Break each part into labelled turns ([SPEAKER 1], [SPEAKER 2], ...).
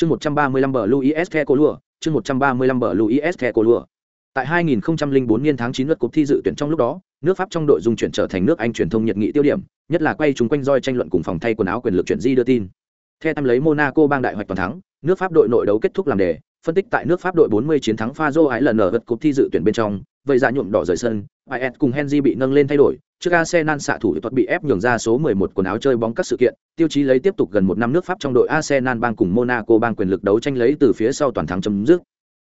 [SPEAKER 1] chương một trăm ba mươi lăm bờ luis the cô lùa chương một trăm ba mươi lăm bờ luis the cô lùa tại 2004 niên tháng 9 lượt cuộc thi dự tuyển trong lúc đó, nước pháp trong đội dung chuyển trở thành nước anh truyền thông nhiệt nghị tiêu điểm, nhất là quay chúng quanh roi tranh luận cùng phòng thay quần áo quyền lực chuyển di đưa tin. Theo em lấy monaco bang đại hoạch toàn thắng, nước pháp đội nội đấu kết thúc làm đề, phân tích tại nước pháp đội 40 chiến thắng pha ái lần ở lượt cuộc thi dự tuyển bên trong, vậy ra nhuộm đỏ rời sân is cùng henry bị nâng lên thay đổi trước arsenal xạ thủ thuật bị ép nhường ra số 11 quần áo chơi bóng các sự kiện tiêu chí lấy tiếp tục gần một năm nước pháp trong đội arsenal bang cùng monaco bang quyền lực đấu tranh lấy từ phía sau toàn thắng chấm dứt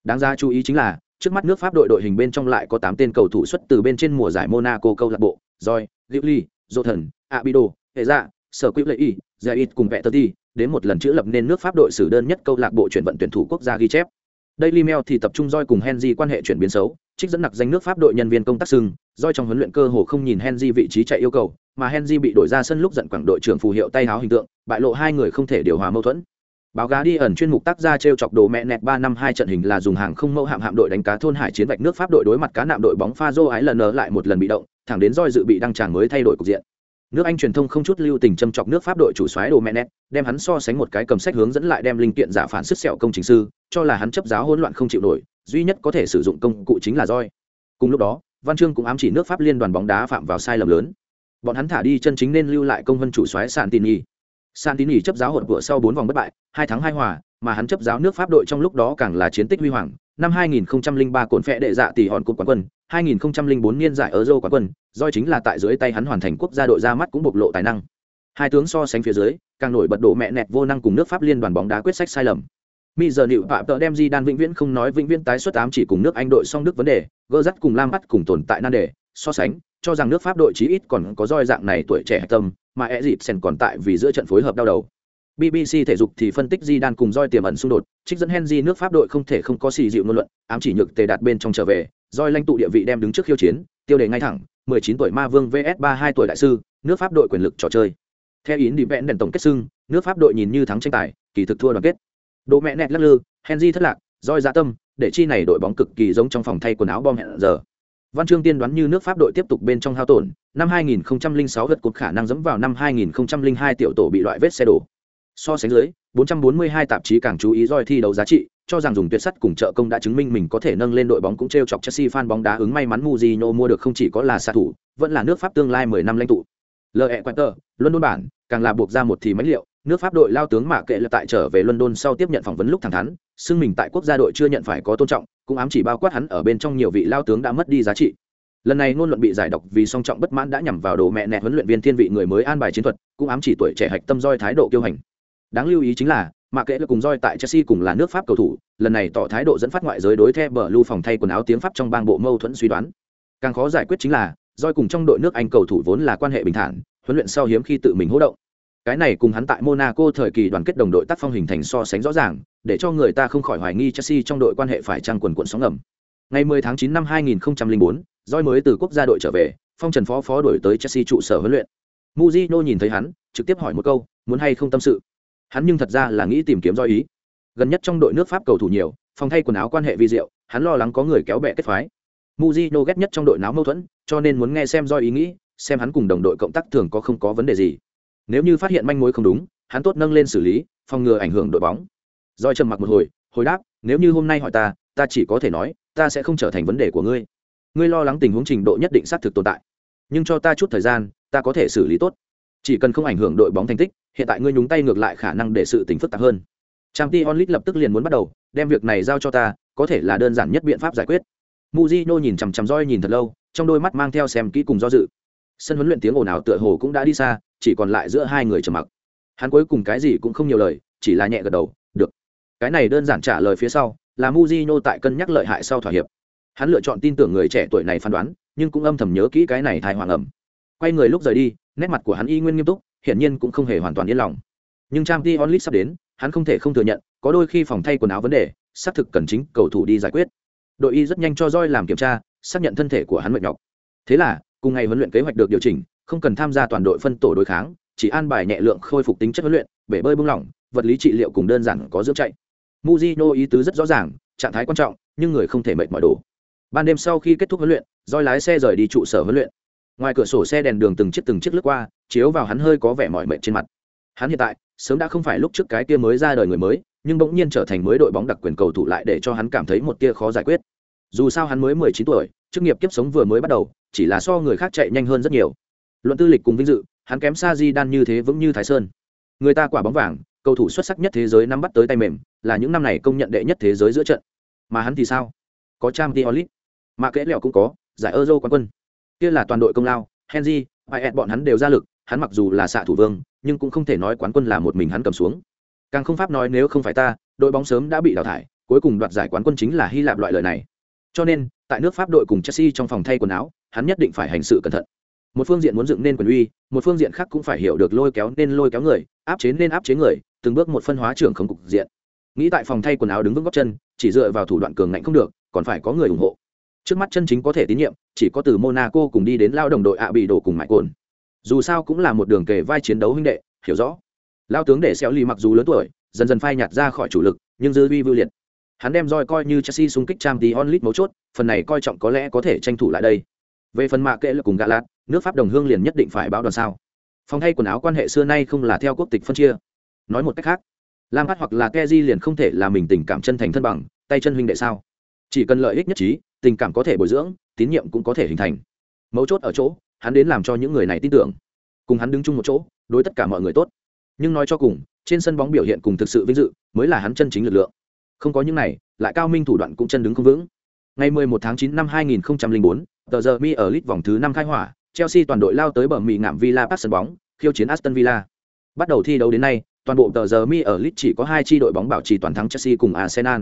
[SPEAKER 1] đáng ra chú ý chính là trước mắt nước pháp đội đội hình bên trong lại có tám tên cầu thủ xuất từ bên trên mùa giải monaco câu lạc bộ roi Gilly, Jotan, Abido, Heza, Sở Quỹ Lệ Y, Zait cùng Vẹt đến một lần chữa lập nên nước Pháp đội sử đơn nhất câu lạc bộ chuyển vận tuyển thủ quốc gia ghi chép. Daily Mail thì tập trung roi cùng Henry quan hệ chuyển biến xấu, trích dẫn nặc danh nước Pháp đội nhân viên công tác sưng, roi trong huấn luyện cơ hồ không nhìn Henry vị trí chạy yêu cầu, mà Henry bị đổi ra sân lúc giận quảng đội trưởng phù hiệu tay háo hình tượng, bại lộ hai người không thể điều hòa mâu thuẫn. Báo gá đi ẩn chuyên mục tác gia t r e o chọc đồ mẹ nẹt ba năm hai trận hình là dùng hàng không mẫu hạm hạm đội đánh cá thôn hải chiến vạch nước pháp đội đối mặt cá nạm đội bóng pha dô ái lần nở lại một lần bị động thẳng đến roi dự bị đăng tràng mới thay đổi cục diện. Nước anh truyền thông không chút lưu tình châm chọc nước pháp đội chủ xoáy đồ mẹ nẹt đem hắn so sánh một cái cầm sách hướng dẫn lại đem linh kiện giả phản sức sẹo công trình sư cho là hắn chấp giáo hỗn loạn không chịu nổi duy nhất có thể sử dụng công cụ chính là roi cùng lúc đó văn chương cũng ám chỉ nước pháp liên đoàn bóng đá phạm vào sai lầm lớn bọn hắn thả đi chân chính nên lưu lại công vân chủ xoáy sàn tin nhi Santini chấp giáo hỗn vừa sau 4 vòng bất bại, hai thắng hai hòa, mà hắn chấp giáo nước Pháp đội trong lúc đó càng là chiến tích huy hoàng. Năm 2003 cột phệ đệ dạ tỷ hòn cột quán quân, 2004 niên giải Euro quán quân, do chính là tại dưới tay hắn hoàn thành quốc gia đội ra mắt cũng bộc lộ tài năng. Hai tướng so sánh phía dưới, càng nổi bật độ mẹ nẹt vô năng cùng nước Pháp liên đoàn bóng đá quyết sách sai lầm. Mi giờ nịu phạm tợ đem di đan vĩnh viễn không nói vĩnh viễn tái xuất ám chỉ cùng nước Anh đội song đức vấn đề, gỡ dắt cùng Lam bắt cùng tồn tại nan đề, so sánh, cho rằng nước Pháp đội chí ít còn có roi dạng này tuổi trẻ tâm, mà e dịp sen còn tại vì giữa trận phối hợp đau đầu. Bbc thể dục thì phân tích di đan cùng roi tiềm ẩn xung đột trích dẫn henry nước pháp đội không thể không có xì dịu ngôn luận ám chỉ nhược tề đạt bên trong trở về roi lãnh tụ địa vị đem đứng trước khiêu chiến tiêu đề ngay thẳng 19 tuổi ma vương vs 32 tuổi đại sư nước pháp đội quyền lực trò chơi. Theo ý đi vẽ đèn tổng kết xưng nước pháp đội nhìn như thắng tranh tài kỳ thực thua đoàn kết độ mẹ nẹt lắc lư henry thất lạc roi dạ tâm để chi này đội bóng cực kỳ giống trong phòng thay quần áo bom hẹn giờ Văn Chương tiên đoán như nước Pháp đội tiếp tục bên trong hao tổn, năm 2006 vượt cột khả năng dẫm vào năm 2002 tiểu tổ bị loại vết xe đổ. So sánh dưới, 442 tạp chí càng chú ý roi thi đấu giá trị, cho rằng dùng tuyệt sắt cùng trợ công đã chứng minh mình có thể nâng lên đội bóng cũng treo chọc Chelsea fan bóng đá ứng may mắn Mourinho mua được không chỉ có là xạ thủ, vẫn là nước Pháp tương lai 10 năm lãnh tụ. L.E. Quater, London bản, càng là buộc ra một thì mấy liệu, nước Pháp đội lao tướng Mạ Kệ là tại trở về London sau tiếp nhận phỏng vấn lúc thẳng thắn, xưng mình tại quốc gia đội chưa nhận phải có tôn trọng, cũng ám chỉ bao quát hắn ở bên trong nhiều vị lao tướng đã mất đi giá trị. Lần này ngôn luận bị giải độc vì song trọng bất mãn đã nhằm vào đồ mẹ nẹt huấn luyện viên thiên vị người mới an bài chiến thuật cũng ám chỉ tuổi trẻ hạch tâm roi thái độ kiêu hành. Đáng lưu ý chính là mạ kệ là cùng roi tại chelsea cùng là nước pháp cầu thủ lần này tỏ thái độ dẫn phát ngoại giới đối theo bờ lưu phòng thay quần áo tiếng pháp trong bang bộ mâu thuẫn suy đoán. Càng khó giải quyết chính là roi cùng trong đội nước anh cầu thủ vốn là quan hệ bình thản huấn luyện sau hiếm khi tự mình hỗ động cái này cùng hắn tại monaco thời kỳ đoàn kết đồng đội tác phong hình thành so sánh rõ ràng để cho người ta không khỏi hoài nghi chelsea trong đội quan hệ phải trăng quần quận sóng ngầm ngày 10 tháng 9 năm 2004, roi mới từ quốc gia đội trở về, Phong Trần phó phó đổi tới Chelsea trụ sở huấn luyện. Mujino nhìn thấy hắn, trực tiếp hỏi một câu, muốn hay không tâm sự. Hắn nhưng thật ra là nghĩ tìm kiếm do ý. Gần nhất trong đội nước Pháp cầu thủ nhiều, phòng thay quần áo quan hệ vi diệu, hắn lo lắng có người kéo bè kết phái. Mujino ghét nhất trong đội náo mâu thuẫn, cho nên muốn nghe xem do ý nghĩ, xem hắn cùng đồng đội cộng tác thường có không có vấn đề gì. Nếu như phát hiện manh mối không đúng, hắn tốt nâng lên xử lý, phòng ngừa ảnh hưởng đội bóng. Doi trầm mặc một hồi, hồi đáp, nếu như hôm nay hỏi ta, ta chỉ có thể nói, ta sẽ không trở thành vấn đề của ngươi. Ngươi lo lắng tình huống trình độ nhất định xác thực tồn tại. Nhưng cho ta chút thời gian ta có thể xử lý tốt. Chỉ cần không ảnh hưởng đội bóng thành tích hiện tại ngươi nhúng tay ngược lại khả năng để sự tính phức tạp hơn. Trang t onlit lập tức liền muốn bắt đầu đem việc này giao cho ta có thể là đơn giản nhất biện pháp giải quyết. Muzino nhìn chằm chằm roi nhìn thật lâu trong đôi mắt mang theo xem kỹ cùng do dự sân huấn luyện tiếng ồn ào tựa hồ cũng đã đi xa, chỉ còn lại giữa hai người trầm mặc. Hắn cuối cùng cái gì cũng không nhiều lời, chỉ là nhẹ gật đầu, được. Cái này đơn giản trả lời phía sau, là muzino tại cân nhắc lợi hại sau thỏa hiệp. Hắn lựa chọn tin tưởng người trẻ tuổi này phán đoán, nhưng cũng âm thầm nhớ kỹ cái này thai hoàng ẩm. Quay người lúc rời đi, nét mặt của hắn y nguyên nghiêm túc, hiển nhiên cũng không hề hoàn toàn yên lòng. Nhưng trang t onlit sắp đến, hắn không thể không thừa nhận, có đôi khi phòng thay quần áo vấn đề, xác thực cần chính cầu thủ đi giải quyết. Đội y rất nhanh cho roi làm kiểm tra, xác nhận thân thể của hắn mệt nhọc. Thế là cùng ngày huấn luyện kế hoạch được điều chỉnh không cần tham gia toàn đội phân tổ đối kháng chỉ an bài nhẹ lượng khôi phục tính chất huấn luyện bể bơi bung lỏng vật lý trị liệu cùng đơn giản có dưỡng chạy. Muzino ý tứ rất rõ ràng trạng thái quan trọng nhưng người không thể mệt mỏi đủ ban đêm sau khi kết thúc huấn luyện roi lái xe rời đi trụ sở huấn luyện. Ngoài cửa sổ xe đèn đường từng chiếc từng chiếc lướt qua chiếu vào hắn hơi có vẻ mỏi mệt trên mặt. Hắn hiện tại sớm đã không phải lúc trước cái kia mới ra đời người mới nhưng bỗng nhiên trở thành mới đội bóng đặc quyền cầu thủ lại để cho hắn cảm thấy một tia khó giải quyết. Dù sao hắn mới 19 tuổi, chức nghiệp kiếp sống vừa mới bắt đầu, chỉ là so người khác chạy nhanh hơn rất nhiều. Luận tư lịch cùng vinh dự, hắn kém xa Di Đan như thế vững như Thái Sơn. Người ta quả bóng vàng, cầu thủ xuất sắc nhất thế giới nắm bắt tới tay mềm, là những năm này công nhận đệ nhất thế giới giữa trận. Mà hắn thì sao? Có Champions League, mà kẽ lẹo cũng có, giải Euro quán quân. Kia là toàn đội công lao, Henry, Payet bọn hắn đều ra lực, hắn mặc dù là xạ thủ vương, nhưng cũng không thể nói quán quân là một mình hắn cầm xuống. Càng không pháp nói nếu không phải ta, đội bóng sớm đã bị đào thải, cuối cùng đoạt giải quán quân chính là Hy Lạp loại lời này. Cho nên, tại nước Pháp đội cùng Chelsea trong phòng thay quần áo, hắn nhất định phải hành sự cẩn thận. Một phương diện muốn dựng nên quyền uy, một phương diện khác cũng phải hiểu được lôi kéo nên lôi kéo người, áp chế nên áp chế người, từng bước một phân hóa trưởng không cục diện. Nghĩ tại phòng thay quần áo đứng vững gót chân, chỉ dựa vào thủ đoạn cường ngạnh không được, còn phải có người ủng hộ. Trước mắt chân chính có thể tín nhiệm, chỉ có từ Monaco cùng đi đến lao đồng đội ạ bị đổ cùng mại cồn. Dù sao cũng là một đường kề vai chiến đấu huynh đệ, hiểu rõ. Lao tướng để xéo lì mặc dù lớn tuổi, dần dần phai nhạt ra khỏi chủ lực, nhưng dư vi vưu liệt. Hắn đem roi coi như Chelsea xung kích trang tí onlit mấu chốt, phần này coi trọng có lẽ có thể tranh thủ lại đây. Về phần mạ kệ là cùng Galat, nước Pháp đồng hương liền nhất định phải báo đoàn sao. Phòng thay quần áo quan hệ xưa nay không là theo quốc tịch phân chia. Nói một cách khác, Lam Phát hoặc là Keji liền không thể là mình tình cảm chân thành thân bằng, tay chân huynh đệ sao? Chỉ cần lợi ích nhất trí, tình cảm có thể bồi dưỡng, tín nhiệm cũng có thể hình thành. Mấu chốt ở chỗ, hắn đến làm cho những người này tin tưởng, cùng hắn đứng chung một chỗ, đối tất cả mọi người tốt. Nhưng nói cho cùng, trên sân bóng biểu hiện cùng thực sự vinh dự, mới là hắn chân chính lực lượng. Không có những này, lại cao minh thủ đoạn cũng chân đứng không vững. Ngày 11 tháng 9 năm 2004, tờ giờ mi ở lit vòng thứ 5 khai hỏa, Chelsea toàn đội lao tới bờ mỹ ngạm Villa Park sân bóng, khiêu chiến Aston Villa. Bắt đầu thi đấu đến nay, toàn bộ tờ giờ mi ở lit chỉ có hai chi đội bóng bảo trì toàn thắng Chelsea cùng Arsenal.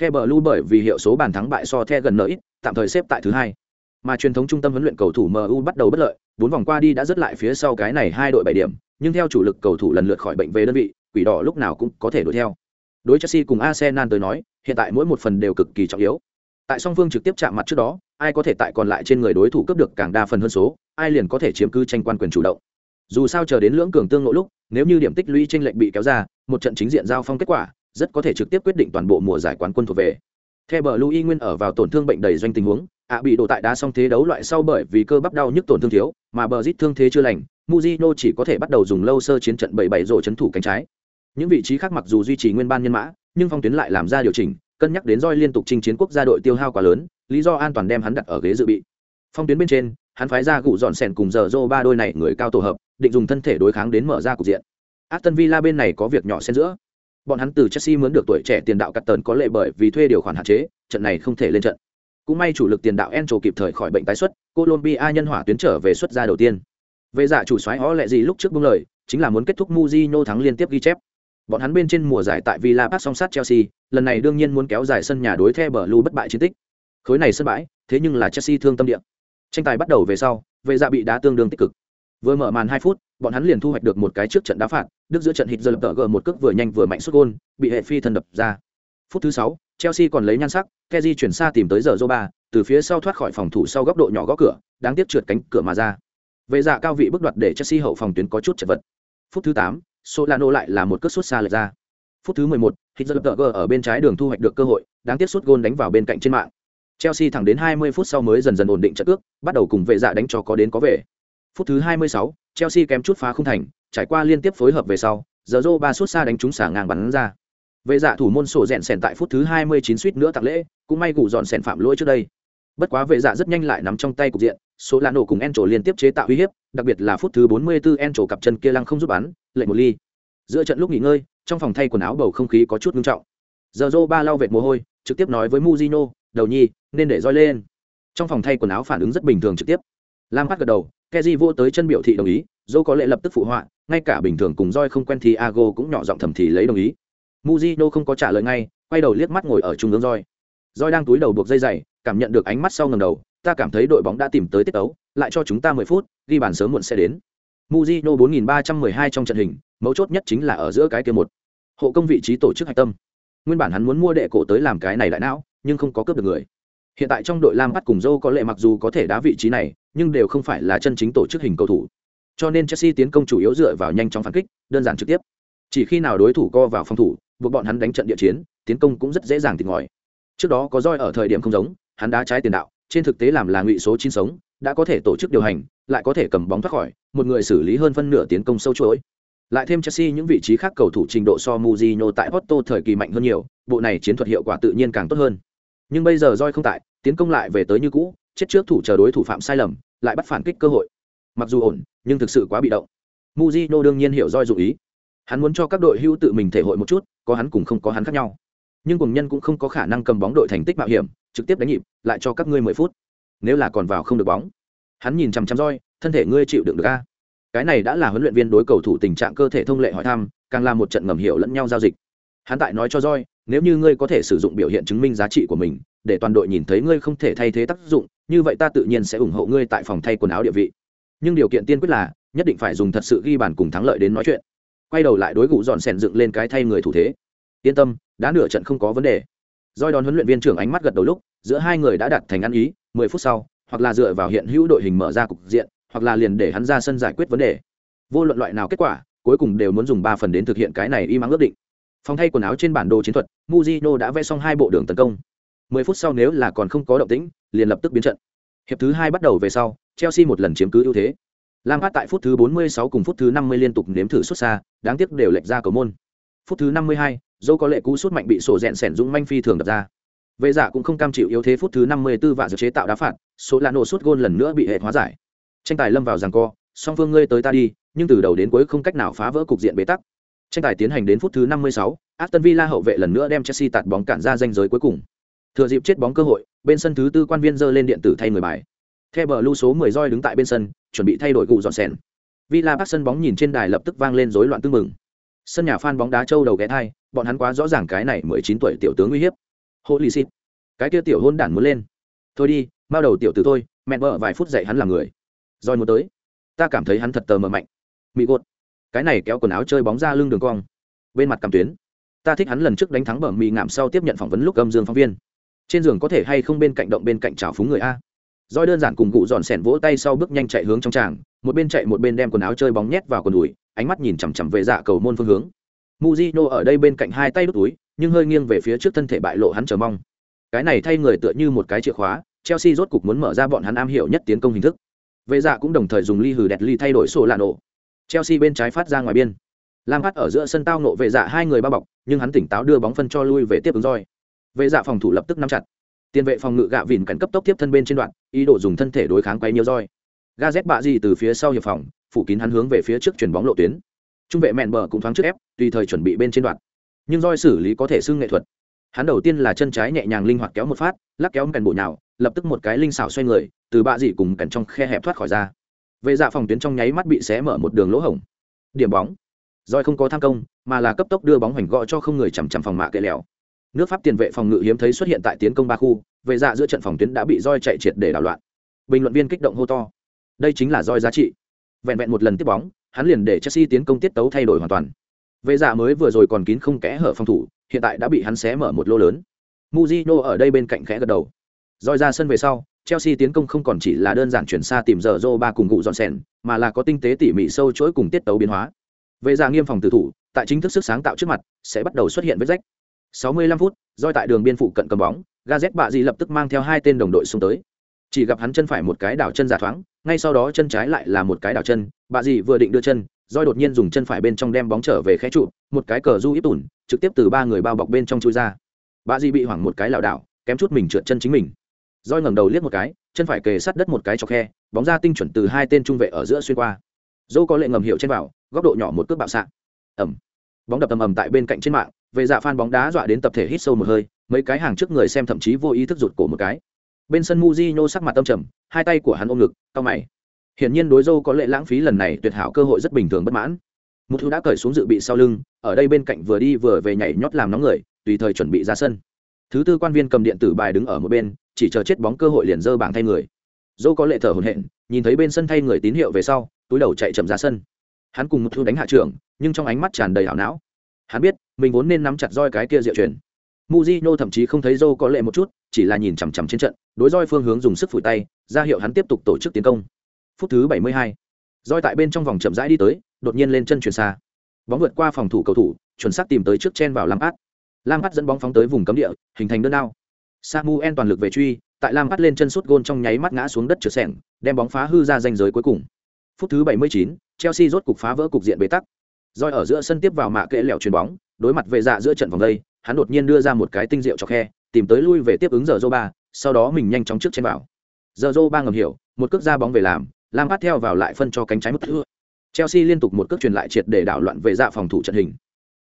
[SPEAKER 1] The Blue bởi vì hiệu số bàn thắng bại so The gần nợ ít, tạm thời xếp tại thứ hai. Mà truyền thống trung tâm huấn luyện cầu thủ MU bắt đầu bất lợi, bốn vòng qua đi đã rất lại phía sau cái này hai đội bảy điểm, nhưng theo chủ lực cầu thủ lần lượt khỏi bệnh về đơn vị, quỷ đỏ lúc nào cũng có thể đuổi theo. Đối Chelsea cùng Arsenal tới nói, hiện tại mỗi một phần đều cực kỳ trọng yếu. Tại song phương trực tiếp chạm mặt trước đó, ai có thể tại còn lại trên người đối thủ cướp được càng đa phần hơn số, ai liền có thể chiếm cứ tranh quan quyền chủ động. Dù sao chờ đến lưỡng cường tương nội lúc, nếu như điểm tích lũy tranh lệch bị kéo ra, một trận chính diện giao phong kết quả, rất có thể trực tiếp quyết định toàn bộ mùa giải quán quân thuộc về. Theo bờ Louis Nguyên ở vào tổn thương bệnh đầy doanh tình huống, ạ bị đổ tại đá xong thế đấu loại sau bởi vì cơ bắp đau nhức tổn thương thiếu, mà bờ rít thương thế chưa lành, muzino chỉ có thể bắt đầu dùng lâu sơ chiến trận 77 rồi chấn thủ cánh trái. Những vị trí khác mặc dù duy trì nguyên ban nhân mã, nhưng phong tuyến lại làm ra điều chỉnh, cân nhắc đến roi liên tục chinh chiến quốc gia đội tiêu hao quá lớn, lý do an toàn đem hắn đặt ở ghế dự bị. Phong tuyến bên trên, hắn phái ra gụ dọn sèn cùng giờ dô ba đôi này người cao tổ hợp, định dùng thân thể đối kháng đến mở ra cục diện. Aston Villa bên này có việc nhỏ xen giữa. Bọn hắn từ Chelsea mướn được tuổi trẻ tiền đạo cắt tần có lệ bởi vì thuê điều khoản hạn chế, trận này không thể lên trận. Cũng may chủ lực tiền đạo Encho kịp thời khỏi bệnh tái xuất, Colombia nhân hỏa tuyến trở về xuất ra đầu tiên. Về giả chủ soái họ lệ gì lúc trước buông lời, chính là muốn kết thúc Mujino thắng liên tiếp ghi chép. Bọn hắn bên trên mùa giải tại Villa Park song sát Chelsea, lần này đương nhiên muốn kéo dài sân nhà đối The Blue bất bại chiến tích. Khối này sân bãi, thế nhưng là Chelsea thương tâm địa. Tranh tài bắt đầu về sau, về dạ bị đá tương đương tích cực. Vừa mở màn hai phút, bọn hắn liền thu hoạch được một cái trước trận đá phạt, đức giữa trận hit giờ lập tờ gờ một cước vừa nhanh vừa mạnh sút gôn, bị hệ phi thân đập ra. Phút thứ sáu, Chelsea còn lấy nhan sắc, Kessié chuyển xa tìm tới giờ Zoba, từ phía sau thoát khỏi phòng thủ sau góc độ nhỏ gõ cửa, đáng tiếc trượt cánh cửa mà ra. Vệ dạ cao vị bước đoạt để Chelsea hậu phòng tuyến có chút chật vật. Phút thứ tám, Solano lại là một cước sút xa lệch ra. Phút thứ 11, Hitzelsberger ở bên trái đường thu hoạch được cơ hội, đáng tiếc sút gôn đánh vào bên cạnh trên mạng. Chelsea thẳng đến 20 phút sau mới dần dần ổn định trận cước, bắt đầu cùng vệ dạ đánh cho có đến có về. Phút thứ 26, Chelsea kém chút phá không thành, trải qua liên tiếp phối hợp về sau, Zorro ba sút xa đánh trúng xả ngang bắn ra. Vệ dạ thủ môn sổ rèn sèn tại phút thứ 29 suýt nữa tặng lễ, cũng may gù dọn sèn phạm lỗi trước đây. Bất quá vệ dạ rất nhanh lại nắm trong tay cục diện, số là nổ cùng Encho liên tiếp chế tạo uy hiếp, đặc biệt là phút thứ 44 Encho cặp chân kia lăng không giúp bắn, lệnh một ly. Giữa trận lúc nghỉ ngơi, trong phòng thay quần áo bầu không khí có chút nghiêm trọng. Giờ Zoro ba lau vệt mồ hôi, trực tiếp nói với Mujino, "Đầu nhi, nên để roi lên." Trong phòng thay quần áo phản ứng rất bình thường trực tiếp. Lam phát gật đầu, Keji vô tới chân biểu thị đồng ý, Zoro có lệ lập tức phụ họa, ngay cả bình thường cùng roi không quen thì Ago cũng nhỏ giọng thầm thì lấy đồng ý. Mujino không có trả lời ngay, quay đầu liếc mắt ngồi ở trung ương roi. Roi đang túi đầu buộc dây dày, cảm nhận được ánh mắt sau ngẩng đầu, ta cảm thấy đội bóng đã tìm tới tiết tấu, lại cho chúng ta mười phút, ghi bàn sớm muộn sẽ đến. Mujino 4312 trong trận hình, mấu chốt nhất chính là ở giữa cái kia một. Hộ công vị trí tổ chức hạch tâm. Nguyên bản hắn muốn mua đệ cổ tới làm cái này lại não, nhưng không có cướp được người. Hiện tại trong đội Lam bắt cùng Joe có lệ mặc dù có thể đá vị trí này, nhưng đều không phải là chân chính tổ chức hình cầu thủ. Cho nên Chelsea tiến công chủ yếu dựa vào nhanh chóng phản kích, đơn giản trực tiếp. Chỉ khi nào đối thủ co vào phòng thủ, buộc bọn hắn đánh trận địa chiến, tiến công cũng rất dễ dàng tìm ngòi. Trước đó có roi ở thời điểm không giống, hắn đá trái tiền đạo, trên thực tế làm là ngụy số chín sống, đã có thể tổ chức điều hành, lại có thể cầm bóng thoát khỏi, một người xử lý hơn phân nửa tiến công sâu chuỗi. Lại thêm Chelsea những vị trí khác cầu thủ trình độ so Mourinho tại Porto thời kỳ mạnh hơn nhiều, bộ này chiến thuật hiệu quả tự nhiên càng tốt hơn. Nhưng bây giờ Joy không tại, tiến công lại về tới như cũ, chết trước thủ chờ đối thủ phạm sai lầm, lại bắt phản kích cơ hội. Mặc dù ổn, nhưng thực sự quá bị động. Mourinho đương nhiên hiểu Joy dụng ý. Hắn muốn cho các đội hưu tự mình thể hội một chút, có hắn cùng không có hắn khác nhau. Nhưng cùng nhân cũng không có khả năng cầm bóng đội thành tích mạo hiểm, trực tiếp đánh nhịp, lại cho các ngươi mười phút. Nếu là còn vào không được bóng. Hắn nhìn chằm chằm roi, thân thể ngươi chịu đựng được a? cái này đã là huấn luyện viên đối cầu thủ tình trạng cơ thể thông lệ hỏi thăm càng là một trận ngầm hiểu lẫn nhau giao dịch. Hắn tại nói cho roi nếu như ngươi có thể sử dụng biểu hiện chứng minh giá trị của mình để toàn đội nhìn thấy ngươi không thể thay thế tác dụng như vậy ta tự nhiên sẽ ủng hộ ngươi tại phòng thay quần áo địa vị. Nhưng điều kiện tiên quyết là nhất định phải dùng thật sự ghi bàn cùng thắng lợi đến nói chuyện. Quay đầu lại đối gụ dọn sèn dựng lên cái thay người thủ thế. Yên tâm đã nửa trận không có vấn đề. Doi đón huấn luyện viên trưởng ánh mắt gật đầu lúc giữa hai người đã đạt thành ăn ý mười phút sau hoặc là dựa vào hiện hữu đội hình mở ra cục diện hoặc là liền để hắn ra sân giải quyết vấn đề. Vô luận loại nào kết quả cuối cùng đều muốn dùng ba phần đến thực hiện cái này y mắng ước định. Phòng thay quần áo trên bản đồ chiến thuật Mujino đã vẽ xong hai bộ đường tấn công. Mười phút sau nếu là còn không có động tĩnh liền lập tức biến trận. Hiệp thứ hai bắt đầu về sau chelsea một lần chiếm cứ ưu thế. Lam phát tại phút thứ 46 cùng phút thứ 50 liên tục nếm thử xuất xa đáng tiếc đều lệch ra cầu môn. Phút thứ 52, dẫu có lệ cú sút mạnh bị sổ rèn sẻn dũng manh phi thường đập ra. Vệ giả cũng không cam chịu yếu thế phút thứ 54 và dự chế tạo đá phạt số là nổ sút gôn lần nữa bị hệ hóa giải. Tranh tài lâm vào giằng co song phương ngươi tới ta đi nhưng từ đầu đến cuối không cách nào phá vỡ cục diện bế tắc. Tranh tài tiến hành đến phút thứ 56, Aston Villa hậu vệ lần nữa đem Chelsea tạt bóng cản ra danh giới cuối cùng. Thừa dịp chết bóng cơ hội bên sân thứ tư quan viên dơ lên điện tử thay người bài. Theo bờ lưu số 10 roi đứng tại bên sân chuẩn bị thay đổi cụ dọn sèn Villa bắt sân bóng nhìn trên đài lập tức vang lên rối loạn tương mừng sân nhà fan bóng đá châu đầu ghé thai bọn hắn quá rõ ràng cái này 19 tuổi tiểu tướng uy hiếp. Hô lì xịt cái kia tiểu hôn đản muốn lên. Thôi đi bao đầu tiểu tử tôi, mẹ vợ vài phút dạy hắn làm người. Roi muốn tới. Ta cảm thấy hắn thật tờ mờ mạnh. Mỹ gột. Cái này kéo quần áo chơi bóng ra lưng đường cong. Bên mặt cảm tuyến. Ta thích hắn lần trước đánh thắng bờ mì ngảm sau tiếp nhận phỏng vấn lúc âm dương phóng viên. Trên giường có thể hay không bên cạnh động bên cạnh trào phúng người a. Roi đơn giản cùng cụ dọn sẻn vỗ tay sau bước nhanh chạy hướng trong tràng. Một bên chạy một bên đem quần áo chơi bóng nhét vào quần đùi, ánh mắt nhìn chằm chằm về dạ cầu môn phương hướng. Mujino ở đây bên cạnh hai tay đút túi, nhưng hơi nghiêng về phía trước thân thể bại lộ hắn chờ mong. Cái này thay người tựa như một cái chìa khóa, chelsea rốt cục muốn mở ra bọn hắn am hiểu nhất tiến công hình thức. Vệ dạ cũng đồng thời dùng ly hừ đẹp ly thay đổi sổ lạ nổ. Chelsea bên trái phát ra ngoài biên. Lam phát ở giữa sân tao nộ vệ dạ hai người bao bọc, nhưng hắn tỉnh táo đưa bóng phân cho lui về tiếp ứng roi. Vệ dạ phòng thủ lập tức nắm chặt. Tiền vệ phòng ngự gạ vịn cẩn cấp tốc tiếp thân bên trên đoạn, ý đồ dùng thân thể đối kháng quay nhiều roi. Gazet bạ gì từ phía sau hiệp phòng, phủ kín hắn hướng về phía trước chuyển bóng lộ tuyến trung vệ mẹn bờ cũng thoáng trước ép, tùy thời chuẩn bị bên trên đoạn. Nhưng roi xử lý có thể xưng nghệ thuật. Hắn đầu tiên là chân trái nhẹ nhàng linh hoạt kéo một phát, lắc kéo kèn bộ nhào, lập tức một cái linh xảo xoay người, từ bạ dị cùng kèn trong khe hẹp thoát khỏi ra. Vệ dạ phòng tuyến trong nháy mắt bị xé mở một đường lỗ hổng. Điểm bóng. Roi không có tham công, mà là cấp tốc đưa bóng hoành gõ cho không người chằm chằm phòng mạ kệ lèo nước pháp tiền vệ phòng ngự hiếm thấy xuất hiện tại tiến công ba khu, vệ dạ giữa trận phòng tuyến đã bị roi chạy triệt để đảo loạn. Bình luận viên kích động hô to. Đây chính là roi giá trị vẹn vẹn một lần tiếp bóng hắn liền để chelsea tiến công tiết tấu thay đổi hoàn toàn vệ giả dạ mới vừa rồi còn kín không kẽ hở phòng thủ hiện tại đã bị hắn xé mở một lô lớn Mujino ở đây bên cạnh khẽ gật đầu Rồi ra sân về sau Chelsea tiến công không còn chỉ là đơn giản chuyển xa tìm giờ Zoro ba cùng cụ dọn sèn, mà là có tinh tế tỉ mỉ sâu chuỗi cùng tiết tấu biến hóa. Vệ giả dạ nghiêm phòng tử thủ, tại chính thức sức sáng tạo trước mặt, sẽ bắt đầu xuất hiện vết rách. 65 phút, roi tại đường biên phụ cận cầm bóng, Gazet bạ gì lập tức mang theo hai tên đồng đội xuống tới. Chỉ gặp hắn chân phải một cái đảo chân giả thoáng, ngay sau đó chân trái lại là một cái đảo chân, bà dì vừa định đưa chân, roi đột nhiên dùng chân phải bên trong đem bóng trở về khẽ trụ, một cái cờ du ít tủn, trực tiếp từ ba người bao bọc bên trong chui ra. bà dì bị hoảng một cái lảo đảo, kém chút mình trượt chân chính mình. Roi ngẩng đầu liếc một cái chân phải kề sát đất một cái cho khe bóng ra tinh chuẩn từ hai tên trung vệ ở giữa xuyên qua. Dô có lệ ngầm hiệu trên vào góc độ nhỏ một cước bạo xạ. Ẩm bóng đập ầm ầm tại bên cạnh trên mạng về dạ phan bóng đá dọa đến tập thể hít sâu một hơi mấy cái hàng trước người xem thậm chí vô ý thức rụt cổ một cái bên sân Mujino sắc mặt tâm trầm, hai tay của hắn ôm ngực cao mày. Hiển nhiên đối dâu có lệ lãng phí lần này tuyệt hảo cơ hội rất bình thường bất mãn. Một thứ đã cởi xuống dự bị sau lưng, ở đây bên cạnh vừa đi vừa về nhảy nhót làm nóng người, tùy thời chuẩn bị ra sân. Thứ tư quan viên cầm điện tử bài đứng ở một bên, chỉ chờ chết bóng cơ hội liền dơ bảng thay người. Dâu có lệ thở hồn hện nhìn thấy bên sân thay người tín hiệu về sau, túi đầu chạy chậm ra sân. Hắn cùng một thu đánh hạ trưởng, nhưng trong ánh mắt tràn đầy hảo não. Hắn biết, mình vốn nên nắm chặt roi cái kia diệu truyền. Mujino thậm chí không thấy Zhou có lệ một chút chỉ là nhìn chằm chằm trên trận đối roi phương hướng dùng sức phủi tay ra hiệu hắn tiếp tục tổ chức tiến công phút thứ 72. roi tại bên trong vòng chậm rãi đi tới đột nhiên lên chân chuyển xa bóng vượt qua phòng thủ cầu thủ chuẩn xác tìm tới trước chen vào lam át lam át dẫn bóng phóng tới vùng cấm địa hình thành đơn đao Samuel toàn lực về truy, tại Lam bắt lên chân sút gôn trong nháy mắt ngã xuống đất chữa sẹn, đem bóng phá hư ra danh giới cuối cùng. Phút thứ 79, Chelsea rốt cục phá vỡ cục diện bế tắc. roi ở giữa sân tiếp vào mạ kệ lẹo chuyền bóng đối mặt về dạ giữa trận vòng đây hắn đột nhiên đưa ra một cái tinh diệu cho khe, tìm tới lui về tiếp ứng giờ ba sau đó mình nhanh chóng trước trên vào. Giờ ba ngầm hiểu, một cước ra bóng về làm, lam phát theo vào lại phân cho cánh trái mất thưa chelsea liên tục một cước truyền lại triệt để đảo loạn về dạ phòng thủ trận hình.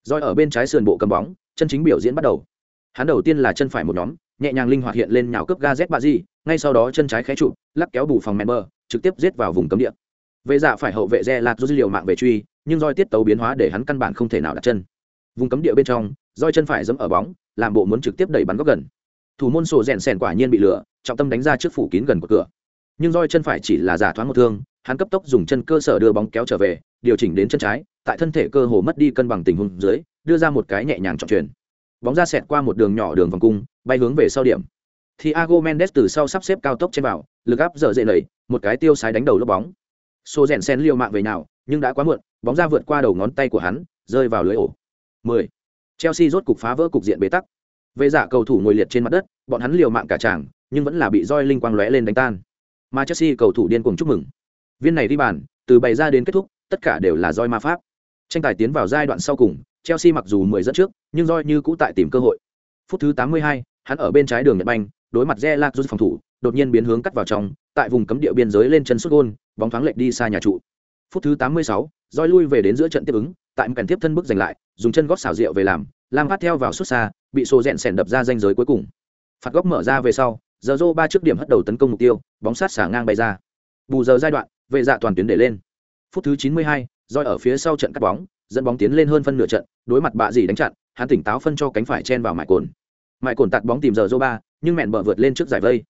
[SPEAKER 1] Roi ở bên trái sườn bộ cầm bóng, chân chính biểu diễn bắt đầu. Hắn đầu tiên là chân phải một nhóm, nhẹ nhàng linh hoạt hiện lên nhào cướp ga z bà di ngay sau đó chân trái khé trụ lắc kéo bù phòng member, trực tiếp giết vào vùng cấm địa. Vệ dạ phải hậu vệ re lạt rút liệu mạng về truy, nhưng roi tiết tấu biến hóa để hắn căn bản không thể nào đặt chân. Vùng cấm địa bên trong roi chân phải dẫm ở bóng làm bộ muốn trực tiếp đẩy bắn góc gần. Thủ môn sổ rèn sèn quả nhiên bị lửa trọng tâm đánh ra trước phủ kín gần của cửa. Nhưng roi chân phải chỉ là giả thoáng một thương hắn cấp tốc dùng chân cơ sở đưa bóng kéo trở về điều chỉnh đến chân trái tại thân thể cơ hồ mất đi cân bằng tình huống dưới đưa ra một cái nhẹ nhàng trọng truyền bóng ra sẹt qua một đường nhỏ đường vòng cung bay hướng về sau điểm. Thì Ago Mendes từ sau sắp xếp cao tốc trên vào lực áp giờ dậy lẩy, một cái tiêu sái đánh đầu lốp bóng. Sô rèn sen liều mạng về nào nhưng đã quá muộn bóng ra vượt qua đầu ngón tay của hắn rơi vào lưới ổ. 10. Chelsea rốt cục phá vỡ cục diện bế tắc. Về giả cầu thủ ngồi liệt trên mặt đất bọn hắn liều mạng cả chàng nhưng vẫn là bị roi linh quang lóe lên đánh tan. Mà Chelsea cầu thủ điên cuồng chúc mừng. Viên này đi bàn từ bày ra đến kết thúc tất cả đều là roi ma pháp. Tranh tài tiến vào giai đoạn sau cùng chelsea mặc dù 10 dẫn trước nhưng roi như cũ tại tìm cơ hội. Phút thứ 82, hắn ở bên trái đường nhận banh đối mặt re lạc phòng thủ đột nhiên biến hướng cắt vào trong tại vùng cấm địa biên giới lên chân sút gôn bóng thoáng lệch đi xa nhà trụ. Phút thứ 86, roi lui về đến giữa trận tiếp ứng tại một kèn tiếp thân bước giành lại dùng chân gót xảo rượu về làm lam phát theo vào xuất xa bị sổ rẽn sẻn đập ra danh giới cuối cùng. Phạt góc mở ra về sau giờ rô ba trước điểm hất đầu tấn công mục tiêu bóng sát xả ngang bay ra. Bù giờ giai đoạn vệ dạ toàn tuyến để lên. Phút thứ 92, roi ở phía sau trận cắt bóng dẫn bóng tiến lên hơn phân nửa trận đối mặt bạ gì đánh chặn hắn tỉnh táo phân cho cánh phải chen vào mại cồn. Mại cồn tạt bóng tìm giờ rô ba nhưng mẹn bờ vượt lên trước giải vây.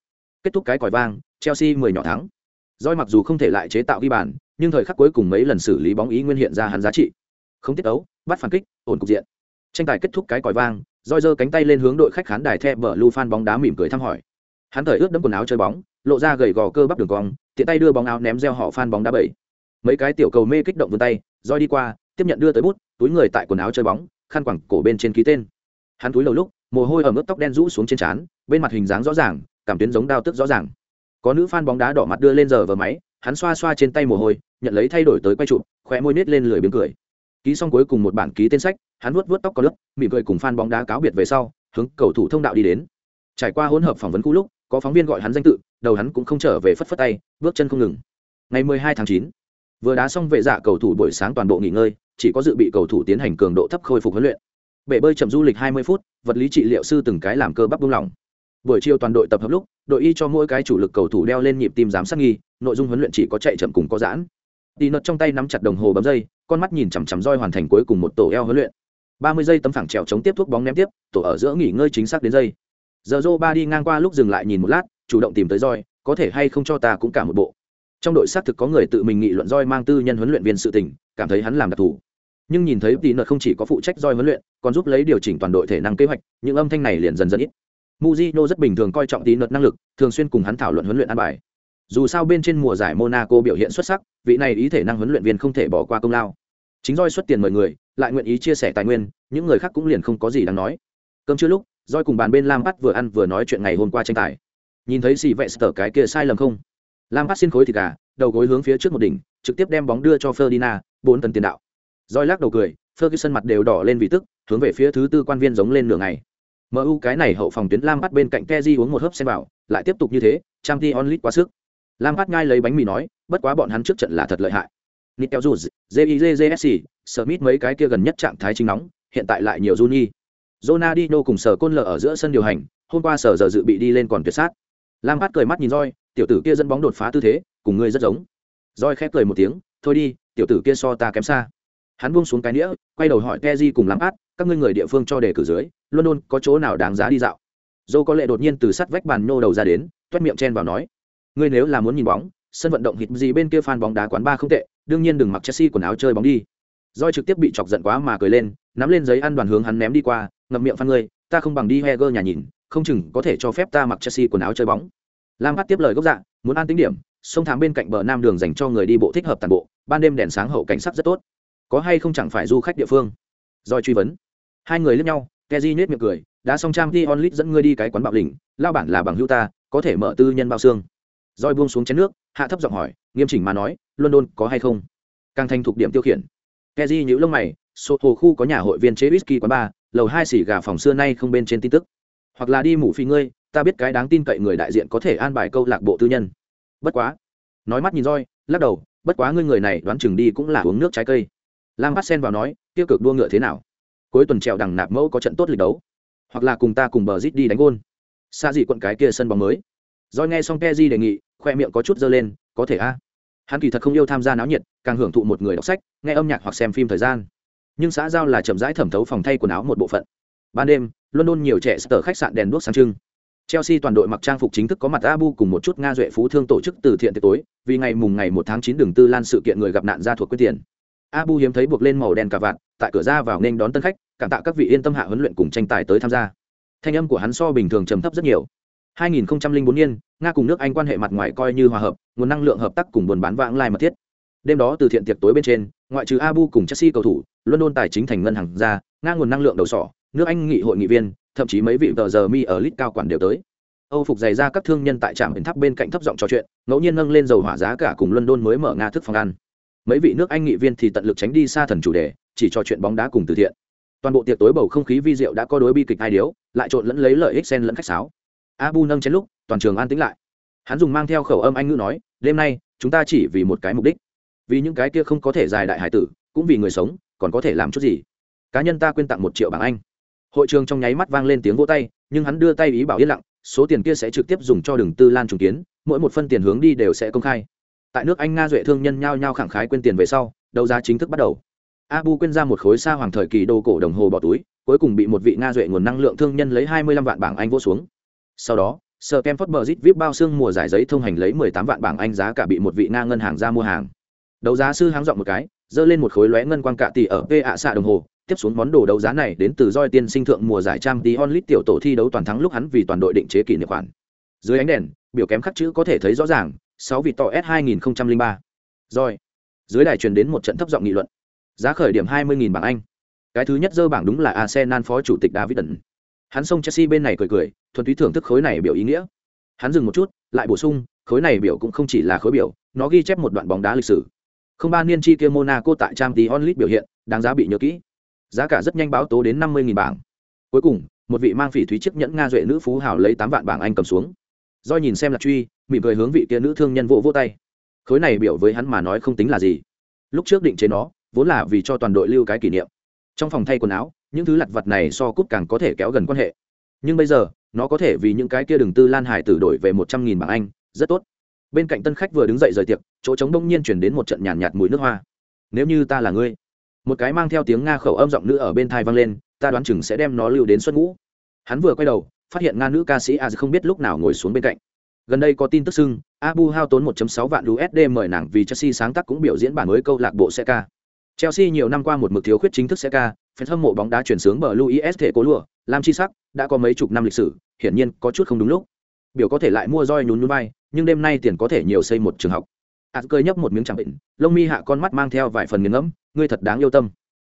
[SPEAKER 1] Kết thúc cái còi vang chelsea 10 nhỏ thắng. Roi mặc dù không thể lại chế tạo ghi bàn nhưng thời khắc cuối cùng mấy lần xử lý bóng ý nguyên hiện ra hắn giá trị không tiết ấu, bắt phản kích, ổn cục diện. Tranh tài kết thúc cái còi vang roi giơ cánh tay lên hướng đội khách khán đài the bờ lu phan bóng đá mỉm cười thăm hỏi. Hắn thời ướt đẫm quần áo chơi bóng, lộ ra gầy gò cơ bắp đường cong, tiện tay đưa bóng áo ném gieo họ phan bóng đá bảy. Mấy cái tiểu cầu mê kích động vươn tay roi đi qua, tiếp nhận đưa tới bút, túi người tại quần áo chơi bóng, khăn quẳng cổ bên trên ký tên. Hắn túi lâu lúc, mồ hôi ở mức tóc đen rũ xuống trên trán, bên mặt hình dáng rõ ràng, cảm tuyến giống đao tức rõ ràng. Có nữ fan bóng đá đỏ mặt đưa lên giờ vờ máy, hắn xoa xoa trên tay mồ hôi, nhận lấy thay đổi tới quay chụp, khóe môi nít lên lười biếng cười ký xong cuối cùng một bản ký tên sách hắn vuốt vuốt tóc có lớp mỉm cười cùng fan bóng đá cáo biệt về sau hướng cầu thủ thông đạo đi đến. Trải qua hỗn hợp phỏng vấn cũ lúc có phóng viên gọi hắn danh tự đầu hắn cũng không trở về phất phất tay bước chân không ngừng. Ngày 12 tháng 9, vừa đá xong vệ dạ cầu thủ buổi sáng toàn bộ nghỉ ngơi chỉ có dự bị cầu thủ tiến hành cường độ thấp khôi phục huấn luyện. Bể bơi chậm du lịch 20 phút vật lý trị liệu sư từng cái làm cơ bắp buông lỏng. Buổi chiều toàn đội tập hợp lúc đội y cho mỗi cái chủ lực cầu thủ đeo lên nhịp tim giám sát nghi nội dung huấn luyện chỉ có chạy chậm cùng có giãn đi nợt trong tay nắm chặt đồng hồ bấm dây, con mắt nhìn chằm chằm roi hoàn thành cuối cùng một tổ eo huấn luyện. 30 giây tấm phẳng trèo chống tiếp thuốc bóng ném tiếp, tổ ở giữa nghỉ ngơi chính xác đến giây giờ Joe ba đi ngang qua lúc dừng lại nhìn một lát, chủ động tìm tới roi, có thể hay không cho ta cũng cả một bộ. Trong đội xác thực có người tự mình nghị luận roi mang tư nhân huấn luyện viên sự tình, cảm thấy hắn làm đặc thù. Nhưng nhìn thấy tì nợt không chỉ có phụ trách roi huấn luyện, còn giúp lấy điều chỉnh toàn đội thể năng kế hoạch, những âm thanh này liền dần dần ít. Mujino rất bình thường coi trọng tì nợt năng lực, thường xuyên cùng hắn thảo luận huấn luyện an bài dù sao bên trên mùa giải monaco biểu hiện xuất sắc vị này ý thể năng huấn luyện viên không thể bỏ qua công lao. Chính roi xuất tiền mời người lại nguyện ý chia sẻ tài nguyên những người khác cũng liền không có gì đáng nói. Cơm chưa lúc roi cùng bàn bên lam bắt vừa ăn vừa nói chuyện ngày hôm qua tranh tài. Nhìn thấy xì vậy, sờ cái kia sai lầm không? Lam bắt xin khối thịt gà đầu gối hướng phía trước một đỉnh trực tiếp đem bóng đưa cho ferdinand bốn tấn tiền đạo. Roi lắc đầu cười ferguson mặt đều đỏ lên vì tức hướng về phía thứ tư quan viên giống lên nửa ngày. Mu cái này hậu phòng tuyến lam bắt bên cạnh keji uống một hớp xem vào lại tiếp tục như thế trang t onlit quá sức lam bắt ngay lấy bánh mì nói bất quá bọn hắn trước trận là thật lợi hại nitel dù jizsc smith mấy cái kia gần nhất trạng thái chính nóng hiện tại lại nhiều juni Ronaldinho cùng sở côn lở ở giữa sân điều hành, hôm qua sở giờ dự bị đi lên còn tuyệt sát. Lam Phát cười mắt nhìn roi, tiểu tử kia dẫn bóng đột phá tư thế, cùng ngươi rất giống. Roi khép cười một tiếng, thôi đi, tiểu tử kia so ta kém xa. Hắn buông xuống cái nĩa, quay đầu hỏi Kezi cùng Lam Phát, các ngươi người địa phương cho đề cử dưới, London có chỗ nào đáng giá đi dạo? Dô có lệ đột nhiên từ sắt vách bàn nô đầu ra đến, toét miệng chen vào nói, ngươi nếu là muốn nhìn bóng, sân vận động hít gì bên kia fan bóng đá quán ba không tệ, đương nhiên đừng mặc Chelsea quần áo chơi bóng đi. Roi trực tiếp bị chọc giận quá mà cười lên, nắm lên giấy ăn đoàn hướng hắn ném đi qua, ngậm miệng phan ngươi ta không bằng đi heger nhà nhìn không chừng có thể cho phép ta mặc chelsea quần áo chơi bóng. Lam hát tiếp lời gốc dạ muốn an tính điểm sông thám bên cạnh bờ nam đường dành cho người đi bộ thích hợp toàn bộ ban đêm đèn sáng hậu cảnh sắc rất tốt. Có hay không chẳng phải du khách địa phương? Doi truy vấn. Hai người liếc nhau Kezi nhếch miệng cười đã xong trang đi onlit dẫn ngươi đi cái quán bạo lĩnh lao bản là bằng hữu ta có thể mở tư nhân bao xương. Roi buông xuống chén nước, hạ thấp giọng hỏi, nghiêm chỉnh mà nói, london có hay không? Càng thành thuộc điểm tiêu khiển. Keji nhữ lông mày số hồ khu có nhà hội viên chế whisky quán bar, lầu hai xỉ gà phòng xưa nay không bên trên tin tức. Hoặc là đi mủ phi ngươi, ta biết cái đáng tin cậy người đại diện có thể an bài câu lạc bộ tư nhân. Bất quá. Nói mắt nhìn roi, lắc đầu, bất quá ngươi người này đoán chừng đi cũng là uống nước trái cây. Lam bắt sen vào nói, tiêu cực đua ngựa thế nào? Cuối tuần trèo đằng nạp mẫu có trận tốt lịch đấu. Hoặc là cùng ta cùng bờ rít đi đánh gôn. Xa dị quận cái kia sân bóng mới. Rồi nghe xong Peji đề nghị, khoe miệng có chút dơ lên, có thể a. Hắn kỳ thật không yêu tham gia náo nhiệt, càng hưởng thụ một người đọc sách, nghe âm nhạc hoặc xem phim thời gian. Nhưng xã giao là chậm rãi thẩm thấu phòng thay quần áo một bộ phận. Ban đêm, london nhiều trẻ sở khách sạn đèn đuốc sáng trưng. Chelsea toàn đội mặc trang phục chính thức có mặt abu cùng một chút nga duệ phú thương tổ chức từ thiện tối, vì ngày mùng ngày một tháng chín đường tư lan sự kiện người gặp nạn ra thuộc quyết tiền. Abu hiếm thấy buộc lên màu đen cà vạt, tại cửa ra vào nên đón tân khách, cảm tạ các vị yên tâm hạ huấn luyện cùng tranh tài tới tham gia. Thanh âm của hắn so bình thường trầm thấp rất nhiều. 2004 niên, nga cùng nước anh quan hệ mặt ngoài coi như hòa hợp, nguồn năng lượng hợp tác cùng buôn bán vãng lai mật thiết. Đêm đó từ thiện tiệc tối bên trên, ngoại trừ abu cùng chelsea cầu thủ, london tài chính thành ngân hàng ra, nga nguồn năng lượng đầu sỏ, nước anh nghị hội nghị viên, thậm chí mấy vị tờ giờ mi ở lit cao quản đều tới. Âu phục dày ra các thương nhân tại trạm biển tháp bên cạnh thấp giọng trò chuyện, ngẫu nhiên nâng lên dầu hỏa giá cả cùng london mới mở nga thức phòng ăn. Mấy vị nước anh nghị viên thì tận lực tránh đi xa thần chủ đề, chỉ trò chuyện bóng đá cùng từ thiện. Toàn bộ tiệc tối bầu không khí vi diệu đã có đối bi kịch hai điếu, lại trộn lẫn lấy lợi ích sen lẫn khách sáo abu nâng chén lúc, toàn trường an tĩnh lại. Hắn dùng mang theo khẩu âm anh ngữ nói, đêm nay, chúng ta chỉ vì một cái mục đích. Vì những cái kia không có thể dài đại hải tử, cũng vì người sống, còn có thể làm chút gì? Cá nhân ta quyên tặng một triệu bảng anh. Hội trường trong nháy mắt vang lên tiếng vỗ tay, nhưng hắn đưa tay ý bảo yên lặng, số tiền kia sẽ trực tiếp dùng cho đường tư lan trùng kiến, mỗi một phân tiền hướng đi đều sẽ công khai. Tại nước anh nga duệ thương nhân nhao nhao khẳng khái quyên tiền về sau, đấu giá chính thức bắt đầu. Abu quyên ra một khối xa hoàng thời kỳ đô cổ đồng hồ bỏ túi, cuối cùng bị một vị nga duệ nguồn năng lượng thương nhân lấy hai mươi lăm vạn bảng anh vô xuống sau đó sơ kem phất bờ zit vip bao xương mùa giải giấy thông hành lấy mười tám vạn bảng anh giá cả bị một vị nga ngân hàng ra mua hàng. Đấu giá sư háng dọn một cái, dơ lên một khối lóe ngân quang cạ tỷ ở p ạ xạ đồng hồ, tiếp xuống món đồ đấu giá này đến từ roi tiên sinh thượng mùa giải trang tí onlit tiểu tổ thi đấu toàn thắng lúc hắn vì toàn đội định chế kỷ niệm khoản. Dưới ánh đèn, biểu kém khắc chữ có thể thấy rõ ràng, sáu vị tỏ s hai nghìn ba. Roi dưới đài truyền đến một trận thấp giọng nghị luận. Giá khởi điểm hai mươi bảng anh. Cái thứ nhất dơ bảng đúng là arsenal phó chủ tịch david đần hắn xông chelsea bên này cười cười, thuần túy thưởng thức khối này biểu ý nghĩa. Hắn dừng một chút, lại bổ sung, khối này biểu cũng không chỉ là khối biểu, nó ghi chép một đoạn bóng đá lịch sử. Không ba niên chi kia monaco tại trang tí onlit biểu hiện, đáng giá bị nhớ kỹ. Giá cả rất nhanh báo tố đến năm mươi bảng. Cuối cùng, một vị mang phỉ thúy chiếc nhẫn nga duệ nữ phú hào lấy tám vạn bảng anh cầm xuống. Do nhìn xem là truy, mỉm cười hướng vị kia nữ thương nhân vỗ vỗ tay. Khối này biểu với hắn mà nói không tính là gì. Lúc trước định chế nó, vốn là vì cho toàn đội lưu cái kỷ niệm. Trong phòng thay quần áo những thứ lặt vặt này so cúp càng có thể kéo gần quan hệ. Nhưng bây giờ nó có thể vì những cái kia đường tư lan hải tử đổi về một trăm nghìn bảng anh rất tốt. Bên cạnh tân khách vừa đứng dậy rời tiệc chỗ trống đông nhiên chuyển đến một trận nhàn nhạt, nhạt mùi nước hoa. Nếu như ta là ngươi một cái mang theo tiếng nga khẩu âm giọng nữ ở bên thai vang lên ta đoán chừng sẽ đem nó lưu đến xuất ngũ. Hắn vừa quay đầu phát hiện nga nữ ca sĩ a không biết lúc nào ngồi xuống bên cạnh. Gần đây có tin tức xưng abu hao tốn 1.6 vạn usd mời nàng vì chelsea sáng tác cũng biểu diễn bản mới câu lạc bộ sẽ ca chelsea nhiều năm qua một mực thiếu khuyết chính thức sẽ ca fan hâm mộ bóng đá chuyển sướng bờ luis thể cố lùa, lam chi sắc đã có mấy chục năm lịch sử hiển nhiên có chút không đúng lúc. Biểu có thể lại mua roi nhún nhún bay nhưng đêm nay tiền có thể nhiều xây một trường học. Ạt cơi nhấp một miếng chẳng bệnh lông mi hạ con mắt mang theo vài phần nghiêng ngẫm ngươi thật đáng yêu tâm.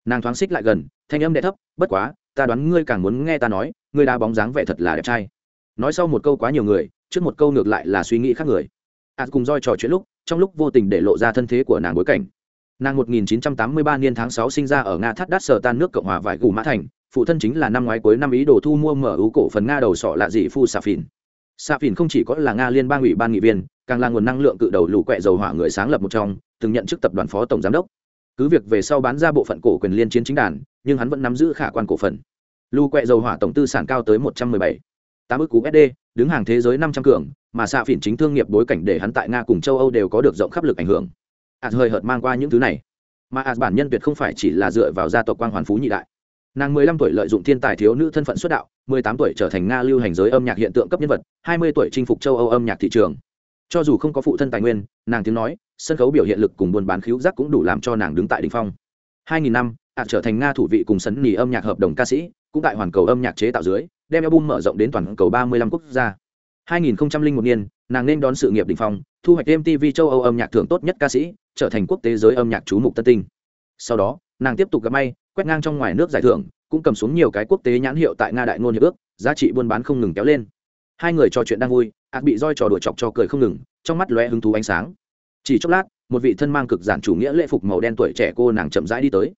[SPEAKER 1] Nàng thoáng xích lại gần thanh âm đè thấp bất quá ta đoán ngươi càng muốn nghe ta nói ngươi đá bóng dáng vẻ thật là đẹp trai. Nói sau một câu quá nhiều người trước một câu ngược lại là suy nghĩ khác người. Ạt cùng roi trò chuyện lúc trong lúc vô tình để lộ ra thân thế của nàng bối cảnh nàng 1983 niên tháng 6 sinh ra ở nga thắt đát sở tan nước cộng hòa vải gù mã thành, phụ thân chính là năm ngoái cuối năm ý đồ thu mua mở ưu cổ phần nga đầu sọ lạ dị phu xà phìn. Xà phìn không chỉ có là nga liên bang ủy ban nghị viên, càng là nguồn năng lượng cự đầu lũ quẹ dầu hỏa người sáng lập một trong, từng nhận chức tập đoàn phó tổng giám đốc. Cứ việc về sau bán ra bộ phận cổ quyền liên chiến chính đàn, nhưng hắn vẫn nắm giữ khả quan cổ phần. Lũ quẹ dầu hỏa tổng tư sản cao tới 117 tám ước cú sd đứng hàng thế giới 500 cường, mà xạ phìn chính thương nghiệp bối cảnh để hắn tại nga cùng châu âu đều có được rộng khắp lực ảnh hưởng ạt hơi hợt mang qua những thứ này. Mà ạt bản nhân tuyệt không phải chỉ là dựa vào gia tộc quan hoàn phú nhị đại. Nàng mười lăm tuổi lợi dụng thiên tài thiếu nữ thân phận xuất đạo, mười tám tuổi trở thành nga lưu hành giới âm nhạc hiện tượng cấp nhân vật, hai mươi tuổi chinh phục châu âu âm nhạc thị trường. Cho dù không có phụ thân tài nguyên, nàng tiếng nói, sân khấu biểu hiện lực cùng buôn bán khíu giác cũng đủ làm cho nàng đứng tại đ ỉ n h phong. hai nghìn năm, ạt trở thành nga thủ vị cùng sấn nỉ âm nhạc hợp đồng ca sĩ, cũng tại hoàn cầu âm nhạc chế tạo dưới, đem album mở rộng đến toàn cầu ba mươi lăm quốc gia. hai nghìn một niên, nàng nên đón sự nghiệp đ ỉ n h phong thu hoạch mtv châu âu âm nhạc thưởng tốt nhất ca sĩ, trở thành quốc tế giới âm nhạc chú mục tân tinh. Sau đó, nàng tiếp tục gặp may, quét ngang trong ngoài nước giải thưởng, cũng cầm xuống nhiều cái quốc tế nhãn hiệu tại nga đại ngôn hiệp ước, giá trị buôn bán không ngừng kéo lên. Hai người trò chuyện đang vui ạt bị roi trò đùa chọc cho cười không ngừng, trong mắt lóe hứng thú ánh sáng. Chỉ chốc lát, một vị thân mang cực giản chủ nghĩa lễ phục màu đen tuổi trẻ cô nàng chậm rãi đi tới.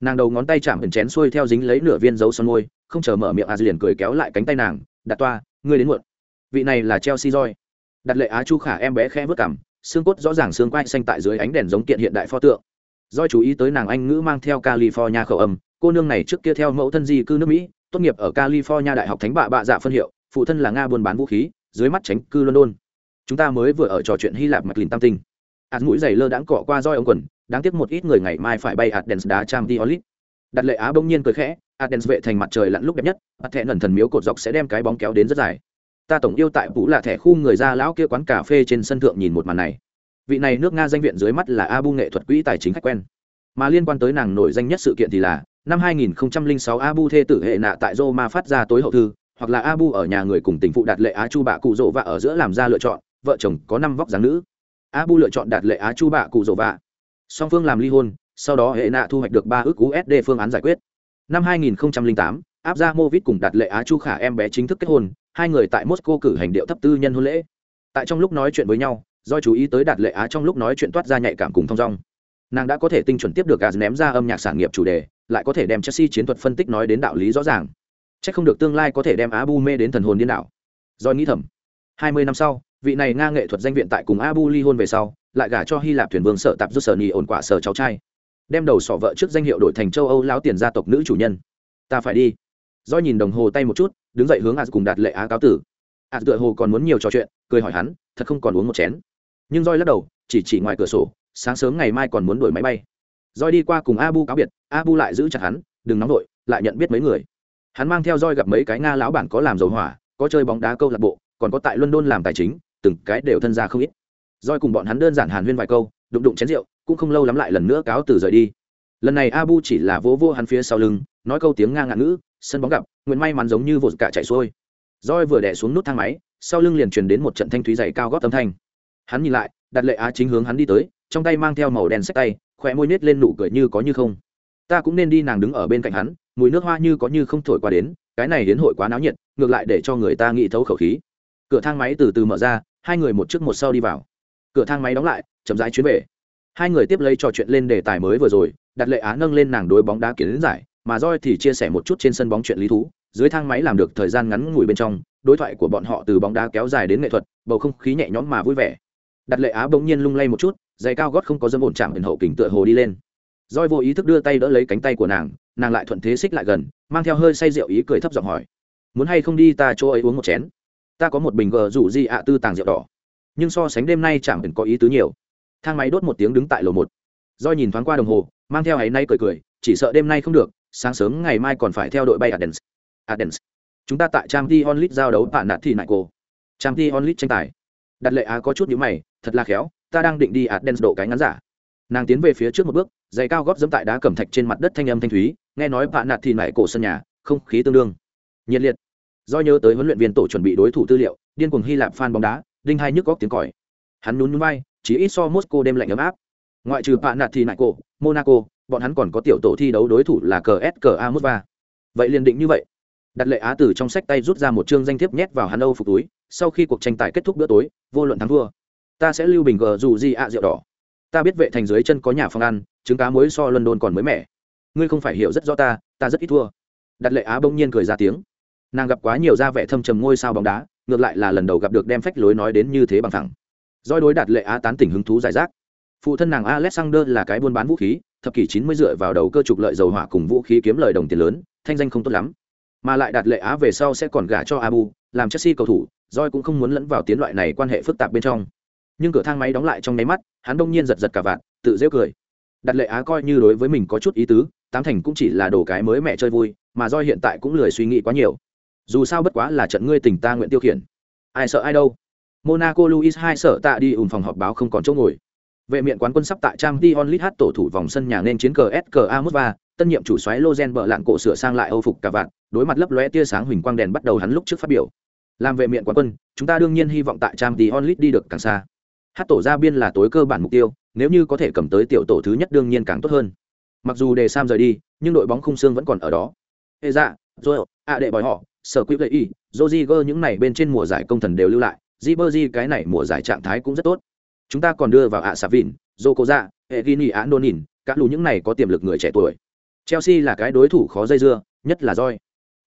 [SPEAKER 1] Nàng đầu ngón tay chạm ẩn chén xuôi theo dính lấy nửa viên dấu son môi, không chờ mở miệng a liền cười kéo lại cánh tay nàng đặt toa, ngươi đến muộn. Vị này là chelsea roi đặt lệ á chu khả em bé khẽ vớt cảm xương cốt rõ ràng xương quai xanh tại dưới ánh đèn giống kiện hiện đại pho tượng. Do chú ý tới nàng anh ngữ mang theo california khẩu âm, cô nương này trước kia theo mẫu thân di cư nước mỹ, tốt nghiệp ở california đại học thánh bạ bạ dạ phân hiệu, phụ thân là nga buôn bán vũ khí, dưới mắt tránh cư london. Chúng ta mới vừa ở trò chuyện hy lạp mạch lìn tam tinh. Hạt mũi giày lơ đãng cọ qua roi ông quần, đáng tiếc một ít người ngày mai phải bay hạt đèn đá trang đi olit đặt lệ á bỗng nhiên cười khẽ hạt đèn vệ thành mặt trời lặn lúc đẹp nhất hạt thẹn ẩn thần miếu cột dọc sẽ đem cái bóng kéo đến rất dài ta tổng yêu tại vũ là thẻ khu người ra lão kia quán cà phê trên sân thượng nhìn một màn này. Vị này nước nga danh viện dưới mắt là abu nghệ thuật quỹ tài chính khách quen. Mà liên quan tới nàng nổi danh nhất sự kiện thì là, năm 2006 abu thê tử hệ nạ tại roma phát ra tối hậu thư, hoặc là abu ở nhà người cùng tình phụ đạt lệ á chu bạ cụ rộ và ở giữa làm ra lựa chọn, vợ chồng có năm vóc dáng nữ. Abu lựa chọn đạt lệ á chu bạ cụ rộ vạ. Song phương làm ly hôn, sau đó hệ nạ thu hoạch được ba ước usd phương án giải quyết. Năm 2008 áp ra movit cùng đạt lệ á chu khả em bé chính thức kết hôn, hai người tại moscow cử hành điệu thấp tư nhân hôn lễ. Tại trong lúc nói chuyện với nhau, do chú ý tới đạt lệ á trong lúc nói chuyện toát ra nhạy cảm cùng thong dong. Nàng đã có thể tinh chuẩn tiếp được gaz ném ra âm nhạc sản nghiệp chủ đề, lại có thể đem chelsea chiến thuật phân tích nói đến đạo lý rõ ràng. C h ắ c không được tương lai có thể đem abu mê đến thần hồn điên đạo do nghĩ thầm, hai mươi năm sau, vị này nga nghệ thuật danh viện tại cùng abu ly hôn về sau, lại gả cho hy lạp thuyền vương sợ tạp rút sở nhì ổn quả sở cháu trai. Đem đầu sọ vợ trước danh hiệu đổi thành châu âu lao tiền gia tộc nữ chủ nhân. Ta phải đi do nhìn đồng hồ tay một chút, đứng dậy hướng a cùng đạt lệ á cáo tử. A tựa hồ còn muốn nhiều trò chuyện, cười hỏi hắn, thật không còn uống một chén? Nhưng roi lắc đầu, chỉ chỉ ngoài cửa sổ, sáng sớm ngày mai còn muốn đổi máy bay. Roi đi qua cùng abu cáo biệt, abu lại giữ chặt hắn, đừng nóng vội, lại nhận biết mấy người. Hắn mang theo roi gặp mấy cái nga lão bản có làm dầu hỏa, có chơi bóng đá câu lạc bộ, còn có tại london làm tài chính, từng cái đều thân ra không ít. Roi cùng bọn hắn đơn giản hàn huyên vài câu, đụng đụng chén rượu, cũng không lâu lắm lại lần nữa cáo từ rời đi. Lần này abu chỉ là vỗ vô hắn phía sau lưng, nói câu tiếng nga ngạn ngữ sân bóng gặp, nguyện may mắn giống như vột cả chạy xuôi. Roi vừa đẻ xuống nút thang máy, sau lưng liền truyền đến một trận thanh thúy dày cao gót âm thanh. Hắn nhìn lại, đặt lệ á chính hướng hắn đi tới, trong tay mang theo màu đen sách tay khỏe môi nết lên nụ cười như có như không. Ta cũng nên đi nàng đứng ở bên cạnh hắn, mùi nước hoa như có như không thổi qua đến, cái này đến hội quá náo nhiệt, ngược lại để cho người ta nghĩ thấu khẩu khí. Cửa thang máy từ từ mở ra, hai người một trước một sau đi vào. Cửa thang máy đóng lại, chậm rãi chuyến về. Hai người tiếp lấy trò chuyện lên đề tài mới vừa rồi, đặt lệ á nâng lên nàng đối bóng đá kiến giải mà roi thì chia sẻ một chút trên sân bóng chuyện lý thú. Dưới thang máy làm được thời gian ngắn ngủi bên trong, đối thoại của bọn họ từ bóng đá kéo dài đến nghệ thuật, bầu không khí nhẹ nhõm mà vui vẻ. Đặt lệ á bỗng nhiên lung lay một chút, giày cao gót không có dâm ổn chạm hình hậu kình tựa hồ đi lên. Roi vô ý thức đưa tay đỡ lấy cánh tay của nàng nàng lại thuận thế xích lại gần, mang theo hơi say rượu ý cười thấp giọng hỏi, muốn hay không đi ta chỗ ấy uống một chén? Ta có một bình gờ rủ gì ạ tư tàng rượu đỏ. Nhưng so sánh đêm nay chẳng có ý tứ nhiều. Thang máy đốt một tiếng đứng tại lầu một. Do nhìn thoáng qua đồng hồ, mang theo ấy nay cười cười, chỉ sợ đêm nay không được sáng sớm ngày mai còn phải theo đội bay adens adens chúng ta tại trang t onlit giao đấu bạn nạt thì nại cô. Trang t onlit tranh tài. Đặt lệ á có chút nhíu mày, thật là khéo, ta đang định đi adens độ cái ngắn giả. Nàng tiến về phía trước một bước, giày cao gót giẫm tại đá cẩm thạch trên mặt đất thanh âm thanh thúy, nghe nói bạn nạt thì nại cổ sân nhà, không khí tương đương. Nhiệt liệt. Do nhớ tới huấn luyện viên tổ chuẩn bị đối thủ tư liệu, điên cuồng hy lạp fan bóng đá, đinh hai nhức góc tiếng còi. Hắn nhún nhún vai, chỉ ít so Moscow đêm lạnh ấm áp. Ngoại trừ bạn nạt thì nại cổ monaco bọn hắn còn có tiểu tổ thi đấu đối thủ là cờ s cờ a mosva vậy liền định như vậy. Đặt lệ á từ trong sách tay rút ra một chương danh thiếp nhét vào hắn âu phục túi, sau khi cuộc tranh tài kết thúc bữa tối, vô luận thắng thua. Ta sẽ lưu bình gờ dù gì ạ rượu đỏ. Ta biết vệ thành dưới chân có nhà phòng ăn, trứng cá muối so london còn mới mẻ. Ngươi không phải hiểu rất rõ ta ta rất ít thua. Đặt lệ á bỗng nhiên cười ra tiếng. Nàng gặp quá nhiều da vẻ thâm trầm ngôi sao bóng đá, ngược lại là lần đầu gặp được đem phách lối nói đến như thế bằng thẳng. Doi đối đạt lệ á tán tỉnh hứng thú giải rác. Phụ thân nàng alexander là cái buôn bán vũ khí thập kỷ chín mươi dựa vào đầu cơ trục lợi dầu hỏa cùng vũ khí kiếm lời đồng tiền lớn, thanh danh không tốt lắm. Mà lại đạt lệ á về sau sẽ còn gả cho abu, làm chelsea cầu thủ doi cũng không muốn lẫn vào tiến loại này quan hệ phức tạp bên trong. Nhưng cửa thang máy đóng lại trong nháy mắt, hắn đông nhiên giật giật cả vạn, tự dễ cười. Đặt lệ á coi như đối với mình có chút ý tứ, tám thành cũng chỉ là đồ cái mới mẹ chơi vui, mà doi hiện tại cũng lười suy nghĩ quá nhiều. Dù sao bất quá là trận ngươi tình ta nguyện tiêu khiển. Ai sợ ai đâu? Monaco luis hai sợ tạ đi ùn phòng họp báo không còn chỗ ngồi vệ miện quán quân sắp tại trang t onlit Hát tổ thủ vòng sân nhà nên chiến cờ ska mosva tân nhiệm chủ soái lozen bợ lạng cổ sửa sang lại âu phục cả vạn, đối mặt lấp lóe tia sáng huỳnh quang đèn bắt đầu hắn lúc trước phát biểu. Làm vệ miện quán quân, chúng ta đương nhiên hy vọng tại trang t onlit đi được càng xa. Hát tổ ra biên là tối cơ bản mục tiêu, nếu như có thể cầm tới tiểu tổ thứ nhất đương nhiên càng tốt hơn. Mặc dù đề sam rời đi, nhưng đội bóng khung xương vẫn còn ở đó. Ê dạ rồi, ạ đệ bòi họ, sở quỹ lệ y joziger những này bên trên mùa giải công thần đều lưu lại Jibberjee cái này mùa giải trạng thái cũng rất tốt chúng ta còn đưa vào ạ xà vịn dô cô dạ hệ ghi nhị án đôn nhìn các lù những này có tiềm lực người trẻ tuổi. Chelsea là cái đối thủ khó dây dưa, nhất là roi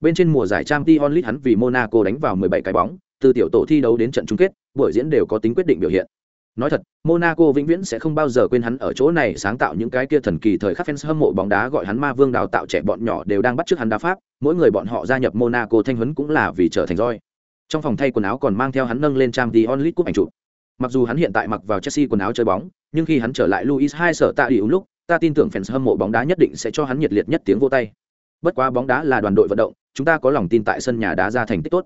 [SPEAKER 1] bên trên mùa giải trang t onlit hắn vì monaco đánh vào 17 cái bóng, từ tiểu tổ thi đấu đến trận chung kết, buổi diễn đều có tính quyết định biểu hiện. Nói thật, monaco vĩnh viễn sẽ không bao giờ quên hắn ở chỗ này sáng tạo những cái kia thần kỳ thời khắc fans hâm mộ bóng đá gọi hắn ma vương đào tạo trẻ bọn nhỏ đều đang bắt chước hắn đá pháp, mỗi người bọn họ gia nhập monaco thanh huấn cũng là vì trở thành roi trong phòng thay quần áo còn mang theo hắn nâng lên trang t onlit cúp ảnh chụp mặc dù hắn hiện tại mặc vào chelsea quần áo chơi bóng nhưng khi hắn trở lại luis hai sở tạ đi lúc ta tin tưởng fans hâm mộ bóng đá nhất định sẽ cho hắn nhiệt liệt nhất tiếng vô tay. Bất quá bóng đá là đoàn đội vận động chúng ta có lòng tin tại sân nhà đá ra thành tích tốt.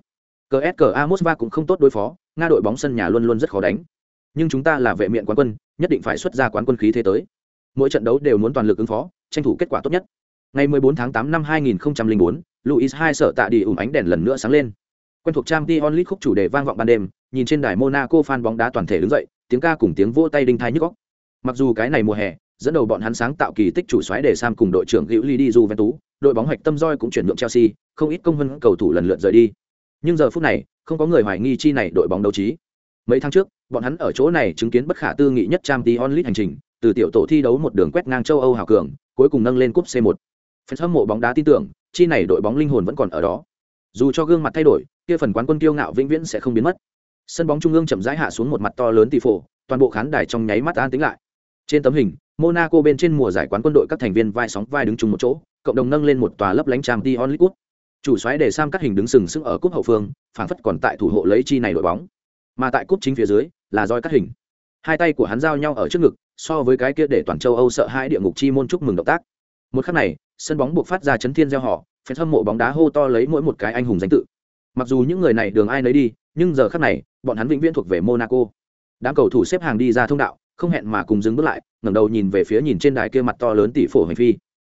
[SPEAKER 1] Cska mosva cũng không tốt đối phó nga đội bóng sân nhà luôn luôn rất khó đánh. Nhưng chúng ta là vệ miện quán quân nhất định phải xuất ra quán quân khí thế tới. Mỗi trận đấu đều muốn toàn lực ứng phó tranh thủ kết quả tốt nhất. Ngày 14 tháng 8 năm 2004, Luis hai sở tạ đi ủng ánh đèn lần nữa sáng lên quen thuộc trang t onlit khúc chủ đề vang vọng ban đêm nhìn trên đài monaco fan bóng đá toàn thể đứng dậy tiếng ca cùng tiếng vỗ tay đinh thai nhức góc mặc dù cái này mùa hè dẫn đầu bọn hắn sáng tạo kỳ tích chủ xoáy để sam cùng đội trưởng hữu ly đi tú, đội bóng hoạch tâm roi cũng chuyển nhượng chelsea không ít công hơn cầu thủ lần lượt rời đi. Nhưng giờ phút này không có người hoài nghi chi này đội bóng đấu trí. Mấy tháng trước bọn hắn ở chỗ này chứng kiến bất khả tư nghị nhất trang t onlit hành trình từ tiểu tổ thi đấu một đường quét ngang châu âu hào cường cuối cùng nâng lên cúp c 1 phần hâm mộ bóng đá tin tưởng, chi này đội bóng linh hồn vẫn còn ở đó. Dù cho gương mặt thay đổi, kia phần quán quân kiêu ngạo vĩnh viễn sẽ không biến mất. Sân bóng trung ương chậm rãi hạ xuống một mặt to lớn tỷ phổ, toàn bộ khán đài trong nháy mắt an tĩnh lại. Trên tấm hình, Monaco bên trên mùa giải quán quân đội các thành viên vai sóng vai đứng chung một chỗ, cộng đồng nâng lên một tòa lấp lánh trang Dion League Chủ xoáy để Sam cắt hình đứng sừng sững ở cúp hậu phương, phản phất còn tại thủ hộ lấy chi này đội bóng. Mà tại cúp chính phía dưới, là roi cắt hình. Hai tay của hắn giao nhau ở trước ngực, so với cái kia để toàn châu Âu sợ hai địa ngục chi môn chúc mừng động tác. Một khắc này, sân bóng buộc phát ra chấn thiên gieo họ, fan hâm mộ bóng đá hô to lấy mỗi một cái anh hùng danh tự. Mặc dù những người này đường ai nấy đi, nhưng giờ khắc này, bọn hắn vĩnh viễn thuộc về Monaco. Đám cầu thủ xếp hàng đi ra thông đạo, không hẹn mà cùng dừng bước lại, ngẩng đầu nhìn về phía nhìn trên đài kia mặt to lớn tỷ phổ hành phi.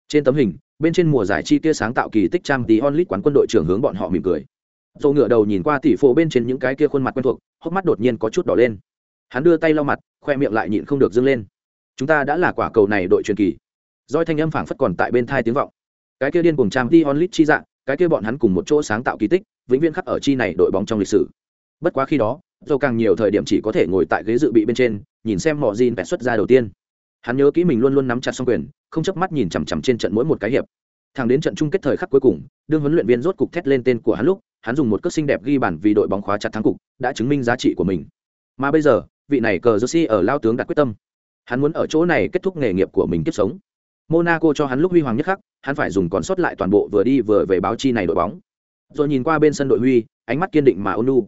[SPEAKER 1] Trên tấm hình, bên trên mùa giải chi kia sáng tạo kỳ tích trang tí onlit quán quân đội trưởng hướng bọn họ mỉm cười. Tô ngựa đầu nhìn qua tỷ phổ bên trên những cái kia khuôn mặt quen thuộc, hốc mắt đột nhiên có chút đỏ lên. Hắn đưa tay lau mặt, khoe miệng lại nhịn không được dâng lên. Chúng ta đã là quả cầu này đội truyền kỳ. Doi thanh âm phảng phất còn tại bên thai tiếng vọng. Cái kia điên cuồng trang đi onlit chi dạng, cái kia bọn hắn cùng một chỗ sáng tạo kỳ tích, vĩnh viễn khắc ở chi này đội bóng trong lịch sử. Bất quá khi đó, dầu càng nhiều thời điểm chỉ có thể ngồi tại ghế dự bị bên trên, nhìn xem mỏ Jin bẹt xuất ra đầu tiên. Hắn nhớ kỹ mình luôn luôn nắm chặt song quyền, không chớp mắt nhìn chằm chằm trên trận mỗi một cái hiệp. Thẳng đến trận chung kết thời khắc cuối cùng, đương huấn luyện viên rốt cục thét lên tên của hắn lúc, hắn dùng một cước xinh đẹp ghi bản vì đội bóng khóa chặt thắng cục, đã chứng minh giá trị của mình. Mà bây giờ, vị này cờ Jersey ở lao tướng đặt quyết tâm. Hắn muốn ở chỗ này kết thúc nghề nghiệp của mình tiếp sống. Monaco cho hắn lúc huy hoàng nhất khắc, hắn phải dùng còn sót lại toàn bộ vừa đi vừa về báo chi này đội bóng. Rồi nhìn qua bên sân đội huy, ánh mắt kiên định mà ôn nhu.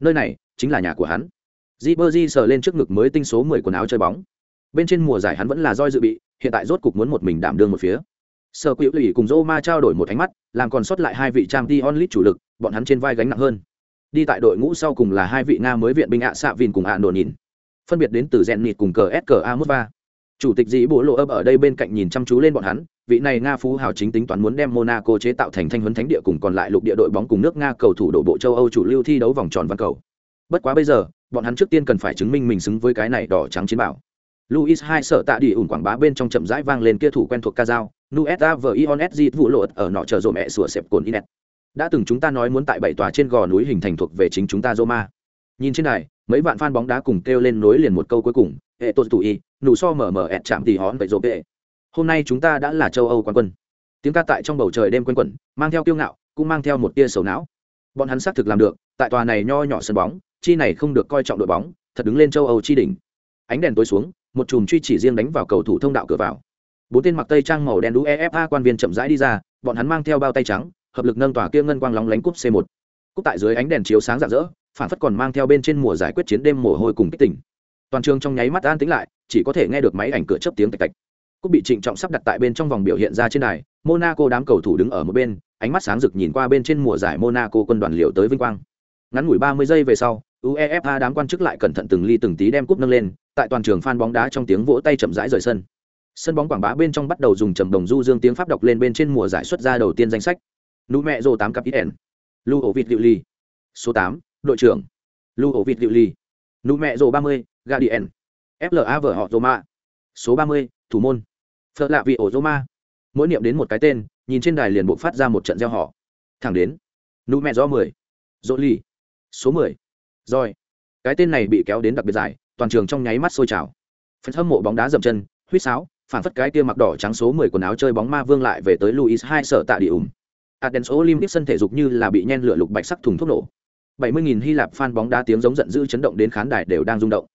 [SPEAKER 1] Nơi này chính là nhà của hắn. Ribery sờ lên trước ngực mới tinh số 10 quần áo chơi bóng. Bên trên mùa giải hắn vẫn là roi dự bị, hiện tại rốt cục muốn một mình đảm đương một phía. Sở Quỷ Lỷ cùng Roma trao đổi một ánh mắt, làm còn sót lại hai vị Champions League chủ lực, bọn hắn trên vai gánh nặng hơn. Đi tại đội ngũ sau cùng là hai vị Nga mới viện binh ạ xạ Vin cùng ạ Nổ nhìn. Phân biệt đến từ Zenit cùng cờ SKA Mosva. Chủ tịch dĩ bố lộ ấp ở đây bên cạnh nhìn chăm chú lên bọn hắn, vị này Nga phú hào chính tính toán muốn đem Monaco chế tạo thành thanh huấn thánh địa cùng còn lại lục địa đội bóng cùng nước Nga cầu thủ đổ bộ châu Âu chủ lưu thi đấu vòng tròn văn cầu. Bất quá bây giờ, bọn hắn trước tiên cần phải chứng minh mình xứng với cái này đỏ trắng chiến bảo. Luis hai sợ tạ đi ủng quảng bá bên trong chậm rãi vang lên kia thủ quen thuộc ca dao, Nueta vờ Ionesg vụ lộ ở nọ chờ rộ mẹ sủa xẹp cồn Inet. Đã từng chúng ta nói muốn tại bảy tòa trên gò núi hình thành thuộc về chính chúng ta Roma. Nhìn trên này, mấy vạn fan bóng đá cùng kêu lên nối liền một câu cuối cùng, "Hệ tốt tụ y, nụ so mở mở ẹt chạm thì hón vậy rồi bệ." Hôm nay chúng ta đã là châu Âu quán quân. Tiếng ca tại trong bầu trời đêm quanh quẩn, mang theo kiêu ngạo, cũng mang theo một tia sầu não. Bọn hắn xác thực làm được, tại tòa này nho nhỏ sân bóng, chi này không được coi trọng đội bóng, thật đứng lên châu Âu chi đỉnh. Ánh đèn tối xuống, một chùm truy chỉ riêng đánh vào cầu thủ thông đạo cửa vào. Bốn tên mặc tây trang màu đen đú EFA quan viên chậm rãi đi ra, bọn hắn mang theo bao tay trắng, hợp lực nâng tòa kia ngân quang lóng lánh cúp C1. Cúp tại dưới ánh đèn chiếu sáng rạng rỡ, phản phất còn mang theo bên trên mùa giải quyết chiến đêm mồ hôi cùng kích tỉnh. Toàn trường trong nháy mắt an tĩnh lại, chỉ có thể nghe được máy ảnh cửa chớp tiếng tạch tạch. Cúp bị trịnh trọng sắp đặt tại bên trong vòng biểu hiện ra trên đài, Monaco đám cầu thủ đứng ở một bên, ánh mắt sáng rực nhìn qua bên trên mùa giải Monaco quân đoàn liệu tới vinh quang. Ngắn ngủi 30 giây về sau, UEFA đám quan chức lại cẩn thận từng ly từng tí đem cúp nâng lên, tại toàn trường fan bóng đá trong tiếng vỗ tay chậm rãi rời sân. Sân bóng quảng bá bên trong bắt đầu dùng trầm đồng du dương tiếng pháp đọc lên bên trên mùa giải xuất ra đầu tiên danh sách. nụ mẹ rồ tám cặp ít ẻn, Lưu ổ vịt Liệu Ly. Số tám đội trưởng. lưu ổ vịt liệu Ly. nụ mẹ rồ 30, Guardian. FLA vở họ Roma. Số 30, thủ môn. Phật lạ vị ổ Roma. Mỗi niệm đến một cái tên, nhìn trên đài liền buộc phát ra một trận gieo họ. Thẳng đến. nụ mẹ do 10. Dỗ ly. Số 10. Rồi. Cái tên này bị kéo đến đặc biệt dài, toàn trường trong nháy mắt sôi trào phần hâm mộ bóng đá dậm chân huýt sáo phản phất cái kia mặc đỏ trắng số 10 quần áo chơi bóng ma vương lại về tới Luis hai sở tạ địa ủng. Athens Olympic sân thể dục như là bị nhen lửa lục bạch sắc thùng thuốc nổ. 70.000 Hy Lạp fan bóng đá tiếng giống giận dữ chấn động đến khán đài đều đang rung động.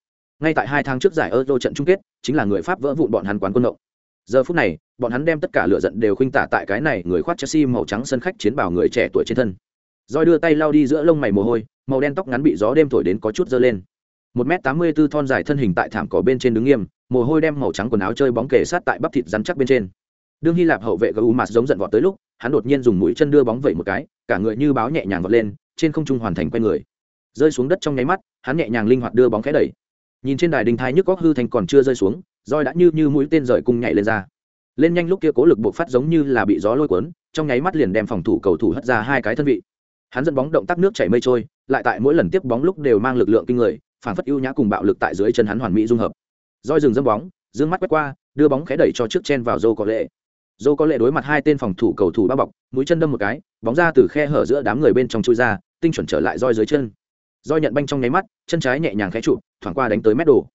[SPEAKER 1] Ngay tại hai tháng trước giải Euro trận chung kết, chính là người Pháp vỡ vụn bọn hắn quán quân động. Giờ phút này, bọn hắn đem tất cả lửa giận đều khuynh tả tại cái này người khoác Chelsea màu trắng sân khách chiến bào người trẻ tuổi trên thân. Rồi đưa tay lau đi giữa lông mày mồ hôi, màu đen tóc ngắn bị gió đêm thổi đến có chút dơ lên. Một m tám mươi 84 thon dài thân hình tại thảm cỏ bên trên đứng nghiêm, mồ hôi đem màu trắng quần áo chơi bóng kề sát tại bắp thịt rắn chắc bên trên. Đương Hy Lạp hậu vệ GU Mạt giống giận vọt tới lúc, hắn đột nhiên dùng mũi chân đưa bóng vẩy một cái, cả người như báo nhẹ nhàng vọt lên, trên không trung hoàn thành quay người. Rơi xuống đất trong nháy mắt, hắn nhẹ nhàng linh hoạt đưa bóng khẽ đẩy. Nhìn trên đài đình thái nhức góc hư thành còn chưa rơi xuống, roi đã như như mũi tên rời cung nhảy lên ra. Lên nhanh lúc kia cố lực bộc phát giống như là bị gió lôi cuốn, trong nháy mắt liền đem phòng thủ cầu thủ hất ra hai cái thân vị. Hắn dẫn bóng động tác nước chảy mây trôi, lại tại mỗi lần tiếp bóng lúc đều mang lực lượng kinh người, phản phất ưu nhã cùng bạo lực tại dưới chân hắn hoàn mỹ dung hợp. Roi dừng dâm bóng, dương mắt quét qua, đưa bóng khẽ đẩy cho trước chen vào dâu có lệ. dâu có lệ đối mặt hai tên phòng thủ cầu thủ bao bọc, mũi chân đâm một cái, bóng ra từ khe hở giữa đám người bên trong chui ra, tinh chuẩn trở lại roi dưới chân. Roi nhận banh trong nháy mắt, chân trái nhẹ nhàng khẽ trụ, thoảng qua đánh tới mét đồ.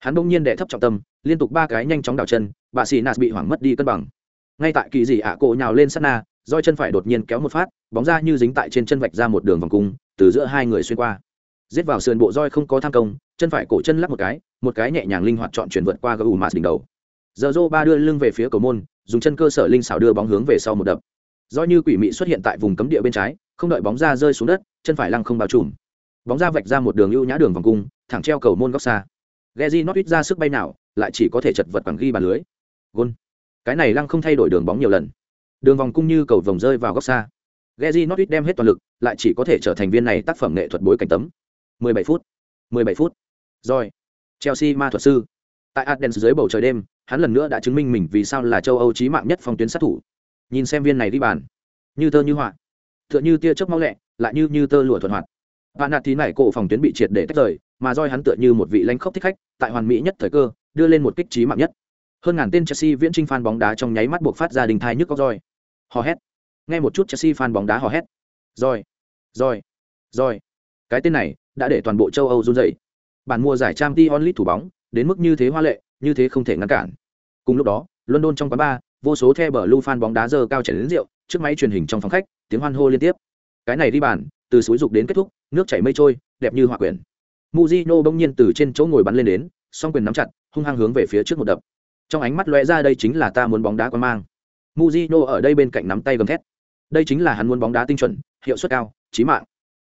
[SPEAKER 1] Hắn bỗng nhiên đệ thấp trọng tâm, liên tục ba cái nhanh chóng đảo chân, bà xì nạt bị hoảng mất đi cân bằng. Ngay tại kỳ dị ạ cổ nhào lên sát na, roi chân phải đột nhiên kéo một phát, bóng ra như dính tại trên chân vạch ra một đường vòng cung, từ giữa hai người xuyên qua. Giết vào sườn bộ roi không có tham công, chân phải cổ chân lắc một cái, một cái nhẹ nhàng linh hoạt chọn chuyển vượt qua gù mạt đỉnh đầu. Giờ Zô ba đưa lưng về phía cầu môn, dùng chân cơ sở linh xảo đưa bóng hướng về sau một đập do như quỷ mị xuất hiện tại vùng cấm địa bên trái, không đợi bóng ra rơi xuống đất, chân phải lăng không bao trùm. Bóng ra vạch ra một đường ưu nhã đường vòng cung, thẳng treo cầu môn góc xa. Geji nót ít ra sức bay nào, lại chỉ có thể chật vật bằng ghi bàn lưới. Gôn. Cái này lăng không thay đổi đường bóng nhiều lần. Đường vòng cung như cầu vòng rơi vào góc xa. Geji nót ít đem hết toàn lực, lại chỉ có thể trở thành viên này tác phẩm nghệ thuật bối cảnh tấm. 17 phút. 17 phút. Rồi. Chelsea ma thuật sư. Tại Athens dưới bầu trời đêm, hắn lần nữa đã chứng minh mình vì sao là châu âu trí mạng nhất phòng tuyến sát thủ nhìn xem viên này đi bàn. Như tơ như họa. Tựa như tia chớp máu lẹ, lại như như tơ lụa thuận hoạt. Bạn nạt thì này cổ phòng tuyến bị triệt để tách rời, mà roi hắn tựa như một vị lãnh khốc thích khách, tại hoàn mỹ nhất thời cơ, đưa lên một kích trí mạng nhất. Hơn ngàn tên chelsea viễn trinh fan bóng đá trong nháy mắt buộc phát ra đình thai nhức có roi. Hò hét. Nghe một chút chelsea fan bóng đá hò hét. Roi. Roi. Roi. Cái tên này đã để toàn bộ châu âu run dậy bản mua giải trang t onlit thủ bóng, đến mức như thế hoa lệ, như thế không thể ngăn cản. Cùng lúc đó, london trong quán bar vô số the bờ lưu fan bóng đá dơ cao chảy đến rượu, trước máy truyền hình trong phòng khách, tiếng hoan hô liên tiếp. Cái này đi bàn, từ suối dục đến kết thúc, nước chảy mây trôi, đẹp như hỏa quyển. Muzino bỗng nhiên từ trên chỗ ngồi bắn lên đến, song quyền nắm chặt, hung hăng hướng về phía trước một đập. Trong ánh mắt lóe ra đây chính là ta muốn bóng đá quan mang. Muzino ở đây bên cạnh nắm tay gầm thét. Đây chính là hắn muốn bóng đá tinh chuẩn, hiệu suất cao, chí mạng.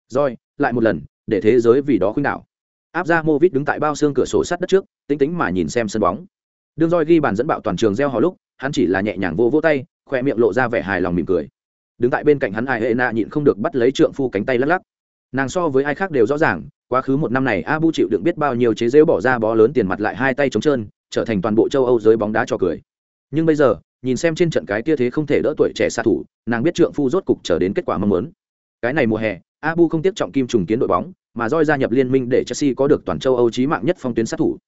[SPEAKER 1] Rồi, lại một lần, để thế giới vì đó khuynh đảo. Áp ra Movit đứng tại bao xương cửa sổ sắt đất trước, tính tính mà nhìn xem sân bóng đương roi ghi bàn dẫn bạo toàn trường gieo hò lúc, hắn chỉ là nhẹ nhàng vô vô tay, khoe miệng lộ ra vẻ hài lòng mỉm cười. Đứng tại bên cạnh hắn ai hệ na nhịn không được bắt lấy trượng phu cánh tay lắc lắc. Nàng so với ai khác đều rõ ràng, quá khứ một năm này abu chịu đựng biết bao nhiêu chế rêu bỏ ra bó lớn tiền mặt lại hai tay trống trơn, trở thành toàn bộ châu âu giới bóng đá cho cười. Nhưng bây giờ, nhìn xem trên trận cái tia thế không thể đỡ tuổi trẻ xạ thủ, nàng biết trượng phu rốt cục trở đến kết quả mong muốn. Cái này mùa hè, abu không tiếp trọng kim trùng kiến đội bóng, mà roi gia nhập liên minh để chelsea có được toàn châu âu trí mạng nhất phong tuyến sát thủ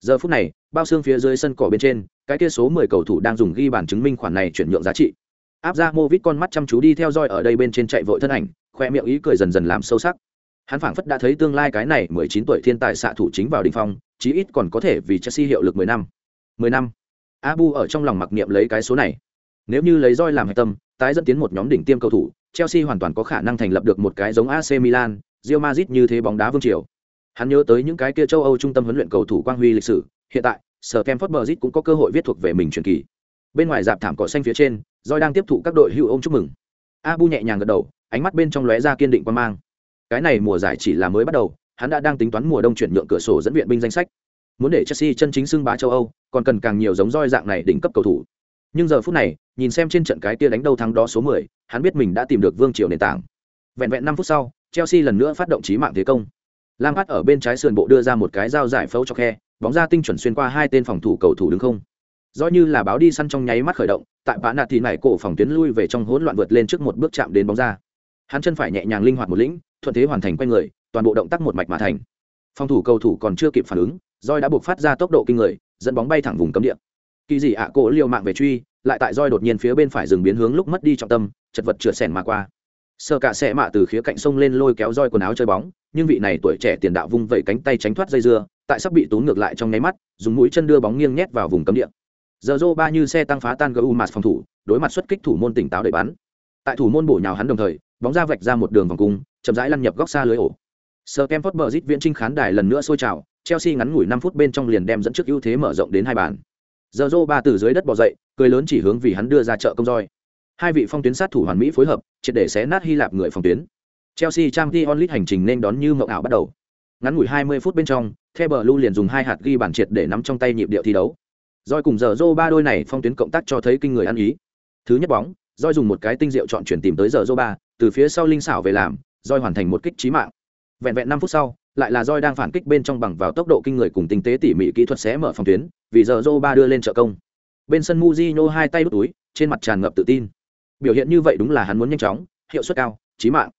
[SPEAKER 1] giờ phút này, bao xương phía dưới sân cỏ bên trên, cái kia số mười cầu thủ đang dùng ghi bản chứng minh khoản này chuyển nhượng giá trị. Áp ra mô vít con mắt chăm chú đi theo dõi ở đây bên trên chạy vội thân ảnh, khoe miệng ý cười dần dần làm sâu sắc. Hắn phảng phất đã thấy tương lai cái này mười chín tuổi thiên tài xạ thủ chính vào đ ỉ n h phong, chí ít còn có thể vì chelsea hiệu lực mười năm. Mười năm. Abu ở trong lòng mặc niệm lấy cái số này. Nếu như lấy roi làm hạch tâm, tái dẫn tiến một nhóm đỉnh tiêm cầu thủ, chelsea hoàn toàn có khả năng thành lập được một cái giống ac milan rio mazit như thế bóng đá vương triều hắn nhớ tới những cái kia châu âu trung tâm huấn luyện cầu thủ quang huy lịch sử hiện tại sở kem phớt bờ cũng có cơ hội viết thuộc về mình truyền kỳ. Bên ngoài dạp thảm cỏ xanh phía trên roi đang tiếp thụ các đội hưu ôm chúc mừng. Abu nhẹ nhàng gật đầu ánh mắt bên trong lóe ra kiên định quan mang. Cái này mùa giải chỉ là mới bắt đầu hắn đã đang tính toán mùa đông chuyển nhượng cửa sổ dẫn viện binh danh sách. Muốn để chelsea chân chính xưng bá châu âu còn cần càng nhiều giống roi dạng này đỉnh cấp cầu thủ. Nhưng giờ phút này nhìn xem trên trận cái kia đánh đầu thắng đó số 10, hắn biết mình đã tìm được vương triều nền tảng. Vẹn vẹn năm phút sau chelsea lần nữa phát động trí mạng thế công lam hát ở bên trái sườn bộ đưa ra một cái dao giải phẫu cho khe, bóng ra tinh chuẩn xuyên qua hai tên phòng thủ cầu thủ đứng không. Do như là báo đi săn trong nháy mắt khởi động, tại bã nạt thì nải cổ phòng tuyến lui về trong hỗn loạn vượt lên trước một bước chạm đến bóng ra hắn chân phải nhẹ nhàng linh hoạt một lĩnh, thuận thế hoàn thành quanh người, toàn bộ động tác một mạch mà thành. Phòng thủ cầu thủ còn chưa kịp phản ứng roi đã buộc phát ra tốc độ kinh người, dẫn bóng bay thẳng vùng cấm địa. Kỳ dị ạ à cổ liều mạng về truy, lại tại roi đột nhiên phía bên phải dừng biến hướng lúc mất đi trọng tâm, chật vật chừa sẻn mà qua sơ cả sẽ mạ từ khía cạnh sông lên lôi kéo roi quần áo chơi bóng, nhưng vị này tuổi trẻ tiền đạo vung vẩy cánh tay tránh thoát dây dưa, tại sắp bị tốn ngược lại trong nháy mắt, dùng mũi chân đưa bóng nghiêng nhét vào vùng cấm địa. Giờ rô ba như xe tăng phá tan gu mạt phòng thủ, đối mặt xuất kích thủ môn tỉnh táo để bắn. Tại thủ môn bổ nhào hắn đồng thời, bóng ra vạch ra một đường vòng cung, chậm rãi lăn nhập góc xa lưới ổ. Sờ kem phớt bờ rít viễn trinh khán đài lần nữa sôi trào, chelsea ngắn ngủi năm phút bên trong liền đem dẫn trước ưu thế mở rộng đến hai bàn. Giờ rô ba từ dưới đất bỏ dậy, cười lớn chỉ hướng vì hắn đưa ra chợ công roi hai vị phong tuyến sát thủ hoàn mỹ phối hợp triệt để xé nát hy lạp người phòng tuyến chelsea trang t onlit hành trình nên đón như mộng ảo bắt đầu ngắn ngủi 20 phút bên trong the bờ lu liền dùng hai hạt ghi bản triệt để nắm trong tay nhịp điệu thi đấu Doi cùng giờ Zô ba đôi này phong tuyến cộng tác cho thấy kinh người ăn ý. Thứ nhất bóng, Doi dùng một cái tinh diệu chọn chuyển tìm tới giờ Zô ba, từ phía sau linh xảo về làm, Doi hoàn thành một kích chí mạng. Vẹn vẹn 5 phút sau, lại là Doi đang phản kích bên trong bằng vào tốc độ kinh người cùng tinh tế tỉ mỉ kỹ thuật xé mở phòng tuyến, vì giờ Zô ba đưa lên trợ công. Bên sân Mujinho hai tay đút túi, trên mặt tràn ngập tự tin. Biểu hiện như vậy đúng là hắn muốn nhanh chóng, hiệu suất cao, chí mạng.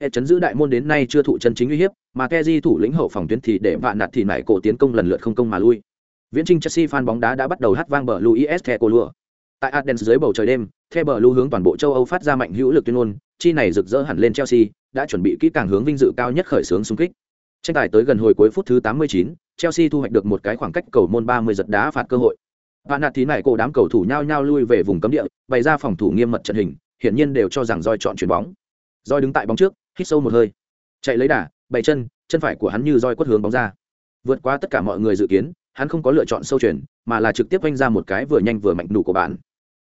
[SPEAKER 1] Hệ chấn giữ đại môn đến nay chưa thụ chân chính uy hiếp, mà Kezi thủ lĩnh hậu phòng tuyến thì để vạn nạt thì nải cổ tiến công lần lượt không công mà lui. Viễn Trinh Chelsea fan bóng đá đã bắt đầu hát vang bờ Luis Thecolua. Tại Athens dưới bầu trời đêm, The bờ lưu hướng toàn bộ châu Âu phát ra mạnh hữu lực tuyên ngôn, chi này rực rỡ hẳn lên Chelsea, đã chuẩn bị kỹ càng hướng vinh dự cao nhất khởi xướng xung kích. Tranh tài tới gần hồi cuối phút thứ 89, Chelsea thu hoạch được một cái khoảng cách cầu môn 30 giật đá phạt cơ hội và nạt thì này cổ đám cầu thủ nhao nhao lui về vùng cấm địa, bày ra phòng thủ nghiêm mật trận hình, hiển nhiên đều cho rằng roi chọn chuyền bóng. Roi đứng tại bóng trước, hít sâu một hơi, chạy lấy đà, bày chân, chân phải của hắn như roi quất hướng bóng ra. Vượt qua tất cả mọi người dự kiến, hắn không có lựa chọn sâu chuyển mà là trực tiếp vanh ra một cái vừa nhanh vừa mạnh đủ của bạn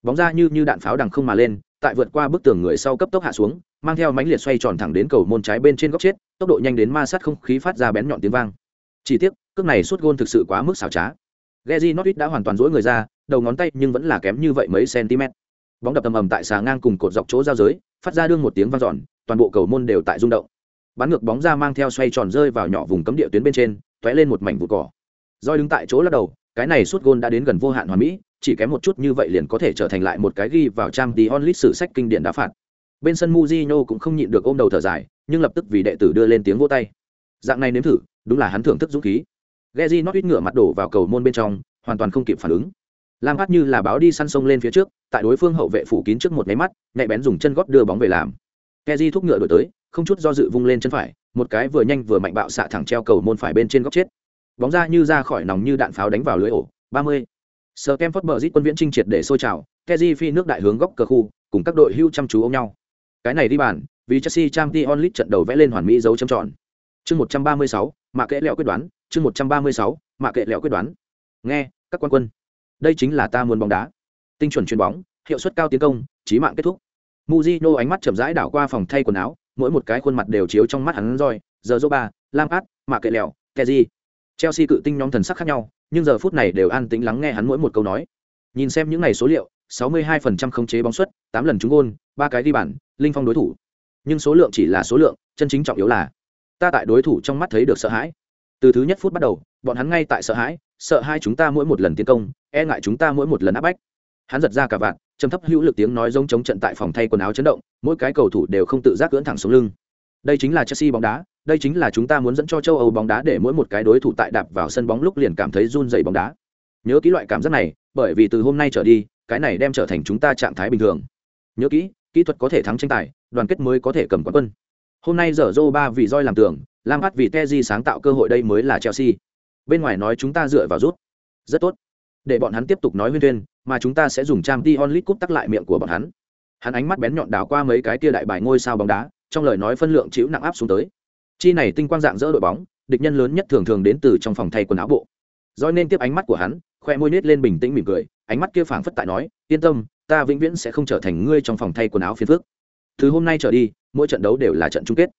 [SPEAKER 1] bóng ra như như đạn pháo đằng không mà lên tại vượt qua bức tường người sau cấp tốc hạ xuống mang theo mánh liệt xoay tròn thẳng đến cầu môn trái bên trên góc chết tốc độ nhanh đến ma sát không khí phát ra bén nhọn tiếng vang chỉ tiếc cước này suốt gôn thực sự quá mức xảo trá Geji Notwit đã hoàn toàn rũi người ra, đầu ngón tay nhưng vẫn là kém như vậy mấy cm. Bóng đập tầm ầm tại xà ngang cùng cột dọc chỗ giao giới, phát ra đương một tiếng vang dọn, toàn bộ cầu môn đều tại rung động. Bắn ngược bóng ra mang theo xoay tròn rơi vào nhỏ vùng cấm địa tuyến bên trên, tóe lên một mảnh vụ cỏ Doi đứng tại chỗ lắc đầu cái này suốt gôn đã đến gần vô hạn hoàn mỹ chỉ kém một chút như vậy liền có thể trở thành lại một cái ghi vào trang tí onlit sử sách kinh điển đá phạt bên sân Mujinho cũng không nhịn được ôm đầu thở dài nhưng lập tức vì đệ tử đưa lên tiếng vỗ tay dạng này nếm thử đúng là hắn thưởng thức dũng khí Geji Notwit ngửa mặt đổ vào cầu môn bên trong, hoàn toàn không kịp phản ứng. Lam Phát như là báo đi săn sông lên phía trước, tại đối phương hậu vệ phủ kín trước một cái mắt, nhạy bén dùng chân gót đưa bóng về làm. Geji thúc ngựa đuổi tới, không chút do dự vung lên chân phải, một cái vừa nhanh vừa mạnh bạo xạ thẳng treo cầu môn phải bên trên góc chết. Bóng ra như ra khỏi nòng như đạn pháo đánh vào lưới ổ, 30. Sir Stamford Bridge quân viễn trinh triệt để sôi trào, Geji phi nước đại hướng góc cờ khu, cùng các đội hưu chăm chú ôm nhau. Cái này đi bàn, vì Chelsea Champions League trận đầu vẽ lên hoàn mỹ dấu chấm tròn. Chương 136, mạ kệ lẹo quyết đoán chương một trăm ba mươi sáu mạ kệ lẹo quyết đoán. Nghe các quan quân. Đây chính là ta muốn bóng đá. Tinh chuẩn chuyền bóng hiệu suất cao tiến công trí mạng kết thúc. Mujino ánh mắt chậm rãi đảo qua phòng thay quần áo mỗi một cái khuôn mặt đều chiếu trong mắt hắn roi. Giờ dô ba lam át mạ kệ lẹo keji Chelsea cự tinh nhóm thần sắc khác nhau, nhưng giờ phút này đều an tĩnh lắng nghe hắn mỗi một câu nói. Nhìn xem những ngày số liệu, 62% khống chế bóng suất, 8 lần trúng gôn, ba cái đi bàn, linh phong đối thủ. Nhưng số lượng chỉ là số lượng, chân chính trọng yếu là ta tại đối thủ trong mắt thấy được sợ hãi. Từ thứ nhất phút bắt đầu, bọn hắn ngay tại sợ hãi, sợ hai chúng ta mỗi một lần tiến công, e ngại chúng ta mỗi một lần áp bách. Hắn giật ra cả vạn, trầm thấp hữu lực tiếng nói giống chống trận tại phòng thay quần áo chấn động, mỗi cái cầu thủ đều không tự giác cưỡn thẳng xuống lưng. Đây chính là Chelsea bóng đá, đây chính là chúng ta muốn dẫn cho châu Âu bóng đá để mỗi một cái đối thủ tại đạp vào sân bóng lúc liền cảm thấy run dày bóng đá. Nhớ kỹ loại cảm giác này, bởi vì từ hôm nay trở đi, cái này đem trở thành chúng ta trạng thái bình thường. Nhớ kỹ, kỹ thuật có thể thắng tranh tài, đoàn kết mới có thể cầm quán quân. Hôm nay giờ Zô ba vì roi làm tường, Lam Hát vì Teji sáng tạo cơ hội đây mới là Chelsea. Bên ngoài nói chúng ta dựa vào rút. Rất tốt. Để bọn hắn tiếp tục nói huyên thuyên, mà chúng ta sẽ dùng Champions League cúp tắc lại miệng của bọn hắn. Hắn ánh mắt bén nhọn đảo qua mấy cái kia đại bài ngôi sao bóng đá, trong lời nói phân lượng chịu nặng áp xuống tới chi này tinh quang dạng dỡ đội bóng địch nhân lớn nhất thường thường đến từ trong phòng thay quần áo bộ doi nên tiếp ánh mắt của hắn khoe môi nết lên bình tĩnh mỉm cười ánh mắt kia phảng phất tại nói yên tâm ta vĩnh viễn sẽ không trở thành ngươi trong phòng thay quần áo phiền phức từ hôm nay trở đi mỗi trận đấu đều là trận chung kết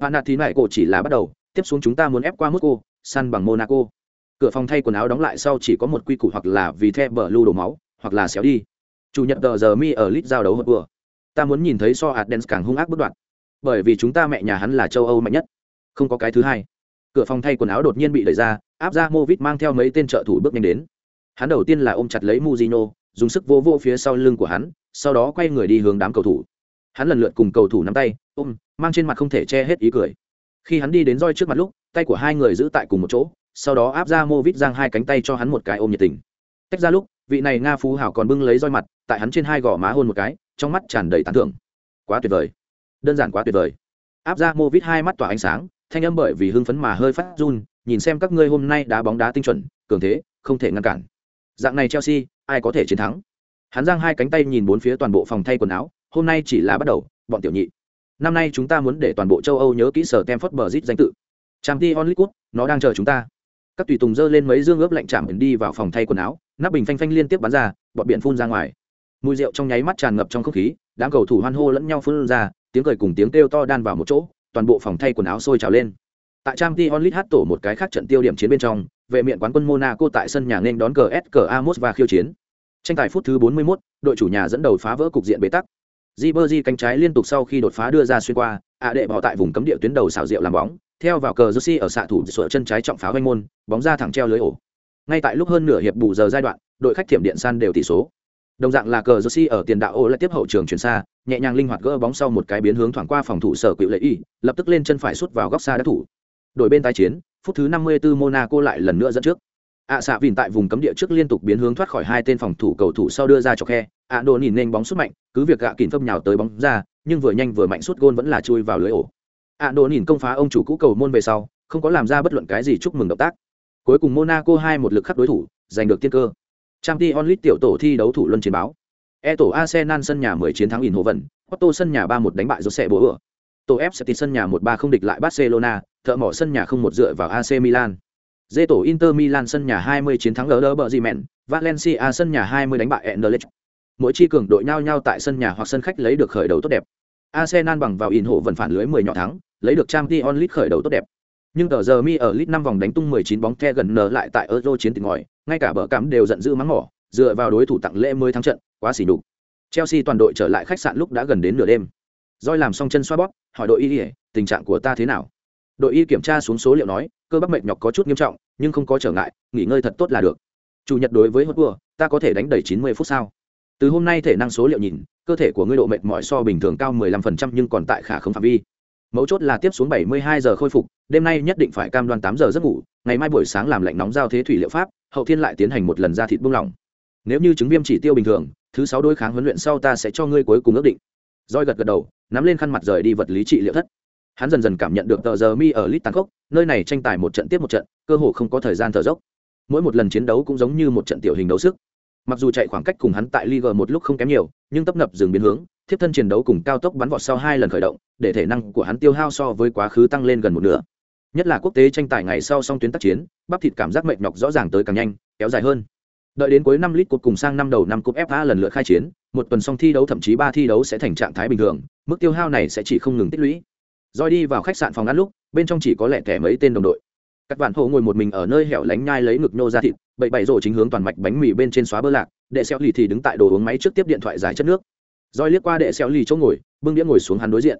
[SPEAKER 1] bạn nạt thì này cổ chỉ là bắt đầu tiếp xuống chúng ta muốn ép qua Moscow, săn bằng Monaco. Cửa phòng thay quần áo đóng lại sau chỉ có một quy củ hoặc là vì the bờ lưu đổ máu, hoặc là xéo đi. Chủ nhật tờ giờ mi ở lit giao đấu hợp vừa. Ta muốn nhìn thấy so Adens càng hung ác bất đoạn. Bởi vì chúng ta mẹ nhà hắn là châu Âu mạnh nhất không có cái thứ hai cửa phòng thay quần áo đột nhiên bị đẩy ra áp ra movit mang theo mấy tên trợ thủ bước nhanh đến hắn đầu tiên là ôm chặt lấy muzino dùng sức vô vô phía sau lưng của hắn sau đó quay người đi hướng đám cầu thủ hắn lần lượt cùng cầu thủ nắm tay, ôm, mang trên mặt không thể che hết ý cười. Khi hắn đi đến roi trước mặt lúc, tay của hai người giữ tại cùng một chỗ, sau đó áp ra mô vít giang hai cánh tay cho hắn một cái ôm nhiệt tình. Tách ra lúc, vị này nga phú hảo còn bưng lấy roi mặt, tại hắn trên hai gò má hôn một cái, trong mắt tràn đầy tán thưởng. Quá tuyệt vời. Đơn giản quá tuyệt vời. Áp ra mô vít hai mắt tỏa ánh sáng, thanh âm bởi vì hưng phấn mà hơi phát run, nhìn xem các ngươi hôm nay đá bóng đá tinh chuẩn, cường thế, không thể ngăn cản. Dạng này chelsea, ai có thể chiến thắng? Hắn giang hai cánh tay nhìn bốn phía toàn bộ phòng thay quần áo hôm nay chỉ là bắt đầu bọn tiểu nhị. Năm nay chúng ta muốn để toàn bộ châu âu nhớ kỹ sở tem phất bờ danh tự. Trang t onlit nó đang chờ chúng ta. Các tùy tùng dơ lên mấy dương ướp lạnh chạm đi vào phòng thay quần áo nắp bình phanh phanh liên tiếp bắn ra bọn biển phun ra ngoài. Mùi rượu trong nháy mắt tràn ngập trong không khí đám cầu thủ hoan hô lẫn nhau phun ra tiếng cười cùng tiếng kêu to đan vào một chỗ toàn bộ phòng thay quần áo sôi trào lên. Tại trang t onlit hát tổ một cái khác trận tiêu điểm chiến bên trong vệ miện quán quân monaco tại sân nhà nên đón cờ s cờ amos và khiêu chiến. Tranh tài phút thứ 41, đội chủ nhà dẫn đầu phá vỡ cục diện bế tắc. Ribery cánh trái liên tục sau khi đột phá đưa ra xuyên qua, ạ đệ bỏ tại vùng cấm địa tuyến đầu xảo diệu làm bóng, theo vào cờ Jersey ở xạ thủ sửa chân trái trọng phá hoanh môn, bóng ra thẳng treo lưới ổ. Ngay tại lúc hơn nửa hiệp bù giờ giai đoạn, đội khách thiểm điện san đều tỷ số. Đồng dạng là cờ Jersey ở tiền đạo ô lại tiếp hậu trường chuyển xa, nhẹ nhàng linh hoạt gỡ bóng sau một cái biến hướng thoảng qua phòng thủ sở quỷ lệ y, lập tức lên chân phải sút vào góc xa đá thủ. Đội bên tái chiến, phút thứ 54 Monaco lại lần nữa dẫn trước ạ xạ vìn tại vùng cấm địa trước liên tục biến hướng thoát khỏi hai tên phòng thủ cầu thủ sau đưa ra cho khe. ạ đồ nhìn nên bóng sút mạnh cứ việc gạ kìm phâm nhào tới bóng ra nhưng vừa nhanh vừa mạnh sút gôn vẫn là chui vào lưới ổ. ạ đồ nhìn công phá ông chủ cũ cầu môn về sau không có làm ra bất luận cái gì chúc mừng động tác. Cuối cùng monaco hai một lực khắc đối thủ giành được tiên cơ. Trang t onlit tiểu tổ thi đấu thủ luân chiến báo. E tổ arsenal sân nhà 10 chiến thắng in hồ vận Porto sân nhà 3-1 đánh bại Jose Bố Tổ F sân nhà 1-3 không địch lại Barcelona, thợ mỏ sân nhà không một dựa vào AC Milan. Dê tổ Inter Milan sân nhà 20 chiến thắng lỡ bờ gì mẹn, Valencia sân nhà 20 đánh bại Anderlecht. Mỗi chi cường đội nhau nhau tại sân nhà hoặc sân khách lấy được khởi đầu tốt đẹp. Arsenal bằng vào in hộ vận phản lưới 10 nhỏ thắng, lấy được Champions League khởi đầu tốt đẹp. Nhưng tờ giờ mi ở League 5 vòng đánh tung 19 bóng the gần nở lại tại Euro chiến tình ngòi, ngay cả bờ cảm đều giận dữ mắng mỏ, dựa vào đối thủ tặng lễ mới thắng trận, quá xỉ nhục. Chelsea toàn đội trở lại khách sạn lúc đã gần đến nửa đêm. Doi làm xong chân xoa bóp, hỏi đội y, tình trạng của ta thế nào? Đội y kiểm tra xuống số liệu nói, cơ bắp mệt nhọc có chút nghiêm trọng nhưng không có trở ngại nghỉ ngơi thật tốt là được. Chủ nhật đối với hốt vừa, ta có thể đánh đầy chín mươi phút sau từ hôm nay thể năng số liệu nhìn cơ thể của ngươi độ mệt mỏi so bình thường cao 15% nhưng còn tại khả không phạm vi. Mấu chốt là tiếp xuống 72 giờ khôi phục đêm nay nhất định phải cam đoan 8 giờ giấc ngủ ngày mai buổi sáng làm lạnh nóng giao thế thủy liệu pháp hậu thiên lại tiến hành một lần ra thịt buông lỏng. Nếu như chứng viêm chỉ tiêu bình thường thứ sáu đối kháng huấn luyện sau ta sẽ cho ngươi cuối cùng ước định. Roi gật gật đầu nắm lên khăn mặt rời đi vật lý trị liệu thất hắn dần dần cảm nhận được tờ giờ mi ở lit tàn khốc, nơi này tranh tài một trận tiếp một trận, cơ hồ không có thời gian thở dốc. Mỗi một lần chiến đấu cũng giống như một trận tiểu hình đấu sức. Mặc dù chạy khoảng cách cùng hắn tại liga một lúc không kém nhiều, nhưng tấp nập dừng biến hướng, thiếp thân chiến đấu cùng cao tốc bắn vọt sau hai lần khởi động, để thể năng của hắn tiêu hao so với quá khứ tăng lên gần một nửa. Nhất là quốc tế tranh tài ngày sau song tuyến tác chiến, bắp thịt cảm giác mệt nhọc rõ ràng tới càng nhanh, kéo dài hơn. Đợi đến cuối năm lit cuộc cùng sang năm đầu năm cúp fa lần lượt khai chiến, một tuần song thi đấu thậm chí ba thi đấu sẽ thành trạng thái bình thường, mức tiêu hao này sẽ chỉ không ngừng tích lũy. Rồi đi vào khách sạn phòng ăn lúc, bên trong chỉ có lẻ thẻ mấy tên đồng đội. Các bạn hồ ngồi một mình ở nơi hẻo lánh nhai lấy ngực nô ra thịt bậy bậy rổ chính hướng toàn mạch bánh mì bên trên xóa bơ lạc, đệ xeo lì thì đứng tại đồ uống máy trước tiếp điện thoại giải chất nước. Roi liếc qua đệ xeo lì chỗ ngồi, bưng đĩa ngồi xuống hắn đối diện.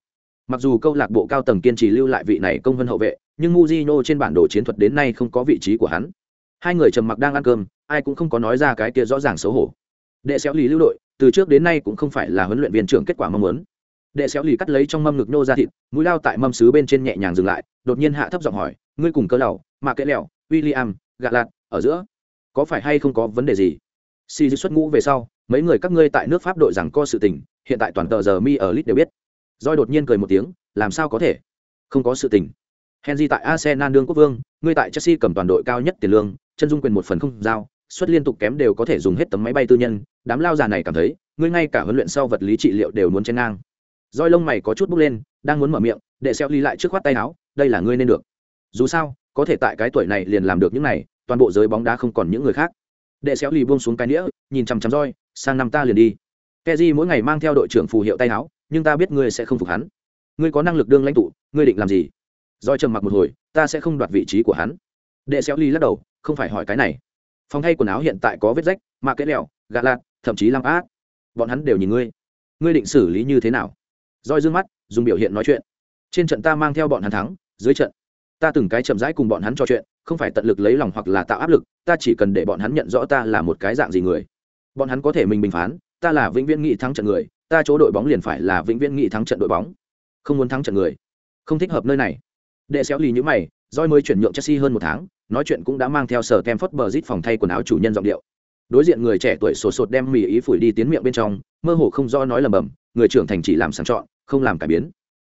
[SPEAKER 1] Mặc dù câu lạc bộ cao tầng kiên trì lưu lại vị này công vân hậu vệ, nhưng Mujino trên bản đồ chiến thuật đến nay không có vị trí của hắn. Hai người trầm mặc đang ăn cơm, ai cũng không có nói ra cái kia rõ ràng xấu hổ. Đệ xéo lì lưu đội, từ trước đến nay cũng không phải là huấn luyện viên trưởng kết quả mong muốn đệ xéo lì cắt lấy trong mâm ngực nô ra thịt mũi lao tại mâm xứ bên trên nhẹ nhàng dừng lại đột nhiên hạ thấp giọng hỏi ngươi cùng cơ lầu mà kẽ lèo William, gạ lạt ở giữa có phải hay không có vấn đề gì? Si xuất ngũ về sau mấy người các ngươi tại nước pháp đội rằng co sự tình hiện tại toàn tờ giờ mi ở lit đều biết. Roi đột nhiên cười một tiếng làm sao có thể? Không có sự tình. Henry tại arsenal đương quốc vương ngươi tại chelsea cầm toàn đội cao nhất tiền lương chân dung quyền một phần không giao suất liên tục kém đều có thể dùng hết tấm máy bay tư nhân. Đám lao già này cảm thấy ngươi ngay cả huấn luyện sau vật lý trị liệu đều muốn chen ngang roi lông mày có chút bốc lên, đang muốn mở miệng, để xeo ly lại trước khoát tay áo, đây là ngươi nên được. Dù sao, có thể tại cái tuổi này liền làm được những này, toàn bộ giới bóng đá không còn những người khác. Đệ xéo lì buông xuống cái nĩa, nhìn chằm chằm roi, sang năm ta liền đi. Keji mỗi ngày mang theo đội trưởng phù hiệu tay áo, nhưng ta biết ngươi sẽ không phục hắn. Ngươi có năng lực đương lãnh tụ, ngươi định làm gì? Roi trầm mặc một hồi, ta sẽ không đoạt vị trí của hắn. Đệ xéo lì lắc đầu, không phải hỏi cái này. Phòng thay quần áo hiện tại có vết rách mà kẽ lẹo, gạt lạt, thậm chí lăng ác. Bọn hắn đều nhìn ngươi. Ngươi định xử lý như thế nào? Roi dương mắt, dùng biểu hiện nói chuyện. Trên trận ta mang theo bọn hắn thắng, dưới trận, ta từng cái chậm rãi cùng bọn hắn trò chuyện, không phải tận lực lấy lòng hoặc là tạo áp lực, ta chỉ cần để bọn hắn nhận rõ ta là một cái dạng gì người. Bọn hắn có thể mình bình phán, ta là vĩnh viễn nghị thắng trận người, ta chỗ đội bóng liền phải là vĩnh viễn nghị thắng trận đội bóng. Không muốn thắng trận người, không thích hợp nơi này. Đệ xéo lì như mày, roi mới chuyển nhượng chelsea hơn một tháng, nói chuyện cũng đã mang theo sở kem phất bờ rít phòng thay quần áo chủ nhân giọng điệu đối diện người trẻ tuổi sột sột đem mì ý phủi đi tiến miệng bên trong mơ hồ không do nói lầm bầm người trưởng thành chỉ làm sáng chọn không làm cải biến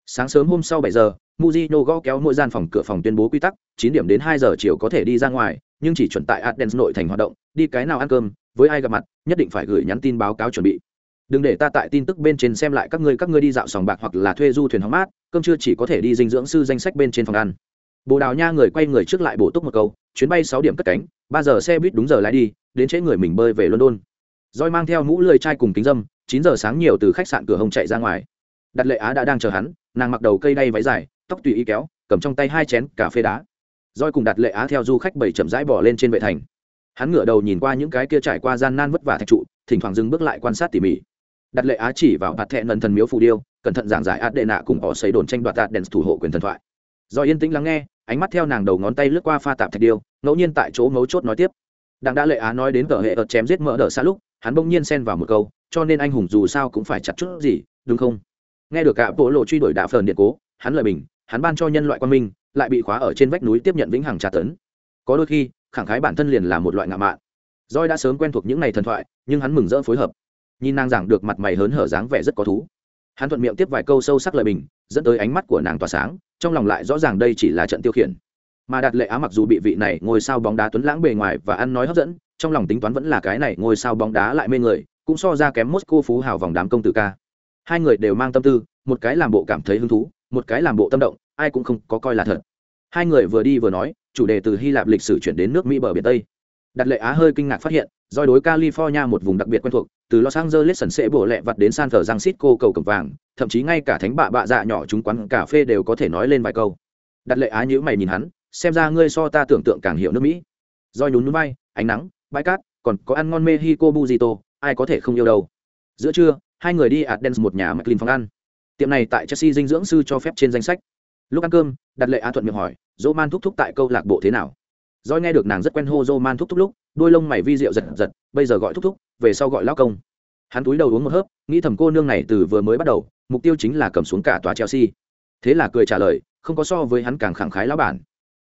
[SPEAKER 1] sáng sớm hôm sau bảy giờ muzino gõ kéo mỗi gian phòng cửa phòng tuyên bố quy tắc, chín điểm đến hai giờ chiều có thể đi ra ngoài, nhưng chỉ chuẩn tại Athens nội thành hoạt động, đi cái nào ăn cơm, với ai gặp mặt, nhất định phải gửi nhắn tin báo cáo chuẩn bị. Đừng để ta tại tin tức bên trên xem lại các ngươi các ngươi đi dạo sòng bạc hoặc là thuê du thuyền hóng mát, cơm trưa chỉ có thể đi dinh dưỡng sư danh sách bên trên phòng ăn. Bồ Đào Nha người quay người trước lại bổ túc một câu, chuyến bay 6 điểm cất cánh, 3 giờ xe buýt đúng giờ lái đi, đến trễ người mình bơi về London. Rồi mang theo mũ lười chai cùng kính dâm, 9 giờ sáng nhiều từ khách sạn cửa hồng chạy ra ngoài. Đặt Lệ Á đã đang chờ hắn, nàng mặc đầu cây đay váy dài, tóc tùy ý kéo, cầm trong tay hai chén cà phê đá roi cùng đặt lệ á theo du khách bảy chậm rãi bỏ lên trên vệ thành hắn ngửa đầu nhìn qua những cái kia trải qua gian nan vất vả thạch trụ thỉnh thoảng dừng bước lại quan sát tỉ mỉ đặt lệ á chỉ vào bạt thẹn lần thần miếu phù điêu cẩn thận giảng giải át đệ nạ cùng họ xây đồn tranh đoạt đạt đèn thủ hộ quyền thần thoại do yên tĩnh lắng nghe ánh mắt theo nàng đầu ngón tay lướt qua pha tạp thạch điêu, ngẫu nhiên tại chỗ mấu chốt nói tiếp. Đặng đã lệ á nói đến cờ hệ ợt chém giết mỡ đỡ xa lúc, hắn bỗng nhiên xen vào một câu, cho nên anh hùng dù sao cũng phải chặt chút gì, đúng không? Nghe được cả bộ lộ truy đuổi đạo phờn điện cố, hắn lời bình, hắn ban cho nhân loại quan minh, lại bị khóa ở trên vách núi tiếp nhận vĩnh hằng tra tấn. Có đôi khi, khẳng khái bản thân liền là một loại ngạo mạn. Roi đã sớm quen thuộc những ngày thần thoại, nhưng hắn mừng rỡ phối hợp. Nhìn nàng giảng được mặt mày hớn hở dáng vẻ rất có thú hắn thuận miệng tiếp vài câu sâu sắc lời bình, dẫn tới ánh mắt của nàng tỏa sáng, trong lòng lại rõ ràng đây chỉ là trận tiêu khiển. Mà đạt lệ á mặc dù bị vị này ngôi sao bóng đá tuấn lãng bề ngoài và ăn nói hấp dẫn, trong lòng tính toán vẫn là cái này ngôi sao bóng đá lại mê người, cũng so ra kém mosco phú hào vòng đám công tử ca. Hai người đều mang tâm tư, một cái làm bộ cảm thấy hứng thú, một cái làm bộ tâm động, ai cũng không có coi là thật. Hai người vừa đi vừa nói, chủ đề từ hy lạp lịch sử chuyển đến nước mỹ bờ biển tây đặt lệ á hơi kinh ngạc phát hiện doi đối california một vùng đặc biệt quen thuộc, từ los angeles sần sẽ bổ lẹ vặt đến san francisco cầu cầm vàng, thậm chí ngay cả thánh bạ bạ dạ nhỏ chúng quán cà phê đều có thể nói lên vài câu. Đặt lệ á nhữ mày nhìn hắn, xem ra ngươi so ta tưởng tượng càng hiểu nước mỹ. Doi nhún núi bay ánh nắng, bãi cát, còn có ăn ngon mexico buzito ai có thể không yêu đâu. Giữa trưa, hai người đi Athens một nhà mclean phòng ăn. Tiệm này tại chelsea dinh dưỡng sư cho phép trên danh sách. Lúc ăn cơm, đặt lệ á thuận miệng hỏi, dỗ man thúc thúc tại câu lạc bộ thế nào? Doi nghe được nàng rất quen hô Roman thúc thúc lúc, đôi lông mày vi diệu giật giật, bây giờ gọi thúc thúc, về sau gọi lão công. Hắn túi đầu uống một hớp, nghĩ thầm cô nương này từ vừa mới bắt đầu, mục tiêu chính là cầm xuống cả tòa chelsea. Thế là cười trả lời, không có so với hắn càng khẳng khái lão bản.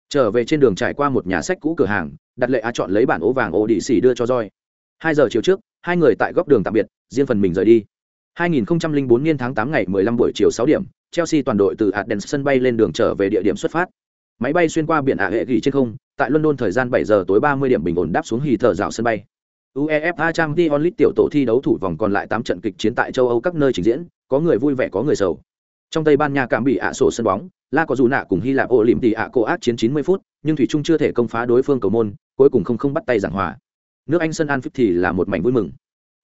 [SPEAKER 1] Trở về trên đường trải qua một nhà sách cũ cửa hàng, đặt lệ á chọn lấy bản ố vàng ố đĩ xỉ đưa cho roi hai giờ chiều trước, hai người tại góc đường tạm biệt, riêng phần mình rời đi. 2004 niên tháng 8 ngày 15 buổi chiều 6 điểm, chelsea toàn đội từ Aden sân bay lên đường trở về địa điểm xuất phát máy bay xuyên qua biển ả hệ ghi trên không tại london thời gian 7 giờ tối 30 điểm bình ổn đáp xuống hì thở rào sân bay. Uefa champions league tiểu tổ thi đấu thủ vòng còn lại 8 trận kịch chiến tại châu âu các nơi trình diễn có người vui vẻ có người sầu. Trong tây ban nha cảm bị ạ sổ sân bóng la có dù nạ cùng hy lạp ô lìm tì ạ cô ác chiến 90 phút nhưng thủy trung chưa thể công phá đối phương cầu môn cuối cùng không không bắt tay giảng hòa. Nước anh sân anfield thì là một mảnh vui mừng.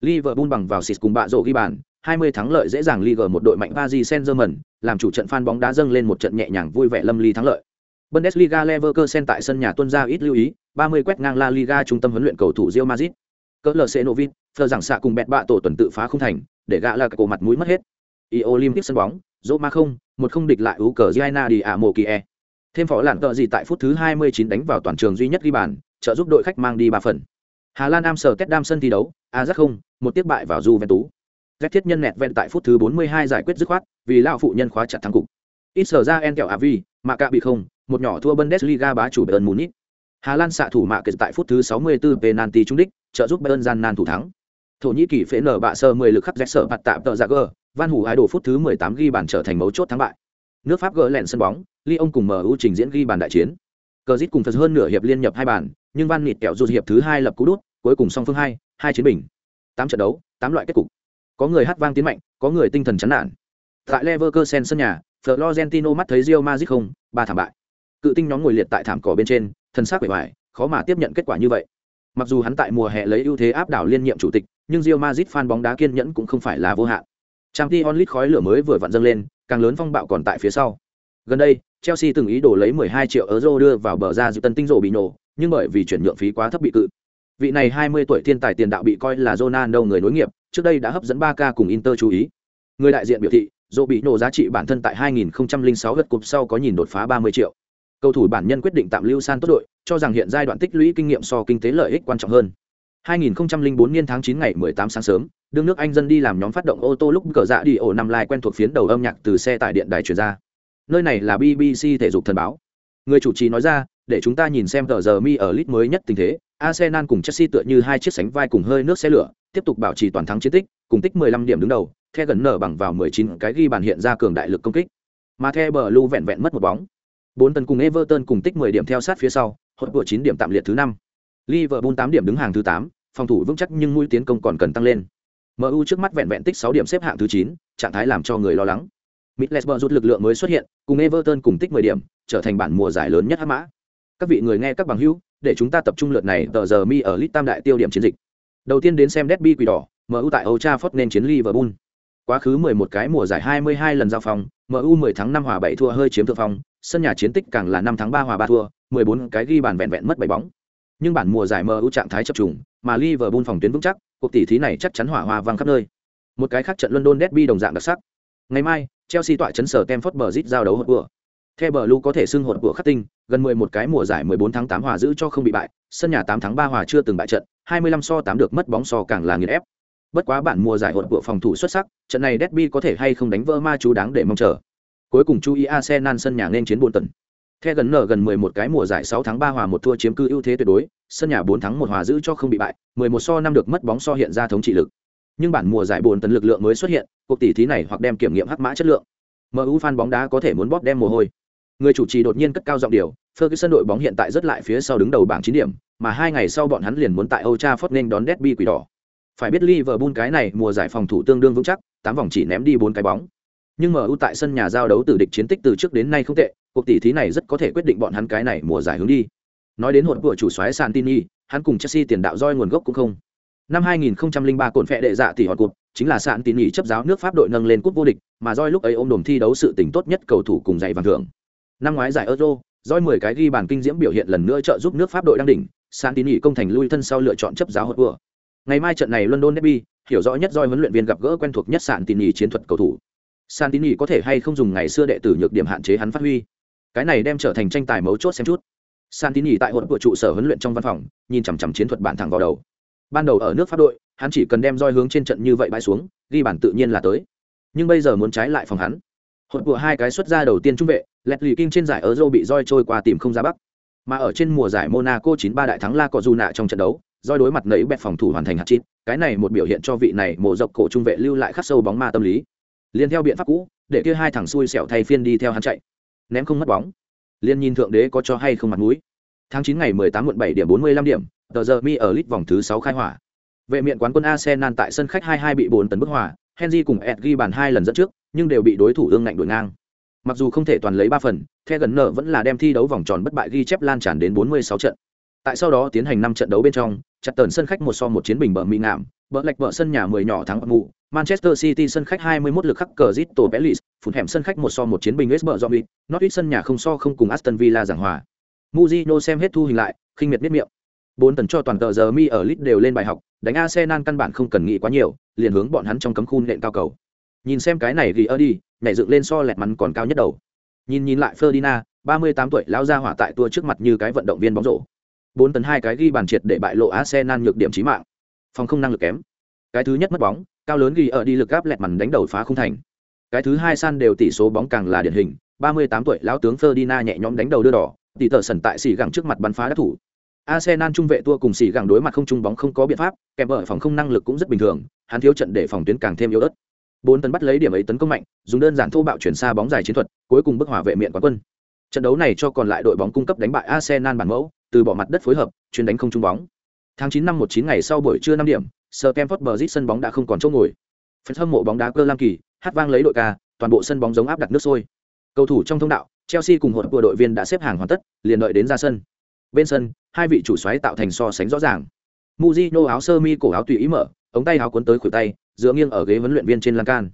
[SPEAKER 1] Liverpool bằng vào xịt cùng bạ rộ ghi bàn 20 thắng lợi dễ dàng Liga một đội mạnh Paris Saint-Germain, làm chủ trận fan bóng đá dâng lên một trận nhẹ nhàng vui vẻ lâm ly thắng lợi. Bundesliga Leverkusen tại sân nhà tuân ra ít lưu ý, 30 quét ngang La Liga trung tâm huấn luyện cầu thủ Real Madrid. Cỡ LC Novin, Fleur giảng xạ cùng bẹt bạ tổ tuần tự phá không thành, để gã là cổ mặt mũi mất hết. I Olympic sân bóng, Roma không, một không địch lại Ukraine đi ạ mồ kỳ. Thêm phó lản tợ gì tại phút thứ 29 đánh vào toàn trường duy nhất ghi bàn, trợ giúp đội khách mang đi 3 phần. Hà Lan Amsterdam sân thi đấu, Ajax không, một tiếp bại vào Juventus. Z thiết nhân nẹt vẹn tại phút thứ 42 giải quyết dứt khoát, vì lão phụ nhân khóa chặt thắng cục. Ít sở ra en kẹo Avi, mà cả bị không, một nhỏ thua Bundesliga bá chủ Bayern Munich. Hà Lan xạ thủ mạ kết tại phút thứ 64 penalty trúng đích, trợ giúp Bayern gian nan thủ thắng. Thổ Nhĩ Kỳ phế nở bạ sơ 10 lực khắc rẽ sở bạt tạm tợ dạ Jagger, Van Hủ Idol phút thứ 18 ghi bàn trở thành mấu chốt thắng bại. Nước Pháp gỡ lẹn sân bóng, Lyon cùng MU trình diễn ghi bàn đại chiến. Cờ cùng Phật hơn nửa hiệp liên nhập hai bàn, nhưng Van Nịt kẹo dù hiệp thứ hai lập cú đút, cuối cùng song phương hai, hai chiến bình. 8 trận đấu, 8 loại kết cục có người hát vang tiến mạnh có người tinh thần chán nản tại leverkusen sân nhà florentino mắt thấy Real Madrid không ba thảm bại cự tinh nhóm ngồi liệt tại thảm cỏ bên trên thân xác bề ngoài khó mà tiếp nhận kết quả như vậy mặc dù hắn tại mùa hè lấy ưu thế áp đảo liên nhiệm chủ tịch nhưng rio mazit fan bóng đá kiên nhẫn cũng không phải là vô hạn trang t onlit khói lửa mới vừa vặn dâng lên càng lớn phong bạo còn tại phía sau gần đây chelsea từng ý đồ lấy 12 triệu euro đưa vào bờ ra dự tân tinh rổ bị nổ nhưng bởi vì chuyển nhượng phí quá thấp bị cự vị này 20 tuổi thiên tài tiền đạo bị coi là Ronaldo người nối nghiệp trước đây đã hấp dẫn 3K cùng Inter chú ý. Người đại diện biểu thị, dỗ bị nổ giá trị bản thân tại 2006 lượt cục sau có nhìn đột phá 30 triệu. Cầu thủ bản nhân quyết định tạm lưu san tốt đội, cho rằng hiện giai đoạn tích lũy kinh nghiệm so kinh tế lợi ích quan trọng hơn. 2004 niên tháng 9 ngày 18 sáng sớm, đương nước Anh dân đi làm nhóm phát động ô tô lúc cờ dạ đi ổ năm lai quen thuộc phiến đầu âm nhạc từ xe tải điện đài truyền ra. Nơi này là BBC thể dục thần báo. Người chủ trì nói ra, để chúng ta nhìn xem tờ giờ mi ở lit mới nhất tình thế. Arsenal cùng Chelsea tựa như hai chiếc sánh vai cùng hơi nước xe lửa, tiếp tục bảo trì toàn thắng chiến tích, cùng tích 15 điểm đứng đầu, The gần nở bằng vào 19 cái ghi bàn hiện ra cường đại lực công kích. mà The Blue vẹn vẹn mất một bóng. Bốn tấn cùng Everton cùng tích 10 điểm theo sát phía sau, hỗn của 9 điểm tạm liệt thứ 5. Liverpool 8 điểm đứng hàng thứ 8, phòng thủ vững chắc nhưng mũi tiến công còn cần tăng lên. MU trước mắt vẹn vẹn tích 6 điểm xếp hạng thứ 9, trạng thái làm cho người lo lắng. Middlesbrough rút lực lượng mới xuất hiện, cùng Everton cùng tích 10 điểm, trở thành bản mùa giải lớn nhất hắc mã. Các vị người nghe các bằng hữu, để chúng ta tập trung lượt này tờ giờ mi ở lit tam đại tiêu điểm chiến dịch. Đầu tiên đến xem derby quỷ đỏ, MU tại Old Trafford nên chiến Liverpool. Quá khứ 11 cái mùa giải 22 lần giao phòng, MU 10 tháng 5 hòa 7 thua hơi chiếm thượng phong, sân nhà chiến tích càng là 5 tháng 3 hòa 3 thua, 14 cái ghi bàn vẹn vẹn mất 7 bóng. Nhưng bản mùa giải MU trạng thái chập trùng, mà Liverpool phòng tuyến vững chắc, cuộc tỷ thí này chắc chắn hỏa hoa vang khắp nơi. Một cái khác trận London Derby đồng dạng đặc sắc. Ngày mai, Chelsea tọa trấn sở Stamford Bridge giao đấu hột vừa. The Blue có thể xưng hụt vừa khắc tinh, gần 11 cái mùa giải 14 tháng 8 hòa giữ cho không bị bại, sân nhà 8 tháng 3 hòa chưa từng bại trận, 25 so 8 được mất bóng so càng là nghiền ép. Bất quá bản mùa giải hụt vừa phòng thủ xuất sắc, trận này Derby có thể hay không đánh vỡ ma chú đáng để mong chờ. Cuối cùng chú ý Arsenal sân nhà nên chiến buồn tận. The gần nở gần 11 cái mùa giải 6 tháng 3 hòa một thua chiếm cư ưu thế tuyệt đối, sân nhà 4 tháng 1 hòa giữ cho không bị bại, 11 so 5 được mất bóng so hiện ra thống trị lực. Nhưng bản mùa giải buồn tần lực lượng mới xuất hiện, cuộc tỷ thí này hoặc đem kiểm nghiệm hắc mã chất lượng. MU fan bóng đá có thể muốn bóp đem mồ hôi. Người chủ trì đột nhiên cất cao giọng điều, Ferguson đội bóng hiện tại rất lại phía sau đứng đầu bảng 9 điểm, mà hai ngày sau bọn hắn liền muốn tại Old Trafford nên đón Derby quỷ đỏ. Phải biết Liverpool cái này mùa giải phòng thủ tương đương vững chắc, 8 vòng chỉ ném đi 4 cái bóng. Nhưng MU tại sân nhà giao đấu tử địch chiến tích từ trước đến nay không tệ, cuộc tỷ thí này rất có thể quyết định bọn hắn cái này mùa giải hướng đi. Nói đến hỗn của chủ soái Santini, hắn cùng Chelsea tiền đạo roi nguồn gốc cũng không. Năm 2003 cột phệ đệ dạ tỷ hòn cột, chính là Santini chấp giáo nước Pháp đội nâng lên cúp vô địch, mà roi lúc ấy ôm đồm thi đấu sự tình tốt nhất cầu thủ cùng giày vàng thưởng. Năm ngoái giải Euro, roi 10 cái ghi bàn kinh diễm biểu hiện lần nữa trợ giúp nước Pháp đội đang đỉnh, Santini công thành lui thân sau lựa chọn chấp giáo hỗn của. Ngày mai trận này London Derby, hiểu rõ nhất roi huấn luyện viên gặp gỡ quen thuộc nhất Santini chiến thuật cầu thủ. Santini có thể hay không dùng ngày xưa đệ tử nhược điểm hạn chế hắn phát huy. Cái này đem trở thành tranh tài mấu chốt xem chút. Santini tại hỗn của trụ sở huấn luyện trong văn phòng, nhìn chằm chằm chiến thuật bản thẳng vào đầu. Ban đầu ở nước Pháp đội, hắn chỉ cần đem roi hướng trên trận như vậy bãi xuống, ghi bản tự nhiên là tới. Nhưng bây giờ muốn trái lại phòng hắn. Hỗn của hai cái xuất ra đầu tiên trung vệ, lẹt lì kinh trên giải ở dâu bị roi trôi qua tìm không ra bắc. Mà ở trên mùa giải Monaco 93 đại thắng La Cọ nạ trong trận đấu, roi đối mặt nấy bẹt phòng thủ hoàn thành hạt chín, cái này một biểu hiện cho vị này mộ dọc cổ trung vệ lưu lại khắc sâu bóng ma tâm lý. Liên theo biện pháp cũ, để kia hai thằng xui xẻo thay phiên đi theo hắn chạy, ném không mất bóng. Liên nhìn thượng đế có cho hay không mặt mũi. Tháng chín ngày 18 muộn bảy điểm 45 điểm, tờ giờ mi ở lit vòng thứ sáu khai hỏa. Vệ miện quán quân Arsenal tại sân khách 2-2 bị bốn tấn bức hòa, Henry cùng Ed ghi bàn hai lần dẫn trước, nhưng đều bị đối thủ ương ngạnh đuổi ngang. Mặc dù không thể toàn lấy ba phần, The gần nợ vẫn là đem thi đấu vòng tròn bất bại ghi chép lan tràn đến 46 trận. Tại sau đó tiến hành năm trận đấu bên trong, chặt tần sân khách một so một chiến bình bờ mỹ ngạm, bờ lệch bờ sân nhà 10 nhỏ thắng mụ, Manchester City sân khách 21 lực khắc cờ Zito Bellis, phụt hẻm sân khách một so một chiến bình West Brom, Norwich sân nhà không so không cùng Aston Villa giảng hòa. Mujino xem hết thu hình lại, khinh miệt biết miệng. Bốn tấn cho toàn tờ giờ mi ở Leeds đều lên bài học, đánh Arsenal căn bản không cần nghĩ quá nhiều, liền hướng bọn hắn trong cấm khu nện cao cầu. Nhìn xem cái này ghi ở đi, nhảy dựng lên so lẹt mắn còn cao nhất đầu. Nhìn nhìn lại Ferdinand, 38 tuổi lão ra hỏa tại tua trước mặt như cái vận động viên bóng rổ. Bốn tấn hai cái ghi bàn triệt để bại lộ Arsenal nhược điểm chí mạng. Phòng không năng lực kém. Cái thứ nhất mất bóng, cao lớn ghi ở đi lực gáp lẹt mắn đánh đầu phá không thành. Cái thứ hai san đều tỷ số bóng càng là điển hình, 38 tuổi lão tướng Ferdinand nhẹ nhõm đánh đầu đưa đỏ, tỷ tờ sần tại xì gẳng trước mặt bắn phá đắc thủ. Arsenal trung vệ tua cùng xì gẳng đối mặt không trung bóng không có biện pháp, kèm ở phòng không năng lực cũng rất bình thường, hắn thiếu trận để phòng tuyến càng thêm yếu ớt. Bốn tấn bắt lấy điểm ấy tấn công mạnh, dùng đơn giản thô bạo chuyển xa bóng dài chiến thuật, cuối cùng bức hỏa vệ miệng quán quân. Trận đấu này cho còn lại đội bóng cung cấp đánh bại Arsenal bản mẫu, từ bỏ mặt đất phối hợp, chuyên đánh không trung bóng. Tháng 9 năm 19 ngày sau buổi trưa 5 điểm, Stamford Bridge sân bóng đã không còn chỗ ngồi. Phần hâm mộ bóng đá cơ Lam Kỳ, hát vang lấy đội ca, toàn bộ sân bóng giống áp đặt nước sôi. Cầu thủ trong thông đạo, Chelsea cùng hỗn của đội viên đã xếp hàng hoàn tất, liền đợi đến ra sân. Bên sân, hai vị chủ soái tạo thành so sánh rõ ràng. Mujino áo sơ mi cổ áo tùy ý mở, ống tay áo cuốn tới khuỷu tay, dựa nghiêng ở ghế huấn luyện viên trên lan can.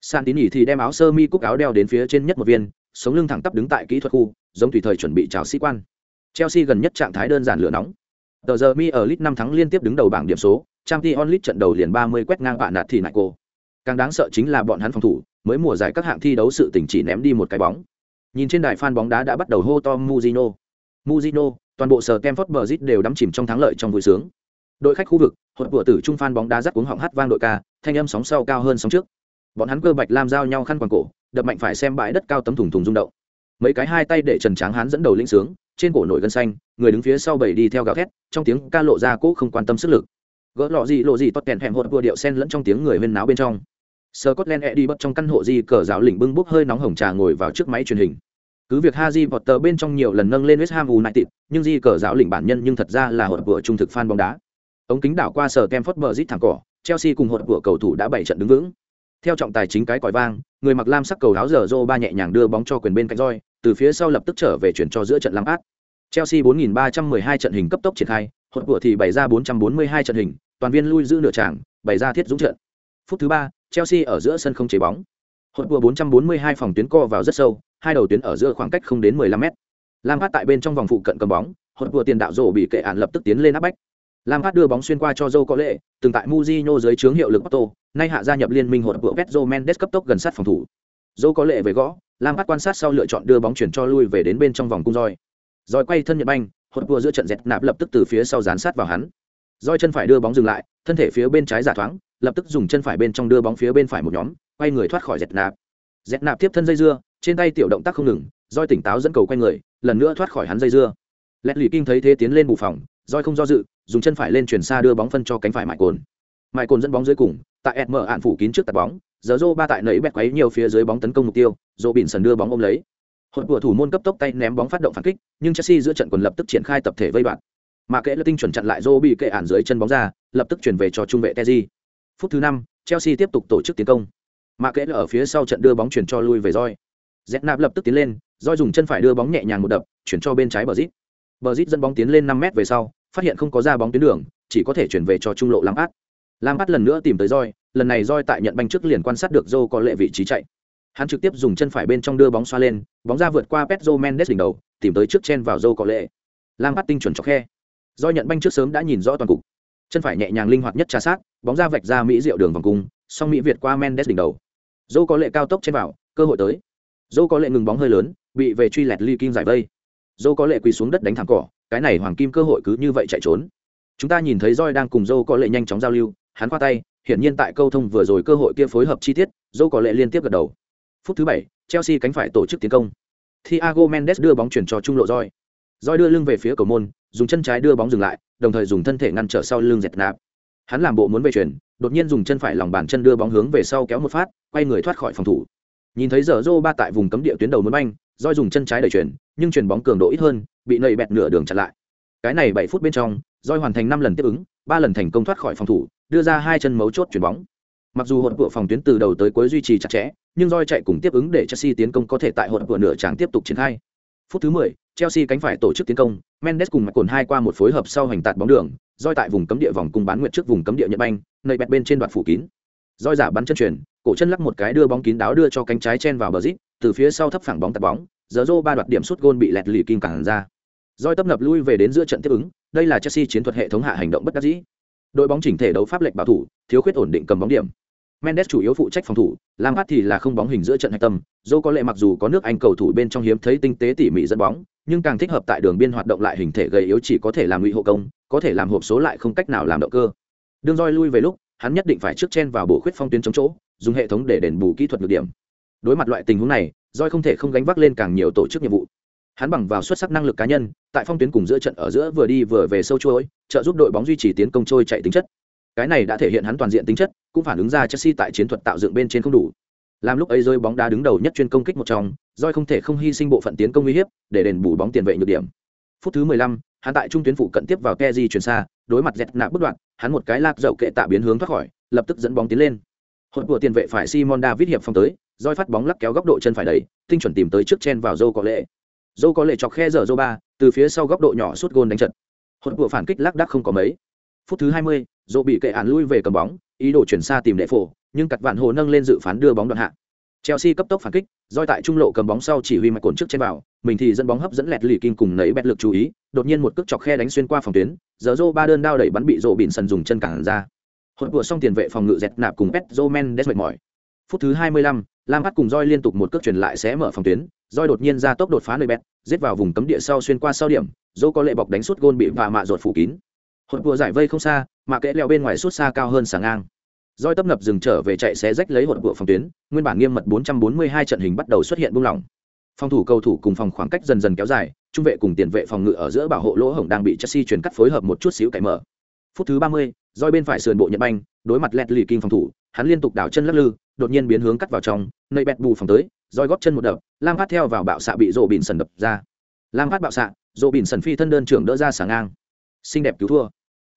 [SPEAKER 1] San tín nhỉ thì đem áo sơ mi cúc áo đeo đến phía trên nhất một viên, sống lưng thẳng tắp đứng tại kỹ thuật khu, giống tùy thời chuẩn bị chào sĩ quan. Chelsea gần nhất trạng thái đơn giản lửa nóng. Tờ giờ mi ở lit năm thắng liên tiếp đứng đầu bảng điểm số, Champions League trận đầu liền 30 quét ngang bạn nạt thì nại cô. Càng đáng sợ chính là bọn hắn phòng thủ, mới mùa giải các hạng thi đấu sự tỉnh chỉ ném đi một cái bóng. Nhìn trên đài fan bóng đá đã bắt đầu hô to Mujino. Mujino, toàn bộ sở Stamford Bridge đều đắm chìm trong thắng lợi trong vui sướng. Đội khách khu vực, hội của tử trung fan bóng đá rất cuống họng hát vang đội ca, thanh âm sóng sau cao hơn sóng trước. Bọn hắn cơ bạch làm giao nhau khăn quàng cổ, đập mạnh phải xem bãi đất cao tấm thùng thùng rung động. Mấy cái hai tay để Trần Tráng Hán dẫn đầu lĩnh sướng, trên cổ nổi gân xanh, người đứng phía sau bảy đi theo gào thét, trong tiếng ca lộ ra cố không quan tâm sức lực. Gỡ lọ gì lộ gì tốt kèn hẻm hột vừa điệu sen lẫn trong tiếng người huyên náo bên trong Scotland đi bật trong căn hộ di cờ giáo lĩnh bưng bốc hơi nóng hồng trà ngồi vào trước máy truyền hình. Cứ việc Harry Potter bên trong nhiều lần nâng lên West Ham United, nhưng di cờ giáo lĩnh bản nhân nhưng thật ra là hội vừa trung thực fan bóng đá. Ống kính đảo qua sở Kemford rít thẳng cỏ, Chelsea cùng hội vừa cầu thủ đã bảy trận đứng vững. Theo trọng tài chính cái còi vang, người mặc lam sắc cầu áo giờ rô ba nhẹ nhàng đưa bóng cho quyền bên cạnh roi, từ phía sau lập tức trở về chuyển cho giữa trận lăng át. Chelsea 4312 trận hình cấp tốc triển khai, hội vừa thì bày ra 442 trận hình, toàn viên lui giữ nửa tràng, bày ra thiết dũng trận. Phút thứ ba, Chelsea ở giữa sân không chế bóng. Hội vừa 442 phòng tuyến co vào rất sâu, hai đầu tuyến ở giữa khoảng cách không đến 15 mét. Lam Phát tại bên trong vòng phụ cận cầm bóng, hội vừa tiền đạo rổ bị kệ án lập tức tiến lên áp bách. Lam Phát đưa bóng xuyên qua cho Joe có lệ, từng tại Mujinho dưới chướng hiệu lực Otto, nay hạ gia nhập liên minh hội vừa Pedro Mendes cấp tốc gần sát phòng thủ. Joe có lệ về gõ, Lam Phát quan sát sau lựa chọn đưa bóng chuyển cho lui về đến bên trong vòng cung roi. Rồi quay thân nhận banh, hội vừa giữa trận dẹt nạp lập tức từ phía sau dán sát vào hắn. Roi chân phải đưa bóng dừng lại, thân thể phía bên trái giả thoáng, lập tức dùng chân phải bên trong đưa bóng phía bên phải một nhóm, quay người thoát khỏi dẹt nạp. Dẹt nạp tiếp thân dây dưa, trên tay tiểu động tác không ngừng, Roi tỉnh táo dẫn cầu quay người, lần nữa thoát khỏi hắn dây dưa. Lẹt lì kinh thấy thế tiến lên bù phòng, Roi không do dự, dùng chân phải lên chuyển xa đưa bóng phân cho cánh phải mại cồn mại cồn dẫn bóng dưới cùng tại ẹt mở hạn phủ kín trước tạt bóng giờ rô ba tại nẫy bẹt quấy nhiều phía dưới bóng tấn công mục tiêu rô bỉn sần đưa bóng ôm lấy hội của thủ môn cấp tốc tay ném bóng phát động phản kích nhưng chelsea giữa trận quần lập tức triển khai tập thể vây đoạn mà kệ là tinh chuẩn chặn lại dô bị kệ ản dưới chân bóng ra, lập tức chuyển về cho trung vệ teji phút thứ năm, chelsea tiếp tục tổ chức tiến công. Mà kệ là ở phía sau trận đưa bóng chuyển cho lui về roi z nạp lập tức tiến lên roi dùng chân phải đưa bóng nhẹ nhàng một đập, chuyển cho bên trái bờ zit bờ zit dẫn bóng tiến lên năm mét về sau, phát hiện không có ra bóng tuyến đường, chỉ có thể chuyển về cho trung lộ lam át lam át lần nữa tìm tới roi lần này roi tại nhận banh trước liền quan sát được dô có lệ vị trí chạy. Hắn trực tiếp dùng chân phải bên trong đưa bóng xoa lên, bóng ra vượt qua petro mendes đỉnh đầu, tìm tới trước chen vào dô có lệ. Lam át tinh chuẩn cho khe do nhận banh trước sớm đã nhìn rõ toàn cục. Chân phải nhẹ nhàng linh hoạt nhất trà sát, bóng ra vạch ra mỹ diệu đường vòng cung, song mỹ việt qua mendes đỉnh đầu. Dô có lệ cao tốc trên vào, cơ hội tới. Dô có lệ ngừng bóng hơi lớn, bị về truy lẹt ly kim giải vây. Dô có lệ quỳ xuống đất đánh thẳng cỏ, cái này hoàng kim cơ hội cứ như vậy chạy trốn. Chúng ta nhìn thấy roi đang cùng dô có lệ nhanh chóng giao lưu, hắn qua tay, hiển nhiên tại câu thông vừa rồi cơ hội kia phối hợp chi tiết dô có lệ liên tiếp gật đầu. Phút thứ bảy, chelsea cánh phải tổ chức tiến công. Thiago mendes đưa bóng chuyển cho trung lộ roi roi đưa lưng về phía cầu môn, dùng chân trái đưa bóng dừng lại, đồng thời dùng thân thể ngăn trở sau lưng dẹt nạp. Hắn làm bộ muốn về chuyển, đột nhiên dùng chân phải lòng bàn chân đưa bóng hướng về sau kéo một phát, quay người thoát khỏi phòng thủ. Nhìn thấy giờ rô ba tại vùng cấm địa tuyến đầu muốn banh, roi dùng chân trái đẩy chuyển, nhưng chuyền bóng cường độ ít hơn, bị nầy bẹt nửa đường chặn lại. Cái này bảy phút bên trong, roi hoàn thành năm lần tiếp ứng, ba lần thành công thoát khỏi phòng thủ, đưa ra hai chân mấu chốt chuyền bóng. Mặc dù hỗn cửa phòng tuyến từ đầu tới cuối duy trì chặt chẽ, nhưng roi chạy cùng tiếp ứng để chelsea tiến công có thể tại hỗn cửa nửa tràng tiếp tục triển khai phút thứ 10, chelsea cánh phải tổ chức tiến công mendes cùng mạch cồn hai qua một phối hợp sau hành tạt bóng đường roi tại vùng cấm địa vòng cung bán nguyệt trước vùng cấm địa nhận banh nơi bẹt bên trên đoạn phủ kín. Roi giả bắn chân truyền cổ chân lắc một cái đưa bóng kín đáo đưa cho cánh trái chen vào bờ rít từ phía sau thấp phẳng bóng tạt bóng giờ rô ba đoạt điểm sút gôn bị lẹt lì kim cản ra. Roi tấp nập lui về đến giữa trận tiếp ứng đây là chelsea chiến thuật hệ thống hạ hành động bất đắc dĩ. Đội bóng chỉnh thể đấu pháp lệch bảo thủ thiếu khuyết ổn định cầm bóng điểm mendes chủ yếu phụ trách phòng thủ Lampard thì là không bóng hình giữa trận hạch tâm. Dô có lệ mặc dù có nước anh cầu thủ bên trong hiếm thấy tinh tế tỉ mỉ dẫn bóng nhưng càng thích hợp tại đường biên hoạt động lại hình thể gầy yếu chỉ có thể làm ngụy hộ công có thể làm hộp số lại không cách nào làm động cơ. Đường roi lui về lúc hắn nhất định phải trước chen vào bổ khuyết phong tuyến chống chỗ dùng hệ thống để đền bù kỹ thuật nhược điểm. Đối mặt loại tình huống này roi không thể không gánh vác lên càng nhiều tổ chức nhiệm vụ. Hắn bằng vào xuất sắc năng lực cá nhân tại phong tuyến cùng giữa trận ở giữa vừa đi vừa về sâu chui, trợ giúp đội bóng duy trì tiến công trôi chạy tính chất cái này đã thể hiện hắn toàn diện tính chất, cũng phản ứng ra Chelsea tại chiến thuật tạo dựng bên trên không đủ. Làm lúc ấy rơi bóng đá đứng đầu nhất chuyên công kích một trong, Roy không thể không hy sinh bộ phận tiến công nguy hiểm để đền bù bóng tiền vệ nhược điểm. Phút thứ 15, hắn tại trung tuyến phụ cận tiếp vào Kegi chuyển xa, đối mặt dẹt nạ bất đoạn, hắn một cái lạc dậu kệ tạ biến hướng thoát khỏi, lập tức dẫn bóng tiến lên. Hột của tiền vệ phải Simon David hiệp phong tới, Roy phát bóng lắc kéo góc độ chân phải đẩy, tinh chuẩn tìm tới trước chen vào Joe có lệ. Joe có lệ chọc khe dở Joe ba, từ phía sau góc độ nhỏ sút gôn đánh trận. Hột của phản kích lắc đắc không có mấy. Phút thứ 20, dỗ bị kệ ạn lui về cầm bóng ý đồ chuyển xa tìm đệ phổ nhưng cặt vạn hồ nâng lên dự phán đưa bóng đoạn hạ. Chelsea cấp tốc phản kích roi tại trung lộ cầm bóng sau chỉ huy mạch cồn trước trên bảo mình thì dẫn bóng hấp dẫn lẹt lì kim cùng nấy bẹt lực chú ý đột nhiên một cước chọc khe đánh xuyên qua phòng tuyến giờ rô ba đơn đao đẩy bắn bị rộ bịn sần dùng chân cản ra. Hội vừa xong tiền vệ phòng ngự dẹt nạp cùng pet rô mendes mệt mỏi. Phút thứ 25, lam bắt cùng roi liên tục một cước chuyển lại sẽ mở phòng tuyến roi đột nhiên ra tốc đột phá nơi bẹt giết vào vùng cấm địa sau xuyên qua sau điểm dô có lệ bọc đánh suốt gôn bị vạ mạ ruột phủ kín. Hội vừa giải vây không xa mà kẽ leo bên ngoài suốt xa cao hơn sáng ngang. Roi tấp nập dừng trở về chạy xé rách lấy hột của phòng tuyến nguyên bản nghiêm mật 442 trận hình bắt đầu xuất hiện buông lỏng. Phòng thủ cầu thủ cùng phòng khoảng cách dần dần kéo dài trung vệ cùng tiền vệ phòng ngự ở giữa bảo hộ lỗ hổng đang bị chelsea chuyển cắt phối hợp một chút xíu cải mở. Phút thứ 30, roi bên phải sườn bộ nhật banh đối mặt lẹt lì kinh phòng thủ hắn liên tục đảo chân lắc lư đột nhiên biến hướng cắt vào trong nơi bẹt bù phòng tới roi góp chân một đập lam phát theo vào bạo xạ bị rộ bỉn sần đập ra. Lam phát bạo xạ rộ bỉn sần phi thân đơn trưởng đỡ ra sáng ngang. Xinh đẹp cứu thua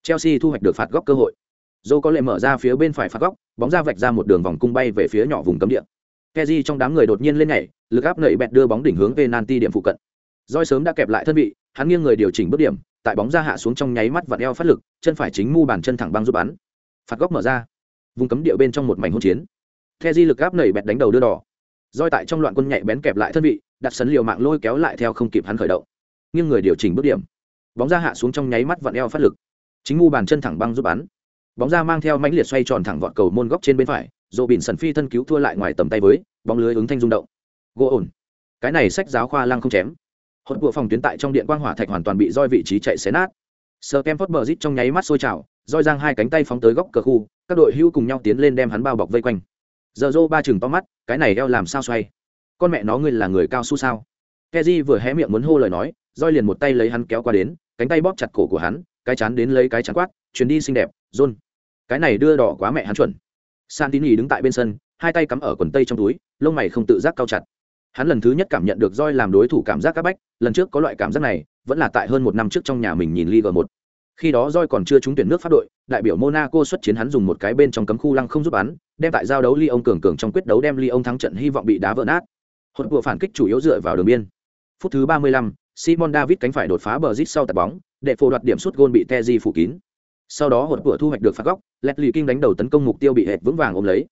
[SPEAKER 1] chelsea thu hoạch được phạt góc cơ hội. Joe có lệ mở ra phía bên phải phạt góc, bóng ra vạch ra một đường vòng cung bay về phía nhỏ vùng cấm địa. Keji trong đám người đột nhiên lên nhảy, lực áp nảy bẹt đưa bóng đỉnh hướng penalty điểm phụ cận. Joy sớm đã kẹp lại thân vị, hắn nghiêng người điều chỉnh bước điểm, tại bóng ra hạ xuống trong nháy mắt vặn eo phát lực, chân phải chính mu bàn chân thẳng băng giúp bắn. Phạt góc mở ra. Vùng cấm địa bên trong một mảnh hỗn chiến. Keji lực áp nảy bẹt đánh đầu đưa đỏ. Joy tại trong loạn quân nhạy bén kẹp lại thân vị, đặt sấn liều mạng lôi kéo lại theo không kịp hắn khởi động. Nghiêng người điều chỉnh bước điểm. Bóng ra hạ xuống trong nháy mắt vặn eo phát lực chính ngu bàn chân thẳng băng giúp bắn. Bóng ra mang theo mãnh liệt xoay tròn thẳng vọt cầu môn góc trên bên phải, dỗ bỉn sần phi thân cứu thua lại ngoài tầm tay với, bóng lưới ứng thanh rung động. Gỗ ổn. Cái này sách giáo khoa lăng không chém. Hốt của phòng tuyến tại trong điện quang hỏa thạch hoàn toàn bị roi vị trí chạy xé nát. Sờ kem phớt bờ rít trong nháy mắt sôi trào, roi giang hai cánh tay phóng tới góc cờ khu, các đội hưu cùng nhau tiến lên đem hắn bao bọc vây quanh. Giờ dô ba chừng to mắt, cái này eo làm sao xoay? Con mẹ nó ngươi là người cao su sao? Keji vừa hé miệng muốn hô lời nói, roi liền một tay lấy hắn kéo qua đến, cánh tay bóp chặt cổ của hắn cái chán đến lấy cái chán quát chuyến đi xinh đẹp john. Cái này đưa đỏ quá mẹ hắn chuẩn. Santini đứng tại bên sân hai tay cắm ở quần tây trong túi lông mày không tự giác cao chặt. Hắn lần thứ nhất cảm nhận được roi làm đối thủ cảm giác các bách lần trước có loại cảm giác này vẫn là tại hơn một năm trước trong nhà mình nhìn liga một. Khi đó roi còn chưa trúng tuyển nước pháp đội đại biểu monaco xuất chiến hắn dùng một cái bên trong cấm khu lăng không giúp bắn đem tại giao đấu Lyon cường cường trong quyết đấu đem Lyon thắng trận hy vọng bị đá vỡ nát. Hộp vừa phản kích chủ yếu dựa vào đường biên. Phút thứ 35, Simon David cánh phải đột phá bờ rít sau tạt bóng để phổ đoạt điểm sút gôn bị Teji phủ kín sau đó hột cửa thu hoạch được phạt góc Leslie King đánh đầu tấn công mục tiêu bị hệt vững vàng ôm lấy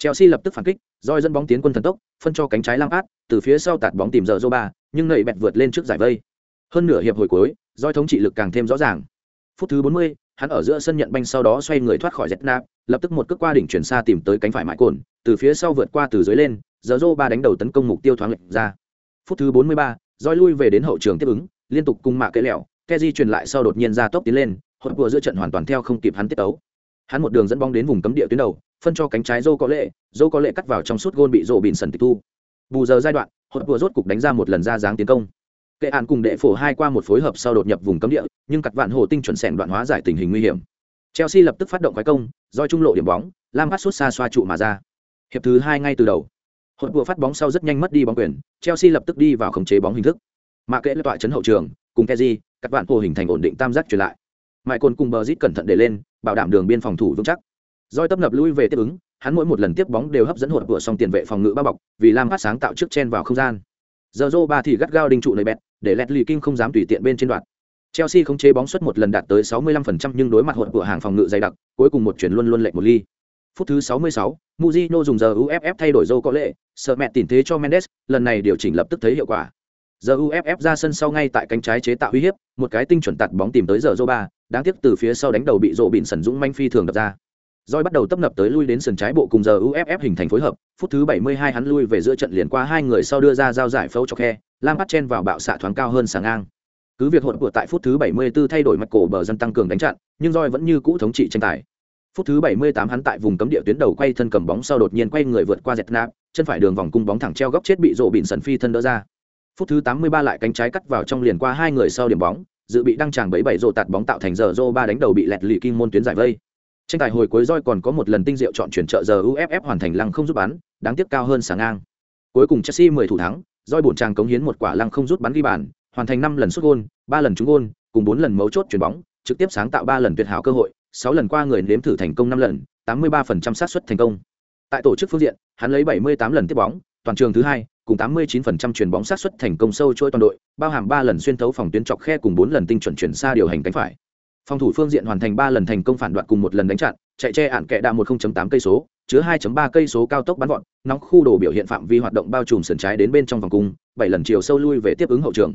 [SPEAKER 1] Chelsea lập tức phản kích, Roy dẫn bóng tiến quân thần tốc, phân cho cánh trái Lampard, từ phía sau tạt bóng tìm giờ Zoba, nhưng nảy bẹt vượt lên trước giải vây. Hơn nửa hiệp hồi cuối, Roy thống trị lực càng thêm rõ ràng. Phút thứ 40, hắn ở giữa sân nhận banh sau đó xoay người thoát khỏi Zetnap, lập tức một cước qua đỉnh chuyển xa tìm tới cánh phải mãi cồn, từ phía sau vượt qua từ dưới lên, giờ Zoba đánh đầu tấn công mục tiêu thoáng lệch ra. Phút thứ 43, Roy lui về đến hậu trường tiếp ứng, liên tục cùng mạ cái lẹo, Kezi truyền lại sau đột nhiên ra tốc tiến lên, Hột vừa giữa trận hoàn toàn theo không kịp hắn tiết tấu. Hắn một đường dẫn bóng đến vùng cấm địa tuyến đầu, phân cho cánh trái Zhou có lệ Zhou có lệ cắt vào trong suốt gôn bị rộ bịn sần tịch thu. Bù giờ giai đoạn hột vừa rốt cục đánh ra một lần ra dáng tiến công. Kệ hạn cùng đệ phổ hai qua một phối hợp sau đột nhập vùng cấm địa nhưng cắt vạn hồ tinh chuẩn sẹn đoạn hóa giải tình hình nguy hiểm. Chelsea lập tức phát động quái công do trung lộ điểm bóng lam phát suốt xa xoa trụ mà ra. Hiệp thứ hai ngay từ đầu. Hột vừa phát bóng sau rất nhanh mất đi bóng quyền chelsea lập tức đi vào khống chế bóng hình thức. Mà kệ tọa chấn hậu trường cùng keji các bạn hồ hình thành ổn định tam giác truyền lại mãi côn cùng bờ rít cẩn thận để lên bảo đảm đường biên phòng thủ vững chắc Doi tấp nập lui về tiếp ứng, hắn mỗi một lần tiếp bóng đều hấp dẫn hụt của song tiền vệ phòng ngự bao bọc, vì Lam phát sáng tạo trước chen vào không gian. Giờ rô ba thì gắt gao đinh trụ nơi bẹt, để lẹt lì kinh không dám tùy tiện bên trên đoạn. Chelsea không chế bóng suất một lần đạt tới 65% nhưng đối mặt hụt của hàng phòng ngự dày đặc, cuối cùng một chuyển luôn luôn lệch một ly. Phút thứ 66, Mujino dùng giờ UFF thay đổi rô có lệ, sợ mẹ tìm thế cho Mendes, lần này điều chỉnh lập tức thấy hiệu quả. Giờ UFF ra sân sau ngay tại cánh trái chế tạo uy hiếp, một cái tinh chuẩn tạt bóng tìm tới giờ Zoba, đáng tiếc từ phía sau đánh đầu bị rộ bịn sần dũng manh phi thường đập ra. Doi bắt đầu tấp nập tới lui đến sườn trái bộ cùng giờ UFF hình thành phối hợp, phút thứ 72 hắn lui về giữa trận liền qua hai người sau đưa ra giao giải phẫu cho khe, Lam bắt chen vào bạo xạ thoáng cao hơn sáng ngang. Cứ việc hỗn của tại phút thứ 74 thay đổi mạch cổ bờ dân tăng cường đánh chặn, nhưng Doi vẫn như cũ thống trị tranh tài. Phút thứ 78 hắn tại vùng cấm địa tuyến đầu quay thân cầm bóng sau đột nhiên quay người vượt qua dẹt nạp, chân phải đường vòng cung bóng thẳng treo góc chết bị rộ bịn sần phi thân đỡ ra. Phút thứ 83 lại cánh trái cắt vào trong liền qua hai người sau điểm bóng, dự bị đăng tràng bẫy bảy rồ tạt bóng tạo thành giờ rô ba đánh đầu bị lẹt lì kim môn tuyến giải vây. Tranh tài hồi cuối roi còn có một lần tinh diệu chọn chuyển trợ giờ uff hoàn thành lăng không rút bắn đáng tiếc cao hơn sáng ngang. Cuối cùng chelsea 10 thủ thắng roi bổn chàng cống hiến một quả lăng không rút bắn ghi bàn hoàn thành năm lần xuất gôn ba lần trúng gôn cùng bốn lần mấu chốt chuyển bóng trực tiếp sáng tạo ba lần tuyệt hảo cơ hội sáu lần qua người nếm thử thành công năm lần 83% xác suất thành công. Tại tổ chức phương diện hắn lấy 78 lần tiếp bóng toàn trường thứ hai cùng 89% chuyền bóng sát xuất thành công sâu trôi toàn đội, bao hàm 3 lần xuyên thấu phòng tuyến chọc khe cùng 4 lần tinh chuẩn chuyển xa điều hành cánh phải. Phòng thủ phương diện hoàn thành ba lần thành công phản đoạn cùng một lần đánh chặn chạy che ản kẻ đạ một 0.8 cây số chứa 2.3 cây số cao tốc bắn vọt nóng khu đồ biểu hiện phạm vi hoạt động bao trùm sườn trái đến bên trong vòng cung bảy lần chiều sâu lui về tiếp ứng hậu trường.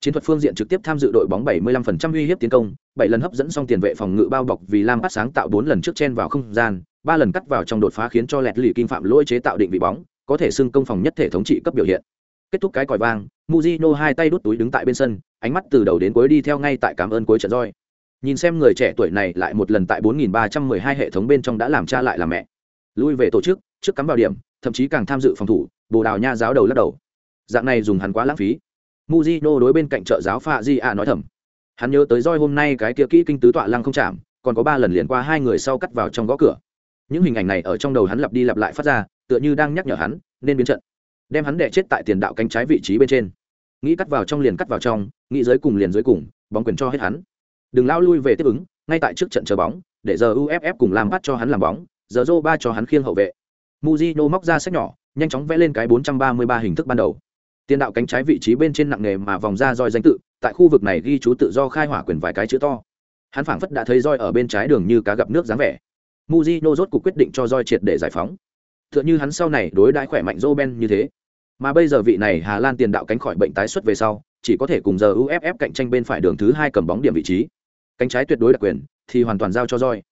[SPEAKER 1] Chiến thuật phương diện trực tiếp tham dự đội bóng 75% uy hiếp tiến công bảy lần hấp dẫn xong tiền vệ phòng ngự bao bọc vì lam bát sáng tạo bốn lần trước chen vào không gian ba lần cắt vào trong đột phá khiến cho lẹt lì kinh phạm lỗi chế tạo định vị bóng có thể xưng công phòng nhất thể thống trị cấp biểu hiện. Kết thúc cái còi vang, Mujino hai tay đút túi đứng tại bên sân, ánh mắt từ đầu đến cuối đi theo ngay tại cảm ơn cuối trận roi. Nhìn xem người trẻ tuổi này lại một lần tại 4.312 hệ thống bên trong đã làm cha lại làm mẹ. Lui về tổ chức, trước cắm vào điểm, thậm chí càng tham dự phòng thủ, bồ đào nha giáo đầu lắc đầu. Dạng này dùng hắn quá lãng phí. Muzino đối bên cạnh trợ giáo pha di a nói thầm. Hắn nhớ tới roi hôm nay cái kia kỹ kinh tứ tọa lăng không chạm, còn có ba lần liền qua hai người sau cắt vào trong gõ cửa. Những hình ảnh này ở trong đầu hắn lặp đi lặp lại phát ra tựa như đang nhắc nhở hắn, nên biến trận. Đem hắn đè chết tại tiền đạo cánh trái vị trí bên trên. Nghĩ cắt vào trong liền cắt vào trong, nghĩ dưới cùng liền dưới cùng, bóng quyền cho hết hắn. Đừng lao lui về tiếp ứng, ngay tại trước trận chờ bóng, để giờ uff cùng làm bắt cho hắn làm bóng, giờ rô ba cho hắn khiêng hậu vệ. Muzino móc ra sách nhỏ, nhanh chóng vẽ lên cái 433 hình thức ban đầu. Tiền đạo cánh trái vị trí bên trên nặng nghề mà vòng ra roi danh tự, tại khu vực này ghi chú tự do khai hỏa quyền vài cái chữ to. Hắn phảng phất đã thấy roi ở bên trái đường như cá gặp nước dáng vẻ. Muzino rốt cuộc quyết định cho roi triệt để giải phóng tựa như hắn sau này đối đãi khỏe mạnh Roben như thế. Mà bây giờ vị này Hà Lan tiền đạo cánh khỏi bệnh tái xuất về sau, chỉ có thể cùng giờ UFF cạnh tranh bên phải đường thứ hai cầm bóng điểm vị trí. Cánh trái tuyệt đối đặc quyền, thì hoàn toàn giao cho roi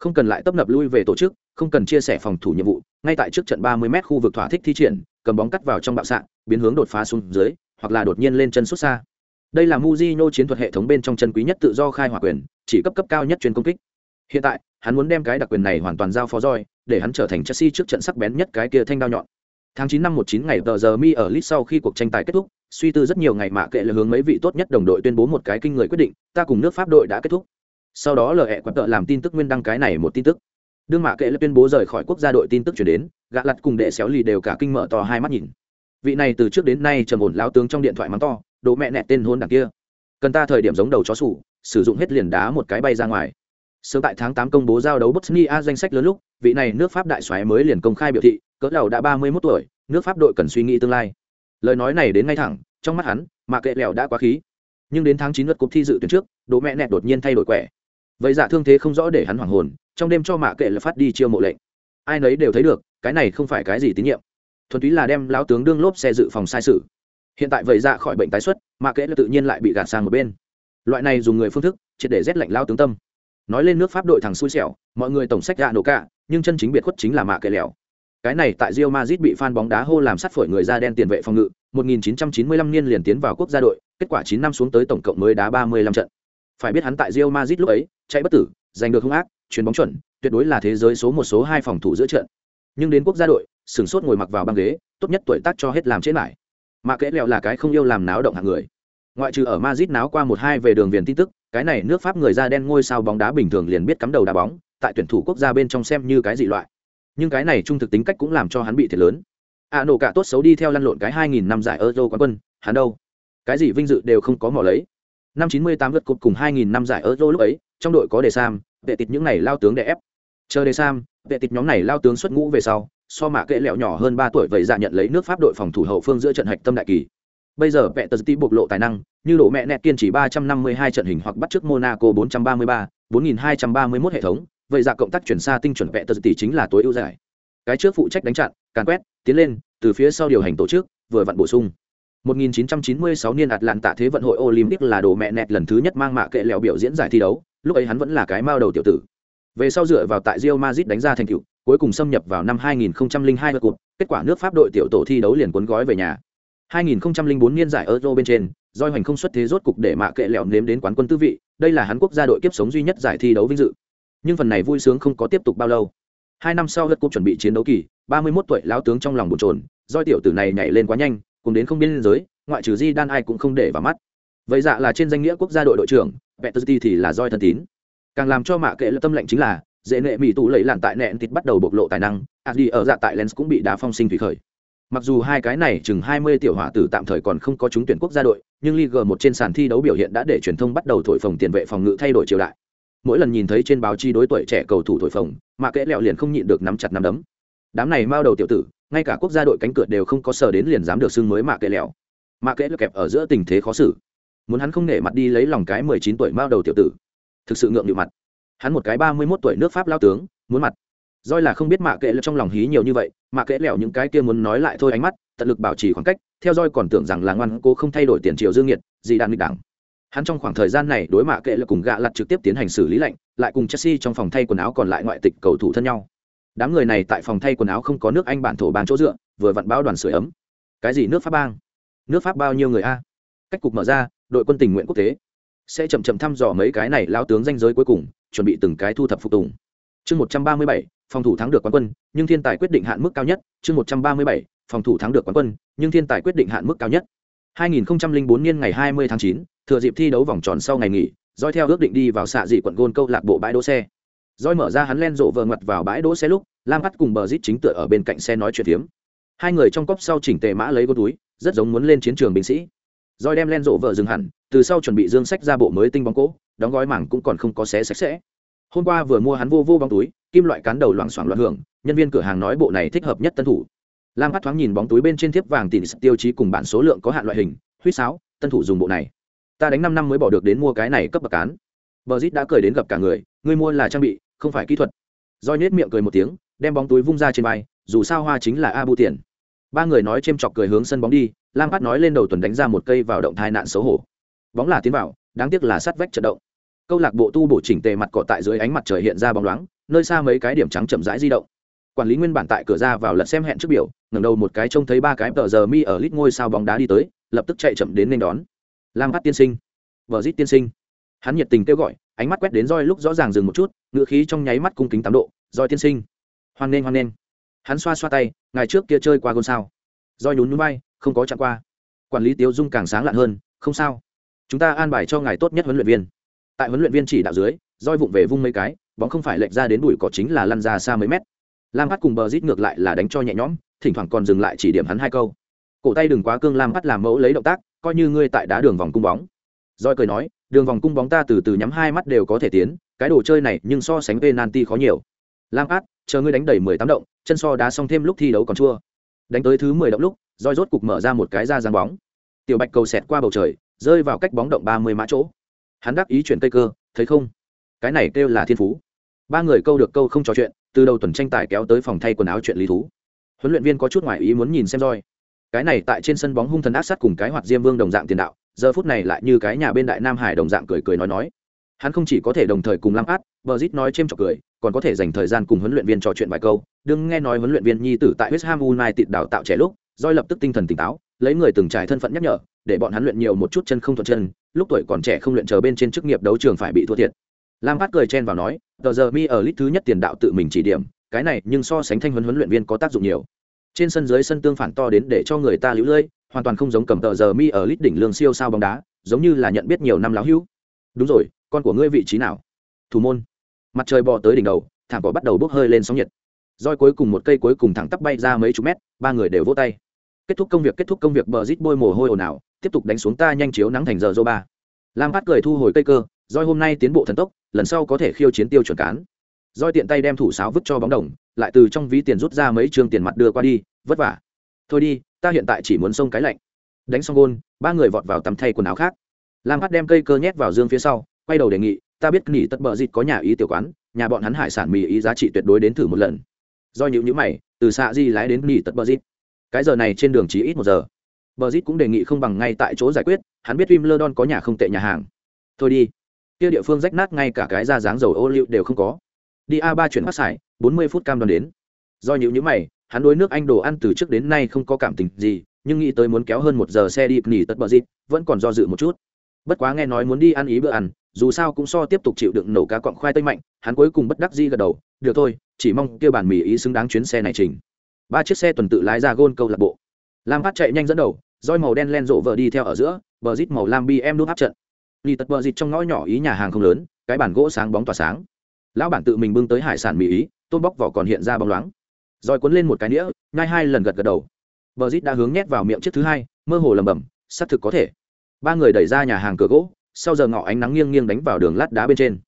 [SPEAKER 1] không cần lại tấp nập lui về tổ chức, không cần chia sẻ phòng thủ nhiệm vụ, ngay tại trước trận 30 m khu vực thỏa thích thi triển, cầm bóng cắt vào trong bạo sạn biến hướng đột phá xuống dưới, hoặc là đột nhiên lên chân xuất xa. Đây là Mujinho chiến thuật hệ thống bên trong chân quý nhất tự do khai hỏa quyền, chỉ cấp cấp cao nhất chuyên công kích. Hiện tại hắn muốn đem cái đặc quyền này hoàn toàn giao phó roi để hắn trở thành Chelsea trước trận sắc bén nhất cái kia thanh đao nhọn. Tháng 9 năm 19 ngày tờ giờ mi ở lit sau khi cuộc tranh tài kết thúc, suy tư rất nhiều ngày mạ kệ là hướng mấy vị tốt nhất đồng đội tuyên bố một cái kinh người quyết định, ta cùng nước pháp đội đã kết thúc. Sau đó lờ hẹ quặn tợ làm tin tức nguyên đăng cái này một tin tức. Đương mạ kệ là tuyên bố rời khỏi quốc gia đội tin tức chuyển đến gạ lặt cùng đệ xéo lì đều cả kinh mở to hai mắt nhìn. Vị này từ trước đến nay trầm ổn lao tướng trong điện thoại mắng to đỗ mẹ nẹ tên hôn đằng kia. Cần ta thời điểm giống đầu chó sủ, sử dụng hết liền đá một cái bay ra ngoài sớm tại tháng tám công bố giao đấu bosnia danh sách lớn lúc, vị này nước pháp đại soái mới liền công khai biểu thị, cỡ đầu đã ba mươi 31 tuổi, nước pháp đội cần suy nghĩ tương lai. Lời nói này đến ngay thẳng, trong mắt hắn, mà kệ lẻo đã quá khí. Nhưng đến tháng chín lượt cúp thi dự tuyển trước đỗ mẹ nẹt đột nhiên thay đổi quẻ. Vậy dạ thương thế không rõ để hắn hoảng hồn, trong đêm cho mạ kệ là phát đi chiêu mộ lệnh. Ai nấy đều thấy được, cái này không phải cái gì tín nhiệm. Thuần túy là đem lão tướng đương lốp xe dự phòng sai sự. Hiện tại vậy dạ khỏi bệnh tái xuất, mà kệ là tự nhiên lại bị gạt sang một bên. Loại này dùng người phương thức, triệt để rét lạnh lao tướng tâm nói lên nước pháp đội thằng xui xẻo, mọi người tổng sách gạ nổ cả, nhưng chân chính biệt khuất chính là mạ kệ lẻo. Cái này tại Real Madrid bị fan bóng đá hô làm sát phổi người da đen tiền vệ phòng ngự 1995 niên liền tiến vào quốc gia đội, kết quả 9 năm xuống tới tổng cộng mới đá 35 trận. Phải biết hắn tại Real Madrid lúc ấy, chạy bất tử, giành được hung ác, chuyền bóng chuẩn, tuyệt đối là thế giới số một số hai phòng thủ giữa trận. Nhưng đến quốc gia đội, sửng sốt ngồi mặc vào băng ghế, tốt nhất tuổi tác cho hết làm chết lại. Mạ kẽ lẹo là cái không yêu làm náo động hạng người. Ngoại trừ ở Madrid náo qua một hai về đường viền tin tức cái này nước pháp người da đen ngôi sao bóng đá bình thường liền biết cắm đầu đá bóng, tại tuyển thủ quốc gia bên trong xem như cái dị loại. Nhưng cái này trung thực tính cách cũng làm cho hắn bị thiệt lớn. A nổ cả tốt xấu đi theo lăn lộn cái hai nghìn năm giải euro quán quân, hắn đâu? Cái gì vinh dự đều không có mỏ lấy. Năm chín mươi tám cột cùng hai nghìn năm giải euro lúc ấy, trong đội có đề sam, vệ tịt những này lao tướng để ép. Chờ đề sam, vệ tịt nhóm này lao tướng xuất ngũ về sau, so mạ kệ lẹo nhỏ hơn ba tuổi vậy dạ nhận lấy nước pháp đội phòng thủ hậu phương giữa trận hạch tâm đại kỳ bây giờ vẽ tờ tí bộc lộ tài năng như độ mẹ nẹt kiên trì ba trăm năm mươi hai trận hình hoặc bắt trước monaco bốn trăm ba mươi ba bốn nghìn hai trăm ba mươi mốt hệ thống vậy dạ cộng tác chuyển xa tinh chuẩn vẽ tờ tỷ chính là tối ưu giải cái trước phụ trách đánh chặn càn quét tiến lên từ phía sau điều hành tổ chức vừa vặn bổ sung 1996 niên ạt lạn tạ thế vận hội Olympic là đồ mẹ nẹt lần thứ nhất mang mạ kệ lẹo biểu diễn giải thi đấu, lúc ấy hắn vẫn là cái mao đầu tiểu tử. Về sau dựa vào tại Real Madrid đánh ra thành tựu, cuối cùng xâm nhập vào năm 2002 cuộc, kết quả nước Pháp đội tiểu tổ thi đấu liền cuốn gói về nhà. 2004 niên giải Euro bên trên, Doi hoành không xuất thế rốt cục để mạ kệ lẹo nếm đến quán quân tư vị, đây là hắn quốc gia đội kiếp sống duy nhất giải thi đấu vinh dự. Nhưng phần này vui sướng không có tiếp tục bao lâu. Hai năm sau lượt cúp chuẩn bị chiến đấu kỳ, 31 tuổi lão tướng trong lòng bồn chồn, Doi tiểu tử này nhảy lên quá nhanh, cùng đến không biên giới, ngoại trừ Di Đan ai cũng không để vào mắt. Vậy dạ là trên danh nghĩa quốc gia đội đội trưởng, Peterti thì là Doi thân tín. Càng làm cho mạ kệ lập tâm lệnh chính là, dễ nệ mỹ tụ lấy lạn tại nẹn thịt bắt đầu bộc lộ tài năng, Adi ở dạ tại Lens cũng bị đá phong sinh thủy khởi. Mặc dù hai cái này chừng 20 tiểu hỏa tử tạm thời còn không có trúng tuyển quốc gia đội, nhưng Ligue một trên sàn thi đấu biểu hiện đã để truyền thông bắt đầu thổi phồng tiền vệ phòng ngự thay đổi triều đại. Mỗi lần nhìn thấy trên báo chí đối tuổi trẻ cầu thủ thổi phồng, mà kẽ lẹo liền không nhịn được nắm chặt nắm đấm. Đám này mao đầu tiểu tử, ngay cả quốc gia đội cánh cửa đều không có sở đến liền dám được xưng mới mạ kẽ lẹo. Mạ kẽ kẹp ở giữa tình thế khó xử. Muốn hắn không nể mặt đi lấy lòng cái 19 tuổi mao đầu tiểu tử, thực sự ngượng nhịu mặt. Hắn một cái 31 tuổi nước Pháp lao tướng, muốn mặt Doi là không biết mạ kệ lẹo trong lòng hí nhiều như vậy, mạ kệ lẹo những cái kia muốn nói lại thôi ánh mắt, tận lực bảo trì khoảng cách, theo Doi còn tưởng rằng là ngoan cô không thay đổi tiền triệu dương nghiệt, gì đàn nghịch đảng Hắn trong khoảng thời gian này đối mạ kệ lẹo cùng gạ lặt trực tiếp tiến hành xử lý lạnh, lại cùng Chelsea trong phòng thay quần áo còn lại ngoại tịch cầu thủ thân nhau. Đám người này tại phòng thay quần áo không có nước Anh bản thổ bàn chỗ dựa, vừa vặn báo đoàn sưởi ấm. Cái gì nước Pháp bang? Nước Pháp bao nhiêu người a? Cách cục mở ra, đội quân tình nguyện quốc tế sẽ chậm chậm thăm dò mấy cái này lao tướng danh giới cuối cùng, chuẩn bị từng cái thu thập phục tùng. Chương 137, phòng thủ thắng được quán quân, nhưng thiên tài quyết định hạn mức cao nhất, chương 137, phòng thủ thắng được quán quân, nhưng thiên tài quyết định hạn mức cao nhất. 2004 niên ngày 20 tháng 9, thừa dịp thi đấu vòng tròn sau ngày nghỉ, Doi theo ước định đi vào xạ dị quận gôn câu lạc bộ bãi đỗ xe. Doi mở ra hắn len rộ vờ ngoặt vào bãi đỗ xe lúc, lam bắt cùng bờ rít chính tựa ở bên cạnh xe nói chuyện thiếm. hai người trong cốc sau chỉnh tề mã lấy gói túi rất giống muốn lên chiến trường binh sĩ Joy đem len rộ vờ dừng hẳn từ sau chuẩn bị dương sách ra bộ mới tinh bóng cỗ đóng gói mảng cũng còn không có xé sạch sẽ hôm qua vừa mua hắn vô vô bóng túi, kim loại cán đầu loảng xoảng loạn hưởng, nhân viên cửa hàng nói bộ này thích hợp nhất tân thủ. Lam hát thoáng nhìn bóng túi bên trên thiếp vàng tìm tiêu chí cùng bản số lượng có hạn loại hình, huýt sáo, tân thủ dùng bộ này. Ta đánh năm năm mới bỏ được đến mua cái này cấp bậc cán. Bờ rít đã cười đến gặp cả người, ngươi mua là trang bị, không phải kỹ thuật. Roi nết miệng cười một tiếng, đem bóng túi vung ra trên bay. dù sao hoa chính là a bu tiền. Ba người nói chêm chọc cười hướng sân bóng đi, lam hát nói lên đầu tuần đánh ra một cây vào động thai nạn xấu hổ. Bóng là tiến vào, đáng tiếc là sát vách trận động câu lạc bộ tu bổ chỉnh tề mặt cỏ tại dưới ánh mặt trời hiện ra bóng loáng, nơi xa mấy cái điểm trắng chậm rãi di động. Quản lý nguyên bản tại cửa ra vào lật xem hẹn trước biểu, ngẩng đầu một cái trông thấy ba cái tờ giờ mi ở lít ngôi sao bóng đá đi tới, lập tức chạy chậm đến nên đón. Lam phát tiên sinh. Vợ rít tiên sinh. Hắn nhiệt tình kêu gọi, ánh mắt quét đến roi lúc rõ ràng dừng một chút ngựa khí trong nháy mắt cung kính tám độ, roi tiên sinh. Hoan nghênh hoan nghênh. Hắn xoa xoa tay ngày trước kia chơi qua gôn sao? Roi nhún núi bay không có chạm qua. Quản lý tiếu dung càng sáng lạn hơn, không sao. Chúng ta an bài cho ngài tốt nhất huấn luyện viên tại huấn luyện viên chỉ đạo dưới, roi vụng về vung mấy cái, bóng không phải lệch ra đến đùi cỏ chính là lăn ra xa mấy mét. Lam bắt cùng bờ rít ngược lại là đánh cho nhẹ nhõm, thỉnh thoảng còn dừng lại chỉ điểm hắn hai câu. Cổ tay đừng quá cương, lam bắt làm mẫu lấy động tác, coi như ngươi tại đá đường vòng cung bóng. Roi cười nói, đường vòng cung bóng ta từ từ nhắm hai mắt đều có thể tiến, cái đồ chơi này nhưng so sánh penalty khó nhiều. Lam át chờ ngươi đánh đầy mười tám động, chân so đá xong thêm lúc thi đấu còn chua. Đánh tới thứ mười động lúc, roi rốt cục mở ra một cái ra giang bóng. Tiểu bạch cầu xẹt qua bầu trời, rơi vào cách bóng động ba mươi mã chỗ hắn đắc ý chuyển cây cơ, thấy không? Cái này kêu là thiên phú. Ba người câu được câu không trò chuyện, từ đầu tuần tranh tài kéo tới phòng thay quần áo chuyện lý thú. Huấn luyện viên có chút ngoại ý muốn nhìn xem roi. Cái này tại trên sân bóng hung thần ác sát cùng cái hoạt diêm vương đồng dạng tiền đạo, giờ phút này lại như cái nhà bên đại nam hải đồng dạng cười cười nói nói. Hắn không chỉ có thể đồng thời cùng lăng át bờ rít nói chêm trọc cười, còn có thể dành thời gian cùng huấn luyện viên trò chuyện vài câu. Đừng nghe nói huấn luyện viên nhi tử tại west ham united đào tạo trẻ lúc doi lập tức tinh thần tỉnh táo lấy người từng trải thân phận nhắc nhở, để bọn hắn luyện nhiều một chút chân không thuận chân, lúc tuổi còn trẻ không luyện chờ bên trên chức nghiệp đấu trường phải bị thua thiệt. Lam phát cười chen vào nói, tờ giờ mi ở lít thứ nhất tiền đạo tự mình chỉ điểm, cái này nhưng so sánh thanh huấn huấn luyện viên có tác dụng nhiều. Trên sân dưới sân tương phản to đến để cho người ta lũ lưỡi hoàn toàn không giống cầm tờ giờ mi ở lít đỉnh lương siêu sao bóng đá, giống như là nhận biết nhiều năm láo hữu. Đúng rồi, con của ngươi vị trí nào? Thủ môn. Mặt trời bò tới đỉnh đầu, thảm cỏ bắt đầu bốc hơi lên sóng nhiệt. Roi cuối cùng một cây cuối cùng thẳng tắp bay ra mấy chục mét, ba người đều vỗ tay kết thúc công việc, kết thúc công việc, bờ rít bôi mồ hôi ồn ào, tiếp tục đánh xuống ta nhanh chiếu nắng thành giờ dô ba lam phát cười thu hồi cây cơ roi hôm nay tiến bộ thần tốc, lần sau có thể khiêu chiến tiêu chuẩn cán. Roi tiện tay đem thủ sáo vứt cho bóng đồng, lại từ trong ví tiền rút ra mấy trường tiền mặt đưa qua đi, vất vả. Thôi đi, ta hiện tại chỉ muốn xông cái lạnh. Đánh xong gôn, ba người vọt vào tắm thay quần áo khác. Lam phát đem cây cơ nhét vào dương phía sau, quay đầu đề nghị, ta biết nghỉ tất bờ dịt có nhà ý tiểu quán, nhà bọn hắn hải sản mì ý giá trị tuyệt đối đến thử một lần. Do những nhữ mày, từ xạ di lái đến nghỉ tất bờ dịt cái giờ này trên đường chỉ ít một giờ. Bờ rít cũng đề nghị không bằng ngay tại chỗ giải quyết, hắn biết Wim Lerdon có nhà không tệ nhà hàng. Thôi đi. Kia địa phương rách nát ngay cả cái ra dáng dầu ô liu đều không có. Đi a ba chuyển phát xài bốn mươi phút cam đoan đến. Do nhịu nhữ mày, hắn đối nước anh đồ ăn từ trước đến nay không có cảm tình gì, nhưng nghĩ tới muốn kéo hơn một giờ xe đi nghỉ tất bờ dịt vẫn còn do dự một chút. Bất quá nghe nói muốn đi ăn ý bữa ăn, dù sao cũng so tiếp tục chịu đựng nổ cá cọng khoai tây mạnh, hắn cuối cùng bất đắc di gật đầu, được thôi, chỉ mong kêu bản mì ý xứng đáng chuyến xe này trình ba chiếc xe tuần tự lái ra gôn câu lạc bộ. Lam phát chạy nhanh dẫn đầu, roi màu đen len rộ vợ đi theo ở giữa, bờ rít màu lam bi em nút áp trận. Lì tật bờ rít trong ngõ nhỏ ý nhà hàng không lớn, cái bản gỗ sáng bóng tỏa sáng. Lão bản tự mình bưng tới hải sản mỹ ý, tôm bóc vỏ còn hiện ra bóng loáng. Roi cuốn lên một cái nĩa ngay hai lần gật gật đầu. Bờ rít đã hướng nhét vào miệng chiếc thứ hai, mơ hồ lầm bầm xác thực có thể. Ba người đẩy ra nhà hàng cửa gỗ, sau giờ ngọ ánh nắng nghiêng nghiêng đánh vào đường lát đá bên trên.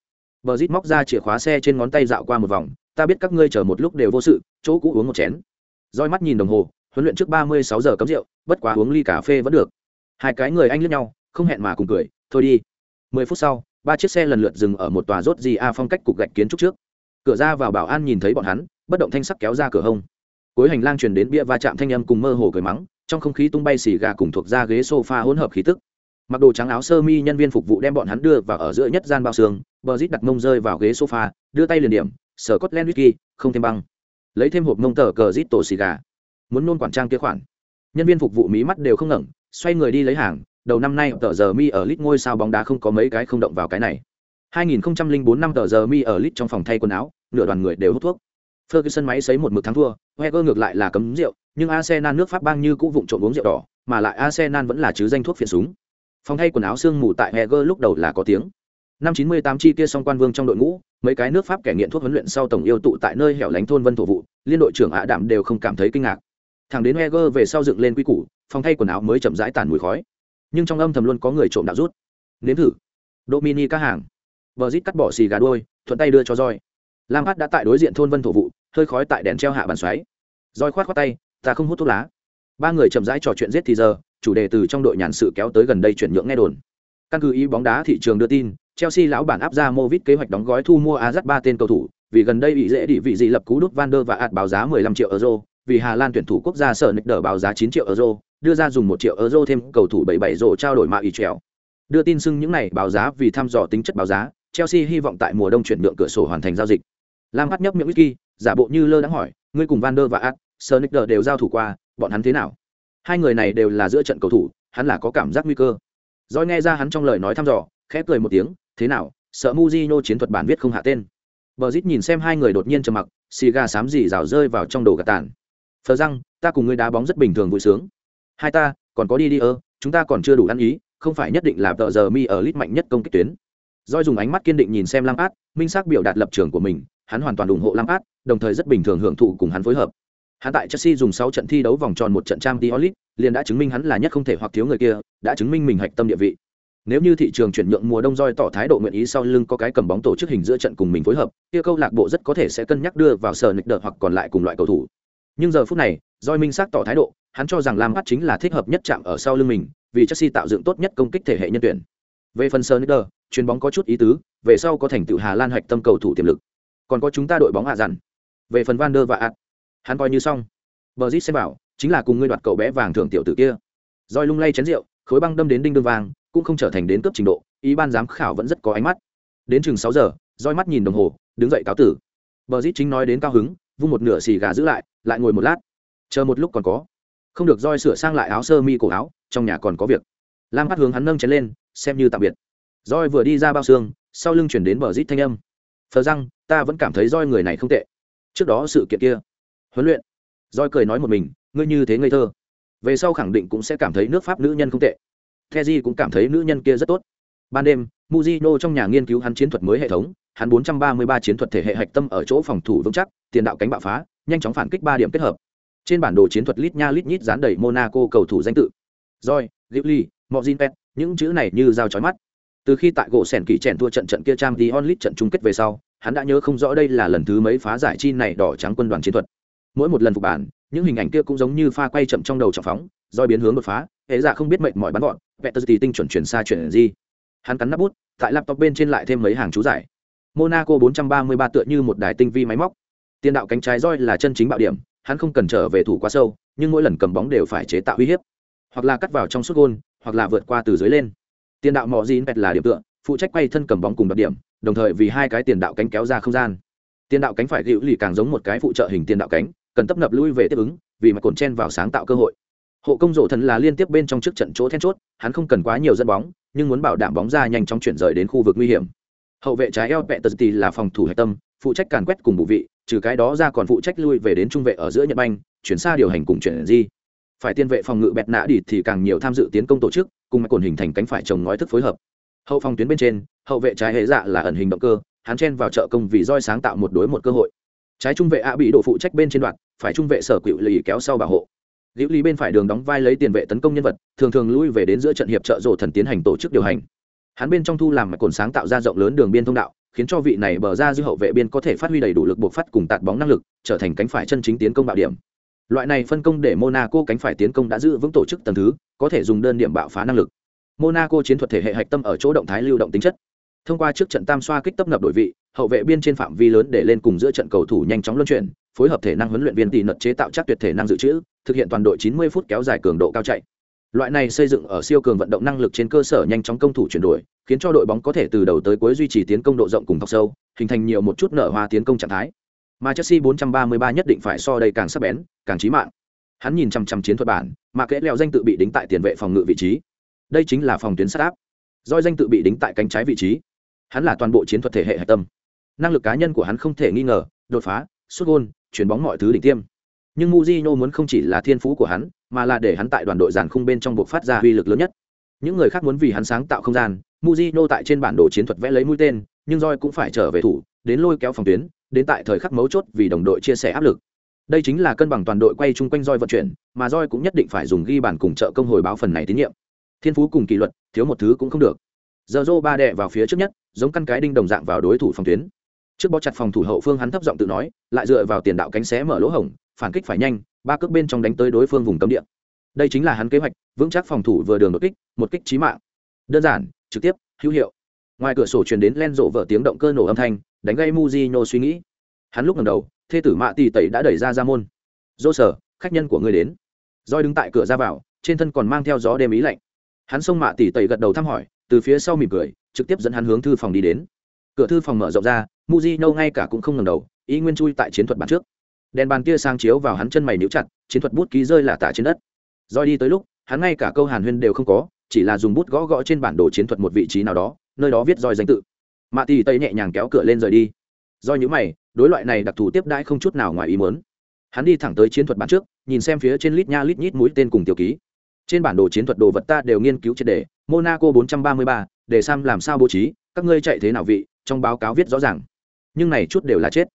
[SPEAKER 1] Bờ rít móc ra chìa khóa xe trên ngón tay dạo qua một vòng, ta biết các ngươi chờ một lúc đều vô sự, chỗ cũ uống một chén roi mắt nhìn đồng hồ, huấn luyện trước ba mươi sáu giờ cấm rượu, bất quá uống ly cà phê vẫn được. Hai cái người anh lướt nhau, không hẹn mà cùng cười, thôi đi. Mười phút sau, ba chiếc xe lần lượt dừng ở một tòa rốt gì a phong cách cục gạch kiến trúc trước. Cửa ra vào bảo an nhìn thấy bọn hắn, bất động thanh sắc kéo ra cửa hông. Cuối hành lang truyền đến bia va chạm thanh âm cùng mơ hồ cười mắng, trong không khí tung bay xì gà cùng thuộc ra ghế sofa hỗn hợp khí tức. Mặc đồ trắng áo sơ mi nhân viên phục vụ đem bọn hắn đưa vào ở giữa nhất gian bao xương, bờ rít đặt mông rơi vào ghế sofa, đưa tay liền điểm sở cốt len whisky không thêm băng lấy thêm hộp mông tờ cờ rít tổ xì gà. Muốn nôn quản trang kia khoản. Nhân viên phục vụ mí mắt đều không ngẩng xoay người đi lấy hàng. Đầu năm nay tờ giờ mi ở lit ngôi sao bóng đá không có mấy cái không động vào cái này. 2004 năm tờ giờ mi ở lit trong phòng thay quần áo nửa đoàn người đều hút thuốc. Ferguson máy sấy một mực thắng thua, Wenger ngược lại là cấm rượu, nhưng Arsenal nước Pháp bang như cũ vụng trộm uống rượu đỏ, mà lại Arsenal vẫn là chứ danh thuốc phiện súng. Phòng thay quần áo sương mù tại heger lúc đầu là có tiếng năm chín mươi tám chi kia song quan vương trong đội ngũ, mấy cái nước pháp kẻ nghiện thuốc huấn luyện sau tổng yêu tụ tại nơi hẻo lánh thôn vân thổ vụ, liên đội trưởng ạ đạm đều không cảm thấy kinh ngạc. Thằng đến heger về sau dựng lên quy củ, phòng thay quần áo mới chậm rãi tàn mùi khói. Nhưng trong âm thầm luôn có người trộm đạo rút. Nếm thử. Domini các hàng. Vợ rít cắt bỏ xì gà đôi thuận tay đưa cho roi lam hát đã tại đối diện thôn vân thổ vụ, hơi khói tại đèn treo hạ bàn xoáy. Roi khoát khoát tay, ta không hút thuốc lá. Ba người chậm rãi trò chuyện giết thì giờ, chủ đề từ trong đội nhàn sự kéo tới gần đây chuyển nhượng nghe đồn. Căn cứ ý bóng đá thị trường đưa tin chelsea lão bản áp ra movit kế hoạch đóng gói thu mua azat ba tên cầu thủ, vì gần đây bị dễ đi vị gì lập cú đút van der và ạt báo giá 15 triệu euro, vì hà lan tuyển thủ quốc gia sở nịch đỡ báo giá 9 triệu euro, đưa ra dùng 1 triệu euro thêm cầu thủ 77 rổ trao đổi mạo ý trèo đưa tin xưng những này báo giá vì thăm dò tính chất báo giá, chelsea hy vọng tại mùa đông chuyển nhượng cửa sổ hoàn thành giao dịch. Lam hát nhấp miệng whisky, giả bộ như lơ đãng hỏi, ngươi cùng van der và ạt sở nịch đỡ đều giao thủ qua, bọn hắn thế nào? Hai người này đều là giữa trận cầu thủ, hắn là có cảm giác nguy cơ. Rồi nghe ra hắn trong lời nói thăm dò, khẽ cười một tiếng thế nào sợ muzino chiến thuật bản viết không hạ tên Bờ Dít nhìn xem hai người đột nhiên trầm mặc, xì gà xám gì rào rơi vào trong đồ gạt tàn. thờ răng, ta cùng ngươi đá bóng rất bình thường vui sướng. Hai ta, còn có đi đi ơ, chúng ta còn chưa đủ ăn ý, không phải nhất định là vợ giờ mi ở lít mạnh nhất công kích tuyến. Doi dùng ánh mắt kiên định nhìn xem lăng Át, minh xác biểu đạt lập trường của mình, hắn hoàn toàn ủng hộ lăng Át, đồng thời rất bình thường hưởng thụ cùng hắn phối hợp. Hắn tại Chelsea dùng 6 trận thi đấu vòng tròn một trận Champions lit, liền đã chứng minh hắn là nhất không thể hoặc thiếu người kia, đã chứng minh mình hạch tâm địa vị. Nếu như thị trường chuyển nhượng mùa đông roi tỏ thái độ nguyện ý sau lưng có cái cầm bóng tổ chức hình giữa trận cùng mình phối hợp, kia câu lạc bộ rất có thể sẽ cân nhắc đưa vào sở nịch đợt hoặc còn lại cùng loại cầu thủ. Nhưng giờ phút này, roi minh xác tỏ thái độ, hắn cho rằng Lam Phát chính là thích hợp nhất chạm ở sau lưng mình, vì Chelsea tạo dựng tốt nhất công kích thể hệ nhân tuyển. Về phần Sonicer, chuyền bóng có chút ý tứ, về sau có thành tựu Hà Lan hoạch tâm cầu thủ tiềm lực. Còn có chúng ta đội bóng hạ dặn. Về phần Van der và Ad, hắn coi như xong. Brazil xem bảo, chính là cùng ngươi đoạt cậu bé vàng thưởng tiểu tử kia. Roi lung lay chén rượu, khối băng đâm đến đinh đương vàng, cũng không trở thành đến cấp trình độ, ý ban giám khảo vẫn rất có ánh mắt. Đến chừng sáu giờ, roi mắt nhìn đồng hồ, đứng dậy cáo tử. Bờ dít chính nói đến cao hứng, vung một nửa xì gà giữ lại lại ngồi một lát. Chờ một lúc còn có. Không được roi sửa sang lại áo sơ mi cổ áo, trong nhà còn có việc. Lam bắt hướng hắn nâng chén lên, xem như tạm biệt. Roi vừa đi ra bao xương, sau lưng chuyển đến bờ dít thanh âm. Phờ răng, ta vẫn cảm thấy roi người này không tệ. Trước đó sự kiện kia, huấn luyện. Roi cười nói một mình, ngươi như thế ngây thơ. Về sau khẳng định cũng sẽ cảm thấy nước pháp nữ nhân không tệ. Keji cũng cảm thấy nữ nhân kia rất tốt. Ban đêm, Mujino trong nhà nghiên cứu hắn chiến thuật mới hệ thống, hắn 433 chiến thuật thể hệ hạch tâm ở chỗ phòng thủ vững chắc, tiền đạo cánh bạo phá, nhanh chóng phản kích ba điểm kết hợp. Trên bản đồ chiến thuật lít nha lít nhít dán đầy Monaco cầu thủ danh tự. Rồi, Lipli, Mojinpet, những chữ này như dao chói mắt. Từ khi tại gỗ sèn kỳ chèn thua trận trận kia trang tí onlit trận chung kết về sau, hắn đã nhớ không rõ đây là lần thứ mấy phá giải chi này đỏ trắng quân đoàn chiến thuật. Mỗi một lần phục bản, những hình ảnh kia cũng giống như pha quay chậm trong đầu trọng phóng, do biến hướng đột phá, hệ dạ không biết mệnh mọi bắn gọn vẽ tờ tí tinh chuẩn chuyển xa chuyển gì. Hắn cắn nắp bút tại laptop bên trên lại thêm mấy hàng chú giải. Monaco 433 tựa như một đài tinh vi máy móc. Tiền đạo cánh trái roi là chân chính bạo điểm hắn không cần trở về thủ quá sâu nhưng mỗi lần cầm bóng đều phải chế tạo uy hiếp. Hoặc là cắt vào trong suốt gôn hoặc là vượt qua từ dưới lên. Tiền đạo mò gin pet là điểm tựa phụ trách quay thân cầm bóng cùng đặc điểm đồng thời vì hai cái tiền đạo cánh kéo ra không gian. Tiền đạo cánh phải hữu lì càng giống một cái phụ trợ hình tiền đạo cánh cần tấp nập lui về tiếp ứng, vì mà cồn chen vào sáng tạo cơ hội. Hộ công rổ thần là liên tiếp bên trong trước trận chỗ then chốt, hắn không cần quá nhiều dẫn bóng, nhưng muốn bảo đảm bóng ra nhanh chóng chuyển rời đến khu vực nguy hiểm. Hậu vệ trái eo vẹ tờ tì là phòng thủ hạch tâm, phụ trách càn quét cùng bộ vị, trừ cái đó ra còn phụ trách lui về đến trung vệ ở giữa nhật banh, chuyển xa điều hành cùng chuyển di. Phải tiên vệ phòng ngự bẹt nã đi thì càng nhiều tham dự tiến công tổ chức, cùng cồn hình thành cánh phải trồng ngói thức phối hợp. Hậu phòng tuyến bên trên, hậu vệ trái hệ dạ là ẩn hình động cơ, hắn chen vào trợ công vì roi sáng tạo một đối một cơ hội trái trung vệ ạ bị đổ phụ trách bên trên đoạn phải trung vệ sở cựu lì kéo sau bảo hộ liễu Lý bên phải đường đóng vai lấy tiền vệ tấn công nhân vật, thường thường lui về đến giữa trận hiệp trợ rổ thần tiến hành tổ chức điều hành. Hắn bên trong thu làm mạch cồn sáng tạo ra rộng lớn đường biên thông đạo, khiến cho vị này bờ ra dư hậu vệ biên có thể phát huy đầy đủ lực buộc phát cùng tạt bóng năng lực, trở thành cánh phải chân chính tiến công bạo điểm. Loại này phân công để Monaco cánh phải tiến công đã giữ vững tổ chức tầng thứ, có thể dùng đơn điểm bạo phá năng lực. Monaco chiến thuật thể hệ hạch tâm ở chỗ động thái lưu động tính chất. Thông qua trước trận tam xoa kích tấp nập đội vị, hậu vệ biên trên phạm vi lớn để lên cùng giữa trận cầu thủ nhanh chóng luân chuyển, phối hợp thể năng huấn luyện viên tỷ nật chế tạo chắc tuyệt thể năng dự trữ, thực hiện toàn đội 90 phút kéo dài cường độ cao chạy. Loại này xây dựng ở siêu cường vận động năng lực trên cơ sở nhanh chóng công thủ chuyển đổi, khiến cho đội bóng có thể từ đầu tới cuối duy trì tiến công độ rộng cùng thọc sâu, hình thành nhiều một chút nở hoa tiến công trạng thái. Mà Chelsea 433 nhất định phải so đây càng sắc bén, càng chí mạng. Hắn nhìn chằm chằm chiến thuật bản, mà kẽ leo danh tự bị đính tại tiền vệ phòng ngự vị trí. Đây chính là phòng tuyến sát áp. Doi danh tự bị đính tại cánh trái vị trí. Hắn là toàn bộ chiến thuật thể hệ hạch tâm. Năng lực cá nhân của hắn không thể nghi ngờ, đột phá, xuất gôn, chuyển bóng mọi thứ đỉnh tiêm nhưng Mujino muốn không chỉ là thiên phú của hắn, mà là để hắn tại đoàn đội giàn khung bên trong buộc phát ra uy lực lớn nhất. Những người khác muốn vì hắn sáng tạo không gian, Mujino tại trên bản đồ chiến thuật vẽ lấy mũi tên, nhưng roi cũng phải trở về thủ, đến lôi kéo phòng tuyến đến tại thời khắc mấu chốt vì đồng đội chia sẻ áp lực đây chính là cân bằng toàn đội quay chung quanh roi vận chuyển mà roi cũng nhất định phải dùng ghi bản cùng trợ công hồi báo phần này tín nhiệm thiên phú cùng kỷ luật thiếu một thứ cũng không được giờ dô ba đệ vào phía trước nhất giống căn cái đinh đồng dạng vào đối thủ phòng tuyến. Trước bó chặt phòng thủ hậu phương hắn thấp giọng tự nói, lại dựa vào tiền đạo cánh xé mở lỗ hổng, phản kích phải nhanh, ba cước bên trong đánh tới đối phương vùng cấm địa. Đây chính là hắn kế hoạch, vững chắc phòng thủ vừa đường đột kích, một kích trí mạng. Đơn giản, trực tiếp, hữu hiệu. Ngoài cửa sổ truyền đến len rộ vợ tiếng động cơ nổ âm thanh, đánh gây muzino suy nghĩ. Hắn lúc lần đầu, thê tử mạ tì tẩy đã đẩy ra ra môn. Dô sở, khách nhân của người đến. Roi đứng tại cửa ra vào, trên thân còn mang theo gió đêm ý lạnh. Hắn xông mạ tỉ tẩy gật đầu thăm hỏi, từ phía sau mỉm cười trực tiếp dẫn hắn hướng thư phòng đi đến. Cửa thư phòng mở rộng ra muzino ngay cả cũng không ngầm đầu ý nguyên chui tại chiến thuật bàn trước. Đèn bàn kia sang chiếu vào hắn chân mày níu chặt chiến thuật bút ký rơi là tả trên đất. Roi đi tới lúc hắn ngay cả câu hàn huyên đều không có chỉ là dùng bút gõ gõ trên bản đồ chiến thuật một vị trí nào đó nơi đó viết roi danh tự. Mạ tì tây nhẹ nhàng kéo cửa lên rời đi. Do những mày đối loại này đặc thù tiếp đãi không chút nào ngoài ý muốn. Hắn đi thẳng tới chiến thuật bản trước nhìn xem phía trên lít nha lít nhít mũi tên cùng tiểu ký. Trên bản đồ chiến thuật đồ vật ta đều nghiên cứu triệt đề monaco 433, để sam làm sao bố trí, các ngươi chạy thế nào vị, trong báo cáo viết rõ ràng. Nhưng này chút đều là chết.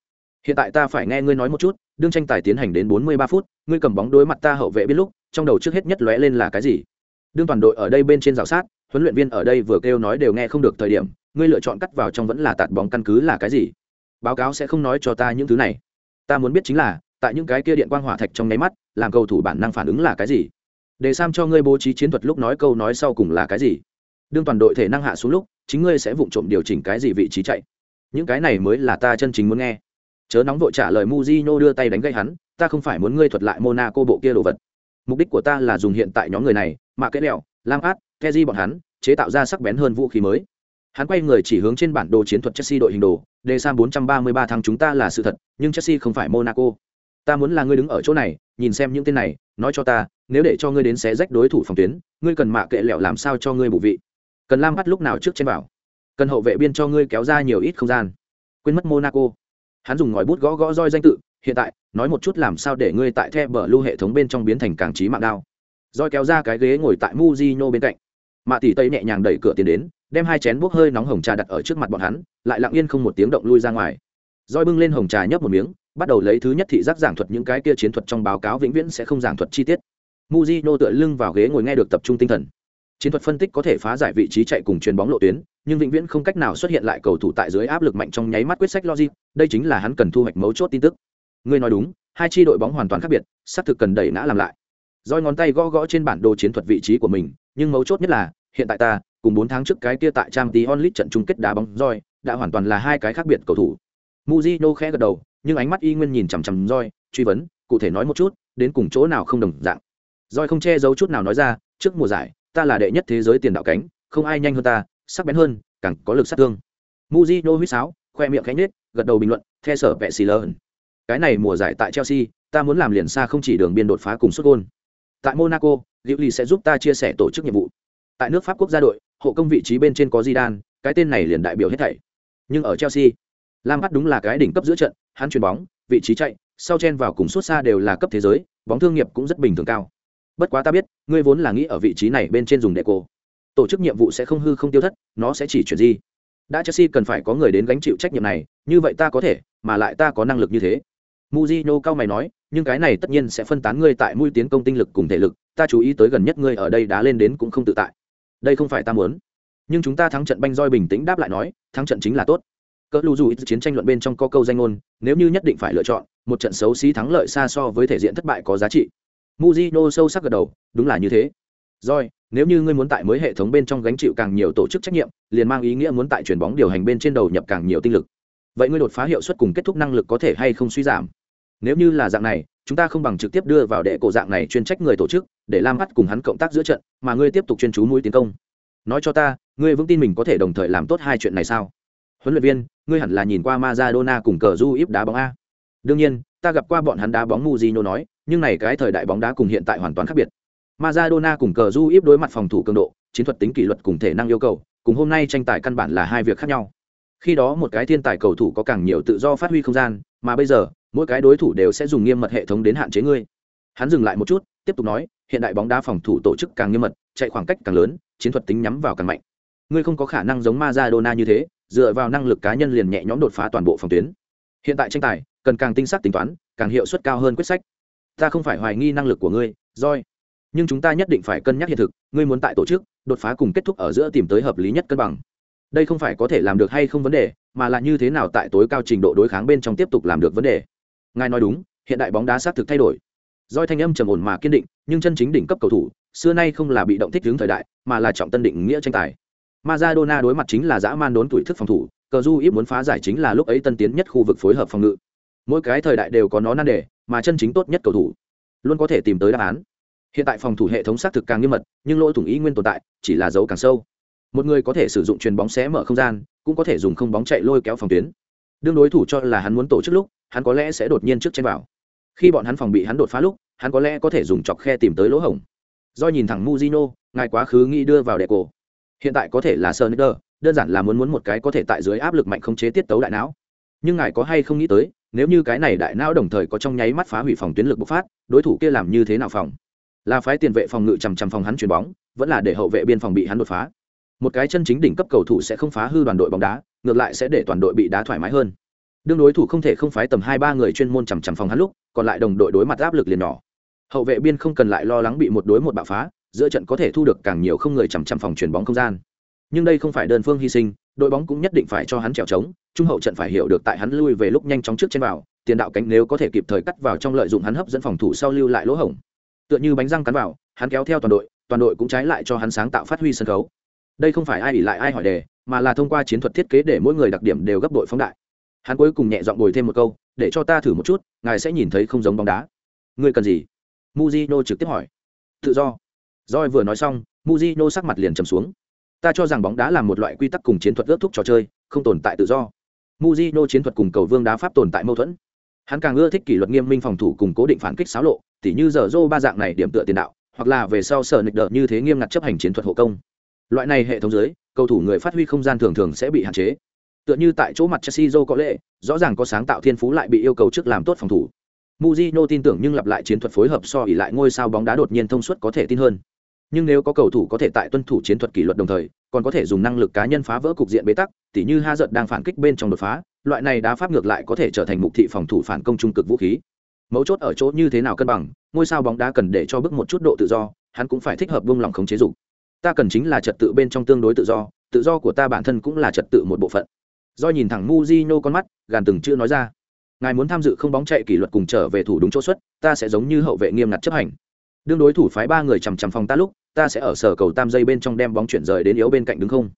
[SPEAKER 1] Hiện tại ta phải nghe ngươi nói một chút, đương tranh tài tiến hành đến 43 phút, ngươi cầm bóng đối mặt ta hậu vệ biết lúc, trong đầu trước hết nhất lóe lên là cái gì? Đương toàn đội ở đây bên trên rào sát, huấn luyện viên ở đây vừa kêu nói đều nghe không được thời điểm, ngươi lựa chọn cắt vào trong vẫn là tạt bóng căn cứ là cái gì? Báo cáo sẽ không nói cho ta những thứ này. Ta muốn biết chính là, tại những cái kia điện quang hỏa thạch trong nháy mắt, làm cầu thủ bản năng phản ứng là cái gì? Để sam cho ngươi bố trí chiến thuật lúc nói câu nói sau cùng là cái gì? Đương toàn đội thể năng hạ xuống lúc chính ngươi sẽ vụng trộm điều chỉnh cái gì vị trí chạy. Những cái này mới là ta chân chính muốn nghe. Chớ nóng vội trả lời Mujino đưa tay đánh gây hắn ta không phải muốn ngươi thuật lại Monaco bộ kia đồ vật. Mục đích của ta là dùng hiện tại nhóm người này mà cái lẹo, lam át keji bọn hắn chế tạo ra sắc bén hơn vũ khí mới. Hắn quay người chỉ hướng trên bản đồ chiến thuật chelsea đội hình đồ đề sang 433 tháng chúng ta là sự thật nhưng chelsea không phải monaco. Ta muốn là ngươi đứng ở chỗ này nhìn xem những tên này nói cho ta nếu để cho ngươi đến xé rách đối thủ phòng tuyến ngươi cần mạ kệ lẹo làm sao cho ngươi bổ vị? Cần lam bắt lúc nào trước trên bảo cần hậu vệ biên cho ngươi kéo ra nhiều ít không gian. Quên mất monaco. Hắn dùng ngòi bút gõ gõ roi danh tự, hiện tại, nói một chút làm sao để ngươi tại the bờ lưu hệ thống bên trong biến thành càng trí mạng đao. Roi kéo ra cái ghế ngồi tại muzino bên cạnh. Mạ tỷ tây nhẹ nhàng đẩy cửa tiến đến, đem hai chén bốc hơi nóng hồng trà đặt ở trước mặt bọn hắn, lại lặng yên không một tiếng động lui ra ngoài. Roi bưng lên hồng trà nhấp một miếng, bắt đầu lấy thứ nhất thị giác giảng thuật những cái kia chiến thuật trong báo cáo vĩnh viễn sẽ không giảng thuật chi tiết. Muzino tựa lưng vào ghế ngồi nghe được tập trung tinh thần chiến thuật phân tích có thể phá giải vị trí chạy cùng chuyền bóng lộ tuyến, nhưng vĩnh viễn không cách nào xuất hiện lại cầu thủ tại dưới áp lực mạnh trong nháy mắt quyết sách logic, đây chính là hắn cần thu hoạch mấu chốt tin tức. Ngươi nói đúng, hai chi đội bóng hoàn toàn khác biệt, xác thực cần đẩy nã làm lại. Roi ngón tay gõ gõ trên bản đồ chiến thuật vị trí của mình, nhưng mấu chốt nhất là, hiện tại ta, cùng bốn tháng trước cái kia tại trang tí onlit trận chung kết đá bóng roi, đã hoàn toàn là hai cái khác biệt cầu thủ. Muzino khẽ gật đầu, nhưng ánh mắt y nguyên nhìn chằm chằm roi, truy vấn, cụ thể nói một chút, đến cùng chỗ nào không đồng dạng. Roi không che giấu chút nào nói ra, trước mùa giải ta là đệ nhất thế giới tiền đạo cánh không ai nhanh hơn ta sắc bén hơn càng có lực sát thương. Muzino huýt sáo khoe miệng cánh nết gật đầu bình luận the sở vệ xì lợn. Cái này mùa giải tại chelsea ta muốn làm liền xa không chỉ đường biên đột phá cùng xuất gôn. Tại monaco liệu lì sẽ giúp ta chia sẻ tổ chức nhiệm vụ. Tại nước pháp quốc gia đội hộ công vị trí bên trên có Zidane, cái tên này liền đại biểu hết thảy. Nhưng ở chelsea lam bắt đúng là cái đỉnh cấp giữa trận hắn chuyền bóng vị trí chạy sau chen vào cùng suốt xa đều là cấp thế giới bóng thương nghiệp cũng rất bình thường cao bất quá ta biết ngươi vốn là nghĩ ở vị trí này bên trên dùng đệ cô tổ chức nhiệm vụ sẽ không hư không tiêu thất nó sẽ chỉ chuyển di đã chelsea cần phải có người đến gánh chịu trách nhiệm này như vậy ta có thể mà lại ta có năng lực như thế muzino cao mày nói, nhưng cái này tất nhiên sẽ phân tán ngươi tại mũi tiến công tinh lực cùng thể lực, ta chú ý tới gần nhất ngươi ở đây đá lên đến cũng không tự tại. Đây không phải ta muốn. Nhưng chúng ta thắng trận banh roi bình tĩnh đáp lại nói, thắng trận chính là tốt. Cỡ lù dù ít chiến tranh luận bên trong có câu danh ngôn, nếu như nhất định phải lựa chọn, một trận xấu xí thắng lợi xa so với thể diện thất bại có giá trị. Mujino sâu sắc gật đầu, đúng là như thế. Rồi, nếu như ngươi muốn tại mới hệ thống bên trong gánh chịu càng nhiều tổ chức trách nhiệm, liền mang ý nghĩa muốn tại chuyển bóng điều hành bên trên đầu nhập càng nhiều tinh lực. Vậy ngươi đột phá hiệu suất cùng kết thúc năng lực có thể hay không suy giảm? nếu như là dạng này chúng ta không bằng trực tiếp đưa vào đệ cổ dạng này chuyên trách người tổ chức để lam bắt cùng hắn cộng tác giữa trận mà ngươi tiếp tục chuyên chú mũi tiến công nói cho ta ngươi vững tin mình có thể đồng thời làm tốt hai chuyện này sao huấn luyện viên ngươi hẳn là nhìn qua Maradona cùng cờ du íp đá bóng a đương nhiên ta gặp qua bọn hắn đá bóng Mujino nói nhưng này cái thời đại bóng đá cùng hiện tại hoàn toàn khác biệt. Maradona cùng cờ du íp đối mặt phòng thủ cường độ, chiến thuật tính kỷ luật cùng thể năng yêu cầu, cùng hôm nay tranh tài căn bản là hai việc khác nhau. Khi đó một cái thiên tài cầu thủ có càng nhiều tự do phát huy không gian, mà bây giờ, mỗi cái đối thủ đều sẽ dùng nghiêm mật hệ thống đến hạn chế ngươi. Hắn dừng lại một chút, tiếp tục nói, hiện đại bóng đá phòng thủ tổ chức càng nghiêm mật, chạy khoảng cách càng lớn, chiến thuật tính nhắm vào càng mạnh. Ngươi không có khả năng giống Maradona như thế, dựa vào năng lực cá nhân liền nhẹ nhõm đột phá toàn bộ phòng tuyến. Hiện tại tranh tài, cần càng tinh xác tính toán, càng hiệu suất cao hơn quyết sách ta không phải hoài nghi năng lực của ngươi roi nhưng chúng ta nhất định phải cân nhắc hiện thực, ngươi muốn tại tổ chức, đột phá cùng kết thúc ở giữa tìm tới hợp lý nhất cân bằng. Đây không phải có thể làm được hay không vấn đề, mà là như thế nào tại tối cao trình độ đối kháng bên trong tiếp tục làm được vấn đề. Ngài nói đúng, hiện đại bóng đá xác thực thay đổi. Doi thanh âm trầm ổn mà kiên định, nhưng chân chính đỉnh cấp cầu thủ, xưa nay không là bị động thích hướng thời đại, mà là trọng tân định nghĩa tranh tài. Maradona đối mặt chính là dã man đốn tuổi thức phòng thủ cờ du ít muốn phá giải chính là lúc ấy tân tiến nhất khu vực phối hợp phòng ngự mỗi cái thời đại đều có nó nan đề, mà chân chính tốt nhất cầu thủ luôn có thể tìm tới đáp án. Hiện tại phòng thủ hệ thống xác thực càng nghiêm mật, nhưng lỗ thủng ý nguyên tồn tại, chỉ là dấu càng sâu. Một người có thể sử dụng chuyền bóng xé mở không gian, cũng có thể dùng không bóng chạy lôi kéo phòng tuyến. Đương đối thủ cho là hắn muốn tổ chức lúc, hắn có lẽ sẽ đột nhiên trước trên vào. Khi bọn hắn phòng bị hắn đột phá lúc, hắn có lẽ có thể dùng chọc khe tìm tới lỗ hổng. Do nhìn thẳng muzino ngài quá khứ nghĩ đưa vào đệ cổ. Hiện tại có thể là sơ đơn giản là muốn muốn một cái có thể tại dưới áp lực mạnh không chế tiết tấu đại não. Nhưng ngài có hay không nghĩ tới nếu như cái này đại não đồng thời có trong nháy mắt phá hủy phòng tuyến lực bộc phát, đối thủ kia làm như thế nào phòng? Là phái tiền vệ phòng ngự chằm chằm phòng hắn chuyền bóng, vẫn là để hậu vệ biên phòng bị hắn đột phá? Một cái chân chính đỉnh cấp cầu thủ sẽ không phá hư đoàn đội bóng đá, ngược lại sẽ để toàn đội bị đá thoải mái hơn. Đương đối thủ không thể không phái tầm hai ba người chuyên môn chằm chằm phòng hắn lúc, còn lại đồng đội đối mặt áp lực liền nhỏ. Hậu vệ biên không cần lại lo lắng bị một đối một bạo phá, giữa trận có thể thu được càng nhiều không người chằm chằm phòng chuyền bóng không gian nhưng đây không phải đơn phương hy sinh, đội bóng cũng nhất định phải cho hắn trèo trống, trung hậu trận phải hiểu được tại hắn lui về lúc nhanh chóng trước trên vào, tiền đạo cánh nếu có thể kịp thời cắt vào trong lợi dụng hắn hấp dẫn phòng thủ sau lưu lại lỗ hổng. Tựa như bánh răng cắn vào, hắn kéo theo toàn đội toàn đội cũng trái lại cho hắn sáng tạo phát huy sân khấu. Đây không phải ai ỉ lại ai hỏi đề, mà là thông qua chiến thuật thiết kế để mỗi người đặc điểm đều gấp đội phóng đại. Hắn cuối cùng nhẹ dọn bồi thêm một câu, để cho ta thử một chút, ngài sẽ nhìn thấy không giống bóng đá. Ngươi cần gì? Muzino trực tiếp hỏi. Tự do. Roi vừa nói xong muzino sắc mặt liền trầm xuống ta cho rằng bóng đá là một loại quy tắc cùng chiến thuật ước thúc trò chơi, không tồn tại tự do. Muzino chiến thuật cùng cầu vương đá pháp tồn tại mâu thuẫn. Hắn càng ưa thích kỷ luật nghiêm minh phòng thủ cùng cố định phản kích xáo lộ, tỉ như giờ dô ba dạng này điểm tựa tiền đạo, hoặc là về sau sở nịch đợt như thế nghiêm ngặt chấp hành chiến thuật hộ công. Loại này hệ thống dưới, cầu thủ người phát huy không gian thường thường sẽ bị hạn chế. Tựa như tại chỗ mặt chelsea joe có lệ, rõ ràng có sáng tạo thiên phú lại bị yêu cầu trước làm tốt phòng thủ. Mujino tin tưởng nhưng lặp lại chiến thuật phối hợp so ỉ lại ngôi sao bóng đá đột nhiên thông suốt có thể tin hơn nhưng nếu có cầu thủ có thể tại tuân thủ chiến thuật kỷ luật đồng thời, còn có thể dùng năng lực cá nhân phá vỡ cục diện bế tắc, tỉ như ha giận đang phản kích bên trong đột phá, loại này đá pháp ngược lại có thể trở thành mục thị phòng thủ phản công trung cực vũ khí. Mấu chốt ở chỗ như thế nào cân bằng, ngôi sao bóng đá cần để cho bước một chút độ tự do, hắn cũng phải thích hợp buông lỏng khống chế dục. Ta cần chính là trật tự bên trong tương đối tự do tự do của ta bản thân cũng là trật tự một bộ phận. Do nhìn thẳng Mujino con mắt, gàn từng chưa nói ra. Ngài muốn tham dự không bóng chạy kỷ luật cùng trở về thủ đúng chỗ xuất, ta sẽ giống như hậu vệ nghiêm ngặt chấp hành đương đối thủ phái ba người chằm chằm phòng ta lúc, ta sẽ ở sở cầu tam dây bên trong đem bóng chuyển rời đến yếu bên cạnh đứng không.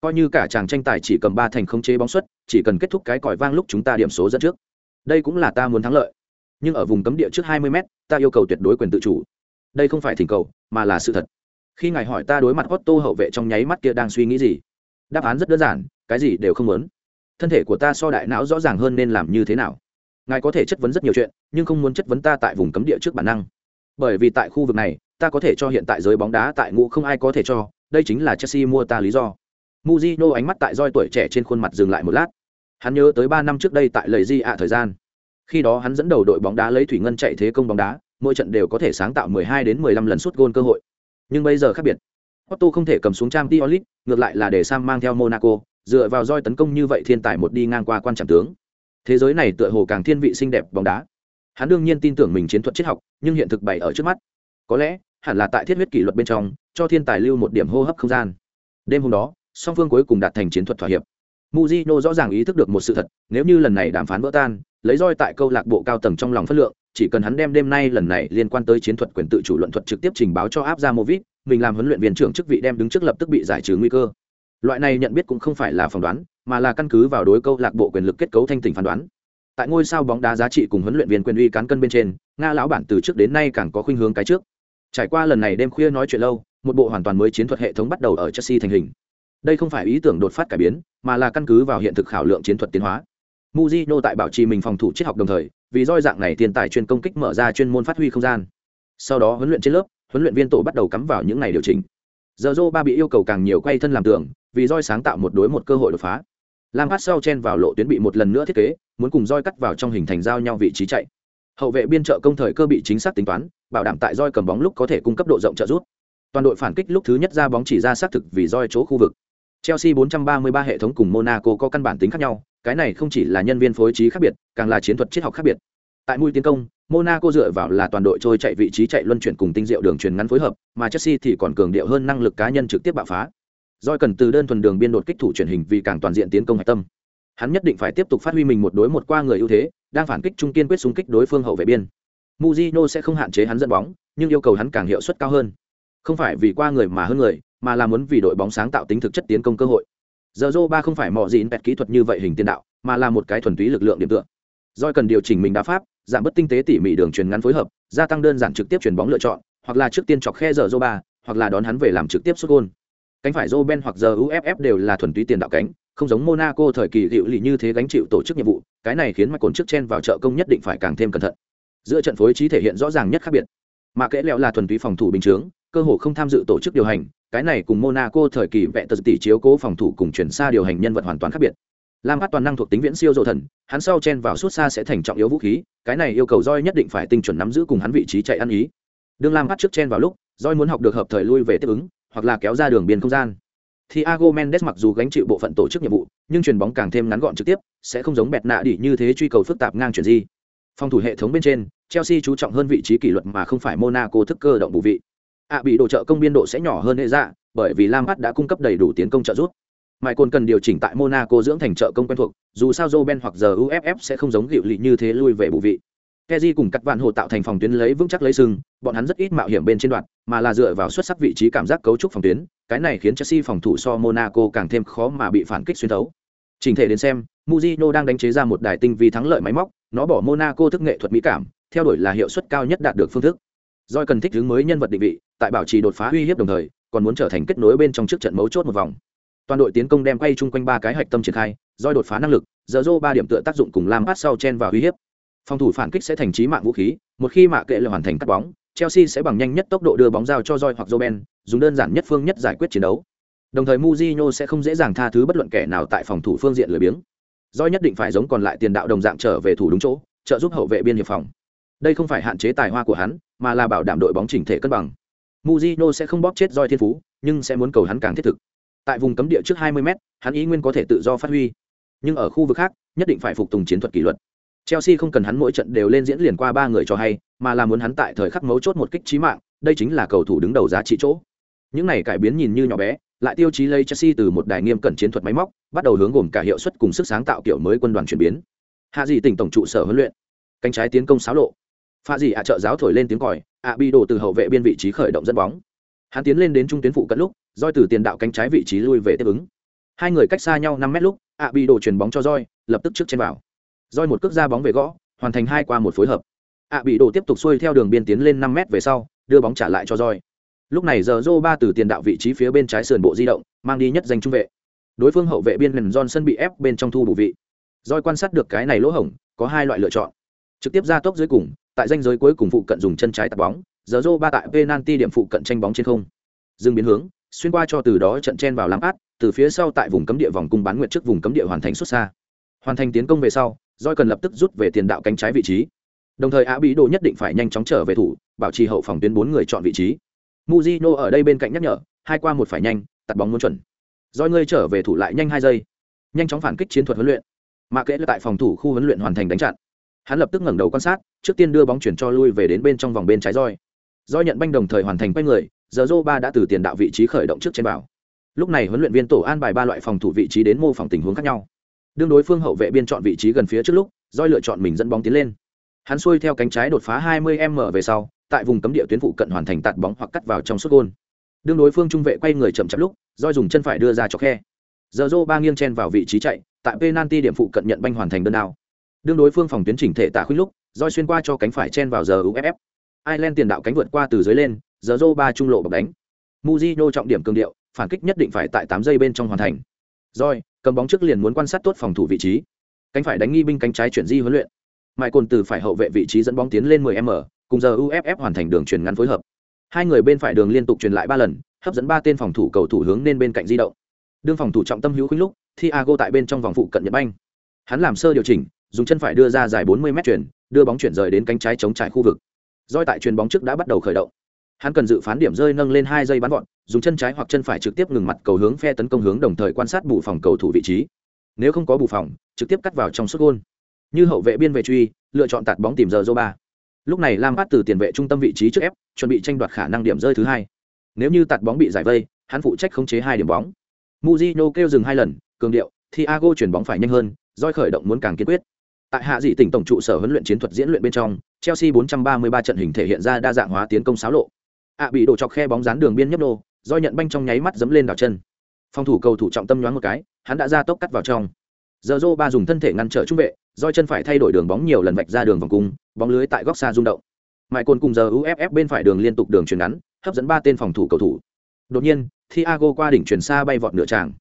[SPEAKER 1] Coi như cả chàng tranh tài chỉ cầm ba thành không chế bóng xuất, chỉ cần kết thúc cái còi vang lúc chúng ta điểm số dẫn trước. Đây cũng là ta muốn thắng lợi. Nhưng ở vùng cấm địa trước 20 m ta yêu cầu tuyệt đối quyền tự chủ. Đây không phải thỉnh cầu, mà là sự thật. Khi ngài hỏi ta đối mặt Otto hậu vệ trong nháy mắt kia đang suy nghĩ gì? Đáp án rất đơn giản, cái gì đều không muốn. Thân thể của ta so đại não rõ ràng hơn nên làm như thế nào? Ngài có thể chất vấn rất nhiều chuyện, nhưng không muốn chất vấn ta tại vùng cấm địa trước bản năng bởi vì tại khu vực này ta có thể cho hiện tại giới bóng đá tại ngũ không ai có thể cho đây chính là chelsea mua ta lý do. Muzino ánh mắt tại roi tuổi trẻ trên khuôn mặt dừng lại một lát. Hắn nhớ tới ba năm trước đây tại lầy di ạ thời gian. Khi đó hắn dẫn đầu đội bóng đá lấy thủy ngân chạy thế công bóng đá mỗi trận đều có thể sáng tạo 12 đến 15 lần sút gôn cơ hội. Nhưng bây giờ khác biệt. Otto không thể cầm xuống trang Tiolit, ngược lại là để Sam mang theo Monaco, dựa vào roi tấn công như vậy thiên tài một đi ngang qua quan trọng tướng. Thế giới này tựa hồ càng thiên vị xinh đẹp bóng đá. Hắn đương nhiên tin tưởng mình chiến thuật triết học, nhưng hiện thực bày ở trước mắt. Có lẽ, hẳn là tại thiết huyết kỷ luật bên trong, cho thiên tài lưu một điểm hô hấp không gian. Đêm hôm đó, song phương cuối cùng đạt thành chiến thuật thỏa hiệp. muzino rõ ràng ý thức được một sự thật, nếu như lần này đàm phán vỡ tan, lấy roi tại câu lạc bộ cao tầng trong lòng phất lượng, chỉ cần hắn đem đêm nay lần này liên quan tới chiến thuật quyền tự chủ luận thuật trực tiếp trình báo cho Abramovich, mình làm huấn luyện viên trưởng chức vị đem đứng trước lập tức bị giải trừ nguy cơ. Loại này nhận biết cũng không phải là phỏng đoán, mà là căn cứ vào đối câu lạc bộ quyền lực kết cấu thanh tỉnh phán đoán. Tại ngôi sao bóng đá giá trị cùng huấn luyện viên quyền uy cán cân bên trên, Nga lão bản từ trước đến nay càng có khuynh hướng cái trước. Trải qua lần này đêm khuya nói chuyện lâu, một bộ hoàn toàn mới chiến thuật hệ thống bắt đầu ở Chelsea thành hình. Đây không phải ý tưởng đột phát cải biến, mà là căn cứ vào hiện thực khảo lượng chiến thuật tiến hóa. muzino tại bảo trì mình phòng thủ triết học đồng thời, vì roi dạng này tiền tài chuyên công kích mở ra chuyên môn phát huy không gian. Sau đó huấn luyện trên lớp, huấn luyện viên tổ bắt đầu cắm vào những ngày điều chỉnh. Giờ Zoro ba bị yêu cầu càng nhiều quay thân làm tưởng, vì roi sáng tạo một đối một cơ hội đột phá. Lam phát sau chen vào lộ tuyến bị một lần nữa thiết kế, muốn cùng roi cắt vào trong hình thành giao nhau vị trí chạy. Hậu vệ biên trợ công thời cơ bị chính xác tính toán, bảo đảm tại roi cầm bóng lúc có thể cung cấp độ rộng trợ giúp. Toàn đội phản kích lúc thứ nhất ra bóng chỉ ra xác thực vì roi chỗ khu vực. Chelsea 433 hệ thống cùng Monaco có căn bản tính khác nhau, cái này không chỉ là nhân viên phối trí khác biệt, càng là chiến thuật triết học khác biệt. Tại mũi tiến công, Monaco dựa vào là toàn đội trôi chạy vị trí chạy luân chuyển cùng tinh diệu đường truyền ngắn phối hợp, mà Chelsea thì còn cường điệu hơn năng lực cá nhân trực tiếp bạo phá. Doi cần từ đơn thuần đường biên đột kích thủ truyền hình vì càng toàn diện tiến công hạch tâm. Hắn nhất định phải tiếp tục phát huy mình một đối một qua người ưu thế, đang phản kích trung kiên quyết xung kích đối phương hậu vệ biên. Mujino sẽ không hạn chế hắn dẫn bóng, nhưng yêu cầu hắn càng hiệu suất cao hơn. Không phải vì qua người mà hơn người, mà là muốn vì đội bóng sáng tạo tính thực chất tiến công cơ hội. Giờ ba không phải mò gì pẹt kỹ thuật như vậy hình tiền đạo, mà là một cái thuần túy lực lượng điểm tựa. Doi cần điều chỉnh mình đá pháp, giảm bớt tinh tế tỉ mỉ đường truyền ngắn phối hợp, gia tăng đơn giản trực tiếp chuyển bóng lựa chọn, hoặc là trước tiên chọc khe giờ ba, hoặc là đón hắn về làm trực tiếp sút gôn Cánh phải Ben hoặc giờ UFF đều là thuần túy tiền đạo cánh, không giống Monaco thời kỳ dịu lì như thế gánh chịu tổ chức nhiệm vụ, cái này khiến mà cồn trước chen vào trợ công nhất định phải càng thêm cẩn thận. Giữa trận phối trí thể hiện rõ ràng nhất khác biệt. Mà kẽ lẹo là thuần túy phòng thủ bình chướng, cơ hồ không tham dự tổ chức điều hành, cái này cùng Monaco thời kỳ vẽ tật tỷ chiếu cố phòng thủ cùng chuyển xa điều hành nhân vật hoàn toàn khác biệt. Lam Phát toàn năng thuộc tính viễn siêu dỗ thần, hắn sau chen vào suốt xa sẽ thành trọng yếu vũ khí, cái này yêu cầu roi nhất định phải tinh chuẩn nắm giữ cùng hắn vị trí chạy ăn ý. Đường Lam Phát trước chen vào lúc, roi muốn học được hợp thời lui về tiếp ứng, hoặc là kéo ra đường biên không gian. Thiago Mendes mặc dù gánh chịu bộ phận tổ chức nhiệm vụ, nhưng chuyền bóng càng thêm ngắn gọn trực tiếp, sẽ không giống bẹt nạ đi như thế truy cầu phức tạp ngang chuyển gì. Phòng thủ hệ thống bên trên, Chelsea chú trọng hơn vị trí kỷ luật mà không phải Monaco thức cơ động bù vị. À bị đồ trợ công biên độ sẽ nhỏ hơn hệ ra, bởi vì Lampard đã cung cấp đầy đủ tiến công trợ giúp. Mai Côn cần điều chỉnh tại Monaco dưỡng thành trợ công quen thuộc, dù sao Roben hoặc giờ UFF sẽ không giống hiệu lị như thế lui về bù vị. Keji cùng cắt vạn hồ tạo thành phòng tuyến lấy vững chắc lấy sừng, bọn hắn rất ít mạo hiểm bên trên đoạn, mà là dựa vào xuất sắc vị trí cảm giác cấu trúc phòng tuyến, cái này khiến Chelsea phòng thủ so Monaco càng thêm khó mà bị phản kích xuyên thấu. Trình thể đến xem, Mujino đang đánh chế ra một đài tinh vi thắng lợi máy móc, nó bỏ Monaco thức nghệ thuật mỹ cảm, theo đuổi là hiệu suất cao nhất đạt được phương thức. Doi cần thích ứng mới nhân vật định vị, tại bảo trì đột phá uy hiếp đồng thời, còn muốn trở thành kết nối bên trong trước trận mấu chốt một vòng. Toàn đội tiến công đem quay chung quanh ba cái hạch tâm triển khai, Doi đột phá năng lực, giờ Zoro ba điểm tựa tác dụng cùng Lampard sau chen vào uy hiếp. Phòng thủ phản kích sẽ thành trí mạng vũ khí, một khi mạ kệ là hoàn thành cắt bóng, Chelsea sẽ bằng nhanh nhất tốc độ đưa bóng giao cho Doi hoặc joben dùng đơn giản nhất phương nhất giải quyết chiến đấu. Đồng thời muzino sẽ không dễ dàng tha thứ bất luận kẻ nào tại phòng thủ phương diện lười biếng. Doi nhất định phải giống còn lại tiền đạo đồng dạng trở về thủ đúng chỗ, trợ giúp hậu vệ biên hiệp phòng. Đây không phải hạn chế tài hoa của hắn, mà là bảo đảm đội bóng chỉnh thể cân bằng. muzino sẽ không bóp chết Doi thiên phú, nhưng sẽ muốn cầu hắn càng thiết thực. Tại vùng cấm địa trước 20m, hắn ý nguyên có thể tự do phát huy. Nhưng ở khu vực khác, nhất định phải phục tùng chiến thuật kỷ luật. Chelsea không cần hắn mỗi trận đều lên diễn liền qua ba người cho hay, mà là muốn hắn tại thời khắc mấu chốt một kích chí mạng, đây chính là cầu thủ đứng đầu giá trị chỗ. Những này cải biến nhìn như nhỏ bé, lại tiêu chí lấy Chelsea từ một đài nghiêm cẩn chiến thuật máy móc, bắt đầu hướng gồm cả hiệu suất cùng sức sáng tạo kiểu mới quân đoàn chuyển biến. Hạ gì tỉnh tổng trụ sở huấn luyện, cánh trái tiến công xáo lộ. Pha gì ạ trợ giáo thổi lên tiếng còi, ạ đổ từ hậu vệ biên vị trí khởi động dẫn bóng. Hắn tiến lên đến trung tuyến phụ cận lúc, roi từ tiền đạo cánh trái vị trí lui về tiếp ứng. Hai người cách xa nhau năm mét lúc, ạ bị đổ chuyển bóng cho roi, lập tức trước trên vào roi một cước ra bóng về gõ, hoàn thành hai qua một phối hợp. Ạ bị đổ tiếp tục xuôi theo đường biên tiến lên năm mét về sau, đưa bóng trả lại cho roi. Lúc này giờ rô ba từ tiền đạo vị trí phía bên trái sườn bộ di động, mang đi nhất danh trung vệ. Đối phương hậu vệ biên lần johnson bị ép bên trong thu bù vị. Roi quan sát được cái này lỗ hổng, có hai loại lựa chọn. Trực tiếp ra tốc dưới cùng, tại danh giới cuối cùng phụ cận dùng chân trái tạt bóng, giờ rô ba tại penalty điểm phụ cận tranh bóng trên không. Dừng biến hướng, xuyên qua cho từ đó trận chen vào lắm át, từ phía sau tại vùng cấm địa vòng cung bán nguyệt trước vùng cấm địa hoàn thành xuất xa. Hoàn thành tiến công về sau Doi cần lập tức rút về tiền đạo cánh trái vị trí. Đồng thời Á Bí Đồ nhất định phải nhanh chóng trở về thủ, bảo trì hậu phòng tuyến bốn người chọn vị trí. Mujino ở đây bên cạnh nhắc nhở, hai qua một phải nhanh, tạt bóng muốn chuẩn. Doi ngươi trở về thủ lại nhanh hai giây. Nhanh chóng phản kích chiến thuật huấn luyện. Mà kệ tại phòng thủ khu huấn luyện hoàn thành đánh chặn. Hắn lập tức ngẩng đầu quan sát, trước tiên đưa bóng chuyển cho lui về đến bên trong vòng bên trái Roi. Doi nhận banh đồng thời hoàn thành quay người, giờ ba đã từ tiền đạo vị trí khởi động trước trên bảo. Lúc này huấn luyện viên tổ an bài ba loại phòng thủ vị trí đến mô phỏng tình huống khác nhau đương đối phương hậu vệ biên chọn vị trí gần phía trước lúc doi lựa chọn mình dẫn bóng tiến lên. Hắn xuôi theo cánh trái đột phá 20 m về sau, tại vùng cấm địa tuyến phụ cận hoàn thành tạt bóng hoặc cắt vào trong suốt gôn. Đương đối phương trung vệ quay người chậm chạp lúc doi dùng chân phải đưa ra cho khe. Giờ dô ba nghiêng chen vào vị trí chạy, tại penalty điểm phụ cận nhận banh hoàn thành đơn nào. Đương đối phương phòng tuyến chỉnh thể tạ khuyết lúc doi xuyên qua cho cánh phải chen vào giờ uff Ireland tiền đạo cánh vượt qua từ dưới lên, giờ dô ba trung lộ bọc đánh. Mujino trọng điểm cường điệu, phản kích nhất định phải tại 8 giây bên trong hoàn thành. Roi cầm bóng trước liền muốn quan sát tốt phòng thủ vị trí. Cánh phải đánh nghi binh cánh trái chuyển di huấn luyện. Mãi cồn từ phải hậu vệ vị trí dẫn bóng tiến lên 10 m cùng giờ uff hoàn thành đường truyền ngắn phối hợp. Hai người bên phải đường liên tục truyền lại ba lần, hấp dẫn ba tên phòng thủ cầu thủ hướng lên bên cạnh di động. Đương phòng thủ trọng tâm hữu khuynh lúc, thiago tại bên trong vòng phụ cận nhật banh. Hắn làm sơ điều chỉnh, dùng chân phải đưa ra dài 40 m chuyển, đưa bóng chuyển rời đến cánh trái chống trải khu vực. Roi tại truyền bóng trước đã bắt đầu khởi động hắn cần dự phán điểm rơi nâng lên hai giây bắn gọn, dùng chân trái hoặc chân phải trực tiếp ngừng mặt cầu hướng phe tấn công hướng đồng thời quan sát bù phòng cầu thủ vị trí. Nếu không có bù phòng trực tiếp cắt vào trong suốt gôn. Như hậu vệ biên vệ truy lựa chọn tạt bóng tìm giờ dô ba lúc này lam bắt từ tiền vệ trung tâm vị trí trước ép chuẩn bị tranh đoạt khả năng điểm rơi thứ hai. Nếu như tạt bóng bị giải vây hắn phụ trách khống chế hai điểm bóng. Muzino kêu dừng hai lần cường điệu thiago chuyển bóng phải nhanh hơn doi khởi động muốn càng kiên quyết. Tại hạ dị tỉnh tổng trụ sở huấn luyện chiến thuật diễn luyện bên trong chelsea 433 trận hình thể hiện ra đa dạng hóa tiến công xáo lộ ạ bị đổ chọc khe bóng dán đường biên nhấp nô do nhận banh trong nháy mắt dẫm lên đảo chân. Phòng thủ cầu thủ trọng tâm nhoáng một cái, hắn đã ra tốc cắt vào trong. Giờ dô ba dùng thân thể ngăn trở trung vệ do chân phải thay đổi đường bóng nhiều lần vạch ra đường vòng cung, bóng lưới tại góc xa rung động. Mãi cồn cùng giờ uff bên phải đường liên tục đường chuyền ngắn, hấp dẫn ba tên phòng thủ cầu thủ. Đột nhiên, thiago qua đỉnh chuyển xa bay vọt nửa tràng.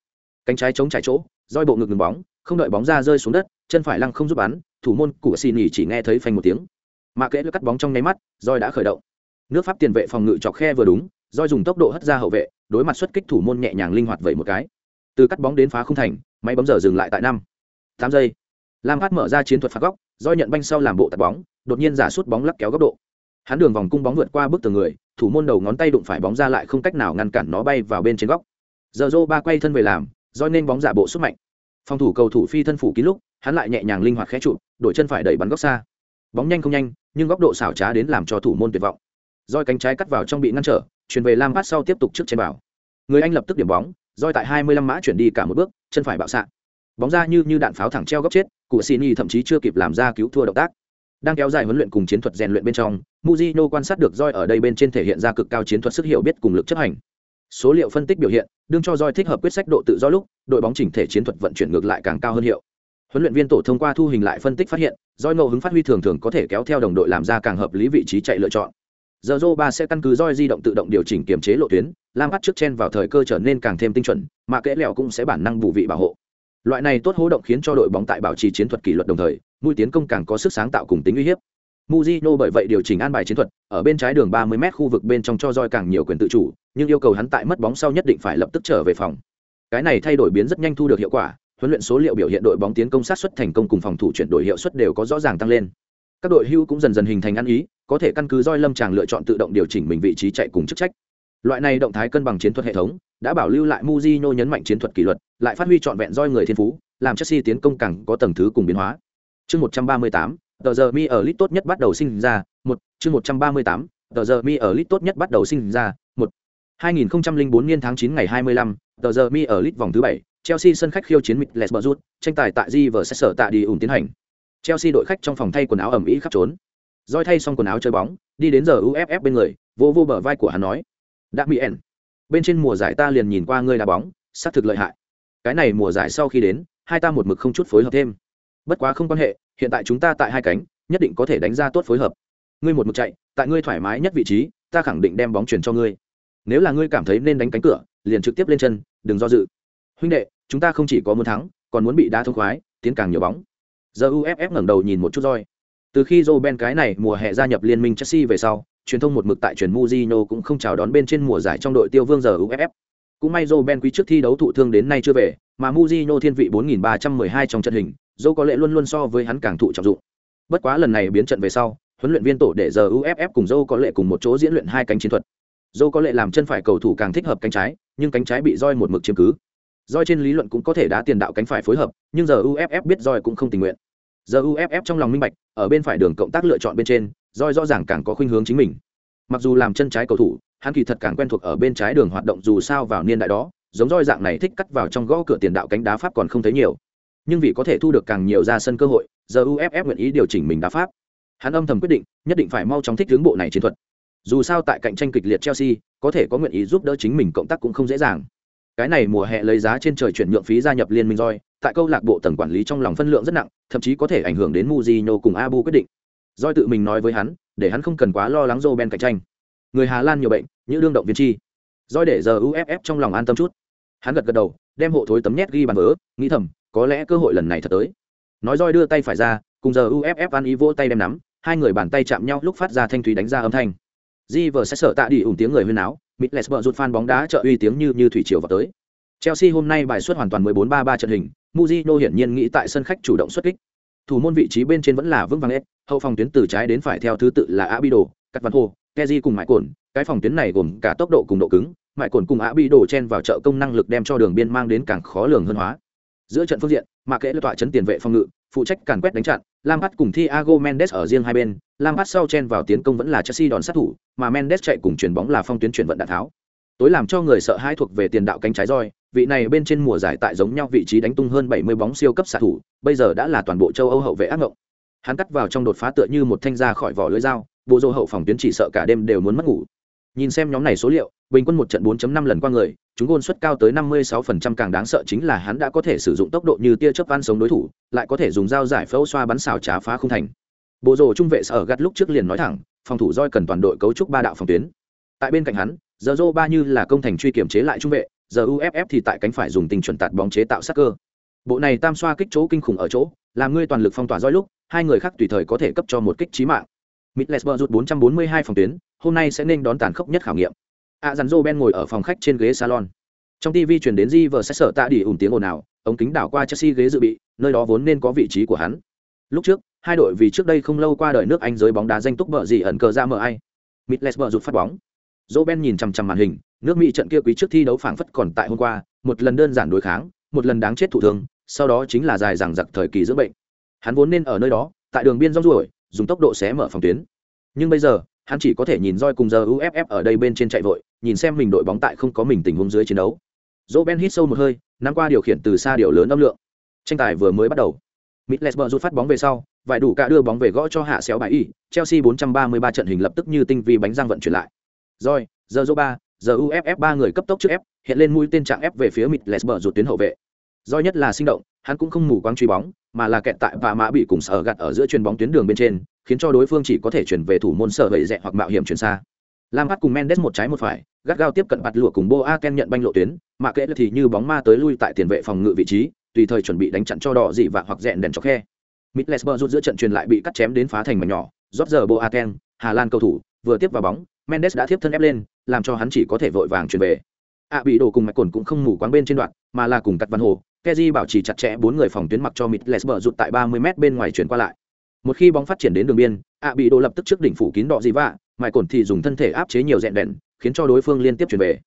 [SPEAKER 1] Cánh trái chống chạy chỗ, roi bộ ngực ngừng bóng, không đợi bóng ra rơi xuống đất, chân phải lăng không giúp bắn, thủ môn của xì nghỉ chỉ nghe thấy phanh một tiếng. Mà kẽ cắt bóng trong nháy mắt, roi đã khởi động nước pháp tiền vệ phòng ngự chọc khe vừa đúng, roi dùng tốc độ hất ra hậu vệ, đối mặt xuất kích thủ môn nhẹ nhàng linh hoạt vậy một cái. Từ cắt bóng đến phá không thành, máy bấm giờ dừng lại tại năm, tám giây. Lam hát mở ra chiến thuật phạt góc, roi nhận banh sau làm bộ tạt bóng, đột nhiên giả sút bóng lắc kéo góc độ. Hắn đường vòng cung bóng vượt qua bức tường người, thủ môn đầu ngón tay đụng phải bóng ra lại không cách nào ngăn cản nó bay vào bên trên góc. Giờ dô ba quay thân về làm, roi nên bóng giả bộ xuất mạnh. Phòng thủ cầu thủ phi thân phủ kín lúc, hắn lại nhẹ nhàng linh hoạt khẽ trụ đội chân phải đẩy bắn góc xa. Bóng nhanh không nhanh, nhưng góc độ xảo trá đến làm cho thủ môn tuyệt vọng roi cánh trái cắt vào trong bị ngăn trở, chuyển về lam phát sau tiếp tục trước trên bảo. Người anh lập tức điểm bóng, roi tại 25 mã chuyển đi cả một bước, chân phải bạo xạ. Bóng ra như như đạn pháo thẳng treo góc chết, cụ Sini thậm chí chưa kịp làm ra cứu thua động tác. Đang kéo dài huấn luyện cùng chiến thuật rèn luyện bên trong muzino quan sát được roi ở đây bên trên thể hiện ra cực cao chiến thuật sức hiểu biết cùng lực chấp hành. Số liệu phân tích biểu hiện, đương cho roi thích hợp quyết sách độ tự do lúc, đội bóng chỉnh thể chiến thuật vận chuyển ngược lại càng cao hơn hiệu. Huấn luyện viên tổ thông qua thu hình lại phân tích phát hiện, roi ngẫu hứng phát huy thường thường có thể kéo theo đồng đội làm ra càng hợp lý vị trí chạy lựa chọn giờ rô ba sẽ căn cứ roi di động tự động điều chỉnh kiềm chế lộ tuyến lam bắt trước chen vào thời cơ trở nên càng thêm tinh chuẩn mà kẽ lẹo cũng sẽ bản năng bù vị bảo hộ loại này tốt hố động khiến cho đội bóng tại bảo trì chiến thuật kỷ luật đồng thời mũi tiến công càng có sức sáng tạo cùng tính uy hiếp Mujino bởi vậy điều chỉnh an bài chiến thuật, ở bên trái đường 30m khu vực bên trong cho roi càng nhiều quyền tự chủ, nhưng yêu cầu hắn tại mất bóng sau nhất định phải lập tức trở về phòng. Cái này thay đổi biến rất nhanh thu được hiệu quả, huấn luyện số liệu biểu hiện đội bóng tiến công sát xuất thành công cùng phòng thủ chuyển đổi hiệu suất đều có rõ ràng tăng lên. Các đội hưu cũng dần dần hình thành ăn ý, có thể căn cứ roi lâm tràng lựa chọn tự động điều chỉnh mình vị trí chạy cùng chức trách. Loại này động thái cân bằng chiến thuật hệ thống, đã bảo lưu lại Mujino nhấn mạnh chiến thuật kỷ luật, lại phát huy trọn vẹn roi người thiên phú, làm Chelsea tiến công càng có tầng thứ cùng biến hóa. Chương 138, tờ giờ mi ở lit tốt nhất bắt đầu sinh ra một chương một trăm ba mươi tám tờ giờ mi ở lit tốt nhất bắt đầu sinh ra một hai nghìn bốn niên tháng chín ngày hai mươi lăm tờ giờ mi ở lit vòng thứ bảy chelsea sân khách khiêu chiến mittles bờ tranh tài tại di vờ sẽ sở tạ đi ủng tiến hành chelsea đội khách trong phòng thay quần áo ẩm ĩ khắp trốn. Rồi thay xong quần áo chơi bóng, đi đến giờ uff bên người vô vô bờ vai của hắn nói, đã bị ẻn. Bên trên mùa giải ta liền nhìn qua ngươi đá bóng sát thực lợi hại. Cái này mùa giải sau khi đến, hai ta một mực không chút phối hợp thêm. Bất quá không quan hệ, hiện tại chúng ta tại hai cánh, nhất định có thể đánh ra tốt phối hợp. Ngươi một mực chạy, tại ngươi thoải mái nhất vị trí, ta khẳng định đem bóng chuyển cho ngươi. Nếu là ngươi cảm thấy nên đánh cánh cửa, liền trực tiếp lên chân, đừng do dự. Huynh đệ, chúng ta không chỉ có muốn thắng, còn muốn bị đá thông khoái, tiến càng nhiều bóng giờ uff ngẩng đầu nhìn một chút roi. Từ khi joe ben cái này mùa hè gia nhập liên minh chelsea về sau, truyền thông một mực tại truyền muzino cũng không chào đón bên trên mùa giải trong đội tiêu vương giờ uff cũng may joe ben quý trước thi đấu thụ thương đến nay chưa về, mà muzino thiên vị 4.312 trong trận hình, joe có lẽ luôn luôn so với hắn càng thụ trọng dụng. Bất quá lần này biến trận về sau, huấn luyện viên tổ để giờ uff cùng joe có lệ cùng một chỗ diễn luyện hai cánh chiến thuật. Dâu có lệ làm chân phải cầu thủ càng thích hợp cánh trái, nhưng cánh trái bị roi một mực chiếm cứ. Roi trên lý luận cũng có thể đá tiền đạo cánh phải phối hợp, nhưng giờ uff biết roi cũng không tình nguyện giờ uff trong lòng minh bạch, ở bên phải đường cộng tác lựa chọn bên trên, roi rõ ràng càng có khuynh hướng chính mình. Mặc dù làm chân trái cầu thủ, hắn kỳ thật càng quen thuộc ở bên trái đường hoạt động dù sao vào niên đại đó, giống roi dạng này thích cắt vào trong gõ cửa tiền đạo cánh đá pháp còn không thấy nhiều. Nhưng vì có thể thu được càng nhiều ra sân cơ hội, giờ uff nguyện ý điều chỉnh mình đá pháp. Hắn âm thầm quyết định, nhất định phải mau chóng thích hướng bộ này chiến thuật. Dù sao tại cạnh tranh kịch liệt chelsea, có thể có nguyện ý giúp đỡ chính mình cộng tác cũng không dễ dàng. Cái này mùa hè lấy giá trên trời chuyển nhượng phí gia nhập liên minh roi tại câu lạc bộ tầng quản lý trong lòng phân lượng rất nặng, thậm chí có thể ảnh hưởng đến muzino cùng abu quyết định. Doi tự mình nói với hắn, để hắn không cần quá lo lắng Roben ben cạnh tranh. Người hà lan nhiều bệnh như đương động viên chi. Doi để giờ uff trong lòng an tâm chút. Hắn gật gật đầu, đem hộ thối tấm nhét ghi bàn vỡ nghĩ thầm, có lẽ cơ hội lần này thật tới. Nói Doi đưa tay phải ra, cùng giờ uff ăn ý vỗ tay đem nắm, hai người bàn tay chạm nhau lúc phát ra thanh thúy đánh ra âm thanh. Di vừa sẽ sợ tạ đi ủng tiếng người huyên áo mitles vợ rụt phan bóng đá trợ uy tiếng như như thủy triều vào tới. Chelsea hôm nay bài xuất hoàn toàn 14-3-3 trận hình Mujino hiển nhiên nghĩ tại sân khách chủ động xuất kích. Thủ môn vị trí bên trên vẫn là vững vàng ép hậu phòng tuyến từ trái đến phải theo thứ tự là abido cắt văn hồ keji cùng Mại cồn cái phòng tuyến này gồm cả tốc độ cùng độ cứng, mại cồn cùng Abido chen vào trợ công năng lực đem cho đường biên mang đến càng khó lường hơn hóa. Giữa trận phương diện mà kệ tọa chấn tiền vệ phòng ngự, phụ trách càn quét đánh chặn, Lampard cùng thiago mendes ở riêng hai bên, Lampard sau chen vào tiến công vẫn là chelsea đòn sát thủ, mà mendes chạy cùng chuyển bóng là phong tuyến chuyển vận đạn tháo. Tối làm cho người sợ hãi thuộc về tiền đạo cánh trái roi vị này bên trên mùa giải tại giống nhau vị trí đánh tung hơn 70 bóng siêu cấp xạ thủ, bây giờ đã là toàn bộ châu âu hậu vệ ác ngộng. Hắn cắt vào trong đột phá tựa như một thanh ra khỏi vỏ lưới dao, bộ rô hậu phòng tuyến chỉ sợ cả đêm đều muốn mất ngủ. Nhìn xem nhóm này số liệu, bình quân một trận 4.5 lần qua người, chúng gôn suất cao tới 56% càng đáng sợ chính là hắn đã có thể sử dụng tốc độ như tia chớp van sống đối thủ, lại có thể dùng dao giải phẫu xoa bắn xào trá phá không thành. Bộ rồ trung vệ sở gắt lúc trước liền nói thẳng, phòng thủ roi cần toàn đội cấu trúc ba đạo phòng tuyến. Tại bên cạnh hắn giờ ba như là công thành truy kiểm chế lại trung vệ giờ uff thì tại cánh phải dùng tình chuẩn tạt bóng chế tạo sắc cơ bộ này tam xoa kích chỗ kinh khủng ở chỗ làm ngươi toàn lực phong tỏa roi lúc hai người khác tùy thời có thể cấp cho một kích trí mạng Mitlesber rút 442 phòng tuyến, hôm nay sẽ nên đón tàn khốc nhất khảo nghiệm. A Dàn Ben ngồi ở phòng khách trên ghế salon. Trong TV truyền đến Di sẽ sợ tạ đi ủn tiếng ồn ào, ống kính đảo qua Chelsea ghế dự bị, nơi đó vốn nên có vị trí của hắn. Lúc trước, hai đội vì trước đây không lâu qua đời nước Anh giới bóng đá danh túc bợ gì ẩn cờ ra mở ai. Mitlesber rút phát bóng. Ben nhìn chằm chằm màn hình, nước Mỹ trận kia quý trước thi đấu phảng phất còn tại hôm qua, một lần đơn giản đối kháng, một lần đáng chết thủ thương, sau đó chính là dài dằng dặc thời kỳ dưỡng bệnh. Hắn vốn nên ở nơi đó, tại đường biên rong ruổi, dùng tốc độ xé mở phòng tuyến nhưng bây giờ hắn chỉ có thể nhìn roi cùng giờ uff ở đây bên trên chạy vội nhìn xem mình đội bóng tại không có mình tình huống dưới chiến đấu dỗ ben hít sâu một hơi nắm qua điều khiển từ xa điều lớn âm lượng tranh tài vừa mới bắt đầu Mitlesberg rút phát bóng về sau, vài đủ cả đưa bóng về gõ cho hạ xéo bài y, Chelsea 433 trận hình lập tức như tinh vi bánh răng vận chuyển lại. Rồi, giờ Zoba, giờ UFF ba người cấp tốc trước ép, hiện lên mũi tên trạng ép về phía Mitlesberg rút tuyến hậu vệ. Do nhất là sinh động, hắn cũng không mù quáng truy bóng, mà là kẹt tại và mã bị cùng sở gạt ở giữa chuyền bóng tuyến đường bên trên, khiến cho đối phương chỉ có thể chuyển về thủ môn sở vậy rẻ hoặc mạo hiểm chuyển xa. Lam Phát cùng Mendes một trái một phải, gắt gao tiếp cận bạt lụa cùng Boaken nhận banh lộ tuyến, mà kệ thì như bóng ma tới lui tại tiền vệ phòng ngự vị trí, tùy thời chuẩn bị đánh chặn cho đỏ dị và hoặc dẹn đèn cho khe. Mitlesberg rút giữa trận truyền lại bị cắt chém đến phá thành mảnh nhỏ, rót giờ Boaken, Hà Lan cầu thủ, vừa tiếp vào bóng, Mendes đã tiếp thân ép lên, làm cho hắn chỉ có thể vội vàng chuyển về. ạ bị đổ cùng mạch cồn cũng không ngủ quáng bên trên đoạn, mà là cùng cắt văn hồ, Keji bảo trì chặt chẽ bốn người phòng tuyến mặc cho Mitlesberg rụt tại 30m bên ngoài chuyển qua lại. Một khi bóng phát triển đến đường biên, ạ bị đồ lập tức trước đỉnh phủ kín đọ gì vạ, mạch cồn thì dùng thân thể áp chế nhiều dẹn đèn, khiến cho đối phương liên tiếp chuyển về.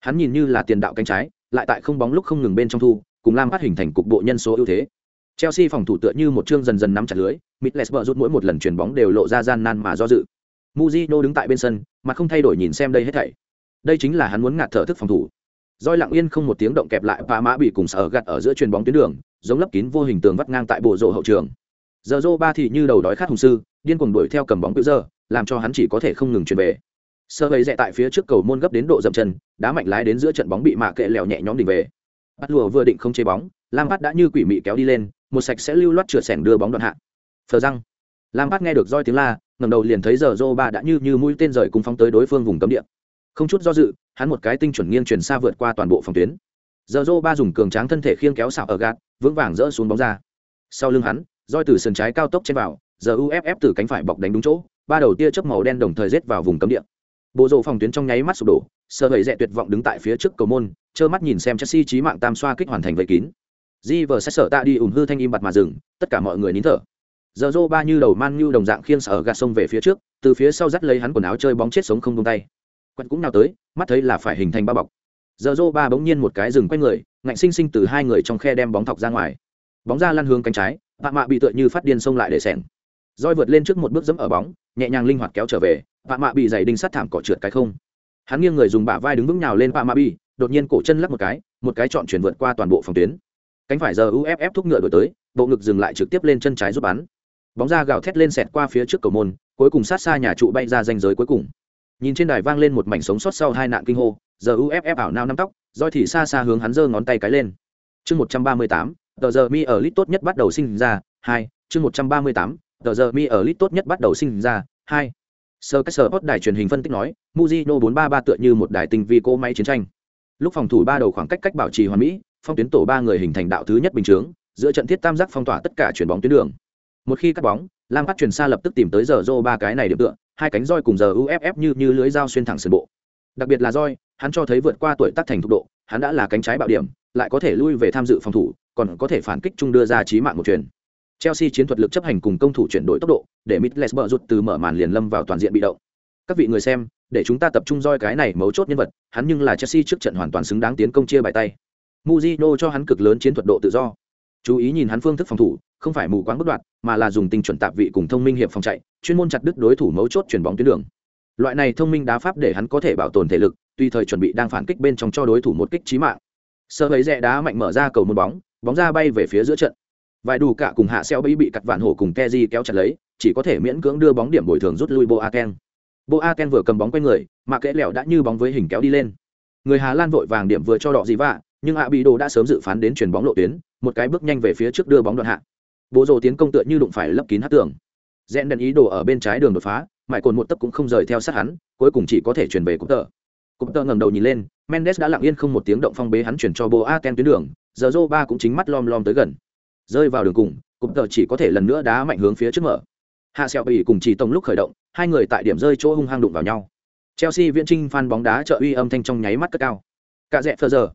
[SPEAKER 1] Hắn nhìn như là tiền đạo cánh trái, lại tại không bóng lúc không ngừng bên trong thu, cùng Lam phát hình thành cục bộ nhân số ưu thế. Chelsea phòng thủ tựa như một chương dần dần nắm chặt lưới, Mitlesberg rút mỗi một lần chuyển bóng đều lộ ra gian nan mà do dự. Mujino đứng tại bên sân, mà không thay đổi nhìn xem đây hết thảy. Đây chính là hắn muốn ngạt thở thức phòng thủ. Doi lặng yên không một tiếng động kẹp lại và mã bị cùng sở gạt ở giữa chuyền bóng tuyến đường giống lấp kín vô hình tường vắt ngang tại bộ rổ hậu trường. Giờ rô ba thì như đầu đói khát hùng sư điên cuồng đuổi theo cầm bóng tự giờ làm cho hắn chỉ có thể không ngừng chuyển về. Sơ gây dẹ tại phía trước cầu môn gấp đến độ dậm chân đá mạnh lái đến giữa trận bóng bị mạ kệ lèo nhẹ nhõm đỉnh về. Bắt lùa vừa định không chế bóng lam bát đã như quỷ mị kéo đi lên một sạch sẽ lưu loát chừa sẻng đưa bóng đoạn hạ. Phờ răng. Lam bát nghe được roi tiếng la ngẩng đầu liền thấy giờ rô ba đã như như mũi tên rời cùng phóng tới đối phương vùng cấm địa. Không chút do dự, hắn một cái tinh chuẩn nghiêng chuyển xa vượt qua toàn bộ phòng tuyến. Giờ dô ba dùng cường tráng thân thể khiêng kéo xạo ở gạt, vững vàng rỡ xuống bóng ra. Sau lưng hắn, roi từ sườn trái cao tốc trên vào, giờ uff từ cánh phải bọc đánh đúng chỗ, ba đầu tia chớp màu đen đồng thời rết vào vùng cấm địa. Bộ rộ phòng tuyến trong nháy mắt sụp đổ sợ hầy dẹ tuyệt vọng đứng tại phía trước cầu môn, trơ mắt nhìn xem chelsea trí mạng tam xoa kích hoàn thành vây kín. Di vờ sẽ sợ tạ đi ủng hư thanh im bặt mà dừng, tất cả mọi người nín thở giờ dô ba như đầu man như đồng dạng khiêng sở gạt sông về phía trước, từ phía sau dắt lấy hắn quần áo chơi bóng chết sống không tung tay. Quận cũng nào tới, mắt thấy là phải hình thành ba bọc. Giờ dô ba bỗng nhiên một cái rừng quay người, ngạnh sinh sinh từ hai người trong khe đem bóng thọc ra ngoài. Bóng ra lăn hướng cánh trái bạ mạ bị tựa như phát điên xông lại để sẻng roi vượt lên trước một bước dẫm ở bóng, nhẹ nhàng linh hoạt kéo trở về bạ mạ bị giày đinh sắt thảm cỏ trượt cái không. Hắn nghiêng người dùng bả vai đứng vững nhào lên bạ mạ bị, đột nhiên cổ chân lắc một cái một cái chọn chuyển vượt qua toàn bộ phòng tuyến. Cánh phải giờ uff thúc ngựa đổi tới, bộ ngực dừng lại trực tiếp lên chân trái giúp bắn bóng ra gào thét lên sẹt qua phía trước cầu môn, cuối cùng sát xa nhà trụ bay ra danh giới cuối cùng. Nhìn trên đài vang lên một mảnh sống sót sau hai nạn kinh hô, giờ uff ảo nao năm tóc, roi thì xa xa hướng hắn giơ ngón tay cái lên. Chương một trăm ba mươi tám, tờ giờ mi ở lit tốt nhất bắt đầu sinh ra, hai, chương một trăm ba mươi tám, tờ giờ mi ở lit tốt nhất bắt đầu sinh ra, hai. Sơ cách sơ post đài truyền hình phân tích nói, muzino bốn ba ba tựa như một đài tinh vi cỗ máy chiến tranh. Lúc phòng thủ ba đầu khoảng cách cách bảo trì hoàn mỹ, phong tuyến tổ ba người hình thành đạo thứ nhất bình chướng, giữa trận thiết tam giác phong tỏa tất cả chuyển bóng tuyến đường một khi cắt bóng, lam phát chuyển xa lập tức tìm tới giờ rô ba cái này điểm tựa, hai cánh roi cùng giờ uff như như lưới dao xuyên thẳng sườn bộ. Đặc biệt là roi, hắn cho thấy vượt qua tuổi tác thành thục độ, hắn đã là cánh trái bạo điểm, lại có thể lui về tham dự phòng thủ, còn có thể phản kích chung đưa ra trí mạng một truyền chelsea chiến thuật lực chấp hành cùng công thủ chuyển đổi tốc độ, để mitlesber rút từ mở màn liền lâm vào toàn diện bị động. Các vị người xem, để chúng ta tập trung roi cái này mấu chốt nhân vật, hắn nhưng là chelsea trước trận hoàn toàn xứng đáng tiến công chia bài tay. Muzino cho hắn cực lớn chiến thuật độ tự do. Chú ý nhìn hắn phương thức phòng thủ không phải mù quáng bất đoạt, mà là dùng tinh chuẩn tạp vị cùng thông minh hiệp phòng chạy, chuyên môn chặt đứt đối thủ mấu chốt chuyển bóng tuyến đường. Loại này thông minh đá pháp để hắn có thể bảo tồn thể lực, tùy thời chuẩn bị đang phản kích bên trong cho đối thủ một kích trí mạng. Sơ ấy rẽ đá mạnh mở ra cầu một bóng bóng ra bay về phía giữa trận. Vài đủ cả cùng hạ xeo bẫy bị cặt vạn hổ cùng keji kéo chặt lấy, chỉ có thể miễn cưỡng đưa bóng điểm bồi thường rút lui boaken boaken vừa cầm bóng quay người, mà kẽ lẹo đã như bóng với hình kéo đi lên. Người hà lan vội vàng điểm vừa cho đỏ gì vạ, nhưng hạ bị đồ đã sớm dự phán đến chuyền bóng lộ tuyến, một cái bước nhanh về phía trước đưa bóng đoạn hạ bộ rồ tiến công tựa như đụng phải lấp kín hát tường. Rẽn đèn ý đồ ở bên trái đường đột phá, mãi cồn một tấc cũng không rời theo sát hắn, cuối cùng chỉ có thể chuyển về cúp tờ. Cúp tờ ngẩng đầu nhìn lên, mendes đã lặng yên không một tiếng động phong bế hắn chuyển cho bố Aten tuyến đường, giờ rô ba cũng chính mắt lom lom tới gần. Rơi vào đường cùng cụm tờ chỉ có thể lần nữa đá mạnh hướng phía trước mở. Hạ sẹo bị cùng chỉ tông lúc khởi động, hai người tại điểm rơi chỗ hung hăng đụng vào nhau. Chelsea viễn trinh phan bóng đá trợ uy âm thanh trong nháy mắt cất cao. Cả rẽ phờ giờ.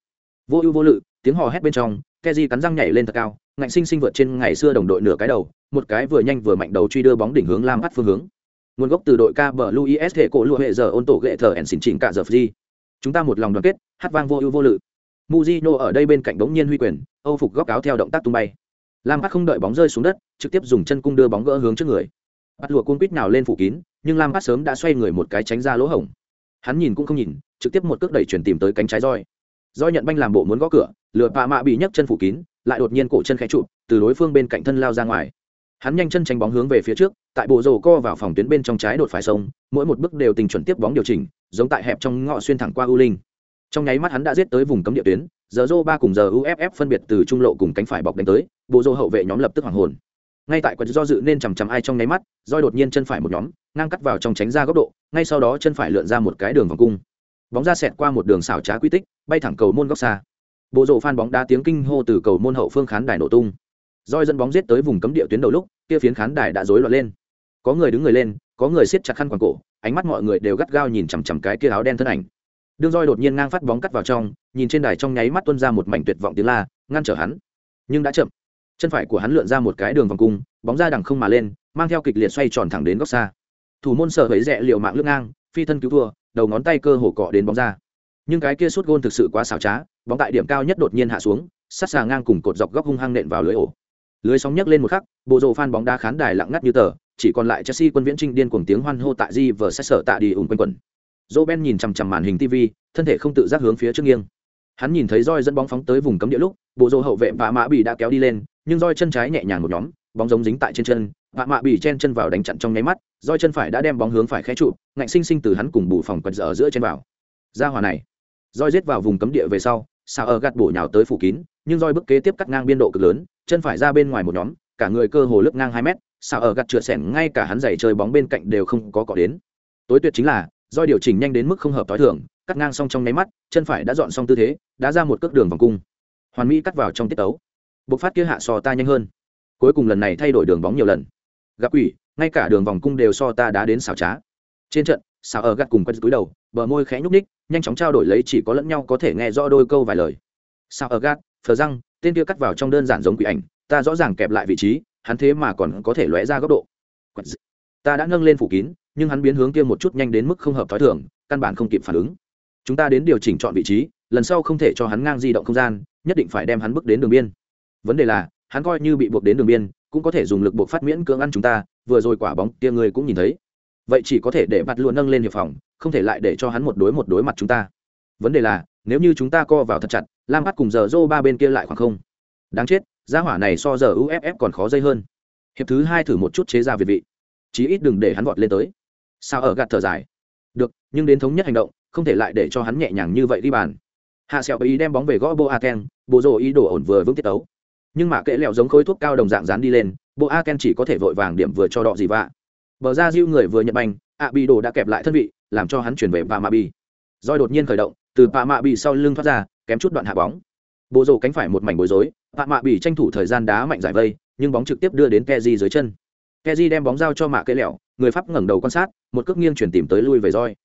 [SPEAKER 1] Vô ưu vô lự, tiếng hò hét bên trong, keji cắn răng nhảy lên thật cao ngạnh sinh sinh vượt trên ngày xưa đồng đội nửa cái đầu một cái vừa nhanh vừa mạnh đầu truy đưa bóng đỉnh hướng lam bắt phương hướng nguồn gốc từ đội ca bờ luis hệ cổ lụa hệ giờ ôn tổ ghệ thờ ẩn xỉn chỉnh cả giờ gì. chúng ta một lòng đoàn kết hát vang vô ưu vô lự Mujino ở đây bên cạnh đống nhiên huy quyền, Âu phục góc áo theo động tác tung bay. Lam Phát không đợi bóng rơi xuống đất, trực tiếp dùng chân cung đưa bóng gỡ hướng trước người. Bắt lụa cuốn quýt nào lên phủ kín, nhưng Lam Phát sớm đã xoay người một cái tránh ra lỗ hổng. Hắn nhìn cũng không nhìn, trực tiếp một cước đẩy chuyển tìm tới cánh trái roi. Roi nhận banh làm bộ muốn gõ cửa, lừa pạ mạ bị nhấc chân phủ kín, lại đột nhiên cổ chân khẽ trụ, từ đối phương bên cạnh thân lao ra ngoài. Hắn nhanh chân tránh bóng hướng về phía trước, tại bộ rổ co vào phòng tuyến bên trong trái đột phải sông, mỗi một bước đều tình chuẩn tiếp bóng điều chỉnh, giống tại hẹp trong ngõ xuyên thẳng qua u linh. Trong nháy mắt hắn đã giết tới vùng cấm địa tuyến, giờ rô ba cùng giờ UFF phân biệt từ trung lộ cùng cánh phải bọc đánh tới, bộ rô hậu vệ nhóm lập tức hoàng hồn. Ngay tại quật do dự nên chằm chằm ai trong nháy mắt, roi đột nhiên chân phải một nhóm, ngang cắt vào trong tránh ra góc độ, ngay sau đó chân phải lượn ra một cái đường vòng cung. Bóng ra xẹt qua một đường xảo trá quy tích, bay thẳng cầu môn góc xa. Bộ rộ phan bóng đá tiếng kinh hô từ cầu môn hậu phương khán đài nổ tung. Roi dẫn bóng giết tới vùng cấm địa tuyến đầu lúc, kia phiến khán đài đã rối loạn lên. Có người đứng người lên, có người siết chặt khăn quàng cổ, ánh mắt mọi người đều gắt gao nhìn chằm chằm cái kia áo đen thân ảnh. Đương roi đột nhiên ngang phát bóng cắt vào trong nhìn trên đài trong nháy mắt tuôn ra một mảnh tuyệt vọng tiếng la ngăn trở hắn. Nhưng đã chậm. Chân phải của hắn lượn ra một cái đường vòng cung bóng ra đằng không mà lên mang theo kịch liệt xoay tròn thẳng đến góc xa. Thủ môn sợ hấy rẽ liệu mạng lướt ngang phi thân cứu thua đầu ngón tay cơ hồ cọ đến bóng ra. Nhưng cái kia sút gôn thực sự quá xảo trá bóng tại điểm cao nhất đột nhiên hạ xuống, sát xà ngang cùng cột dọc góc hung hăng nện vào lưới ổ. Lưới sóng nhấc lên một khắc, bộ rộ phan bóng đá khán đài lặng ngắt như tờ, chỉ còn lại chelsea quân viễn trinh điên cuồng tiếng hoan hô tại di vờ xét sở tạ đi ủng quanh quẩn dỗ ben nhìn chằm chằm màn hình tv thân thể không tự giác hướng phía trước nghiêng. Hắn nhìn thấy roi dẫn bóng phóng tới vùng cấm địa lúc, bộ rộ hậu vệ vạ mã bị đã kéo đi lên, nhưng roi chân trái nhẹ nhàng một nhóm, bóng giống dính tại trên chân, vạ mã bị chen chân vào đánh chặn trong nháy mắt roi chân phải đã đem bóng hướng phải khé trụ, ngạnh sinh sinh từ hắn cùng bù phòng quật dở giữa trên vào. Ra hòa này. Roi giết vào vùng cấm địa về sau sao ở gạt bổ nhào tới phủ kín, nhưng roi bức kế tiếp cắt ngang biên độ cực lớn, chân phải ra bên ngoài một nhóm, cả người cơ hồ lướt ngang hai mét sao ở gạt trượt sẻn ngay cả hắn giày chơi bóng bên cạnh đều không có cọ đến. Tối tuyệt chính là do điều chỉnh nhanh đến mức không hợp t h i thường, cắt ngang xong trong nháy mắt, chân phải đã dọn xong tư thế, đã ra một cước đường vòng cung. Hoàn mỹ cắt vào trong tiết tấu. Bộc phát kia hạ so ta nhanh hơn. Cuối cùng lần này thay đổi đường bóng nhiều lần. Gặp quỷ, ngay cả đường vòng cung đều so ta đã đến xảo trá. Trên trận Sao ở gắt cùng quay túi đầu, bờ môi khẽ nhúc ních nhanh chóng trao đổi lấy chỉ có lẫn nhau có thể nghe rõ đôi câu vài lời. Sao ở gắt phờ răng, tên kia cắt vào trong đơn giản giống quỷ ảnh, ta rõ ràng kẹp lại vị trí, hắn thế mà còn có thể lóe ra góc độ. Ta đã nâng lên phủ kín, nhưng hắn biến hướng kia một chút nhanh đến mức không hợp thói thường, căn bản không kịp phản ứng. Chúng ta đến điều chỉnh chọn vị trí, lần sau không thể cho hắn ngang di động không gian, nhất định phải đem hắn bước đến đường biên. Vấn đề là, hắn coi như bị buộc đến đường biên, cũng có thể dùng lực buộc phát miễn cưỡng ăn chúng ta, vừa rồi quả bóng kia người cũng nhìn thấy vậy chỉ có thể để mặt luôn nâng lên hiệp phòng, không thể lại để cho hắn một đối một đối mặt chúng ta. Vấn đề là, nếu như chúng ta co vào thật chặt, lam bắt cùng giờ dô ba bên kia lại khoảng không. Đáng chết, gia hỏa này so giờ uff còn khó dây hơn. Hiệp thứ hai thử một chút chế ra việt vị. Chí ít đừng để hắn vọt lên tới. Sao ở gạt thở dài? Được, nhưng đến thống nhất hành động, không thể lại để cho hắn nhẹ nhàng như vậy đi bàn. Hạ sẹo ý đem bóng về gõ bộ a bộ rồ ý đổ ổn vừa vững tiết tấu. Nhưng mà kệ lẹo giống khối thuốc cao đồng dạng dán đi lên bộ a chỉ có thể vội vàng điểm vừa cho đọ gì vạ bờ ra diêu người vừa nhận banh, ạ bị đồ đã kẹp lại thân vị, làm cho hắn chuyển về pa mạ bi roi đột nhiên khởi động, từ pa mạ bi sau lưng thoát ra, kém chút đoạn hạ bóng. Bộ rổ cánh phải một mảnh bối rối pa mạ bi tranh thủ thời gian đá mạnh giải vây, nhưng bóng trực tiếp đưa đến keji dưới chân. Keji đem bóng giao cho mạ kệ lẹo, người pháp ngẩng đầu quan sát, một cước nghiêng chuyển tìm tới lui về roi.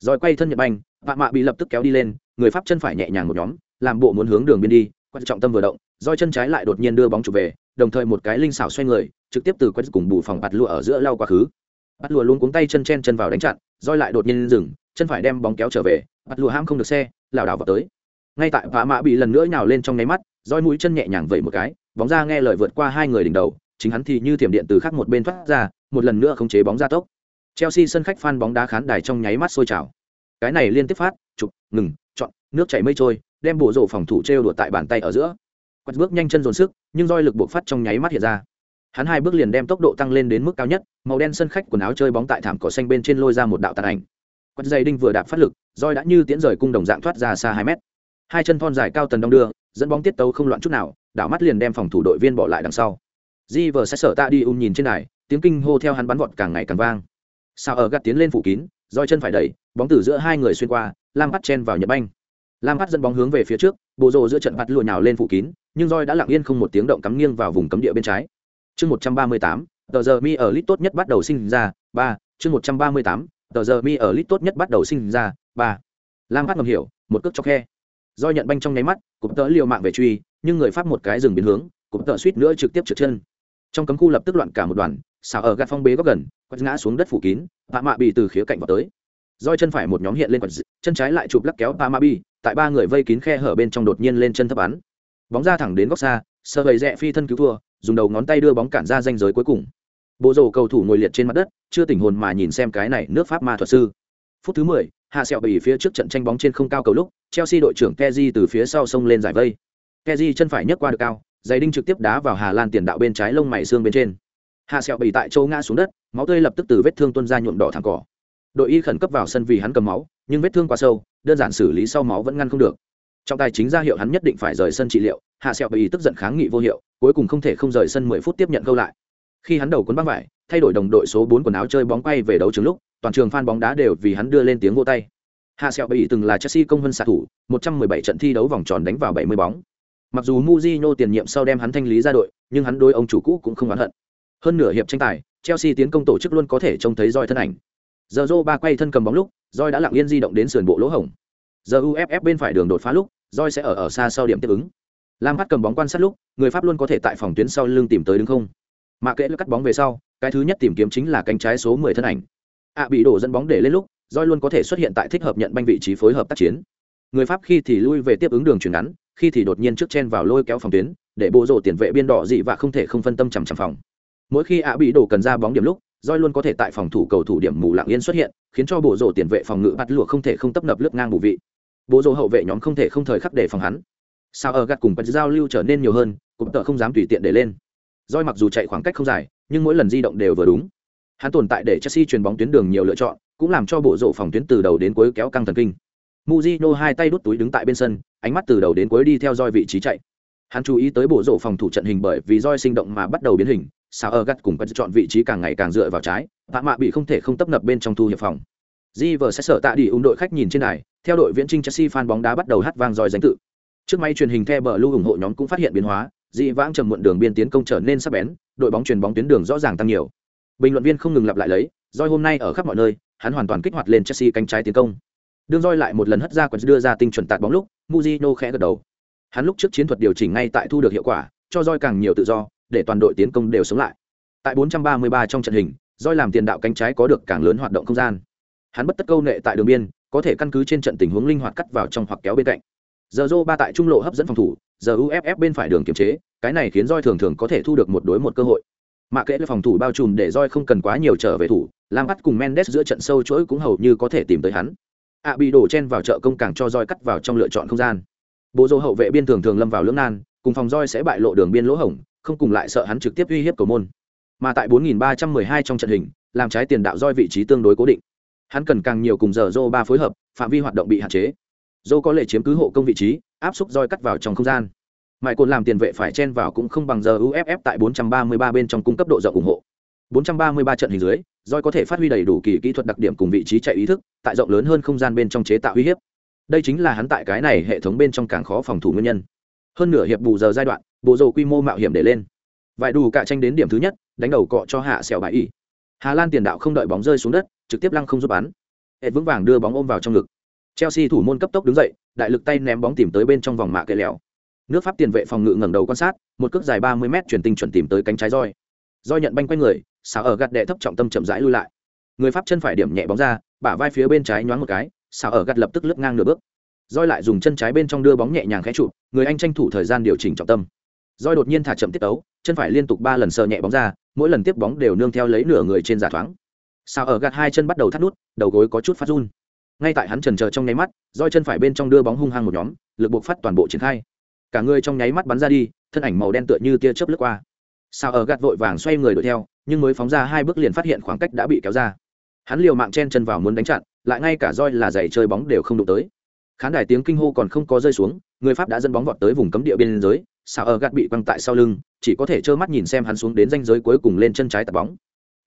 [SPEAKER 1] Roi quay thân nhận banh vạ mạ Bi lập tức kéo đi lên, người pháp chân phải nhẹ nhàng một nhóm, làm bộ muốn hướng đường biên đi, quan trọng tâm vừa động, roi chân trái lại đột nhiên đưa bóng chụp về, đồng thời một cái linh xảo xoay người, trực tiếp từ quét cùng bù phòng bạt lụa ở giữa lao quá khứ bắt lùa luôn cuống tay chân chen chân vào đánh chặn, roi lại đột nhiên dừng chân phải đem bóng kéo trở về, bắt lùa ham không được xe, lảo đảo vào tới. Ngay tại vã mã bị lần nữa nhào lên trong nháy mắt, roi mũi chân nhẹ nhàng vẩy một cái, bóng ra nghe lời vượt qua hai người đỉnh đầu, chính hắn thì như thiểm điện từ khác một bên thoát ra, một lần nữa khống chế bóng ra tốc. Chelsea sân khách phan bóng đá khán đài trong nháy mắt sôi trào. Cái này liên tiếp phát, chụp, ngừng, chọn, nước chảy mây trôi, đem bộ rổ phòng thủ trêu đùa tại bàn tay ở giữa. Quật bước nhanh chân dồn sức, nhưng roi lực buộc phát trong nháy mắt hiện ra hắn hai bước liền đem tốc độ tăng lên đến mức cao nhất, màu đen sân khách quần áo chơi bóng tại thảm cỏ xanh bên trên lôi ra một đạo tàn ảnh. Quất dây đinh vừa đạp phát lực, roi đã như tiễn rời cung đồng dạng thoát ra xa hai mét. Hai chân thon dài cao tần đong đưa, dẫn bóng tiết tấu không loạn chút nào, đảo mắt liền đem phòng thủ đội viên bỏ lại đằng sau. Di vờ sẽ sở ta đi um nhìn trên này tiếng kinh hô theo hắn bắn vọt càng ngày càng vang. Sao ở gạt tiến lên phủ kín, roi chân phải đẩy, bóng từ giữa hai người xuyên qua, lam bắt chen vào nhật banh. Lam bắt dẫn bóng hướng về phía trước, bộ rồ giữa trận bắt lùa nhào lên phủ kín, nhưng roi đã lặng yên không một tiếng động cắm nghiêng vào vùng cấm địa bên trái chương một trăm ba mươi tám, tờ giờ mi ở lit tốt nhất bắt đầu sinh ra, ba, chương một trăm ba mươi tám, tờ giờ mi ở lit tốt nhất bắt đầu sinh ra, ba. Lam bắt ngầm hiểu, một cước cho khe. Do nhận banh trong nháy mắt cụm tớ liều mạng về truy, nhưng người pháp một cái dừng biến hướng cụm tớ suýt nữa trực tiếp trượt chân. Trong cấm khu lập tức loạn cả một đoàn xào ở gạt phong bế góc gần quật ngã xuống đất phủ kín hạ mạ bị từ khía cạnh vào tới. Roi chân phải một nhóm hiện lên quật chân trái lại chụp lắc kéo Tạ Mạ bi tại ba người vây kín khe hở bên trong đột nhiên lên chân thấp bắn. Bóng ra thẳng đến góc xa, sơ bầy rẽ phi thân cứu thua dùng đầu ngón tay đưa bóng cản ra danh giới cuối cùng. Bộ rổ cầu thủ ngồi liệt trên mặt đất, chưa tỉnh hồn mà nhìn xem cái này nước pháp ma thuật sư. Phút thứ mười, hạ sẹo bị phía trước trận tranh bóng trên không cao cầu lúc, chelsea đội trưởng keji từ phía sau sông lên giải vây. Keji chân phải nhấc qua được cao, giày đinh trực tiếp đá vào hà lan tiền đạo bên trái lông mày xương bên trên. Hạ sẹo bị tại châu ngã xuống đất, máu tươi lập tức từ vết thương tuôn ra nhuộm đỏ thẳng cỏ. Đội y khẩn cấp vào sân vì hắn cầm máu, nhưng vết thương quá sâu, đơn giản xử lý sau máu vẫn ngăn không được trọng tài chính ra hiệu hắn nhất định phải rời sân trị liệu, hạ sẹo bị tức giận kháng nghị vô hiệu, cuối cùng không thể không rời sân mười phút tiếp nhận câu lại. Khi hắn đầu cuốn băng vải, thay đổi đồng đội số bốn quần áo chơi bóng quay về đấu trường lúc, toàn trường fan bóng đá đều vì hắn đưa lên tiếng vô tay. Hạ sẹo bị từng là chelsea công vân xạ thủ 117 trận thi đấu vòng tròn đánh vào 70 bóng. Mặc dù Mujino tiền nhiệm sau đem hắn thanh lý ra đội, nhưng hắn đối ông chủ cũ cũng không oán hận. Hơn nửa hiệp tranh tài, chelsea tiến công tổ chức luôn có thể trông thấy roi thân ảnh. Giờ Zoro ba quay thân cầm bóng lúc, roi đã lặng yên di động đến sườn bộ lỗ hổng. Giờ uff bên phải đường đột phá lúc roi sẽ ở ở xa sau điểm tiếp ứng. Lam hát cầm bóng quan sát lúc, người pháp luôn có thể tại phòng tuyến sau lưng tìm tới đứng không. Mà kệ cắt bóng về sau, cái thứ nhất tìm kiếm chính là cánh trái số 10 thân ảnh. Ạ bị đổ dẫn bóng để lên lúc, roi luôn có thể xuất hiện tại thích hợp nhận banh vị trí phối hợp tác chiến. Người pháp khi thì lui về tiếp ứng đường chuyển ngắn, khi thì đột nhiên trước chen vào lôi kéo phòng tuyến, để bộ rổ tiền vệ biên đỏ dị và không thể không phân tâm chằm chằm phòng. Mỗi khi ạ bị đổ cần ra bóng điểm lúc, roi luôn có thể tại phòng thủ cầu thủ điểm mù lặng yên xuất hiện, khiến cho bộ rổ tiền vệ phòng ngự bắt lụa không thể không tấp nập lướt ngang bù vị bộ rổ hậu vệ nhóm không thể không thời khắc để phòng hắn. Sao ở gạt cùng bật giao lưu trở nên nhiều hơn, cũng tợ không dám tùy tiện để lên. Roi mặc dù chạy khoảng cách không dài, nhưng mỗi lần di động đều vừa đúng. Hắn tồn tại để chelsea truyền bóng tuyến đường nhiều lựa chọn, cũng làm cho bộ rộ phòng tuyến từ đầu đến cuối kéo căng thần kinh. Muzino hai tay đút túi đứng tại bên sân, ánh mắt từ đầu đến cuối đi theo roi vị trí chạy. Hắn chú ý tới bộ rộ phòng thủ trận hình bởi vì roi sinh động mà bắt đầu biến hình, sao ở gắt cùng bật chọn vị trí càng ngày càng dựa vào trái hạ mạ bị không thể không tấp nập bên trong thu hiệp phòng di vờ sẽ sợ tạ đi ủng đội khách nhìn trên đài, theo đội viễn trinh chelsea fan bóng đá bắt đầu hát vang giỏi danh tự. Trước máy truyền hình The Blue lưu ủng hộ nhóm cũng phát hiện biến hóa dị vãng trầm muộn đường biên tiến công trở nên sắc bén, đội bóng truyền bóng tuyến đường rõ ràng tăng nhiều. Bình luận viên không ngừng lặp lại lấy, roi hôm nay ở khắp mọi nơi, hắn hoàn toàn kích hoạt lên chelsea cánh trái tiến công. Đường roi lại một lần hất ra quần đưa ra tinh chuẩn tạt bóng lúc Mujino khẽ gật đầu. Hắn lúc trước chiến thuật điều chỉnh ngay tại thu được hiệu quả, cho roi càng nhiều tự do, để toàn đội tiến công đều sống lại. Tại 433 trong trận hình, roi làm tiền đạo cánh trái có được càng lớn hoạt động không gian hắn bất tất câu nệ tại đường biên, có thể căn cứ trên trận tình huống linh hoạt cắt vào trong hoặc kéo bên cạnh. Giờ rô ba tại trung lộ hấp dẫn phòng thủ, giờ uff bên phải đường kiềm chế, cái này khiến roi thường thường có thể thu được một đối một cơ hội. Mạ kệ là phòng thủ bao trùm để roi không cần quá nhiều trở về thủ, lam bắt cùng mendes giữa trận sâu chuỗi cũng hầu như có thể tìm tới hắn. Ạ bị đổ chen vào chợ công càng cho roi cắt vào trong lựa chọn không gian. Bố dô hậu vệ biên thường thường lâm vào lưỡng nan, cùng phòng roi sẽ bại lộ đường biên lỗ hổng, không cùng lại sợ hắn trực tiếp uy hiếp cầu môn. Mà tại 4312 trong trận hình, làm trái tiền đạo roi vị trí tương đối cố định hắn cần càng nhiều cùng giờ dô ba phối hợp, phạm vi hoạt động bị hạn chế. Dô có lệ chiếm cứ hộ công vị trí, áp xúc roi cắt vào trong không gian. Mãi cồn làm tiền vệ phải chen vào cũng không bằng giờ uff tại 433 bên trong cung cấp độ rộng ủng hộ. 433 trận hình dưới, roi có thể phát huy đầy đủ kỳ kỹ thuật đặc điểm cùng vị trí chạy ý thức, tại rộng lớn hơn không gian bên trong chế tạo uy hiếp. Đây chính là hắn tại cái này hệ thống bên trong càng khó phòng thủ nguyên nhân. Hơn nửa hiệp bù giờ giai đoạn, bộ rồ quy mô mạo hiểm để lên. Vài đủ cả tranh đến điểm thứ nhất, đánh đầu cọ cho hạ sẹo bãi y. Hà lan tiền đạo không đợi bóng rơi xuống đất trực tiếp lăng không giúp bắn. Hệt vững vàng đưa bóng ôm vào trong ngực. Chelsea thủ môn cấp tốc đứng dậy đại lực tay ném bóng tìm tới bên trong vòng mạ kệ lẹo. nước pháp tiền vệ phòng ngự ngẩng đầu quan sát một cước dài ba mươi m chuyển tinh chuẩn tìm tới cánh trái roi. Roi nhận banh quanh người xào ở gạt đệ thấp trọng tâm chậm rãi lui lại. Người pháp chân phải điểm nhẹ bóng ra bả vai phía bên trái nhoáng một cái xào ở gạt lập tức lướt ngang nửa bước. Roi lại dùng chân trái bên trong đưa bóng nhẹ nhàng khẽ trụ, người anh tranh thủ thời gian điều chỉnh trọng tâm. Roi đột nhiên thả chậm tiết tấu chân phải liên tục ba lần sờ nhẹ bóng ra mỗi lần tiếp bóng đều nương theo lấy nửa người trên giả thoáng sao ở gạt hai chân bắt đầu thắt nút, đầu gối có chút phát run. Ngay tại hắn trần chờ trong nháy mắt, roi chân phải bên trong đưa bóng hung hăng một nhóm, lực buộc phát toàn bộ triển khai. Cả người trong nháy mắt bắn ra đi, thân ảnh màu đen tựa như tia chớp lướt qua. Sao ở gạt vội vàng xoay người đuổi theo, nhưng mới phóng ra hai bước liền phát hiện khoảng cách đã bị kéo ra. Hắn liều mạng chen chân vào muốn đánh chặn, lại ngay cả roi là giày chơi bóng đều không đụng tới. Khán đài tiếng kinh hô còn không có rơi xuống, người pháp đã dẫn bóng vọt tới vùng cấm địa biên giới, sao ở gạt bị quăng tại sau lưng, chỉ có thể trơ mắt nhìn xem hắn xuống đến ranh giới cuối cùng lên chân trái tạt bóng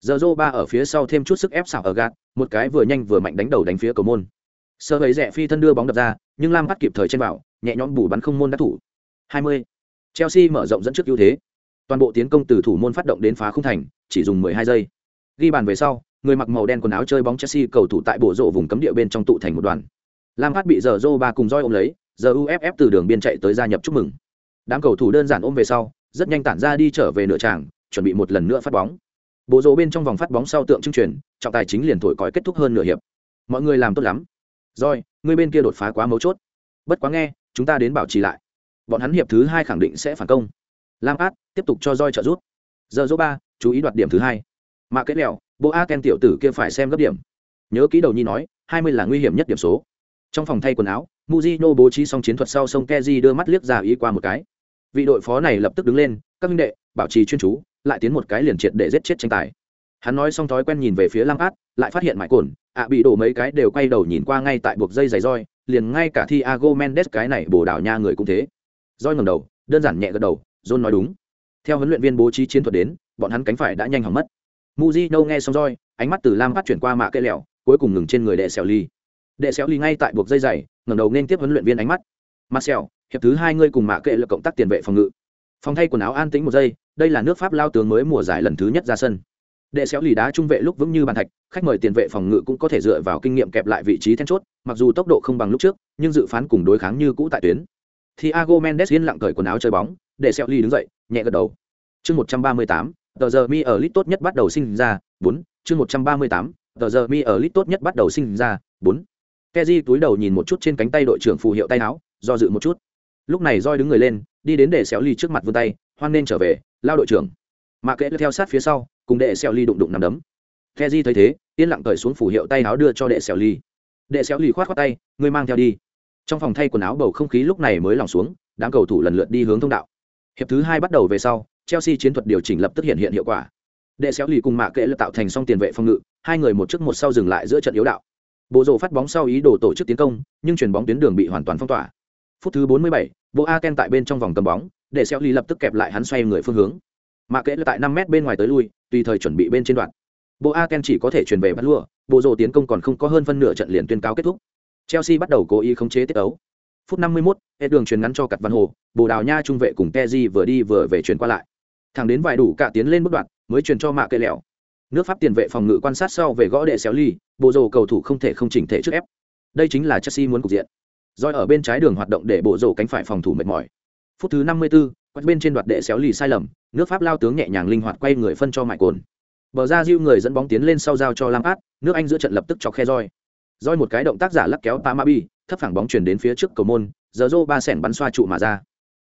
[SPEAKER 1] giờ rô ba ở phía sau thêm chút sức ép xảo ở gạt, một cái vừa nhanh vừa mạnh đánh đầu đánh phía cầu môn. Sơ ấy rẽ phi thân đưa bóng đập ra, nhưng lam bắt kịp thời trên bảo nhẹ nhõm bù bắn không môn đắc thủ. 20. chelsea mở rộng dẫn trước ưu thế. Toàn bộ tiến công từ thủ môn phát động đến phá không thành, chỉ dùng 12 giây. Ghi bàn về sau, người mặc màu đen quần áo chơi bóng chelsea cầu thủ tại bộ rộ vùng cấm địa bên trong tụ thành một đoàn. Lam bắt bị giờ rô ba cùng roi ôm lấy, giờ uff từ đường biên chạy tới gia nhập chúc mừng. Đám cầu thủ đơn giản ôm về sau, rất nhanh tản ra đi trở về nửa tràng, chuẩn bị một lần nữa phát bóng bộ rộ bên trong vòng phát bóng sau tượng trưng truyền, trọng tài chính liền thổi còi kết thúc hơn nửa hiệp. Mọi người làm tốt lắm. Rồi, người bên kia đột phá quá mấu chốt. Bất quá nghe, chúng ta đến bảo trì lại. Bọn hắn hiệp thứ hai khẳng định sẽ phản công. Lam át, tiếp tục cho roi trợ rút giờ dỗ ba, chú ý đoạt điểm thứ hai. Mà kết lẹo bộ a ken tiểu tử kia phải xem gấp điểm. Nhớ ký đầu nhi nói, hai mươi là nguy hiểm nhất điểm số. Trong phòng thay quần áo, muzino bố trí xong chiến thuật sau sông keji đưa mắt liếc ra ý qua một cái. Vị đội phó này lập tức đứng lên, các minh đệ, bảo trì chuyên chú lại tiến một cái liền triệt để giết chết tranh tài. Hắn nói xong thói quen nhìn về phía lam át lại phát hiện mãi cồn, ạ bị đổ mấy cái đều quay đầu nhìn qua ngay tại buộc dây giày roi, liền ngay cả thi ago mendes cái này bồ đảo nha người cũng thế. Roi ngầm đầu, đơn giản nhẹ gật đầu, john nói đúng. Theo huấn luyện viên bố trí chiến thuật đến, bọn hắn cánh phải đã nhanh hỏng mất. Mujino nghe xong roi, ánh mắt từ lam át chuyển qua mạ cây lẹo, cuối cùng ngừng trên người đệ xẻo ly. Đệ xẻo ly ngay tại buộc dây giày, ngẩng đầu nên tiếp huấn luyện viên ánh mắt. Marcel, hiệp thứ hai ngươi cùng mạ kệ là cộng tác tiền vệ phòng ngự. Phòng thay quần áo an tĩnh một giây đây là nước pháp lao tướng mới mùa giải lần thứ nhất ra sân. Đệ xéo lì đá trung vệ lúc vững như bàn thạch, khách mời tiền vệ phòng ngự cũng có thể dựa vào kinh nghiệm kẹp lại vị trí then chốt, mặc dù tốc độ không bằng lúc trước, nhưng dự phán cùng đối kháng như cũ tại tuyến. Thì ago mendes yên lặng cởi quần áo chơi bóng, đệ xéo lì đứng dậy, nhẹ gật đầu. Chương một trăm ba mươi tám, tờ giờ mi ở lit tốt nhất bắt đầu sinh ra, bốn, chương một trăm ba mươi tám, tờ giờ mi ở lit tốt nhất bắt đầu sinh ra, bốn. Keji túi đầu nhìn một chút trên cánh tay đội trưởng phù hiệu tay áo, do dự một chút. Lúc này roi đứng người lên, đi đến để xéo ly trước mặt vươn tay, hoan nên trở về lao đội trưởng. Mạ kệ theo sát phía sau cùng đệ xeo ly đụng đụng nằm đấm. Keji thấy thế yên lặng cởi xuống phủ hiệu tay áo đưa cho đệ xeo ly. Đệ xeo ly khoát khoát tay ngươi mang theo đi. Trong phòng thay quần áo bầu không khí lúc này mới lỏng xuống đám cầu thủ lần lượt đi hướng thông đạo. Hiệp thứ hai bắt đầu về sau chelsea chiến thuật điều chỉnh lập tức hiện hiện hiệu quả. Đệ xéo ly cùng mạ kệ lập tạo thành xong tiền vệ phòng ngự hai người một trước một sau dừng lại giữa trận yếu đạo. Bộ rổ phát bóng sau ý đồ tổ chức tiến công nhưng chuyền bóng tuyến đường bị hoàn toàn phong tỏa. Phút thứ 47, bộ a ken tại bên trong vòng cầm bóng để xeo ly lập tức kẹp lại hắn xoay người phương hướng. Mà kệ tại năm mét bên ngoài tới lui tùy thời chuẩn bị bên trên đoạn. Bộ a ken chỉ có thể chuyển về bắt lua bộ rồ tiến công còn không có hơn phân nửa trận liền tuyên cáo kết thúc. Chelsea bắt đầu cố ý khống chế tiết ấu phút 51, hệ đường truyền ngắn cho cặp văn hồ bồ đào nha trung vệ cùng keji vừa đi vừa về chuyển qua lại. Thẳng đến vài đủ cả tiến lên bước đoạn mới truyền cho mạ kệ lẹo. Nước pháp tiền vệ phòng ngự quan sát sau về gõ đệ xéo ly bộ rồ cầu thủ không thể không chỉnh thể trước ép. Đây chính là chelsea muốn cục diện. Rồi ở bên trái đường hoạt động để bộ rồ cánh phải phòng thủ mệt mỏi phút thứ 54, quét bên trên đoạt đệ xéo lì sai lầm nước pháp lao tướng nhẹ nhàng linh hoạt quay người phân cho mại cồn. Bờ ra diêu người dẫn bóng tiến lên sau giao cho Lampard, nước anh giữa trận lập tức chọc khe roi. Roi một cái động tác giả lắc kéo pamabi thấp phẳng bóng chuyển đến phía trước cầu môn giờ rô ba sẻn bắn xoa trụ mà ra.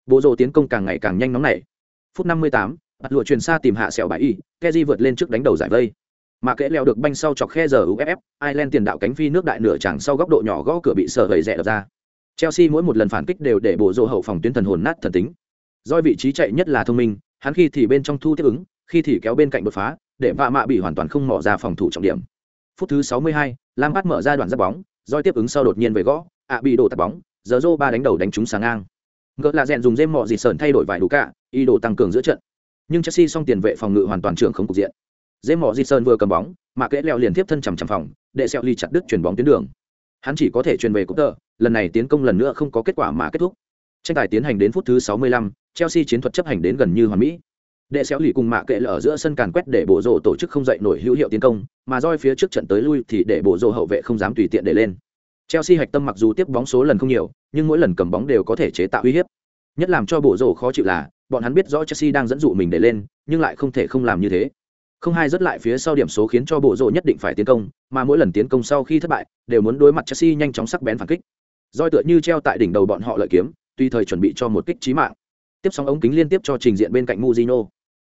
[SPEAKER 1] Bộ rồ tiến công càng ngày càng nhanh nóng nảy. Phút 58, bắt lụa truyền xa tìm hạ sẹo bãi y keji vượt lên trước đánh đầu giải vây. Mà kẽ leo được banh sau chọc khe giờ uff ireland tiền đạo cánh phi nước đại nửa chẳng sau góc độ nhỏ gõ cửa bị sờ hầy rẻ đập ra chelsea mỗi một lần phản kích đều để bộ rồ hậu phòng tuyến thần hồn nát thần tính. Doi vị trí chạy nhất là thông minh hắn khi thì bên trong thu tiếp ứng khi thì kéo bên cạnh đột phá để vạ mạ bị hoàn toàn không mỏ ra phòng thủ trọng điểm. Phút thứ 62, lam bắt mở ra đoạn giáp bóng doi tiếp ứng sau đột nhiên về gõ ạ bị đổ tạt bóng giờ rô ba đánh đầu đánh trúng sáng ngang. Ngỡ là rèn dùng dêm mọ gì sờn thay đổi vài đủ cả ý đồ tăng cường giữa trận. Nhưng chelsea song tiền vệ phòng ngự hoàn toàn trưởng không cục diện. Dêm mọ gì sờn vừa cầm bóng mà kẽ leo liền tiếp thân chằm chằm phòng để sẹo ly chặt đứt chuyển bóng tuyến đường hắn chỉ có thể truyền về cúp tờ lần này tiến công lần nữa không có kết quả mà kết thúc. Tranh tài tiến hành đến phút thứ 65, chelsea chiến thuật chấp hành đến gần như hoàn mỹ. Đệ xéo lì cùng mạ kệ là ở giữa sân càn quét để bộ rộ tổ chức không dậy nổi hữu hiệu tiến công mà roi phía trước trận tới lui thì để bộ rộ hậu vệ không dám tùy tiện để lên. Chelsea hạch tâm mặc dù tiếp bóng số lần không nhiều nhưng mỗi lần cầm bóng đều có thể chế tạo uy hiếp. Nhất làm cho bộ rộ khó chịu là bọn hắn biết rõ chelsea đang dẫn dụ mình để lên nhưng lại không thể không làm như thế không hai rất lại phía sau điểm số khiến cho bộ rộ nhất định phải tiến công, mà mỗi lần tiến công sau khi thất bại, đều muốn đối mặt chelsea nhanh chóng sắc bén phản kích. Roi tựa như treo tại đỉnh đầu bọn họ lợi kiếm, tùy thời chuẩn bị cho một kích trí mạng. Tiếp sóng ống kính liên tiếp cho trình diện bên cạnh muzino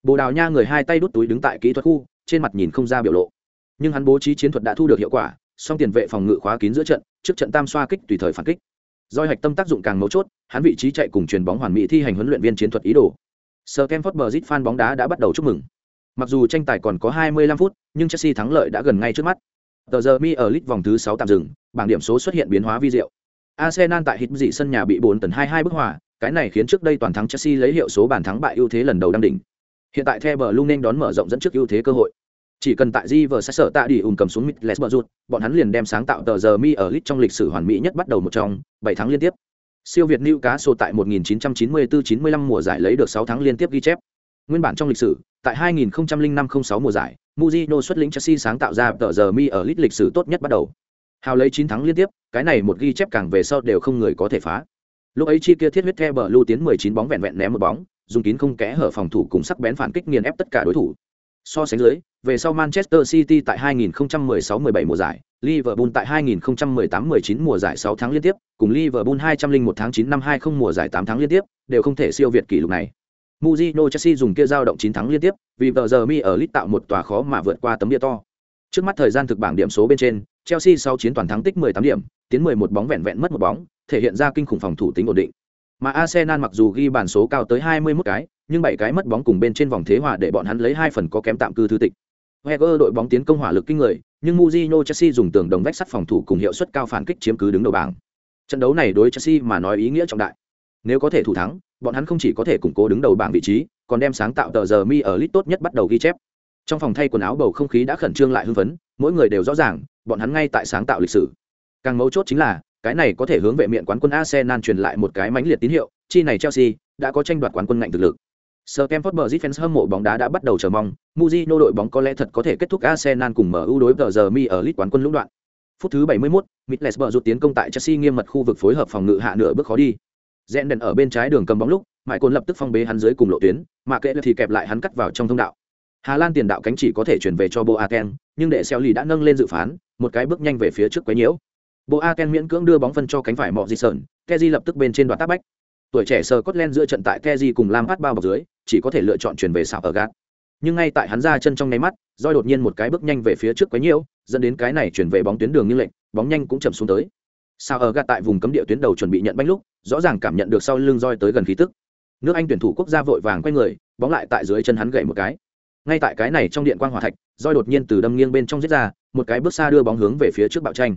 [SPEAKER 1] bồ đào nha người hai tay đút túi đứng tại kỹ thuật khu, trên mặt nhìn không ra biểu lộ. Nhưng hắn bố trí chiến thuật đã thu được hiệu quả, song tiền vệ phòng ngự khóa kín giữa trận, trước trận tam xoa kích tùy thời phản kích. Doi hạch tâm tác dụng càng mấu chốt, hắn vị trí chạy cùng chuyền bóng hoàn mỹ thi hành huấn luyện viên chiến thuật ý đồ. Sir kem bờ zit fan bóng đá đã bắt đầu chúc mừng mặc dù tranh tài còn có 25 phút, nhưng chelsea thắng lợi đã gần ngay trước mắt. Tờ giờ mi ở lit vòng thứ 6 tạm dừng, bảng điểm số xuất hiện biến hóa vi diệu. Arsenal tại hít dị sân nhà bị 4 tấn 22 bức hòa, cái này khiến trước đây toàn thắng chelsea lấy hiệu số bàn thắng bại ưu thế lần đầu đăng đỉnh. Hiện tại the bờ nên đón mở rộng dẫn trước ưu thế cơ hội. Chỉ cần tại di sẽ sở tạ đi ùn cầm xuống mít les bọn hắn liền đem sáng tạo tờ giờ mi ở lit trong lịch sử hoàn mỹ nhất bắt đầu một trong 7 tháng liên tiếp. Siêu việt Newcastle cá tại 1994-95 mùa giải lấy được 6 tháng liên tiếp ghi chép. Nguyên bản trong lịch sử tại 2005-06 mùa giải Mourinho xuất lĩnh Chelsea sáng tạo ra tờ giờ mi ở lit lịch sử tốt nhất bắt đầu. Hào lấy 9 thắng liên tiếp cái này một ghi chép càng về sau đều không người có thể phá. Lúc ấy chi kia thiết huyết theo bờ lưu tiến 19 bóng vẹn vẹn ném một bóng dùng kín không kẽ hở phòng thủ cùng sắc bén phản kích nghiền ép tất cả đối thủ. So sánh dưới, về sau Manchester City tại 2016-17 mùa giải, Liverpool tại 2018-19 mùa giải 6 tháng liên tiếp, cùng Liverpool 201 tháng 9 năm 20 mùa giải 8 tháng liên tiếp, đều không thể siêu việt kỷ lục này. Mujino Chelsea dùng kia dao động 9 thắng liên tiếp, vì tờ giờ mi ở lit tạo một tòa khó mà vượt qua tấm địa to. Trước mắt thời gian thực bảng điểm số bên trên, Chelsea sau chiến toàn thắng tích 18 điểm, tiến 11 bóng vẹn vẹn mất một bóng, thể hiện ra kinh khủng phòng thủ tính ổn định. Mà Arsenal mặc dù ghi bàn số cao tới 21 cái, nhưng bảy cái mất bóng cùng bên trên vòng thế hòa để bọn hắn lấy hai phần có kém tạm cư thứ tịch. Wenger đội bóng tiến công hỏa lực kinh người, nhưng Mujino Chelsea dùng tường đồng vách sắt phòng thủ cùng hiệu suất cao phản kích chiếm cứ đứng đầu bảng. Trận đấu này đối Chelsea mà nói ý nghĩa trọng đại. Nếu có thể thủ thắng, bọn hắn không chỉ có thể củng cố đứng đầu bảng vị trí, còn đem sáng tạo tờ giờ mi ở lit tốt nhất bắt đầu ghi chép. Trong phòng thay quần áo bầu không khí đã khẩn trương lại hưng phấn, mỗi người đều rõ ràng, bọn hắn ngay tại sáng tạo lịch sử. Càng mấu chốt chính là, cái này có thể hướng về miệng quán quân Arsenal truyền lại một cái mãnh liệt tín hiệu, chi này Chelsea đã có tranh đoạt quán quân ngạnh thực lực. Sir Kemford Bridge fans hâm mộ bóng đá đã bắt đầu chờ mong, Mourinho đội bóng có lẽ thật có thể kết thúc Arsenal cùng MU đối tờ giờ mi ở lit quán quân lũng đoạn. Phút thứ 71, Middlesbrough rút tiến công tại Chelsea nghiêm mật khu vực phối hợp phòng ngự hạ nửa bước khó đi. Rẽ đèn ở bên trái đường cầm bóng lúc, Mại Côn lập tức phong bế hắn dưới cùng lộ tuyến, mà kệ thì kẹp lại hắn cắt vào trong thông đạo. Hà Lan tiền đạo cánh chỉ có thể chuyển về cho Boateng, nhưng đệ lì đã nâng lên dự phán, một cái bước nhanh về phía trước quấy nhiễu. Boateng miễn cưỡng đưa bóng phân cho cánh phải Mọ Di Sơn, Kezi lập tức bên trên đoạt tác bách. Tuổi trẻ sờ Scotland giữa trận tại Kezi cùng Lam Hát bao bọc dưới, chỉ có thể lựa chọn chuyển về xảo ở gạt nhưng ngay tại hắn ra chân trong nháy mắt roi đột nhiên một cái bước nhanh về phía trước quấy nhiễu dẫn đến cái này chuyển về bóng tuyến đường như lệnh bóng nhanh cũng chậm xuống tới sao ở gạt tại vùng cấm địa tuyến đầu chuẩn bị nhận bánh lúc, rõ ràng cảm nhận được sau lưng roi tới gần khí tức. Nước anh tuyển thủ quốc gia vội vàng quay người, bóng lại tại dưới chân hắn gậy một cái. Ngay tại cái này trong điện quang hỏa thạch, roi đột nhiên từ đâm nghiêng bên trong giết ra, một cái bước xa đưa bóng hướng về phía trước bạo tranh.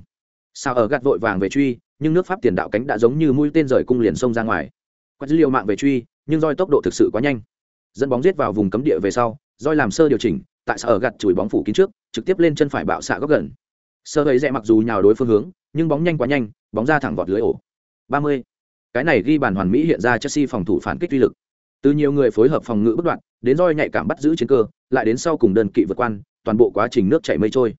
[SPEAKER 1] Sao ở gạt vội vàng về truy, nhưng nước pháp tiền đạo cánh đã giống như mũi tên rời cung liền xông ra ngoài. Quay dữ liệu mạng về truy, nhưng roi tốc độ thực sự quá nhanh. Dẫn bóng giết vào vùng cấm địa về sau, roi làm sơ điều chỉnh, tại sao ở gạt chùi bóng phủ kín trước, trực tiếp lên chân phải bạo xạ góc gần. Sơ ấy rẽ mặc dù nhào đối phương hướng nhưng bóng nhanh quá nhanh, bóng ra thẳng vọt lưới ổ. 30. cái này ghi bàn hoàn mỹ hiện ra chelsea phòng thủ phản kích uy lực. Từ nhiều người phối hợp phòng ngự bất đoạn, đến roi nhạy cảm bắt giữ chiến cơ, lại đến sau cùng đơn kỵ vượt quan, toàn bộ quá trình nước chảy mây trôi.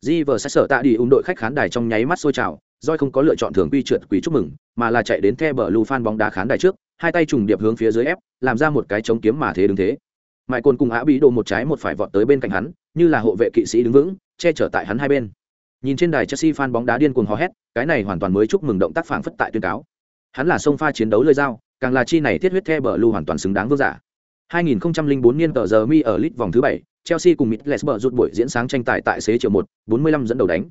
[SPEAKER 1] Di vờ sẽ sở tạ đi ủng đội khách khán đài trong nháy mắt sôi trào, roi không có lựa chọn thường quy trượt quý chúc mừng, mà là chạy đến the bờ lù fan bóng đá khán đài trước, hai tay trùng điệp hướng phía dưới ép, làm ra một cái chống kiếm mà thế đứng thế. Mãi côn cùng á bí đồ một trái một phải vọt tới bên cạnh hắn, như là hộ vệ kỵ sĩ đứng vững, che chở tại hắn hai bên nhìn trên đài chelsea fan bóng đá điên cuồng hò hét cái này hoàn toàn mới chúc mừng động tác phản phất tại tuyên cáo. Hắn là sông pha chiến đấu lơi dao càng là chi này thiết huyết the bờ lưu hoàn toàn xứng đáng vương giả. 2004 niên tờ giờ mi ở lit vòng thứ bảy chelsea cùng middlesbrough rút buổi diễn sáng tranh tài tại xế chiều một 45 dẫn đầu đánh.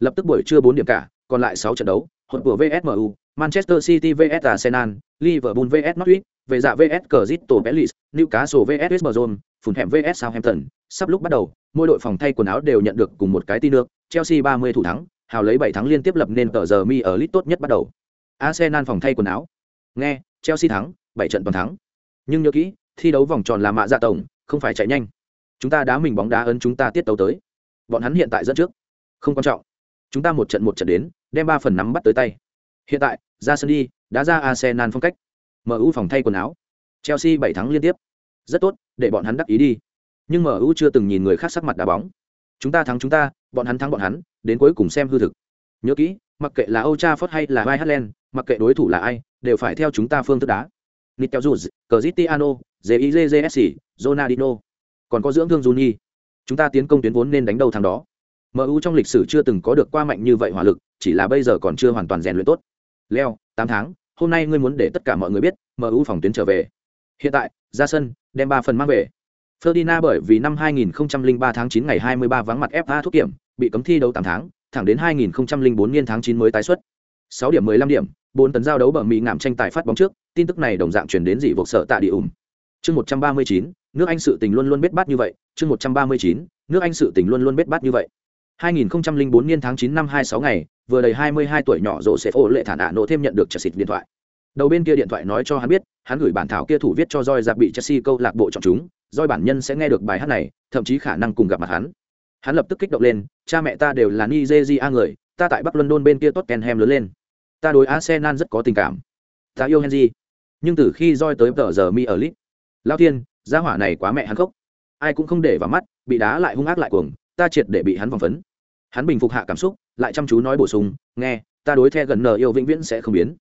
[SPEAKER 1] Lập tức buổi trưa bốn điểm cả còn lại sáu trận đấu hột của vsmu manchester city vs arsenal liverpool vs norwich về dạ vs Crystal Palace, Newcastle vs West Brom, Fulham vs Southampton, sắp lúc bắt đầu, mỗi đội phòng thay quần áo đều nhận được cùng một cái tin được. Chelsea 30 thủ thắng, hào lấy 7 thắng liên tiếp lập nên tờ giờ mi ở lit tốt nhất bắt đầu. Arsenal phòng thay quần áo. Nghe, Chelsea thắng, 7 trận toàn thắng. Nhưng nhớ kỹ, thi đấu vòng tròn là mạ dạ tổng, không phải chạy nhanh. Chúng ta đá mình bóng đá ấn chúng ta tiết tấu tới. Bọn hắn hiện tại dẫn trước. Không quan trọng. Chúng ta một trận một trận đến, đem 3 phần nắm bắt tới tay. Hiện tại, ra sân đi, đá ra Arsenal phong cách. MU phòng thay quần áo. Chelsea bảy thắng liên tiếp. Rất tốt, để bọn hắn đắc ý đi. Nhưng MU chưa từng nhìn người khác sắc mặt đá bóng. Chúng ta thắng chúng ta, bọn hắn thắng bọn hắn, đến cuối cùng xem hư thực. Nhớ kỹ, mặc kệ là Old Trafford hay là Ireland, mặc kệ đối thủ là ai, đều phải theo chúng ta phương thức đá. Nitel Juz, Cristiano, Zizezsi, Ronaldinho, còn có dưỡng thương Juni. chúng ta tiến công tuyến vốn nên đánh đầu thằng đó mu trong lịch sử chưa từng có được qua mạnh như vậy hỏa lực chỉ là bây giờ còn chưa hoàn toàn rèn luyện tốt leo tám tháng hôm nay ngươi muốn để tất cả mọi người biết mu phòng tuyến trở về hiện tại ra sân đem ba phần mang về Ferdinand bởi vì năm 2003 tháng 9 ngày 23 vắng mặt FA thuốc kiểm, bị cấm thi đấu 8 tháng, thẳng đến 2004 niên tháng 9 mới tái xuất. 6 điểm 15 điểm, 4 tấn giao đấu bờ Mỹ ngạm tranh tài phát bóng trước, tin tức này đồng dạng truyền đến dị vực sợ tạ địa ủng. Chương 139, nước Anh sự tình luôn luôn biết bát như vậy, chương 139, nước Anh sự tình luôn luôn biết bát như vậy. 2004 niên tháng 9 năm 26 ngày, vừa đầy 22 tuổi nhỏ rộ sẽ phô lệ thản ạ nổ thêm nhận được Chelsea điện thoại. Đầu bên kia điện thoại nói cho hắn biết, hắn gửi bản thảo kia thủ viết cho Joy giặc bị Chelsea câu lạc bộ chọn chúng, Doi bản nhân sẽ nghe được bài hát này, thậm chí khả năng cùng gặp mặt hắn. Hắn lập tức kích động lên, cha mẹ ta đều là Nigeria người, ta tại Bắc London bên kia Tottenham lớn lên. Ta đối Arsenal rất có tình cảm. Ta yêu Henry. Nhưng từ khi roi tới tờ giờ mi ở lit, Lao Thiên, gia hỏa này quá mẹ hắn khốc. Ai cũng không để vào mắt, bị đá lại hung ác lại cuồng, ta triệt để bị hắn vòng phấn hắn bình phục hạ cảm xúc lại chăm chú nói bổ sung nghe ta đối the gần nờ yêu vĩnh viễn sẽ không biến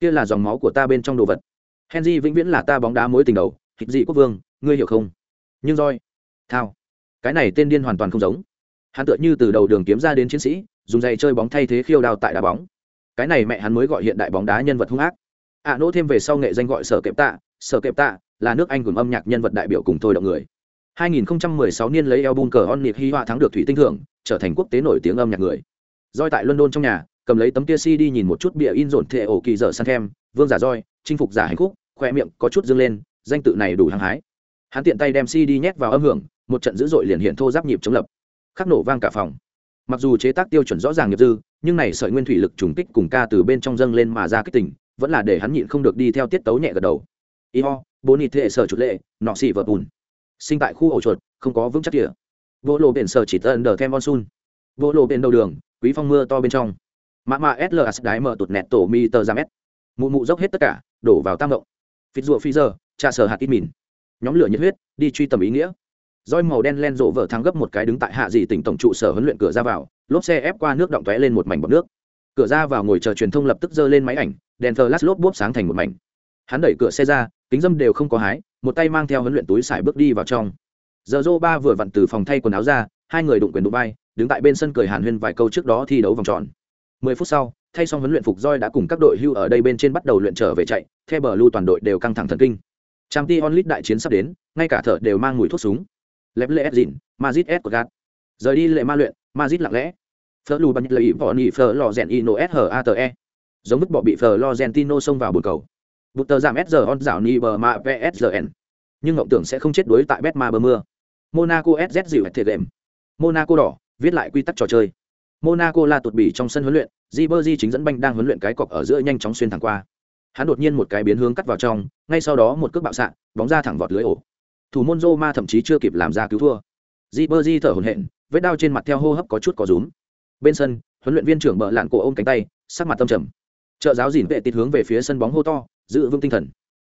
[SPEAKER 1] kia là dòng máu của ta bên trong đồ vật henry vĩnh viễn là ta bóng đá mối tình đầu hịch dị quốc vương ngươi hiểu không? Nhưng roi thao cái này tên điên hoàn toàn không giống. Hắn tựa như từ đầu đường kiếm ra đến chiến sĩ dùng giày chơi bóng thay thế khiêu đào tại đá bóng. Cái này mẹ hắn mới gọi hiện đại bóng đá nhân vật hung ác. Ạ à, nỗ thêm về sau nghệ danh gọi sở kẹp tạ sở kẹp tạ là nước anh gồm âm nhạc nhân vật đại biểu cùng thôi động người. 2016 niên lấy album cờ on nịp hy họa thắng được thủy tinh thưởng trở thành quốc tế nổi tiếng âm nhạc người. Roi tại london trong nhà cầm lấy tấm kia cd nhìn một chút bìa in rộn thệ ổ kỳ dở san kem, vương giả roi chinh phục giả hạnh phúc khoe miệng có chút dương lên danh tự này đủ hăng hái. Hắn tiện tay đem cd nhét vào âm hưởng, một trận dữ dội liền hiện thô giáp nhịp chống lập. Khắc nổ vang cả phòng. Mặc dù chế tác tiêu chuẩn rõ ràng nghiệp dư, nhưng này sợi nguyên thủy lực trùng kích cùng ca từ bên trong dâng lên mà ra kích tình, vẫn là để hắn nhịn không được đi theo tiết tấu nhẹ gật đầu. Y ho bố nịt thệ sở chuột lệ, nọ xì vợt bùn. Sinh tại khu ổ chuột, không có vững chắc địa. Vô lộ biển sở chỉ tận đờ kem monsun vô lộ biển đầu đường, quý phong mưa to bên trong. Mã mã sls đái mở tụt nẹt tổ mi tờ ra mét mụ mụ dốc hết tất cả, đổ vào tam động. Phịt ruộng phi giờ trà sở hạt ít mìn. Nhóm lửa nhiệt huyết, đi truy tầm ý nghĩa. Roi màu đen len rộ vợ thắng gấp một cái đứng tại hạ dị tỉnh tổng trụ sở huấn luyện cửa ra vào, lốp xe ép qua nước động tóe lên một mảnh bọc nước. Cửa ra vào ngồi chờ truyền thông lập tức giơ lên máy ảnh, đèn thờ lát lốp bốp sáng thành một mảnh. Hắn đẩy cửa xe ra, kính dâm đều không có hái, một tay mang theo huấn luyện túi xài bước đi vào trong. Giờ dô ba vừa vặn từ phòng thay quần áo ra, hai người đụng quyền đụng bay đứng tại bên sân cười hàn huyên vài câu trước đó thi đấu vòng tròn. Mười phút sau, thay xong huấn luyện phục roi đã cùng các đội hưu ở đây bên trên bắt đầu luyện trở về chạy, theo bờ lưu toàn đội đều căng thẳng thần kinh trang t onlit đại chiến sắp đến, ngay cả thợ đều mang mùi thuốc súng. Lép lệ ép dịn mazit s của gạt rời đi lệ ma luyện mazit lặng lẽ. Phở lù bắn lợi vỏ nỉ phở lò rèn ino s h a t e. Giống vứt bỏ bị phở lò tino xông vào bồn cầu. Bụt tờ giảm s giờ on dạo ni bờ ma vsn nhưng ngộng tưởng sẽ không chết đuối tại bet ma bờ mưa. Monaco sz dịu hệt thiệt đệm monaco đỏ, viết lại quy tắc trò chơi. Monaco là tụt bỉ trong sân huấn luyện. Di bơ di chính dẫn banh đang huấn luyện cái cọc ở giữa nhanh chóng xuyên thẳng qua hắn đột nhiên một cái biến hướng cắt vào trong, ngay sau đó một cước bạo xạ, bóng ra thẳng vọt lưới ổ. Thủ môn Roma thậm chí chưa kịp làm ra cứu thua. Di bơ di thở hổn hển, vết đau trên mặt theo hô hấp có chút có rúm. Bên sân, huấn luyện viên trưởng bợ lạn cổ ôm cánh tay, sắc mặt tâm trầm. Trợ giáo dìn vệ tịt hướng về phía sân bóng hô to, giữ vững tinh thần.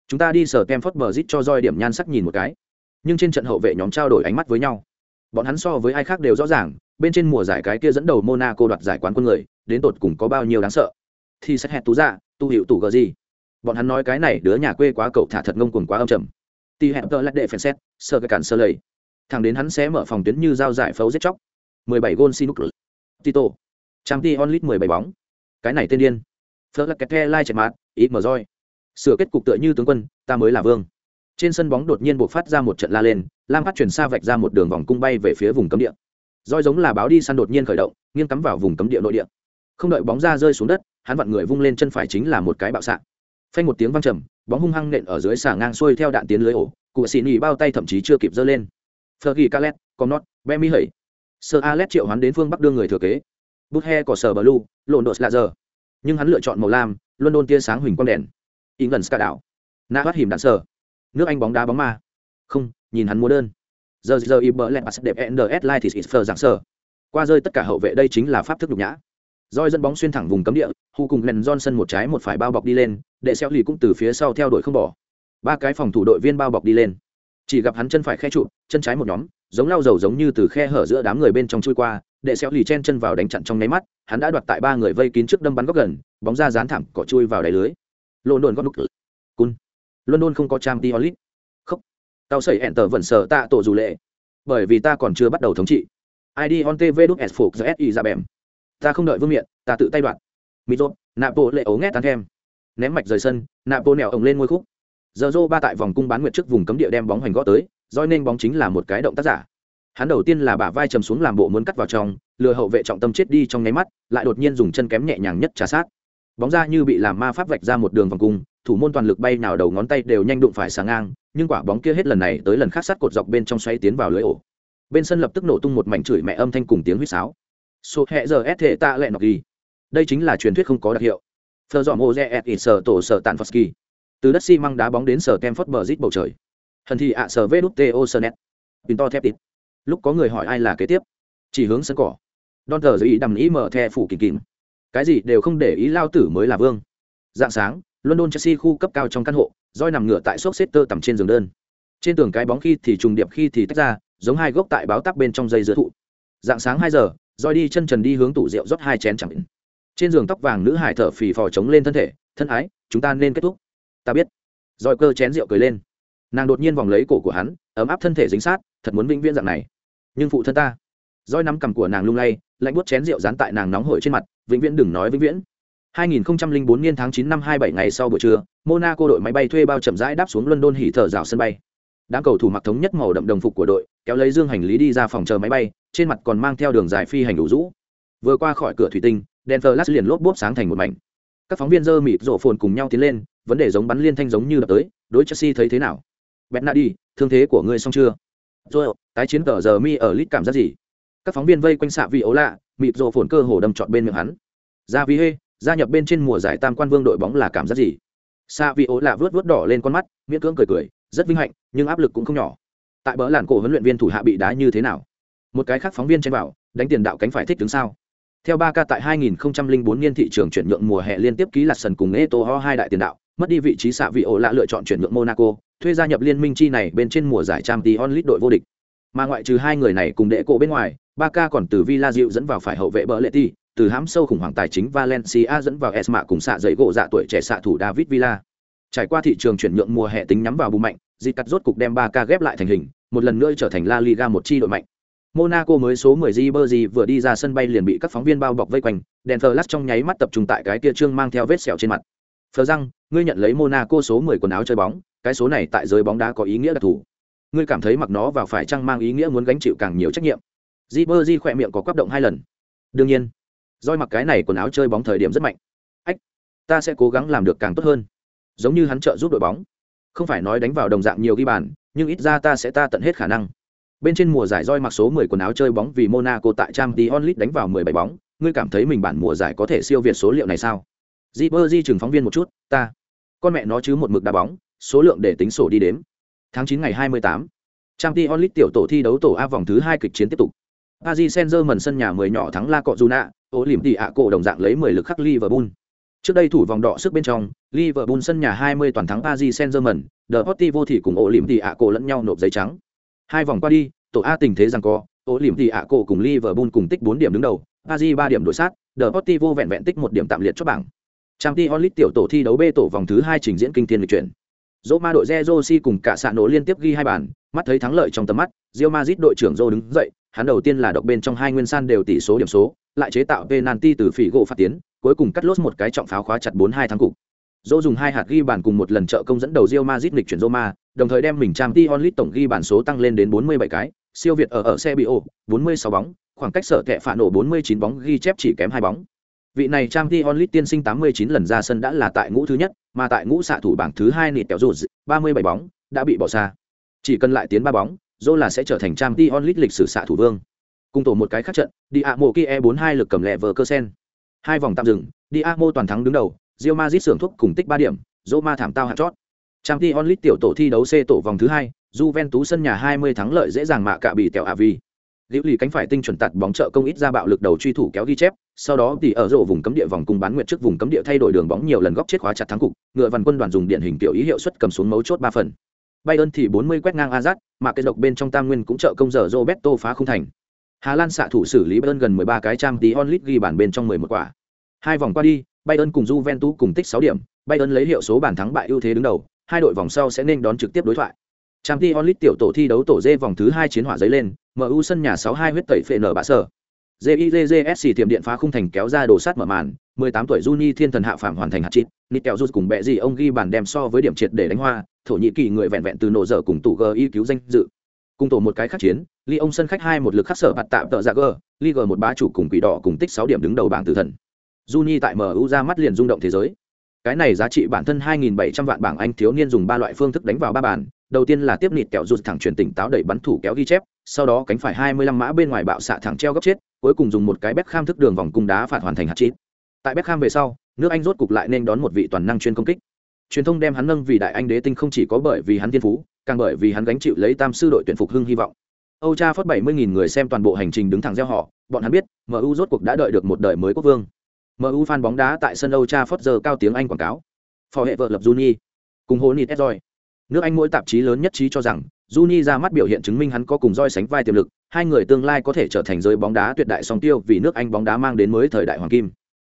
[SPEAKER 1] Chúng ta đi sở kem phớt bờ rít cho roi điểm nhan sắc nhìn một cái. Nhưng trên trận hậu vệ nhóm trao đổi ánh mắt với nhau. Bọn hắn so với ai khác đều rõ ràng, bên trên mùa giải cái kia dẫn đầu monaco đoạt giải quán quân người, đến tột cùng có bao nhiêu đáng sợ. Thì sẽ hẹn tú ra tu hiệu tủ gờ gì bọn hắn nói cái này đứa nhà quê quá cậu thả thật ngông cuồng quá âm trầm. Tì hẹn tờ lạch đệ phèn xét sơ cái cản sơ lầy. Thằng đến hắn sẽ mở phòng tuyến như dao giải phẫu giết chóc. 17 gôn sinuk tito. Trang t onlit 17 bóng. Cái này tên điên. Phớt là kẹt lai chẹt mát ít mở roi. Sửa kết cục tựa như tướng quân, ta mới là vương. Trên sân bóng đột nhiên buộc phát ra một trận la lên, lam phát chuyển xa vạch ra một đường vòng cung bay về phía vùng cấm địa. Roi giống là báo đi săn đột nhiên khởi động, nghiêng cắm vào vùng cấm địa nội địa. Không đợi bóng ra rơi xuống đất, hắn vặn người vung lên chân phải chính là một cái bạo sạc phanh một tiếng văng trầm, bóng hung hăng nện ở dưới xà ngang xuôi theo đạn tiến lưới ổ, cụ xì nhì bao tay thậm chí chưa kịp giơ lên. Fergie calet comnot bemi hẩy sơ alet triệu hắn đến phương bắc đưa người thừa kế. Bút he cỏ sờ blue lộn đột lạ giờ. Nhưng hắn lựa chọn màu lam, london tia sáng huỳnh quang đèn. England ska đảo na bắt hìm đạn sờ. Nước anh bóng đá bóng ma. Không, nhìn hắn mua đơn. Giờ giờ y bờ lẹt bắt đẹp nds light is phờ giảng sờ. Qua rơi tất cả hậu vệ, đây chính là pháp thức nhục nhã roi dẫn bóng xuyên thẳng vùng cấm địa, hu cùng len johnson một trái một phải bao bọc đi lên, để xeo lì cũng từ phía sau theo đuổi không bỏ. Ba cái phòng thủ đội viên bao bọc đi lên. Chỉ gặp hắn chân phải khe trụ, chân trái một nhóm, giống lao dầu giống như từ khe hở giữa đám người bên trong chui qua, để xeo lì chen chân vào đánh chặn trong nháy mắt, hắn đã đoạt tại ba người vây kín trước đâm bắn góc gần, bóng ra dán thẳng cỏ chui vào đáy lưới. Lộn đồn gót nút cun. London không có trang đi onlit khóc. Tao sẩy hẹn tờ vẩn sợ tạ tổ dù lệ. Bởi vì ta còn chưa bắt đầu thống trị. Id on tv đúc s phục si ra dạ bèm ta không đợi vương miện, ta tự tay đoạn mỹ rốt nạp bộ lệ ấu ngét tán thêm ném mạch rời sân nạp bộ nẹo ổng lên ngôi khúc. Giờ rô ba tại vòng cung bán nguyệt trước vùng cấm địa đem bóng hoành gõ tới doi nên bóng chính là một cái động tác giả. Hắn đầu tiên là bả vai chầm xuống làm bộ muốn cắt vào trong, lừa hậu vệ trọng tâm chết đi trong nháy mắt, lại đột nhiên dùng chân kém nhẹ nhàng nhất trả sát. Bóng ra như bị làm ma pháp vạch ra một đường vòng cung, thủ môn toàn lực bay nào đầu ngón tay đều nhanh đụng phải sáng ngang, nhưng quả bóng kia hết lần này tới lần khác sát cột dọc bên trong xoay tiến vào lưới ổ. Bên sân lập tức nổ tung một mảnh chửi mẹ âm thanh cùng tiếng huýt sáo số hẹ giờ s thể tạ lẹ nọc ghi. Đây chính là truyền thuyết không có đặc hiệu. Phờ dọn mô rẽ ít sở tổ sở tàn phật từ đất xi măng đá bóng đến sở kem phất bờ rít bầu trời. Hần thì ạ sở vê đút tê ô sơ net pin to thép tít lúc có người hỏi ai là kế tiếp? Chỉ hướng sân cỏ. Đòn thờ ý đầm ý mở the phủ kìm kìm. Cái gì đều không để ý lao tử mới là vương. Dạng sáng, london chelsea khu cấp cao trong căn hộ, roi nằm ngửa tại xốp xếp tơ tầm trên giường đơn. Trên tường cái bóng khi thì trùng điệp khi thì tách ra, giống hai gốc tại báo tắc bên trong dây dưa thụ. Dạng sáng hai giờ roi đi chân trần đi hướng tủ rượu rót hai chén chẳng định. Trên giường tóc vàng nữ hải thở phì phò chống lên thân thể, thân ái, chúng ta nên kết thúc. Ta biết. Roi cơ chén rượu cười lên. Nàng đột nhiên vòng lấy cổ của hắn, ấm áp thân thể dính sát, thật muốn vĩnh viễn dạng này. Nhưng phụ thân ta. Roi nắm cằm của nàng lung lay, lạnh buốt chén rượu dán tại nàng nóng hổi trên mặt, vĩnh viễn đừng nói vĩnh viễn. 2004 niên tháng 9 năm 27 ngày sau buổi trưa, monaco đội máy bay thuê bao chậm rãi đáp xuống london hỉ thở rào sân bay. Đám cầu thủ mặc thống nhất màu đậm đồng phục của đội, kéo lấy dương hành lý đi ra phòng chờ máy bay trên mặt còn mang theo đường dài phi hành đủ rũ. Vừa qua khỏi cửa thủy tinh, đèn thờ lát liền lốp bốp sáng thành một mảnh. Các phóng viên dơ mịt rộ phồn cùng nhau tiến lên, vấn đề giống bắn liên thanh giống như đập tới, đối chelsea thấy thế nào? Bernardi thương thế của ngươi xong chưa? Rồi, tái chiến tờ giờ mi ở lit cảm giác gì? Các phóng viên vây quanh xạ vị ấu lạ, mịt rộ phồn cơ hồ đâm trọn bên miệng hắn. Ra Vi hê, gia nhập bên trên mùa giải tam quan vương đội bóng là cảm giác gì? Xạ vị ấu lạ vớt vớt đỏ lên con mắt, miễn cưỡng cười cười, rất vinh hạnh, nhưng áp lực cũng không nhỏ. Tại bỡ làn cổ huấn luyện viên thủ hạ bị đá như thế nào? Một cái khác phóng viên trên bảo đánh tiền đạo cánh phải thích đứng sao theo ba ca tại 2004 niên thị trường chuyển nhượng mùa hè liên tiếp ký lạt sần cùng Eto'o hai đại tiền đạo, mất đi vị trí xạ vị ổ lạ lựa chọn chuyển nhượng Monaco, thuê gia nhập liên minh chi này bên trên mùa giải Champions League đội vô địch. Mà ngoại trừ hai người này cùng đệ cổ bên ngoài, ba ca còn từ Villa Diệu dẫn vào phải hậu vệ bờ lệ ti, từ hãm sâu khủng hoảng tài chính Valencia dẫn vào Esma cùng xạ dậy gỗ dạ tuổi trẻ xạ thủ David Villa. Trải qua thị trường chuyển nhượng mùa hè tính nhắm vào bù mạnh, Di cắt rốt cục đem ba ca ghép lại thành hình, một lần nữa trở thành La Liga một chi đội mạnh. Monaco mới số 10 Ribery vừa đi ra sân bay liền bị các phóng viên bao bọc vây quanh, đèn flash trong nháy mắt tập trung tại cái kia trương mang theo vết sẹo trên mặt. Phờ răng, ngươi nhận lấy Monaco số 10 quần áo chơi bóng, cái số này tại giới bóng đá có ý nghĩa đặc thù. Ngươi cảm thấy mặc nó vào phải chăng mang ý nghĩa muốn gánh chịu càng nhiều trách nhiệm. Ribery khỏe miệng có quắp động hai lần. Đương nhiên, Doi mặc cái này quần áo chơi bóng thời điểm rất mạnh. Ách, ta sẽ cố gắng làm được càng tốt hơn. Giống như hắn trợ giúp đội bóng. Không phải nói đánh vào đồng dạng nhiều ghi bàn, nhưng ít ra ta sẽ ta tận hết khả năng Bên trên mùa giải roi mặc số 10 quần áo chơi bóng vì Monaco tại Champions League đánh vào 17 bóng, ngươi cảm thấy mình bản mùa giải có thể siêu việt số liệu này sao? Ribery chừng phóng viên một chút, ta. Con mẹ nó chứ một mực đá bóng, số lượng để tính sổ đi đếm. Tháng 9 ngày 28. Champions League tiểu tổ thi đấu tổ A vòng thứ 2 kịch chiến tiếp tục. Paris Saint-Germain sân nhà 10 nhỏ thắng La Cọ Juna, ố liềm tỷ ạ cổ đồng dạng lấy 10 lực khắc Liverpool. Trước đây thủ vòng đỏ sức bên trong, Liverpool sân nhà 20 toàn thắng Paris Saint-Germain, Deportivo thì cùng ổ liềm tỷ ạ cổ lẫn nhau nộp giấy trắng. Hai vòng qua đi, tổ A tình thế rằng co, ổ liềm thì ạ cổ cùng Liverpool cùng tích bốn điểm đứng đầu, Paris ba điểm đổi sát, Deportivo vẹn vẹn tích một điểm tạm liệt cho bảng. Champions League tiểu tổ thi đấu B tổ vòng thứ hai trình diễn kinh thiên lịch chuyển. Roma đội Zerosi cùng cả sạn nổ liên tiếp ghi hai bàn, mắt thấy thắng lợi trong tầm mắt, Real Madrid đội trưởng Zô đứng dậy, hắn đầu tiên là độc bên trong hai nguyên san đều tỷ số điểm số, lại chế tạo penalty từ phỉ gỗ phát tiến, cuối cùng cắt lốt một cái trọng pháo khóa chặt 4-2 thắng cục. Dỗ dùng hai hạt ghi bàn cùng một lần trợ công dẫn đầu Real Madrid lịch chuyển Roma, đồng thời đem mình trang Champions onlit tổng ghi bàn số tăng lên đến 47 cái, siêu việt ở ở xe bị ổ, 46 bóng, khoảng cách sở kẹ phản nổ 49 bóng ghi chép chỉ kém hai bóng. Vị này trang Champions onlit tiên sinh 89 lần ra sân đã là tại ngũ thứ nhất, mà tại ngũ xạ thủ bảng thứ hai nịt kéo rụt, 37 bóng, đã bị bỏ xa. Chỉ cần lại tiến ba bóng, Dỗ là sẽ trở thành trang Champions onlit lịch sử xạ thủ vương. Cùng tổ một cái khác trận, Diamo Kie 42 lực cầm lẹ vờ cơ sen. Hai vòng tạm dừng, Diamo toàn thắng đứng đầu, Real Madrid sưởng thuốc cùng tích 3 điểm, Roma thảm tao hạt chót. Champions League tiểu tổ thi đấu C tổ vòng thứ 2, Juventus sân nhà 20 thắng lợi dễ dàng mạ cả bị tèo Avi. Liễu lì cánh phải tinh chuẩn tạt bóng trợ công ít ra bạo lực đầu truy thủ kéo ghi chép, sau đó thì ở rổ vùng cấm địa vòng cung bán nguyệt trước vùng cấm địa thay đổi đường bóng nhiều lần góc chết khóa chặt thắng cục, ngựa văn quân đoàn dùng điện hình tiểu ý hiệu suất cầm xuống mấu chốt 3 phần. Bayern thì 40 quét ngang Azat, mà cái độc bên trong Tam Nguyên cũng trợ công giờ Roberto phá không thành. Hà Lan xạ thủ xử lý Bayern gần 13 cái trang tí onlit ghi bàn bên trong 11 quả. Hai vòng qua đi, Bayern cùng Juventus cùng tích 6 điểm, Bayern lấy hiệu số bàn thắng bại ưu thế đứng đầu, hai đội vòng sau sẽ nên đón trực tiếp đối thoại. Trang Ti Onlit tiểu tổ thi đấu tổ D vòng thứ 2 chiến hỏa giấy lên, MU sân nhà 6-2 huyết tẩy phệ nở bạ sở. JIJJSC tiệm điện phá khung thành kéo ra đồ sát mở màn, 18 tuổi Juni thiên thần hạ phàm hoàn thành hạt chít, nít kẹo rút cùng bẹ gì ông ghi bàn đem so với điểm triệt để đánh hoa, thổ nhĩ kỳ người vẹn vẹn từ nổ dở cùng tủ GI cứu danh dự. Cùng tổ một cái khác chiến, Ly ông sân khách 2 một lực khắc sở bạt tạm tợ dạ G, Liga một bá chủ cùng quỷ đỏ cùng tích 6 điểm đứng đầu bảng tử thần. Juni tại MU ra mắt liền rung động thế giới. Cái này giá trị bản thân 2.700 vạn bảng Anh thiếu niên dùng ba loại phương thức đánh vào ba bàn, đầu tiên là tiếp nịt kẹo rụt thẳng chuyển tỉnh táo đẩy bắn thủ kéo ghi chép, sau đó cánh phải 25 mã bên ngoài bạo xạ thẳng treo góc chết, cuối cùng dùng một cái Beckham thức đường vòng cung đá phạt hoàn thành hạt chín. Tại Beckham về sau, nước Anh rốt cục lại nên đón một vị toàn năng chuyên công kích. Truyền thông đem hắn nâng vì đại anh đế tinh không chỉ có bởi vì hắn thiên phú, càng bởi vì hắn gánh chịu lấy tam sư đội tuyển phục hưng hy vọng. Âu Cha phất 70.000 người xem toàn bộ hành trình đứng thẳng gieo họ, bọn hắn biết, MU rốt cuộc đã đợi được một đời mới quốc vương. MU fan bóng đá tại sân Old Trafford, giờ cao tiếng Anh quảng cáo. Phò hệ vợ lập Juni, cùng hôn Nịt rồi. Nước Anh mỗi tạp chí lớn nhất trí cho rằng, Juni ra mắt biểu hiện chứng minh hắn có cùng roi sánh vai tiềm lực, hai người tương lai có thể trở thành giới bóng đá tuyệt đại song tiêu vì nước Anh bóng đá mang đến mới thời đại hoàng kim.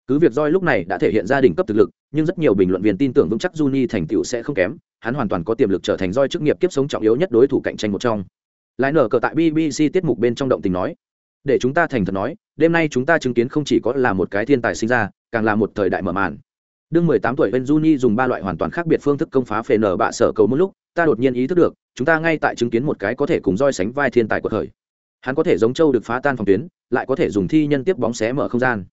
[SPEAKER 1] Cứ việc roi lúc này đã thể hiện gia đình cấp thực lực, nhưng rất nhiều bình luận viên tin tưởng vững chắc Juni thành tựu sẽ không kém, hắn hoàn toàn có tiềm lực trở thành roi chức nghiệp kiếp sống trọng yếu nhất đối thủ cạnh tranh một trong. Lại nở cờ tại BBC tiết mục bên trong động tình nói, để chúng ta thành thật nói, đêm nay chúng ta chứng kiến không chỉ có là một cái thiên tài sinh ra, càng là một thời đại mở màn. Đương 18 tuổi Ben Juni dùng ba loại hoàn toàn khác biệt phương thức công phá phề nở bạ sở cầu một lúc, ta đột nhiên ý thức được, chúng ta ngay tại chứng kiến một cái có thể cùng roi sánh vai thiên tài của thời. Hắn có thể giống châu được phá tan phòng tuyến, lại có thể dùng thi nhân tiếp bóng xé mở không gian.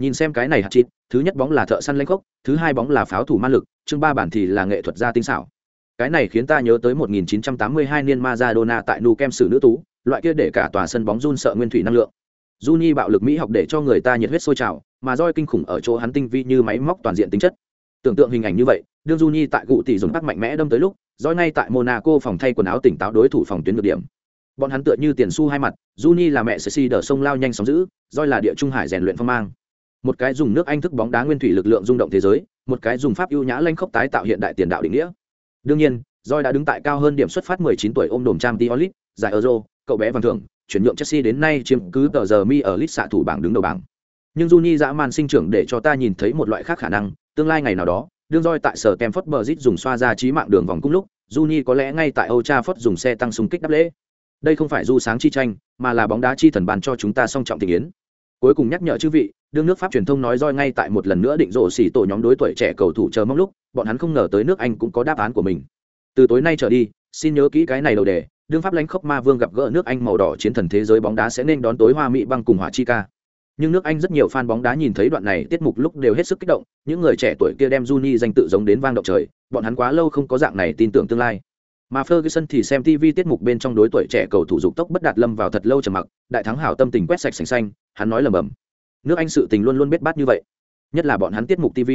[SPEAKER 1] Nhìn xem cái này hạt chít, thứ nhất bóng là thợ săn lanh khốc, thứ hai bóng là pháo thủ man lực, chương ba bản thì là nghệ thuật gia tinh xảo. Cái này khiến ta nhớ tới 1982 niên Maradona tại Nou Kem xử nữ tú, loại kia để cả tòa sân bóng run sợ nguyên thủy năng lượng. Juni bạo lực mỹ học để cho người ta nhiệt huyết sôi trào, mà roi kinh khủng ở chỗ hắn tinh vi như máy móc toàn diện tính chất. Tưởng tượng hình ảnh như vậy, đương Juni tại cụ tỷ dùng bắt mạnh mẽ đâm tới lúc, roi ngay tại Monaco phòng thay quần áo tỉnh táo đối thủ phòng tuyến ngược điểm. Bọn hắn tựa như tiền xu hai mặt, Juni là mẹ Ceci đỡ sông lao nhanh sóng giữ, roi là địa trung hải rèn luyện phong mang. Một cái dùng nước Anh thức bóng đá nguyên thủy lực lượng rung động thế giới, một cái dùng pháp ưu nhã lanh khốc tái tạo hiện đại tiền đạo định nghĩa. Đương nhiên, roi đã đứng tại cao hơn điểm xuất phát 19 tuổi ôm đồm trang tiolit giải Euro, cậu bé vàng thưởng, chuyển nhượng Chelsea đến nay chiếm cứ tờ giờ mi ở list xạ thủ bảng đứng đầu bảng. Nhưng Juni dã man sinh trưởng để cho ta nhìn thấy một loại khác khả năng, tương lai ngày nào đó, đương roi tại sở Stamford Bridge dùng xoa ra trí mạng đường vòng cung lúc, Juni có lẽ ngay tại Old Trafford dùng xe tăng xung kích đáp lễ. Đây không phải du sáng chi tranh, mà là bóng đá chi thần bàn cho chúng ta song trọng tình yến. Cuối cùng nhắc nhở chư vị, đương nước Pháp truyền thông nói roi ngay tại một lần nữa định rộ xỉ tổ nhóm đối tuổi trẻ cầu thủ chờ mong lúc, bọn hắn không ngờ tới nước Anh cũng có đáp án của mình. Từ tối nay trở đi, xin nhớ kỹ cái này đầu đề, đương Pháp lãnh khốc ma vương gặp gỡ nước Anh màu đỏ chiến thần thế giới bóng đá sẽ nên đón tối hoa mỹ băng cùng hỏa chi ca nhưng nước Anh rất nhiều fan bóng đá nhìn thấy đoạn này tiết mục lúc đều hết sức kích động, những người trẻ tuổi kia đem Juni danh tự giống đến vang động trời, bọn hắn quá lâu không có dạng này tin tưởng tương lai. Mà Ferguson thì xem TV tiết mục bên trong đối tuổi trẻ cầu thủ dục tốc bất đạt lâm vào thật lâu trầm mặc, đại thắng hảo tâm tình quét sạch sành xanh, hắn nói lầm bầm. Nước Anh sự tình luôn luôn biết bát như vậy, nhất là bọn hắn tiết mục TV.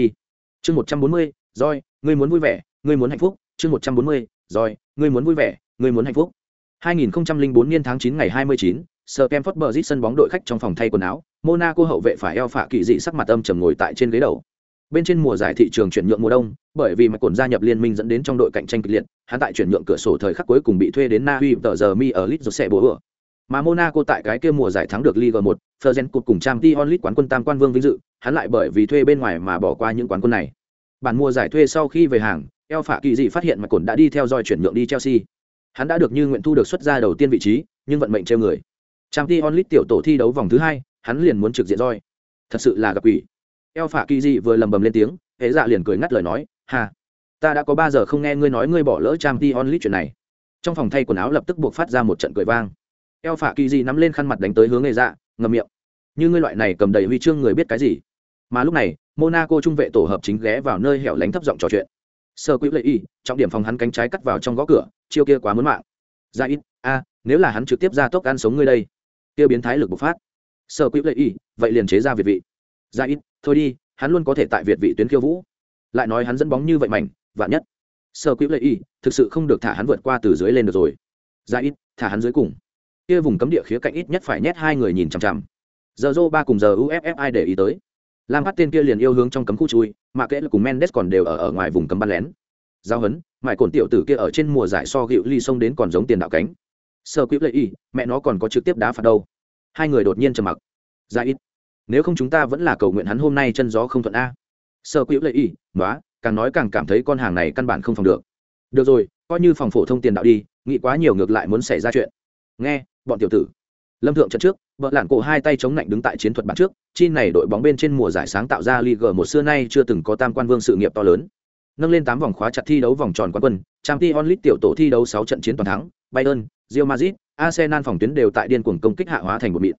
[SPEAKER 1] Chương 140, Rồi, ngươi muốn vui vẻ, ngươi muốn hạnh phúc, chương 140, Rồi, ngươi muốn vui vẻ, ngươi muốn hạnh phúc. 2004 niên tháng 9 ngày 29, Sir Bridge sân bóng đội khách trong phòng thay quần áo, Monaco hậu vệ phải eo phạ kỳ dị sắc mặt âm trầm ngồi tại trên ghế đầu. Bên trên mùa giải thị trường chuyển nhượng mùa đông, bởi vì mạch cồn gia nhập liên minh dẫn đến trong đội cạnh tranh kịch liệt, hắn tại chuyển nhượng cửa sổ thời khắc cuối cùng bị thuê đến Na Uy tờ giờ mi ở Leeds sẽ bố Mà Monaco tại cái kia mùa giải thắng được Ligue 1, Fergen Cup cùng Champions League quán quân tam quan vương vinh dự, hắn lại bởi vì thuê bên ngoài mà bỏ qua những quán quân này. Bản mùa giải thuê sau khi về hàng, eo phạ kỳ dị phát hiện mạch cồn đã đi theo dõi chuyển nhượng đi Chelsea. Hắn đã được như nguyện thu được xuất ra đầu tiên vị trí, nhưng vận mệnh trêu người. Champions League tiểu tổ thi đấu vòng thứ hai, hắn liền muốn trực diện roi. Thật sự là gặp quỷ. Eo Phạ kỳ dị vừa lầm bầm lên tiếng hệ dạ liền cười ngắt lời nói hà ta đã có ba giờ không nghe ngươi nói ngươi bỏ lỡ trang t onlit chuyện này. Trong phòng thay quần áo lập tức buộc phát ra một trận cười vang. Eo Phạ kỳ dị nắm lên khăn mặt đánh tới hướng hệ dạ ngậm miệng. Như ngươi loại này cầm đầy huy chương người biết cái gì? Mà lúc này monaco trung vệ tổ hợp chính ghé vào nơi hẻo lánh thấp giọng trò chuyện sơ quỹ lệ y, trọng điểm phòng hắn cánh trái cắt vào trong gõ cửa, chiêu kia quá muốn mạng. Ra ít, a, nếu là hắn trực tiếp ra tốc ăn sống ngươi đây. Kia biến thái lực bộc phát. Sơ quỹ lệ y, vậy liền chế ra việt vị. Ra ít, thôi đi, hắn luôn có thể tại việt vị tuyến khiêu vũ. Lại nói hắn dẫn bóng như vậy mảnh, vạn nhất. Sơ quỹ lệ y, thực sự không được thả hắn vượt qua từ dưới lên được rồi. Ra ít, thả hắn dưới cùng. Kia vùng cấm địa khía cạnh ít nhất phải nhét hai người nhìn chằm chằm. Giờ dô ba cùng giờ uff ai để ý tới lam hát tên kia liền yêu hướng trong cấm khu chui, mà kệ là cùng mendes còn đều ở ở ngoài vùng cấm bắn lén. Giao hấn, mãi cồn tiểu tử kia ở trên mùa giải so gịu ly sông đến còn giống tiền đạo cánh. Sơ quýt lệ y, mẹ nó còn có trực tiếp đá phạt đâu. Hai người đột nhiên trầm mặc. Ra ít, nếu không chúng ta vẫn là cầu nguyện hắn hôm nay chân gió không thuận a. Sơ quýt lệ y nói càng nói càng cảm thấy con hàng này căn bản không phòng được. Được rồi, coi như phòng phổ thông tiền đạo đi, nghĩ quá nhiều ngược lại muốn xảy ra chuyện. Nghe, bọn tiểu tử. Lâm thượng trận trước Bợ lạn cổ hai tay chống lạnh đứng tại chiến thuật bản trước, chi này đội bóng bên trên mùa giải sáng tạo ra Liga một xưa nay chưa từng có tam quan vương sự nghiệp to lớn. Nâng lên tám vòng khóa chặt thi đấu vòng tròn quán quân, Champions League tiểu tổ thi đấu sáu trận chiến toàn thắng, bayern, real madrid, arsenal phòng tuyến đều tại điên cuồng công kích hạ hóa thành một mịn.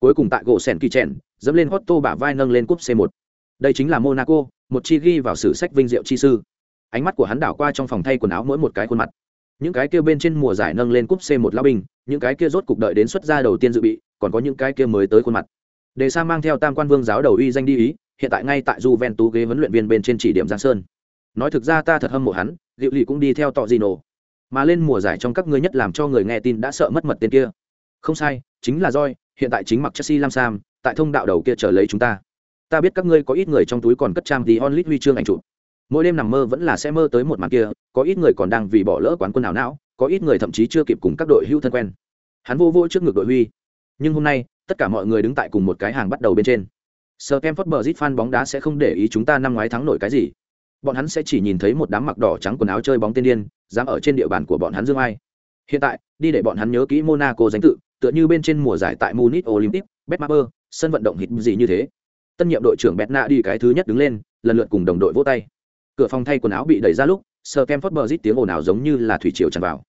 [SPEAKER 1] Cuối cùng tại gỗ sèn kỳ chèn, dẫm lên Otto bả vai nâng lên cúp c 1 đây chính là monaco, một chi ghi vào sử sách vinh diệu chi sư. Ánh mắt của hắn đảo qua trong phòng thay quần áo mỗi một cái khuôn mặt. Những cái kia bên trên mùa giải nâng lên cúp c 1 lao binh, những cái kia rốt cục đợi đến xuất ra đầu tiên dự bị còn có những cái kia mới tới khuôn mặt đề sa mang theo tam quan vương giáo đầu uy danh đi ý hiện tại ngay tại Juventus ghế huấn luyện viên bên trên chỉ điểm Giang Sơn. Nói thực ra ta thật hâm mộ hắn, Diệu Lị cũng đi theo tọ Gino. Mà lên mùa giải trong các ngươi nhất làm cho người nghe tin đã sợ mất mật tên kia. Không sai, chính là Joy, hiện tại chính mặc Chelsea Lam Sam, tại thông đạo đầu kia chờ lấy chúng ta. Ta biết các ngươi có ít người trong túi còn cất trang tí onlit huy chương ảnh chụp. Mỗi đêm nằm mơ vẫn là sẽ mơ tới một màn kia, có ít người còn đang vì bỏ lỡ quán quân nào não, có ít người thậm chí chưa kịp cùng các đội hưu thân quen. Hắn vô vô trước ngực đội huy. Nhưng hôm nay, tất cả mọi người đứng tại cùng một cái hàng bắt đầu bên trên. Sir bờ Bridge fan bóng đá sẽ không để ý chúng ta năm ngoái thắng nổi cái gì. Bọn hắn sẽ chỉ nhìn thấy một đám mặc đỏ trắng quần áo chơi bóng tiên điên, dám ở trên địa bàn của bọn hắn dương ai. Hiện tại, đi để bọn hắn nhớ kỹ Monaco danh tự, tựa như bên trên mùa giải tại Munich Olympic, Betmaber, sân vận động hít gì như thế. Tân nhiệm đội trưởng Betna đi cái thứ nhất đứng lên, lần lượt cùng đồng đội vỗ tay. Cửa phòng thay quần áo bị đẩy ra lúc, Sir bờ Bridge tiếng ồn ào giống như là thủy triều tràn vào.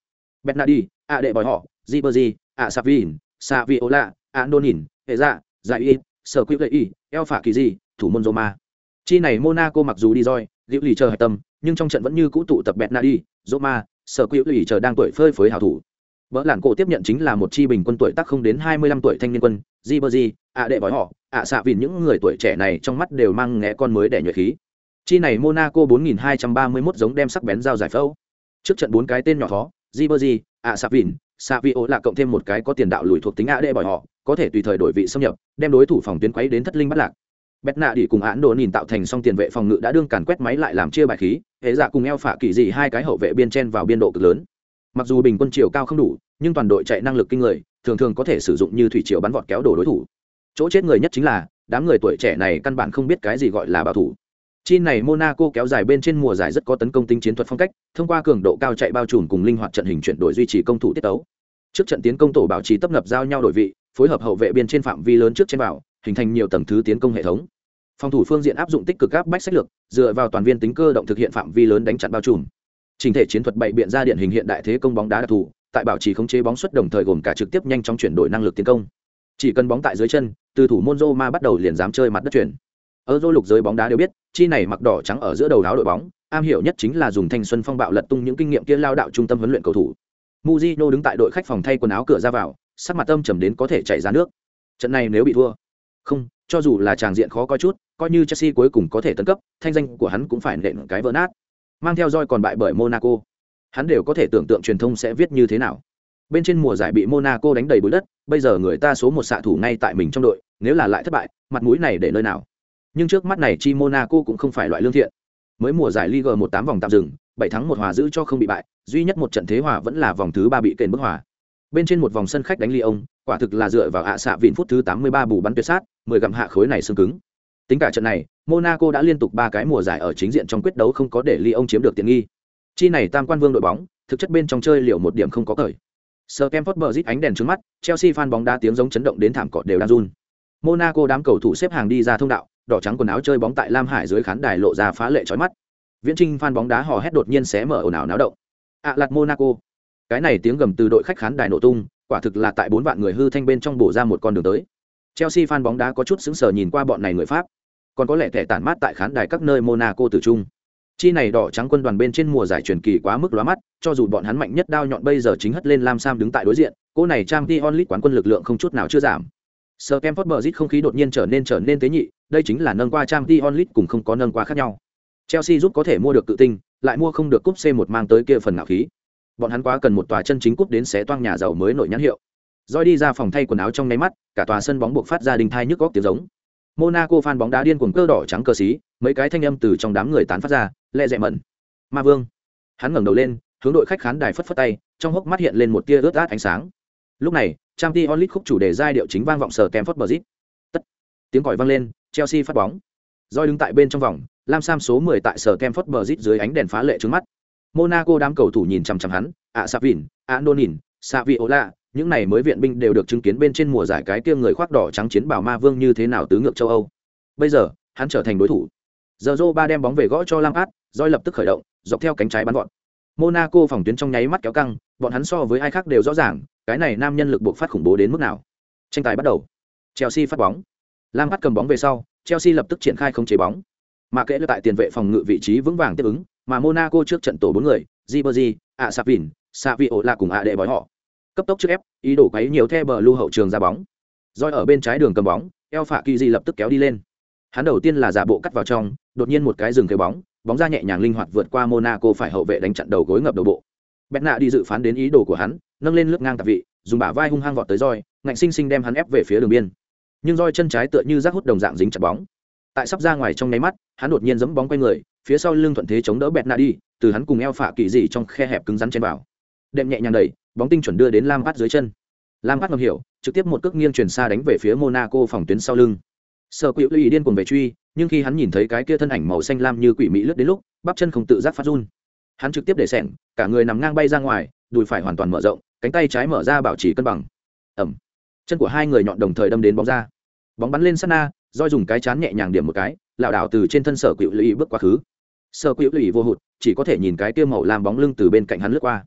[SPEAKER 1] Betna đi, a đệ bòi họ, Ribery, ạ Savin, Saviola, Andonin, hệ dạ, giải y, sở quỹ gậy y, eo phả kỳ gì, thủ môn Roma. Chi này Monaco mặc dù đi roi, Diệu lì chờ hạch tâm, nhưng trong trận vẫn như cũ tụ tập Bernardi, Roma, sở quỹ lì chờ đang tuổi phơi phới hảo thủ. Bỡ lạn cổ tiếp nhận chính là một chi bình quân tuổi tác không đến 25 tuổi thanh niên quân, di bơ di ạ đệ bói họ, ạ xạ vì những người tuổi trẻ này trong mắt đều mang ngẽ con mới để nhuệ khí. Chi này Monaco 4231 giống đem sắc bén dao giải phẫu. Trước trận bốn cái tên nhỏ khó, di bơ di ạ xạ vìn xạ vị ố là cộng thêm một cái có tiền đạo lùi thuộc tính a đệ bỏi họ, có thể tùy thời đổi vị xâm nhập, đem đối thủ phòng tuyến quấy đến thất linh bắt lạc. Bét nạ đi cùng án đồ nhìn tạo thành xong tiền vệ phòng ngự đã đương càn quét máy lại làm chia bài khí hệ dạ cùng eo phả kỳ dị hai cái hậu vệ biên chen vào biên độ cực lớn. Mặc dù bình quân chiều cao không đủ nhưng toàn đội chạy năng lực kinh người thường thường có thể sử dụng như thủy chiều bắn vọt kéo đổ đối thủ. Chỗ chết người nhất chính là đám người tuổi trẻ này căn bản không biết cái gì gọi là bảo thủ chi này monaco kéo dài bên trên mùa giải rất có tấn công tinh chiến thuật phong cách, thông qua cường độ cao chạy bao trùm cùng linh hoạt trận hình chuyển đổi duy trì công thủ tiết tấu. Trước trận tiến công tổ bảo trì tấp nập giao nhau đổi vị, phối hợp hậu vệ biên trên phạm vi lớn trước trên bảo, hình thành nhiều tầng thứ tiến công hệ thống. Phòng thủ phương diện áp dụng tích cực áp bách sách lược, dựa vào toàn viên tính cơ động thực hiện phạm vi lớn đánh chặn bao trùm. Trình thể chiến thuật bày biện ra điện hình hiện đại thế công bóng đá đặc thù, tại bảo trì khống chế bóng xuất đồng thời gồm cả trực tiếp nhanh chóng chuyển đổi năng lực tiến công. Chỉ cần bóng tại dưới chân, từ thủ môn ma bắt đầu liền dám chơi mặt đất chuyển ở dô lục giới bóng đá đều biết, chi này mặc đỏ trắng ở giữa đầu áo đội bóng, am hiểu nhất chính là dùng thanh xuân phong bạo lật tung những kinh nghiệm kia lao đạo trung tâm huấn luyện cầu thủ. Mujino đứng tại đội khách phòng thay quần áo cửa ra vào, sắc mặt âm trầm đến có thể chảy ra nước. Trận này nếu bị thua, không, cho dù là tràng diện khó coi chút, coi như chelsea cuối cùng có thể tấn cấp, thanh danh của hắn cũng phải nện cái vỡ nát. Mang theo roi còn bại bởi monaco. Hắn đều có thể tưởng tượng truyền thông sẽ viết như thế nào. Bên trên mùa giải bị monaco đánh đầy bụi đất, bây giờ người ta số một xạ thủ ngay tại mình trong đội, nếu là lại thất bại, mặt mũi này để nơi nào? Nhưng trước mắt này chi monaco cũng không phải loại lương thiện. Mới mùa giải Ligue một tám vòng tạm dừng, bảy thắng một hòa giữ cho không bị bại, duy nhất một trận thế hòa vẫn là vòng thứ ba bị kèn bức hòa. Bên trên một vòng sân khách đánh ly ông quả thực là dựa vào hạ xạ vịn phút thứ 83 bù bắn tuyệt sát 10 gặm hạ khối này xương cứng. Tính cả trận này, monaco đã liên tục ba cái mùa giải ở chính diện trong quyết đấu không có để ly ông chiếm được tiện nghi. Chi này tam quan vương đội bóng, thực chất bên trong chơi liệu một điểm không có cởi. Sờ kem phớt bờ rít ánh đèn trước mắt, chelsea fan bóng đá tiếng giống chấn động đến thảm cọt đều đang run. Monaco đám cầu thủ xếp hàng đi ra thông đạo đỏ trắng quần áo chơi bóng tại lam hải dưới khán đài lộ ra phá lệ chói mắt. Viễn trinh fan bóng đá hò hét đột nhiên xé mở ồn ào náo động. Ạ lạt monaco. Cái này tiếng gầm từ đội khách khán đài nổ tung, quả thực là tại bốn vạn người hư thanh bên trong bổ ra một con đường tới. Chelsea fan bóng đá có chút sững sờ nhìn qua bọn này người pháp. Còn có lẽ thẻ tản mát tại khán đài các nơi monaco tử trung. Chi này đỏ trắng quân đoàn bên trên mùa giải truyền kỳ quá mức lóa mắt, cho dù bọn hắn mạnh nhất đao nhọn bây giờ chính hất lên lam sam đứng tại đối diện cô này trang t onlit quán quân lực lượng không chút nào chưa giảm sơ Kemford phớt rít không khí đột nhiên trở nên trở nên tế nhị, đây chính là nâng qua trang League onlit cùng không có nâng qua khác nhau. Chelsea giúp có thể mua được tự tinh lại mua không được cúp c một mang tới kia phần ngạo khí. Bọn hắn quá cần một tòa chân chính cúp đến xé toang nhà giàu mới nổi nhãn hiệu. Rồi đi ra phòng thay quần áo trong nháy mắt, cả tòa sân bóng buộc phát ra đình thai nhức góc tiếng giống. Monaco fan bóng đá điên cuồng cơ đỏ trắng cờ xí, mấy cái thanh âm từ trong đám người tán phát ra, lẹ dẹ mẩn ma vương. Hắn ngẩng đầu lên, hướng đội khách khán đài phất phất tay, trong hốc mắt hiện lên một tia ướt át ánh sáng lúc này trang t onlit khúc chủ đề giai điệu chính vang vọng sở kem Bridge. tất tiếng còi vang lên chelsea phát bóng roi đứng tại bên trong vòng lam sam số 10 tại sở kem Bridge dưới ánh đèn phá lệ trước mắt Monaco đám cầu thủ nhìn chằm chằm hắn, ạ Savin, Anonin, Saviola, những này mới viện binh đều được chứng kiến bên trên mùa giải cái kia người khoác đỏ trắng chiến bảo ma vương như thế nào tứ ngược châu Âu. Bây giờ, hắn trở thành đối thủ. Giờ ba đem bóng về gõ cho Lam Joy lập tức khởi động, dọc theo cánh trái bắn gọn. Monaco phòng tuyến trong nháy mắt kéo căng, bọn hắn so với ai khác đều rõ ràng, cái này nam nhân lực buộc phát khủng bố đến mức nào. Tranh tài bắt đầu. Chelsea phát bóng. Lam cầm bóng về sau, Chelsea lập tức triển khai không chế bóng. Mà kệ là tại tiền vệ phòng ngự vị trí vững vàng tiếp ứng, mà Monaco trước trận tổ bốn người, Ribery, Savin Savio là cùng ạ đệ bói họ. Cấp tốc trước ép, ý đồ quấy nhiều theo bờ lưu hậu trường ra bóng. Rồi ở bên trái đường cầm bóng, El Phạ Kỳ lập tức kéo đi lên. Hắn đầu tiên là giả bộ cắt vào trong, đột nhiên một cái dừng cái bóng, bóng ra nhẹ nhàng linh hoạt vượt qua Monaco phải hậu vệ đánh chặn đầu gối ngập đầu bộ. Bẹt nạ đi dự phán đến ý đồ của hắn, nâng lên lướt ngang tạp vị, dùng bả vai hung hăng vọt tới roi, ngạnh sinh sinh đem hắn ép về phía đường biên. Nhưng roi chân trái tựa như rác hút đồng dạng dính chặt bóng. Tại sắp ra ngoài trong nháy mắt, hắn đột nhiên giẫm bóng quay người, phía sau lưng thuận thế chống đỡ bẹt nạ đi, từ hắn cùng eo phạ kỳ dị trong khe hẹp cứng rắn trên vào. Đệm nhẹ nhàng đẩy, bóng tinh chuẩn đưa đến Lam Phát dưới chân. Lam Phát ngầm hiểu, trực tiếp một cước nghiêng chuyển xa đánh về phía Monaco phòng tuyến sau lưng. Sở Cựu Lưu ý điên cuồng về truy, nhưng khi hắn nhìn thấy cái kia thân ảnh màu xanh lam như quỷ mỹ lướt đến lúc, bắp chân không tự giác phát run. Hắn trực tiếp để sẻng cả người nằm ngang bay ra ngoài, đùi phải hoàn toàn mở rộng, cánh tay trái mở ra bảo trì cân bằng. Ầm. Chân của hai người nhọn đồng thời đâm đến bóng ra. Bóng bắn lên sát na, Doi dùng cái chán nhẹ nhàng điểm một cái, lảo đảo từ trên thân Sở Cựu Lưu bước qua khứ. Sở Cựu Lưu vô hụt, chỉ có thể nhìn cái kia màu làm bóng lưng từ bên cạnh hắn lướt qua.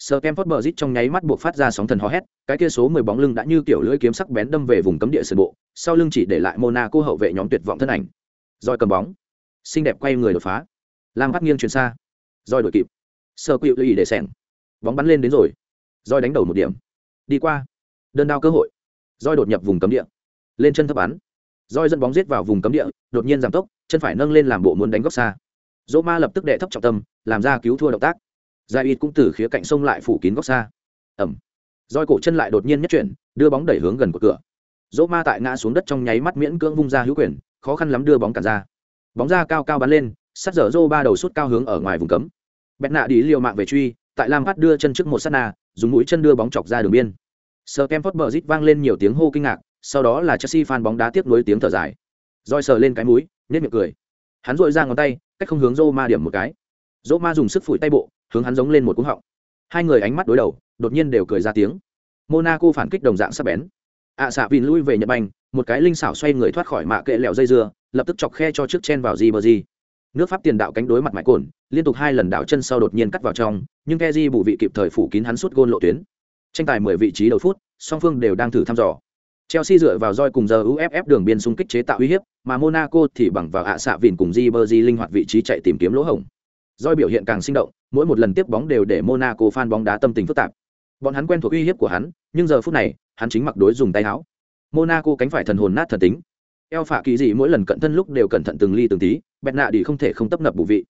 [SPEAKER 1] Sir Kemford Bridge trong nháy mắt buộc phát ra sóng thần hò hét, cái kia số 10 bóng lưng đã như kiểu lưỡi kiếm sắc bén đâm về vùng cấm địa sườn bộ, sau lưng chỉ để lại Monaco hậu vệ nhóm tuyệt vọng thân ảnh. Rồi cầm bóng, xinh đẹp quay người đột phá. Lam bắt nghiêng chuyển xa. Rồi đuổi kịp. Sir Quỷ lưu ý để sèn. Bóng bắn lên đến rồi. Rồi đánh đầu một điểm. Đi qua. Đơn đao cơ hội. Rồi đột nhập vùng cấm địa. Lên chân thấp bắn. Rồi dẫn bóng giết vào vùng cấm địa, đột nhiên giảm tốc, chân phải nâng lên làm bộ muốn đánh góc xa. Roma lập tức đè thấp trọng tâm, làm ra cứu thua động tác giải ít cũng từ khía cạnh sông lại phủ kín góc xa. Ẩm. Roi cổ chân lại đột nhiên nhất chuyển, đưa bóng đẩy hướng gần của cửa. Dỗ ma tại ngã xuống đất trong nháy mắt miễn cưỡng vung ra hữu quyền, khó khăn lắm đưa bóng cản ra. Bóng ra cao cao bắn lên sắt dở rô ba đầu suốt cao hướng ở ngoài vùng cấm. Bẹt nạ đi liều mạng về truy, tại lam phát đưa chân trước một sát na, dùng mũi chân đưa bóng chọc ra đường biên. Sờ kem phớt bờ rít vang lên nhiều tiếng hô kinh ngạc, sau đó là chelsea fan bóng đá tiếp nối tiếng thở dài. Roi sờ lên cái mũi nếp miệng cười. Hắn dội ra ngón tay, cách không hướng rô ma điểm một cái. Rô ma dùng sức phủi tay bộ hướng hắn giống lên một cú họng. Hai người ánh mắt đối đầu đột nhiên đều cười ra tiếng. Monaco phản kích đồng dạng sắp bén. Ạ à, xạ vìn lui về nhật banh một cái linh xảo xoay người thoát khỏi mạ kệ lẹo dây dưa lập tức chọc khe cho trước chen vào di bờ di nước pháp tiền đạo cánh đối mặt mãi cồn liên tục hai lần đảo chân sau đột nhiên cắt vào trong nhưng keji bù vị kịp thời phủ kín hắn suốt gôn lộ tuyến. Tranh tài mười vị trí đầu phút song phương đều đang thử thăm dò. Chelsea dựa vào roi cùng giờ uff đường biên xung kích chế tạo uy hiếp mà monaco thì bằng vào ạ à xạ vìn cùng di bờ di linh hoạt vị trí chạy tìm kiếm lỗ hổng. Doi biểu hiện càng sinh động, mỗi một lần tiếp bóng đều để Monaco fan bóng đá tâm tình phức tạp. Bọn hắn quen thuộc uy hiếp của hắn, nhưng giờ phút này, hắn chính mặc đối dùng tay áo. Monaco cánh phải thần hồn nát thần tính. Eo phạ kỳ gì mỗi lần cận thân lúc đều cẩn thận từng ly từng tí, bẹt nạ đi không thể không tấp nập bù vị.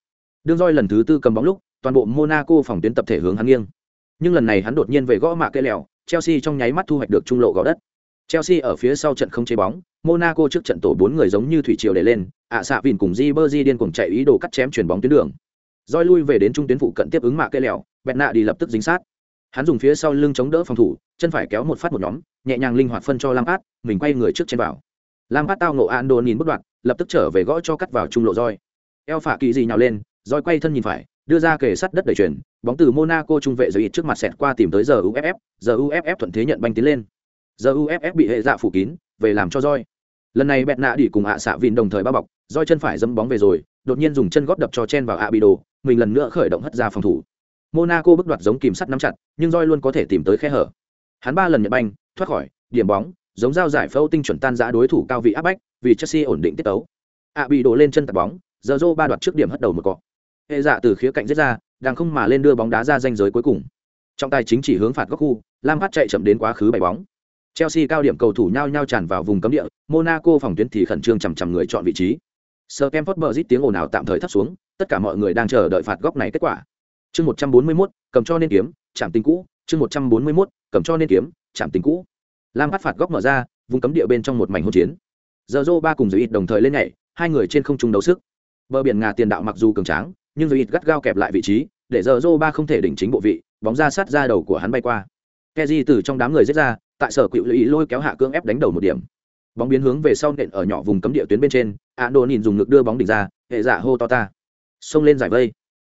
[SPEAKER 1] Đương Doi lần thứ tư cầm bóng lúc, toàn bộ Monaco phòng tuyến tập thể hướng hắn nghiêng. Nhưng lần này hắn đột nhiên về gõ mạ cây lèo, Chelsea trong nháy mắt thu hoạch được trung lộ gõ đất. Chelsea ở phía sau trận không chế bóng, Monaco trước trận tổ bốn người giống như thủy triều để lên, ạ xạ vìn cùng Di Ribery điên cuồng chạy ý đồ cắt chém chuyển bóng tuyến đường roi lui về đến trung tuyến phụ cận tiếp ứng mạ cây lẹo, bẹt nạ đi lập tức dính sát. Hắn dùng phía sau lưng chống đỡ phòng thủ, chân phải kéo một phát một nhóm, nhẹ nhàng linh hoạt phân cho lam át mình quay người trước trên vào. Lam át tao nộ an đồ nhìn bất đoạn, lập tức trở về gõ cho cắt vào trung lộ roi. Eo phả kỳ gì nhào lên, roi quay thân nhìn phải, đưa ra kề sắt đất đầy chuyển, bóng từ monaco trung vệ giới ít trước mặt xẹt qua tìm tới giờ uff giờ uff thuận thế nhận banh tiến lên. Giờ uff bị hệ dạ phủ kín, về làm cho roi. Lần này bẹt nạ đi cùng ạ xạ vìn đồng thời bao bọc roi chân phải dẫm bóng về rồi, đột nhiên dùng chân góp đập cho chen vào ạ bị đồ, mình lần nữa khởi động hất ra phòng thủ. Monaco bước đoạt giống kìm sắt nắm chặt, nhưng roi luôn có thể tìm tới khe hở. Hắn ba lần nhận banh, thoát khỏi, điểm bóng, giống dao giải phẫu tinh chuẩn tan giã đối thủ cao vị áp bách, vì chelsea ổn định tiết tấu. Ạ bị đồ lên chân tập bóng, giờ rô ba đoạt trước điểm hất đầu một cọ. Hệ dạ từ khía cạnh giết ra, đang không mà lên đưa bóng đá ra danh giới cuối cùng. Trong tay chính chỉ hướng phạt góc khu lam Hát chạy chậm đến quá khứ bảy bóng. Chelsea cao điểm cầu thủ nhau nhau tràn vào vùng cấm địa, monaco phòng tuyến thì khẩn trương chằm chằm người chọn vị trí sơ kem phớt bờ rít tiếng ồn ào tạm thời thấp xuống, tất cả mọi người đang chờ đợi phạt góc này kết quả. Chương một trăm bốn mươi mốt, cầm cho nên kiếm, chạm tình cũ. Chương một trăm bốn mươi mốt, cầm cho nên kiếm, chạm tình cũ. Lam bắt phạt góc mở ra, vùng cấm địa bên trong một mảnh hỗn chiến. Giờ ba cùng giới ít đồng thời lên nhảy, hai người trên không trung đấu sức. Bờ biển ngà tiền đạo mặc dù cường tráng, nhưng giới ít gắt gao kẹp lại vị trí, để giờ ba không thể đỉnh chính bộ vị, bóng ra sát ra đầu của hắn bay qua. Keji từ trong đám người giết ra, tại sở quỵu lũy lôi kéo hạ cương ép đánh đầu một điểm bóng biến hướng về sau nện ở nhỏ vùng cấm địa tuyến bên trên a đô nhìn dùng ngực đưa bóng đỉnh ra hệ giả hô to ta xông lên giải vây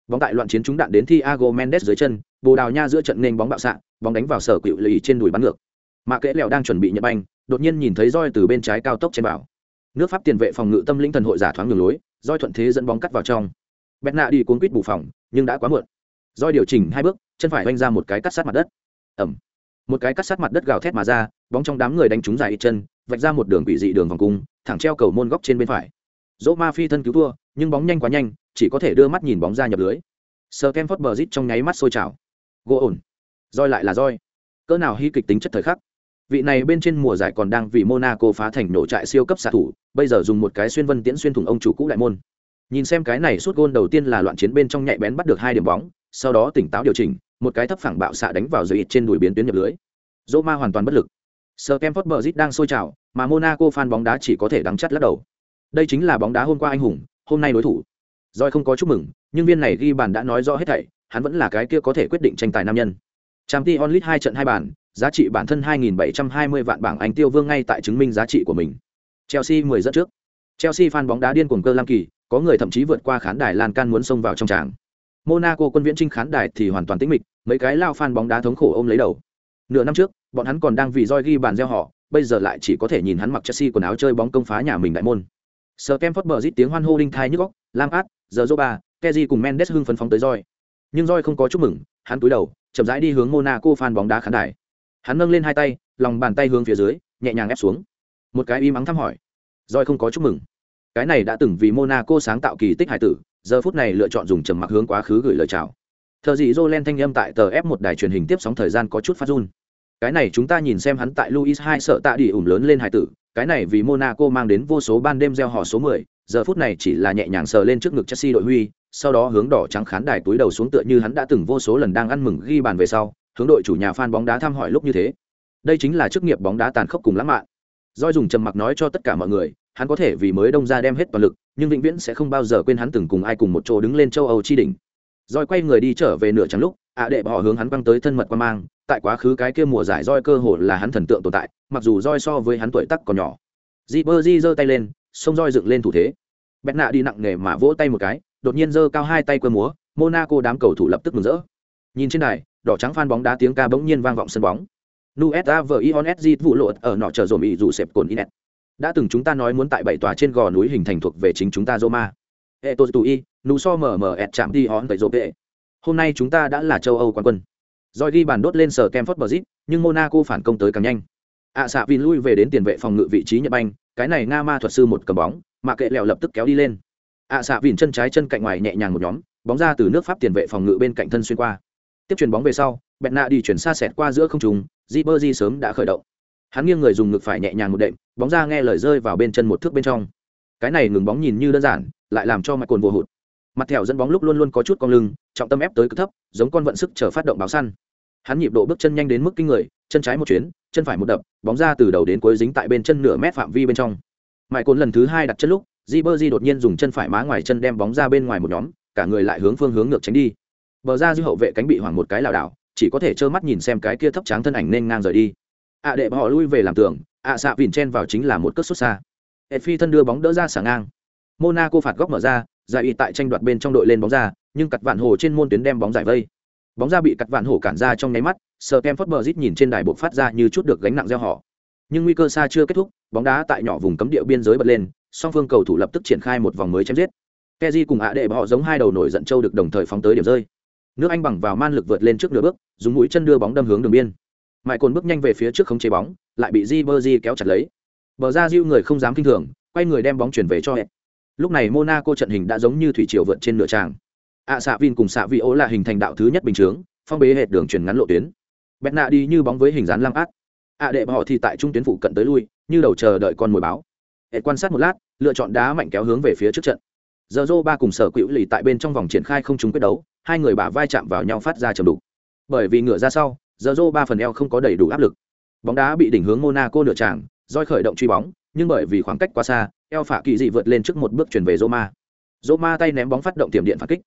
[SPEAKER 1] bóng tại loạn chiến trúng đạn đến Thiago Mendes dưới chân, Bồ Đào Nha giữa trận nên bóng bạo xạ, bóng đánh vào sở cựu lì trên đùi bắn ngược. Mà kẽ lẹo đang chuẩn bị nhận banh, đột nhiên nhìn thấy roi từ bên trái cao tốc trên bảo. Nước Pháp tiền vệ phòng ngự tâm linh thần hội giả thoáng đường lối, roi thuận thế dẫn bóng cắt vào trong. Bẹt nạ đi cuốn quýt bù phòng, nhưng đã quá muộn. Roi điều chỉnh hai bước, chân phải oanh ra một cái cắt sát mặt đất. Ẩm. Một cái cắt sát mặt đất gào thét mà ra, bóng trong đám người đánh trúng dài chân, vạch ra một đường quỷ dị đường vòng cung, thẳng treo cầu môn góc trên bên phải. Dỗ Ma phi thân cứu thua, nhưng bóng nhanh quá nhanh, chỉ có thể đưa mắt nhìn bóng ra nhập lưới. sờ kem phớt bờ rít trong nháy mắt sôi trào. Gỗ ổn. Roi lại là roi. Cỡ nào hy kịch tính chất thời khắc. Vị này bên trên mùa giải còn đang vì Monaco phá thành nổ trại siêu cấp xạ thủ, bây giờ dùng một cái xuyên vân tiễn xuyên thủng ông chủ cũ đại môn. Nhìn xem cái này suốt gôn đầu tiên là loạn chiến bên trong nhạy bén bắt được hai điểm bóng, sau đó tỉnh táo điều chỉnh, một cái thấp phẳng bạo xạ đánh vào dưới trên đùi biến tuyến nhập lưới. Dỗ ma hoàn toàn bất lực. Sir Kemford Bridge đang sôi trào, mà Monaco fan bóng đá chỉ có thể đắng chắt lắc đầu. Đây chính là bóng đá hôm qua anh hùng, hôm nay đối thủ. Doi không có chúc mừng, nhưng viên này ghi bàn đã nói rõ hết thảy, hắn vẫn là cái kia có thể quyết định tranh tài nam nhân. Champions League hai trận hai bàn, giá trị bản thân 2720 vạn bảng Anh tiêu vương ngay tại chứng minh giá trị của mình. Chelsea 10 dẫn trước. Chelsea fan bóng đá điên cuồng cơ lam kỳ, có người thậm chí vượt qua khán đài lan can muốn xông vào trong tràng. Monaco quân viễn trinh khán đài thì hoàn toàn tĩnh mịch, mấy cái lao fan bóng đá thống khổ ôm lấy đầu. Nửa năm trước, bọn hắn còn đang vì roi ghi bàn gieo họ, bây giờ lại chỉ có thể nhìn hắn mặc Chelsea quần áo chơi bóng công phá nhà mình đại môn. sờ kem phớt bờ rít tiếng hoan hô đinh thai nhức góc lam át giờ dô ba keji cùng Mendes hưng phấn phóng tới roi. Nhưng roi không có chúc mừng, hắn cúi đầu, chậm rãi đi hướng Monaco fan bóng đá khán đài. Hắn nâng lên hai tay, lòng bàn tay hướng phía dưới, nhẹ nhàng ép xuống. Một cái im ắng thăm hỏi. Roi không có chúc mừng. Cái này đã từng vì Monaco sáng tạo kỳ tích hải tử, giờ phút này lựa chọn dùng trầm mặc hướng quá khứ gửi lời chào. thợ dị Jolen thanh âm tại tờ F1 đài truyền hình tiếp sóng thời gian có chút phát run. Cái này chúng ta nhìn xem hắn tại Louis II sợ tạ đi ủm lớn lên hải tử, cái này vì Monaco mang đến vô số ban đêm gieo họ số 10, giờ phút này chỉ là nhẹ nhàng sờ lên trước ngực Chelsea đội huy, sau đó hướng đỏ trắng khán đài túi đầu xuống tựa như hắn đã từng vô số lần đang ăn mừng ghi bàn về sau, hướng đội chủ nhà fan bóng đá thăm hỏi lúc như thế. Đây chính là chức nghiệp bóng đá tàn khốc cùng lãng mạn. Doi dùng trầm mặc nói cho tất cả mọi người, hắn có thể vì mới đông ra đem hết toàn lực, nhưng vĩnh viễn sẽ không bao giờ quên hắn từng cùng ai cùng một chỗ đứng lên châu Âu chi đỉnh. Doi quay người đi trở về nửa trắng lúc, ạ đệ bỏ hướng hắn băng tới thân mật qua mang, tại quá khứ cái kia mùa giải roi cơ hồ là hắn thần tượng tồn tại, mặc dù roi so với hắn tuổi tác còn nhỏ. Ribery giơ tay lên, xông roi dựng lên thủ thế. Bẹt nạ đi nặng nề mà vỗ tay một cái, đột nhiên giơ cao hai tay quơ múa, Monaco đám cầu thủ lập tức mừng rỡ. Nhìn trên đài, đỏ trắng phan bóng đá tiếng ca bỗng nhiên vang vọng sân bóng. Nusa vợ Ion di vụ lộ ở nọ chờ rồi bị dù xẹp cồn Inet. Đã từng chúng ta nói muốn tại bảy tòa trên gò núi hình thành thuộc về chính chúng ta Roma. Eto tui, nụ so mở mở ẹt chạm đi hòn tẩy rộp bệ Hôm nay chúng ta đã là châu Âu quán quân. Rồi ghi bàn đốt lên sở Kemford Bridge, nhưng Monaco phản công tới càng nhanh. ạ xạ Vin lui về đến tiền vệ phòng ngự vị trí Nhật Banh, cái này Nga ma thuật sư một cầm bóng, mà kệ lẹo lập tức kéo đi lên. ạ xạ Vin chân trái chân cạnh ngoài nhẹ nhàng một nhóm, bóng ra từ nước Pháp tiền vệ phòng ngự bên cạnh thân xuyên qua. Tiếp chuyển bóng về sau, Bẹt nạ đi chuyển xa xẹt qua giữa không trung, Ribery sớm đã khởi động. Hắn nghiêng người dùng ngực phải nhẹ nhàng một đệm, bóng ra nghe lời rơi vào bên chân một thước bên trong. Cái này ngừng bóng nhìn như đơn giản, lại làm cho mạch cồn vô hụt. Mặt thẻo dẫn bóng lúc luôn luôn có chút cong lưng, trọng tâm ép tới cực thấp, giống con vận sức chờ phát động báo săn. Hắn nhịp độ bước chân nhanh đến mức kinh người, chân trái một chuyến, chân phải một đập, bóng ra từ đầu đến cuối dính tại bên chân nửa mét phạm vi bên trong. Mãi cồn lần thứ hai đặt chân lúc, Di Berdi đột nhiên dùng chân phải má ngoài chân đem bóng ra bên ngoài một nhóm, cả người lại hướng phương hướng ngược tránh đi. Bờ ra dư hậu vệ cánh bị hoảng một cái lảo đảo, chỉ có thể trơ mắt nhìn xem cái kia thấp tráng thân ảnh nên ngang rời đi ạ à đệ họ lui về làm tường ạ à xạ vìn chen vào chính là một cất xuất xa ed phi thân đưa bóng đỡ ra xả ngang monaco phạt góc mở ra giải y tại tranh đoạt bên trong đội lên bóng ra nhưng cặt vạn hồ trên môn tuyến đem bóng giải vây bóng ra bị cắt vạn hổ cản ra trong nháy mắt sờ kem phớt bờ rít nhìn trên đài bộ phát ra như chút được gánh nặng gieo họ. Nhưng nguy cơ xa chưa kết thúc, bóng đá tại nhỏ vùng cấm địa biên giới bật lên, song phương cầu thủ lập tức triển khai một vòng mới chém giết. Keji cùng ạ đệ họ giống hai đầu nổi giận châu được đồng thời phóng tới điểm rơi. Nước anh bằng vào man lực vượt lên trước nửa bước, dùng mũi chân đưa bóng đâm hướng đường biên. Mãi cồn bước nhanh về phía trước không chế bóng, lại bị di bơ di kéo chặt lấy. Bờ ra diêu người không dám kinh thường, quay người đem bóng chuyển về cho hẹn lúc này monaco trận hình đã giống như thủy triều vượt trên nửa tràng ạ xạ vin cùng xạ vị ố là hình thành đạo thứ nhất bình chướng, phong bế hệt đường truyền ngắn lộ tuyến. Bẹt nạ đi như bóng với hình dáng lam át. Ạ đệ họ thì tại trung tuyến phụ cận tới lui, như đầu chờ đợi con mồi báo. Hệ quan sát một lát, lựa chọn đá mạnh kéo hướng về phía trước trận. Giờ dô ba cùng sở quỹ lì tại bên trong vòng triển khai không trúng quyết đấu, hai người bả vai chạm vào nhau phát ra chầm đục. Bởi vì ngựa ra sau, giờ dô ba phần eo không có đầy đủ áp lực. Bóng đá bị đỉnh hướng monaco nửa tràng, roi khởi động truy bóng, nhưng bởi vì khoảng cách quá xa, eo phả kỳ dị vượt lên trước một bước chuyển về roma. Roma tay ném bóng phát động tiềm điện phản kích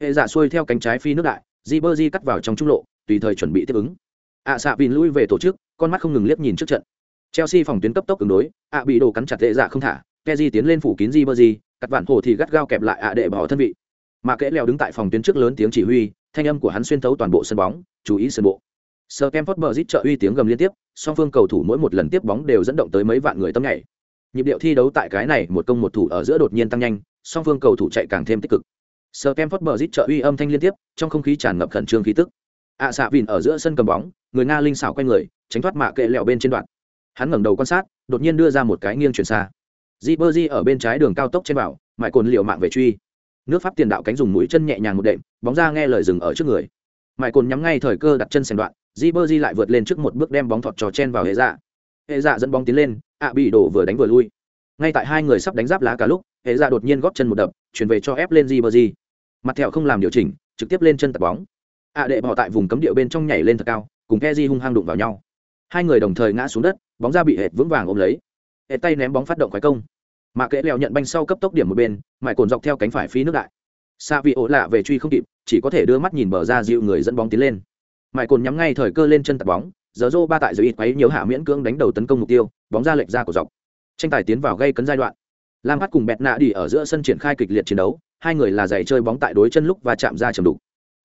[SPEAKER 1] hệ giả xuôi theo cánh trái phi nước đại, di bơ di cắt vào trong trung lộ, tùy thời chuẩn bị tiếp ứng. Ạ xạ vìn lui về tổ chức, con mắt không ngừng liếc nhìn trước trận. Chelsea phòng tuyến cấp tốc ứng đối, ạ bị đồ cắn chặt hệ giả không thả keji tiến lên phủ kín di bơ di, cắt vạn hồ thì gắt gao kẹp lại ạ đệ bỏ thân vị. Mà kẽ leo đứng tại phòng tuyến trước lớn tiếng chỉ huy, thanh âm của hắn xuyên thấu toàn bộ sân bóng, chú ý sân bộ. Sơ kem phớt bờ rít trợ uy tiếng gầm liên tiếp, song phương cầu thủ mỗi một lần tiếp bóng đều dẫn động tới mấy vạn người tâm nhảy. Nhịp điệu thi đấu tại cái này một công một thủ ở giữa đột nhiên tăng nhanh, song phương cầu thủ chạy càng thêm tích cực. Sờ kem phớt bờ rít trợ uy âm thanh liên tiếp, trong không khí tràn ngập khẩn trương khí tức. Ạ xạ vìn ở giữa sân cầm bóng, người nga linh xảo quay người, tránh thoát mạ kệ lẹo bên trên đoạn. Hắn ngẩng đầu quan sát, đột nhiên đưa ra một cái nghiêng chuyển xa. Di bơ di ở bên trái đường cao tốc trên bảo mãi cồn liệu mạng về truy. Nước pháp tiền đạo cánh dùng mũi chân nhẹ nhàng một đệm, bóng ra nghe lời dừng ở trước người. Mãi cồn nhắm ngay thời cơ đặt chân xem đoạn di bơ di lại vượt lên trước một bước đem bóng thọt trò chen vào hệ dạ. Hệ dạ dẫn bóng tiến lên, ạ bị đổ vừa đánh vừa lui. Ngay tại hai người sắp đánh giáp lá cả lúc, hệ dạ đột nhiên góp chân một đập, chuyển về cho ép lên di bơ di mặt thẹo không làm điều chỉnh, trực tiếp lên chân tập bóng. Ạ đệ bỏ tại vùng cấm địa bên trong nhảy lên thật cao, cùng ke di hung hăng đụng vào nhau. Hai người đồng thời ngã xuống đất, bóng ra bị hệt vững vàng ôm lấy. Hệt tay ném bóng phát động khoái công. Mà kệ leo nhận banh sau cấp tốc điểm một bên mãi cồn dọc theo cánh phải phi nước đại. Xa vị ổ lạ về truy không kịp, chỉ có thể đưa mắt nhìn bờ ra dịu người dẫn bóng tiến lên. Mãi cồn nhắm ngay thời cơ lên chân tập bóng, giờ rô ba tại dưới ít quấy nhiều hạ miễn cưỡng đánh đầu tấn công mục tiêu, bóng ra lệch ra của dọc. Tranh tài tiến vào gây cấn giai đoạn lam hát cùng bẹt nạ đi ở giữa sân triển khai kịch liệt chiến đấu, hai người là giày chơi bóng tại đối chân lúc và chạm ra chầm đục.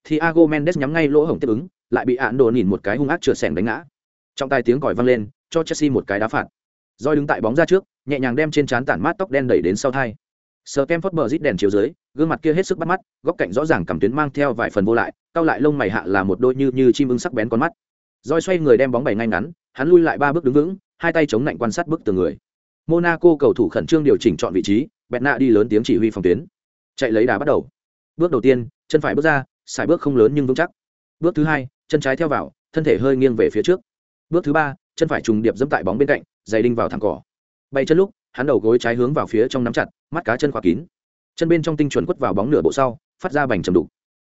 [SPEAKER 1] Thì ago mendes nhắm ngay lỗ hổng tiếp ứng, lại bị ạn đồ nhìn một cái hung ác chừa sẻng đánh ngã. Trong tai tiếng còi vang lên, cho chelsea một cái đá phạt. Roi đứng tại bóng ra trước, nhẹ nhàng đem trên trán tản mát tóc đen đẩy đến sau thai. Sờ kem phớt bờ rít đèn chiếu dưới, gương mặt kia hết sức bắt mắt, góc cạnh rõ ràng cảm tuyến mang theo vài phần vô lại, cao lại lông mày hạ là một đôi như như chim ưng sắc bén con mắt. Roi xoay người đem bóng bày ngay ngắn, hắn lui lại ba bước đứng vững, hai tay chống lạnh quan sát bức từ người monaco cầu thủ khẩn trương điều chỉnh chọn vị trí bẹt đi lớn tiếng chỉ huy phòng tuyến. Chạy lấy đá bắt đầu. Bước đầu tiên, chân phải bước ra, sải bước không lớn nhưng vững chắc. Bước thứ hai, chân trái theo vào, thân thể hơi nghiêng về phía trước. Bước thứ ba, chân phải trùng điệp dẫm tại bóng bên cạnh giày đinh vào thẳng cỏ. Bay chân lúc, hắn đầu gối trái hướng vào phía trong nắm chặt, mắt cá chân khóa kín. Chân bên trong tinh chuẩn quất vào bóng nửa bộ sau, phát ra bành trầm đục.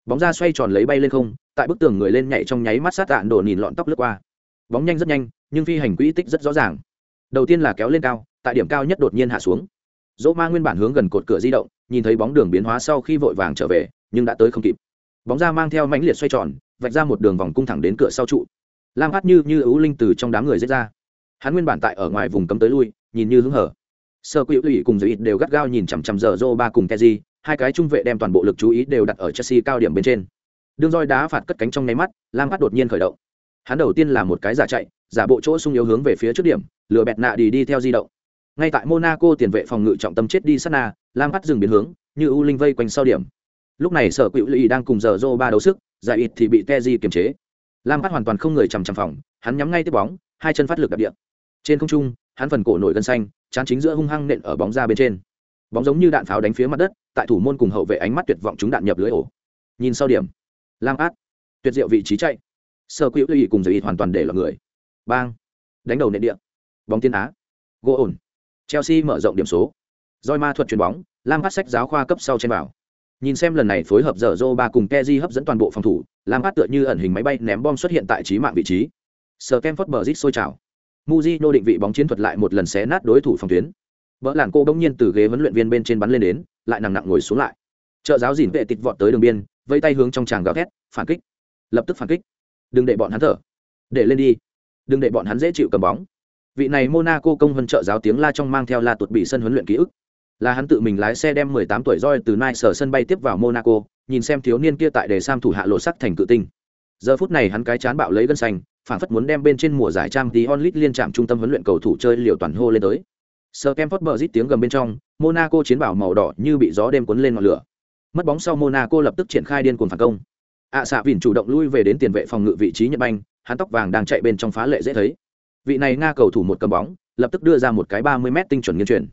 [SPEAKER 1] Bóng ra xoay tròn lấy bay lên không, tại bức tường người lên nhảy trong nháy mắt sát đạn đổ nhìn lọn tóc lướt qua. Bóng nhanh rất nhanh, nhưng phi hành quỹ tích rất rõ ràng. Đầu tiên là kéo lên cao tại điểm cao nhất đột nhiên hạ xuống. Dỗ ma nguyên bản hướng gần cột cửa di động, nhìn thấy bóng đường biến hóa sau khi vội vàng trở về, nhưng đã tới không kịp. Bóng ra mang theo mãnh liệt xoay tròn, vạch ra một đường vòng cung thẳng đến cửa sau trụ. Lam hát như như ấu linh từ trong đám người giết ra. Hắn nguyên bản tại ở ngoài vùng cấm tới lui, nhìn như hứng hở. Sơ quỹ ủy cùng giới ít đều gắt gao nhìn chằm chằm giờ rô ba cùng keji, hai cái trung vệ đem toàn bộ lực chú ý đều đặt ở chelsea cao điểm bên trên. Đương roi đá phạt cất cánh trong nháy mắt, lam hát đột nhiên khởi động. Hắn đầu tiên là một cái giả chạy, giả bộ chỗ sung yếu hướng về phía trước điểm, lừa bẹt nạ đi đi theo di động ngay tại monaco tiền vệ phòng ngự trọng tâm chết đi sát na lam bắt dừng biến hướng, như u linh vây quanh sau điểm. Lúc này sở quỵ lụy đang cùng giờ rô ba đấu sức, giải ít thì bị keji kiềm chế. Lam bắt hoàn toàn không người chằm chằm phòng, hắn nhắm ngay tiếp bóng, hai chân phát lực đặc địa trên không trung, hắn phần cổ nổi gân xanh, chán chính giữa hung hăng nện ở bóng ra bên trên. Bóng giống như đạn pháo đánh phía mặt đất, tại thủ môn cùng hậu vệ ánh mắt tuyệt vọng chúng đạn nhập lưới ổ. Nhìn sau điểm. Lam át tuyệt diệu vị trí chạy. Sơ quỹ ý cùng giới hoàn toàn để lọt người. Bang. Đánh đầu nện địa. Bóng tiên á. Gỗ ổn chelsea mở rộng điểm số roi ma thuật chuyền bóng lam phát sách giáo khoa cấp sau trên vào. nhìn xem lần này phối hợp dở dô ba cùng keji hấp dẫn toàn bộ phòng thủ lam phát tựa như ẩn hình máy bay ném bom xuất hiện tại trí mạng vị trí Stamford Bridge bờ rít sôi trào Mujino định vị bóng chiến thuật lại một lần xé nát đối thủ phòng tuyến. Bỡ làn cô bỗng nhiên từ ghế huấn luyện viên bên trên bắn lên đến, lại nặng nặng ngồi xuống lại. Trợ giáo dỉn vệ tịt vọt tới đường biên, vẫy tay hướng trong tràng gào thét, phản kích. Lập tức phản kích. Đừng để bọn hắn thở. Để lên đi. Đừng để bọn hắn dễ chịu cầm bóng. Vị này Monaco công huân trợ giáo tiếng la trong mang theo la tuột bị sân huấn luyện ký ức. Là hắn tự mình lái xe đem 18 tuổi roi từ nai sở sân bay tiếp vào Monaco, nhìn xem thiếu niên kia tại đề sam thủ hạ lộ sắc thành cự tinh. Giờ phút này hắn cái chán bạo lấy gân xanh, phản phất muốn đem bên trên mùa giải trang tí onlit liên trạm trung tâm huấn luyện cầu thủ chơi liều toàn hô lên tới. Sir Kemford bờ rít tiếng gầm bên trong, Monaco chiến bảo màu đỏ như bị gió đêm cuốn lên ngọn lửa. Mất bóng sau Monaco lập tức triển khai điên cuồng phản công. ạ xạ vỉn chủ động lui về đến tiền vệ phòng ngự vị trí Nhật Banh, hắn tóc vàng đang chạy bên trong phá lệ dễ thấy. Vị này Nga cầu thủ một cầm bóng, lập tức đưa ra một cái 30m tinh chuẩn nghiên truyền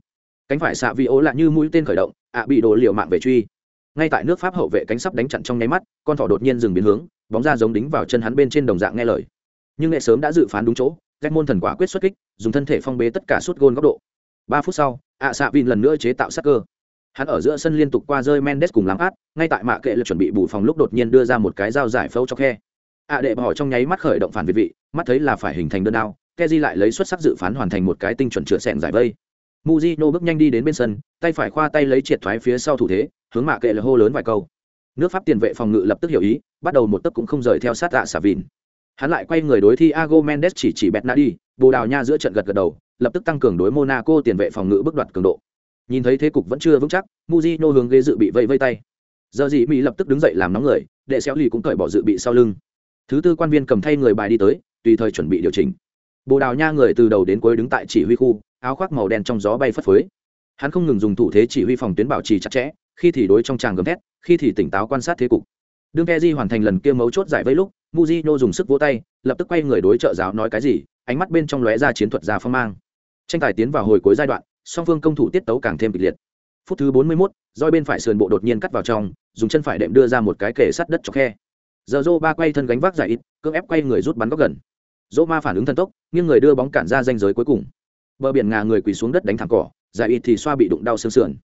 [SPEAKER 1] Cánh phải xạ vi ố lại như mũi tên khởi động, ạ bị đồ liệu mạng về truy. Ngay tại nước Pháp hậu vệ cánh sắp đánh chặn trong nháy mắt, con thỏ đột nhiên dừng biến hướng, bóng ra giống đính vào chân hắn bên trên đồng dạng nghe lời. Nhưng nghệ sớm đã dự phán đúng chỗ ghét môn thần quả quyết xuất kích dùng thân thể phong bế tất cả suốt gôn góc độ. Ba phút sau ạ xạ vin lần nữa chế tạo sắc cơ. Hắn ở giữa sân liên tục qua rơi mendes cùng lắm át ngay tại mạ kệ lực chuẩn bị bù phòng lúc đột nhiên đưa ra một cái dao giải phâu cho khe. Ạ đệ bỏ trong nháy mắt khởi động phản việt vị mắt thấy là phải hình thành đơn đao keji lại lấy xuất sắc dự phán hoàn thành một cái tinh chuẩn chữa sẹn giải vây Mujino bước nhanh đi đến bên sân tay phải khoa tay lấy triệt thoái phía sau thủ thế hướng mạ kệ là hô lớn vài câu nước pháp tiền vệ phòng ngự lập tức hiểu ý bắt đầu một tấc cũng không rời theo sát dạ xả vịn. Hắn lại quay người đối thi Ago Mendes chỉ chỉ bẹt đi, Bồ Đào Nha giữa trận gật gật đầu, lập tức tăng cường đối Monaco tiền vệ phòng ngự bước đoạt cường độ. Nhìn thấy thế cục vẫn chưa vững chắc, Mujino hướng ghế dự bị vây vây tay. giờ gì mỹ lập tức đứng dậy làm nóng người đệ xéo lì cũng cởi bỏ dự bị sau lưng thứ tư quan viên cầm thay người bài đi tới tùy thời chuẩn bị điều chỉnh bồ đào nha người từ đầu đến cuối đứng tại chỉ huy khu áo khoác màu đen trong gió bay phất phới. Hắn không ngừng dùng thủ thế chỉ huy phòng tuyến bảo trì chặt chẽ khi thì đối trong tràng gầm thét khi thì tỉnh táo quan sát thế cục. Đương keji hoàn thành lần kia mấu chốt giải vây lúc muzino dùng sức vỗ tay lập tức quay người đối trợ giáo nói cái gì ánh mắt bên trong lóe ra chiến thuật ra phong mang. Tranh tài tiến vào hồi cuối giai đoạn song phương công thủ tiết tấu càng thêm kịch liệt. Phút thứ 41, roi bên phải sườn bộ đột nhiên cắt vào trong dùng chân phải đệm đưa ra một cái kề sắt đất cho khe. Giờ rô ba quay thân gánh vác giải ít cưỡng ép quay người rút bắn góc gần dỗ ma phản ứng thần tốc nhưng người đưa bóng cản ra danh giới cuối cùng. Bờ biển ngà người quỳ xuống đất đánh thẳng cỏ giải ít thì xoa bị đụng đau xương sườn.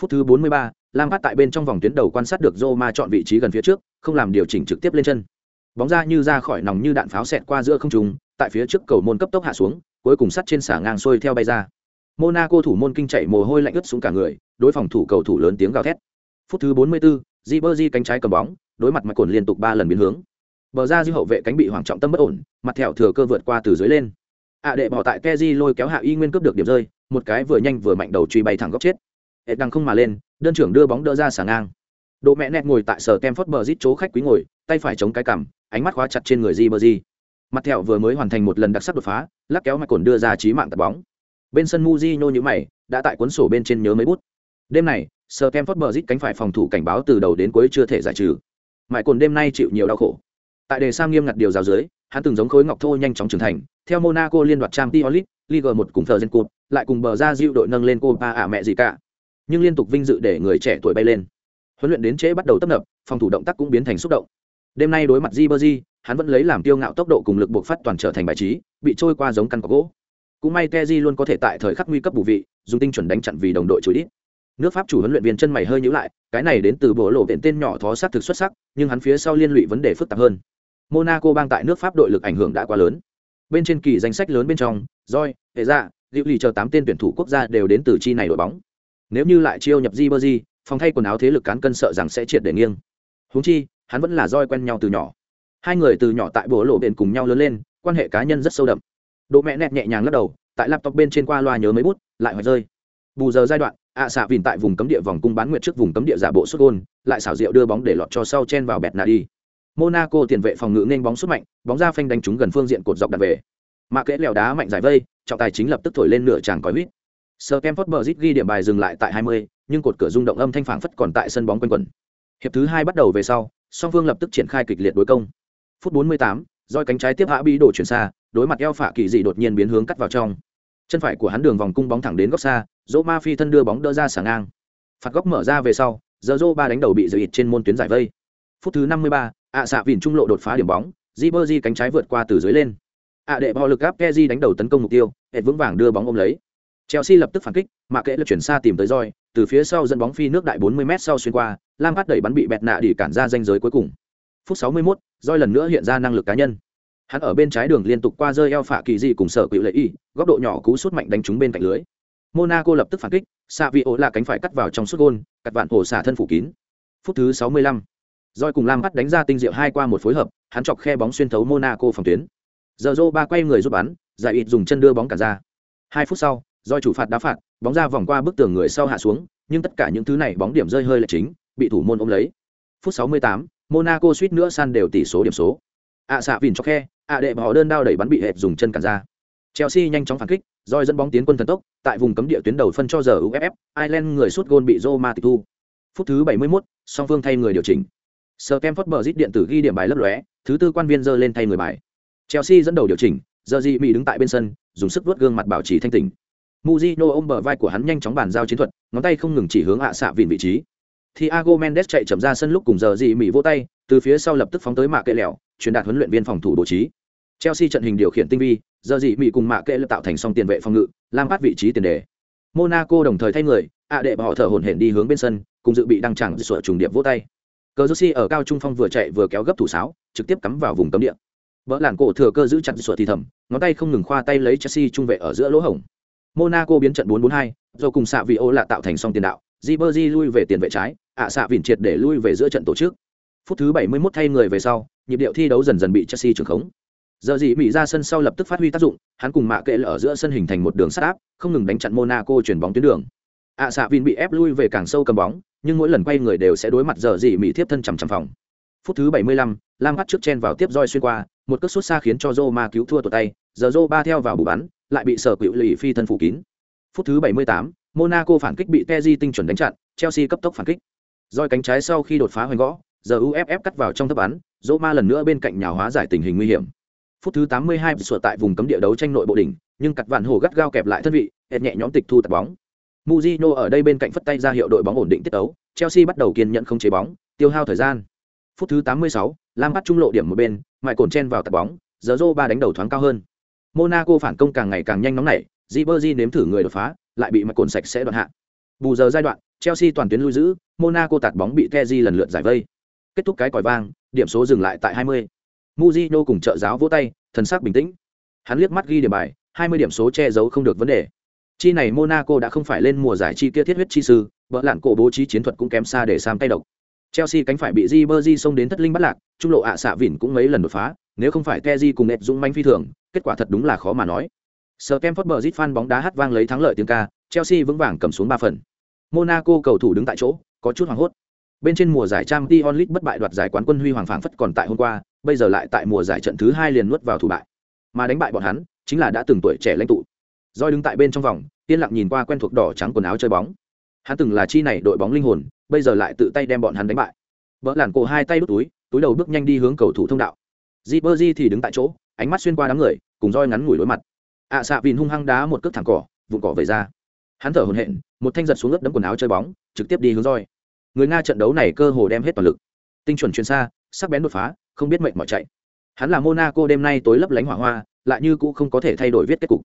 [SPEAKER 1] Phút thứ 43, lam phát tại bên trong vòng tuyến đầu quan sát được dô ma chọn vị trí gần phía trước không làm điều chỉnh trực tiếp lên chân. Bóng ra như ra khỏi nòng như đạn pháo xẹt qua giữa không trùng tại phía trước cầu môn cấp tốc hạ xuống cuối cùng sắt trên xả ngang xuôi theo bay ra. Monaco thủ môn kinh chạy mồ hôi lạnh ướt xuống cả người đối phòng thủ cầu thủ lớn tiếng gào thét. Phút thứ 44, Ribery cánh trái cầm bóng đối mặt mặt cồn liên tục ba lần biến hướng bờ ra dư hậu vệ cánh bị hoàng trọng tâm bất ổn, mặt thẹo thừa cơ vượt qua từ dưới lên. Ạ đệ bỏ tại keji lôi kéo hạ y nguyên cướp được điểm rơi, một cái vừa nhanh vừa mạnh đầu truy bay thẳng góc chết. Ed đang không mà lên, đơn trưởng đưa bóng đỡ ra xả ngang. Độ mẹ nẹt ngồi tại sở tem phớt bờ rít chỗ khách quý ngồi, tay phải chống cái cằm, ánh mắt khóa chặt trên người di bờ di mặt thẹo vừa mới hoàn thành một lần đặc sắc đột phá, lắc kéo mạch cồn đưa ra trí mạng tập bóng. Bên sân Muji nhô nhữ mày, đã tại cuốn sổ bên trên nhớ mấy bút. Đêm này, sở tem phớt bờ rít cánh phải phòng thủ cảnh báo từ đầu đến cuối chưa thể giải trừ. Mãi cồn đêm nay chịu nhiều đau khổ tại đề sang nghiêm ngặt điều giáo dưới, hắn từng giống khối ngọc thô nhanh chóng trưởng thành, theo monaco liên đoạt trang t olit liga một cùng thờ dân cụt lại cùng bờ ra diệu đội nâng lên cô ba ả à mẹ gì cả. Nhưng liên tục vinh dự để người trẻ tuổi bay lên. Huấn luyện đến trễ bắt đầu tấp nập, phòng thủ động tác cũng biến thành xúc động. Đêm nay đối mặt di bơ di hắn vẫn lấy làm tiêu ngạo tốc độ cùng lực buộc phát toàn trở thành bài trí, bị trôi qua giống căn cọc gỗ. Cũng may Teji luôn có thể tại thời khắc nguy cấp bù vị, dùng tinh chuẩn đánh chặn vì đồng đội chối đít. Nước pháp chủ huấn luyện viên chân mày hơi nhíu lại, cái này đến từ bộ lộ viện tên nhỏ thó sát thực xuất sắc, nhưng hắn phía sau liên lụy vấn đề phức tạp hơn monaco bang tại nước pháp đội lực ảnh hưởng đã quá lớn. Bên trên kỳ danh sách lớn bên trong roi hệ ra liệu lì chờ tám tên tuyển thủ quốc gia đều đến từ chi này đội bóng. Nếu như lại chiêu nhập di bơ di phòng thay quần áo thế lực cán cân sợ rằng sẽ triệt để nghiêng. Húng chi, hắn vẫn là roi quen nhau từ nhỏ. Hai người từ nhỏ tại bộ lộ biển cùng nhau lớn lên, quan hệ cá nhân rất sâu đậm. Độ mẹ nẹt nhẹ nhàng lắc đầu, tại laptop bên trên qua loa nhớ mấy bút, lại hoài rơi. Bù giờ giai đoạn, ạ xạ vìn tại vùng cấm địa vòng cung bán nguyệt trước vùng cấm địa giả bộ xuất gôn, lại xảo diệu đưa bóng để lọt cho sau chen vào bẹt nà đi monaco tiền vệ phòng ngự nên bóng xuất mạnh bóng ra phanh đánh trúng gần phương diện cột dọc đặt về. Mà kẽ lèo đá mạnh giải vây trọng tài chính lập tức thổi lên nửa tràng còi huýt. Sơ kem ghi điểm bài dừng lại tại 20, nhưng cột cửa rung động âm thanh phảng phất còn tại sân bóng quanh quẩn. Hiệp thứ hai bắt đầu về sau song Vương lập tức triển khai kịch liệt đối công. Phút 48, roi cánh trái tiếp hạ bị đổ chuyển xa đối mặt eo phạ kỳ dị đột nhiên biến hướng cắt vào trong. Chân phải của hắn đường vòng cung bóng thẳng đến góc xa dỗ ma phi thân đưa bóng đỡ ra sả ngang. Phạt góc mở ra về sau giờ ba đánh đầu bị giữ ịt trên môn tuyến giải vây. Phút thứ 53, ạ xạ vìn trung lộ đột phá điểm bóng di bơ di cánh trái vượt qua từ dưới lên. Ạ đệ bò lực áp keji đánh đầu tấn công mục tiêu hệt vững vàng đưa bóng ôm lấy. Chelsea lập tức phản kích mà kệ lập chuyển xa tìm tới roi từ phía sau dẫn bóng phi nước đại 40 m sau xuyên qua lam phát đẩy bắn bị bẹt nạ để cản ra danh giới cuối cùng. Phút 61, roi lần nữa hiện ra năng lực cá nhân. Hắn ở bên trái đường liên tục qua rơi eo phạ kỳ di cùng sở quỷ lệ y góc độ nhỏ cú sút mạnh đánh trúng bên cạnh lưới. Monaco lập tức phản kích xạ vị ổ là cánh phải cắt vào trong suốt gôn cắt vạn hồ xả thân phủ kín. Phút thứ 65, rồi cùng Lam bắt đánh ra tinh diệu hai qua một phối hợp, hắn chọc khe bóng xuyên thấu Monaco phòng tuyến. Giờ Zoro ba quay người giúp bắn, giải ịt dùng chân đưa bóng cả ra. Hai phút sau, Rồi chủ phạt đá phạt, bóng ra vòng qua bức tường người sau hạ xuống, nhưng tất cả những thứ này bóng điểm rơi hơi là chính, bị thủ môn ôm lấy. Phút 68, Monaco suýt nữa san đều tỷ số điểm số. ạ xạ vỉn cho khe, ạ đệ bỏ đơn đao đẩy bắn bị hẹp dùng chân cản ra. Chelsea nhanh chóng phản kích, rồi dẫn bóng tiến quân thần tốc, tại vùng cấm địa tuyến đầu phân cho giờ UFF, Ireland người sút gôn bị Roma tịch thu. Phút thứ 71, song phương thay người điều chỉnh. Sir Kemford bờ rít điện tử ghi điểm bài lấp lóe, thứ tư quan viên giơ lên thay người bài. Chelsea dẫn đầu điều chỉnh, giờ gì Mỹ đứng tại bên sân, dùng sức vuốt gương mặt bảo trì thanh tỉnh. Mujino ôm bờ vai của hắn nhanh chóng bàn giao chiến thuật, ngón tay không ngừng chỉ hướng ạ xạ vịn vị trí. Thiago Mendes chạy chậm ra sân lúc cùng giờ gì Mỹ vỗ tay, từ phía sau lập tức phóng tới mạ kệ lẹo, truyền đạt huấn luyện viên phòng thủ bố trí. Chelsea trận hình điều khiển tinh vi, giờ gì Mỹ cùng mạ kệ lập tạo thành song tiền vệ phòng ngự, làm phát vị trí tiền đề. Monaco đồng thời thay người, ạ đệ họ thở hổn hển đi hướng bên sân, cùng dự bị đăng chẳng sửa trùng điệp vỗ tay cờ joshi ở cao trung phong vừa chạy vừa kéo gấp thủ sáo trực tiếp cắm vào vùng cấm địa. Vỡ làn cổ thừa cơ giữ chặt sửa thì thầm ngón tay không ngừng khoa tay lấy chelsea trung vệ ở giữa lỗ hổng. Monaco biến trận 4-4-2, do cùng xạ vị ô lạ tạo thành song tiền đạo Ribery lui về tiền vệ trái ạ xạ vỉn triệt để lui về giữa trận tổ chức. Phút thứ 71 thay người về sau nhịp điệu thi đấu dần dần bị chelsea trưởng khống. Giờ gì mỹ ra sân sau lập tức phát huy tác dụng hắn cùng mạ kệ ở giữa sân hình thành một đường sát áp không ngừng đánh chặn monaco chuyển bóng tuyến đường ạ xạ vin bị ép lui về càng sâu cầm bóng nhưng mỗi lần quay người đều sẽ đối mặt giờ gì mỹ thiếp thân chằm chằm phòng. Phút thứ 75, lam bắt trước chen vào tiếp roi xuyên qua một cước xuất xa khiến cho Roma cứu thua tuột tay giờ Roma theo vào bù bắn lại bị sở cựu lì phi thân phủ kín. Phút thứ 78, monaco phản kích bị Teji tinh chuẩn đánh chặn chelsea cấp tốc phản kích. Roi cánh trái sau khi đột phá hoành gõ giờ uff cắt vào trong thấp bắn Roma lần nữa bên cạnh nhào hóa giải tình hình nguy hiểm. Phút thứ 82 sửa tại vùng cấm địa đấu tranh nội bộ đỉnh nhưng cặt vạn hồ gắt gao kẹp lại thân vị hệt nhẹ nhõm tịch thu tạt bóng. Mujino ở đây bên cạnh phất tay ra hiệu đội bóng ổn định tiết ấu Chelsea bắt đầu kiên nhẫn không chế bóng tiêu hao thời gian. Phút thứ 86, Lam bắt trung lộ điểm một bên mại cồn chen vào tạt bóng Zorro ba đánh đầu thoáng cao hơn. Monaco phản công càng ngày càng nhanh nóng nảy Ribery nếm thử người đột phá lại bị mại cồn sạch sẽ đoạn hạ. Bù giờ giai đoạn Chelsea toàn tuyến lui giữ Monaco tạt bóng bị Kessié lần lượt giải vây. Kết thúc cái còi vang điểm số dừng lại tại 20. Mujino cùng trợ giáo vỗ tay thần sắc bình tĩnh. Hắn liếc mắt ghi điểm bài 20 điểm số che giấu không được vấn đề chi này Monaco đã không phải lên mùa giải chi kia thiết huyết chi sư vợ lạn cổ bố trí chiến thuật cũng kém xa để sam tay độc Chelsea cánh phải bị Di Berdi xông đến thất linh bắt lạc, trung lộ ạ xạ vỉn cũng mấy lần đột phá, nếu không phải Keji cùng nẹt dũng manh phi thường, kết quả thật đúng là khó mà nói. Stamford Bridge fan bóng đá hát vang lấy thắng lợi tiếng ca, Chelsea vững vàng cầm xuống ba phần. Monaco cầu thủ đứng tại chỗ, có chút hoảng hốt. Bên trên mùa giải trang t onlit bất bại đoạt giải quán quân huy hoàng phảng phất còn tại hôm qua, bây giờ lại tại mùa giải trận thứ hai liền nuốt vào thủ bại. Mà đánh bại bọn hắn, chính là đã từng tuổi trẻ lãnh tụ. Doi đứng tại bên trong vòng, yên lặng nhìn qua quen thuộc đỏ trắng quần áo chơi bóng. Hắn từng là chi này đội bóng linh hồn, bây giờ lại tự tay đem bọn hắn đánh bại. Bỡ làn cổ hai tay đút túi, túi đầu bước nhanh đi hướng cầu thủ thông đạo. Ribery thì đứng tại chỗ, ánh mắt xuyên qua đám người, cùng roi ngắn ngủi đối mặt. ạ à, xạ vìn hung hăng đá một cước thẳng cỏ, vụn cỏ về ra. Hắn thở hổn hển, một thanh giật xuống ướt đấm quần áo chơi bóng, trực tiếp đi hướng roi. Người Nga trận đấu này cơ hồ đem hết toàn lực. Tinh chuẩn chuyên xa, sắc bén đột phá, không biết mệnh mỏi chạy. Hắn là Monaco đêm nay tối lấp lánh hỏa hoa, lại như cũ không có thể thay đổi viết kết cục.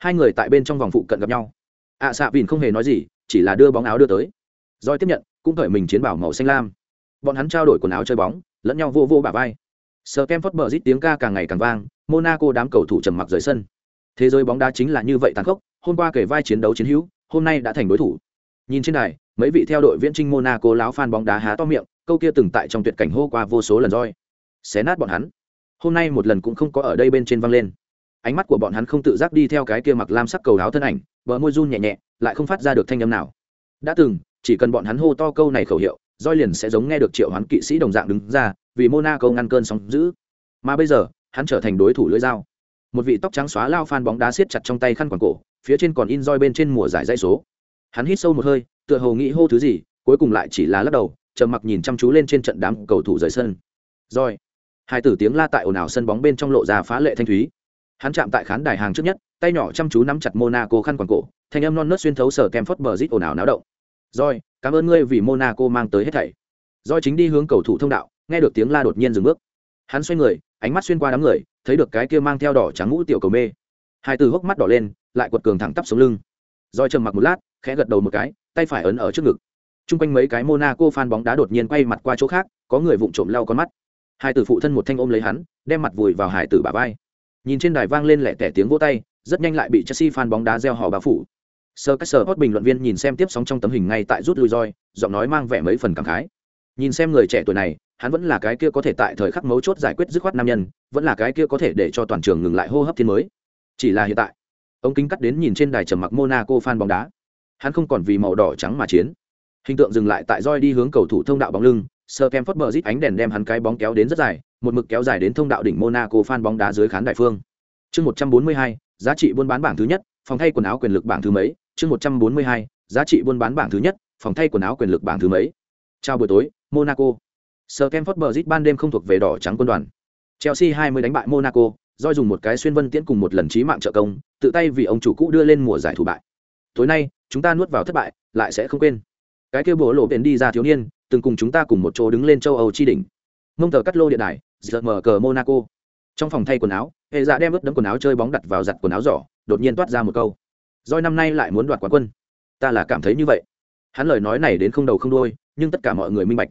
[SPEAKER 1] Hai người tại bên trong vòng phụ cận gặp nhau. ạ à, xạ vìn không hề nói gì, chỉ là đưa bóng áo đưa tới. Roi tiếp nhận, cũng cởi mình chiến bảo màu xanh lam. Bọn hắn trao đổi quần áo chơi bóng lẫn nhau vô vô bả vai. Sờ kem phớt bờ rít tiếng ca càng ngày càng vang monaco đám cầu thủ trầm mặc rời sân. Thế giới bóng đá chính là như vậy tàn khốc hôm qua kể vai chiến đấu chiến hữu hôm nay đã thành đối thủ. Nhìn trên đài mấy vị theo đội viễn trinh monaco láo fan bóng đá há to miệng câu kia từng tại trong tuyệt cảnh hô qua vô số lần roi. Xé nát bọn hắn. Hôm nay một lần cũng không có ở đây bên trên văng lên ánh mắt của bọn hắn không tự giác đi theo cái kia mặc lam sắc cầu áo thân ảnh, bờ môi run nhẹ nhẹ, lại không phát ra được thanh âm nào. Đã từng, chỉ cần bọn hắn hô to câu này khẩu hiệu, roi liền sẽ giống nghe được triệu hoán kỵ sĩ đồng dạng đứng ra, vì monaco ngăn cơn sóng giữ mà bây giờ, hắn trở thành đối thủ lưỡi dao. Một vị tóc trắng xóa lao phan bóng đá siết chặt trong tay khăn quàng cổ, phía trên còn in roi bên trên mùa giải dây số. Hắn hít sâu một hơi, tựa hồ nghĩ hô thứ gì, cuối cùng lại chỉ là lắc đầu, trầm mặc nhìn chăm chú lên trên trận đám cầu thủ rời sân. Roi. Hai tử tiếng la tại ồn ào sân bóng bên trong lộ ra phá lệ thanh thúy hắn chạm tại khán đài hàng trước nhất tay nhỏ chăm chú nắm chặt monaco khăn quàng cổ thanh âm non nớt xuyên thấu sở kem phớt bờ rít ồn ào náo động. Rồi, cảm ơn ngươi vì monaco mang tới hết thảy. Rồi chính đi hướng cầu thủ thông đạo nghe được tiếng la đột nhiên dừng bước. Hắn xoay người ánh mắt xuyên qua đám người thấy được cái kia mang theo đỏ trắng ngũ tiểu cầu mê. Hai từ hốc mắt đỏ lên lại quật cường thẳng tắp xuống lưng. Rồi trầm mặc một lát khẽ gật đầu một cái tay phải ấn ở trước ngực. Chung quanh mấy cái Monaco fan bóng đá đột nhiên quay mặt qua chỗ khác, có người vụng trộm lau con mắt. Hai tử phụ thân một thanh ôm lấy hắn, đem mặt vùi vào hải tử bả vai. Nhìn trên đài vang lên lẻ tẻ tiếng vỗ tay, rất nhanh lại bị Chelsea fan bóng đá reo hò bao phủ. Sir Caster hot bình luận viên nhìn xem tiếp sóng trong tấm hình ngay tại rút lui roi giọng nói mang vẻ mấy phần cảm khái. Nhìn xem người trẻ tuổi này hắn vẫn là cái kia có thể tại thời khắc mấu chốt giải quyết dứt khoát nam nhân vẫn là cái kia có thể để cho toàn trường ngừng lại hô hấp thiên mới. Chỉ là hiện tại ông kính cắt đến nhìn trên đài trầm mặc monaco fan bóng đá. Hắn không còn vì màu đỏ trắng mà chiến. Hình tượng dừng lại tại roi đi hướng cầu thủ thông đạo bóng lưng sơ kem phớt bờ rít ánh đèn đem hắn cái bóng kéo đến rất dài, một mực kéo dài đến thông đạo đỉnh monaco fan bóng đá dưới khán đài phương. Chương một trăm bốn mươi hai, giá trị buôn bán bảng thứ nhất, phòng thay quần áo quyền lực bảng thứ mấy? Chương một trăm bốn mươi hai, giá trị buôn bán bảng thứ nhất, phòng thay quần áo quyền lực bảng thứ mấy? Chào buổi tối, monaco. Sờ kem phớt bờ ban đêm không thuộc về đỏ trắng quân đoàn. Chelsea 20 đánh bại monaco do dùng một cái xuyên vân tiễn cùng một lần trí mạng trợ công, tự tay vì ông chủ cũ đưa lên mùa giải thủ bại. Tối nay, chúng ta nuốt vào thất bại, lại sẽ không quên. Cái kia bố lộ biển đi ra thiếu niên từng cùng chúng ta cùng một chỗ đứng lên châu âu chi đỉnh mông tờ cắt lô điện đài giật mở cờ monaco trong phòng thay quần áo hệ dạ đem ướt đấm quần áo chơi bóng đặt vào giặt quần áo giỏ đột nhiên toát ra một câu Roi năm nay lại muốn đoạt quán quân. Ta là cảm thấy như vậy. Hắn lời nói này đến không đầu không đuôi, nhưng tất cả mọi người minh bạch.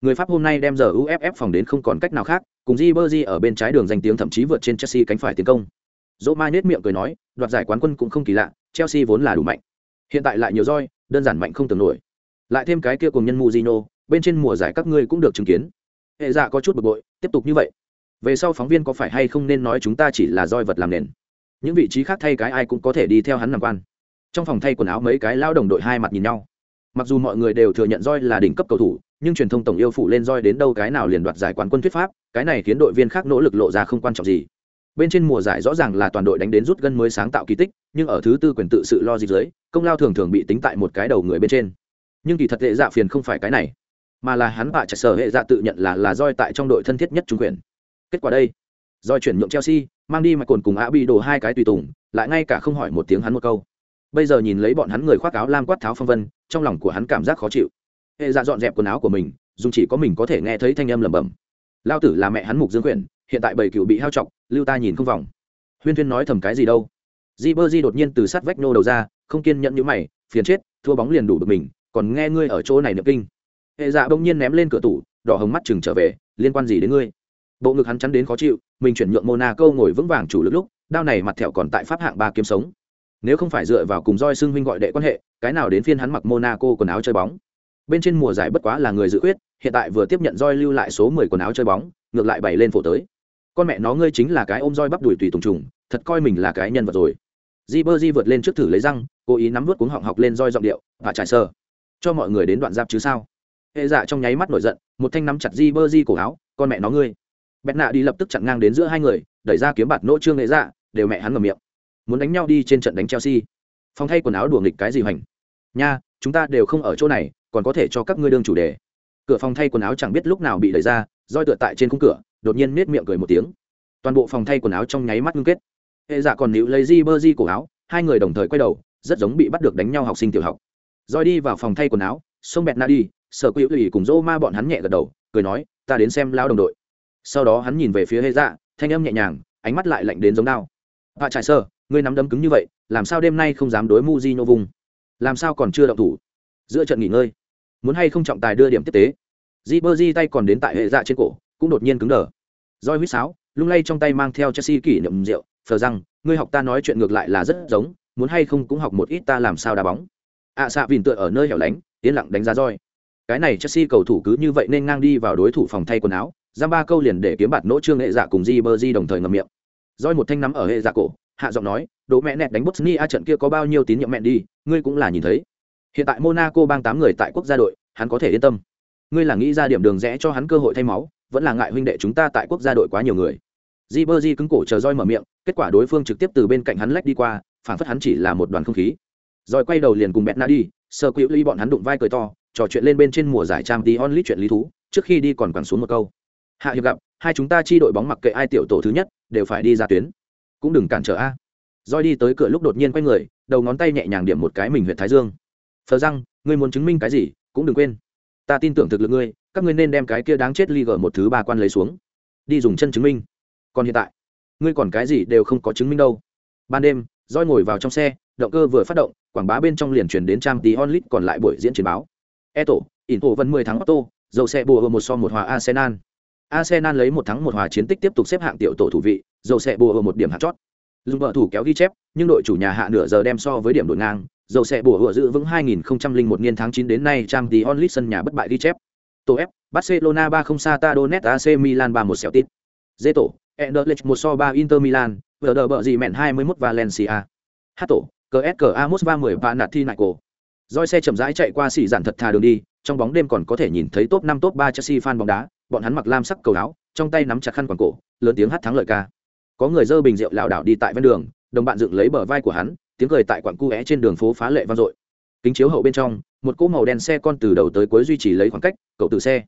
[SPEAKER 1] Người Pháp hôm nay đem giờ UFF phòng đến không còn cách nào khác, cùng Di Berdi ở bên trái đường danh tiếng thậm chí vượt trên Chelsea cánh phải tiến công. dỗ mai nết miệng cười nói, đoạt giải quán quân cũng không kỳ lạ, Chelsea vốn là đủ mạnh. Hiện tại lại nhiều roi, đơn giản mạnh không tưởng nổi. Lại thêm cái kia cùng nhân muzino bên trên mùa giải các ngươi cũng được chứng kiến. Hệ dạ có chút bực bội, tiếp tục như vậy. Về sau phóng viên có phải hay không nên nói chúng ta chỉ là roi vật làm nền? Những vị trí khác thay cái ai cũng có thể đi theo hắn làm quan. Trong phòng thay quần áo mấy cái lao đồng đội hai mặt nhìn nhau. Mặc dù mọi người đều thừa nhận roi là đỉnh cấp cầu thủ nhưng truyền thông tổng yêu phụ lên roi đến đâu cái nào liền đoạt giải quán quân thuyết pháp cái này khiến đội viên khác nỗ lực lộ ra không quan trọng gì. Bên trên mùa giải rõ ràng là toàn đội đánh đến rút gân mới sáng tạo kỳ tích nhưng ở thứ tư quyền tự sự lo gì dưới công lao thường thường bị tính tại một cái đầu người bên trên. Nhưng kỳ thật tệ dạ phiền không phải cái này mà là hắn bạ chạy sở hệ dạ tự nhận là là roi tại trong đội thân thiết nhất trung quyền. Kết quả đây, roi chuyển nhượng chelsea, mang đi mạch cồn cùng á bị đổ hai cái tùy tùng, lại ngay cả không hỏi một tiếng hắn một câu. Bây giờ nhìn lấy bọn hắn người khoác áo lam quát tháo phong vân, trong lòng của hắn cảm giác khó chịu. Hệ dạ dọn dẹp quần áo của mình dùng chỉ có mình có thể nghe thấy thanh âm lẩm bẩm. Lao tử là mẹ hắn mục dương quyển hiện tại bảy cựu bị hao trọng lưu ta nhìn không vòng. Huyên thuyên nói thầm cái gì đâu. Di bơ di đột nhiên từ sát vách nô đầu ra, không kiên nhẫn như mày, phiền chết, thua bóng liền đủ được mình, còn nghe ngươi ở chỗ này niệm kinh hệ dạ bỗng nhiên ném lên cửa tủ, đỏ hồng mắt chừng trở về, liên quan gì đến ngươi? Bộ ngực hắn chắn đến khó chịu, mình chuyển nhượng monaco ngồi vững vàng chủ lực lúc, đao này mặt thẹo còn tại pháp hạng ba kiếm sống. Nếu không phải dựa vào cùng roi xưng huynh gọi đệ quan hệ, cái nào đến phiên hắn mặc monaco quần áo chơi bóng. Bên trên mùa giải bất quá là người dự quyết, hiện tại vừa tiếp nhận roi lưu lại số mười quần áo chơi bóng, ngược lại bày lên phổ tới. Con mẹ nó, ngươi chính là cái ôm roi bắp đùi tùy tùng trùng, thật coi mình là cái nhân vật rồi. Di bơ di vượt lên trước thử lấy răng, cố ý nắm vớt cuống họng học lên roi giọng điệu và trải sơ cho mọi người đến đoạn giáp chứ sao? Hệ dạ trong nháy mắt nổi giận, một thanh nắm chặt di bơ di cổ áo, con mẹ nó ngươi. Bẹt nạ đi lập tức chặn ngang đến giữa hai người, đẩy ra kiếm bạt nỗ trương hệ dạ đều mẹ hắn ngầm miệng. Muốn đánh nhau đi trên trận đánh chelsea. Phòng thay quần áo đùa nghịch cái gì hoành? Nha, chúng ta đều không ở chỗ này, còn có thể cho các ngươi đương chủ đề. Cửa phòng thay quần áo chẳng biết lúc nào bị đẩy ra, roi tựa tại trên khung cửa, đột nhiên nết miệng cười một tiếng. Toàn bộ phòng thay quần áo trong nháy mắt ngưng kết. Hệ dạ còn níu lấy di bơ di cổ áo, hai người đồng thời quay đầu, rất giống bị bắt được đánh nhau học sinh tiểu học. Roi đi vào phòng thay quần áo, xông bẹt na đi sở quỹ ủy cùng dô ma bọn hắn nhẹ gật đầu cười nói ta đến xem lao đồng đội. Sau đó hắn nhìn về phía hệ dạ thanh âm nhẹ nhàng ánh mắt lại lạnh đến giống đao. Vạ trại sơ ngươi nắm đấm cứng như vậy làm sao đêm nay không dám đối mu di nhô vùng làm sao còn chưa động thủ? Giữa trận nghỉ ngơi. Muốn hay không trọng tài đưa điểm tiếp tế? Di bơ di tay còn đến tại hệ dạ trên cổ cũng đột nhiên cứng đờ. Roi huýt sáo lung lay trong tay mang theo chelsea kỷ niệm rượu phờ rằng ngươi học ta nói chuyện ngược lại là rất giống muốn hay không cũng học một ít ta làm sao đá bóng. Ạ à, xạ vìn tựa ở nơi hẻo lánh yên lặng đánh giá roi cái này chelsea cầu thủ cứ như vậy nên ngang đi vào đối thủ phòng thay quần áo, giam ba câu liền để kiếm bạt nỗ trương hệ dạ cùng di đồng thời ngậm miệng. Rồi một thanh nắm ở hệ dạ cổ, hạ giọng nói, "Đố mẹ nẹt đánh bosnia trận kia có bao nhiêu tín nhiệm mẹ đi, ngươi cũng là nhìn thấy. Hiện tại monaco bang tám người tại quốc gia đội, hắn có thể yên tâm. Ngươi là nghĩ ra điểm đường rẽ cho hắn cơ hội thay máu, vẫn là ngại huynh đệ chúng ta tại quốc gia đội quá nhiều người. Di cứng cổ chờ roi mở miệng, kết quả đối phương trực tiếp từ bên cạnh hắn lách đi qua, phản phất hắn chỉ là một đoàn không khí. Rồi quay đầu liền cùng mẹ na đi sơ quỹ ly bọn hắn đụng vai cười to trò chuyện lên bên trên mùa giải trang tí onlit chuyện lý thú, trước khi đi còn quẳng xuống một câu. Hạ hiệp gặp, hai chúng ta chi đội bóng mặc kệ ai tiểu tổ thứ nhất, đều phải đi ra tuyến. Cũng đừng cản trở a. Doi đi tới cửa lúc đột nhiên quay người, đầu ngón tay nhẹ nhàng điểm một cái mình huyện thái dương. Phờ răng, ngươi muốn chứng minh cái gì, cũng đừng quên. Ta tin tưởng thực lực ngươi, các ngươi nên đem cái kia đáng chết ly gờ một thứ ba quan lấy xuống. Đi dùng chân chứng minh. Còn hiện tại, ngươi còn cái gì đều không có chứng minh đâu. Ban đêm roi ngồi vào trong xe, động cơ vừa phát động, quảng bá bên trong liền truyền đến trang tí onlit còn lại buổi diễn chiến báo e tổ ỉn tổ vân mười tháng otto dầu xe bùa một so một hòa arsenal arsenal lấy một thắng một hòa chiến tích tiếp tục xếp hạng tiểu tổ thủ vị dầu xe bùa một điểm hạt chót dùng vợ thủ kéo ghi chép nhưng đội chủ nhà hạ nửa giờ đem so với điểm đội ngang dầu xe bùa hựa giữ vững 2001 niên tháng 9 đến nay trang tí onlit sân nhà bất bại ghi chép tổ f barcelona 3-0 sata donet ac milan 3 một xẻo tít dê tổ Anderlecht một so ba Inter Milan, vừa đỡ bợ gì mẹn 21 Valencia. H tổ, CSKA Mosva 10 Panathinaiko roi xe chậm rãi chạy qua xỉ dạn thật thà đường đi, trong bóng đêm còn có thể nhìn thấy top năm top ba Chelsea fan bóng đá, bọn hắn mặc lam sắc cầu áo, trong tay nắm chặt khăn quàng cổ, lớn tiếng hát thắng lợi ca. Có người dơ bình rượu lảo đảo đi tại ven đường, đồng bạn dựng lấy bờ vai của hắn, tiếng cười tại quặng cu é trên đường phố phá lệ vang dội. Kính chiếu hậu bên trong, một cỗ màu đen xe con từ đầu tới cuối duy trì lấy khoảng cách, cậu từ xe.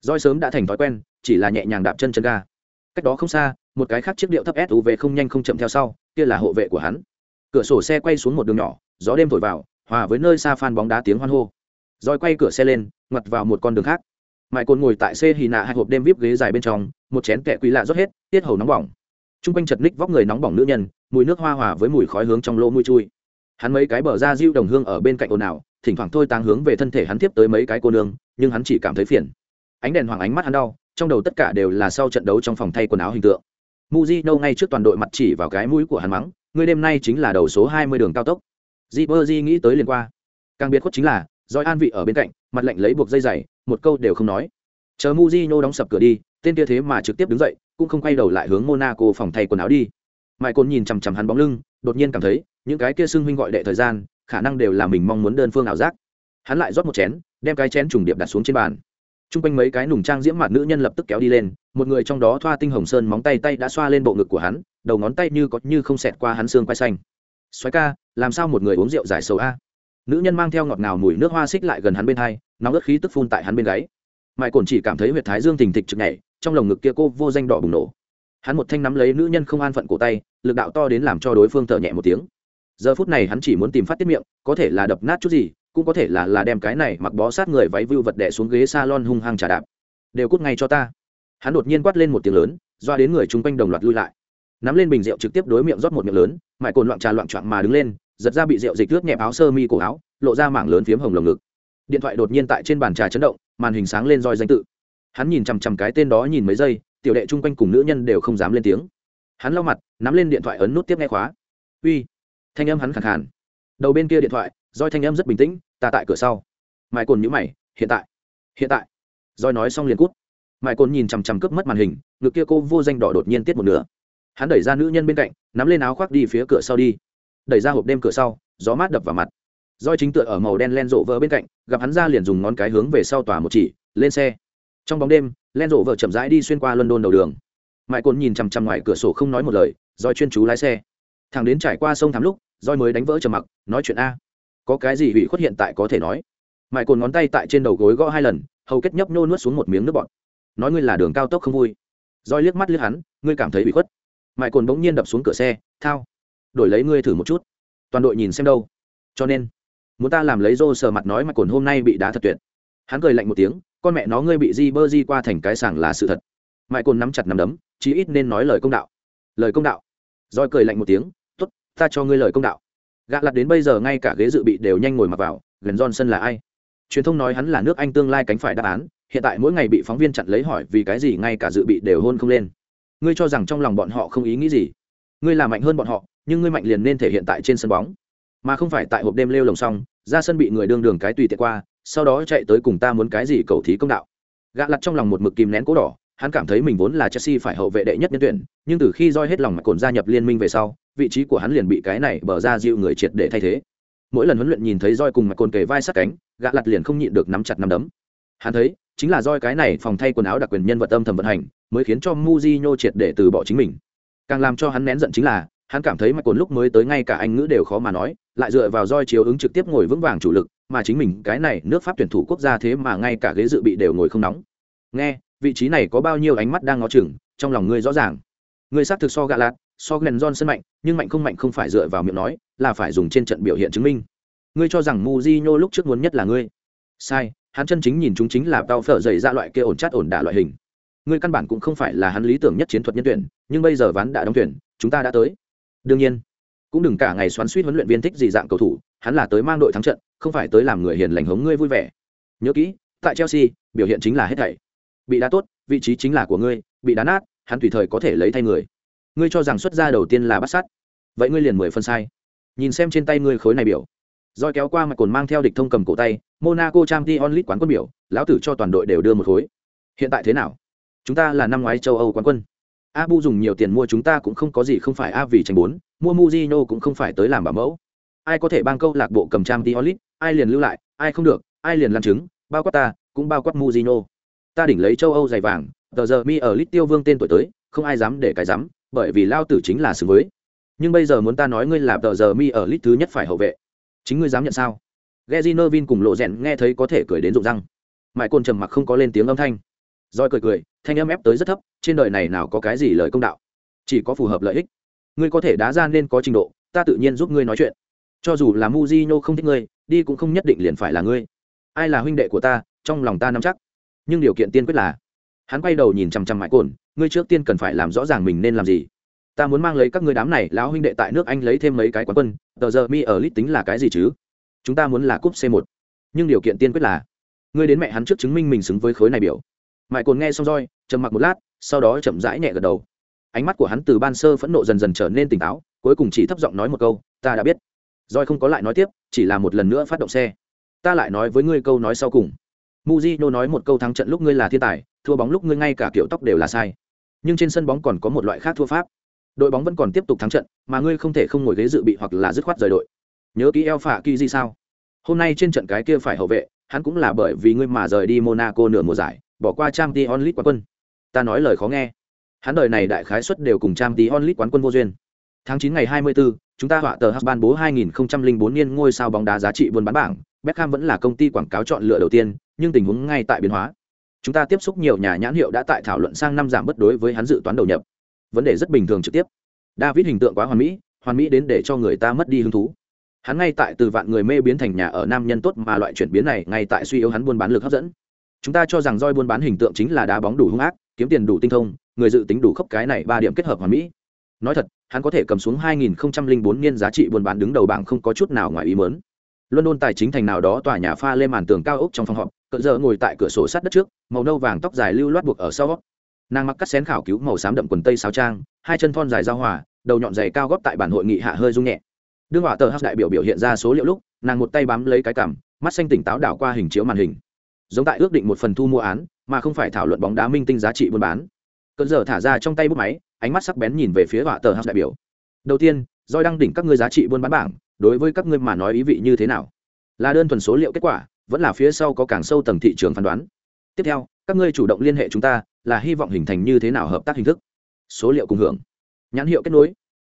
[SPEAKER 1] roi sớm đã thành thói quen, chỉ là nhẹ nhàng đạp chân chân ga cách đó không xa một cái khác chiếc điệu thấp suv không nhanh không chậm theo sau kia là hộ vệ của hắn cửa sổ xe quay xuống một đường nhỏ gió đêm thổi vào hòa với nơi xa phan bóng đá tiếng hoan hô. Rồi quay cửa xe lên ngặt vào một con đường khác. Mãi cồn ngồi tại xe hì nạ hai hộp đêm vip ghế dài bên trong một chén kẹ quý lạ rót hết tiết hầu nóng bỏng. T r u n g quanh chật ních vóc người nóng bỏng nữ nhân mùi nước hoa hòa với mùi khói hướng trong lỗ mùi chui. Hắn mấy cái bờ ra diêu đồng hương ở bên cạnh ồn ào thỉnh thoảng thôi tàng hướng về thân thể hắn tiếp tới mấy cái cô nương nhưng hắn chỉ cảm thấy phiền. Ánh đèn hoàng ánh mắt hắn đau trong đầu tất cả đều là sau trận đấu trong phòng thay quần áo hình tượng. Mujino ngay trước toàn đội mặt chỉ vào cái mũi của hắn mắng, ngươi đêm nay chính là đầu số 20 đường cao tốc. Di Mercy nghĩ tới liền qua. Càng biết khuất chính là, Joy An vị ở bên cạnh, mặt lạnh lấy buộc dây giày, một câu đều không nói. Chờ Mujino đóng sập cửa đi, tên kia thế mà trực tiếp đứng dậy, cũng không quay đầu lại hướng Monaco phòng thay quần áo đi. Mai Côn nhìn chằm chằm hắn bóng lưng, đột nhiên cảm thấy, những cái kia xưng huynh gọi đệ thời gian, khả năng đều là mình mong muốn đơn phương ảo giác hắn lại rót một chén đem cái chén trùng điệp đặt xuống trên bàn t r u n g quanh mấy cái nùng trang diễm mặt nữ nhân lập tức kéo đi lên một người trong đó thoa tinh hồng sơn móng tay tay đã xoa lên bộ ngực của hắn đầu ngón tay như có như không xẹt qua hắn xương quay xanh xoáy ca, làm sao một người uống rượu giải sầu a? Nữ nhân mang theo ngọt ngào mùi nước hoa xích lại gần hắn bên hai, nóng ớt khí tức phun tại hắn bên gáy. Mãi cồn chỉ cảm thấy huyệt thái dương thình thịch chực nhảy, trong lồng ngực kia cô vô danh đỏ bùng nổ. Hắn một thanh nắm lấy nữ nhân không an phận cổ tay, lực đạo to đến làm cho đối phương thở nhẹ một tiếng. Giờ phút này hắn chỉ muốn tìm phát tiết miệng, có thể là đập nát chút gì, cũng có thể là là đem cái này mặc bó sát người váy vưu vật đẻ xuống ghế s a lon hung hăng trà đạp. Đều cút ngay cho ta. Hắn đột nhiên quát lên một tiếng lớn, doa đến người chung quanh đồng loạt lui lại nắm lên bình rượu trực tiếp đối miệng rót một miệng lớn mãi cồn loạn trà loạn trạng mà đứng lên, giật ra bị rượu dịch ướt nhẹp áo sơ mi cổ áo, lộ ra mảng lớn phiếm hồng lồng ngực. Điện thoại đột nhiên tại trên bàn trà chấn động, màn hình sáng lên roi danh tự. Hắn nhìn chằm chằm cái tên đó nhìn mấy giây, tiểu đệ chung quanh cùng nữ nhân đều không dám lên tiếng. Hắn lau mặt, nắm lên điện thoại ấn nút tiếp nghe khóa. Uy. Thanh âm hắn khẳng khàn. Đầu bên kia điện thoại, roi thanh âm rất bình tĩnh, ta tại cửa sau. Mãi cồn nhữ mày, hiện tại. Hiện tại. Roi nói xong liền cút. Mãi cồn nhìn chằm chằm cướp mất màn hình, ngực kia cô vô danh đỏ đột nhiên tiết một nửa hắn đẩy ra nữ nhân bên cạnh, nắm lên áo khoác đi phía cửa sau đi. Đẩy ra hộp đêm cửa sau, gió mát đập vào mặt. Roi chính tựa ở màu đen len rộ vỡ bên cạnh, gặp hắn ra liền dùng ngón cái hướng về sau tòa một chỉ, lên xe. Trong bóng đêm, len rộ vợ chậm rãi đi xuyên qua london đầu đường. Mãi cồn nhìn chằm chằm ngoài cửa sổ không nói một lời roi chuyên chú lái xe. Thằng đến trải qua sông thắm lúc roi mới đánh vỡ trầm mặc, nói chuyện a. Có cái gì hủy khuất hiện tại có thể nói. Mãi cồn ngón tay tại trên đầu gối gõ hai lần, hầu kết nhấp nhô nuốt xuống một miếng nước bọt. Nói ngươi là đường cao tốc không vui. Roi liếc mắt liếc hắn, ngươi cảm thấy bị khuất mãi cồn bỗng nhiên đập xuống cửa xe, thao, đổi lấy ngươi thử một chút. Toàn đội nhìn xem đâu. Cho nên, muốn ta làm lấy rô sờ mặt nói mà cồn hôm nay bị đá thật tuyệt. Hắn cười lạnh một tiếng, con mẹ nó ngươi bị di bơ di qua thành cái sàng là sự thật. Mãi cồn nắm chặt nắm đấm, chí ít nên nói lời công đạo. Lời công đạo? Roi cười lạnh một tiếng t ố t ta cho ngươi lời công đạo. Gạ lặt đến bây giờ ngay cả ghế dự bị đều nhanh ngồi mặc vào, gần johnson là ai? Truyền thông nói hắn là nước anh tương lai cánh phải đáp án, hiện tại mỗi ngày bị phóng viên chặn lấy hỏi vì cái gì ngay cả dự bị đều hôn không lên ngươi cho rằng trong lòng bọn họ không ý nghĩ gì. Ngươi là mạnh hơn bọn họ, nhưng ngươi mạnh liền nên thể hiện tại trên sân bóng. Mà không phải tại hộp đêm lêu lồng xong, ra sân bị người đương đường cái tùy tiện qua, sau đó chạy tới cùng ta muốn cái gì cầu thí công đạo. Gạ lặt trong lòng một mực kìm nén cố đỏ, hắn cảm thấy mình vốn là chelsea phải hậu vệ đệ nhất nhân tuyển, nhưng từ khi roi hết lòng mạch cồn gia nhập liên minh về sau, vị trí của hắn liền bị cái này bờ ra dịu người triệt để thay thế. Mỗi lần huấn luyện nhìn thấy roi cùng mạch cồn kề vai sát cánh gạ lặt liền không nhịn được nắm chặt nắm đấm. Hắn thấy chính là do cái này phòng thay quần áo đặc quyền nhân vật âm thầm vận hành, mới khiến cho Mujinho triệt để từ bỏ chính mình. Càng làm cho hắn nén giận chính là, hắn cảm thấy mạch cồn lúc mới tới ngay cả anh ngữ đều khó mà nói, lại dựa vào roi chiếu ứng trực tiếp ngồi vững vàng chủ lực, mà chính mình, cái này nước pháp tuyển thủ quốc gia thế mà ngay cả ghế dự bị đều ngồi không nóng. Nghe, vị trí này có bao nhiêu ánh mắt đang ngó chừng, trong lòng ngươi rõ ràng. Ngươi xác thực so gạ lạt, so glen john sân mạnh, nhưng mạnh không mạnh không phải dựa vào miệng nói, là phải dùng trên trận biểu hiện chứng minh. Ngươi cho rằng Mujinho lúc trước muốn nhất là ngươi. Sai hắn chân chính nhìn chúng chính là tao phở dày ra loại kia ổn chát ổn đả loại hình. Ngươi căn bản cũng không phải là hắn lý tưởng nhất chiến thuật nhân tuyển, nhưng bây giờ ván đã đóng tuyển, chúng ta đã tới. Đương nhiên, cũng đừng cả ngày xoắn suýt huấn luyện viên thích gì dạng cầu thủ, hắn là tới mang đội thắng trận, không phải tới làm người hiền lành hống ngươi vui vẻ. Nhớ kỹ, tại chelsea, biểu hiện chính là hết thảy. Bị đá tốt, vị trí chính là của ngươi, bị đá nát, hắn tùy thời có thể lấy thay người. Ngươi cho rằng xuất ra đầu tiên là bắt sát. Vậy ngươi liền mười phân sai. Nhìn xem trên tay ngươi khối này biểu roi kéo qua mặt cồn mang theo địch thông cầm cổ tay, monaco trang t onlit quán quân biểu, lão tử cho toàn đội đều đưa một khối. Hiện tại thế nào? Chúng ta là năm ngoái châu âu quán quân. Abu dùng nhiều tiền mua chúng ta cũng không có gì, không phải a vì tranh bốn, mua muzino cũng không phải tới làm bảo mẫu. Ai có thể bang câu lạc bộ cầm trang t onlit ai liền lưu lại, ai không được, ai liền làm chứng bao quát ta, cũng bao quát muzino ta đỉnh lấy châu âu giày vàng, tờ giờ mi ở lit tiêu vương tên tuổi tới, không ai dám để cái dám, bởi vì lao tử chính là xứng với. Nhưng bây giờ muốn ta nói ngươi là tờ giờ mi ở lit thứ nhất phải hậu vệ chính ngươi dám nhận sao Geji Nervin cùng lộ rèn nghe thấy có thể cười đến rụng răng. mãi Côn trầm mặc không có lên tiếng âm thanh. Rồi cười cười, thanh âm ép tới rất thấp, trên đời này nào có cái gì lời công đạo, chỉ có phù hợp lợi ích. Ngươi có thể đá ra nên có trình độ, ta tự nhiên giúp ngươi nói chuyện. Cho dù là Mujinho không thích ngươi, đi cũng không nhất định liền phải là ngươi. Ai là huynh đệ của ta, trong lòng ta nắm chắc. Nhưng điều kiện tiên quyết là, hắn quay đầu nhìn chằm chằm mãi Côn, ngươi trước tiên cần phải làm rõ ràng mình nên làm gì. Ta muốn mang lấy các ngươi đám này, lão huynh đệ tại nước Anh lấy thêm mấy cái quán quân, tờ giờ mi ở lít tính là cái gì chứ? chúng ta muốn là cúp c 1 nhưng điều kiện tiên quyết là ngươi đến mẹ hắn trước chứng minh mình xứng với khối này biểu. Mãi cồn nghe xong roi trầm mặc một lát sau đó chậm rãi nhẹ gật đầu. Ánh mắt của hắn từ ban sơ phẫn nộ dần dần trở nên tỉnh táo cuối cùng chỉ thấp giọng nói một câu ta đã biết. Roi không có lại nói tiếp chỉ là một lần nữa phát động xe. Ta lại nói với ngươi câu nói sau cùng. Mujino nói một câu thắng trận lúc ngươi là thiên tài thua bóng lúc ngươi ngay cả kiểu tóc đều là sai. Nhưng trên sân bóng còn có một loại khác thua pháp đội bóng vẫn còn tiếp tục thắng trận mà ngươi không thể không ngồi ghế dự bị hoặc là dứt khoát rời đội. Nhớ kỹ eo phạ kỳ gì sao? Hôm nay trên trận cái kia phải hậu vệ hắn cũng là bởi vì ngươi mà rời đi monaco nửa mùa giải bỏ qua trang t onlit quán quân. Ta nói lời khó nghe. Hắn đời này đại khái suất đều cùng trang t onlit quán quân vô duyên. Tháng chín ngày hai mươi 24, chúng ta họa tờ hắc ban bố 2004 niên ngôi sao bóng đá giá trị buôn bán bảng. Beckham vẫn là công ty quảng cáo chọn lựa đầu tiên nhưng tình huống ngay tại biến hóa. Chúng ta tiếp xúc nhiều nhà nhãn hiệu đã tại thảo luận sang năm giảm bất đối với hắn dự toán đầu nhập vấn đề rất bình thường trực tiếp. David hình tượng quá hoàn mỹ hoàn mỹ đến để cho người ta mất đi hứng thú. Hắn ngay tại từ vạn người mê biến thành nhà ở nam nhân tốt mà loại chuyển biến này ngay tại suy yếu hắn buôn bán lực hấp dẫn. Chúng ta cho rằng roi buôn bán hình tượng chính là đá bóng đủ hung ác kiếm tiền đủ tinh thông người dự tính đủ khốc cái này ba điểm kết hợp hoàn mỹ. Nói thật hắn có thể cầm xuống 2004 niên giá trị buôn bán đứng đầu bảng không có chút nào ngoài ý muốn. London tài chính thành nào đó tòa nhà pha lên màn tường cao ốc trong phòng họp, cỡ giờ ngồi tại cửa sổ sát đất trước, màu nâu vàng tóc dài lưu loát buộc ở sau. Nàng mặc cắt xén khảo cứu màu xám đậm quần tây sáo trang, hai chân thon dài giao hòa, đầu nhọn dày cao góp tại bản hội nghị hạ hơi rung nhẹ. Đương họa tờ hắc đại biểu biểu hiện ra số liệu lúc, nàng một tay bám lấy cái cằm, mắt xanh tỉnh táo đảo qua hình chiếu màn hình. Giống tại ước định một phần thu mua án, mà không phải thảo luận bóng đá minh tinh giá trị buôn bán. Cơn giờ thả ra trong tay bút máy, ánh mắt sắc bén nhìn về phía họa tờ hắc đại biểu. Đầu tiên, doi đăng đỉnh các ngươi giá trị buôn bán bảng, đối với các ngươi mà nói ý vị như thế nào? là đơn thuần số liệu kết quả vẫn là phía sau có càng sâu tầng thị trường phán đoán tiếp theo, các ngươi chủ động liên hệ chúng ta, là hy vọng hình thành như thế nào hợp tác hình thức. Số liệu cùng hưởng. Nhãn hiệu kết nối.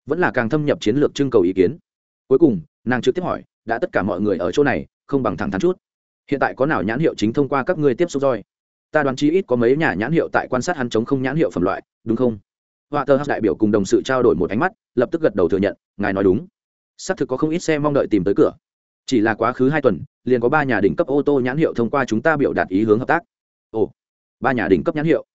[SPEAKER 1] Vẫn là càng thâm nhập chiến lược trưng cầu ý kiến. Cuối cùng, nàng trực tiếp hỏi, đã tất cả mọi người ở chỗ này, không bằng thẳng thắn chút. Hiện tại có nào nhãn hiệu chính thông qua các ngươi tiếp xúc roi ta đoán chí ít có mấy nhà nhãn hiệu tại quan sát hắn chống không nhãn hiệu phẩm loại, đúng không? Họa tờ đại biểu cùng đồng sự trao đổi một ánh mắt, lập tức gật đầu thừa nhận, ngài nói đúng. Xác thực có không ít xe mong đợi tìm tới cửa. Chỉ là quá khứ hai tuần, liền có ba nhà đỉnh cấp ô tô nhãn hiệu thông qua chúng ta biểu đạt ý hướng hợp tác ồ ba nhà đỉnh cấp nhãn hiệu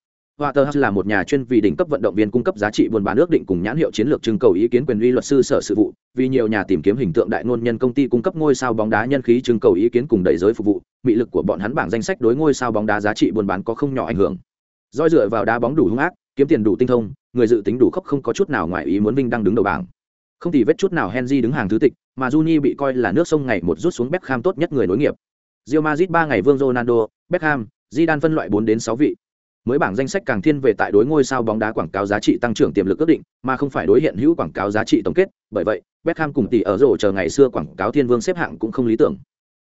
[SPEAKER 1] Waterhouse là một nhà chuyên vì đỉnh cấp vận động viên cung cấp giá trị buôn bán ước định cùng nhãn hiệu chiến lược trưng cầu ý kiến quyền uy luật sư sở sự vụ, vì nhiều nhà tìm kiếm hình tượng đại ngôn nhân công ty cung cấp ngôi sao bóng đá nhân khí trưng cầu ý kiến cùng đẩy giới phục vụ, mị lực của bọn hắn bảng danh sách đối ngôi sao bóng đá giá trị buôn bán có không nhỏ ảnh hưởng. Do dựa vào đá bóng đủ hung ác, kiếm tiền đủ tinh thông, người dự tính đủ khốc không có chút nào ngoài ý muốn vinh đang đứng đầu bảng. Không thì vết chút nào Henry đứng hàng thứ tịch, mà Juni bị coi là nước sông ngày một rút xuống Beckham tốt nhất người nối nghiệp. Real Madrid 3 ngày vương Ronaldo, Beckham, Di Đan phân loại 4 đến 6 vị. Mới bảng danh sách càng thiên về tại đối ngôi sao bóng đá quảng cáo giá trị tăng trưởng tiềm lực ước định, mà không phải đối hiện hữu quảng cáo giá trị tổng kết, bởi vậy, Beckham cùng tỷ ở rổ chờ ngày xưa quảng cáo thiên vương xếp hạng cũng không lý tưởng.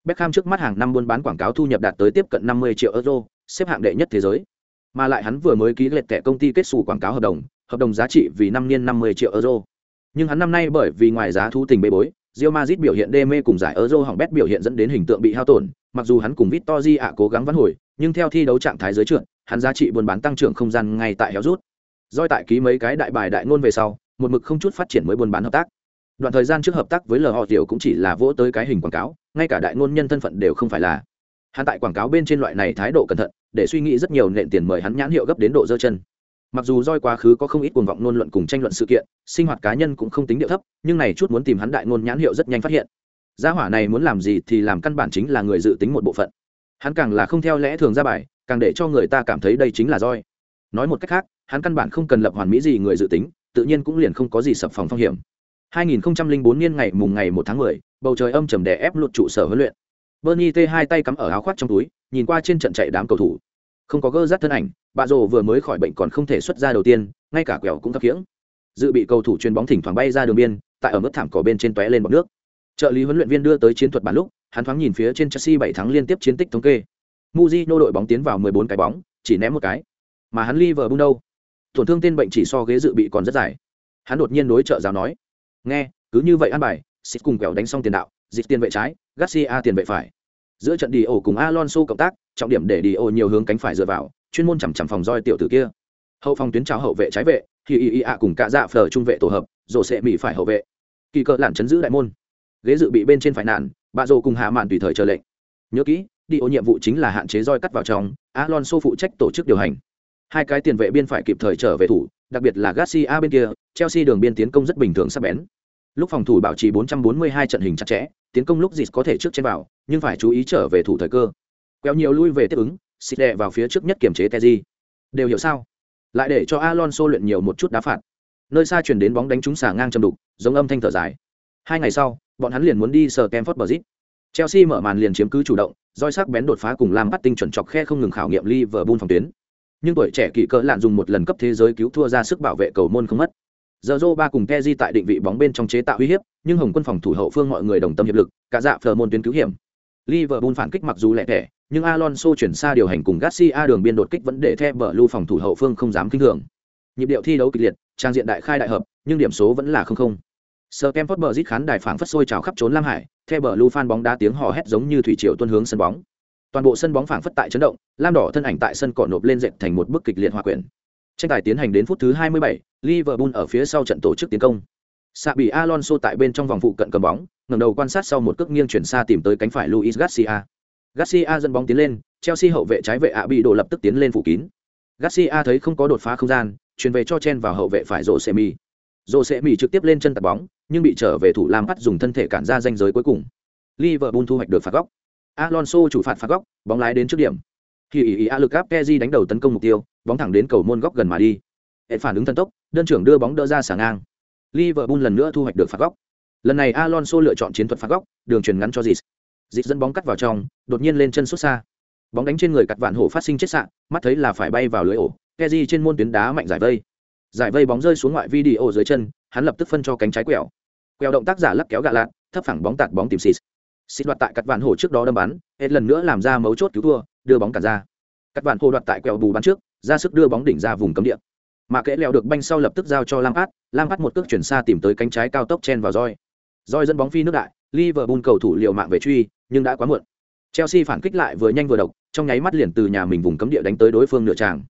[SPEAKER 1] Beckham trước mắt hàng năm buôn bán quảng cáo thu nhập đạt tới tiếp cận 50 triệu euro, xếp hạng đệ nhất thế giới. Mà lại hắn vừa mới ký lệch kẻ công ty kết sủ quảng cáo hợp đồng, hợp đồng giá trị vì năm niên 50 triệu euro. Nhưng hắn năm nay bởi vì ngoài giá thu tình bê bối, Real Madrid biểu hiện đê mê cùng giải Euro hỏng bét biểu hiện dẫn đến hình tượng bị hao tổn, mặc dù hắn cùng Victory ạ cố gắng vãn hồi, nhưng theo thi đấu trạng thái dưới trượt, hắn giá trị buôn bán tăng trưởng không gian ngay tại héo rút. Doi tại ký mấy cái đại bài đại ngôn về sau, một mực không chút phát triển mới buôn bán hợp tác. Đoạn thời gian trước hợp tác với LH tiểu cũng chỉ là vỗ tới cái hình quảng cáo, ngay cả đại ngôn nhân thân phận đều không phải là. Hắn tại quảng cáo bên trên loại này thái độ cẩn thận, để suy nghĩ rất nhiều nện tiền mời hắn nhãn hiệu gấp đến độ dơ chân mặc dù roi quá khứ có không ít cuồng vọng ngôn luận cùng tranh luận sự kiện sinh hoạt cá nhân cũng không tính điệu thấp nhưng này chút muốn tìm hắn đại ngôn nhãn hiệu rất nhanh phát hiện gia hỏa này muốn làm gì thì làm căn bản chính là người dự tính một bộ phận hắn càng là không theo lẽ thường ra bài càng để cho người ta cảm thấy đây chính là roi. Nói một cách khác hắn căn bản không cần lập hoàn mỹ gì người dự tính tự nhiên cũng liền không có gì sập phòng phong hiểm. 2004 niên ngày mùng ngày 1 tháng 10, bầu trời âm trầm đè ép lụt trụ sở huấn luyện. Bernie t hai tay cắm ở áo khoác trong túi nhìn qua trên trận chạy đám cầu thủ. Không có gơ rát thân ảnh bà rồ vừa mới khỏi bệnh còn không thể xuất ra đầu tiên ngay cả quẹo cũng thấp khiễng. Dự bị cầu thủ chuyền bóng thỉnh thoảng bay ra đường biên tại ở mức thảm cỏ bên trên tóe lên bọc nước. Trợ lý huấn luyện viên đưa tới chiến thuật bản lúc hắn thoáng nhìn phía trên chelsea bảy tháng liên tiếp chiến tích thống kê. Muji nô đội bóng tiến vào 14 cái bóng, chỉ ném một cái. Mà hắn liverpool đâu? Tổn thương tên bệnh chỉ so ghế dự bị còn rất dài. Hắn đột nhiên đối trợ giáo nói, nghe, cứ như vậy ăn bài xịt cùng quẹo đánh xong tiền đạo, dịch tiền vệ trái, garcia tiền vệ phải. Giữa trận đi cùng alonso cộng tác, trọng điểm để đi nhiều hướng cánh phải dựa vào, chuyên môn chằm chằm phòng roi tiểu tử kia. Hậu phòng tuyến trào hậu vệ trái vệ thì y y ạ cùng cả dạ phở trung vệ tổ hợp rồi sẽ bị phải hậu vệ. Kỳ cờ lản chấn giữ đại môn. Ghế dự bị bên trên phải nạn bà rồ cùng hạ mạn tùy thời chờ lệnh nhớ kỹ đi ô nhiệm vụ chính là hạn chế roi cắt vào trong alonso phụ trách tổ chức điều hành hai cái tiền vệ biên phải kịp thời trở về thủ đặc biệt là garcia bên kia chelsea đường biên tiến công rất bình thường sắp bén lúc phòng thủ bảo trì 442 trận hình chặt chẽ tiến công lúc dịt có thể trước trên vào nhưng phải chú ý trở về thủ thời cơ quẹo nhiều lui về tiếp ứng xịt đè vào phía trước nhất kiểm chế Teji. Đều hiểu sao? Lại để cho Alonso luyện nhiều một chút đá phạt. Nơi xa chuyển đến bóng đánh trúng xả ngang châm đục, giống âm thanh thở dài. Hai ngày sau, bọn hắn liền muốn đi sờ Stamford Bridge. Chelsea mở màn liền chiếm cứ chủ động, roi sắc bén đột phá cùng làm bắt tinh chuẩn chọc khe không ngừng khảo nghiệm Liverpool phòng tuyến. Nhưng tuổi trẻ kỳ cỡ lạn dùng một lần cấp thế giới cứu thua ra sức bảo vệ cầu môn không mất. giờ ba cùng Peji tại định vị bóng bên trong chế tạo uy hiếp, nhưng Hồng quân phòng thủ hậu phương mọi người đồng tâm hiệp lực, cả dạ phờ môn tuyến cứu hiểm. Liverpool phản kích mặc dù lẻ tẻ, nhưng Alonso chuyển xa điều hành cùng Garcia đường biên đột kích vẫn để theo bờ lưu phòng thủ hậu phương không dám kinh thường. Nhịp điệu thi đấu kịch liệt, trang diện đại khai đại hợp, nhưng điểm số vẫn là không không. Sir Kemford bờ rít khán đài phảng phất sôi trào khắp trốn Lam Hải, theo bờ lưu fan bóng đá tiếng hò hét giống như thủy triều tuôn hướng sân bóng. Toàn bộ sân bóng phảng phất tại chấn động, lam đỏ thân ảnh tại sân cỏ nộp lên dệt thành một bức kịch liệt hòa quyển. Tranh tài tiến hành đến phút thứ 27, Liverpool ở phía sau trận tổ chức tiến công. Sạ bị Alonso tại bên trong vòng phụ cận cầm bóng, ngẩng đầu quan sát sau một cước nghiêng chuyển xa tìm tới cánh phải Luis Garcia. Garcia dẫn bóng tiến lên, Chelsea hậu vệ trái vệ ạ bị đổ lập tức tiến lên phủ kín. Garcia thấy không có đột phá không gian, truyền về cho Chen vào hậu vệ phải rổ Semi. Rổ Semi trực tiếp lên chân tạt bóng, nhưng bị trở về thủ Lam bắt dùng thân thể cản ra danh giới cuối cùng. Liverpool thu hoạch được phạt góc. Alonso chủ phạt phạt góc, bóng lái đến trước điểm. Khi ý ý A lực áp đánh đầu tấn công mục tiêu, bóng thẳng đến cầu môn góc gần mà đi. Hệ phản ứng thần tốc, đơn trưởng đưa bóng đỡ ra xả ngang. Liverpool lần nữa thu hoạch được phạt góc. Lần này Alonso lựa chọn chiến thuật phạt góc, đường truyền ngắn cho Dịch. Dịch dẫn bóng cắt vào trong, đột nhiên lên chân xuất xa. Bóng đánh trên người cắt vạn hổ phát sinh chết sạn, mắt thấy là phải bay vào lưới ổ. Kezi trên môn tuyến đá mạnh giải vây. Giải vây bóng rơi xuống ngoại vi đi ổ dưới chân, hắn lập tức phân cho cánh trái quẹo. Quẹo động tác giả lắc kéo gạ lạt, thấp phẳng bóng tạt bóng tìm xịt. Xịt đoạt tại cắt vạn hồ trước đó đâm bắn, hết lần nữa làm ra mấu chốt cứu thua, đưa bóng cả ra. Cắt vạn hồ đoạt tại quẹo bù bắn trước, ra sức đưa bóng đỉnh ra vùng cấm địa. Mà kẽ leo được banh sau lập tức giao cho Lam Át, Lam Át một cước chuyển xa tìm tới cánh trái cao tốc chen vào roi. Roi dẫn bóng phi nước đại, Liverpool cầu thủ liều mạng về truy, nhưng đã quá muộn. Chelsea phản kích lại vừa nhanh vừa độc, trong nháy mắt liền từ nhà mình vùng cấm địa đánh tới đối phương nửa tràng.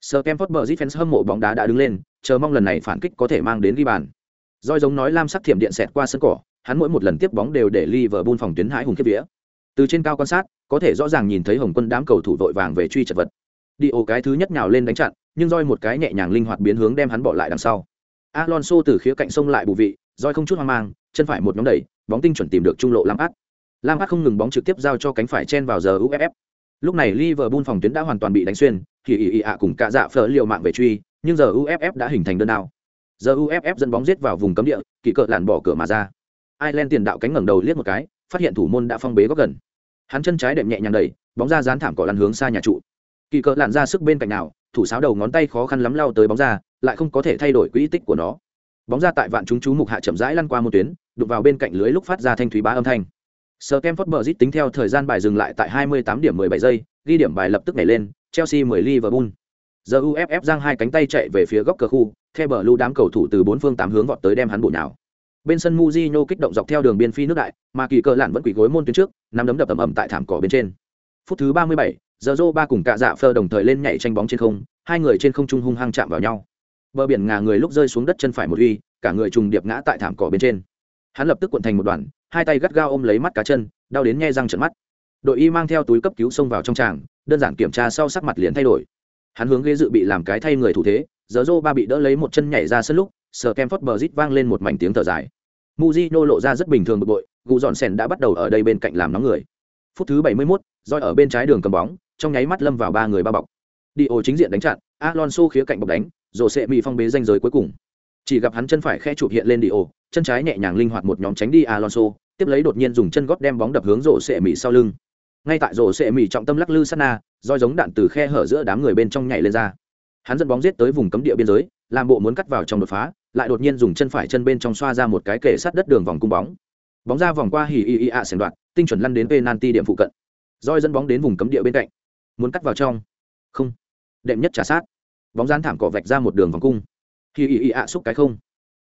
[SPEAKER 1] Sir Kemford Bridge fans hâm mộ bóng đá đã đứng lên, chờ mong lần này phản kích có thể mang đến ghi bàn. Roi giống nói lam sắc thiểm điện xẹt qua sân cỏ, hắn mỗi một lần tiếp bóng đều để Liverpool phòng tuyến hãi hùng khiếp vía. Từ trên cao quan sát, có thể rõ ràng nhìn thấy Hồng Quân đám cầu thủ vội vàng về truy chật vật. Dio cái thứ nhất nhào lên đánh chặn, nhưng roi một cái nhẹ nhàng linh hoạt biến hướng đem hắn bỏ lại đằng sau. Alonso từ khía cạnh sông lại bù vị, roi không chút hoang mang, chân phải một nhóm đẩy, bóng tinh chuẩn tìm được trung lộ Lam Át. Lam Át không ngừng bóng trực tiếp giao cho cánh phải chen vào giờ UFF. Lúc này Liverpool phòng tuyến đã hoàn toàn bị đánh xuyên, thì ỉ ỉ ạ cùng cả dạ phở liều mạng về truy, nhưng giờ UFF đã hình thành đơn nào. Giờ UFF dẫn bóng giết vào vùng cấm địa, kỳ cỡ lặn bỏ cửa mà ra. Ireland tiền đạo cánh ngẩng đầu liếc một cái, phát hiện thủ môn đã phong bế góc gần. Hắn chân trái đệm nhẹ nhàng đẩy, bóng ra dán thảm cỏ lăn hướng xa nhà trụ. Kỳ cỡ lặn ra sức bên cạnh nào, thủ sáo đầu ngón tay khó khăn lắm lao tới bóng ra, lại không có thể thay đổi quỹ tích của nó. Bóng ra tại vạn chúng chú mục hạ chậm rãi lăn qua một tuyến, đục vào bên cạnh lưới lúc phát ra thanh thúy bá âm thanh. Sorensen phớt bờ dít tính theo thời gian bài dừng lại tại 28 điểm 17 giây, ghi điểm bài lập tức nhảy lên, Chelsea 10 Liverpool. Giờ UFF giang hai cánh tay chạy về phía góc cờ khu, theo bờ lưu đám cầu thủ từ bốn phương tám hướng vọt tới đem hắn bổ nhào. Bên sân Mujinho kích động dọc theo đường biên phi nước đại, mà kỳ cờ lạn vẫn quỳ gối môn tuyến trước, nắm đấm đập ầm ầm tại thảm cỏ bên trên. Phút thứ 37, giờ Zô ba cùng cả dạ phơ đồng thời lên nhảy tranh bóng trên không, hai người trên không trung hung hăng chạm vào nhau. Bờ biển ngả người lúc rơi xuống đất chân phải một uy, cả người trùng điệp ngã tại thảm cỏ bên trên. Hắn lập tức cuộn thành một đoàn, hai tay gắt gao ôm lấy mắt cá chân, đau đến nghe răng trợn mắt. Đội y mang theo túi cấp cứu xông vào trong tràng, đơn giản kiểm tra sau sắc mặt liền thay đổi. Hắn hướng ghế dự bị làm cái thay người thủ thế, giờ rô ba bị đỡ lấy một chân nhảy ra sân lúc, Sir bờ rít vang lên một mảnh tiếng thở dài. Mujino lộ ra rất bình thường bực bội, gù dọn sèn đã bắt đầu ở đây bên cạnh làm nóng người. Phút thứ 71, roi ở bên trái đường cầm bóng, trong nháy mắt lâm vào ba người ba bọc. Dio chính diện đánh chặn, Alonso khía cạnh bọc đánh, rồi sẽ bị phong bế danh giới cuối cùng. Chỉ gặp hắn chân phải khe chụp hiện lên Dio, chân trái nhẹ nhàng linh hoạt một nhóm tránh đi Alonso, tiếp lấy đột nhiên dùng chân gót đem bóng đập hướng rổ sẽ mì sau lưng. Ngay tại rổ sẽ mì trọng tâm lắc lư Sana, na, roi giống đạn từ khe hở giữa đám người bên trong nhảy lên ra. Hắn dẫn bóng giết tới vùng cấm địa biên giới, làm bộ muốn cắt vào trong đột phá, lại đột nhiên dùng chân phải chân bên trong xoa ra một cái kể sát đất đường vòng cung bóng. Bóng ra vòng qua hì y y ạ xẻn đoạn tinh chuẩn lăn đến penalty điểm phụ cận. Roi dẫn bóng đến vùng cấm địa bên cạnh. Muốn cắt vào trong. Không. Đệm nhất trả sát. Bóng dán thảm cỏ vạch ra một đường vòng cung. Hì y y ạ xúc cái không.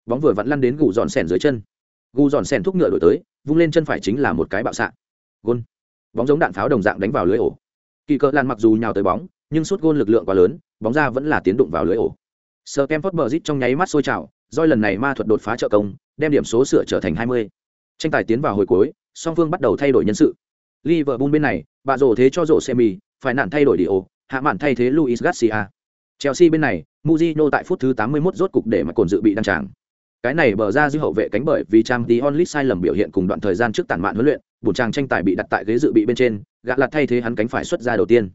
[SPEAKER 1] Bóng vừa vặn lăn đến gù dọn sẻn dưới chân. Gù dọn sẻn thúc ngựa đổi tới vung lên chân phải chính là một cái bạo xạ. Gôn. Bóng giống đạn pháo đồng dạng đánh vào lưới ổ. Kỳ cỡ lan mặc dù nhào tới bóng nhưng suốt gôn lực lượng quá lớn bóng ra vẫn là tiến đụng vào lưới ổ Sir bờ rít trong nháy mắt sôi trào, doi lần này ma thuật đột phá trợ công, đem điểm số sửa trở thành 20. Tranh tài tiến vào hồi cuối, song phương bắt đầu thay đổi nhân sự. Liverpool bên này, bà rổ thế cho rổ semi, phải nạn thay đổi đi ổ, hạ mạn thay thế Luis Garcia. Chelsea bên này, muzino tại phút thứ 81 rốt cục để mà cồn dự bị đăng tràng. Cái này bờ ra dư hậu vệ cánh bởi vì trang tí onlit sai lầm biểu hiện cùng đoạn thời gian trước tản mạn huấn luyện, buồn tràng tranh tài bị đặt tại ghế dự bị bên trên, gạ lạt thay thế hắn cánh phải xuất ra đầu tiên.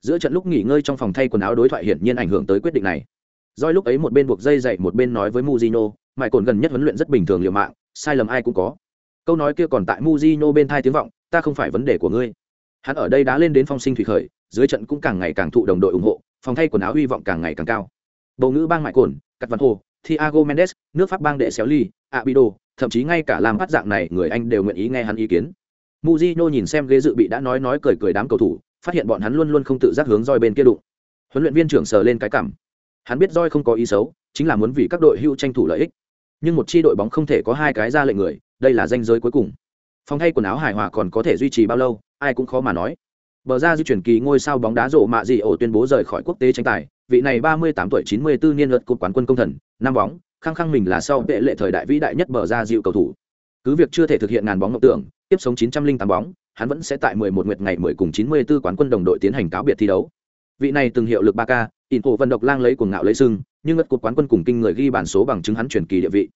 [SPEAKER 1] Giữa trận lúc nghỉ ngơi trong phòng thay quần áo đối thoại hiển nhiên ảnh hưởng tới quyết định này. Doi lúc ấy một bên buộc dây dậy một bên nói với muzino mại cồn gần nhất huấn luyện rất bình thường liều mạng, sai lầm ai cũng có. Câu nói kia còn tại muzino bên thai tiếng vọng, ta không phải vấn đề của ngươi. Hắn ở đây đã lên đến phong sinh thủy khởi, dưới trận cũng càng ngày càng thụ đồng đội ủng hộ, phòng thay quần áo hy vọng càng ngày càng cao. Bầu ngữ bang mại cồn, cắt văn hồ, Thiago Mendes, nước Pháp bang đệ xéo ly, Abido, thậm chí ngay cả làm phát dạng này người Anh đều nguyện ý nghe hắn ý kiến. muzino nhìn xem ghế dự bị đã nói nói cười cười đám cầu thủ, phát hiện bọn hắn luôn luôn không tự giác hướng roi bên kia đụng. Huấn luyện viên trưởng sờ lên cái cảm Hắn biết roi không có ý xấu, chính là muốn vì các đội hưu tranh thủ lợi ích. Nhưng một chi đội bóng không thể có hai cái ra lệnh người, đây là danh giới cuối cùng. Phòng thay quần áo hài hòa còn có thể duy trì bao lâu, ai cũng khó mà nói. Bờ ra di chuyển kỳ ngôi sao bóng đá rộ mạ gì ổ tuyên bố rời khỏi quốc tế tranh tài, vị này 38 tuổi 94 niên luật cột quán quân công thần, năm bóng, khăng khăng mình là sau vệ lệ thời đại vĩ đại nhất bờ ra dịu cầu thủ. Cứ việc chưa thể thực hiện ngàn bóng mộng tưởng, tiếp sống 908 bóng, hắn vẫn sẽ tại 11 nguyệt ngày 10 cùng 94 quán quân đồng đội tiến hành cáo biệt thi đấu. Vị này từng hiệu lực 3K, Inter vận độc lang lấy cuồng ngạo lấy sưng, nhưng ngất cột quán quân cùng kinh người ghi bản số bằng chứng hắn truyền kỳ địa vị.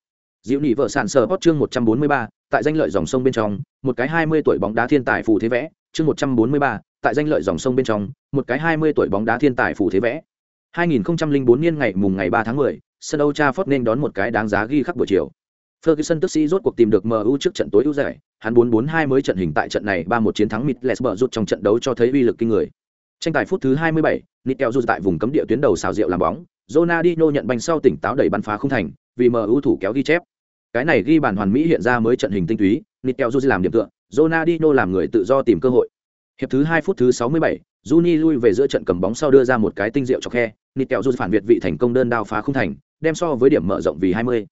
[SPEAKER 1] Diệu Nị vợ sản sở hot chương 143, tại danh lợi dòng sông bên trong, một cái 20 tuổi bóng đá thiên tài phù thế vẽ, chương 143, tại danh lợi dòng sông bên trong, một cái 20 tuổi bóng đá thiên tài phù thế vẽ. 2004 niên ngày mùng ngày 3 tháng 10, sân Old Trafford nên đón một cái đáng giá ghi khắc buổi chiều. Ferguson tức sĩ rốt cuộc tìm được MU trước trận tối ưu giải, hắn 4-4-2 mới trận hình tại trận này 3-1 chiến thắng Middlesbrough rút trong trận đấu cho thấy uy lực kinh người. Tranh tài phút thứ 27, Nitel rút tại vùng cấm địa tuyến đầu xào rượu làm bóng, Ronaldinho nhận banh sau tỉnh táo đẩy bắn phá không thành, vì mở ưu thủ kéo ghi chép. Cái này ghi bàn hoàn mỹ hiện ra mới trận hình tinh túy, Nitel rút làm điểm tựa, Ronaldinho làm người tự do tìm cơ hội. Hiệp thứ 2 phút thứ 67, Juni lui về giữa trận cầm bóng sau đưa ra một cái tinh diệu cho khe, Nitel rút phản việt vị thành công đơn đao phá không thành, đem so với điểm mở rộng vì 20.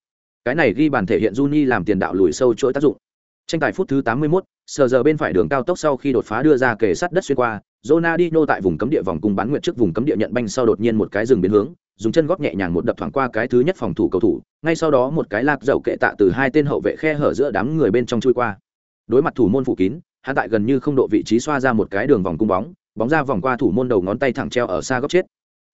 [SPEAKER 1] Cái này ghi bàn thể hiện Juni làm tiền đạo lùi sâu chuỗi tác dụng. Tranh tài phút thứ 81, sờ giờ bên phải đường cao tốc sau khi đột phá đưa ra kề sát đất xuyên qua, Ronaldinho tại vùng cấm địa vòng cung bán nguyện trước vùng cấm địa nhận banh sau đột nhiên một cái dừng biến hướng, dùng chân góp nhẹ nhàng một đập thoáng qua cái thứ nhất phòng thủ cầu thủ, ngay sau đó một cái lạc dầu kệ tạ từ hai tên hậu vệ khe hở giữa đám người bên trong chui qua. Đối mặt thủ môn phủ kín, hắn tại gần như không độ vị trí xoa ra một cái đường vòng cung bóng, bóng ra vòng qua thủ môn đầu ngón tay thẳng treo ở xa góc chết.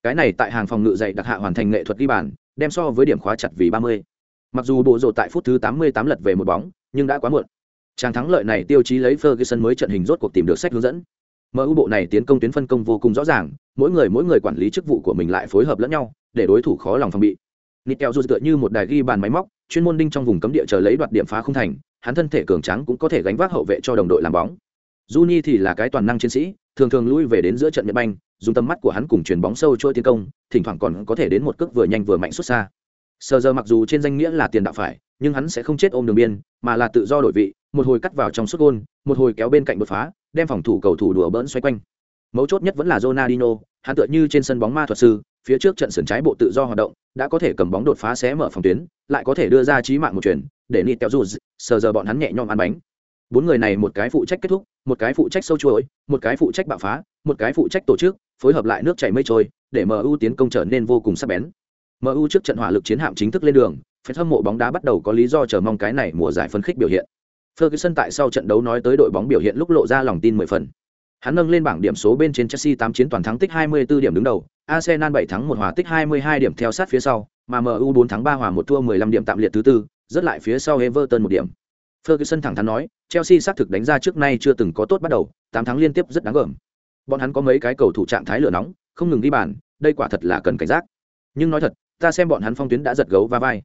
[SPEAKER 1] Cái này tại hàng phòng ngự dày đặc hạ hoàn thành nghệ thuật ghi bàn, đem so với điểm khóa chặt vì 30. Mặc dù bộ rồ tại phút thứ 88 lật về một bóng, nhưng đã quá muộn. Trang thắng lợi này tiêu chí lấy Ferguson mới trận hình rốt cuộc tìm được sách hướng dẫn. MU bộ này tiến công tuyến phân công vô cùng rõ ràng, mỗi người mỗi người quản lý chức vụ của mình lại phối hợp lẫn nhau, để đối thủ khó lòng phòng bị. Nitel dù tựa như một đài ghi bàn máy móc, chuyên môn đinh trong vùng cấm địa chờ lấy đoạt điểm phá không thành, hắn thân thể cường tráng cũng có thể gánh vác hậu vệ cho đồng đội làm bóng. Juni thì là cái toàn năng chiến sĩ, thường thường lui về đến giữa trận nhật banh, dùng tầm mắt của hắn cùng chuyền bóng sâu trôi tiến công, thỉnh thoảng còn có thể đến một cước vừa nhanh vừa mạnh xuất xa. Sơ giờ mặc dù trên danh nghĩa là tiền đạo phải, nhưng hắn sẽ không chết ôm đường biên, mà là tự do đổi vị, một hồi cắt vào trong suốt gôn, một hồi kéo bên cạnh đột phá, đem phòng thủ cầu thủ đùa bỡn xoay quanh. Mấu chốt nhất vẫn là Ronaldinho, hắn tựa như trên sân bóng ma thuật sư, phía trước trận sườn trái bộ tự do hoạt động, đã có thể cầm bóng đột phá xé mở phòng tuyến, lại có thể đưa ra chí mạng một chuyển, để nịt kéo dù, sờ giờ bọn hắn nhẹ nhõm ăn bánh. Bốn người này một cái phụ trách kết thúc, một cái phụ trách sâu chuỗi, một cái phụ trách bạo phá, một cái phụ trách tổ chức, phối hợp lại nước chảy mây trôi, để MU tiến công trở nên vô cùng sắc bén. MU trước trận hỏa lực chiến hạm chính thức lên đường, phải hâm mộ bóng đá bắt đầu có lý do chờ mong cái này mùa giải phấn khích biểu hiện. Ferguson tại sau trận đấu nói tới đội bóng biểu hiện lúc lộ ra lòng tin mười phần. Hắn nâng lên bảng điểm số bên trên Chelsea 8 chiến toàn thắng tích 24 điểm đứng đầu, Arsenal 7 thắng 1 hòa tích 22 điểm theo sát phía sau, mà MU 4 thắng 3 hòa 1 thua 15 điểm tạm liệt thứ tư, rất lại phía sau Everton 1 điểm. Ferguson thẳng thắn nói, Chelsea xác thực đánh ra trước nay chưa từng có tốt bắt đầu, 8 thắng liên tiếp rất đáng gờm. Bọn hắn có mấy cái cầu thủ trạng thái lửa nóng, không ngừng đi bàn, đây quả thật là cần cảnh giác. Nhưng nói thật, ta xem bọn hắn phong tuyến đã giật gấu va vai.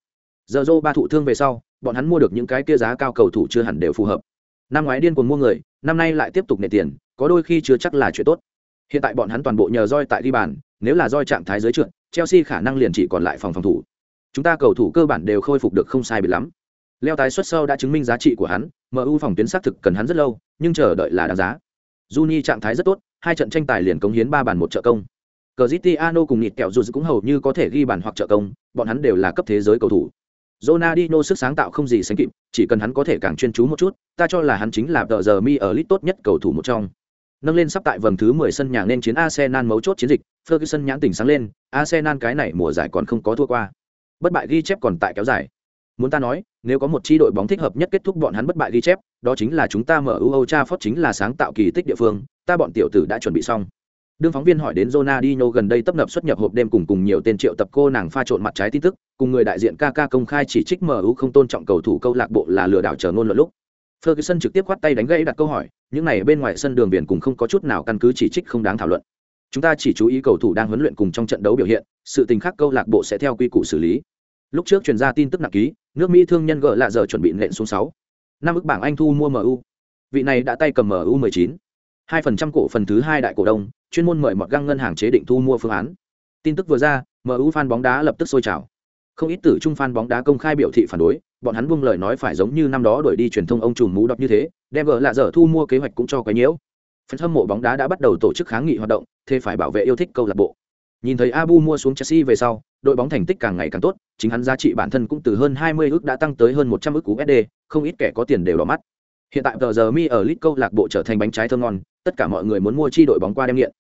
[SPEAKER 1] Giờ dô ba thụ thương về sau, bọn hắn mua được những cái kia giá cao cầu thủ chưa hẳn đều phù hợp. Năm ngoái điên cuồng mua người, năm nay lại tiếp tục nệ tiền, có đôi khi chưa chắc là chuyện tốt. Hiện tại bọn hắn toàn bộ nhờ roi tại ghi bàn, nếu là roi trạng thái dưới trượt, Chelsea khả năng liền chỉ còn lại phòng phòng thủ. Chúng ta cầu thủ cơ bản đều khôi phục được không sai biệt lắm. Leo tái xuất sau đã chứng minh giá trị của hắn, MU phòng tuyến xác thực cần hắn rất lâu, nhưng chờ đợi là đáng giá. Juni trạng thái rất tốt, hai trận tranh tài liền cống hiến ba bàn một trợ công. Cristiano cùng nịt kẹo dù cũng hầu như có thể ghi bàn hoặc trợ công, bọn hắn đều là cấp thế giới cầu thủ. Ronaldinho sức sáng tạo không gì sánh kịp, chỉ cần hắn có thể càng chuyên chú một chút, ta cho là hắn chính là tờ giờ mi ở lit tốt nhất cầu thủ một trong. Nâng lên sắp tại vòng thứ 10 sân nhà nên chiến Arsenal mấu chốt chiến dịch, Ferguson nhãn tỉnh sáng lên, Arsenal cái này mùa giải còn không có thua qua. Bất bại ghi chép còn tại kéo dài. Muốn ta nói, nếu có một chi đội bóng thích hợp nhất kết thúc bọn hắn bất bại ghi chép, đó chính là chúng ta mở Old Trafford chính là sáng tạo kỳ tích địa phương, ta bọn tiểu tử đã chuẩn bị xong. Đương phóng viên hỏi đến Ronaldinho gần đây tấp nập xuất nhập hộp đêm cùng cùng nhiều tên triệu tập cô nàng pha trộn mặt trái tin tức, cùng người đại diện KK công khai chỉ trích MU không tôn trọng cầu thủ câu lạc bộ là lừa đảo chờ ngôn luận lúc. Ferguson trực tiếp khoát tay đánh gãy đặt câu hỏi, những này bên ngoài sân đường biển cùng không có chút nào căn cứ chỉ trích không đáng thảo luận. Chúng ta chỉ chú ý cầu thủ đang huấn luyện cùng trong trận đấu biểu hiện, sự tình khác câu lạc bộ sẽ theo quy củ xử lý. Lúc trước truyền ra tin tức nặng ký, nước Mỹ thương nhân gỡ lạ giờ chuẩn bị nện xuống 6. Năm ức bảng Anh thu mua MU. Vị này đã tay cầm MU 19. 2% cổ phần thứ hai đại cổ đông, chuyên môn mời mọt găng ngân hàng chế định thu mua phương án. Tin tức vừa ra mu fan bóng đá lập tức sôi trào. Không ít tử trung fan bóng đá công khai biểu thị phản đối bọn hắn buông lời nói phải giống như năm đó đổi đi truyền thông ông trùm mũ đọc như thế đem vợ lạ dở thu mua kế hoạch cũng cho cái nhiễu. Phần hâm mộ bóng đá đã bắt đầu tổ chức kháng nghị hoạt động thế phải bảo vệ yêu thích câu lạc bộ. Nhìn thấy abu mua xuống chelsea về sau đội bóng thành tích càng ngày càng tốt chính hắn giá trị bản thân cũng từ hơn 20 ước đã tăng tới hơn 100 ước USD, không ít kẻ có tiền đều đỏ mắt. Hiện tại tờ giờ mi ở lit câu lạc bộ trở thành bánh trái thơm ngon tất cả mọi người muốn mua chi đội bóng qua đem nghiện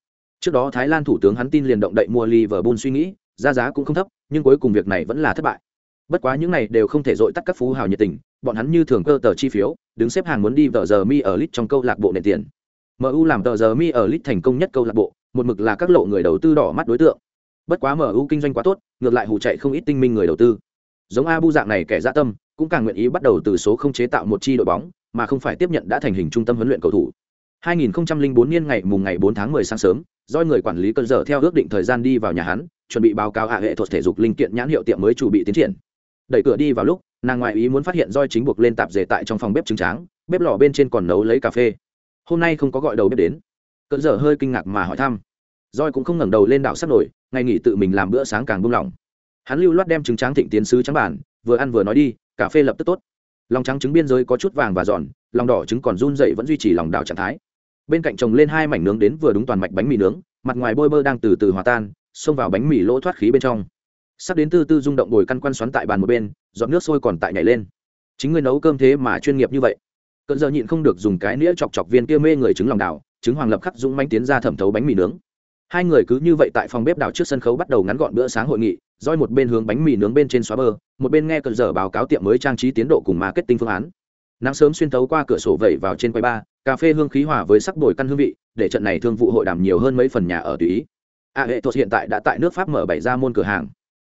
[SPEAKER 1] trước đó thái lan thủ tướng hắn tin liền động đậy mua liverpool suy nghĩ giá giá cũng không thấp nhưng cuối cùng việc này vẫn là thất bại. Bất quá những này đều không thể dội tắt các phú hào nhiệt tình bọn hắn như thường cơ tờ chi phiếu đứng xếp hàng muốn đi tờ giờ mi ở lit trong câu lạc bộ nền tiền. Mu làm tờ giờ mi ở lit thành công nhất câu lạc bộ một mực là các lộ người đầu tư đỏ mắt đối tượng. Bất quá mu kinh doanh quá tốt ngược lại hù chạy không ít tinh minh người đầu tư. Giống abu dạng này kẻ dạ tâm cũng càng nguyện ý bắt đầu từ số không chế tạo một chi đội bóng mà không phải tiếp nhận đã thành hình trung tâm huấn luyện cầu thủ. 2004 niên ngày mùng ngày 4 tháng 10 sáng sớm, do người quản lý cơn giờ theo ước định thời gian đi vào nhà hắn, chuẩn bị báo cáo hạ hệ thuật thể dục linh kiện nhãn hiệu tiệm mới chủ bị tiến triển. Đẩy cửa đi vào lúc, nàng ngoại ý muốn phát hiện roi chính buộc lên tạp dề tại trong phòng bếp trứng tráng, bếp lò bên trên còn nấu lấy cà phê. Hôm nay không có gọi đầu bếp đến. Cơn giờ hơi kinh ngạc mà hỏi thăm. Roi cũng không ngẩng đầu lên đảo sắp nổi, ngày nghỉ tự mình làm bữa sáng càng buông lỏng. Hắn lưu loát đem trứng tráng thịnh tiến sứ trắng bản, vừa ăn vừa nói đi, cà phê lập tức tốt. Lòng trắng trứng biên giới có chút vàng và giòn, lòng đỏ trứng còn run dậy vẫn duy trì lòng đảo trạng thái bên cạnh chồng lên hai mảnh nướng đến vừa đúng toàn mạch bánh mì nướng, mặt ngoài bôi bơ đang từ từ hòa tan, xông vào bánh mì lỗ thoát khí bên trong. Sắp đến tư tư rung động bồi căn quan xoắn tại bàn một bên, giọt nước sôi còn tại nhảy lên. Chính người nấu cơm thế mà chuyên nghiệp như vậy. Cận giờ nhịn không được dùng cái nĩa chọc chọc viên kia mê người trứng lòng đảo, trứng hoàng lập khắc dũng manh tiến ra thẩm thấu bánh mì nướng. Hai người cứ như vậy tại phòng bếp đảo trước sân khấu bắt đầu ngắn gọn bữa sáng hội nghị, roi một bên hướng bánh mì nướng bên trên xóa bơ, một bên nghe cận giờ báo cáo tiệm mới trang trí tiến độ cùng marketing phương án nắng sớm xuyên tấu qua cửa sổ vẩy vào trên quầy ba cà phê hương khí hòa với sắc bồi căn hương vị, để trận này thương vụ hội đàm nhiều hơn mấy phần nhà ở tùy ý. A hệ thuật hiện tại đã tại nước pháp mở bảy ra môn cửa hàng.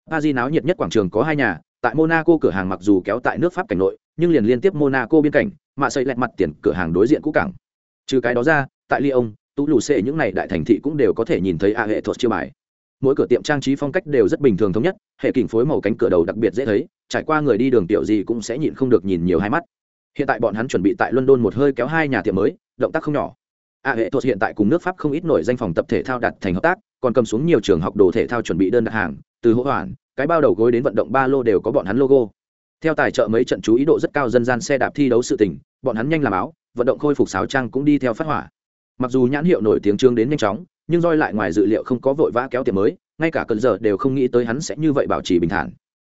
[SPEAKER 1] A di náo nhiệt nhất quảng trường có hai nhà, tại monaco cửa hàng mặc dù kéo tại nước pháp cảnh nội, nhưng liền liên tiếp monaco biên cảnh, mà xây lẹt mặt tiền cửa hàng đối diện cũ cảng. Trừ cái đó ra, tại lyon, tú lù xê những này đại thành thị cũng đều có thể nhìn thấy a hệ thuật chiêu bài. Mỗi cửa tiệm trang trí phong cách đều rất bình thường thống nhất, hệ kỉnh phối màu cánh cửa đầu đặc biệt dễ thấy, trải qua người đi đường tiểu gì cũng sẽ nhịn không được nhìn nhiều hai mắt hiện tại bọn hắn chuẩn bị tại london một hơi kéo hai nhà tiệm mới, động tác không nhỏ. A hệ thuật hiện tại cùng nước pháp không ít nổi danh phòng tập thể thao đặt thành hợp tác, còn cầm xuống nhiều trường học đồ thể thao chuẩn bị đơn đặt hàng, từ hỗ hoàn cái bao đầu gối đến vận động ba lô đều có bọn hắn logo. Theo tài trợ mấy trận chú ý độ rất cao dân gian xe đạp thi đấu sự tình, bọn hắn nhanh làm áo, vận động khôi phục sáo trang cũng đi theo phát hỏa. Mặc dù nhãn hiệu nổi tiếng trương đến nhanh chóng, nhưng roi lại ngoài dự liệu không có vội vã kéo tiệm mới, ngay cả cần giờ đều không nghĩ tới hắn sẽ như vậy bảo trì bình thản.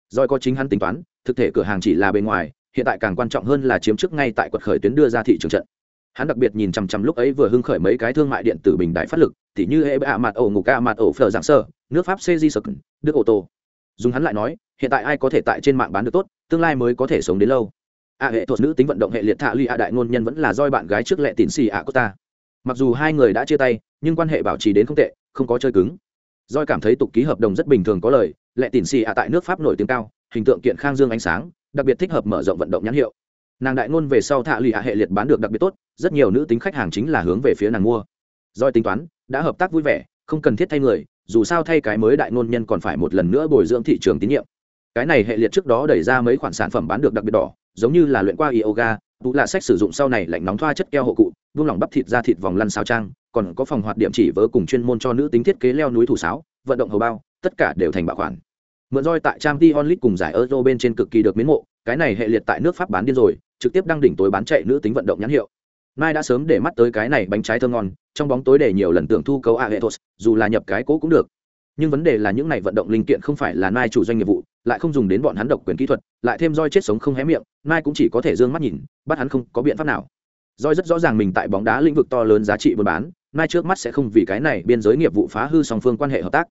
[SPEAKER 1] Roi có chính hắn tính toán, thực thể cửa hàng chỉ là bên ngoài hiện tại càng quan trọng hơn là chiếm trước ngay tại quật khởi tuyến đưa ra thị trường trận. Hắn đặc biệt nhìn chằm chằm lúc ấy vừa hưng khởi mấy cái thương mại điện tử bình đại phát lực, tỉ như hệ bạ mặt ổ ngục ca mặt ổ phở dạng sơ, nước pháp cg sơ đức ô tô dùng hắn lại nói, hiện tại ai có thể tại trên mạng bán được tốt, tương lai mới có thể sống đến lâu. A hệ thuật nữ tính vận động hệ liệt thạ ly a đại ngôn nhân vẫn là doi bạn gái trước lệ tín xì a costa mặc dù hai người đã chia tay, nhưng quan hệ bảo trì đến không tệ, không có chơi cứng. Doi cảm thấy tục ký hợp đồng rất bình thường có lời, lệ tín xì a tại nước pháp nổi tiếng cao, hình tượng kiện khang dương ánh sáng đặc biệt thích hợp mở rộng vận động nhãn hiệu. Nàng đại ngôn về sau thạ lụy hạ hệ liệt bán được đặc biệt tốt, rất nhiều nữ tính khách hàng chính là hướng về phía nàng mua. Doi tính toán, đã hợp tác vui vẻ, không cần thiết thay người, dù sao thay cái mới đại ngôn nhân còn phải một lần nữa bồi dưỡng thị trường tín nhiệm. Cái này hệ liệt trước đó đẩy ra mấy khoản sản phẩm bán được đặc biệt đỏ, giống như là luyện qua yoga tụ lạ sách sử dụng sau này lạnh nóng thoa chất keo hộ cụ, buông lỏng bắp thịt ra thịt vòng lăn sao trang, còn có phòng hoạt điểm chỉ vớ cùng chuyên môn cho nữ tính thiết kế leo núi thủ sáo, vận động hầu bao, tất cả đều thành bảo khoản mượn roi tại trang t onlit cùng giải euro bên trên cực kỳ được miến mộ, cái này hệ liệt tại nước pháp bán điên rồi, trực tiếp đăng đỉnh tối bán chạy nữ tính vận động nhãn hiệu. Mai đã sớm để mắt tới cái này bánh trái thơm ngon, trong bóng tối để nhiều lần tưởng thu cấu aetos, dù là nhập cái cố cũng được. Nhưng vấn đề là những này vận động linh kiện không phải là nai chủ doanh nghiệp vụ, lại không dùng đến bọn hắn độc quyền kỹ thuật, lại thêm roi chết sống không hé miệng nai cũng chỉ có thể d ư ơ n g mắt nhìn, bắt hắn không có biện pháp nào. Roi rất rõ ràng mình tại bóng đá lĩnh vực to lớn giá trị buôn bán nai trước mắt sẽ không vì cái này biên giới nghiệp vụ phá hư song phương quan hệ hợp tác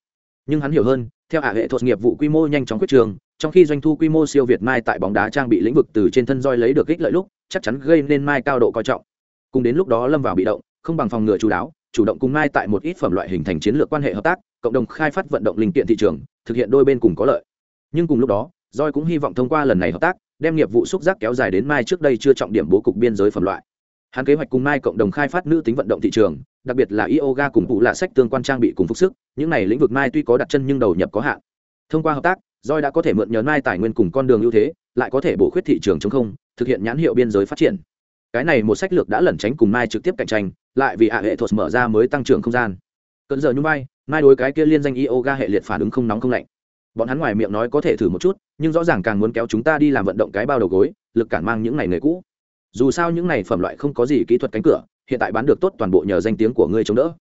[SPEAKER 1] nhưng hắn hiểu hơn, theo hạ hệ thuật nghiệp vụ quy mô nhanh chóng quyết trường, trong khi doanh thu quy mô siêu việt mai tại bóng đá trang bị lĩnh vực từ trên thân roi lấy được ích lợi lúc, chắc chắn gây nên mai cao độ coi trọng. Cùng đến lúc đó lâm vào bị động, không bằng phòng ngừa chú đáo, chủ động cùng mai tại một ít phẩm loại hình thành chiến lược quan hệ hợp tác, cộng đồng khai phát vận động linh kiện thị trường, thực hiện đôi bên cùng có lợi. Nhưng cùng lúc đó roi cũng hy vọng thông qua lần này hợp tác, đem nghiệp vụ xúc giác kéo dài đến mai trước đây chưa trọng điểm bố cục biên giới phẩm loại. Hắn kế hoạch cùng mai cộng đồng khai phát nữ tính vận động thị trường đặc biệt là yoga cùng cụ lạ sách tương quan trang bị cùng phục sức những này lĩnh vực mai tuy có đặt chân nhưng đầu nhập có hạn thông qua hợp tác roi đã có thể mượn nhờ mai tài nguyên cùng con đường ưu thế, lại có thể bổ khuyết thị trường chống không, thực hiện nhãn hiệu biên giới phát triển. Cái này một sách lược đã lẩn tránh cùng mai trực tiếp cạnh tranh, lại vì ạ hệ thuật mở ra mới tăng trưởng không gian. cận giờ như mai, mai đối cái kia liên danh yoga hệ liệt phản ứng không nóng không lạnh. bọn hắn ngoài miệng nói có thể thử một chút nhưng rõ ràng càng muốn kéo chúng ta đi làm vận động cái bao đầu gối lực cản mang những ngày nghề cũ dù sao những này phẩm loại không có gì kỹ thuật cánh cửa hiện tại bán được tốt toàn bộ nhờ danh tiếng của ngươi chống đỡ.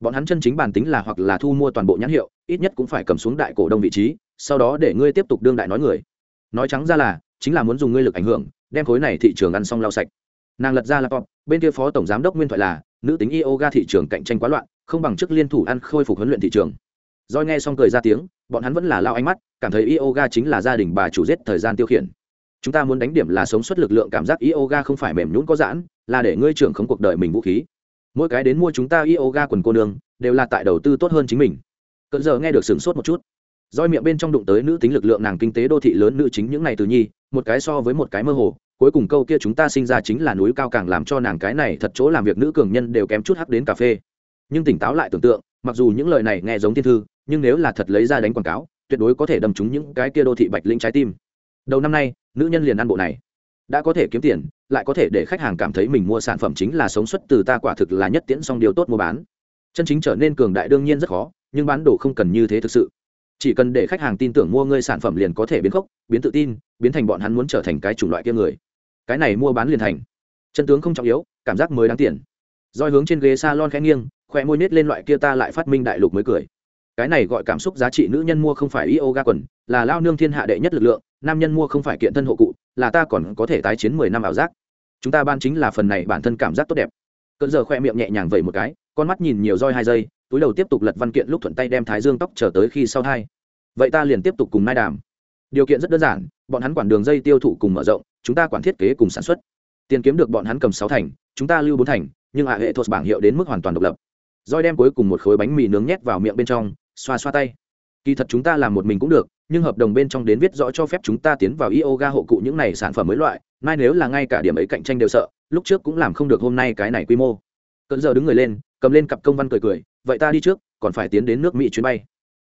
[SPEAKER 1] Bọn hắn chân chính bản tính là hoặc là thu mua toàn bộ nhãn hiệu ít nhất cũng phải cầm xuống đại cổ đông vị trí sau đó để ngươi tiếp tục đương đại nói người. Nói trắng ra là chính là muốn dùng ngươi lực ảnh hưởng đem khối này thị trường ăn xong lau sạch. Nàng lật ra laptop bên kia phó tổng giám đốc nguyên thoại là nữ tính yoga thị trường cạnh tranh quá loạn không bằng chức liên thủ ăn khôi phục huấn luyện thị trường. Doi nghe xong cười ra tiếng, bọn hắn vẫn là lao ánh mắt, cảm thấy yoga chính là gia đình bà chủ giết thời gian tiêu khiển. Chúng ta muốn đánh điểm là sống suất lực lượng cảm giác yoga không phải mềm nhũn có giãn, là để ngươi trưởng khống cuộc đời mình vũ khí. Mỗi cái đến mua chúng ta yoga quần cô nương, đều là tại đầu tư tốt hơn chính mình. cận giờ nghe được sửng sốt một chút. roi miệng bên trong đụng tới nữ tính lực lượng nàng kinh tế đô thị lớn nữ chính những này từ nhi, một cái so với một cái mơ hồ, cuối cùng câu kia chúng ta sinh ra chính là núi cao càng làm cho nàng cái này thật chỗ làm việc nữ cường nhân đều kém chút hắc đến cà phê. Nhưng tỉnh táo lại tưởng tượng, mặc dù những lời này nghe giống thiên thư, nhưng nếu là thật lấy ra đánh quảng cáo tuyệt đối có thể đâm trúng những cái kia đô thị bạch linh trái tim đầu năm nay nữ nhân liền ăn bộ này. Đã có thể kiếm tiền, lại có thể để khách hàng cảm thấy mình mua sản phẩm chính là sống xuất từ ta quả thực là nhất tiễn song điều tốt mua bán. Chân chính trở nên cường đại đương nhiên rất khó, nhưng bán đồ không cần như thế thực sự. Chỉ cần để khách hàng tin tưởng mua ngươi sản phẩm liền có thể biến khốc, biến tự tin, biến thành bọn hắn muốn trở thành cái chủng loại kia người. Cái này mua bán liền thành. Chân tướng không trọng yếu, cảm giác mới đáng tiền. Roi hướng trên ghế salon khẽ nghiêng khoe môi nết lên loại kia ta lại phát minh đại lục mới cười. Cái này gọi cảm xúc giá trị nữ nhân mua không phải yoga quần, là lao nương thiên hạ đệ nhất lực lượng nam nhân mua không phải kiện thân hộ cụ, là ta còn có thể tái chiến mười năm ảo giác. Chúng ta ban chính là phần này bản thân cảm giác tốt đẹp. Cơn giờ khoe miệng nhẹ nhàng vẩy một cái, con mắt nhìn nhiều roi hai giây, túi đầu tiếp tục lật văn kiện lúc thuận tay đem thái dương tóc trở tới khi sau hai. Vậy ta liền tiếp tục cùng mai đàm. Điều kiện rất đơn giản, bọn hắn quản đường dây tiêu thụ cùng mở rộng, chúng ta quản thiết kế cùng sản xuất. Tiền kiếm được bọn hắn cầm sáu thành, chúng ta lưu bốn thành, nhưng hạ hệ thuật bảng hiệu đến mức hoàn toàn độc lập. Roi đem cuối cùng một khối bánh mì nướng nhét vào miệng bên trong, xoa xoa tay kỳ thật chúng ta làm một mình cũng được, nhưng hợp đồng bên trong đến viết rõ cho phép chúng ta tiến vào yoga hộ cụ những này sản phẩm mới loại. Mai nếu là ngay cả điểm ấy cạnh tranh đều sợ, lúc trước cũng làm không được hôm nay cái này quy mô. Cận giờ đứng người lên, cầm lên cặp công văn cười cười, vậy ta đi trước, còn phải tiến đến nước mỹ chuyến bay.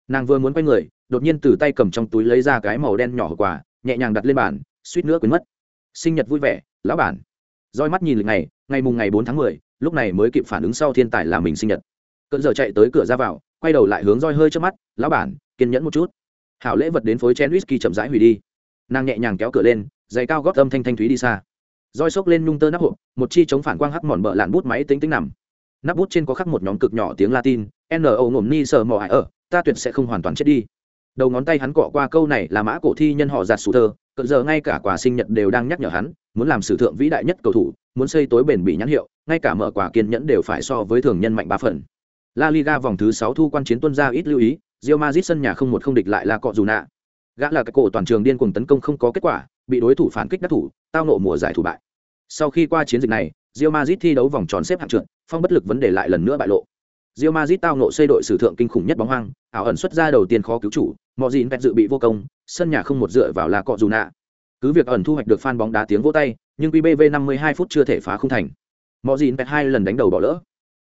[SPEAKER 1] Nàng vừa muốn quay người, đột nhiên từ tay cầm trong túi lấy ra cái màu đen nhỏ hộp quà, nhẹ nhàng đặt lên bàn, suýt nữa quên mất. Sinh nhật vui vẻ, lão bản. Roi mắt nhìn lịch ngày ngày mùng ngày bốn tháng mười, lúc này mới kịp phản ứng sau thiên tài là mình sinh nhật. Cận giờ chạy tới cửa ra vào, quay đầu lại hướng roi hơi trước mắt, lão bản kiên nhẫn một chút. Hảo lễ vật đến phối chén whisky chậm rãi hủy đi. Nàng nhẹ nhàng kéo cửa lên giày cao gót âm thanh thanh thúy đi xa. Roi xốc lên nhung tơ nắp hộp một chi chống phản quang hắc mòn bợ lạn bút máy tính tính nằm. Nắp bút trên có khắc một nhóm cực nhỏ tiếng latin n o ngổm ni sờ mò ải ở ta tuyệt sẽ không hoàn toàn chết đi. Đầu ngón tay hắn cọ qua câu này là mã cổ thi nhân họ giạt sủ thơ cận giờ ngay cả quà sinh nhật đều đang nhắc nhở hắn muốn làm sử thượng vĩ đại nhất cầu thủ muốn xây tối bền bỉ nhãn hiệu ngay cả mở quà kiên nhẫn đều phải so với thường nhân mạnh ba phần. La Liga vòng thứ sáu thu quan chiến tuân ra ít lưu ý, Real Madrid sân nhà không một không địch lại là cọ dù nạ. Gã là cái cổ toàn trường điên cuồng tấn công không có kết quả, bị đối thủ phản kích đắc thủ, tao nộ mùa giải thủ bại. Sau khi qua chiến dịch này, Real Madrid thi đấu vòng tròn xếp hạng trượt, phong bất lực vấn đề lại lần nữa bại lộ. Real Madrid tao nộ xây đội sử thượng kinh khủng nhất bóng hoang, ảo ẩn xuất ra đầu tiên khó cứu chủ, mọi gì vẹt dự bị vô công, sân nhà không một dựa vào là cọ dù nạ. Cứ việc ẩn thu hoạch được fan bóng đá tiếng vỗ tay, nhưng QBV 52 phút chưa thể phá không thành. Mọi gì vẹt hai lần đánh đầu bỏ lỡ,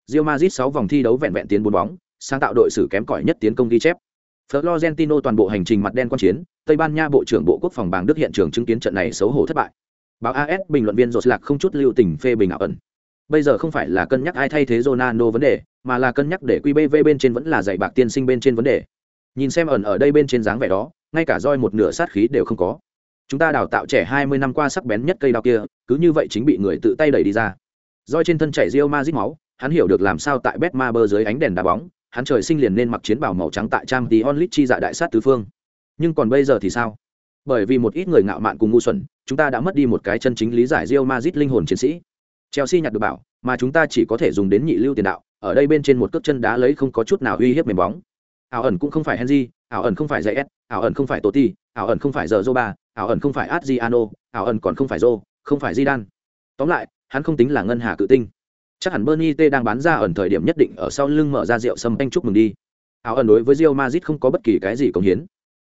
[SPEAKER 1] Real Madrid 6 vòng thi đấu vẹn vẹn tiến 4 bóng, sáng tạo đội xử kém cỏi nhất tiến công ghi chép. Florentino toàn bộ hành trình mặt đen quan chiến, Tây Ban Nha bộ trưởng Bộ Quốc phòng bang Đức hiện trường chứng kiến trận này xấu hổ thất bại. Báo AS bình luận viên Rột Lạc không chút lưu tình phê bình ảo ẩn. Bây giờ không phải là cân nhắc ai thay thế Ronaldo vấn đề, mà là cân nhắc để QBV bên trên vẫn là dạy bạc tiên sinh bên trên vấn đề. Nhìn xem ẩn ở đây bên trên dáng vẻ đó, ngay cả roi một nửa sát khí đều không có. Chúng ta đào tạo trẻ 20 năm qua sắc bén nhất cây đao kia, cứ như vậy chính bị người tự tay đẩy đi ra. Roi trên thân chảy Real Madrid máu, hắn hiểu được làm sao tại Betmaber dưới ánh đèn đá bóng, hắn trời sinh liền nên mặc chiến bào màu trắng tại trang tí onlit chi dạ đại sát tứ phương. Nhưng còn bây giờ thì sao? Bởi vì một ít người ngạo mạn cùng ngu xuẩn, chúng ta đã mất đi một cái chân chính lý giải Real Madrid linh hồn chiến sĩ. Chelsea nhặt được bảo, mà chúng ta chỉ có thể dùng đến nhị lưu tiền đạo, ở đây bên trên một cước chân đá lấy không có chút nào uy hiếp mềm bóng. Ảo ẩn cũng không phải Henry, ảo ẩn không phải JS, ảo ẩn không phải Totti, ảo ẩn không phải giờ Zoba, ảo ẩn không phải Adriano, ảo ẩn còn không phải Joe, không phải Zidane. Tóm lại, hắn không tính là ngân hà cự tinh chắc hẳn Bernie T đang bán ra ẩn thời điểm nhất định ở sau lưng mở ra rượu sâm anh chúc mừng đi. Áo ẩn đối với Real Madrid không có bất kỳ cái gì công hiến.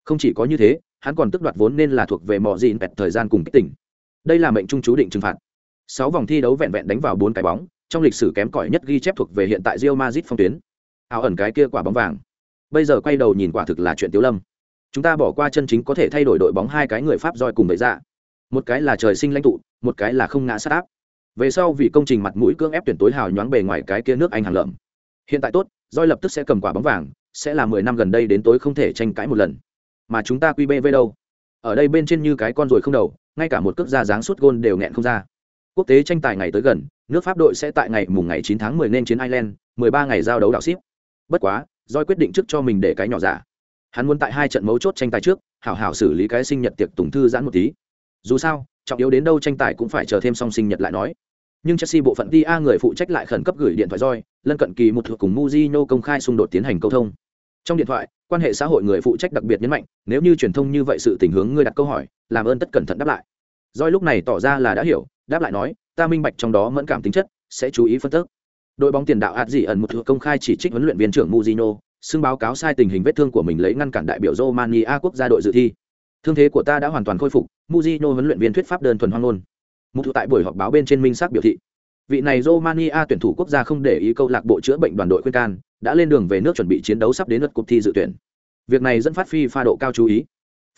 [SPEAKER 1] Không chỉ có như thế, hắn còn tức đoạt vốn nên là thuộc về mọ gìn bẹt thời gian cùng kích tỉnh. Đây là mệnh trung chú định trừng phạt. Sáu vòng thi đấu vẹn vẹn đánh vào bốn cái bóng, trong lịch sử kém cỏi nhất ghi chép thuộc về hiện tại Real Madrid phong tuyến. Áo ẩn cái kia quả bóng vàng. Bây giờ quay đầu nhìn quả thực là chuyện tiếu lâm. Chúng ta bỏ qua chân chính có thể thay đổi đội bóng hai cái người Pháp roi cùng vậy ra. Một cái là trời sinh lãnh tụ, một cái là không ngã sát áp về sau vì công trình mặt mũi cưỡng ép tuyển tối hào nhoáng bề ngoài cái kia nước anh hàng lợm hiện tại tốt roi lập tức sẽ cầm quả bóng vàng sẽ là mười năm gần đây đến tối không thể tranh cãi một lần mà chúng ta quy bê QBV đâu? Ở đây bên trên như cái con rồi không đầu, ngay cả một cước ra dáng suốt gôn đều nghẹn không ra. Quốc tế tranh tài ngày tới gần, nước Pháp đội sẽ tại ngày mùng ngày 9 tháng 10 nên chiến Ireland, 13 ngày giao đấu đạo ship. Bất quá, Doi quyết định trước cho mình để cái nhỏ giả. Hắn muốn tại hai trận mấu chốt tranh tài trước, hảo hảo xử lý cái sinh nhật tiệc tùng thư giãn một tí. Dù sao, trọng yếu đến đâu tranh tài cũng phải chờ thêm song sinh nhật lại nói. Nhưng Chelsea bộ phận TA người phụ trách lại khẩn cấp gửi điện thoại roi, lân cận kỳ một thuộc cùng Mujino công khai xung đột tiến hành câu thông. Trong điện thoại, quan hệ xã hội người phụ trách đặc biệt nhấn mạnh, nếu như truyền thông như vậy sự tình hướng người đặt câu hỏi, làm ơn tất cẩn thận đáp lại. Roi lúc này tỏ ra là đã hiểu, đáp lại nói, ta minh bạch trong đó mẫn cảm tính chất, sẽ chú ý phân tích. Đội bóng tiền đạo ạt gì ẩn một thuộc công khai chỉ trích huấn luyện viên trưởng Mujino, xưng báo cáo sai tình hình vết thương của mình lấy ngăn cản đại biểu Romania quốc gia đội dự thi. Thương thế của ta đã hoàn toàn khôi phục, Mujino huấn luyện viên thuyết pháp đơn thuần hoang ngôn. mục tại buổi họp báo bên trên minh xác biểu thị, vị này Romania tuyển thủ quốc gia không để ý câu lạc bộ chữa bệnh đoàn đội khuyên can, đã lên đường về nước chuẩn bị chiến đấu sắp đến lượt cuộc thi dự tuyển. Việc này dẫn phát FIFA độ cao chú ý.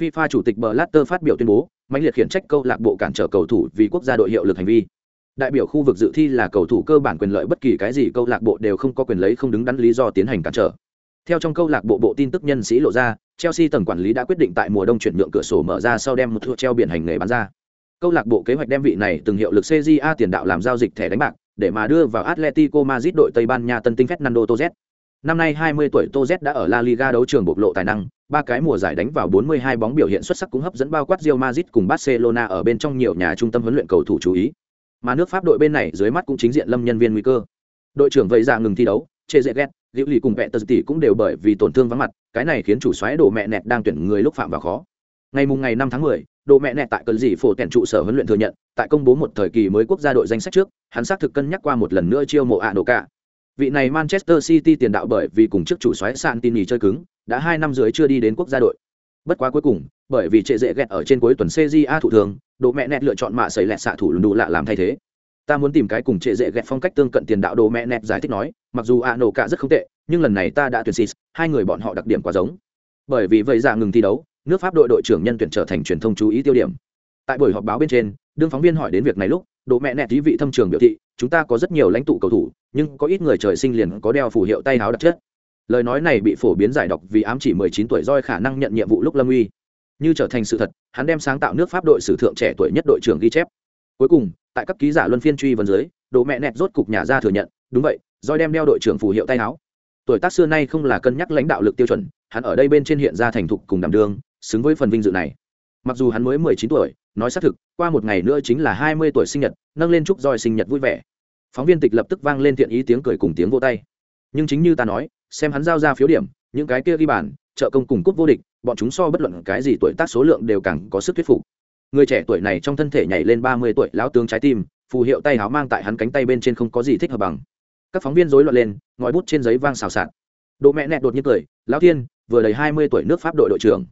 [SPEAKER 1] FIFA chủ tịch Blatter phát biểu tuyên bố, mãnh liệt khiển trách câu lạc bộ cản trở cầu thủ vì quốc gia đội hiệu lực hành vi. Đại biểu khu vực dự thi là cầu thủ cơ bản quyền lợi bất kỳ cái gì câu lạc bộ đều không có quyền lấy không đứng đắn lý do tiến hành cản trở. Theo trong câu lạc bộ bộ tin tức nhân sĩ lộ ra, Chelsea tầng quản lý đã quyết định tại mùa đông chuyển nhượng cửa sổ mở ra sau đem một thua treo biển hành nghề bán ra. Câu lạc bộ kế hoạch đem vị này từng hiệu lực CJA tiền đạo làm giao dịch thẻ đánh bạc, để mà đưa vào Atletico Madrid đội Tây Ban Nha tân tinh Fernando Torres. Năm nay 20 tuổi Torres đã ở La Liga đấu trường bộc lộ tài năng, ba cái mùa giải đánh vào 42 bóng biểu hiện xuất sắc cũng hấp dẫn bao quát Real Madrid cùng Barcelona ở bên trong nhiều nhà trung tâm huấn luyện cầu thủ chú ý. Mà nước Pháp đội bên này dưới mắt cũng chính diện lâm nhân viên nguy cơ. Đội trưởng vậy ra ngừng thi đấu, Chê dễ Ghét, Liễu Lì cùng Vẹn Tờ Tỷ cũng đều bởi vì tổn thương vắng mặt, cái này khiến chủ xoáy đổ mẹ nẹt đang tuyển người lúc phạm vào khó. Ngày mùng ngày năm tháng 10, đồ mẹ nẹt tại cơn gì phổ tèn trụ sở huấn luyện thừa nhận tại công bố một thời kỳ mới quốc gia đội danh sách trước hắn xác thực cân nhắc qua một lần nữa chiêu mộ ạ nổ cả. Vị này manchester city tiền đạo bởi vì cùng trước chủ xoáy santini chơi cứng đã hai năm dưới chưa đi đến quốc gia đội. Bất quá cuối cùng bởi vì trệ dễ ghét ở trên cuối tuần cja thủ thường đồ mẹ nẹt lựa chọn mạ xảy lẹt xạ thủ đủ lạ làm thay thế ta muốn tìm cái cùng trệ dễ ghẹt phong cách tương cận tiền đạo đồ mẹ nẹt giải thích nói, mặc dù a nổ cả rất không tệ, nhưng lần này ta đã tuyển xịt hai người bọn họ đặc điểm quá giống. Bởi vì vậy ra ngừng thi đấu, nước pháp đội đội trưởng nhân tuyển trở thành truyền thông chú ý tiêu điểm. Tại buổi họp báo bên trên, đương phóng viên hỏi đến việc này lúc độ mẹ nẹt thí vị thâm trường biểu thị, chúng ta có rất nhiều lãnh tụ cầu thủ, nhưng có ít người trời sinh liền có đeo phù hiệu tay áo đặc chất. Lời nói này bị phổ biến giải độc vì ám chỉ 19 tuổi roi khả năng nhận nhiệm vụ lúc lâm uy. Như trở thành sự thật, hắn đem sáng tạo nước pháp đội sử thượng trẻ tuổi nhất đội trưởng ghi chép cuối cùng, tại các ký giả luân phiên truy vấn dưới đồ mẹ nẹt rốt cục nhà ra thừa nhận, đúng vậy, roi đem đeo đội trưởng phù hiệu tay áo. Tuổi tác xưa nay không là cân nhắc lãnh đạo lực tiêu chuẩn, hắn ở đây bên trên hiện ra thành thục cùng đảm đương, xứng với phần vinh dự này. Mặc dù hắn mới mười chín tuổi, nói xác thực, qua một ngày nữa chính là hai mươi tuổi sinh nhật, nâng lên chúc roi sinh nhật vui vẻ. Phóng viên tịch lập tức vang lên thiện ý tiếng cười cùng tiếng vô tay. Nhưng chính như ta nói, xem hắn giao ra phiếu điểm, những cái kia ghi bàn, trợ công cùng cúp vô địch, bọn chúng so bất luận cái gì tuổi tác số lượng đều càng có sức thuyết phục người trẻ tuổi này trong thân thể nhảy lên ba mươi tuổi lão tướng trái tim phù hiệu tay áo mang tại hắn cánh tay bên trên không có gì thích hợp bằng. Các phóng viên rối loạn lên ngòi bút trên giấy vang xào xạc. Độ mẹ nẹt đột nhiên cười lão thiên vừa đầy hai mươi tuổi nước pháp đội đội trưởng.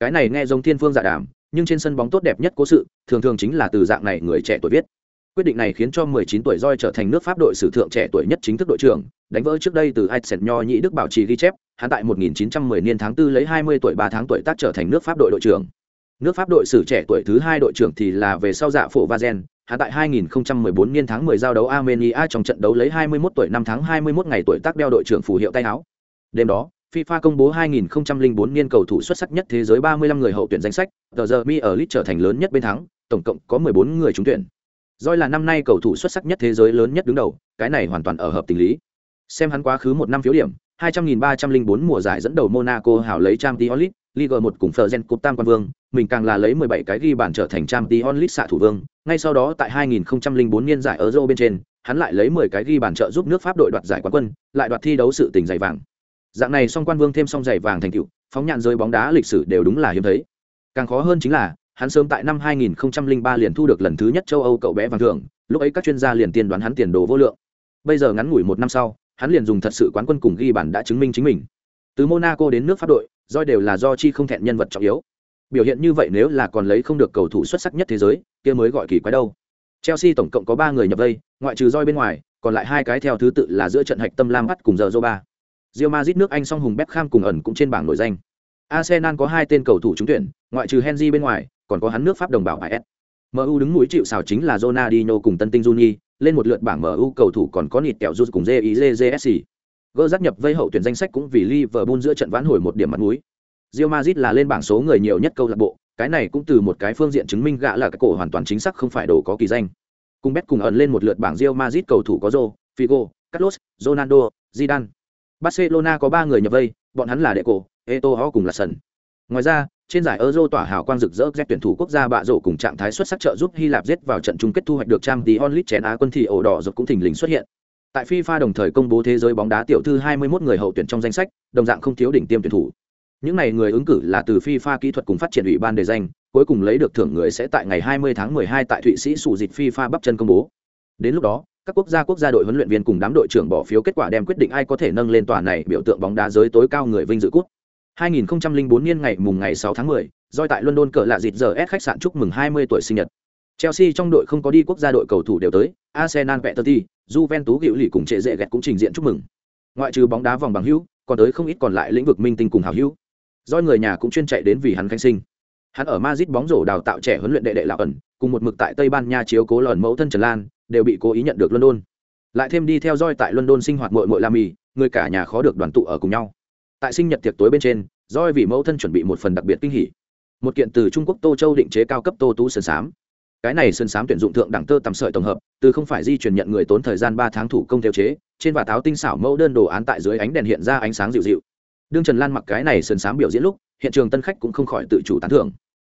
[SPEAKER 1] Cái này nghe giống thiên phương giả đảm, đàm nhưng trên sân bóng tốt đẹp nhất cố sự thường thường chính là từ dạng này người trẻ tuổi viết. Quyết định này khiến cho 19 tuổi roi trở thành nước pháp đội sử thượng trẻ tuổi nhất chính thức đội trưởng đánh vỡ trước đây từ Aitsen nho nhị đức bảo trì ghi chép hắn tại 1910 niên tháng 4 lấy 20 tuổi 3 tháng tuổi tác trở thành nước pháp đội đội trưởng nước pháp đội sử trẻ tuổi thứ hai đội trưởng thì là về sau dạ phổ Vazen hắn tại 2014 niên tháng 10 giao đấu Armenia trong trận đấu lấy 21 tuổi 5 tháng 21 ngày tuổi tác đeo đội trưởng phù hiệu tay áo đêm đó FIFA công bố 2004 niên cầu thủ xuất sắc nhất thế giới 35 người hậu tuyển danh sách, tờ The Mi ở League trở thành lớn nhất bên thắng, tổng cộng có 14 người trúng tuyển. Doi là năm nay cầu thủ xuất sắc nhất thế giới lớn nhất đứng đầu, cái này hoàn toàn ở hợp tình lý. Xem hắn quá khứ một năm phiếu điểm, 200.304 mùa giải dẫn đầu Monaco hảo lấy Champions League, Ligue 1 cùng Fergen Cup Tam Quan Vương, mình càng là lấy 17 cái ghi bàn trở thành Champions League xạ thủ vương. Ngay sau đó tại 2004 niên giải Euro bên trên, hắn lại lấy 10 cái ghi bàn trợ giúp nước Pháp đội đoạt giải quán quân, lại đoạt thi đấu sự tình giày vàng. Dạng này song quan vương thêm song giày vàng thành tựu phóng nhạn rơi bóng đá lịch sử đều đúng là hiếm thấy. Càng khó hơn chính là hắn sớm tại năm 2003 liền thu được lần thứ nhất châu âu cậu bé vàng thưởng lúc ấy các chuyên gia liền tiên đoán hắn tiền đồ vô lượng. Bây giờ ngắn ngủi một năm sau hắn liền dùng thật sự quán quân cùng ghi bàn đã chứng minh chính mình. Từ monaco đến nước pháp đội roi đều là do chi không thẹn nhân vật trọng yếu biểu hiện như vậy nếu là còn lấy không được cầu thủ xuất sắc nhất thế giới kia mới gọi kỳ quái đâu chelsea tổng cộng có ba người nhập vây ngoại trừ roi bên ngoài còn lại hai cái theo thứ tự là giữa trận hạch tâm lam bắt cùng giờ ba Real Madrid nước Anh song hùng Beckham cùng ẩn cũng trên bảng nổi danh. Arsenal có hai tên cầu thủ trúng tuyển, ngoại trừ Henry bên ngoài, còn có hắn nước Pháp đồng bào AS. MU đứng mũi chịu sào chính là Ronaldinho cùng Tân Tinh Juni, lên một lượt bảng MU cầu thủ còn có nịt kẹo Juz cùng JIJJSC. Gơ giác nhập vây hậu tuyển danh sách cũng vì Liverpool giữa trận vãn hồi một điểm mặt mũi. Real Madrid là lên bảng số người nhiều nhất câu lạc bộ, cái này cũng từ một cái phương diện chứng minh gã là cái cổ hoàn toàn chính xác không phải đồ có kỳ danh. Cùng Bet cùng ẩn lên một lượt bảng Real Madrid cầu thủ có Zô, Figo, Carlos, Ronaldo, Zidane. Barcelona có ba người nhập vây, bọn hắn là Deco, Eto'o cùng là sần. Ngoài ra, trên giải Euro tỏa hào quang rực rỡ Z tuyển thủ quốc gia bạ rổ cùng trạng thái xuất sắc trợ giúp Hy Lạp giết vào trận chung kết thu hoạch được trang tí onlit chén Á quân thì ổ đỏ rực cũng thình lình xuất hiện. Tại FIFA đồng thời công bố thế giới bóng đá tiểu thư 21 người hậu tuyển trong danh sách, đồng dạng không thiếu đỉnh tiêm tuyển thủ. Những này người ứng cử là từ FIFA kỹ thuật cùng phát triển ủy ban đề danh, cuối cùng lấy được thưởng người sẽ tại ngày 20 tháng 12 tại Thụy Sĩ sủ dịch FIFA bắp chân công bố. Đến lúc đó, các quốc gia quốc gia đội huấn luyện viên cùng đám đội trưởng bỏ phiếu kết quả đem quyết định ai có thể nâng lên tòa này biểu tượng bóng đá giới tối cao người vinh dự cúp. 2004 niên ngày mùng ngày 6 tháng 10, doi tại London cỡ lạ dịt giờ S khách sạn chúc mừng 20 tuổi sinh nhật. Chelsea trong đội không có đi quốc gia đội cầu thủ đều tới, Arsenal Peterti, Juventus gịu lì cùng trệ dệ gẹt cũng trình diện chúc mừng. Ngoại trừ bóng đá vòng bằng hữu, còn tới không ít còn lại lĩnh vực minh tinh cùng hào hữu. Doi người nhà cũng chuyên chạy đến vì hắn khánh sinh. Hắn ở Madrid bóng rổ đào tạo trẻ huấn luyện đệ đệ lão ẩn, cùng một mực tại Tây Ban Nha chiếu cố lợn mẫu thân Trần Lan, đều bị cố ý nhận được London. Lại thêm đi theo Doi tại London sinh hoạt muội muội mì người cả nhà khó được đoàn tụ ở cùng nhau. Tại sinh nhật tiệc tối bên trên, Doi vì mẫu thân chuẩn bị một phần đặc biệt kinh hỉ. Một kiện từ Trung Quốc Tô Châu định chế cao cấp tô tú sơn sám. Cái này sơn sám tuyển dụng thượng đẳng tơ tầm sợi tổng hợp, từ không phải di chuyển nhận người tốn thời gian ba tháng thủ công theo chế, trên và tháo tinh xảo mẫu đơn đồ án tại dưới ánh đèn hiện ra ánh sáng dịu dịu. Đương Trần Lan mặc cái này sơn sám biểu diễn lúc, hiện trường tân khách cũng không khỏi tự chủ tán thưởng.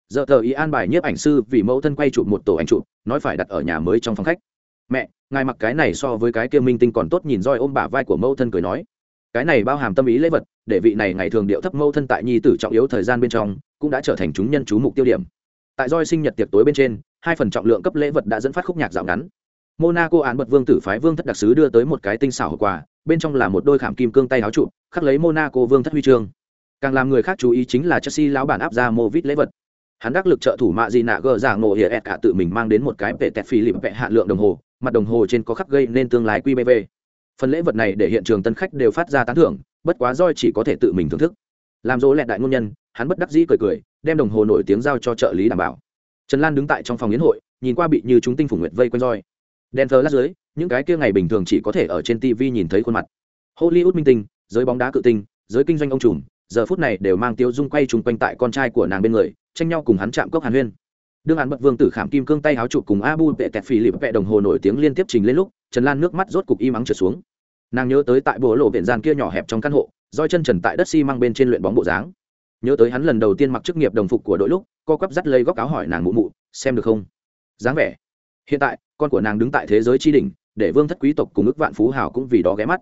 [SPEAKER 1] Giờ thờ ý an bài nhiếp ảnh sư vì mẫu thân quay chụp một tổ ảnh chụp nói phải đặt ở nhà mới trong phòng khách. Mẹ ngài mặc cái này so với cái kia minh tinh còn tốt nhìn roi ôm bả vai của mẫu thân cười nói. Cái này bao hàm tâm ý lễ vật để vị này ngày thường điệu thấp mẫu thân tại nhi tử trọng yếu thời gian bên trong cũng đã trở thành chúng nhân chú mục tiêu điểm. Tại roi sinh nhật tiệc tối bên trên hai phần trọng lượng cấp lễ vật đã dẫn phát khúc nhạc dạo ngắn monaco án bật vương tử phái vương thất đặc sứ đưa tới một cái tinh xảo hộp quà bên trong là một đôi khảm kim cương tay áo trụ, khắc lấy monaco vương thất huy chương. Càng làm người khác chú ý chính là chelsea lão bản áp ra mô vít lễ vật. Hắn đắc lực trợ thủ mạ gì nạ gờ giả ngộ hiệa ẹt cả tự mình mang đến một cái vệ tẹt phi lịp vẹ hạn lượng đồng hồ, mặt đồng hồ trên có khắc gây nên tương lai qbv phần lễ vật này để hiện trường tân khách đều phát ra tán thưởng, bất quá roi chỉ có thể tự mình thưởng thức. Làm dỗ lẹt đại ngôn nhân, hắn bất đắc dĩ cười cười, đem đồng hồ nổi tiếng giao cho trợ lý đảm bảo. Trần lan đứng tại trong phòng yến hội, nhìn qua bị như chúng tinh phủ nguyệt vây quanh roi đen thờ lát dưới, những cái kia ngày bình thường chỉ có thể ở trên tv nhìn thấy khuôn mặt. Hollywood minh tinh, giới bóng đá cự tinh, giới kinh doanh ông trùm, giờ phút này đều mang tiêu dung quay trùng quanh tại con trai của nàng bên người, tranh nhau cùng hắn chạm cốc hàn huyên. Đương hắn bật vương tử khảm kim cương tay háo chụp cùng abu vệ tẹt phì lịp Vệ đồng hồ nổi tiếng liên tiếp trình lên lúc, trần lan nước mắt rốt cục im ắng trượt xuống. Nàng nhớ tới tại bộ lộ viện gian kia nhỏ hẹp trong căn hộ, roi chân trần tại đất xi、si、măng bên trên luyện bóng bộ dáng. Nhớ tới hắn lần đầu tiên mặc chức nghiệp đồng phục của đội lúc, co quắp dắt lấy góc áo hỏi nàng mụ mụ, xem được không? Dáng vẻ hiện tại, con của nàng đứng tại thế giới tri đình để vương thất quý tộc cùng ức vạn phú hào cũng vì đó ghé mắt.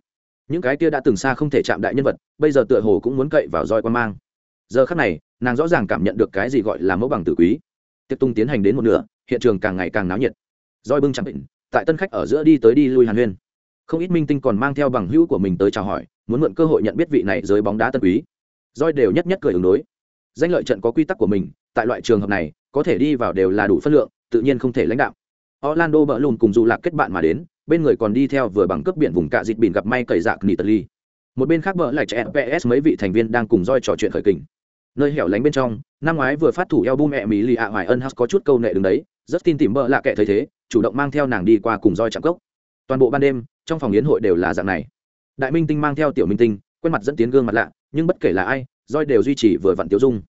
[SPEAKER 1] Những cái kia đã từng xa không thể chạm đại nhân vật, bây giờ tựa hồ cũng muốn cậy vào roi quan mang. Giờ khắc này, nàng rõ ràng cảm nhận được cái gì gọi là mẫu bằng tử quý. Tiếp tung tiến hành đến một nửa, hiện trường càng ngày càng náo nhiệt. Roi bưng chẳng định, tại tân khách ở giữa đi tới đi lui hàn huyên. Không ít minh tinh còn mang theo bằng hữu của mình tới chào hỏi, muốn mượn cơ hội nhận biết vị này giới bóng đá tân quý. Roi đều nhất nhất cười ứng đối. Danh lợi trận có quy tắc của mình, tại loại trường hợp này, có thể đi vào đều là đủ phân lượng, tự nhiên không thể lãnh đạo orlando bỡ lùn cùng dù lạc kết bạn mà đến, bên người còn đi theo vừa bằng cướp biển vùng cạ dịt biển gặp may cậy dạc Nitali. ly một bên khác bỡ lại trẻ ps mấy vị thành viên đang cùng roi trò chuyện khởi kình. Nơi hẻo lánh bên trong, năm ngoái vừa phát thủ eo mẹ mỹ lì ạ hoài ân house có chút câu nệ đứng đấy, rất tin tìm bỡ lạ kệ thấy thế, chủ động mang theo nàng đi qua cùng roi chạm cốc. Toàn bộ ban đêm, trong phòng yến hội đều là dạng này. Đại minh tinh mang theo tiểu minh tinh, quen mặt dẫn tiến gương mặt lạ, nhưng bất kể là ai, roi đều duy trì vừa vặn tiêu dung.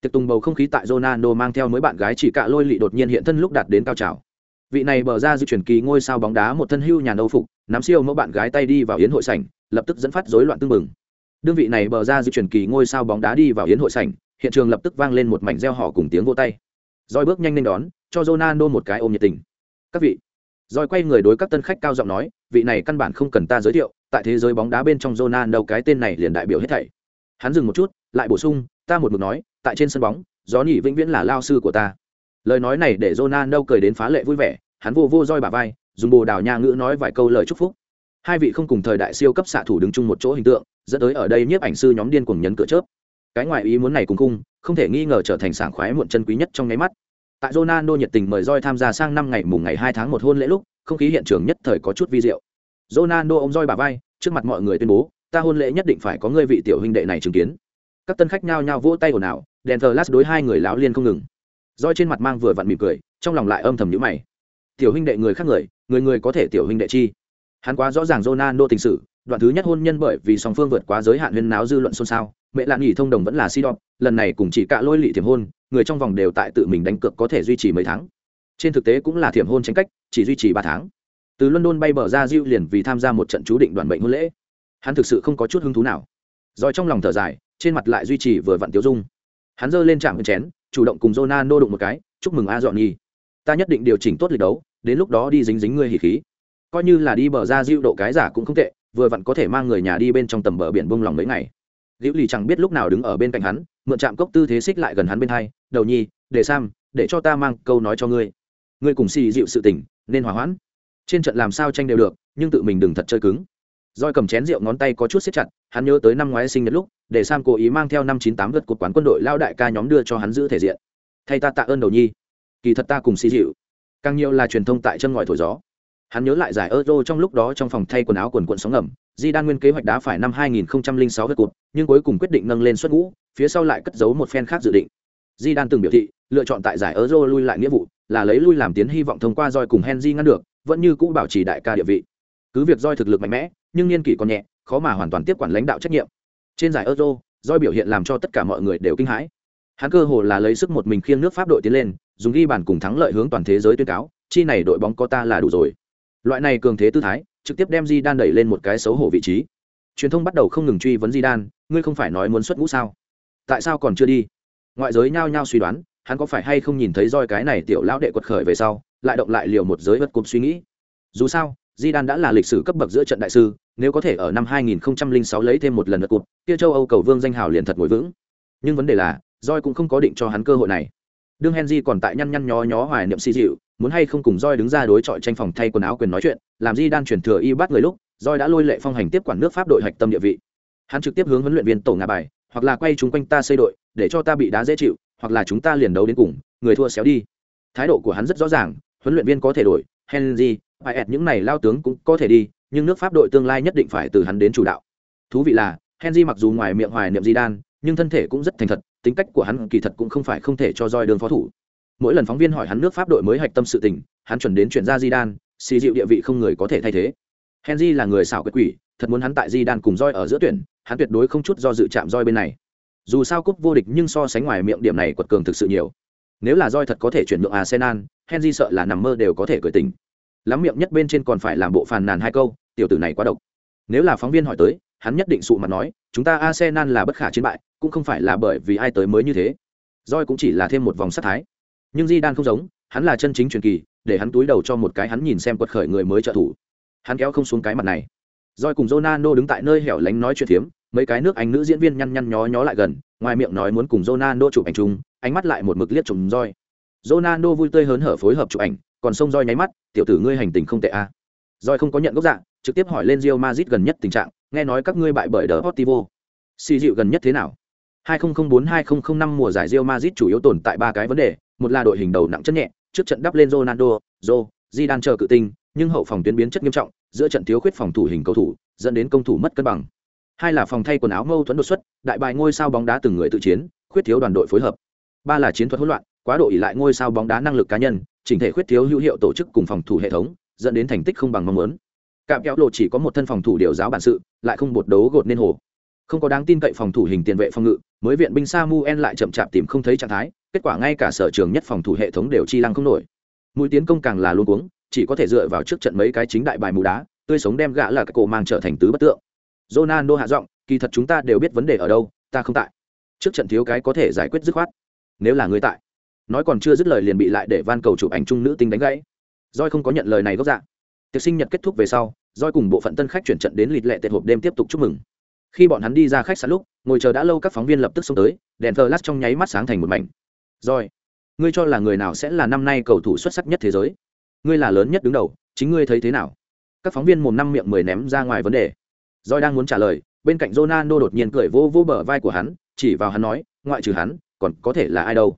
[SPEAKER 1] Tiệc tùng bầu không khí tại Ronaldo mang theo mấy bạn gái chỉ cạ lôi lị đột nhiên hiện thân lúc đạt đến cao trào vị này bờ ra di chuyển kỳ ngôi sao bóng đá một thân hưu nhà âu phục, nắm siêu mẫu bạn gái tay đi vào yến hội sảnh, lập tức dẫn phát rối loạn tương mừng đương vị này bờ ra di chuyển kỳ ngôi sao bóng đá đi vào yến hội sảnh, hiện trường lập tức vang lên một mảnh reo hò cùng tiếng vô tay. Roi bước nhanh lên đón, cho Ronaldo một cái ôm nhiệt tình. Các vị. Roi quay người đối các tân khách cao giọng nói, vị này căn bản không cần ta giới thiệu, tại thế giới bóng đá bên trong Ronaldo cái tên này liền đại biểu hết thảy. Hắn dừng một chút, lại bổ sung, ta một mực nói, tại trên sân bóng gió nhỉ vĩnh viễn là lao sư của ta. Lời nói này để Ronaldo cười đến phá lệ vui vẻ hắn vô vô roi bà vai, dùng bồ đào nha ngữ nói vài câu lời chúc phúc. Hai vị không cùng thời đại siêu cấp xạ thủ đứng chung một chỗ hình tượng, dẫn tới ở đây nhiếp ảnh sư nhóm điên cuồng nhấn cửa chớp. Cái ngoại ý muốn này cùng cung không thể nghi ngờ trở thành sảng khoái muộn chân quý nhất trong nháy mắt. Tại Ronaldo nhiệt tình mời roi tham gia sang năm ngày mùng ngày hai tháng một hôn lễ lúc, không khí hiện trường nhất thời có chút vi diệu. Ronaldo ôm roi bà vai, trước mặt mọi người tuyên bố, ta hôn lễ nhất định phải có ngươi vị tiểu huynh đệ này chứng kiến. Các tân khách nhao nhao vỗ tay ồn ào, đèn thờ lát đối hai người láo liên không ngừng. Roi trên mặt mang vừa vặn mỉm cười, trong lòng lại âm thầm nhíu mày tiểu huynh đệ người khác người người người có thể tiểu huynh đệ chi. Hắn quá rõ ràng Ronaldo tình sử. đoạn thứ nhất hôn nhân bởi vì song phương vượt quá giới hạn huyên náo dư luận xôn xao, mẹ lạn nghỉ thông đồng vẫn là si đọc lần này cùng chỉ cả lôi lị thiểm hôn, người trong vòng đều tại tự mình đánh cược có thể duy trì mấy tháng. Trên thực tế cũng là thiểm hôn tranh cách, chỉ duy trì ba tháng. Từ london bay bờ ra diêu liền vì tham gia một trận chú định đoàn bệnh hôn lễ. Hắn thực sự không có chút hứng thú nào. Rồi trong lòng thở dài, trên mặt lại duy trì vừa vặn tiêu dung. Hắn giơ lên trạm chén, chủ động cùng Ronaldo đụng một cái, chúc mừng a dọn nhi ta nhất định điều chỉnh tốt lịch đấu đến lúc đó đi dính dính ngươi hỉ khí. Coi như là đi bờ ra diêu độ cái giả cũng không tệ, vừa vặn có thể mang người nhà đi bên trong tầm bờ biển bông lòng mấy ngày. Liễu lì chẳng biết lúc nào đứng ở bên cạnh hắn, mượn chạm cốc tư thế xích lại gần hắn bên hai, đầu nhi, để sam, để cho ta mang câu nói cho ngươi. Ngươi cùng xì dịu sự tình, nên hòa hoãn. Trên trận làm sao tranh đều được, nhưng tự mình đừng thật chơi cứng. Roi cầm chén rượu ngón tay có chút xếp chặt, hắn nhớ tới năm ngoái sinh nhật lúc, để sam cố ý mang theo năm chín tám gật cột quán quân đội lao đại ca nhóm đưa cho hắn giữ thể diện. Thay ta tạ ơn đầu nhi. Kỳ thật ta cùng xì dịu càng nhiều là truyền thông tại chân ngòi thổi gió. Hắn nhớ lại giải euro trong lúc đó trong phòng thay quần áo quần quận sóng ngầm. Di đan nguyên kế hoạch đá phải năm 2006 với cột, nhưng cuối cùng quyết định nâng lên xuất ngũ, phía sau lại cất giấu một phen khác dự định. Di đan từng biểu thị, lựa chọn tại giải euro lui lại nghĩa vụ, là lấy lui làm tiến hy vọng thông qua roi cùng henry ngăn được, vẫn như cũ bảo trì đại ca địa vị. Cứ việc roi thực lực mạnh mẽ, nhưng niên kỷ còn nhẹ, khó mà hoàn toàn tiếp quản lãnh đạo trách nhiệm. Trên giải euro, roi biểu hiện làm cho tất cả mọi người đều kinh hãi. Hắn cơ hồ là lấy sức một mình khiêng nước pháp đội tiến lên dùng ghi bàn cùng thắng lợi hướng toàn thế giới tuyên cáo, chi này đội bóng có ta là đủ rồi. Loại này cường thế tư thái, trực tiếp đem di đan đẩy lên một cái xấu hổ vị trí. Truyền thông bắt đầu không ngừng truy vấn di đan ngươi không phải nói muốn xuất ngũ sao? Tại sao còn chưa đi? Ngoại giới nhao nhao suy đoán, hắn có phải hay không nhìn thấy roi cái này tiểu lão đệ quật khởi về sau, lại động lại liều một giới vật cục suy nghĩ. Dù sao di đan đã là lịch sử cấp bậc giữa trận đại sư, nếu có thể ở năm 2006 lấy thêm một lần vật cục, kia châu âu cầu vương danh hào liền thật ngồi vững. Nhưng vấn đề là, roi cũng không có định cho hắn cơ hội này đương henry còn tại nhăn nhăn nhó nhó hoài niệm si dịu, muốn hay không cùng roi đứng ra đối chọi tranh phòng thay quần áo quyền nói chuyện, làm di đan chuyển thừa y bắt người lúc roi đã lôi lệ phong hành tiếp quản nước pháp đội hạch tâm địa vị. Hắn trực tiếp hướng huấn luyện viên tổ ngà bài, hoặc là quay chúng quanh ta xây đội, để cho ta bị đá dễ chịu, hoặc là chúng ta liền đấu đến cùng, người thua xéo đi. Thái độ của hắn rất rõ ràng, huấn luyện viên có thể đổi, henry Payet những này lao tướng cũng có thể đi, nhưng nước pháp đội tương lai nhất định phải từ hắn đến chủ đạo. Thú vị là, henry mặc dù ngoài miệng hoài niệm di đan, nhưng thân thể cũng rất thành thật tính cách của hắn kỳ thật cũng không phải không thể cho roi đường phó thủ. Mỗi lần phóng viên hỏi hắn nước pháp đội mới hạch tâm sự tình, hắn chuẩn đến chuyển ra di đan xì dịu địa vị không người có thể thay thế. Henry là người xảo quyệt quỷ, thật muốn hắn tại di đan cùng roi ở giữa tuyển, hắn tuyệt đối không chút do dự chạm roi bên này. Dù sao cúp vô địch nhưng so sánh ngoài miệng điểm này quật cường thực sự nhiều. Nếu là roi thật có thể chuyển nhượng arsenal, henry sợ là nằm mơ đều có thể cười tình lắm miệng nhất bên trên còn phải làm bộ phàn nàn hai câu, tiểu tử này quá độc. Nếu là phóng viên hỏi tới, hắn nhất định sụ mặt nói, chúng ta arsenal là bất khả chiến bại cũng không phải là bởi vì ai tới mới như thế. Roi cũng chỉ là thêm một vòng sát thái. Nhưng di đan không giống, hắn là chân chính truyền kỳ, để hắn túi đầu cho một cái hắn nhìn xem quật khởi người mới trợ thủ. Hắn kéo không xuống cái mặt này. Roi cùng Ronaldo đứng tại nơi hẻo lánh nói chuyện phiếm, mấy cái nước anh nữ diễn viên nhăn nhăn nhó nhó lại gần, ngoài miệng nói muốn cùng Ronaldo chụp ảnh chung, ánh mắt lại một mực liếc trùng roi Ronaldo vui tươi hớn hở phối hợp chụp ảnh, còn sông roi nháy mắt, tiểu tử ngươi hành tình không tệ a à. roi không có nhận gốc dạng trực tiếp hỏi lên Real Madrid gần nhất tình trạng, nghe nói các ngươi bại bởi đỡ Portivo xì dịu gần nhất thế nào? 2004-2005 mùa giải Real Madrid chủ yếu tồn tại ba cái vấn đề, một là đội hình đầu nặng chất nhẹ, trước trận đắp lên Ronaldo, Zo, Zidane chờ cự tinh, nhưng hậu phòng tuyến biến chất nghiêm trọng, giữa trận thiếu khuyết phòng thủ hình cầu thủ, dẫn đến công thủ mất cân bằng. Hai là phòng thay quần áo mâu thuẫn đột xuất, đại bài ngôi sao bóng đá từng người tự chiến, khuyết thiếu đoàn đội phối hợp. Ba là chiến thuật hỗn loạn, quá độ ỷ lại ngôi sao bóng đá năng lực cá nhân, chỉnh thể khuyết thiếu hữu hiệu tổ chức cùng phòng thủ hệ thống, dẫn đến thành tích không bằng mong muốn. Cạm kéo lộ chỉ có một thân phòng thủ điều giáo bản sự, lại không bột đấu gột nên hồ không có đáng tin cậy phòng thủ hình tiền vệ phòng ngự, mới viện binh samuel lại chậm chạp tìm không thấy trạng thái, kết quả ngay cả sở trường nhất phòng thủ hệ thống đều chi lăng không nổi. Mũi tiến công càng là luôn cuống, chỉ có thể dựa vào trước trận mấy cái chính đại bài mù đá, tươi sống đem gã là cái cổ mang trở thành tứ bất tượng. Ronaldo hạ giọng, kỳ thật chúng ta đều biết vấn đề ở đâu, ta không tại. Trước trận thiếu cái có thể giải quyết dứt khoát. Nếu là người tại. Nói còn chưa dứt lời liền bị lại để van cầu chụp ảnh chung nữ tinh đánh gãy. Doi không có nhận lời này gốc dạ. Tiệc sinh nhật kết thúc về sau Doi cùng bộ phận tân khách chuyển trận đến lịt lệ tệ hộp đêm tiếp tục chúc mừng khi bọn hắn đi ra khách sạn lúc, ngồi chờ đã lâu các phóng viên lập tức xông tới, đèn thờ lát trong nháy mắt sáng thành một mảnh. Rồi, ngươi cho là người nào sẽ là năm nay cầu thủ xuất sắc nhất thế giới? Ngươi là lớn nhất đứng đầu, chính ngươi thấy thế nào? Các phóng viên mồm năm miệng mười ném ra ngoài vấn đề. Rồi đang muốn trả lời, bên cạnh Ronaldo đột nhiên cười vô vô bờ vai của hắn, chỉ vào hắn nói, ngoại trừ hắn, còn có thể là ai đâu?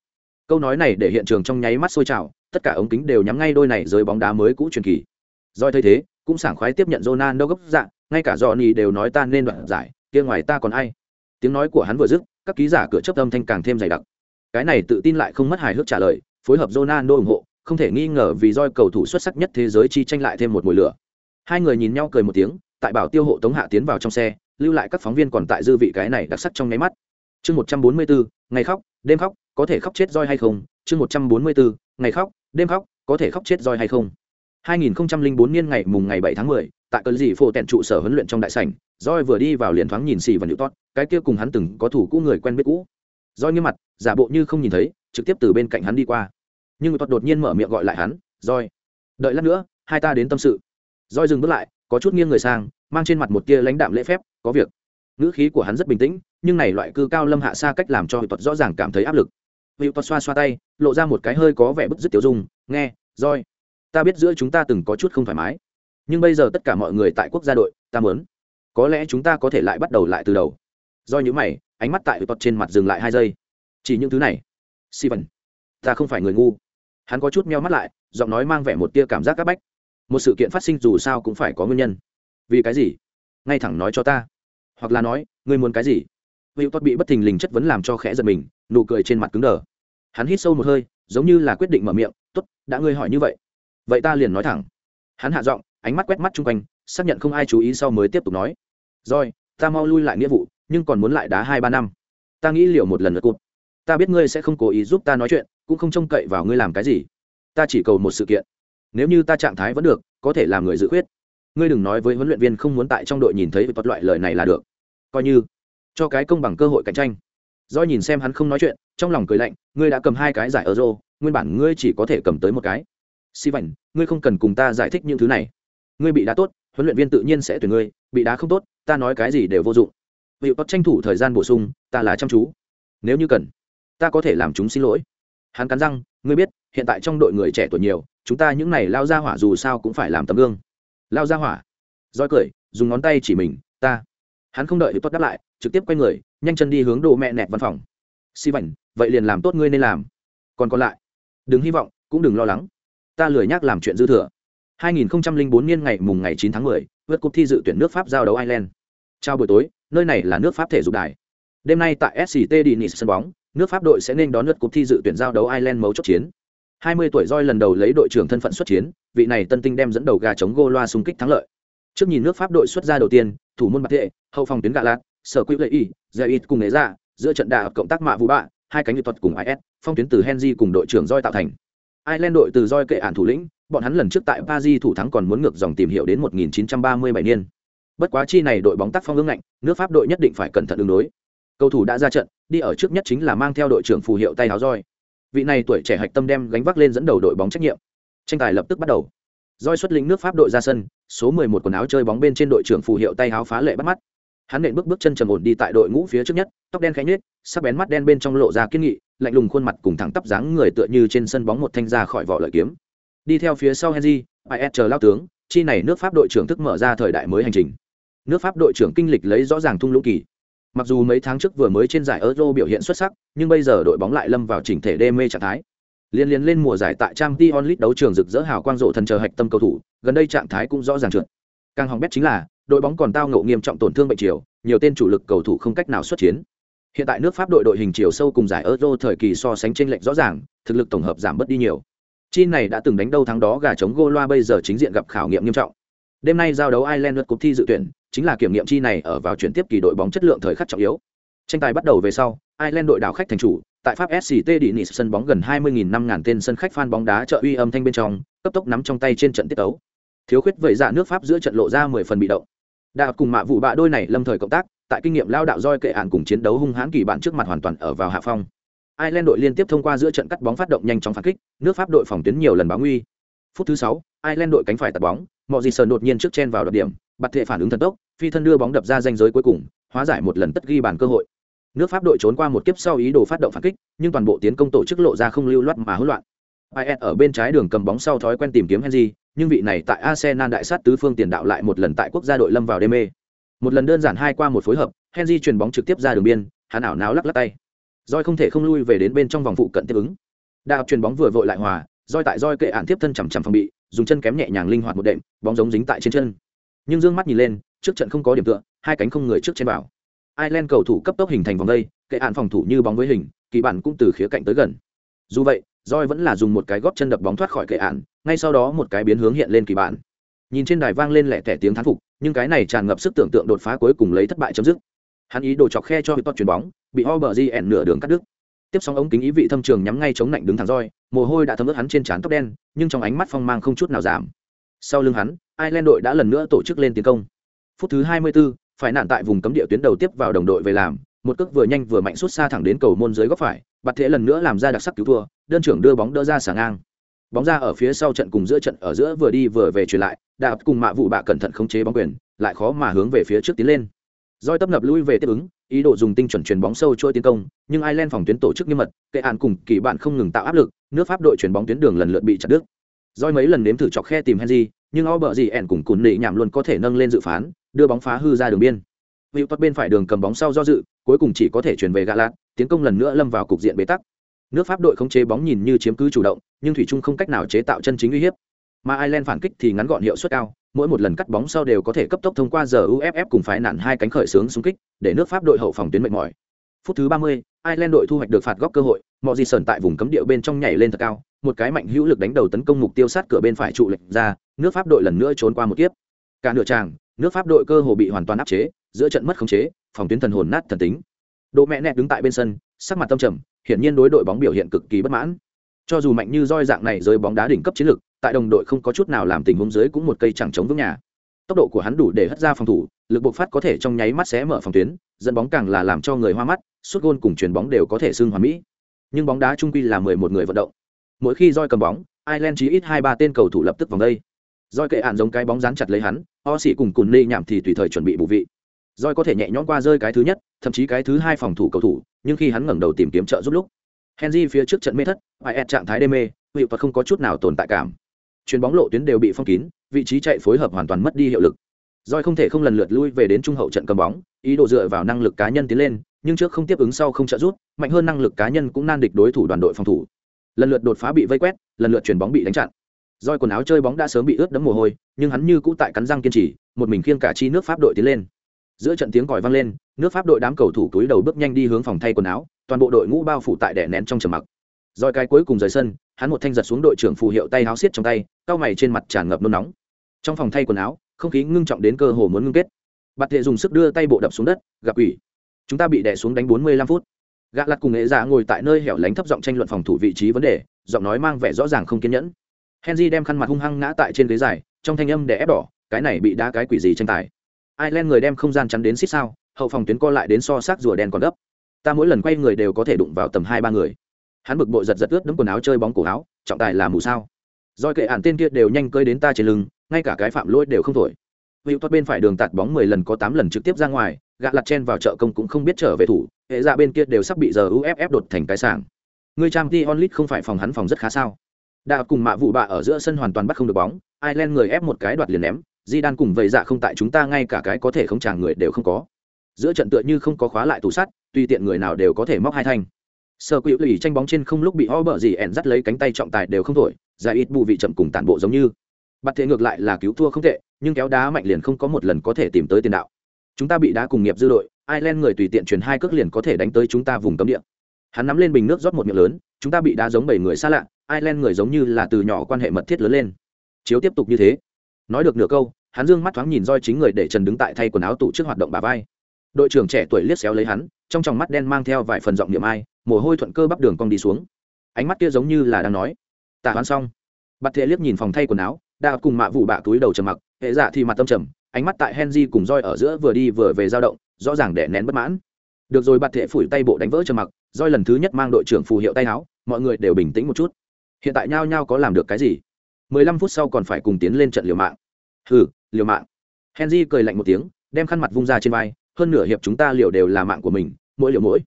[SPEAKER 1] Câu nói này để hiện trường trong nháy mắt sôi trào, tất cả ống kính đều nhắm ngay đôi này dưới bóng đá mới cũ truyền kỳ. Rồi thấy thế, cũng sảng khoái tiếp nhận Ronaldo gấp dạng, ngay cả Johnny đều nói ta nên đoạn giải kia ngoài ta còn ai? Tiếng nói của hắn vừa dứt các ký giả cửa chấp âm thanh càng thêm dày đặc. Cái này tự tin lại không mất hài hước trả lời phối hợp Ronaldo ủng hộ không thể nghi ngờ vì roi cầu thủ xuất sắc nhất thế giới chi tranh lại thêm một mùi lửa. Hai người nhìn nhau cười một tiếng tại bảo tiêu hộ tống hạ tiến vào trong xe lưu lại các phóng viên còn tại dư vị cái này đặc sắc trong nháy mắt. Chương một trăm bốn mươi bốn ngày khóc đêm khóc có thể khóc chết roi hay không? Chương một trăm bốn mươi bốn ngày khóc đêm khóc có thể khóc chết roi hay không? 2004 niên ngày mùng ngày 7 tháng 10, tại cơn dị phổ tẹn trụ sở huấn luyện trong đại sảnh, roi vừa đi vào liền thoáng nhìn xì và Newton, cái kia cùng hắn từng có thủ cũ người quen biết cũ. roi nghiêm mặt, giả bộ như không nhìn thấy, trực tiếp từ bên cạnh hắn đi qua. Nhưng tót đột nhiên mở miệng gọi lại hắn, roi, đợi lát nữa, hai ta đến tâm sự." roi dừng bước lại, có chút nghiêng người sang, mang trên mặt một tia lãnh đạm lễ phép, "Có việc." Ngữ khí của hắn rất bình tĩnh, nhưng này loại cư cao lâm hạ xa cách làm cho Newton rõ ràng cảm thấy áp lực. Newton xoa xoa tay, lộ ra một cái hơi có vẻ bức dứt tiểu dung, "Nghe, roi, ta biết giữa chúng ta từng có chút không thoải mái nhưng bây giờ tất cả mọi người tại quốc gia đội ta muốn. Có lẽ chúng ta có thể lại bắt đầu lại từ đầu. Do những mày ánh mắt tại tọt trên mặt dừng lại hai giây. Chỉ những thứ này. Steven, ta không phải người ngu. Hắn có chút meo mắt lại giọng nói mang vẻ một tia cảm giác c áp bách. Một sự kiện phát sinh dù sao cũng phải có nguyên nhân. Vì cái gì? Ngay thẳng nói cho ta. Hoặc là nói ngươi muốn cái gì? Hữu tốt bị bất thình lình chất vấn làm cho khẽ giật mình nụ cười trên mặt cứng đờ. Hắn hít sâu một hơi giống như là quyết định mở miệng t ố t đã ngươi hỏi như vậy. Vậy ta liền nói thẳng. Hắn hạ giọng ánh mắt quét mắt chung quanh, xác nhận không ai chú ý sau mới tiếp tục nói. Rồi, ta mau lui lại nghĩa vụ, nhưng còn muốn lại đá hai ba năm. Ta nghĩ liệu một lần nữa cụt. Ta biết ngươi sẽ không cố ý giúp ta nói chuyện, cũng không trông cậy vào ngươi làm cái gì. Ta chỉ cầu một sự kiện. Nếu như ta trạng thái vẫn được, có thể làm người dự khuyết. Ngươi đừng nói với huấn luyện viên không muốn tại trong đội nhìn thấy vật loại lời này là được. Coi như, cho cái công bằng cơ hội cạnh tranh. Do nhìn xem hắn không nói chuyện, trong lòng cười lạnh, ngươi đã cầm hai cái giải euro, nguyên bản ngươi chỉ có thể cầm tới một cái. Si vảnh ngươi không cần cùng ta giải thích những thứ này ngươi bị đá tốt, huấn luyện viên tự nhiên sẽ tuyển ngươi, bị đá không tốt, ta nói cái gì đều vô dụng. Vị có tranh thủ thời gian bổ sung, ta là chăm chú. Nếu như cần, ta có thể làm chúng xin lỗi. Hắn cắn răng, ngươi biết, hiện tại trong đội người trẻ tuổi nhiều, chúng ta những này lao ra hỏa dù sao cũng phải làm tấm gương. Lao ra hỏa. Roi cười, dùng ngón tay chỉ mình, ta. Hắn không đợi được tốt đáp lại, trực tiếp quay người, nhanh chân đi hướng đồ mẹ nẹt văn phòng. Si vảnh vậy liền làm tốt ngươi nên làm. Còn còn lại, đừng hy vọng, cũng đừng lo lắng. Ta lười nhắc làm chuyện dư thừa. 2004 niên ngày mùng ngày 9 tháng 10, vượt cúp thi dự tuyển nước Pháp giao đấu Ireland. Chào buổi tối, nơi này là nước Pháp thể dục đài. Đêm nay tại SCT Denis sân bóng, nước Pháp đội sẽ nên đón lượt cúp thi dự tuyển giao đấu Ireland mấu chốt chiến. 20 tuổi Joy lần đầu lấy đội trưởng thân phận xuất chiến, vị này tân tinh đem dẫn đầu gà chống Goloa xung kích thắng lợi. Trước nhìn nước Pháp đội xuất ra đầu tiên, thủ môn bạc tệ, hậu phòng tuyến gạ lạt, sở quỹ Lệ y, Zayit cùng nghệ ra, giữa trận đà cộng tác mạ vũ bạ, hai cánh thuật cùng IS, phong tuyến từ Henry cùng đội trưởng Joy tạo thành. Ireland đội từ Joy kệ ản thủ lĩnh, bọn hắn lần trước tại Paris thủ thắng còn muốn ngược dòng tìm hiểu đến 1937 niên. Bất quá chi này đội bóng tác phong ương ngạnh, nước Pháp đội nhất định phải cẩn thận ứng đối. Cầu thủ đã ra trận, đi ở trước nhất chính là mang theo đội trưởng phù hiệu tay áo roi. Vị này tuổi trẻ hạch tâm đem gánh vác lên dẫn đầu đội bóng trách nhiệm. Tranh tài lập tức bắt đầu. Roi xuất lĩnh nước Pháp đội ra sân, số 11 quần áo chơi bóng bên trên đội trưởng phù hiệu tay áo phá lệ bắt mắt. Hắn nện bước bước chân trầm ổn đi tại đội ngũ phía trước nhất, tóc đen khẽ nhếch, sắc bén mắt đen bên trong lộ ra kiên nghị, lạnh lùng khuôn mặt cùng thẳng tắp dáng người tựa như trên sân bóng một thanh ra khỏi vỏ lợi kiếm đi theo phía sau henry is chờ lao tướng, chi này nước pháp đội trưởng thức mở ra thời đại mới hành trình. Nước pháp đội trưởng kinh lịch lấy rõ ràng thung lũng kỳ. Mặc dù mấy tháng trước vừa mới trên giải euro biểu hiện xuất sắc, nhưng bây giờ đội bóng lại lâm vào chỉnh thể đê mê trạng thái. Liên liên lên mùa giải tại trang t onlit đấu trường rực rỡ hào quang rộ thần chờ hạch tâm cầu thủ, gần đây trạng thái cũng rõ ràng trượt. Càng hỏng bét chính là, đội bóng còn tao ngộ nghiêm trọng tổn thương bệnh chiều, nhiều tên chủ lực cầu thủ không cách nào xuất chiến. Hiện tại nước pháp đội đội hình chiều sâu cùng giải euro thời kỳ so sánh tranh lệch rõ ràng, thực lực tổng hợp giảm bớt đi nhiều chi này đã từng đánh đâu thắng đó, gà chống gô loa bây giờ chính diện gặp khảo nghiệm nghiêm trọng. Đêm nay giao đấu ireland lượt cuộc thi dự tuyển, chính là kiểm nghiệm chi này ở vào chuyển tiếp kỳ đội bóng chất lượng thời khắc trọng yếu. Tranh tài bắt đầu về sau, ireland đội đảo khách thành chủ, tại pháp sct đi nị sân bóng gần 20.000 năm ngàn tên sân khách fan bóng đá trợ uy âm thanh bên trong, cấp tốc nắm trong tay trên trận tiết tấu. Thiếu khuyết vẩy dạ nước pháp giữa trận lộ ra 10 phần bị động. Đạo cùng mạ vụ bạ đôi này lâm thời cộng tác, tại kinh nghiệm lao đạo roi kệ ạn cùng chiến đấu hung hãn kỳ bạn trước mặt hoàn toàn ở vào hạ phong. Ireland đội liên tiếp thông qua giữa trận cắt bóng phát động nhanh chóng phản kích, nước Pháp đội phòng tuyến nhiều lần báo nguy. Phút thứ 6, Ireland đội cánh phải tạt bóng, Mọ đột nhiên trước chen vào đột điểm, bật thể phản ứng thần tốc, phi thân đưa bóng đập ra ranh giới cuối cùng, hóa giải một lần tất ghi bàn cơ hội. Nước Pháp đội trốn qua một kiếp sau ý đồ phát động phản kích, nhưng toàn bộ tiến công tổ chức lộ ra không lưu loát mà hỗn loạn. IS ở bên trái đường cầm bóng sau thói quen tìm kiếm Henry, nhưng vị này tại Arsenal đại sát tứ phương tiền đạo lại một lần tại quốc gia đội lâm vào đê mê. Một lần đơn giản hai qua một phối hợp, Henry chuyền bóng trực tiếp ra đường biên, hắn ảo náo lắc lắc tay roi không thể không lui về đến bên trong vòng phụ cận tiếp ứng. Đạo chuyền bóng vừa vội lại hòa, roi tại roi kệ ạn tiếp thân chằm chằm phòng bị, dùng chân kém nhẹ nhàng linh hoạt một đệm, bóng giống dính tại trên chân. Nhưng dương mắt nhìn lên, trước trận không có điểm tựa, hai cánh không người trước trên bảo Ireland cầu thủ cấp tốc hình thành vòng đây, kệ ạn phòng thủ như bóng với hình, kỳ bản cũng từ khía cạnh tới gần. Dù vậy, roi vẫn là dùng một cái góp chân đập bóng thoát khỏi kệ ạn ngay sau đó một cái biến hướng hiện lên kỳ bản. Nhìn trên đài vang lên lẻ tẻ tiếng thán phục, nhưng cái này tràn ngập sức tưởng tượng đột phá cuối cùng lấy thất bại chấm dứt hắn ý đồ chọc khe cho Hipot chuyền bóng bị Obergien nửa đường cắt đứt. Tiếp xong ống kính ý vị thâm trường nhắm ngay chống lạnh đứng thẳng roi mồ hôi đã thấm ướt hắn trên trán tóc đen nhưng trong ánh mắt phong mang không chút nào giảm. Sau lưng hắn Ireland đội đã lần nữa tổ chức lên tiến công. Phút thứ 24, phải nạn tại vùng cấm địa tuyến đầu tiếp vào đồng đội về làm một cước vừa nhanh vừa mạnh suốt xa thẳng đến cầu môn dưới góc phải bạt thế lần nữa làm ra đặc sắc cứu thua đơn trưởng đưa bóng đỡ ra xả ngang. Bóng ra ở phía sau trận cùng giữa trận ở giữa vừa đi vừa về chuyển lại đạp cùng mạ vụ bạ cẩn thận khống chế bóng quyền lại khó mà hướng về phía trước tiến lên. Doi tấp nập lui về tiếp ứng, ý đồ dùng tinh chuẩn chuyền bóng sâu trôi tiến công, nhưng ireland phòng tuyến tổ chức nghiêm mật, kệ án cùng kỳ bạn không ngừng tạo áp lực, nước pháp đội chuyền bóng tuyến đường lần lượt bị chặt đứt. Doi mấy lần nếm thử chọc khe tìm henry, nhưng o bờ gì ẻn cùng cùn nị nhảm luôn có thể nâng lên dự phán, đưa bóng phá hư ra đường biên. Hữu tốt bên phải đường cầm bóng sau do dự, cuối cùng chỉ có thể chuyển về gạ lạt, tiến công lần nữa lâm vào cục diện bế tắc. Nước pháp đội không chế bóng nhìn như chiếm cứ chủ động, nhưng thủy chung không cách nào chế tạo chân chính uy hiếp mà ireland phản kích thì ngắn gọn hiệu suất cao mỗi một lần cắt bóng sau đều có thể cấp tốc thông qua giờ uff cùng phái nạn hai cánh khởi sướng xung kích để nước pháp đội hậu phòng tuyến mệt mỏi. Phút thứ 30, ireland đội thu hoạch được phạt góc cơ hội mọi gì sờn tại vùng cấm địa bên trong nhảy lên thật cao một cái mạnh hữu lực đánh đầu tấn công mục tiêu sát cửa bên phải trụ lệch ra nước pháp đội lần nữa trốn qua một kiếp. Cả nửa tràng nước pháp đội cơ hồ bị hoàn toàn áp chế giữa trận mất khống chế phòng tuyến thần hồn nát thần tính. Đỗ mẹ nẹt đứng tại bên sân sắc mặt tâm trầm hiển nhiên đối đội bóng biểu hiện cực kỳ bất mãn. Cho dù mạnh như roi dạng này rơi bóng đá đỉnh cấp chiến lược tại đồng đội không có chút nào làm tình huống dưới cũng một cây chẳng chống vững nhà. Tốc độ của hắn đủ để hất ra phòng thủ, lực bộc phát có thể trong nháy mắt xé mở phòng tuyến, dẫn bóng càng là làm cho người hoa mắt, suốt gôn cùng chuyền bóng đều có thể xưng hoàn mỹ. Nhưng bóng đá trung quy là mười một người vận động. Mỗi khi roi cầm bóng, ireland chỉ ít hai ba tên cầu thủ lập tức vòng đây. Roi kệ ạn giống cái bóng dán chặt lấy hắn o xỉ cùng cùn nê nhảm thì tùy thời chuẩn bị bù vị. Roi có thể nhẹ nhõm qua rơi cái thứ nhất, thậm chí cái thứ hai phòng thủ cầu thủ, nhưng khi hắn ngẩng đầu tìm kiếm trợ giúp lúc, henry phía trước trận mê thất ai ed trạng thái đê mê hiệu và không có chút nào tồn tại cảm chuyền bóng lộ tuyến đều bị phong kín, vị trí chạy phối hợp hoàn toàn mất đi hiệu lực. Doi không thể không lần lượt lui về đến trung hậu trận cầm bóng, ý đồ dựa vào năng lực cá nhân tiến lên, nhưng trước không tiếp ứng sau không trợ giúp, mạnh hơn năng lực cá nhân cũng nan địch đối thủ đoàn đội phòng thủ. Lần lượt đột phá bị vây quét, lần lượt chuyền bóng bị đánh chặn. Doi quần áo chơi bóng đã sớm bị ướt đẫm mồ hôi, nhưng hắn như cũ tại cắn răng kiên trì, một mình khiêng cả chi nước pháp đội tiến lên. Giữa trận tiếng còi vang lên, nước pháp đội đám cầu thủ túi đầu bước nhanh đi hướng phòng thay quần áo, toàn bộ đội ngũ bao phủ tại đè nén trong trầm mặc. Rồi cái cuối cùng rời sân, hắn một thanh giật xuống đội trưởng phù hiệu tay áo xiết trong tay cao mày trên mặt tràn ngập nôn nóng trong phòng thay quần áo không khí ngưng trọng đến cơ hồ muốn ngưng kết bạt thệ dùng sức đưa tay bộ đập xuống đất gặp ủy chúng ta bị đè xuống đánh bốn mươi lăm phút gã lặt cùng nghệ giả ngồi tại nơi hẻo lánh thấp giọng tranh luận phòng thủ vị trí vấn đề giọng nói mang vẻ rõ ràng không kiên nhẫn henry đem khăn mặt hung hăng ngã tại trên ghế dài trong thanh âm để ép đỏ cái này bị đá cái quỷ gì tranh tài Ireland người đem không gian chắn đến xích sao, hậu phòng tuyến co lại đến so sát rùa đen còn gấp. Ta mỗi lần quay người đều có thể đụng vào tầm hai ba người. Hắn bực bội giật giật ướt đẫm quần áo chơi bóng cổ áo, trọng tài là mù sao? Rồi kệ ản tên kia đều nhanh cơi đến ta trên lưng, ngay cả cái phạm lỗi đều không thổi. Hữu thoát bên phải đường tạt bóng mười lần có tám lần trực tiếp ra ngoài, gạ lật chen vào trợ công cũng không biết trở về thủ, hệ ra bên kia đều sắp bị giờ UFF đột thành cái sảng. Người trang Tionlit không phải phòng hắn phòng rất khá sao? Đã cùng mạ vụ bạ ở giữa sân hoàn toàn bắt không được bóng, Ireland người ép một cái đoạt liền ném, di đan cùng vậy dạ không tại chúng ta ngay cả cái có thể không chàng người đều không có giữa trận tựa như không có khóa lại tủ sắt tùy tiện người nào đều có thể móc hai thanh sơ Quỷ Lỷ tranh bóng trên không lúc bị ho gì ẻn dắt lấy cánh tay trọng tài đều không thổi giải ít bù vị chậm cùng tản bộ giống như. Bặt thế ngược lại là cứu thua không tệ, nhưng kéo đá mạnh liền không có một lần có thể tìm tới tiền đạo. Chúng ta bị đá cùng nghiệp dư đội, Ireland người tùy tiện chuyển hai cước liền có thể đánh tới chúng ta vùng cấm địa. Hắn nắm lên bình nước rót một miệng lớn, chúng ta bị đá giống bảy người xa lạ, Ireland người giống như là từ nhỏ quan hệ mật thiết lớn lên. Chiếu tiếp tục như thế. Nói được nửa câu, hắn dương mắt thoáng nhìn roi chính người để trần đứng tại thay quần áo tủ trước hoạt động bà vai. Đội trưởng trẻ tuổi liếc xéo lấy hắn, trong tròng mắt đen mang theo vài phần giọng niệm ai, mồ hôi thuận cơ bắp đường cong đi xuống. Ánh mắt kia giống như là đang nói tả hoán xong. Bặt thệ liếc nhìn phòng thay quần áo đa cùng mạ vụ bạ túi đầu trầm mặc, hệ dạ thì mặt tâm trầm, ánh mắt tại Henji cùng roi ở giữa vừa đi vừa về dao động, rõ ràng để nén bất mãn. Được rồi bặt thệ phủi tay bộ đánh vỡ trầm mặc roi lần thứ nhất mang đội trưởng phù hiệu tay áo, mọi người đều bình tĩnh một chút. Hiện tại nhao nhao có làm được cái gì? Mười lăm phút sau còn phải cùng tiến lên trận liều mạng. Hừ, liều mạng. Henji cười lạnh một tiếng, đem khăn mặt vung ra trên vai, hơn nửa hiệp chúng ta liều đều là mạng của mình, mỗi liều mỗi.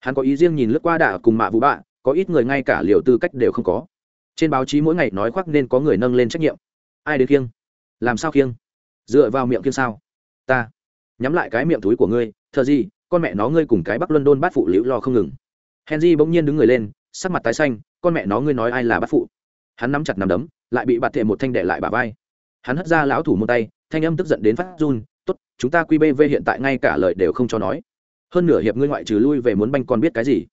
[SPEAKER 1] Hắn có ý riêng nhìn lướt qua đạ cùng mạ vũ bạ, có ít người ngay cả liều tư cách đều không có trên báo chí mỗi ngày nói khoác nên có người nâng lên trách nhiệm. Ai đến khiêng? Làm sao khiêng? Dựa vào miệng khiêng sao? Ta. Nhắm lại cái miệng túi của ngươi, thợ gì, con mẹ nó ngươi cùng cái bắc luân đôn bát phụ liễu lo không ngừng. Henry bỗng nhiên đứng người lên, sắc mặt tái xanh, con mẹ nó ngươi nói ai là bát phụ? Hắn nắm chặt nắm đấm, lại bị bạt thệ một thanh đệ lại bà vai. Hắn hất ra lão thủ một tay, thanh âm tức giận đến phát run, tốt, chúng ta qbv hiện tại ngay cả lời đều không cho nói. Hơn nửa hiệp ngươi ngoại trừ lui về muốn banh con biết cái gì?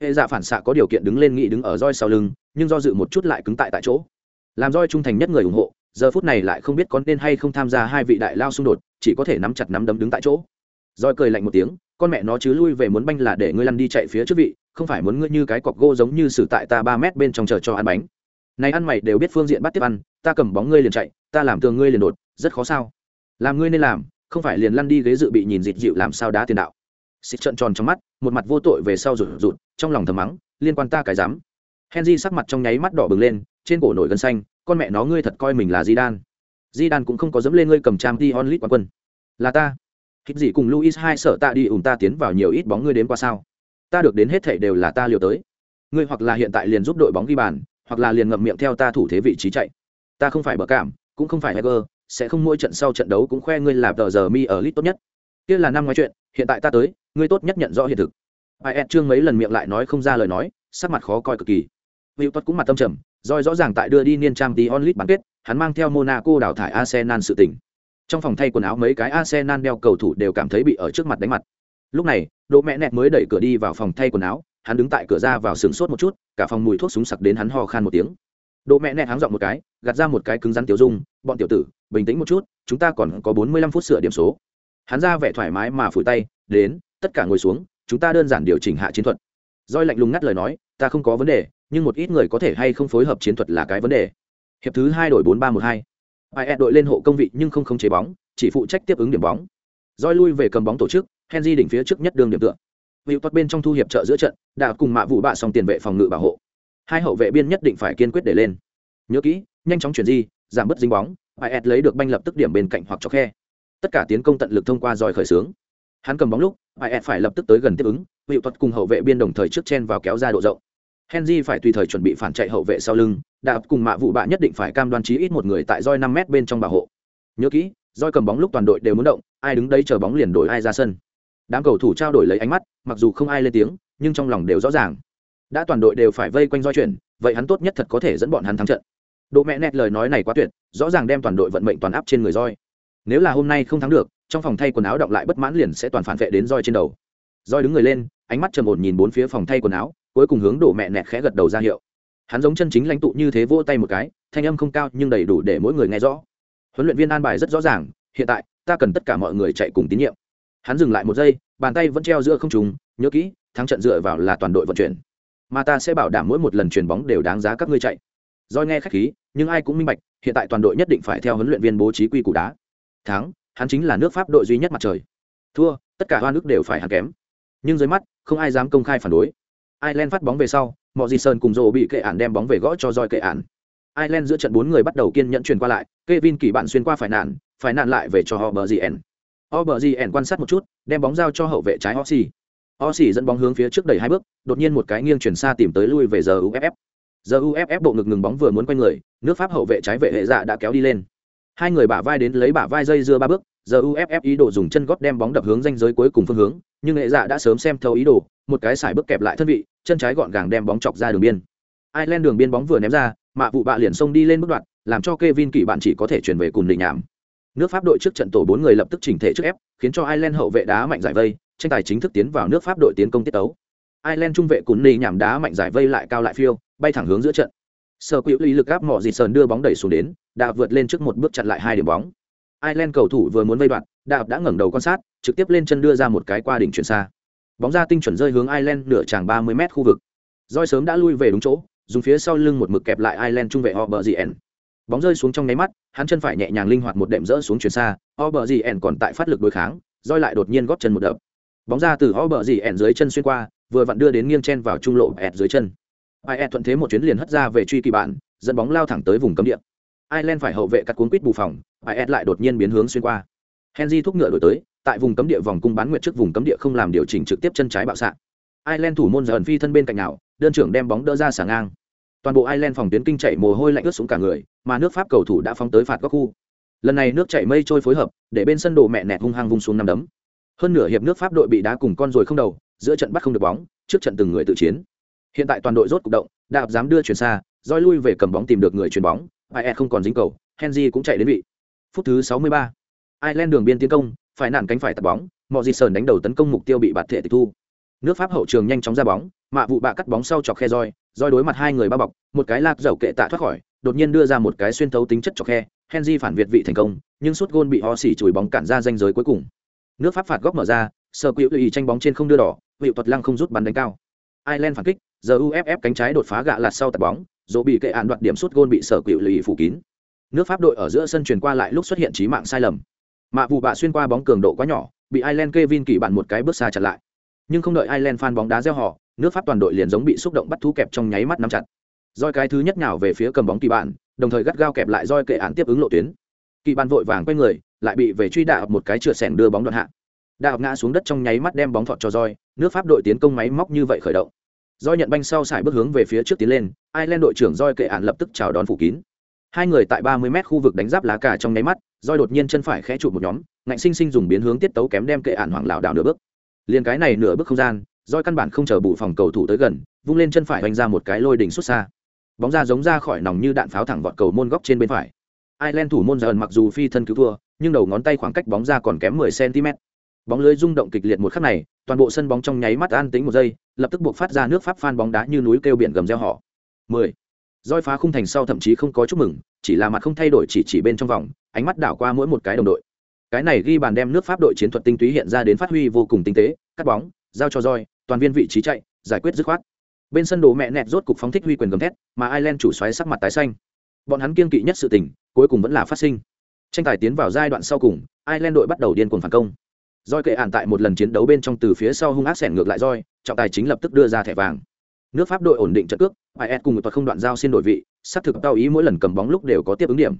[SPEAKER 1] Hệ dạ phản xạ có điều kiện đứng lên nghị đứng ở roi sau lưng nhưng do dự một chút lại cứng tại tại chỗ. Làm roi trung thành nhất người ủng hộ, giờ phút này lại không biết có nên hay không tham gia hai vị đại lao xung đột, chỉ có thể nắm chặt nắm đấm đứng tại chỗ. Roi cười lạnh một tiếng, con mẹ nó chứ lui về muốn banh là để ngươi lăn đi chạy phía trước vị, không phải muốn ngươi như cái cọc gỗ giống như xử tại ta ba mét bên trong chờ cho ăn bánh. Này ăn mày đều biết phương diện bắt tiếp ăn, ta cầm bóng ngươi liền chạy, ta làm tường ngươi liền đột, rất khó sao? Làm ngươi nên làm, không phải liền lăn đi ghế dự bị nhìn dịt dịu làm sao đá tiền đạo. Xịt trận tròn trong mắt, một mặt vô tội về sau rụt rụt, trong lòng thầm mắng, liên quan ta cái dám henry sắc mặt trong nháy mắt đỏ bừng lên, trên cổ nổi gân xanh, con mẹ nó, ngươi thật coi mình là di đan di đan cũng không có dẫm lên ngươi cầm trang t onlit quán quân. Là ta. Hít gì cùng luis hai sợ ta đi ủng ta tiến vào nhiều ít bóng ngươi đến qua sao? Ta được đến hết thể đều là ta liều tới. Ngươi hoặc là hiện tại liền giúp đội bóng ghi bàn, hoặc là liền ngậm miệng theo ta thủ thế vị trí chạy. Ta không phải bờ cảm, cũng không phải heger, sẽ không mỗi trận sau trận đấu cũng khoe ngươi là tờ giờ mi ở lit tốt nhất. Kia là năm ngoái chuyện, hiện tại ta tới, ngươi tốt nhất nhận rõ hiện thực. Ai ed chương mấy lần miệng lại nói không ra lời nói, sắc mặt khó coi cực kỳ hữu tuất cũng mặt tâm trầm rồi rõ ràng tại đưa đi niên trang tí onlit bán kết, hắn mang theo monaco đào thải arsenal sự tình. Trong phòng thay quần áo mấy cái arsenal đeo cầu thủ đều cảm thấy bị ở trước mặt đánh mặt. Lúc này đỗ mẹ nẹt mới đẩy cửa đi vào phòng thay quần áo, hắn đứng tại cửa ra vào sừng sốt một chút, cả phòng mùi thuốc súng sặc đến hắn ho khan một tiếng. Đỗ mẹ nẹt háng giọng một cái, gạt ra một cái cứng rắn tiểu dung, bọn tiểu tử, bình tĩnh một chút, chúng ta còn có bốn mươi lăm phút sửa điểm số. Hắn ra vẻ thoải mái mà phủi tay, đến, tất cả ngồi xuống, chúng ta đơn giản điều chỉnh hạ chiến thuật. Roi lạnh lùng ngắt lời nói, ta không có vấn đề nhưng một ít người có thể hay không phối hợp chiến thuật là cái vấn đề. Hiệp thứ hai đội bốn ba một hai. Ai đội lên hộ công vị nhưng không không chế bóng, chỉ phụ trách tiếp ứng điểm bóng. Roi lui về cầm bóng tổ chức, henry đỉnh phía trước nhất đường điểm tựa. Hữu toát bên trong thu hiệp trợ giữa trận, đã cùng mạ vụ bạ xong tiền vệ phòng ngự bảo hộ. Hai hậu vệ biên nhất định phải kiên quyết để lên. Nhớ kỹ, nhanh chóng chuyển di, giảm bớt dính bóng, ai lấy được banh lập tức điểm bên cạnh hoặc cho khe. Tất cả tiến công tận lực thông qua roi khởi xướng. Hắn cầm bóng lúc, ai phải lập tức tới gần tiếp ứng hữu toát cùng hậu vệ biên đồng thời trước chen vào kéo ra độ rộng henry phải tùy thời chuẩn bị phản chạy hậu vệ sau lưng, đạp cùng mạ vụ bạ nhất định phải cam đoan chí ít một người tại roi năm mét bên trong bảo hộ. Nhớ kỹ, roi cầm bóng lúc toàn đội đều muốn động, ai đứng đấy chờ bóng liền đổi ai ra sân. Đám cầu thủ trao đổi lấy ánh mắt, mặc dù không ai lên tiếng, nhưng trong lòng đều rõ ràng. Đã toàn đội đều phải vây quanh roi chuyển, vậy hắn tốt nhất thật có thể dẫn bọn hắn thắng trận. Độ mẹ nét lời nói này quá tuyệt, rõ ràng đem toàn đội vận mệnh toàn áp trên người roi. Nếu là hôm nay không thắng được, trong phòng thay quần áo động lại bất mãn liền sẽ toàn phản vệ đến roi trên đầu. Roi đứng người lên, ánh mắt trầm ổn nhìn bốn phía phòng thay quần áo cuối cùng hướng đổ mẹ nẹt khẽ gật đầu ra hiệu. Hắn giống chân chính lãnh tụ như thế vỗ tay một cái, thanh âm không cao nhưng đầy đủ để mỗi người nghe rõ. Huấn luyện viên an bài rất rõ ràng, hiện tại, ta cần tất cả mọi người chạy cùng tín nhiệm. Hắn dừng lại một giây, bàn tay vẫn treo giữa không trùng nhớ kỹ, thắng trận dựa vào là toàn đội vận chuyển. Mà ta sẽ bảo đảm mỗi một lần chuyền bóng đều đáng giá các ngươi chạy. Doi nghe khách khí, nhưng ai cũng minh bạch, hiện tại toàn đội nhất định phải theo huấn luyện viên bố trí quy củ đá. Thắng, hắn chính là nước pháp đội duy nhất mặt trời. Thua, tất cả hoa nước đều phải hắn kém. Nhưng dưới mắt, không ai dám công khai phản đối. Ireland phát bóng về sau, Mọ Sơn cùng Rồ bị kệ ản đem bóng về gõ cho roi kệ ản. Ireland giữa trận bốn người bắt đầu kiên nhẫn truyền qua lại, Kevin kỳ bạn xuyên qua phải nạn, phải nạn lại về cho họ Obergien. Obergien quan sát một chút, đem bóng giao cho hậu vệ trái Ossi. Ossi dẫn bóng hướng phía trước đẩy hai bước, đột nhiên một cái nghiêng chuyển xa tìm tới lui về giờ UFF. Giờ UFF bộ ngực ngừng bóng vừa muốn quay người, nước Pháp hậu vệ trái vệ hệ dạ đã kéo đi lên. Hai người bả vai đến lấy bả vai dây dưa ba bước, giờ uff ý đồ dùng chân gót đem bóng đập hướng ranh giới cuối cùng phương hướng nhưng hệ dạ đã sớm xem thấu ý đồ một cái sải bước kẹp lại thân vị chân trái gọn gàng đem bóng chọc ra đường biên. Ireland đường biên bóng vừa ném ra mạ vụ bạ liền xông đi lên bước đoạn làm cho Kevin kỳ bạn chỉ có thể chuyển về cùng định nhảm. Nước pháp đội trước trận tổ bốn người lập tức chỉnh thể trước ép khiến cho Ireland hậu vệ đá mạnh giải vây tranh tài chính thức tiến vào nước pháp đội tiến công tiết tấu. Ireland trung vệ cùng nỉ nhảm đá mạnh giải vây lại cao lại phiêu bay thẳng hướng giữa trận. Sở quỹ lý lực áp mỏ dịt sờn đưa bóng đẩy xuống đến đã vượt lên trước một bước chặn lại hai điểm bóng. Ireland cầu thủ vừa muốn vây đoạn, Đạp đã ngẩng đầu quan sát, trực tiếp lên chân đưa ra một cái qua đỉnh chuyển xa. Bóng ra tinh chuẩn rơi hướng Ireland nửa tràng 30m khu vực. Roi sớm đã lui về đúng chỗ, dùng phía sau lưng một mực kẹp lại Ireland trung vệ Obergien. Bóng rơi xuống trong nháy mắt, hắn chân phải nhẹ nhàng linh hoạt một đệm rỡ xuống chuyển xa, Obergien còn tại phát lực đối kháng, Roi lại đột nhiên góp chân một đập. Bóng ra từ Obergien dưới chân xuyên qua, vừa vặn đưa đến nghiêng chen vào trung lộ ẹt dưới chân. Ai thuận thế một chuyến liền hất ra về truy kỳ bạn, dẫn bóng lao thẳng tới vùng cấm địa. Ireland phải hậu vệ cắt cuốn quýt bù phòng, Ireland lại đột nhiên biến hướng xuyên qua. Henry thúc ngựa đổi tới, tại vùng cấm địa vòng cung bán nguyệt trước vùng cấm địa không làm điều chỉnh trực tiếp chân trái bạo xạ. Ireland thủ môn dần phi thân bên cạnh nào, đơn trưởng đem bóng đỡ ra xả ngang. Toàn bộ Ireland phòng tuyến kinh chạy mồ hôi lạnh ướt xuống cả người, mà nước Pháp cầu thủ đã phóng tới phạt góc khu. Lần này nước chảy mây trôi phối hợp, để bên sân đồ mẹ nẹt hung hăng vung xuống năm đấm. Hơn nửa hiệp nước Pháp đội bị đá cùng con rồi không đầu, giữa trận bắt không được bóng, trước trận từng người tự chiến. Hiện tại toàn đội rốt cục động, đạp dám đưa chuyển xa, roi lui về cầm bóng tìm được người chuyền bóng, IS không còn dính cầu, Henry cũng chạy đến vị. Phút thứ 63. Ireland đường biên tiến công, phải nản cánh phải tập bóng, mọi gì sờn đánh đầu tấn công mục tiêu bị bạt thể tịch thu. Nước Pháp hậu trường nhanh chóng ra bóng, mạ vụ bạ cắt bóng sau chọc khe roi, roi đối mặt hai người bao bọc, một cái lạc dầu kệ tạ thoát khỏi, đột nhiên đưa ra một cái xuyên thấu tính chất chọc khe, Henry phản việt vị thành công, nhưng sút gôn bị ho xỉ chùi bóng cản ra danh giới cuối cùng. Nước Pháp phạt góc mở ra, Sở Cựu Ý tranh bóng trên không đưa đỏ, hiệu thuật Lăng không rút bắn đánh cao. Ireland phản kích, giờ UFF cánh trái đột phá gạ lạt sau tạt bóng, dỗ bị kệ án đoạt điểm sút gôn bị Sở Cựu Ý phủ kín. Nước Pháp đội ở giữa sân truyền qua lại lúc xuất hiện chí mạng sai lầm. Mạ vụ bạ xuyên qua bóng cường độ quá nhỏ, bị Ireland Kevin kỳ bạn một cái bước xa chặn lại. Nhưng không đợi Ireland fan bóng đá gieo họ, nước Pháp toàn đội liền giống bị xúc động bắt thú kẹp trong nháy mắt nắm chặt. Roi cái thứ nhất nhào về phía cầm bóng kỳ bạn, đồng thời gắt gao kẹp lại roi kệ án tiếp ứng lộ tuyến. Kỳ bạn vội vàng quay người, lại bị về truy đạp một cái trượt sẻng đưa bóng đoạn hạ. đạo ngã xuống đất trong nháy mắt đem bóng thọt cho roi, nước Pháp đội tiến công máy móc như vậy khởi động. Roi nhận banh sau xài bước hướng về phía trước tiến lên, Ireland đội trưởng roi kệ án lập tức chào đón phủ kín. Hai người tại 30 mét khu vực đánh giáp lá cả trong nháy mắt, roi đột nhiên chân phải khẽ chụp một nhóm, ngạnh sinh sinh dùng biến hướng tiết tấu kém đem kệ án hoàng lão đảo nửa bước. Liên cái này nửa bước không gian, roi căn bản không chờ bù phòng cầu thủ tới gần, vung lên chân phải hoành ra một cái lôi đỉnh xuất xa. Bóng ra giống ra khỏi nòng như đạn pháo thẳng vọt cầu môn góc trên bên phải. Ireland thủ môn Giant mặc dù phi thân cứu thua, nhưng đầu ngón tay khoảng cách bóng ra còn kém 10 cm. Bóng lưới rung động kịch liệt một khắc này, toàn bộ sân bóng trong nháy mắt an tĩnh một giây, lập tức buộc phát ra nước Pháp phan bóng đá như núi kêu biển gầm reo họ. 10. Roi phá khung thành sau thậm chí không có chúc mừng, chỉ là mặt không thay đổi chỉ chỉ bên trong vòng, ánh mắt đảo qua mỗi một cái đồng đội. Cái này ghi bàn đem nước Pháp đội chiến thuật tinh túy hiện ra đến phát huy vô cùng tinh tế, cắt bóng, giao cho Roi, toàn viên vị trí chạy, giải quyết dứt khoát. Bên sân đồ mẹ nẹt rốt cục phóng thích huy quyền gầm thét, mà Ireland chủ xoáy sắc mặt tái xanh. Bọn hắn kiên kỵ nhất sự tình, cuối cùng vẫn là phát sinh. Tranh tài tiến vào giai đoạn sau cùng, Ireland đội bắt đầu điên cuồng phản công. Roi kệ ản tại một lần chiến đấu bên trong từ phía sau hung ác sẻn ngược lại roi, trọng tài chính lập tức đưa ra thẻ vàng. Nước Pháp đội ổn định trận cước, IS cùng một toàn không đoạn giao xin đổi vị, sát thực tao ý mỗi lần cầm bóng lúc đều có tiếp ứng điểm.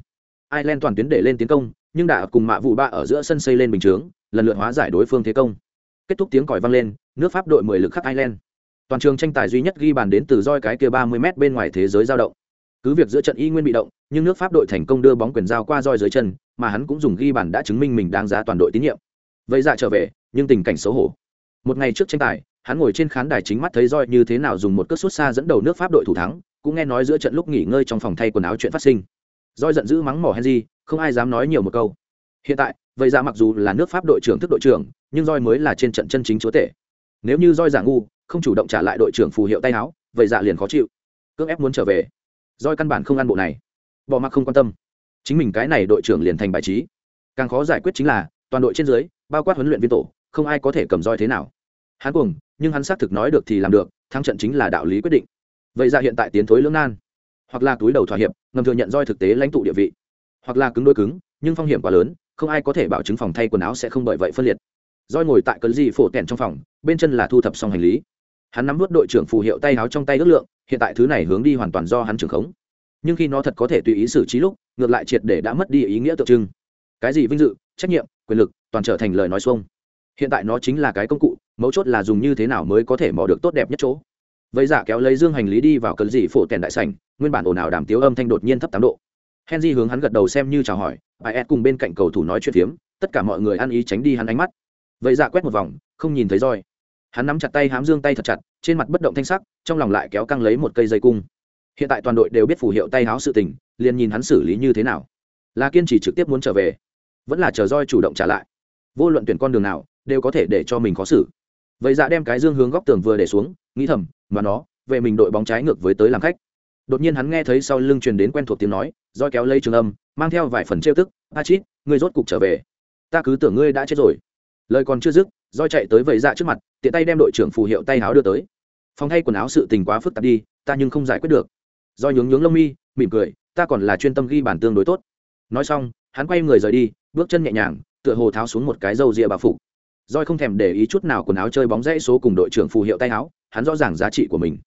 [SPEAKER 1] Ireland toàn tuyến để lên tiến công, nhưng đã cùng mạ vụ ba ở giữa sân xây lên bình chướng, lần lượt hóa giải đối phương thế công. Kết thúc tiếng còi vang lên, nước Pháp đội 10 lực khắc Ireland. Toàn trường tranh tài duy nhất ghi bàn đến từ roi cái kia 30m bên ngoài thế giới giao động. Cứ việc giữa trận y nguyên bị động, nhưng nước Pháp đội thành công đưa bóng quyền giao qua roi dưới chân, mà hắn cũng dùng ghi bàn đã chứng minh mình đáng giá toàn đội tín nhiệm. Vậy dạ trở về, nhưng tình cảnh xấu hổ. Một ngày trước tranh tài, hắn ngồi trên khán đài chính mắt thấy roi như thế nào dùng một cước sút xa dẫn đầu nước Pháp đội thủ thắng, cũng nghe nói giữa trận lúc nghỉ ngơi trong phòng thay quần áo chuyện phát sinh. Roi giận dữ mắng mỏ Henry, không ai dám nói nhiều một câu. Hiện tại, vậy ra mặc dù là nước Pháp đội trưởng thức đội trưởng, nhưng Roi mới là trên trận chân chính chúa tể. Nếu như Roi giả ngu, không chủ động trả lại đội trưởng phù hiệu tay áo, vậy dạ liền khó chịu. Cưỡng ép muốn trở về. Roi căn bản không ăn bộ này. Bỏ mặc không quan tâm. Chính mình cái này đội trưởng liền thành bài trí. Càng khó giải quyết chính là, toàn đội trên dưới, bao quát huấn luyện viên tổ, không ai có thể cầm roi thế nào. Hắn cuồng, nhưng hắn xác thực nói được thì làm được, thắng trận chính là đạo lý quyết định. Vậy ra hiện tại tiến thối lưỡng nan, hoặc là túi đầu thỏa hiệp, ngầm thừa nhận roi thực tế lãnh tụ địa vị, hoặc là cứng đôi cứng, nhưng phong hiểm quá lớn, không ai có thể bảo chứng phòng thay quần áo sẽ không bởi vậy phân liệt. Roi ngồi tại cơn gì phổ tẹn trong phòng, bên chân là thu thập xong hành lý. Hắn nắm vút đội trưởng phù hiệu tay áo trong tay ước lượng, hiện tại thứ này hướng đi hoàn toàn do hắn trưởng khống. Nhưng khi nó thật có thể tùy ý xử trí lúc, ngược lại triệt để đã mất đi ý nghĩa tượng trưng. Cái gì vinh dự, trách nhiệm, quyền lực, toàn trở thành lời nói xuông. Hiện tại nó chính là cái công cụ, mấu chốt là dùng như thế nào mới có thể mò được tốt đẹp nhất chỗ. Vậy giả kéo lấy dương hành lý đi vào cơn gì phổ tèn đại sảnh, nguyên bản ồn ào đàm tiếu âm thanh đột nhiên thấp tám độ. Henry hướng hắn gật đầu xem như chào hỏi bài ed cùng bên cạnh cầu thủ nói chuyện phiếm, tất cả mọi người ăn ý tránh đi hắn ánh mắt. Vậy giả quét một vòng, không nhìn thấy roi. Hắn nắm chặt tay hám dương tay thật chặt, trên mặt bất động thanh sắc, trong lòng lại kéo căng lấy một cây dây cung. Hiện tại toàn đội đều biết phù hiệu tay háo sự tình, liền nhìn hắn xử lý như thế nào. Là kiên trì trực tiếp muốn trở về, vẫn là chờ roi chủ động trả lại. Vô luận tuyển con đường nào, đều có thể để cho mình khó xử vậy dạ đem cái dương hướng góc tường vừa để xuống, nghĩ thầm, mà nó, về mình đội bóng trái ngược với tới làm khách. Đột nhiên hắn nghe thấy sau lưng truyền đến quen thuộc tiếng nói, roi kéo lấy trường âm, mang theo vài phần trêu tức, a chít, ngươi rốt cục trở về. Ta cứ tưởng ngươi đã chết rồi. Lời còn chưa dứt, roi chạy tới vầy dạ trước mặt, tiện tay đem đội trưởng phù hiệu tay áo đưa tới. Phòng thay quần áo sự tình quá phức tạp đi, ta nhưng không giải quyết được. Roi nhướng nhướng lông mi, mỉm cười, ta còn là chuyên tâm ghi bản tương đối tốt. Nói xong, hắn quay người rời đi, bước chân nhẹ nhàng, tựa hồ tháo xuống một cái râu ria bà phục Roi không thèm để ý chút nào quần áo chơi bóng dãy số cùng đội trưởng phù hiệu tay áo, hắn rõ ràng giá trị của mình.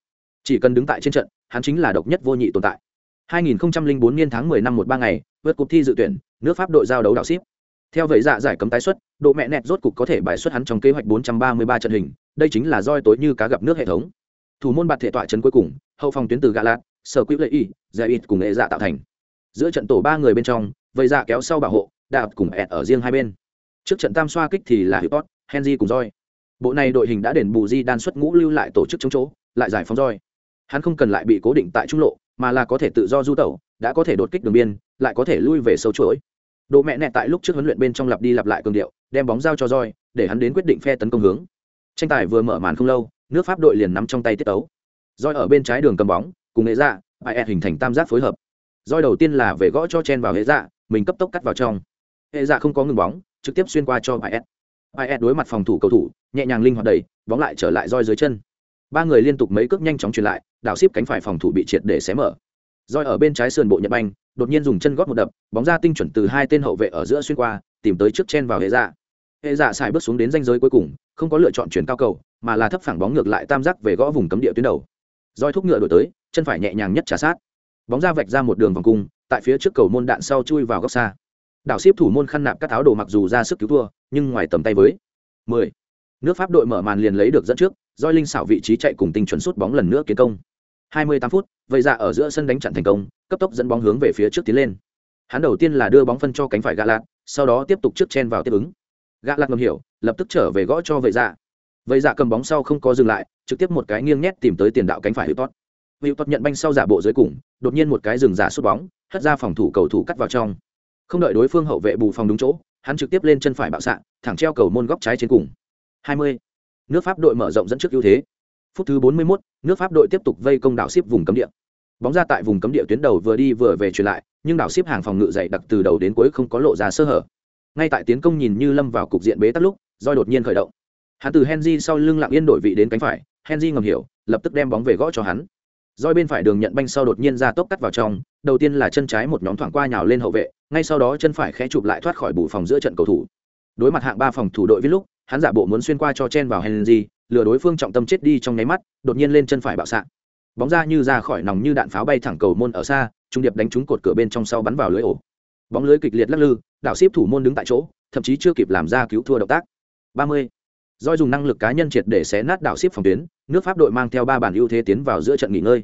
[SPEAKER 1] Chỉ cần đứng tại trên trận, hắn chính là độc nhất vô nhị tồn tại. 2004 niên tháng 10 năm một ba ngày, vượt cúp thi dự tuyển, nước Pháp đội giao đấu đạo ship. Theo vậy dạ giải cấm tái xuất, độ mẹ nẹt rốt cục có thể bài xuất hắn trong kế hoạch 433 trận hình, đây chính là roi tối như cá gặp nước hệ thống. Thủ môn bạt thể tọa trấn cuối cùng, hậu phòng tuyến từ Galat, Sở Quỹ Lệ Y, Zaid cùng Nghệ Dạ tạo thành. Giữa trận tổ ba người bên trong, vậy dạ kéo sau bảo hộ, đạp cùng ẹt ở riêng hai bên trước trận tam xoa kích thì là hữu henry cùng roi bộ này đội hình đã đền bù di đan xuất ngũ lưu lại tổ chức chống chỗ, lại giải phóng roi hắn không cần lại bị cố định tại trung lộ, mà là có thể tự do du tẩu, đã có thể đột kích đường biên, lại có thể lui về sâu chuỗi. Độ mẹ nẹ tại lúc trước huấn luyện bên trong lặp đi lặp lại cường điệu, đem bóng giao cho roi để hắn đến quyết định phe tấn công hướng. Tranh tài vừa mở màn không lâu, nước pháp đội liền nắm trong tay tiết tấu. Roi ở bên trái đường cầm bóng, cùng nghệ dạ ai hình thành tam giác phối hợp. Roi đầu tiên là về gõ cho chen vào hệ dạ mình cấp tốc cắt vào trong. Hệ dạ không có ngừng bóng trực tiếp xuyên qua cho Paes. Paes đối mặt phòng thủ cầu thủ nhẹ nhàng linh hoạt đẩy, bóng lại trở lại roi dưới chân. Ba người liên tục mấy cước nhanh chóng truyền lại đảo ship cánh phải phòng thủ bị triệt để xé mở. Roi ở bên trái sườn bộ nhật banh đột nhiên dùng chân gót một đập bóng ra tinh chuẩn từ hai tên hậu vệ ở giữa xuyên qua tìm tới trước chen vào hệ dạ. Hệ dạ xài bước xuống đến ranh giới cuối cùng không có lựa chọn chuyển cao cầu mà là thấp phẳng bóng ngược lại tam giác về gõ vùng cấm địa tuyến đầu. Roi thúc ngựa đổi tới chân phải nhẹ nhàng nhất trả sát. Bóng ra vạch ra một đường vòng cung tại phía trước cầu môn đạn sau chui vào góc xa đảo ship thủ môn khăn nạp các áo đồ mặc dù ra sức cứu thua, nhưng ngoài tầm tay với 10. nước pháp đội mở màn liền lấy được dẫn trước doi linh xảo vị trí chạy cùng tinh chuẩn sút bóng lần nữa kiến công. 28 phút, vậy ra ở giữa sân đánh chặn thành công, cấp tốc dẫn bóng hướng về phía trước tiến lên. Hắn đầu tiên là đưa bóng phân cho cánh phải gạ lạt, sau đó tiếp tục trước chen vào tiếp ứng. Gạ lạt ngầm hiểu, lập tức trở về gõ cho vậy dạ. Vậy dạ cầm bóng sau không có dừng lại, trực tiếp một cái nghiêng nhét tìm tới tiền đạo cánh phải hữu tốt hữu tốt nhận banh sau giả bộ dưới cùng, đột nhiên một cái dừng giả sút bóng, hất ra phòng thủ cầu thủ cắt vào trong không đợi đối phương hậu vệ bù phòng đúng chỗ hắn trực tiếp lên chân phải bạo xạ thẳng treo cầu môn góc trái trên cùng. 20. nước pháp đội mở rộng dẫn trước ưu thế. Phút thứ 41, nước pháp đội tiếp tục vây công đảo ship vùng cấm địa. Bóng ra tại vùng cấm địa tuyến đầu vừa đi vừa về truyền lại nhưng đảo ship hàng phòng ngự dày đặc từ đầu đến cuối không có lộ ra sơ hở. Ngay tại tiến công nhìn như lâm vào cục diện bế tắc lúc roi đột nhiên khởi động. Hắn từ henry sau lưng lặng yên đổi vị đến cánh phải henry ngầm hiểu lập tức đem bóng về gõ cho hắn. Roi bên phải đường nhận banh sau đột nhiên ra tốc cắt vào trong đầu tiên là chân trái một nhóm thoảng qua nhào lên hậu vệ ngay sau đó chân phải khẽ chụp lại thoát khỏi bù phòng giữa trận cầu thủ đối mặt hạng ba phòng thủ đội viết lúc hắn giả bộ muốn xuyên qua cho chen vào henry lừa đối phương trọng tâm chết đi trong nháy mắt đột nhiên lên chân phải bạo xạ bóng ra như ra khỏi nòng như đạn pháo bay thẳng cầu môn ở xa trung điệp đánh trúng cột cửa bên trong sau bắn vào lưới ổ bóng lưới kịch liệt lắc lư đảo xếp thủ môn đứng tại chỗ thậm chí chưa kịp làm ra cứu thua động tác 30. Doi dùng năng lực cá nhân triệt để xé nát đảo xếp phòng tuyến, nước Pháp đội mang theo ba bàn ưu thế tiến vào giữa trận nghỉ ngơi.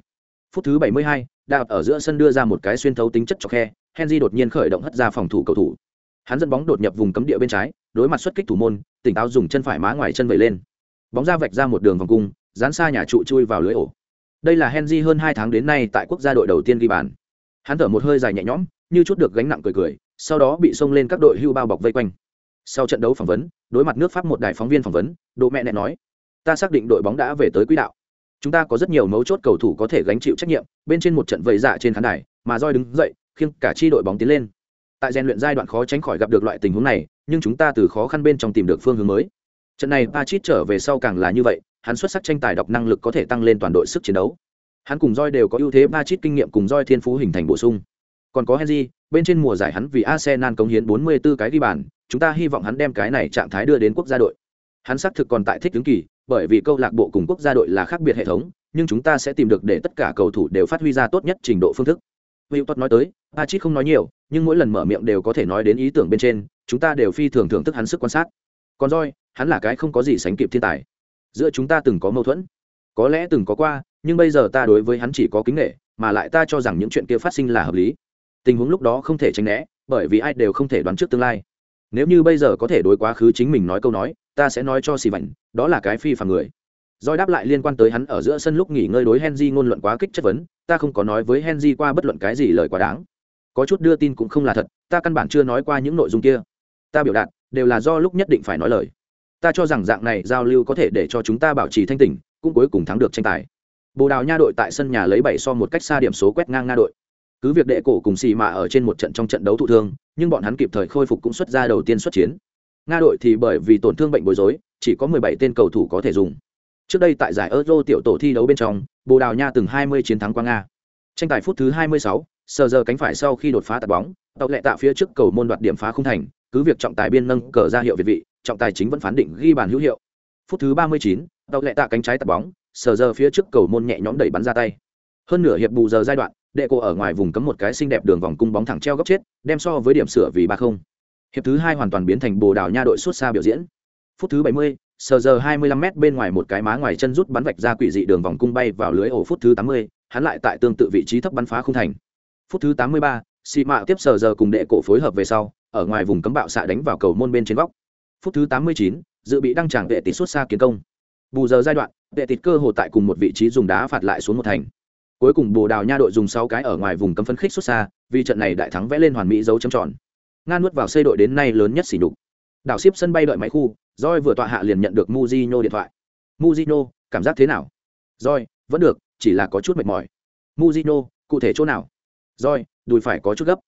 [SPEAKER 1] Phút thứ 72, đạp ở giữa sân đưa ra một cái xuyên thấu tính chất cho khe, Henry đột nhiên khởi động hất ra phòng thủ cầu thủ. Hắn dẫn bóng đột nhập vùng cấm địa bên trái, đối mặt xuất kích thủ môn, tỉnh táo dùng chân phải má ngoài chân vẩy lên. Bóng ra vạch ra một đường vòng cung, dán xa nhà trụ chui vào lưới ổ. Đây là Henry hơn hai tháng đến nay tại quốc gia đội đầu tiên ghi bàn. Hắn thở một hơi dài nhẹ nhõm, như chút được gánh nặng cười cười, sau đó bị xông lên các đội hưu bao bọc vây quanh. Sau trận đấu phỏng vấn, đối mặt nước Pháp một đài phóng viên phỏng vấn, Đỗ mẹ nẹ nói: "Ta xác định đội bóng đã về tới quỹ đạo. Chúng ta có rất nhiều mấu chốt cầu thủ có thể gánh chịu trách nhiệm, bên trên một trận vầy dạ trên khán đài, mà roi đứng dậy, khiêng cả chi đội bóng tiến lên. Tại rèn luyện giai đoạn khó tránh khỏi gặp được loại tình huống này, nhưng chúng ta từ khó khăn bên trong tìm được phương hướng mới. Trận này Pachit trở về sau càng là như vậy, hắn xuất sắc tranh tài đọc năng lực có thể tăng lên toàn đội sức chiến đấu. Hắn cùng roi đều có ưu thế Pachit kinh nghiệm cùng roi thiên phú hình thành bổ sung. Còn có Henry, bên trên mùa giải hắn vì Arsenal cống hiến 44 cái ghi bàn, chúng ta hy vọng hắn đem cái này trạng thái đưa đến quốc gia đội. Hắn xác thực còn tại thích ứng kỳ, bởi vì câu lạc bộ cùng quốc gia đội là khác biệt hệ thống, nhưng chúng ta sẽ tìm được để tất cả cầu thủ đều phát huy ra tốt nhất trình độ phương thức. Wilton nói tới, Patrick không nói nhiều, nhưng mỗi lần mở miệng đều có thể nói đến ý tưởng bên trên, chúng ta đều phi thường thưởng thức hắn sức quan sát. Còn Joy, hắn là cái không có gì sánh kịp thiên tài. Giữa chúng ta từng có mâu thuẫn, có lẽ từng có qua, nhưng bây giờ ta đối với hắn chỉ có kính nể, mà lại ta cho rằng những chuyện kia phát sinh là hợp lý. Tình huống lúc đó không thể tránh né, bởi vì ai đều không thể đoán trước tương lai. Nếu như bây giờ có thể đối quá khứ chính mình nói câu nói, ta sẽ nói cho xì vảnh, đó là cái phi phàm người. Doi đáp lại liên quan tới hắn ở giữa sân lúc nghỉ ngơi đối Henry ngôn luận quá kích chất vấn, ta không có nói với Henry qua bất luận cái gì lời quá đáng. Có chút đưa tin cũng không là thật, ta căn bản chưa nói qua những nội dung kia. Ta biểu đạt đều là do lúc nhất định phải nói lời. Ta cho rằng dạng này giao lưu có thể để cho chúng ta bảo trì thanh tỉnh, cũng cuối cùng thắng được tranh tài. Bồ Đào Nha đội tại sân nhà lấy bảy so một cách xa điểm số quét ngang Nga đội. Cứ việc đệ cổ cùng xì mà ở trên một trận trong trận đấu thụ thương, nhưng bọn hắn kịp thời khôi phục cũng xuất ra đầu tiên xuất chiến. Nga đội thì bởi vì tổn thương bệnh bối rối, chỉ có 17 tên cầu thủ có thể dùng. Trước đây tại giải Euro tiểu tổ thi đấu bên trong, Bồ Đào Nha từng 20 chiến thắng qua Nga. Tranh tài phút thứ 26, sờ giờ cánh phải sau khi đột phá tạt bóng, tàu lệ tạ phía trước cầu môn đoạt điểm phá không thành, cứ việc trọng tài biên nâng cờ ra hiệu việt vị, trọng tài chính vẫn phán định ghi bàn hữu hiệu. Phút thứ 39, tàu lệ tạ cánh trái tạt bóng, sờ giờ phía trước cầu môn nhẹ nhõm đẩy bắn ra tay. Hơn nửa hiệp bù giờ giai đoạn, đệ cổ ở ngoài vùng cấm một cái xinh đẹp đường vòng cung bóng thẳng treo góc chết, đem so với điểm sửa vì 3-0. Hiệp thứ hai hoàn toàn biến thành Bồ Đào Nha đội suốt xa biểu diễn. Phút thứ 70, sờ giờ 25 m bên ngoài một cái má ngoài chân rút bắn vạch ra quỷ dị đường vòng cung bay vào lưới ổ phút thứ 80, hắn lại tại tương tự vị trí thấp bắn phá không thành. Phút thứ tám mươi ba xị Mạ tiếp sờ giờ cùng đệ cổ phối hợp về sau, ở ngoài vùng cấm bạo xạ đánh vào cầu môn bên trên góc. Phút thứ 89, dự bị đăng tràng vệ tỷ suốt xa kiến công. Bù giờ giai đoạn, vệ tịt cơ hồ tại cùng một vị trí dùng đá phạt lại xuống một thành. Cuối cùng Bồ Đào Nha đội dùng sáu cái ở ngoài vùng cấm phân khích xuất xa, vì trận này đại thắng vẽ lên hoàn mỹ dấu chấm tròn. Nga nuốt vào xây đội đến nay lớn nhất xỉ đục Đảo ship sân bay đợi máy khu, Roi vừa tọa hạ liền nhận được muzino điện thoại. muzino cảm giác thế nào? Roi vẫn được, chỉ là có chút mệt mỏi. muzino cụ thể chỗ nào? Roi đùi phải có chút gấp.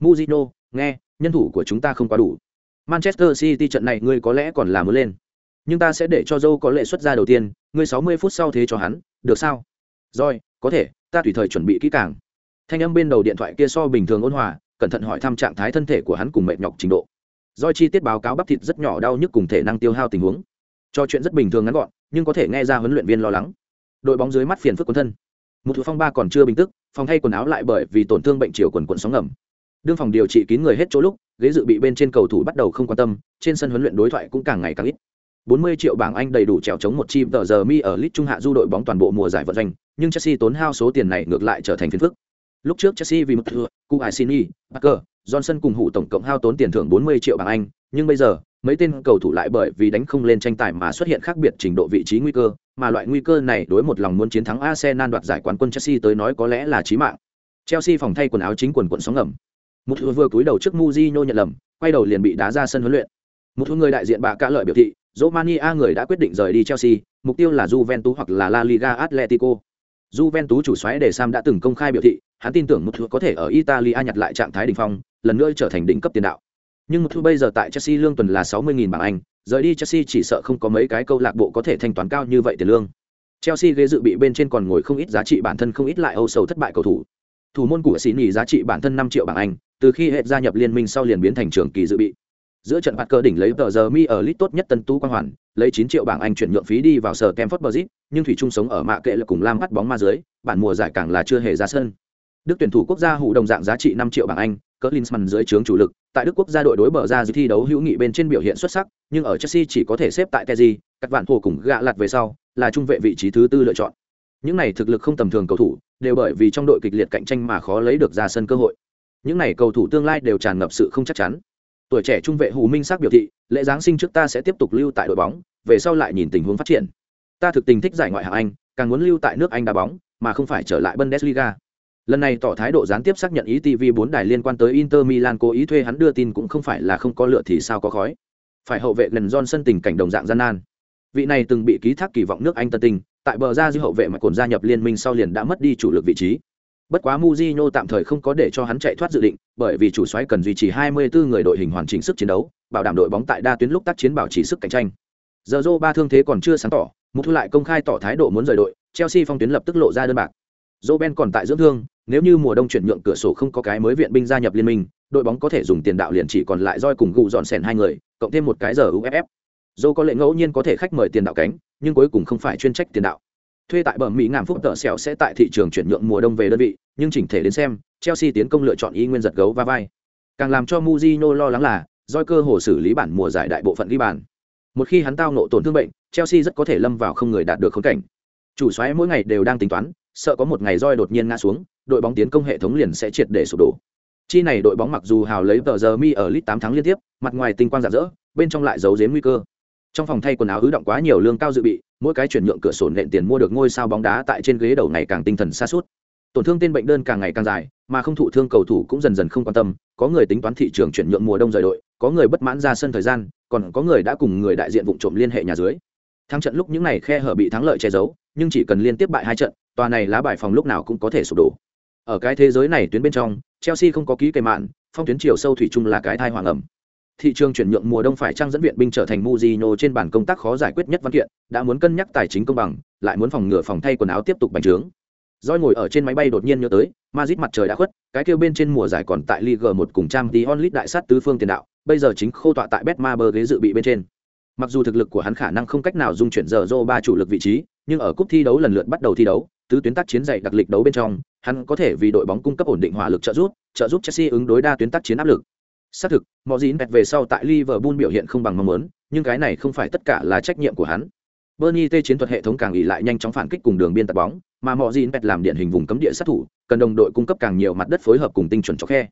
[SPEAKER 1] muzino nghe, nhân thủ của chúng ta không quá đủ. Manchester City trận này ngươi có lẽ còn là mới lên. Nhưng ta sẽ để cho dâu có lệ xuất ra đầu tiên, ngươi 60 phút sau thế cho hắn, được sao? Roi có thể, ta tùy thời chuẩn bị kỹ càng. Thanh âm bên đầu điện thoại kia so bình thường ôn hòa, cẩn thận hỏi thăm trạng thái thân thể của hắn cùng mệt nhọc trình độ. Doi chi tiết báo cáo bắp thịt rất nhỏ đau nhức cùng thể năng tiêu hao tình huống. Cho chuyện rất bình thường ngắn gọn, nhưng có thể nghe ra huấn luyện viên lo lắng. Đội bóng dưới mắt phiền phức quần thân. Một thủ phong ba còn chưa bình tức, phòng thay quần áo lại bởi vì tổn thương bệnh chiều quần quần sóng ngầm. Đương phòng điều trị kín người hết chỗ lúc, ghế dự bị bên trên cầu thủ bắt đầu không quan tâm, trên sân huấn luyện đối thoại cũng càng ngày càng ít. 40 triệu bảng Anh đầy đủ trèo chống một chim tờ giờ mi ở lit trung hạ du đội bóng toàn bộ mùa giải vận doanh, nhưng Chelsea tốn hao số tiền này ngược lại trở thành phiền phức. Lúc trước Chelsea vì một thừa, Kuaisini, Parker, Johnson cùng hụ tổng cộng hao tốn tiền thưởng 40 triệu bảng Anh, nhưng bây giờ, mấy tên cầu thủ lại bởi vì đánh không lên tranh tài mà xuất hiện khác biệt trình độ vị trí nguy cơ, mà loại nguy cơ này đối một lòng muốn chiến thắng Arsenal đoạt giải quán quân Chelsea tới nói có lẽ là chí mạng. Chelsea phòng thay quần áo chính quần quần sóng ngầm. Một thừa vừa cúi đầu trước Mujinho nhận lầm, quay đầu liền bị đá ra sân huấn luyện. Một thừa người đại diện bà cả lợi biểu thị, Romania người đã quyết định rời đi Chelsea, mục tiêu là Juventus hoặc là La Liga Atletico. Juventus chủ soái để Sam đã từng công khai biểu thị, hắn tin tưởng một thứ có thể ở Italia nhặt lại trạng thái đỉnh phong, lần nữa trở thành đỉnh cấp tiền đạo. Nhưng một thứ bây giờ tại Chelsea lương tuần là 60.000 bảng Anh, rời đi Chelsea chỉ sợ không có mấy cái câu lạc bộ có thể thanh toán cao như vậy tiền lương. Chelsea ghế dự bị bên trên còn ngồi không ít giá trị bản thân không ít lại Âu sầu thất bại cầu thủ. Thủ môn của Xí giá trị bản thân 5 triệu bảng Anh, từ khi hệ gia nhập liên minh sau liền biến thành trưởng kỳ dự bị giữa trận bạt cơ đỉnh lấy tờ giờ mi ở lit tốt nhất tân tú quang hoàn lấy chín triệu bảng anh chuyển nhượng phí đi vào sở kem Bridge, nhưng thủy trung sống ở mạ kệ là cùng lam bắt bóng ma dưới bản mùa giải càng là chưa hề ra sân. Đức tuyển thủ quốc gia hụ đồng dạng giá trị năm triệu bảng anh cỡ linsman dưới trướng chủ lực tại đức quốc gia đội đối bờ ra dưới thi đấu hữu nghị bên trên biểu hiện xuất sắc nhưng ở chelsea chỉ có thể xếp tại keji các bạn hồ cùng gạ lặt về sau là trung vệ vị trí thứ tư lựa chọn. Những này thực lực không tầm thường cầu thủ đều bởi vì trong đội kịch liệt cạnh tranh mà khó lấy được ra sân cơ hội. Những này cầu thủ tương lai đều tràn ngập sự không chắc chắn tuổi trẻ trung vệ hù minh sắc biểu thị, lễ giáng sinh trước ta sẽ tiếp tục lưu tại đội bóng, về sau lại nhìn tình huống phát triển. Ta thực tình thích giải ngoại hạng anh, càng muốn lưu tại nước anh đá bóng, mà không phải trở lại bundesliga. Lần này tỏ thái độ gián tiếp xác nhận ý tv bốn đài liên quan tới inter milan cố ý thuê hắn đưa tin cũng không phải là không có lựa thì sao có khói. Phải hậu vệ lần johnson tình cảnh đồng dạng gian nan. Vị này từng bị ký thác kỳ vọng nước anh tân tình tại bờ ra dư hậu vệ mà cồn gia nhập liên minh sau liền đã mất đi chủ lực vị trí. Bất quá Mujinho tạm thời không có để cho hắn chạy thoát dự định, bởi vì chủ soái cần duy trì 24 người đội hình hoàn chỉnh sức chiến đấu, bảo đảm đội bóng tại đa tuyến lúc tác chiến bảo trì sức cạnh tranh. Giờ Zoro ba thương thế còn chưa sáng tỏ, một Thu lại công khai tỏ thái độ muốn rời đội, Chelsea phong tuyến lập tức lộ ra đơn bạc. Roben còn tại dưỡng thương, nếu như mùa đông chuyển nhượng cửa sổ không có cái mới viện binh gia nhập liên minh, đội bóng có thể dùng tiền đạo liền chỉ còn lại roi cùng gù dọn sèn hai người, cộng thêm một cái giờ UFF. Dô có lệ ngẫu nhiên có thể khách mời tiền đạo cánh, nhưng cuối cùng không phải chuyên trách tiền đạo thuê tại bờ mỹ ngàm phúc tợ xẻo sẽ tại thị trường chuyển nhượng mùa đông về đơn vị, nhưng chỉnh thể đến xem, chelsea tiến công lựa chọn y nguyên giật gấu và vai. Càng làm cho muzino lo lắng là doi cơ hồ xử lý bản mùa giải đại bộ phận ghi bàn. Một khi hắn tao nộ tổn thương bệnh, chelsea rất có thể lâm vào không người đạt được khống cảnh. Chủ xoáy mỗi ngày đều đang tính toán, sợ có một ngày roi đột nhiên ngã xuống, đội bóng tiến công hệ thống liền sẽ triệt để sụp đổ. Chi này đội bóng mặc dù hào lấy tờ giờ mi ở lit tám tháng liên tiếp, mặt ngoài tinh quang rạng rỡ, bên trong lại giấu giếm nguy cơ trong phòng thay quần áo ứ động quá nhiều lương cao dự bị, mỗi cái chuyển nhượng cửa sổ nện tiền mua được ngôi sao bóng đá tại trên ghế đầu ngày càng tinh thần xa suốt tổn thương tên bệnh đơn càng ngày càng dài, mà không thụ thương cầu thủ cũng dần dần không quan tâm, có người tính toán thị trường chuyển nhượng mùa đông rời đội, có người bất mãn ra sân thời gian, còn có người đã cùng người đại diện vụ trộm liên hệ nhà dưới. Thắng trận lúc những này khe hở bị thắng lợi che giấu, nhưng chỉ cần liên tiếp bại hai trận, tòa này lá bài phòng lúc nào cũng có thể sụp đổ. Ở cái thế giới này tuyến bên trong, chelsea không có ký cây mạn, phong tuyến chiều sâu thủy chung là cái thai hoàng ẩm thị trường chuyển nhượng mùa đông phải trang dẫn viện binh trở thành Mujino trên bản công tác khó giải quyết nhất văn kiện, đã muốn cân nhắc tài chính công bằng, lại muốn phòng ngừa phòng thay quần áo tiếp tục bành trướng. Doi ngồi ở trên máy bay đột nhiên nhớ tới, Madrid mặt trời đã khuất, cái kêu bên trên mùa giải còn tại Ligue 1 cùng Champions League đại sát tứ phương tiền đạo, bây giờ chính khô tọa tại Betmaber ghế dự bị bên trên. Mặc dù thực lực của hắn khả năng không cách nào dung chuyển giờ Zoro ba chủ lực vị trí, nhưng ở cúp thi đấu lần lượt bắt đầu thi đấu, tứ tuyến tác chiến dày đặc lịch đấu bên trong, hắn có thể vì đội bóng cung cấp ổn định hỏa lực trợ giúp, trợ giúp Chelsea ứng đối đa tuyến tác chiến áp lực. Xác thực, mọi gì về sau tại Liverpool biểu hiện không bằng mong muốn, nhưng cái này không phải tất cả là trách nhiệm của hắn. Bernie T chiến thuật hệ thống càng ỉ lại nhanh chóng phản kích cùng đường biên tạt bóng, mà mọi gì làm điện hình vùng cấm địa sát thủ, cần đồng đội cung cấp càng nhiều mặt đất phối hợp cùng tinh chuẩn cho khe.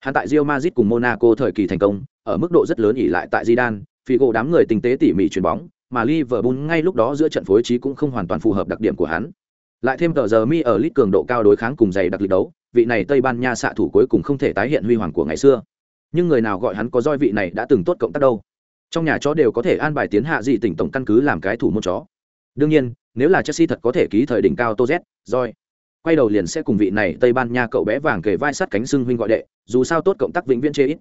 [SPEAKER 1] Hắn tại Real Madrid cùng Monaco thời kỳ thành công, ở mức độ rất lớn ỉ lại tại Zidane, Figo đám người tinh tế tỉ mỉ chuyền bóng, mà Liverpool ngay lúc đó giữa trận phối trí cũng không hoàn toàn phù hợp đặc điểm của hắn. Lại thêm tờ giờ mi ở lít cường độ cao đối kháng cùng dày đặc lực đấu, vị này Tây Ban Nha xạ thủ cuối cùng không thể tái hiện huy hoàng của ngày xưa nhưng người nào gọi hắn có roi vị này đã từng tốt cộng tác đâu. Trong nhà chó đều có thể an bài tiến hạ gì tỉnh tổng căn cứ làm cái thủ môn chó. Đương nhiên, nếu là chelsea thật có thể ký thời đỉnh cao tô z roi quay đầu liền sẽ cùng vị này tây ban nha cậu bé vàng kề vai sát cánh xưng huynh gọi đệ, dù sao tốt cộng tác vĩnh viễn chê ít.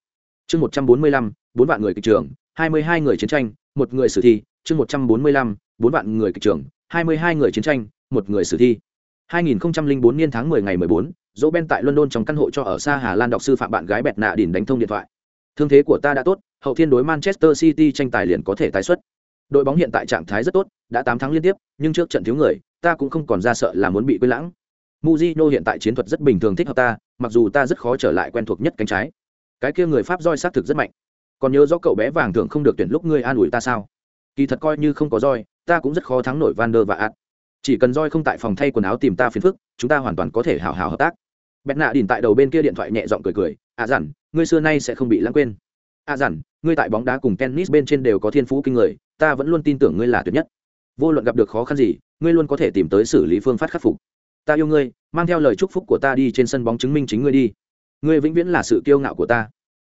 [SPEAKER 1] Chương một trăm bốn mươi lăm, bốn vạn người kịch trường, hai mươi hai người chiến tranh, một người sử thi. Chương một trăm bốn mươi lăm, bốn vạn người kịch trường, hai mươi hai người chiến tranh, một người sử thi. 2004 niên tháng 10 ngày 14, Dỗ Ben tại London trong căn hộ cho ở xa Hà Lan đọc sư phạm bạn gái bẹt nạ Điển đánh thông điện thoại. Thương thế của ta đã tốt, hậu thiên đối Manchester City tranh tài liền có thể tái xuất. Đội bóng hiện tại trạng thái rất tốt, đã 8 tháng liên tiếp, nhưng trước trận thiếu người, ta cũng không còn ra sợ là muốn bị quên lãng. Mujino hiện tại chiến thuật rất bình thường thích hợp ta, mặc dù ta rất khó trở lại quen thuộc nhất cánh trái. Cái kia người Pháp roi sát thực rất mạnh. Còn nhớ rõ cậu bé vàng thường không được tuyển lúc ngươi an ủi ta sao? Kỳ thật coi như không có roi, ta cũng rất khó thắng nổi Van der và Ad chỉ cần roi không tại phòng thay quần áo tìm ta phiền phức, chúng ta hoàn toàn có thể hào hào hợp tác. Bẹt nạ đìn tại đầu bên kia điện thoại nhẹ giọng cười cười à dặn, ngươi xưa nay sẽ không bị lãng quên. À dặn, ngươi tại bóng đá cùng tennis bên trên đều có thiên phú kinh người, ta vẫn luôn tin tưởng ngươi là tuyệt nhất. Vô luận gặp được khó khăn gì, ngươi luôn có thể tìm tới xử lý phương pháp khắc phục. Ta yêu ngươi, mang theo lời chúc phúc của ta đi trên sân bóng chứng minh chính ngươi đi. Ngươi vĩnh viễn là sự kiêu ngạo của ta.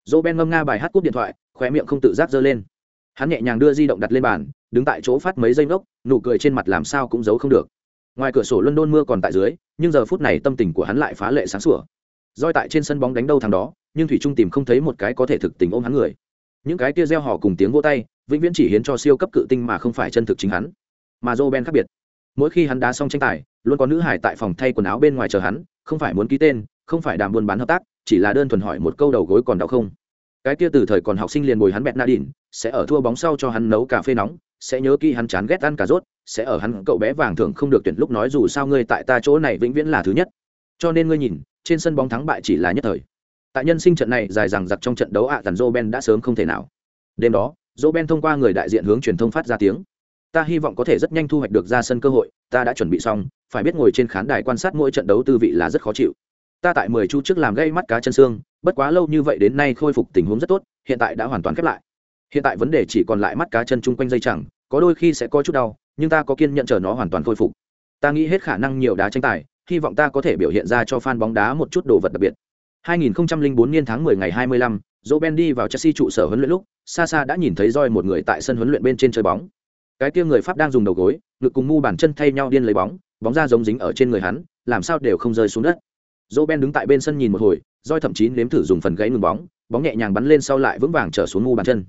[SPEAKER 1] Dỗ ben ngâm nga bài hát cúp điện thoại, khóe miệng không tự giác giơ lên. Hắn nhẹ nhàng đưa di động đặt lên bàn đứng tại chỗ phát mấy giây ngốc, nụ cười trên mặt làm sao cũng giấu không được. Ngoài cửa sổ london mưa còn tại dưới, nhưng giờ phút này tâm tình của hắn lại phá lệ sáng sủa. Roi tại trên sân bóng đánh đâu thằng đó, nhưng thủy trung tìm không thấy một cái có thể thực tình ôm hắn người. Những cái kia reo hò cùng tiếng vô tay, vĩnh viễn chỉ hiến cho siêu cấp cự tinh mà không phải chân thực chính hắn. Mà joe ben khác biệt. Mỗi khi hắn đá xong tranh tài, luôn có nữ hải tại phòng thay quần áo bên ngoài chờ hắn, không phải muốn ký tên, không phải đàm buôn bán hợp tác, chỉ là đơn thuần hỏi một câu đầu gối còn đau không cái kia từ thời còn học sinh liền bồi hắn bẹt na đỉn sẽ ở thua bóng sau cho hắn nấu cà phê nóng sẽ nhớ kỹ hắn chán ghét ăn cà rốt sẽ ở hắn cậu bé vàng thường không được tuyển lúc nói dù sao ngươi tại ta chỗ này vĩnh viễn là thứ nhất. Cho nên ngươi nhìn trên sân bóng thắng bại chỉ là nhất thời. Tại nhân sinh trận này dài dằng dặc trong trận đấu ạ à, joe Ben đã sớm không thể nào. Đêm đó joe ben thông qua người đại diện hướng truyền thông phát ra tiếng. Ta hy vọng có thể rất nhanh thu hoạch được ra sân cơ hội ta đã chuẩn bị xong phải biết ngồi trên khán đài quan sát mỗi trận đấu tư vị là rất khó chịu. Ta tại mười chu trước làm gây mắt cá chân xương bất quá lâu như vậy đến nay khôi phục tình huống rất tốt hiện tại đã hoàn toàn khép lại hiện tại vấn đề chỉ còn lại mắt cá chân chung quanh dây chẳng có đôi khi sẽ có chút đau nhưng ta có kiên nhận chờ nó hoàn toàn khôi phục ta nghĩ hết khả năng nhiều đá tranh tài hy vọng ta có thể biểu hiện ra cho fan bóng đá một chút đồ vật đặc biệt 2004 niên tháng 10 ngày 25, Joe Ben đi vào Chelsea trụ sở huấn luyện lúc, xa xa đã nhìn thấy roi một người tại sân huấn luyện bên trên chơi bóng. Cái kia người Pháp đang dùng đầu gối, ngực cùng mu bàn chân thay nhau điên lấy bóng, bóng ra giống dính ở trên người hắn, làm sao đều không rơi xuống đất. Joe Ben đứng tại bên sân nhìn một hồi, roi thậm chí nếm thử dùng phần gáy ngừng bóng, bóng nhẹ nhàng bắn lên sau lại vững vàng trở xuống ngu bàn chân.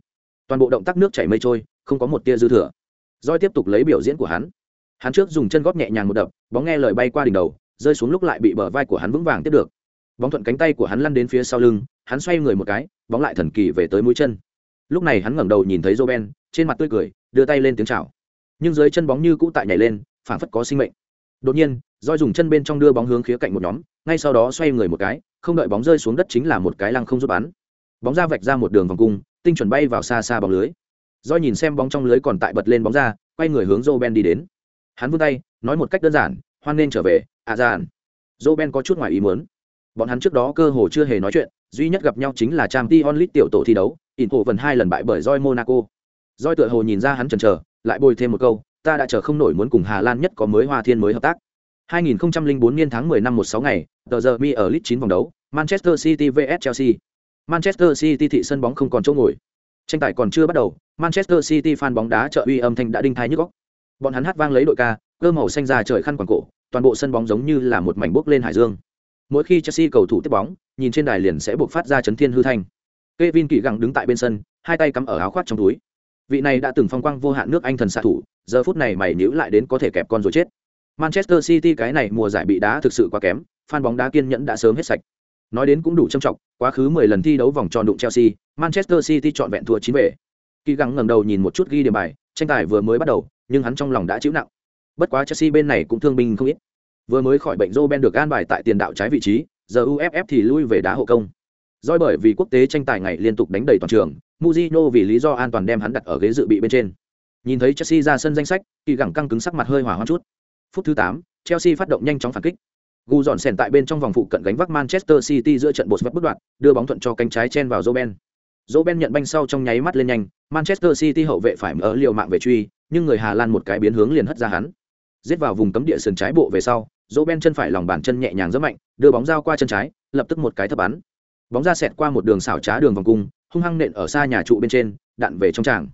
[SPEAKER 1] Toàn bộ động tác nước chảy mây trôi, không có một tia dư thừa. Roi tiếp tục lấy biểu diễn của hắn. Hắn trước dùng chân góp nhẹ nhàng một đập bóng nghe lời bay qua đỉnh đầu rơi xuống lúc lại bị bờ vai của hắn vững vàng tiếp được. Bóng thuận cánh tay của hắn lăn đến phía sau lưng hắn xoay người một cái bóng lại thần kỳ về tới mũi chân. Lúc này hắn ngẩng đầu nhìn thấy joe ben trên mặt tươi cười đưa tay lên tiếng chào. Nhưng dưới chân bóng như cũ tại nhảy lên phảng phất có sinh mệnh. Đột nhiên roi dùng chân bên trong đưa bóng hướng khía cạnh một nhóm ngay sau đó xoay người một cái không đợi bóng rơi xuống đất chính là một cái lăng không giúp bắn. Bóng ra vạch ra một đường vòng cung, tinh chuẩn bay vào xa xa bóng lưới. Do nhìn xem bóng trong lưới còn tại bật lên bóng ra, quay người hướng joe ben đi đến. Hắn vươn tay, nói một cách đơn giản, hoan nên trở về à giản joe ben có chút ngoài ý muốn. Bọn hắn trước đó cơ hồ chưa hề nói chuyện, duy nhất gặp nhau chính là trang t onlit tiểu tổ thi đấu ỉn hộ vần hai lần bại bởi roi monaco. Roi tựa hồ nhìn ra hắn chần chờ, lại bồi thêm một câu, ta đã chờ không nổi muốn cùng hà lan nhất có mới hoa thiên mới hợp tác. 2004 niên tháng 10 năm 16 ngày, tờ giờ mi ở League 9 vòng đấu, manchester city vs chelsea. Manchester city thị sân bóng không còn chỗ ngồi. Tranh tài còn chưa bắt đầu, manchester city fan bóng đá trợ uy âm thanh đã đinh tai nhức óc. bọn hắn hát vang lấy đội ca, cơ màu xanh ra trời khăn quàng cổ, toàn bộ sân bóng giống như là một mảnh bốc lên hải dương. Mỗi khi chelsea cầu thủ tiếp bóng, nhìn trên đài liền sẽ buộc phát ra chấn thiên hư thanh. Kevin kỳ gặng đứng tại bên sân, hai tay cắm ở áo khoác trong túi. Vị này đã từng phong quang vô hạn nước anh thần xạ thủ, giờ phút này mày nhíu lại đến có thể kẹp con rồi chết manchester city cái này mùa giải bị đá thực sự quá kém, fan bóng đá kiên nhẫn đã sớm hết sạch. Nói đến cũng đủ trầm trọng, quá khứ 10 lần thi đấu vòng tròn đụng chelsea, manchester city chọn vẹn thua chín về. Kỳ gắng ngẩng đầu nhìn một chút ghi điểm bài, tranh tài vừa mới bắt đầu, nhưng hắn trong lòng đã chịu nặng. Bất quá chelsea bên này cũng thương binh không ít. Vừa mới khỏi bệnh joe ben được an bài tại tiền đạo trái vị trí, giờ uff thì lui về đá hộ công. Doi bởi vì quốc tế tranh tài ngày liên tục đánh đầy toàn trường muzino vì lý do an toàn đem hắn đặt ở ghế dự bị bên trên. Nhìn thấy chelsea ra sân danh sách, kỳ gẳng căng cứng sắc mặt hơi hỏa hoãn chút phút thứ tám chelsea phát động nhanh chóng phản kích gu dọn sèn tại bên trong vòng phụ cận gánh vác manchester city giữa trận bột bất đoạn đưa bóng thuận cho cánh trái chen vào Roben. Roben nhận banh sau trong nháy mắt lên nhanh, Manchester City hậu vệ phải mở liều mạng về truy, nhưng người Hà Lan một cái biến hướng liền hất ra hắn. Giết vào vùng cấm địa sườn trái bộ về sau, Roben chân phải lòng bàn chân nhẹ nhàng rất mạnh, đưa bóng giao qua chân trái, lập tức một cái thấp bắn. Bóng ra xẹt qua một đường xảo trá đường vòng cung, hung hăng nện ở xa nhà trụ bên trên, đạn về trong tràng.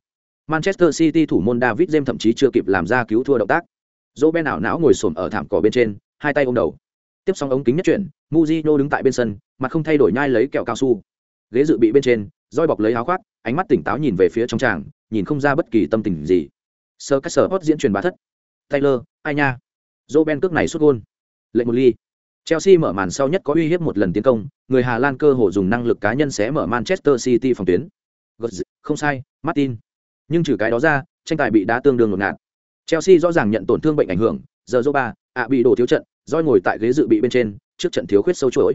[SPEAKER 1] Manchester City thủ môn David James thậm chí chưa kịp làm ra cứu thua động tác. Dỗ Ben ảo não ngồi xổm ở thảm cỏ bên trên, hai tay ôm đầu. Tiếp xong ống kính nhất chuyển, Mujino đứng tại bên sân, mặt không thay đổi nhai lấy kẹo cao su. Ghế dự bị bên trên roi bọc lấy áo khoác ánh mắt tỉnh táo nhìn về phía trong tràng nhìn không ra bất kỳ tâm tình gì. Sơ cách sở hot diễn truyền bá thất. Taylor ai nha? Dỗ ben cước này xuất gôn. Lệnh một ly. Chelsea mở màn sau nhất có uy hiếp một lần tiến công người hà lan cơ hồ dùng năng lực cá nhân sẽ mở manchester city phòng tuyến. Không sai martin. Nhưng trừ cái đó ra tranh tài bị đá tương đương ngột ngạt chelsea rõ ràng nhận tổn thương bệnh ảnh hưởng giờ Zoba, ạ bị đổ thiếu trận roi ngồi tại ghế dự bị bên trên trước trận thiếu khuyết sâu chuỗi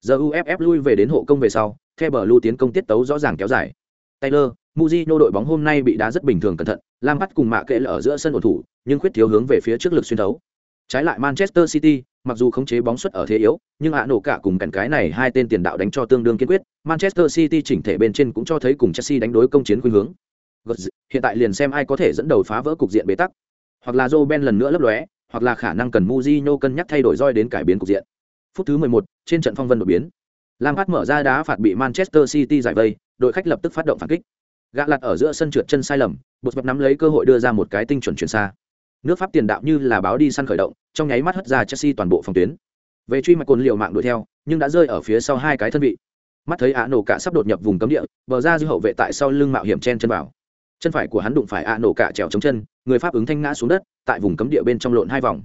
[SPEAKER 1] giờ uff lui về đến hộ công về sau theo bờ tiến công tiết tấu rõ ràng kéo dài taylor Mujino đội bóng hôm nay bị đá rất bình thường cẩn thận, Lam bắt cùng mạ kệ là ở giữa sân ổn thủ, nhưng khuyết thiếu hướng về phía trước lực xuyên thấu. Trái lại Manchester City, mặc dù khống chế bóng xuất ở thế yếu, nhưng ạ nổ cả cùng cản cái này hai tên tiền đạo đánh cho tương đương kiên quyết, Manchester City chỉnh thể bên trên cũng cho thấy cùng Chelsea đánh đối công chiến khuynh hướng. Hiện tại liền xem ai có thể dẫn đầu phá vỡ cục diện bế tắc. Hoặc là Joe Ben lần nữa lấp lóe, hoặc là khả năng cần Mujino cân nhắc thay đổi roi đến cải biến cục diện. Phút thứ 11, trên trận phong vân đột biến. Lampard mở ra đá phạt bị Manchester City giải vây, đội khách lập tức phát động phản kích. Gã lật ở giữa sân trượt chân sai lầm, bột bập nắm lấy cơ hội đưa ra một cái tinh chuẩn chuyển xa. Nước Pháp tiền đạo như là báo đi săn khởi động, trong nháy mắt hất ra Chelsea toàn bộ phòng tuyến. Về truy mạch cồn liều mạng đuổi theo, nhưng đã rơi ở phía sau hai cái thân vị. Mắt thấy Á nổ cả sắp đột nhập vùng cấm địa, bờ ra dư hậu vệ tại sau lưng mạo hiểm chen chân vào. Chân phải của hắn đụng phải a nổ cả trèo chống chân, người Pháp ứng thanh ngã xuống đất, tại vùng cấm địa bên trong lộn hai vòng.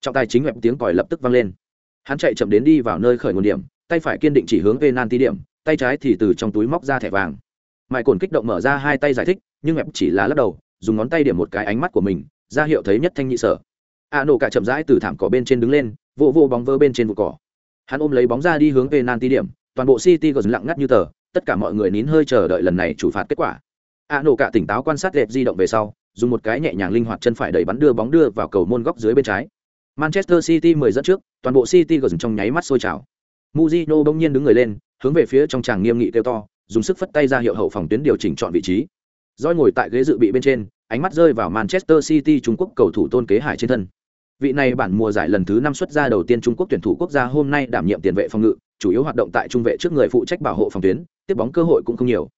[SPEAKER 1] Trọng tài chính ngoặt tiếng còi lập tức vang lên. Hắn chạy chậm đến đi vào nơi khởi nguồn điểm, tay phải kiên định chỉ hướng penalty điểm, tay trái thì từ trong túi móc ra thẻ vàng mãi cồn kích động mở ra hai tay giải thích nhưng ép chỉ là lắc đầu dùng ngón tay điểm một cái ánh mắt của mình ra hiệu thấy nhất thanh nhị sở a nổ cả chậm rãi từ thảm cỏ bên trên đứng lên vô vô bóng vơ bên trên vụ cỏ hắn ôm lấy bóng ra đi hướng về ti điểm toàn bộ city gần lặng ngắt như tờ tất cả mọi người nín hơi chờ đợi lần này chủ phạt kết quả a nổ cả tỉnh táo quan sát đẹp di động về sau, dùng một cái nhẹ nhàng linh hoạt chân phải đẩy bắn đưa bóng đưa vào cầu môn góc dưới bên trái. Manchester city mười dẫn trước, toàn bộ city gần trong nháy mắt sôi trào. Muzino bỗng nhiên đứng người lên, hướng về phía trong tràng nghiêm nghị kêu to, dùng sức phất tay ra hiệu hậu phòng tuyến điều chỉnh chọn vị trí. Roi ngồi tại ghế dự bị bên trên, ánh mắt rơi vào manchester city trung quốc cầu thủ tôn kế hải trên thân. Vị này bản mùa giải lần thứ năm xuất ra đầu tiên trung quốc tuyển thủ quốc gia hôm nay đảm nhiệm tiền vệ phòng ngự, chủ yếu hoạt động tại trung vệ trước người phụ trách bảo hộ phòng tuyến, tiếp bóng cơ hội cũng không nhiều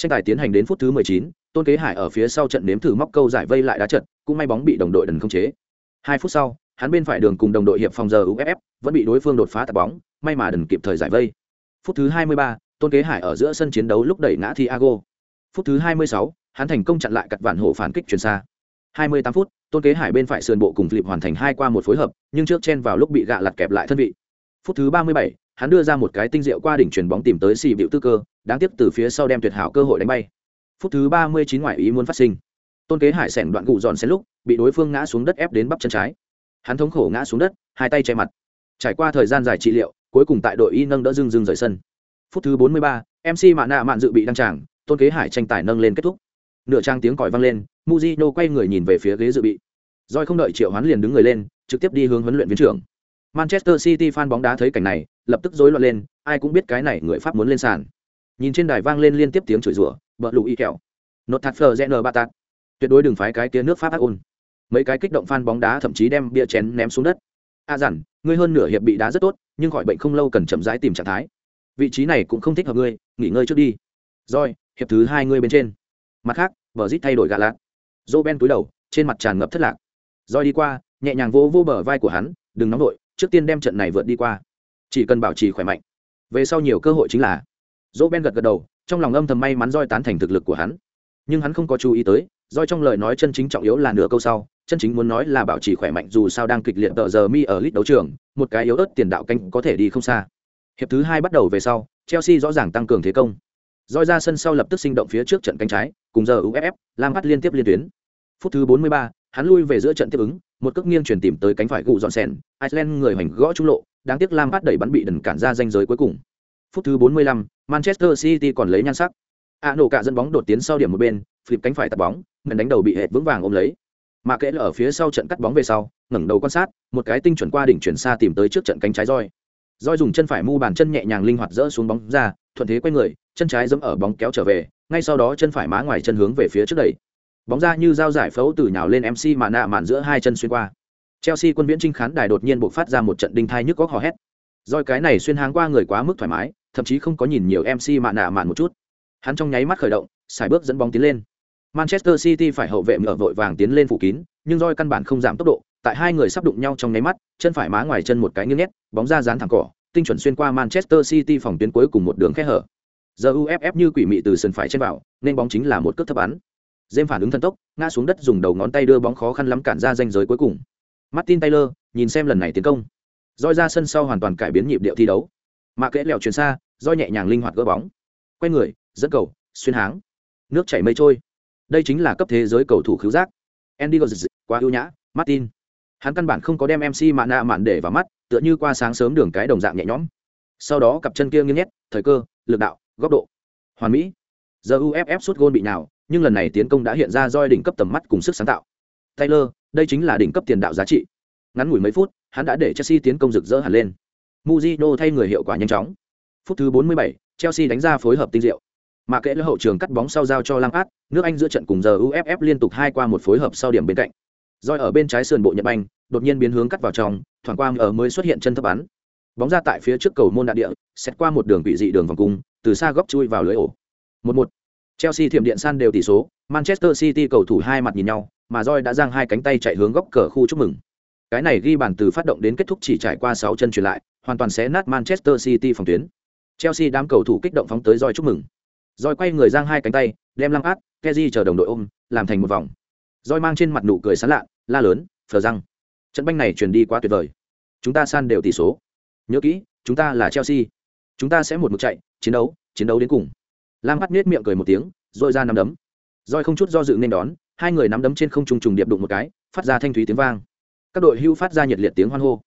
[SPEAKER 1] tranh tài tiến hành đến phút thứ 19, tôn kế hải ở phía sau trận nếm thử móc câu giải vây lại đá trận cũng may bóng bị đồng đội đần không chế. Hai phút sau hắn bên phải đường cùng đồng đội hiệp phòng giờ uff vẫn bị đối phương đột phá tạt bóng may mà đần kịp thời giải vây. Phút thứ 23, tôn kế hải ở giữa sân chiến đấu lúc đẩy ngã thiago. Phút thứ 26, hắn thành công chặn lại cặt vạn hổ phản kích chuyển xa. 28 phút tôn kế hải bên phải sườn bộ cùng philip hoàn thành hai qua một phối hợp nhưng trước chen vào lúc bị gạ lặt kẹp lại thân vị. Phút thứ 37, hắn đưa ra một cái tinh diệu qua đỉnh chuyền bóng tìm tới xì bịu tư cơ đáng tiếc từ phía sau đem tuyệt hảo cơ hội đánh bay. Phút thứ 39 ngoại ý muốn phát sinh. Tôn kế hải sẻn đoạn cụ dọn xén lúc bị đối phương ngã xuống đất ép đến bắp chân trái. Hắn thống khổ ngã xuống đất hai tay che mặt. Trải qua thời gian dài trị liệu cuối cùng tại đội y nâng đỡ dưng dưng rời sân. Phút thứ 43, mc mạ nạ mạn dự bị đăng tràng tôn kế hải tranh tài nâng lên kết thúc. Nửa trang tiếng còi vang lên muzino quay người nhìn về phía ghế dự bị. Doi không đợi triệu hoán liền đứng người lên trực tiếp đi hướng huấn luyện viên trưởng manchester city fan bóng đá thấy cảnh này, lập tức rối loạn lên, ai cũng biết cái này người pháp muốn lên sàn. Nhìn trên đài vang lên liên tiếp tiếng chửi rủa, bợ lụ y kẹo. Nốt thắt phờ gen ba tạt. Tuyệt đối đừng phái cái kia nước pháp ác ôn. Mấy cái kích động fan bóng đá thậm chí đem bia chén ném xuống đất. A à dặn, ngươi hơn nửa hiệp bị đá rất tốt, nhưng khỏi bệnh không lâu cần chậm rãi tìm trạng thái. Vị trí này cũng không thích hợp ngươi, nghỉ ngơi trước đi. Rồi, hiệp thứ hai ngươi bên trên. Mặt khác vợ rít thay đổi gà lạc dô ben túi đầu, trên mặt tràn ngập thất lạc. Rồi đi qua, nhẹ nhàng vỗ vỗ bờ vai của hắn, đừng nóng vội trước tiên đem trận này vượt đi qua. Chỉ cần bảo trì khỏe mạnh. Về sau nhiều cơ hội chính là dỗ ben gật gật đầu trong lòng âm thầm may mắn roi tán thành thực lực của hắn. Nhưng hắn không có chú ý tới roi trong lời nói chân chính trọng yếu là nửa câu sau chân chính muốn nói là bảo trì khỏe mạnh dù sao đang kịch liệt tợ giờ mi ở lít đấu trường một cái yếu ớt tiền đạo canh có thể đi không xa. Hiệp thứ hai bắt đầu về sau chelsea rõ ràng tăng cường thế công. Roi ra sân sau lập tức sinh động phía trước trận cánh trái cùng giờ uff lam bắt liên tiếp liên tuyến. Phút thứ 43, hắn lui về giữa trận tiếp ứng một cước nghiêng chuyển tìm tới cánh phải gụ dọn sèn iceland người hoành gõ trung lộ đáng tiếc lam bắt đẩy bắn bị đần cản ra danh giới cuối cùng. Phút thứ 45, manchester city còn lấy nhan sắc. A nổ cả dẫn bóng đột tiến sau điểm một bên flip cánh phải tập bóng ngần đánh đầu bị hệt vững vàng ôm lấy. Mà kệ là ở phía sau trận cắt bóng về sau ngẩng đầu quan sát một cái tinh chuẩn qua đỉnh chuyển xa tìm tới trước trận cánh trái roi. Roi dùng chân phải mu bàn chân nhẹ nhàng linh hoạt dỡ xuống bóng ra thuận thế quay người chân trái giẫm ở bóng kéo trở về ngay sau đó chân phải má ngoài chân hướng về phía trước đẩy bóng ra như dao giải phẫu từ nhào lên mc mà nạ mạn giữa hai chân xuyên qua. Chelsea quân viễn trinh khán đài đột nhiên buộc phát ra một trận đinh thai nhức góc hò hét. Roi cái này xuyên háng qua người quá mức thoải mái, thậm chí không có nhìn nhiều mc mạ nạ mạn một chút. Hắn trong nháy mắt khởi động xài bước dẫn bóng tiến lên. Manchester city phải hậu vệ mở vội vàng tiến lên phủ kín, nhưng roi căn bản không giảm tốc độ, tại hai người sắp đụng nhau trong nháy mắt, chân phải má ngoài chân một cái nghiêng nhét, bóng ra dán thẳng cỏ, tinh chuẩn xuyên qua manchester city phòng tuyến cuối cùng một đường khe hở. Giờ uff như quỷ mị từ sân phải trên vào, nên bóng chính là một cước thấp bắn dêm phản ứng thần tốc, ngã xuống đất dùng đầu ngón tay đưa bóng khó khăn lắm cản ra danh giới cuối cùng. Martin taylor, nhìn xem lần này tiến công. Roi ra sân sau hoàn toàn cải biến nhịp điệu thi đấu. Mạ kẽ lẹo chuyển xa, roi nhẹ nhàng linh hoạt gỡ bóng. Quay người, dẫn cầu, xuyên háng. Nước chảy mây trôi. Đây chính là cấp thế giới cầu thủ khứu giác. Andy gozz quá ưu nhã, martin. Hắn căn bản không có đem mc mạ nạ mạn để vào mắt, tựa như qua sáng sớm đường cái đồng dạng nhẹ nhõm. Sau đó cặp chân kia nghiêng nhét, thời cơ, lực đạo, góc độ. Hoàn mỹ. Giờ uff sút gôn bị nào nhưng lần này tiến công đã hiện ra roi đỉnh cấp tầm mắt cùng sức sáng tạo taylor đây chính là đỉnh cấp tiền đạo giá trị ngắn ngủi mấy phút hắn đã để chelsea tiến công rực rỡ hẳn lên muzino thay người hiệu quả nhanh chóng phút thứ 47, chelsea đánh ra phối hợp tinh diệu mà kệ lỡ hậu trường cắt bóng sau giao cho Lampard, nước Anh giữa trận cùng giờ UFF liên tục hai qua một phối hợp sau điểm bên cạnh. Rồi ở bên trái sườn bộ Nhật Banh, đột nhiên biến hướng cắt vào trong, thoảng qua ở mới xuất hiện chân thấp bắn. Bóng ra tại phía trước cầu môn đạn địa, xét qua một đường quỷ dị đường vòng cung, từ xa góc chui vào lưới ổ. 1-1. Chelsea thiểm điện san đều tỷ số, Manchester City cầu thủ hai mặt nhìn nhau, mà Roy đã giang hai cánh tay chạy hướng góc cờ khu chúc mừng. Cái này ghi bàn từ phát động đến kết thúc chỉ trải qua 6 chân truyền lại, hoàn toàn xé nát Manchester City phòng tuyến. Chelsea đám cầu thủ kích động phóng tới Roy chúc mừng. Roy quay người giang hai cánh tay, đem lăng át, Kessié chờ đồng đội ôm, làm thành một vòng. Roy mang trên mặt nụ cười sán lạ, la lớn, phờ răng. Trận banh này truyền đi quá tuyệt vời. Chúng ta san đều tỷ số. Nhớ kỹ, chúng ta là Chelsea. Chúng ta sẽ một mực chạy, chiến đấu, chiến đấu đến cùng. Lam Hắt nết miệng cười một tiếng, rồi ra nắm đấm. roi không chút do dự nên đón, hai người nắm đấm trên không trung trùng điệp đụng một cái, phát ra thanh thúy tiếng vang. Các đội hưu phát ra nhiệt liệt tiếng hoan hô.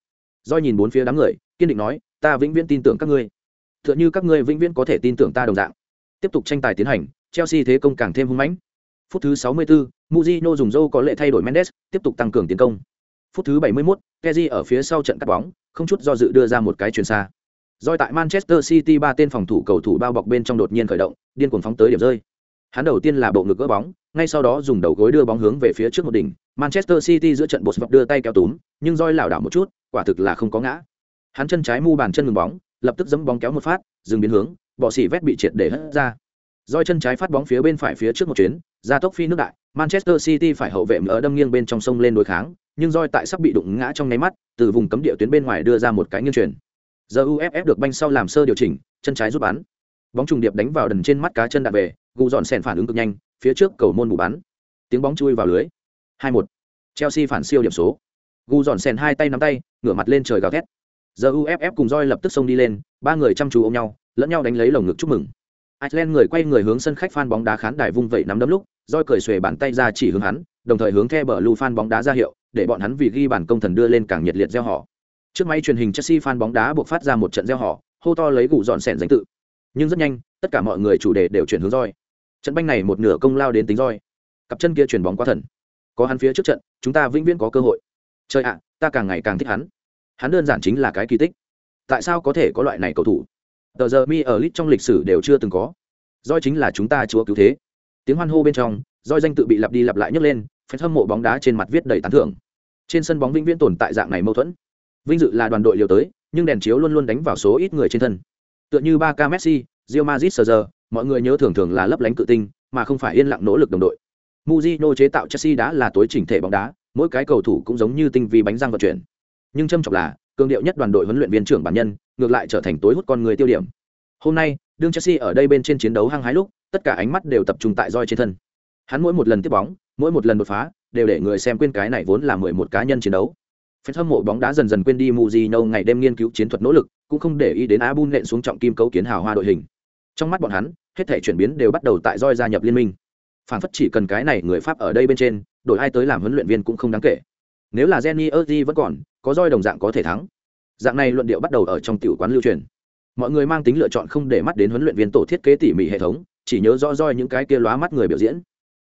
[SPEAKER 1] roi nhìn bốn phía đám người, kiên định nói, ta vĩnh viễn tin tưởng các ngươi. Tựa như các ngươi vĩnh viễn có thể tin tưởng ta đồng dạng. Tiếp tục tranh tài tiến hành, Chelsea thế công càng thêm hung mãnh. Phút thứ 64, muzino dùng dâu có lệ thay đổi Mendes, tiếp tục tăng cường tiến công. Phút thứ 71, keji ở phía sau trận cắt bóng, không chút do dự đưa ra một cái chuyền xa. Rồi tại Manchester City ba tên phòng thủ cầu thủ bao bọc bên trong đột nhiên khởi động, điên cuồng phóng tới điểm rơi. Hắn đầu tiên là bộ ngực gỡ bóng, ngay sau đó dùng đầu gối đưa bóng hướng về phía trước một đỉnh. Manchester City giữa trận bột vật đưa tay kéo túm, nhưng Doi lảo đảo một chút, quả thực là không có ngã. Hắn chân trái mu bàn chân ngừng bóng, lập tức giẫm bóng kéo một phát, dừng biến hướng, bỏ xỉ vét bị triệt để hất ra. Doi chân trái phát bóng phía bên phải phía trước một chuyến, ra tốc phi nước đại, Manchester City phải hậu vệ ở đâm nghiêng bên trong sông lên đối kháng, nhưng Doi tại sắp bị đụng ngã trong nháy mắt, từ vùng cấm địa tuyến bên ngoài đưa ra một cái nghiêng chuyển. Giờ UFF được banh sau làm sơ điều chỉnh, chân trái rút bắn. Bóng trùng điệp đánh vào đần trên mắt cá chân đạn về, gù dọn sèn phản ứng cực nhanh, phía trước cầu môn bù bắn. Tiếng bóng chui vào lưới. 2-1. Chelsea phản siêu điểm số. Gu dọn sèn hai tay nắm tay, ngửa mặt lên trời gào thét. Giờ UFF cùng Roi lập tức xông đi lên, ba người chăm chú ôm nhau, lẫn nhau đánh lấy lồng ngực chúc mừng. Iceland người quay người hướng sân khách fan bóng đá khán đài vung vẩy nắm đấm lúc, roi cười xuề bàn tay ra chỉ hướng hắn, đồng thời hướng theo bờ lưu fan bóng đá ra hiệu, để bọn hắn vì ghi bàn công thần đưa lên càng nhiệt liệt reo hò. Trước máy truyền hình Chelsea fan bóng đá buộc phát ra một trận reo hò, hô to lấy gù dọn sẹn danh tự. Nhưng rất nhanh, tất cả mọi người chủ đề đều chuyển hướng roi. Trận banh này một nửa công lao đến tính roi. Cặp chân kia chuyển bóng quá thần. Có hắn phía trước trận, chúng ta vĩnh viễn có cơ hội. Chơi ạ, ta càng ngày càng thích hắn. Hắn đơn giản chính là cái kỳ tích. Tại sao có thể có loại này cầu thủ? tờ giờ mi ở lit trong lịch sử đều chưa từng có Roi chính là chúng ta chúa cứu thế tiếng hoan hô bên trong roi danh tự bị lặp đi lặp lại nhấc lên phải hâm mộ bóng đá trên mặt viết đầy tán thưởng trên sân bóng vĩnh viễn tồn tại dạng này mâu thuẫn vinh dự là đoàn đội liều tới nhưng đèn chiếu luôn luôn đánh vào số ít người trên thân tựa như ba messi Real Madrid giờ mọi người nhớ thường thường là lấp lánh cự tinh mà không phải yên lặng nỗ lực đồng đội Mujino chế tạo Chelsea đã là tối chỉnh thể bóng đá, mỗi cái cầu thủ cũng giống như tinh vi bánh răng vận chuyển. Nhưng châm trọng là, cường điệu nhất đoàn đội huấn luyện viên trưởng bản nhân, ngược lại trở thành tối hút con người tiêu điểm. Hôm nay, đương Chelsea ở đây bên trên chiến đấu hăng hái lúc, tất cả ánh mắt đều tập trung tại roi trên thân. Hắn mỗi một lần tiếp bóng, mỗi một lần đột phá, đều để người xem quên cái này vốn là mười một cá nhân chiến đấu. Fan hâm mộ bóng đá dần dần quên đi Mujino ngày đêm nghiên cứu chiến thuật nỗ lực, cũng không để ý đến Abun nện xuống trọng kim cấu kiến hào hoa đội hình. Trong mắt bọn hắn, hết thảy chuyển biến đều bắt đầu tại roi gia nhập liên minh. Phản phất chỉ cần cái này người Pháp ở đây bên trên, đổi ai tới làm huấn luyện viên cũng không đáng kể. Nếu là Jenny Erdi vẫn còn, có roi đồng dạng có thể thắng dạng này luận điệu bắt đầu ở trong tiểu quán lưu truyền mọi người mang tính lựa chọn không để mắt đến huấn luyện viên tổ thiết kế tỉ mỉ hệ thống chỉ nhớ rõ roi những cái kia lóa mắt người biểu diễn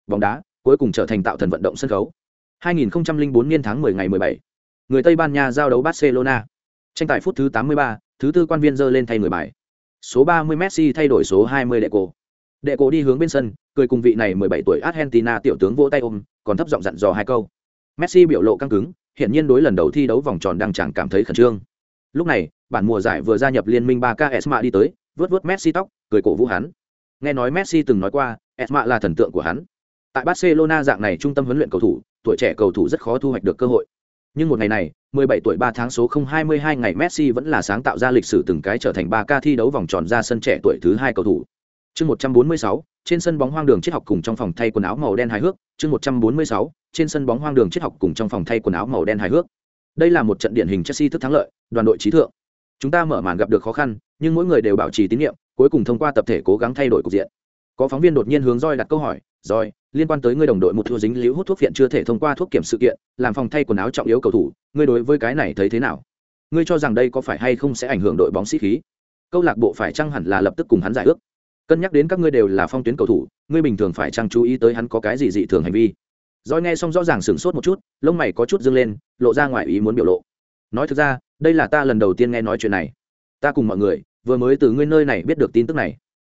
[SPEAKER 1] bóng đá cuối cùng trở thành tạo thần vận động sân khấu 2004 niên tháng 10 ngày 17 người tây ban nha giao đấu barcelona. Tranh tài phút thứ 83, thứ tư quan viên giơ lên thay người bài. Số 30 messi thay đổi số 20 Deco. Deco đi hướng bên sân cười cùng vị này 17 tuổi argentina tiểu tướng vỗ tay ôm còn thấp giọng dặn dò hai câu. Messi biểu lộ căng cứng hiện nhiên đối lần đầu thi đấu vòng tròn đang chẳng cảm thấy khẩn trương. Lúc này bản mùa giải vừa gia nhập liên minh 3K esma đi tới vớt vớt messi tóc cười cổ vũ hắn. Nghe nói messi từng nói qua esma là thần tượng của hắn. Tại barcelona dạng này trung tâm huấn luyện cầu thủ tuổi trẻ cầu thủ rất khó thu hoạch được cơ hội nhưng một ngày này 17 tuổi 3 tháng số 022 ngày Messi vẫn là sáng tạo ra lịch sử từng cái trở thành 3K thi đấu vòng tròn ra sân trẻ tuổi thứ hai cầu thủ. chương một trăm bốn mươi sáu, trên sân bóng hoang đường triết học cùng trong phòng thay quần áo màu đen hài hước. Chương một trăm bốn mươi sáu, trên sân bóng hoang đường triết học cùng trong phòng thay quần áo màu đen hài hước. Đây là một trận điển hình chelsea thức thắng lợi, đoàn đội trí thượng. Chúng ta mở màn gặp được khó khăn, nhưng mỗi người đều bảo trì tín nhiệm, cuối cùng thông qua tập thể cố gắng thay đổi cục diện. Có phóng viên đột nhiên hướng roi đặt câu hỏi rồi, liên quan tới ngươi đồng đội một thua dính liễu hút thuốc phiện chưa thể thông qua thuốc kiểm sự kiện làm phòng thay quần áo trọng yếu cầu thủ ngươi đối với cái này thấy thế nào ngươi cho rằng đây có phải hay không sẽ ảnh hưởng đội bóng sĩ khí câu lạc bộ phải chăng hẳn là lập tức cùng hắn giải ước cân nhắc đến các ngươi đều là phong tuyến cầu thủ ngươi bình thường phải chăng chú ý tới hắn có cái gì dị thường hành vi Rồi nghe xong rõ ràng sửng sốt một chút, lông mày có chút dâng lên, lộ ra ngoài ý muốn biểu lộ. Nói thực ra, đây là ta lần đầu tiên nghe nói chuyện này. Ta cùng mọi người vừa mới từ ngươi nơi này biết được tin tức này.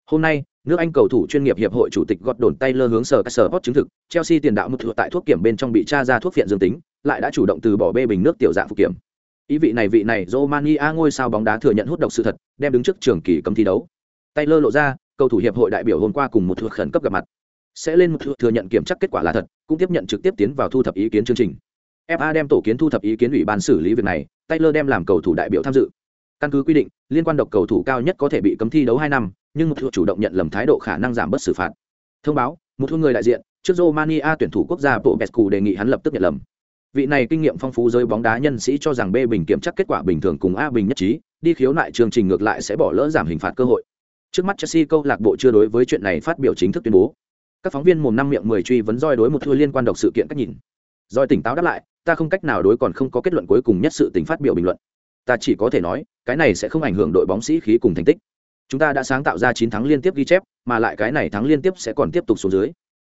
[SPEAKER 1] Hôm nay, nước Anh cầu thủ chuyên nghiệp hiệp hội chủ tịch gọt đồn tay lơ hướng sở các sở hot chứng thực, Chelsea tiền đạo mức thừa tại thuốc kiểm bên trong bị tra ra thuốc phiện dương tính, lại đã chủ động từ bỏ bê bình nước tiểu dạng phục kiểm. Ý vị này vị này Romania ngôi sao bóng đá thừa nhận hút độc sự thật, đem đứng trước trường kỳ cấm thi đấu. Tay lơ lộ ra, cầu thủ hiệp hội đại biểu hôm qua cùng một thừa khẩn cấp gặp mặt sẽ lên một thừa nhận kiểm tra kết quả là thật cũng tiếp nhận trực tiếp tiến vào thu thập ý kiến chương trình fa đem tổ kiến thu thập ý kiến ủy ban xử lý việc này taylor đem làm cầu thủ đại biểu tham dự căn cứ quy định liên quan độc cầu thủ cao nhất có thể bị cấm thi đấu hai năm nhưng một thua chủ động nhận lầm thái độ khả năng giảm bớt xử phạt. Thông báo, một thua người đại diện, trước romania tuyển thủ quốc gia bộ pescu đề nghị hắn lập tức nhận lầm. Vị này kinh nghiệm phong phú giới bóng đá nhân sĩ cho rằng b bình kiểm chắc kết quả bình thường cùng a bình nhất trí, đi khiếu nại chương trình ngược lại sẽ bỏ lỡ giảm hình phạt cơ hội. Trước mắt chelsea câu lạc bộ chưa đối với chuyện này phát biểu chính thức tuyên bố. Các phóng viên mồm năm miệng mười truy vấn roi đối một thua liên quan độc sự kiện cách nhìn. Roi tỉnh táo đáp lại, ta không cách nào đối còn không có kết luận cuối cùng nhất sự tình phát biểu bình luận. Ta chỉ có thể nói, cái này sẽ không ảnh hưởng đội bóng sĩ khí cùng thành tích chúng ta đã sáng tạo ra chín thắng liên tiếp ghi chép, mà lại cái này thắng liên tiếp sẽ còn tiếp tục xuống dưới.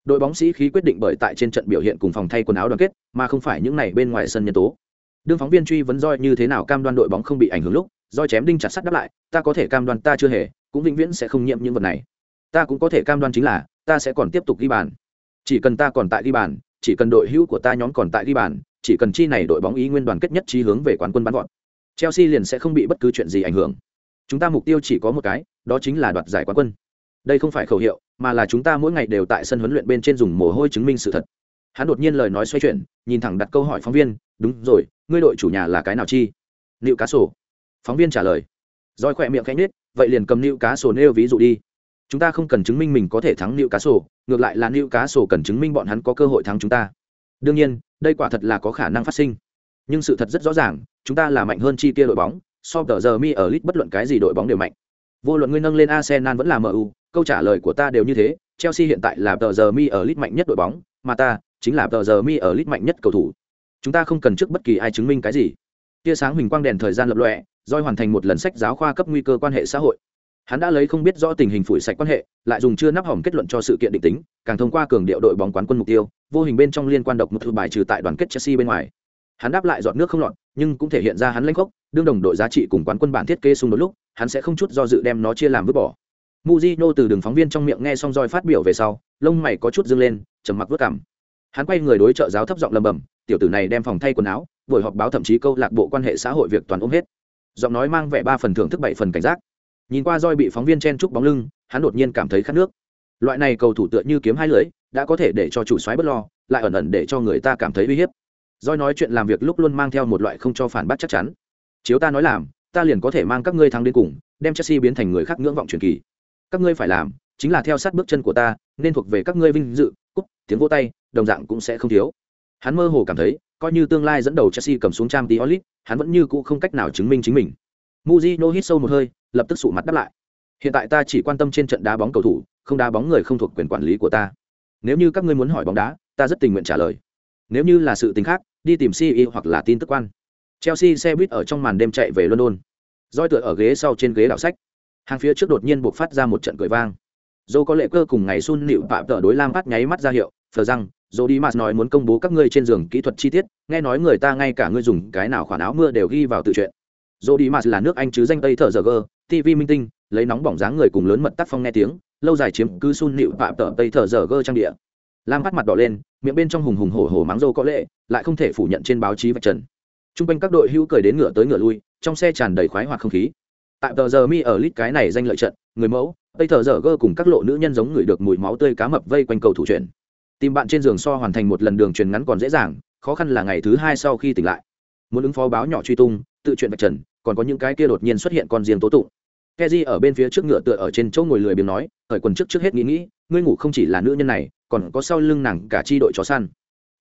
[SPEAKER 1] Đội bóng sĩ khí quyết định bởi tại trên trận biểu hiện cùng phòng thay quần áo đoàn kết, mà không phải những này bên ngoài sân nhân tố. Đương phóng viên truy vấn roi như thế nào cam đoan đội bóng không bị ảnh hưởng lúc roi chém đinh chặt sắt đáp lại, ta có thể cam đoan ta chưa hề, cũng vĩnh viễn sẽ không nhiễm những vật này. Ta cũng có thể cam đoan chính là, ta sẽ còn tiếp tục ghi bàn. Chỉ cần ta còn tại ghi bàn, chỉ cần đội hữu của ta nhóm còn tại ghi bàn, chỉ cần chi này đội bóng ý nguyên đoàn kết nhất trí hướng về quán quân bắn gọn chelsea liền sẽ không bị bất cứ chuyện gì ảnh hưởng chúng ta mục tiêu chỉ có một cái, đó chính là đoạt giải quán quân. Đây không phải khẩu hiệu, mà là chúng ta mỗi ngày đều tại sân huấn luyện bên trên dùng mồ hôi chứng minh sự thật. Hắn đột nhiên lời nói xoay chuyển, nhìn thẳng đặt câu hỏi phóng viên, đúng rồi, ngươi đội chủ nhà là cái nào chi? Nịu cá sổ phóng viên trả lời, roi khỏe miệng khẽ nết vậy liền cầm nịu cá sổ nêu ví dụ đi. Chúng ta không cần chứng minh mình có thể thắng nịu cá sổ ngược lại là nịu cá sổ cần chứng minh bọn hắn có cơ hội thắng chúng ta. Đương nhiên, đây quả thật là có khả năng phát sinh. Nhưng sự thật rất rõ ràng, chúng ta là mạnh hơn chi kia đội bóng so tờ giờ mi ở lit bất luận cái gì đội bóng đều mạnh. Vô luận ngươi nâng lên arsenal vẫn là mu câu trả lời của ta đều như thế, chelsea hiện tại là tờ giờ mi ở lit mạnh nhất đội bóng, mà ta chính là tờ giờ mi ở lit mạnh nhất cầu thủ. Chúng ta không cần trước bất kỳ ai chứng minh cái gì. Tia sáng huỳnh quang đèn thời gian lập lọe doi hoàn thành một lần sách giáo khoa cấp nguy cơ quan hệ xã hội. Hắn đã lấy không biết rõ tình hình phủi sạch quan hệ, lại dùng chưa nắp hỏng kết luận cho sự kiện định tính, càng thông qua cường điệu đội bóng quán quân mục tiêu, vô hình bên trong liên quan độc một thư bài trừ tại đoàn kết chelsea bên ngoài hắn đáp lại giọt nước không lọt, nhưng cũng thể hiện ra hắn lãnh khốc, đương đồng đội giá trị cùng quán quân bản thiết kế xung đột lúc, hắn sẽ không chút do dự đem nó chia làm vứt bỏ. Muzino từ đường phóng viên trong miệng nghe xong roi phát biểu về sau, lông mày có chút dâng lên, trầm mặc vớt cảm. Hắn quay người đối trợ giáo thấp giọng lầm bầm tiểu tử này đem phòng thay quần áo, buổi họp báo thậm chí câu lạc bộ quan hệ xã hội việc toàn ôm hết. Giọng nói mang vẻ ba phần thưởng thức bảy phần cảnh giác. Nhìn qua roi bị phóng viên chen trúc bóng lưng, hắn đột nhiên cảm thấy khát nước. Loại này cầu thủ tựa như kiếm hai lưỡi, đã có thể để cho chủ xoáy bất lo, lại ẩn ẩn để cho người ta cảm thấy uy hiếp. Doi nói chuyện làm việc lúc luôn mang theo một loại không cho phản bác chắc chắn chiếu ta nói làm ta liền có thể mang các ngươi thắng đến cùng đem chelsea biến thành người khác ngưỡng vọng truyền kỳ các ngươi phải làm chính là theo sát bước chân của ta nên thuộc về các ngươi vinh dự Cúp, tiếng vỗ tay đồng dạng cũng sẽ không thiếu hắn mơ hồ cảm thấy coi như tương lai dẫn đầu chelsea cầm xuống trang tí olit hắn vẫn như cũ không cách nào chứng minh chính mình Mujino hít sâu một hơi, lập tức sụ mặt đáp lại. Hiện tại ta chỉ quan tâm trên trận đá bóng cầu thủ, không đá bóng người không thuộc quyền quản lý của ta. Nếu như các ngươi muốn hỏi bóng đá, ta rất tình nguyện trả lời. Nếu như là sự tình khác, đi tìm CEO hoặc là tin tức quan. Chelsea xe buýt ở trong màn đêm chạy về London. Doi tựa ở ghế sau trên ghế đảo sách. Hàng phía trước đột nhiên buộc phát ra một trận cười vang. Dô có lệ cơ cùng ngày Sun Nịu Phạm tờ đối Lam phát nháy mắt ra hiệu, thờ rằng, Dô đi mà nói muốn công bố các ngươi trên giường kỹ thuật chi tiết, nghe nói người ta ngay cả ngươi dùng cái nào khoản áo mưa đều ghi vào tự truyện dô đi mạt là nước anh chứ danh tây thở giờ gơ tv minh tinh lấy nóng bỏng dáng người cùng lớn mật tác phong nghe tiếng lâu dài chiếm cứ sun nịu phạm tờ tây thở giờ gơ trang địa lam bắt mặt đỏ lên miệng bên trong hùng hùng hổ hổ mắng dô có lệ lại không thể phủ nhận trên báo chí vạch trần t r u n g quanh các đội hữu cười đến ngựa tới ngựa lui trong xe tràn đầy khoái hoặc không khí tại tờ giờ mi ở lít cái này danh lợi trận người mẫu tây thờ giờ gơ cùng các lộ nữ nhân giống người được mùi máu tươi cá mập vây quanh cầu thủ chuyển tìm bạn trên giường so hoàn thành một lần đường truyền ngắn còn dễ dàng khó khăn là ngày thứ hai sau khi tỉnh lại muốn ứng phó báo nhỏ truy tung tự chuyện vạch trần còn có những cái kia đột nhiên xuất hiện con riêng tố tụng keji ở bên phía trước ngựa tựa ở trên chỗ ngồi lười biếng nói, khởi quần trước trước hết nghĩ nghĩ, ngươi ngủ không chỉ là nữ nhân này, còn có sau lưng nàng cả chi đội chó săn.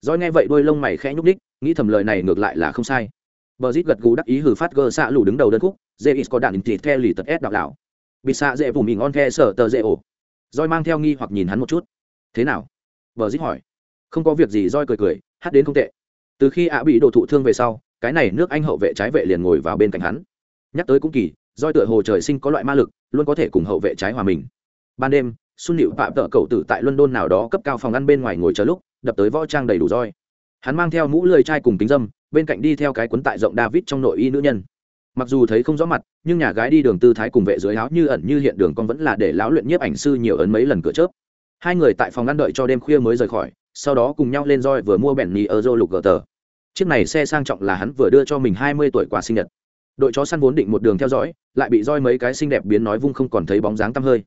[SPEAKER 1] Rồi nghe vậy đôi lông mày khẽ nhúc đích nghĩ thầm lời này ngược lại là không sai. Bờ rít gật gù đắc ý hừ phát gơ xạ lù đứng đầu đơn khúc, dê có đạn thì theo lì tật S đạo lão bị xạ dễ vụ mình on the sở tờ dễ ổ. Rồi mang theo nghi hoặc nhìn hắn một chút. Thế nào? Bờ rít hỏi. Không có việc gì, Rồi cười cười, hát đến không tệ. Từ khi ạ bị đồ thụ thương về sau, cái này nước anh hậu vệ trái vệ liền ngồi vào bên cạnh hắn. Nhắc tới cũng kỳ roi tựa hồ trời sinh có loại ma lực, luôn có thể cùng hậu vệ trái hòa mình. Ban đêm xuân nịu phạm tợ cậu tử tại london nào đó cấp cao phòng ăn bên ngoài ngồi chờ lúc, đập tới võ trang đầy đủ roi. Hắn mang theo mũ lười trai cùng kính dâm, bên cạnh đi theo cái cuốn tại rộng david trong nội y nữ nhân. Mặc dù thấy không rõ mặt, nhưng nhà gái đi đường tư thái cùng vệ dưới áo như ẩn như hiện đường con vẫn là để lão luyện nhiếp ảnh sư nhiều ấn mấy lần cửa chớp. Hai người tại phòng ăn đợi cho đêm khuya mới rời khỏi, sau đó cùng nhau lên roi vừa mua bèn nhì ở dô lục gờ tờ. Chiếc này xe sang trọng là hắn vừa đưa cho mình hai mươi tuổi quà sinh nhật đội chó săn vốn định một đường theo dõi, lại bị roi mấy cái xinh đẹp biến nói vung không còn thấy bóng dáng tăm hơi.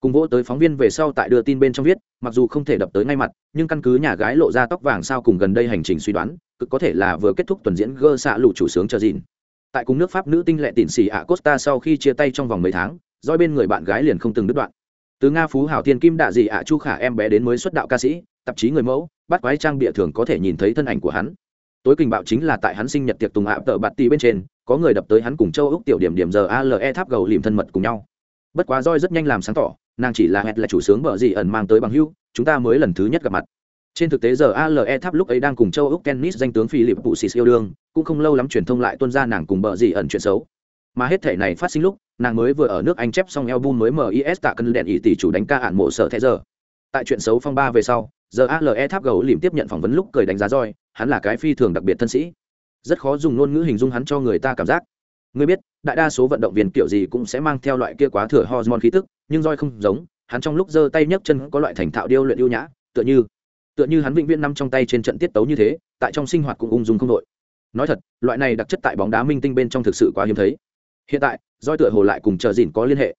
[SPEAKER 1] Cùng vỗ tới phóng viên về sau tại đưa tin bên trong viết, mặc dù không thể đập tới ngay mặt, nhưng căn cứ nhà gái lộ ra tóc vàng sao cùng gần đây hành trình suy đoán, cực có thể là vừa kết thúc tuần diễn gơ xạ lụ chủ sướng chờ dìn tại cùng nước pháp nữ tinh lệ tịn xì ạ costa sau khi chia tay trong vòng mấy tháng doi bên người bạn gái liền không từng đứt đoạn. Từ nga phú hảo tiên kim đạ dị ạ chu khả em bé đến mới xuất đạo ca sĩ, tạp chí người mẫu, bắt quái trang bịa thường có thể nhìn thấy thân ảnh của hắn. Tối kinh bạo chính là tại hắn sinh nhật tiệc tùng ạ tờ bạt tì bên trên có người đập tới hắn cùng châu úc tiểu điểm điểm giờ ale tháp gầu lìm thân mật cùng nhau. Bất quá roi rất nhanh làm sáng tỏ, nàng chỉ là hẹn là chủ sướng bờ gì ẩn mang tới bằng hưu chúng ta mới lần thứ nhất gặp mặt. Trên thực tế giờ ale tháp lúc ấy đang cùng châu úc tennis danh tướng philip phụ xì yêu đương, cũng không lâu lắm truyền thông lại tuân ra nàng cùng bờ gì ẩn chuyện xấu. Mà hết thể này phát sinh lúc, nàng mới vừa ở nước anh chép xong album mới mis tạ cân đèn ý tỷ chủ đánh ca ạn mộ sở thế giờ. Tại chuyện xấu phong ba về sau, giờ ale tháp gầu lìm tiếp nhận phỏng vấn lúc cười đánh giá roi hắn là cái phi thường đặc biệt thân sĩ rất khó dùng ngôn ngữ hình dung hắn cho người ta cảm giác. Ngươi biết, đại đa số vận động viên kiểu gì cũng sẽ mang theo loại kia quá thừa hormone khí tức, nhưng roi không giống, hắn trong lúc giơ tay nhấc chân có loại thành thạo điêu luyện ưu nhã, tựa như tựa như hắn vĩnh viễn nằm trong tay trên trận tiết tấu như thế, tại trong sinh hoạt cũng ung dung không đội. Nói thật, loại này đặc chất tại bóng đá minh tinh bên trong thực sự quá hiếm thấy. Hiện tại, roi tựa hồ lại cùng chờ dìn có liên hệ.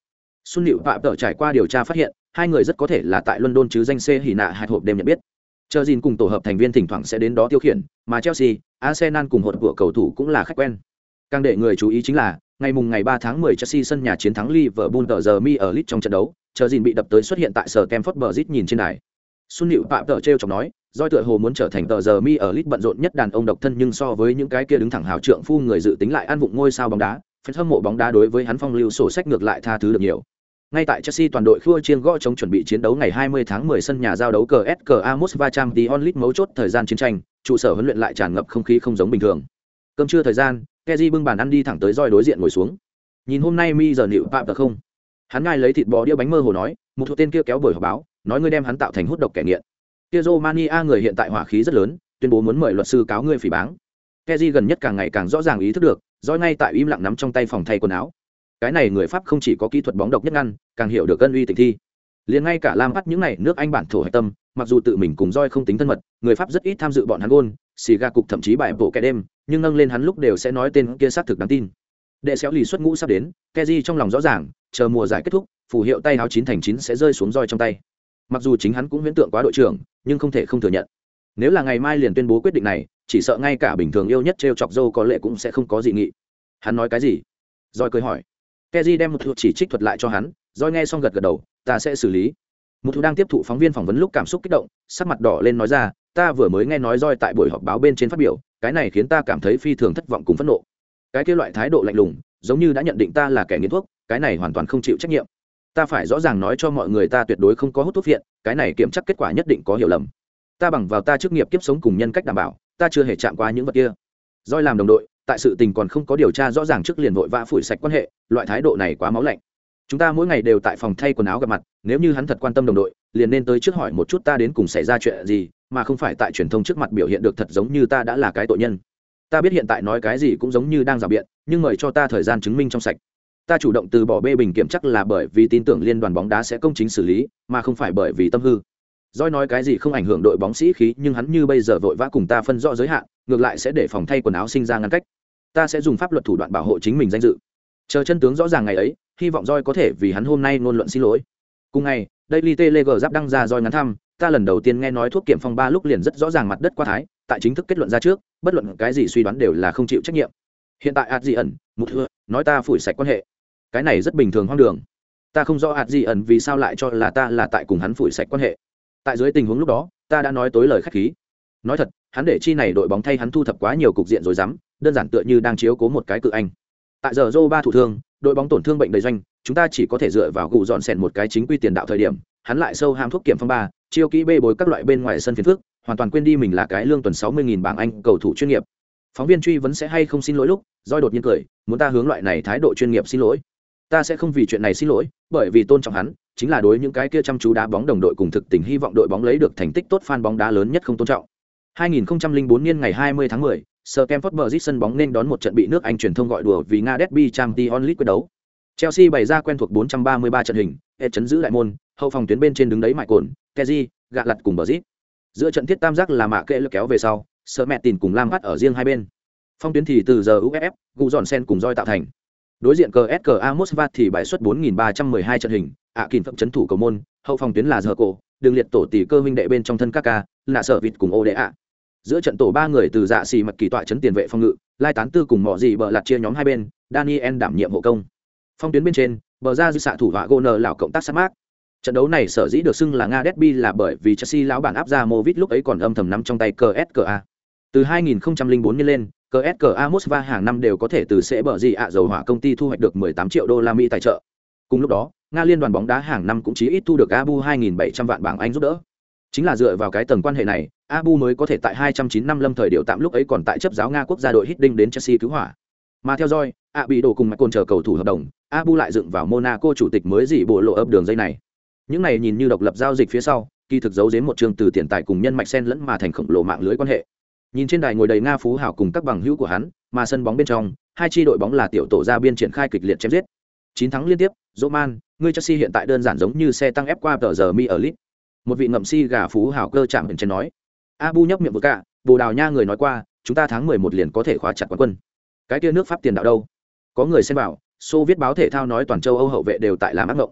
[SPEAKER 1] Xuân Liễu phạm tở trải qua điều tra phát hiện, hai người rất có thể là tại london chứ danh c hỉ nạ hạt hộp đêm nhận biết chờ gìn cùng tổ hợp thành viên thỉnh thoảng sẽ đến đó tiêu khiển mà chelsea arsenal cùng hột của cầu thủ cũng là khách quen càng để người chú ý chính là ngày mùng ngày 3 tháng 10 Chelsea sân nhà chiến thắng Liverpool tờ giờ mi ở lit trong trận đấu, chờ gìn bị đập tới xuất hiện tại sở Stamford Bridge nhìn trên đài. Xuân Nữu Phạm tờ treo chọc nói, doi tựa hồ muốn trở thành tờ giờ mi ở lit bận rộn nhất đàn ông độc thân nhưng so với những cái kia đứng thẳng hào trượng phu người dự tính lại ăn vụng ngôi sao bóng đá, phần hâm mộ bóng đá đối với hắn phong lưu sổ sách ngược lại tha thứ được nhiều. Ngay tại Chelsea toàn đội khua chiên gõ chống chuẩn bị chiến đấu ngày 20 tháng 10 sân nhà giao đấu cờ SKA Moscow Champions League mấu chốt thời gian chiến tranh, trụ sở huấn luyện lại tràn ngập không khí không giống bình thường. Cơm trưa thời gian, Kezi bưng bàn ăn đi thẳng tới roi đối diện ngồi xuống. Nhìn hôm nay mi giờ nịu tạm được không? Hắn ngay lấy thịt bò đĩa bánh mơ hồ nói, một thuộc tên kia kéo bởi họp báo, nói ngươi đem hắn tạo thành hút độc kẻ nghiện. Kia Romania người hiện tại hỏa khí rất lớn, tuyên bố muốn mời luật sư cáo ngươi phỉ báng. Kezi gần nhất càng ngày càng rõ ràng ý thức được, roi ngay tại im lặng nắm trong tay phòng thay quần áo. Cái này người Pháp không chỉ có kỹ thuật bóng độc nhất ngăn, càng hiểu được cân uy tình thi. Liền ngay cả Lam bắt những này nước Anh bản thổ hải tâm, mặc dù tự mình cùng roi không tính thân mật, người Pháp rất ít tham dự bọn hắn gôn, xì ga cục thậm chí bài bộ kẻ đêm, nhưng nâng lên hắn lúc đều sẽ nói tên kia xác thực đáng tin. Đệ xéo lì xuất ngũ sắp đến keji trong lòng rõ ràng chờ mùa giải kết thúc phù hiệu tay áo chín thành chín sẽ rơi xuống roi trong tay. Mặc dù chính hắn cũng huyễn tượng quá đội trưởng nhưng không thể không thừa nhận. Nếu là ngày mai liền tuyên bố quyết định này chỉ sợ ngay cả bình thường yêu nhất trêu chọc dâu có lệ cũng sẽ không có dị nghị. Hắn nói cái gì? Roi cười hỏi keji đem một thuật chỉ trích thuật lại cho hắn roi nghe xong gật gật đầu, ta sẽ xử lý. Một thu đang tiếp thụ phóng viên phỏng vấn lúc cảm xúc kích động, sắc mặt đỏ lên nói ra, ta vừa mới nghe nói roi tại buổi họp báo bên trên phát biểu, cái này khiến ta cảm thấy phi thường thất vọng cùng phẫn nộ. Cái kia loại thái độ lạnh lùng, giống như đã nhận định ta là kẻ nghiện thuốc, cái này hoàn toàn không chịu trách nhiệm. Ta phải rõ ràng nói cho mọi người ta tuyệt đối không có hút thuốc viện cái này kiểm chắc kết quả nhất định có hiểu lầm. Ta bằng vào ta chức nghiệp kiếp sống cùng nhân cách đảm bảo, ta chưa hề chạm qua những vật kia. Roi làm đồng đội tại sự tình còn không có điều tra rõ ràng trước liền vội vã phủi sạch quan hệ, loại thái độ này quá máu lạnh. Chúng ta mỗi ngày đều tại phòng thay quần áo gặp mặt, nếu như hắn thật quan tâm đồng đội, liền nên tới trước hỏi một chút ta đến cùng xảy ra chuyện gì, mà không phải tại truyền thông trước mặt biểu hiện được thật giống như ta đã là cái tội nhân. Ta biết hiện tại nói cái gì cũng giống như đang rào biện, nhưng mời cho ta thời gian chứng minh trong sạch. Ta chủ động từ bỏ bê bình kiểm chắc là bởi vì tin tưởng liên đoàn bóng đá sẽ công chính xử lý, mà không phải bởi vì tâm hư. Doi nói cái gì không ảnh hưởng đội bóng sĩ khí, nhưng hắn như bây giờ vội vã cùng ta phân rõ giới hạn, ngược lại sẽ để phòng thay quần áo sinh ra ngăn cách ta sẽ dùng pháp luật thủ đoạn bảo hộ chính mình danh dự. Chờ chân tướng rõ ràng ngày ấy, hy vọng roi có thể vì hắn hôm nay ngôn luận xin lỗi. Cùng ngày, daily telegraph giáp đăng ra roi ngắn thăm, ta lần đầu tiên nghe nói thuốc kiểm phong ba lúc liền rất rõ ràng mặt đất qua thái, tại chính thức kết luận ra trước, bất luận cái gì suy đoán đều là không chịu trách nhiệm. Hiện tại ạt gì ẩn một thưa nói ta phủi sạch quan hệ. Cái này rất bình thường hoang đường. Ta không rõ hạt gì ẩn vì sao lại cho là ta là tại cùng hắn phủi sạch quan hệ. Tại dưới tình huống lúc đó, ta đã nói tối lời khách khí. Nói thật, hắn để chi này đội bóng thay hắn thu thập quá nhiều cục diện rồi dám đơn giản tựa như đang chiếu cố một cái cự anh. Tại giờ dô ba thủ thương đội bóng tổn thương bệnh đầy doanh chúng ta chỉ có thể dựa vào gù dọn sẻn một cái chính quy tiền đạo thời điểm hắn lại sâu ham thuốc kiểm phong ba chiêu kỹ bê bối các loại bên ngoài sân phiền phước hoàn toàn quên đi mình là cái lương tuần sáu mươi nghìn bảng anh cầu thủ chuyên nghiệp. Phóng viên truy vấn sẽ hay không xin lỗi lúc doi đột nhiên cười muốn ta hướng loại này thái độ chuyên nghiệp xin lỗi. Ta sẽ không vì chuyện này xin lỗi bởi vì tôn trọng hắn chính là đối những cái kia chăm chú đá bóng đồng đội cùng thực tình hy vọng đội bóng lấy được thành tích tốt fan bóng đá lớn nhất không tôn trọng. 2004 niên ngày 20 tháng 10, Sir Kemford Bridge sân bóng nên đón một trận bị nước Anh truyền thông gọi đùa vì Nga Derby Champions League quyết đấu. Chelsea bày ra quen thuộc 433 trận hình, hệ chấn giữ lại môn, hậu phòng tuyến bên trên đứng đấy mại cồn, Kezi, gạ lật cùng Bridge. Giữa trận thiết tam giác là mạ kệ lực kéo về sau, Sir mẹ tìm cùng Lam ở riêng hai bên. Phong tuyến thì từ giờ UFF, gù dọn sen cùng roi tạo thành. Đối diện cờ SKA Mosva thì bài xuất 4312 trận hình, ạ à, kìm phẩm chấn thủ cầu môn, hậu phòng tuyến là giờ cổ, đường liệt tổ tỷ cơ huynh đệ bên trong thân các ca, là sở vịt cùng ô đệ ạ giữa trận tổ ba người từ dạ xì mật kỳ tọa chấn tiền vệ phòng ngự, lai tán tư cùng mọi gì bờ lạt chia nhóm hai bên, daniel đảm nhiệm hộ công. Phong tuyến bên trên, bờ ra dư xạ thủ họa goner lào cộng tác sát mát trận đấu này sở dĩ được xưng là nga derby là bởi vì chelsea lão bản áp ra movit lúc ấy còn âm thầm nắm trong tay cska từ 2004 lên lên cska mosva hàng năm đều có thể từ sẽ bờ gì ạ dầu hỏa công ty thu hoạch được 18 triệu đô la mỹ tài trợ. Cùng lúc đó, nga liên đoàn bóng đá hàng năm cũng chỉ ít thu được abu 2.700 vạn bảng anh giúp đỡ. Chính là dựa vào cái tầng quan hệ này abu mới có thể tại 209 năm lâm thời điều tạm lúc ấy còn tại chấp giáo nga quốc gia đội hít đinh đến chelsea cứu hỏa. Mà theo dõi a bị đổ cùng mạch côn chờ cầu thủ hợp đồng, abu lại dựng vào monaco chủ tịch mới dị bộ lộ ấp đường dây này. Những này nhìn như độc lập giao dịch phía sau, kỳ thực giấu giếm một trường từ tiền tài cùng nhân mạch sen lẫn mà thành khổng lồ mạng lưới quan hệ. Nhìn trên đài ngồi đầy nga phú hảo cùng các bằng hữu của hắn, mà sân bóng bên trong, hai chi đội bóng là tiểu tổ ra biên triển khai kịch liệt chém giết. Chín thắng liên tiếp dỗ man chelsea hiện tại đơn giản giống như xe tăng ép qua tờ giờ mi ở lit một vị ngậm si gà phú hảo cơ chạm bên trên nói abu nhấp miệng vừa cả bồ đào nha người nói qua chúng ta tháng mười một liền có thể khóa chặt quán quân. Cái kia nước pháp tiền đạo đâu? Có người xem bảo xô viết báo thể thao nói toàn châu âu hậu vệ đều tại làm ác mộng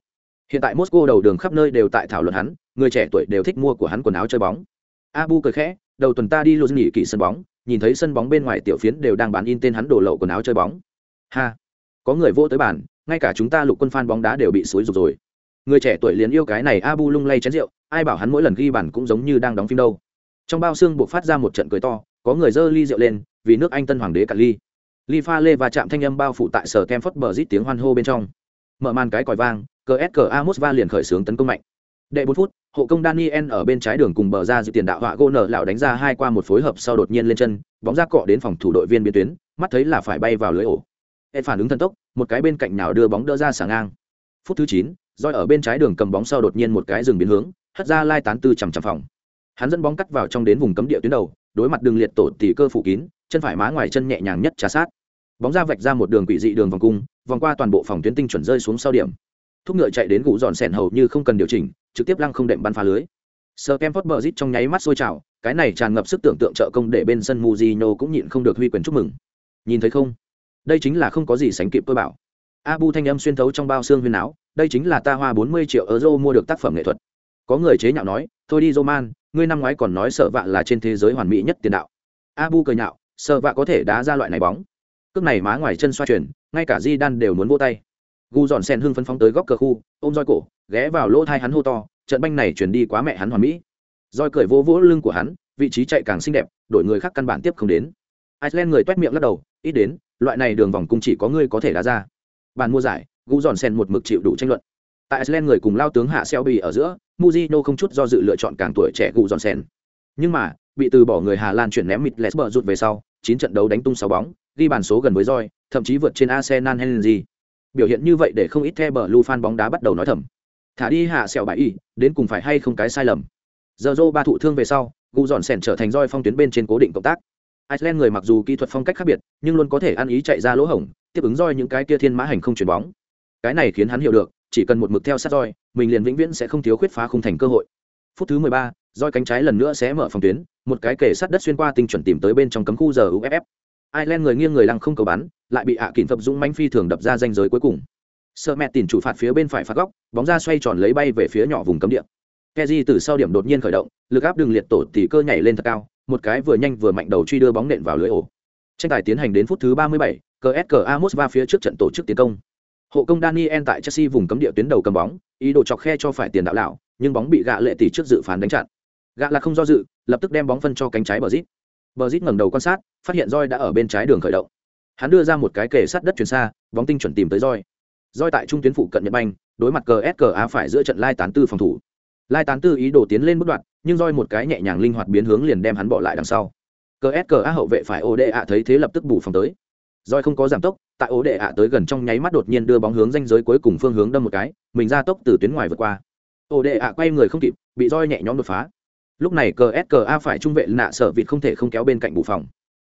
[SPEAKER 1] hiện tại moscow đầu đường khắp nơi đều tại thảo luận hắn người trẻ tuổi đều thích mua của hắn quần áo chơi bóng. Abu cười khẽ đầu tuần ta đi luôn nghỉ kỵ sân bóng nhìn thấy sân bóng bên ngoài tiểu phiến đều đang bán in tên hắn đổ lậu quần áo chơi bóng. Ha! Có người vô tới bàn, ngay cả chúng ta lục quân fan bóng đá đều bị xối rục rồi. Người trẻ tuổi liền yêu cái này abu lung lay chén rượu ai bảo hắn mỗi lần ghi bàn cũng giống như đang đóng phim đâu trong bao xương buộc phát ra một trận cười to, có người dơ ly rượu lên, vì nước anh tân hoàng đế cả ly. Ly pha lê và chạm thanh âm bao phủ tại sở kem phất bờ rít tiếng hoan hô bên trong. Mở màn cái còi vang cờ s cờ amos va liền khởi xướng tấn công mạnh. Đệ bốn phút, hộ công daniel ở bên trái đường cùng bờ ra dự tiền đạo họa gô nở lão đánh ra hai qua một phối hợp sau đột nhiên lên chân, bóng ra cọ đến phòng thủ đội viên biên tuyến, mắt thấy là phải bay vào lưới ổ. Hệ phản ứng thần tốc, một cái bên cạnh nào đưa bóng đỡ ra sàng ngang. Phút thứ chín roi ở bên trái đường cầm bóng sau đột nhiên một cái dừng biến hướng, hất ra lai tán tư chằm chằm phòng hắn dẫn bóng cắt vào trong đến vùng cấm địa tuyến đầu, đối mặt đường liệt tổ tỷ cơ phủ kín, chân phải má ngoài chân nhẹ nhàng nhất trà sát. Bóng ra vạch ra một đường quỷ dị đường vòng cung, vòng qua toàn bộ phòng tuyến tinh chuẩn rơi xuống sau điểm. Thúc ngựa chạy đến gũ dọn sẻn hầu như không cần điều chỉnh, trực tiếp lăng không đệm bắn phá lưới. Sơ kem phớt bờ rít trong nháy mắt sôi trào, cái này tràn ngập sức tưởng tượng trợ công để bên sân muzino cũng nhịn không được huy quyền chúc mừng. Nhìn thấy không? Đây chính là không có gì sánh kịp tôi bảo. Abu thanh âm xuyên thấu trong bao xương huyền áo đây chính là ta hoa bốn mươi triệu euro mua được tác phẩm nghệ thuật. Có người chế nhạo nói, thôi đi, roman ngươi năm ngoái còn nói sợ vạ là trên thế giới hoàn mỹ nhất tiền đạo. Abu cười nhạo sợ vạ có thể đá ra loại này bóng. Cước này má ngoài chân xoa chuyển, ngay cả di đan đều muốn vô tay. Gu dọn sen hưng phấn phóng tới góc cờ khu, ôm roi cổ, ghé vào lỗ thai hắn hô to, trận banh này chuyển đi quá mẹ hắn hoàn mỹ. Roi cười vỗ vỗ lưng của hắn, vị trí chạy càng xinh đẹp đội người khác căn bản tiếp không đến. Iceland người toét miệng lắc đầu, ít đến, loại này đường vòng cung chỉ có ngươi có thể đá ra. Bàn mua giải, gu dọn sen một mực chịu đủ tranh luận tại iceland người cùng lao tướng hạ selby ở giữa muzino không chút do dự lựa chọn càng tuổi trẻ gù dọn sen nhưng mà, bị từ bỏ người hà lan chuyển ném mịt lesber rút về sau, chín trận đấu đánh tung sáu bóng, ghi bàn số gần với roi, thậm chí vượt trên arsenal henry biểu hiện như vậy để không ít the bờ lu fan bóng đá bắt đầu nói thầm. Thả đi hạ sẹo bãi y, đến cùng phải hay không cái sai lầm? Giờ dô ba thụ thương về sau gu dọn sẻn trở thành roi phong tuyến bên trên cố định cộng tác. Iceland người mặc dù kỹ thuật phong cách khác biệt, nhưng luôn có thể ăn ý chạy ra lỗ hổng, tiếp ứng roi những cái kia thiên mã hành không chuyền bóng. Cái này khiến hắn hiểu được chỉ cần một mực theo sát roi mình liền vĩnh viễn sẽ không thiếu khuyết phá khung thành cơ hội phút thứ mười ba, roi cánh trái lần nữa sẽ mở phòng tuyến một cái kể sát đất xuyên qua tinh chuẩn tìm tới bên trong cấm khu giờ uff Ireland người nghiêng người lăng không cầu bắn, lại bị ạ à kỉnh phập dũng mãnh phi thường đập ra danh giới cuối cùng. sợ mẹ tìm chủ phạt phía bên phải phạt góc, bóng ra xoay tròn lấy bay về phía nhỏ vùng cấm địa. keji từ sau điểm đột nhiên khởi động, lực áp đường liệt tổ tỉ cơ nhảy lên thật cao, một cái vừa nhanh vừa mạnh đầu truy đưa bóng nện vào lưới ổ. Tranh tài tiến hành đến phút thứ 37, CSKA Moscow phía trước trận tổ chức tiến công hộ công daniel tại chelsea vùng cấm địa tuyến đầu cầm bóng, ý đồ chọc khe cho phải tiền đạo lão, nhưng bóng bị gạ lệ tỷ trước dự phán đánh chặn. Gạ là không do dự, lập tức đem bóng phân cho cánh trái bờ rít bờ rít ngẩng đầu quan sát, phát hiện roi đã ở bên trái đường khởi động. Hắn đưa ra một cái kề sát đất chuyển xa, bóng tinh chuẩn tìm tới roi roi tại trung tuyến phụ cận nhật banh, đối mặt CSKA phải giữa trận lai tán tư phòng thủ. Lai tán tư ý đồ tiến lên bất đoạn, nhưng roi một cái nhẹ nhàng linh hoạt biến hướng liền đem hắn bỏ lại đằng sau. CSKA hậu vệ phải Oda thấy thế lập tức bù phòng tới roi không có giảm tốc, tại ố đệ ạ tới gần trong nháy mắt đột nhiên đưa bóng hướng danh giới cuối cùng phương hướng đâm một cái, mình ra tốc từ tuyến ngoài vượt qua. Ố đệ ạ quay người không kịp, bị roi nhẹ nhõm đột phá. Lúc này cờ ska phải trung vệ nạ sợ vịt không thể không kéo bên cạnh bù phòng.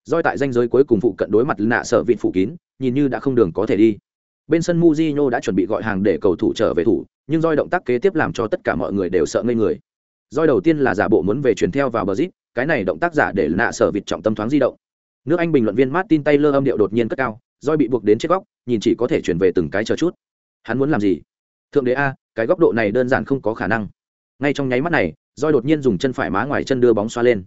[SPEAKER 1] Roi tại danh giới cuối cùng phụ cận đối mặt nạ sợ vịt phủ kín, nhìn như đã không đường có thể đi. Bên sân Mujinho đã chuẩn bị gọi hàng để cầu thủ trở về thủ, nhưng roi động tác kế tiếp làm cho tất cả mọi người đều sợ ngây người. Roi đầu tiên là giả bộ muốn về truyền theo vào bờ zip cái này động tác giả để nạ sợ vịt trọng tâm thoáng di động nước anh bình luận viên martin taylor âm điệu đột nhiên cất cao doi bị buộc đến chết góc nhìn chỉ có thể chuyển về từng cái chờ chút. Hắn muốn làm gì? Thượng đế a cái góc độ này đơn giản không có khả năng. Ngay trong nháy mắt này doi đột nhiên dùng chân phải má ngoài chân đưa bóng xoa lên.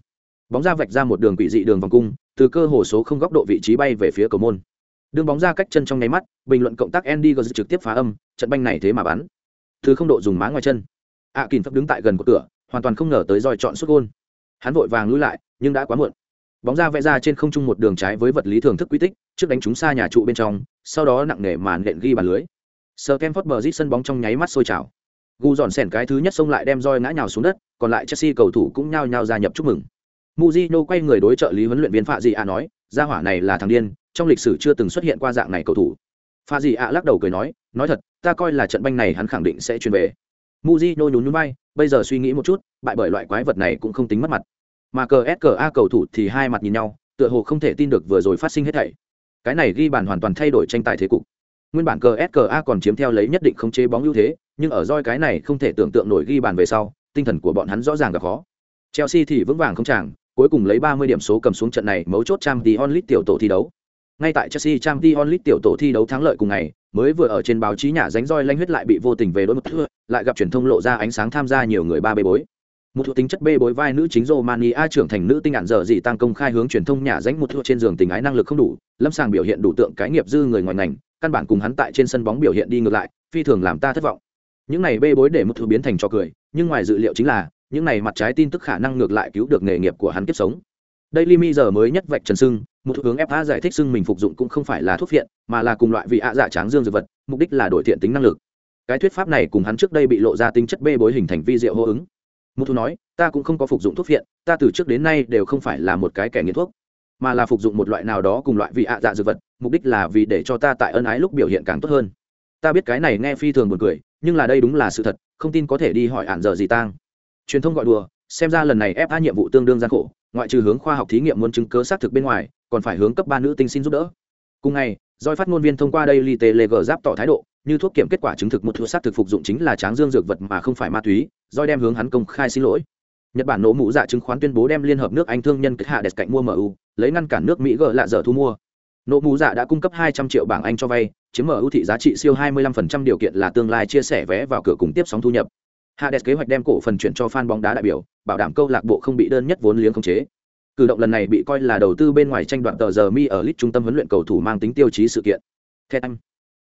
[SPEAKER 1] Bóng ra vạch ra một đường quỷ dị đường vòng cung từ cơ hồ số không góc độ vị trí bay về phía cầu môn. Đường bóng ra cách chân trong nháy mắt bình luận cộng tác andy gờ trực tiếp phá âm trận banh này thế mà bắn. Thứ không độ dùng má ngoài chân. Ạ à, kìm phấp đứng tại gần của cửa hoàn toàn không ngờ tới roi chọn xuất gôn. Hắn vội vàng lui lại nhưng đã quá muộn bóng ra vẽ ra trên không trung một đường trái với vật lý thường thức quy tích, trước đánh trúng xa nhà trụ bên trong, sau đó nặng nề màn nện ghi bàn lưới. Sờ kem phớt bờ rít sân bóng trong nháy mắt sôi trào. Gu dọn sẻn cái thứ nhất xông lại đem roi ngã nhào xuống đất, còn lại chelsea cầu thủ cũng nhao nhao gia nhập chúc mừng. Muzino quay người đối trợ lý huấn luyện viên phạm dị ạ nói, gia hỏa này là thằng điên, trong lịch sử chưa từng xuất hiện qua dạng này cầu thủ. Pha dị ạ lắc đầu cười nói nói thật, ta coi là trận banh này hắn khẳng định sẽ chuyển về. Muzino nhún nhún bay bây giờ suy nghĩ một chút, bại bởi loại quái vật này cũng không tính mất mặt mà cờ ska cầu thủ thì hai mặt nhìn nhau, tựa hồ không thể tin được vừa rồi phát sinh hết thảy. Cái này ghi bàn hoàn toàn thay đổi tranh tài thế cục. Nguyên bản cờ ska còn chiếm theo lấy nhất định không chế bóng ưu thế, nhưng ở roi cái này không thể tưởng tượng nổi ghi bàn về sau, tinh thần của bọn hắn rõ ràng gặp khó. Chelsea thì vững vàng không chàng, cuối cùng lấy 30 điểm số cầm xuống trận này mấu chốt trang tí onlit tiểu tổ thi đấu. Ngay tại chelsea trang tí onlit tiểu tổ thi đấu thắng lợi cùng ngày, mới vừa ở trên báo chí nhà ránh roi lanh huyết lại bị vô tình về đối một thưa lại gặp truyền thông lộ ra ánh sáng tham gia nhiều người ba bê bối một thuộc tính chất bê bối vai nữ chính Romania trưởng thành nữ tinh ạn dở dị tăng công khai hướng truyền thông nhà danh một thuộc trên giường tình ái năng lực không đủ, lâm sàng biểu hiện đủ tượng cái nghiệp dư người ngoài ngành, căn bản cùng hắn tại trên sân bóng biểu hiện đi ngược lại, phi thường làm ta thất vọng. Những này bê bối để một thuộc biến thành trò cười, nhưng ngoài dự liệu chính là, những này mặt trái tin tức khả năng ngược lại cứu được nghề nghiệp của hắn kiếp sống. Đây Limi giờ mới nhất vạch trần sưng, một hướng FA giải thích sưng mình phục dụng cũng không phải là thuốc viện, mà là cùng loại vị ạ dạ tráng dương dược vật, mục đích là đổi thiện tính năng lực. Cái thuyết pháp này cùng hắn trước đây bị lộ ra tính chất bê bối hình thành vi diệu hô ứng một thu nói, ta cũng không có phục dụng thuốc phiện, ta từ trước đến nay đều không phải là một cái kẻ nghiện thuốc, mà là phục dụng một loại nào đó cùng loại vị ạ dạ dược vật, mục đích là vì để cho ta tại ân ái lúc biểu hiện càng tốt hơn. Ta biết cái này nghe phi thường buồn cười, nhưng là đây đúng là sự thật, không tin có thể đi hỏi ạn giờ gì tang. Truyền thông gọi đùa, xem ra lần này ép fa nhiệm vụ tương đương gian khổ, ngoại trừ hướng khoa học thí nghiệm muốn chứng cớ xác thực bên ngoài, còn phải hướng cấp ba nữ tinh xin giúp đỡ. Cùng ngày doi phát ngôn viên thông qua đây li tê lê gờ giáp tỏ thái độ như thuốc kiểm kết quả chứng thực một thuốc sát thực phục dụng chính là tráng dương dược vật mà không phải ma túy doi đem hướng hắn công khai xin lỗi. Nhật bản nổ mũ dạ chứng khoán tuyên bố đem liên hợp nước anh thương nhân kết hạ đẹp cạnh mua mu lấy ngăn cản nước mỹ gỡ lạ dở thu mua. Nổ mũ dạ đã cung cấp 200 triệu bảng anh cho vay chiếm mu thị giá trị siêu 25% điều kiện là tương lai chia sẻ vé vào cửa cùng tiếp sóng thu nhập. Hades kế hoạch đem cổ phần chuyển cho fan bóng đá đại biểu, bảo đảm câu lạc bộ không bị đơn nhất vốn liếng khống chế. Cử động lần này bị coi là đầu tư bên ngoài tranh đoạt tờ giờ mi ở lit trung tâm huấn luyện cầu thủ mang tính tiêu chí sự kiện. Theo anh,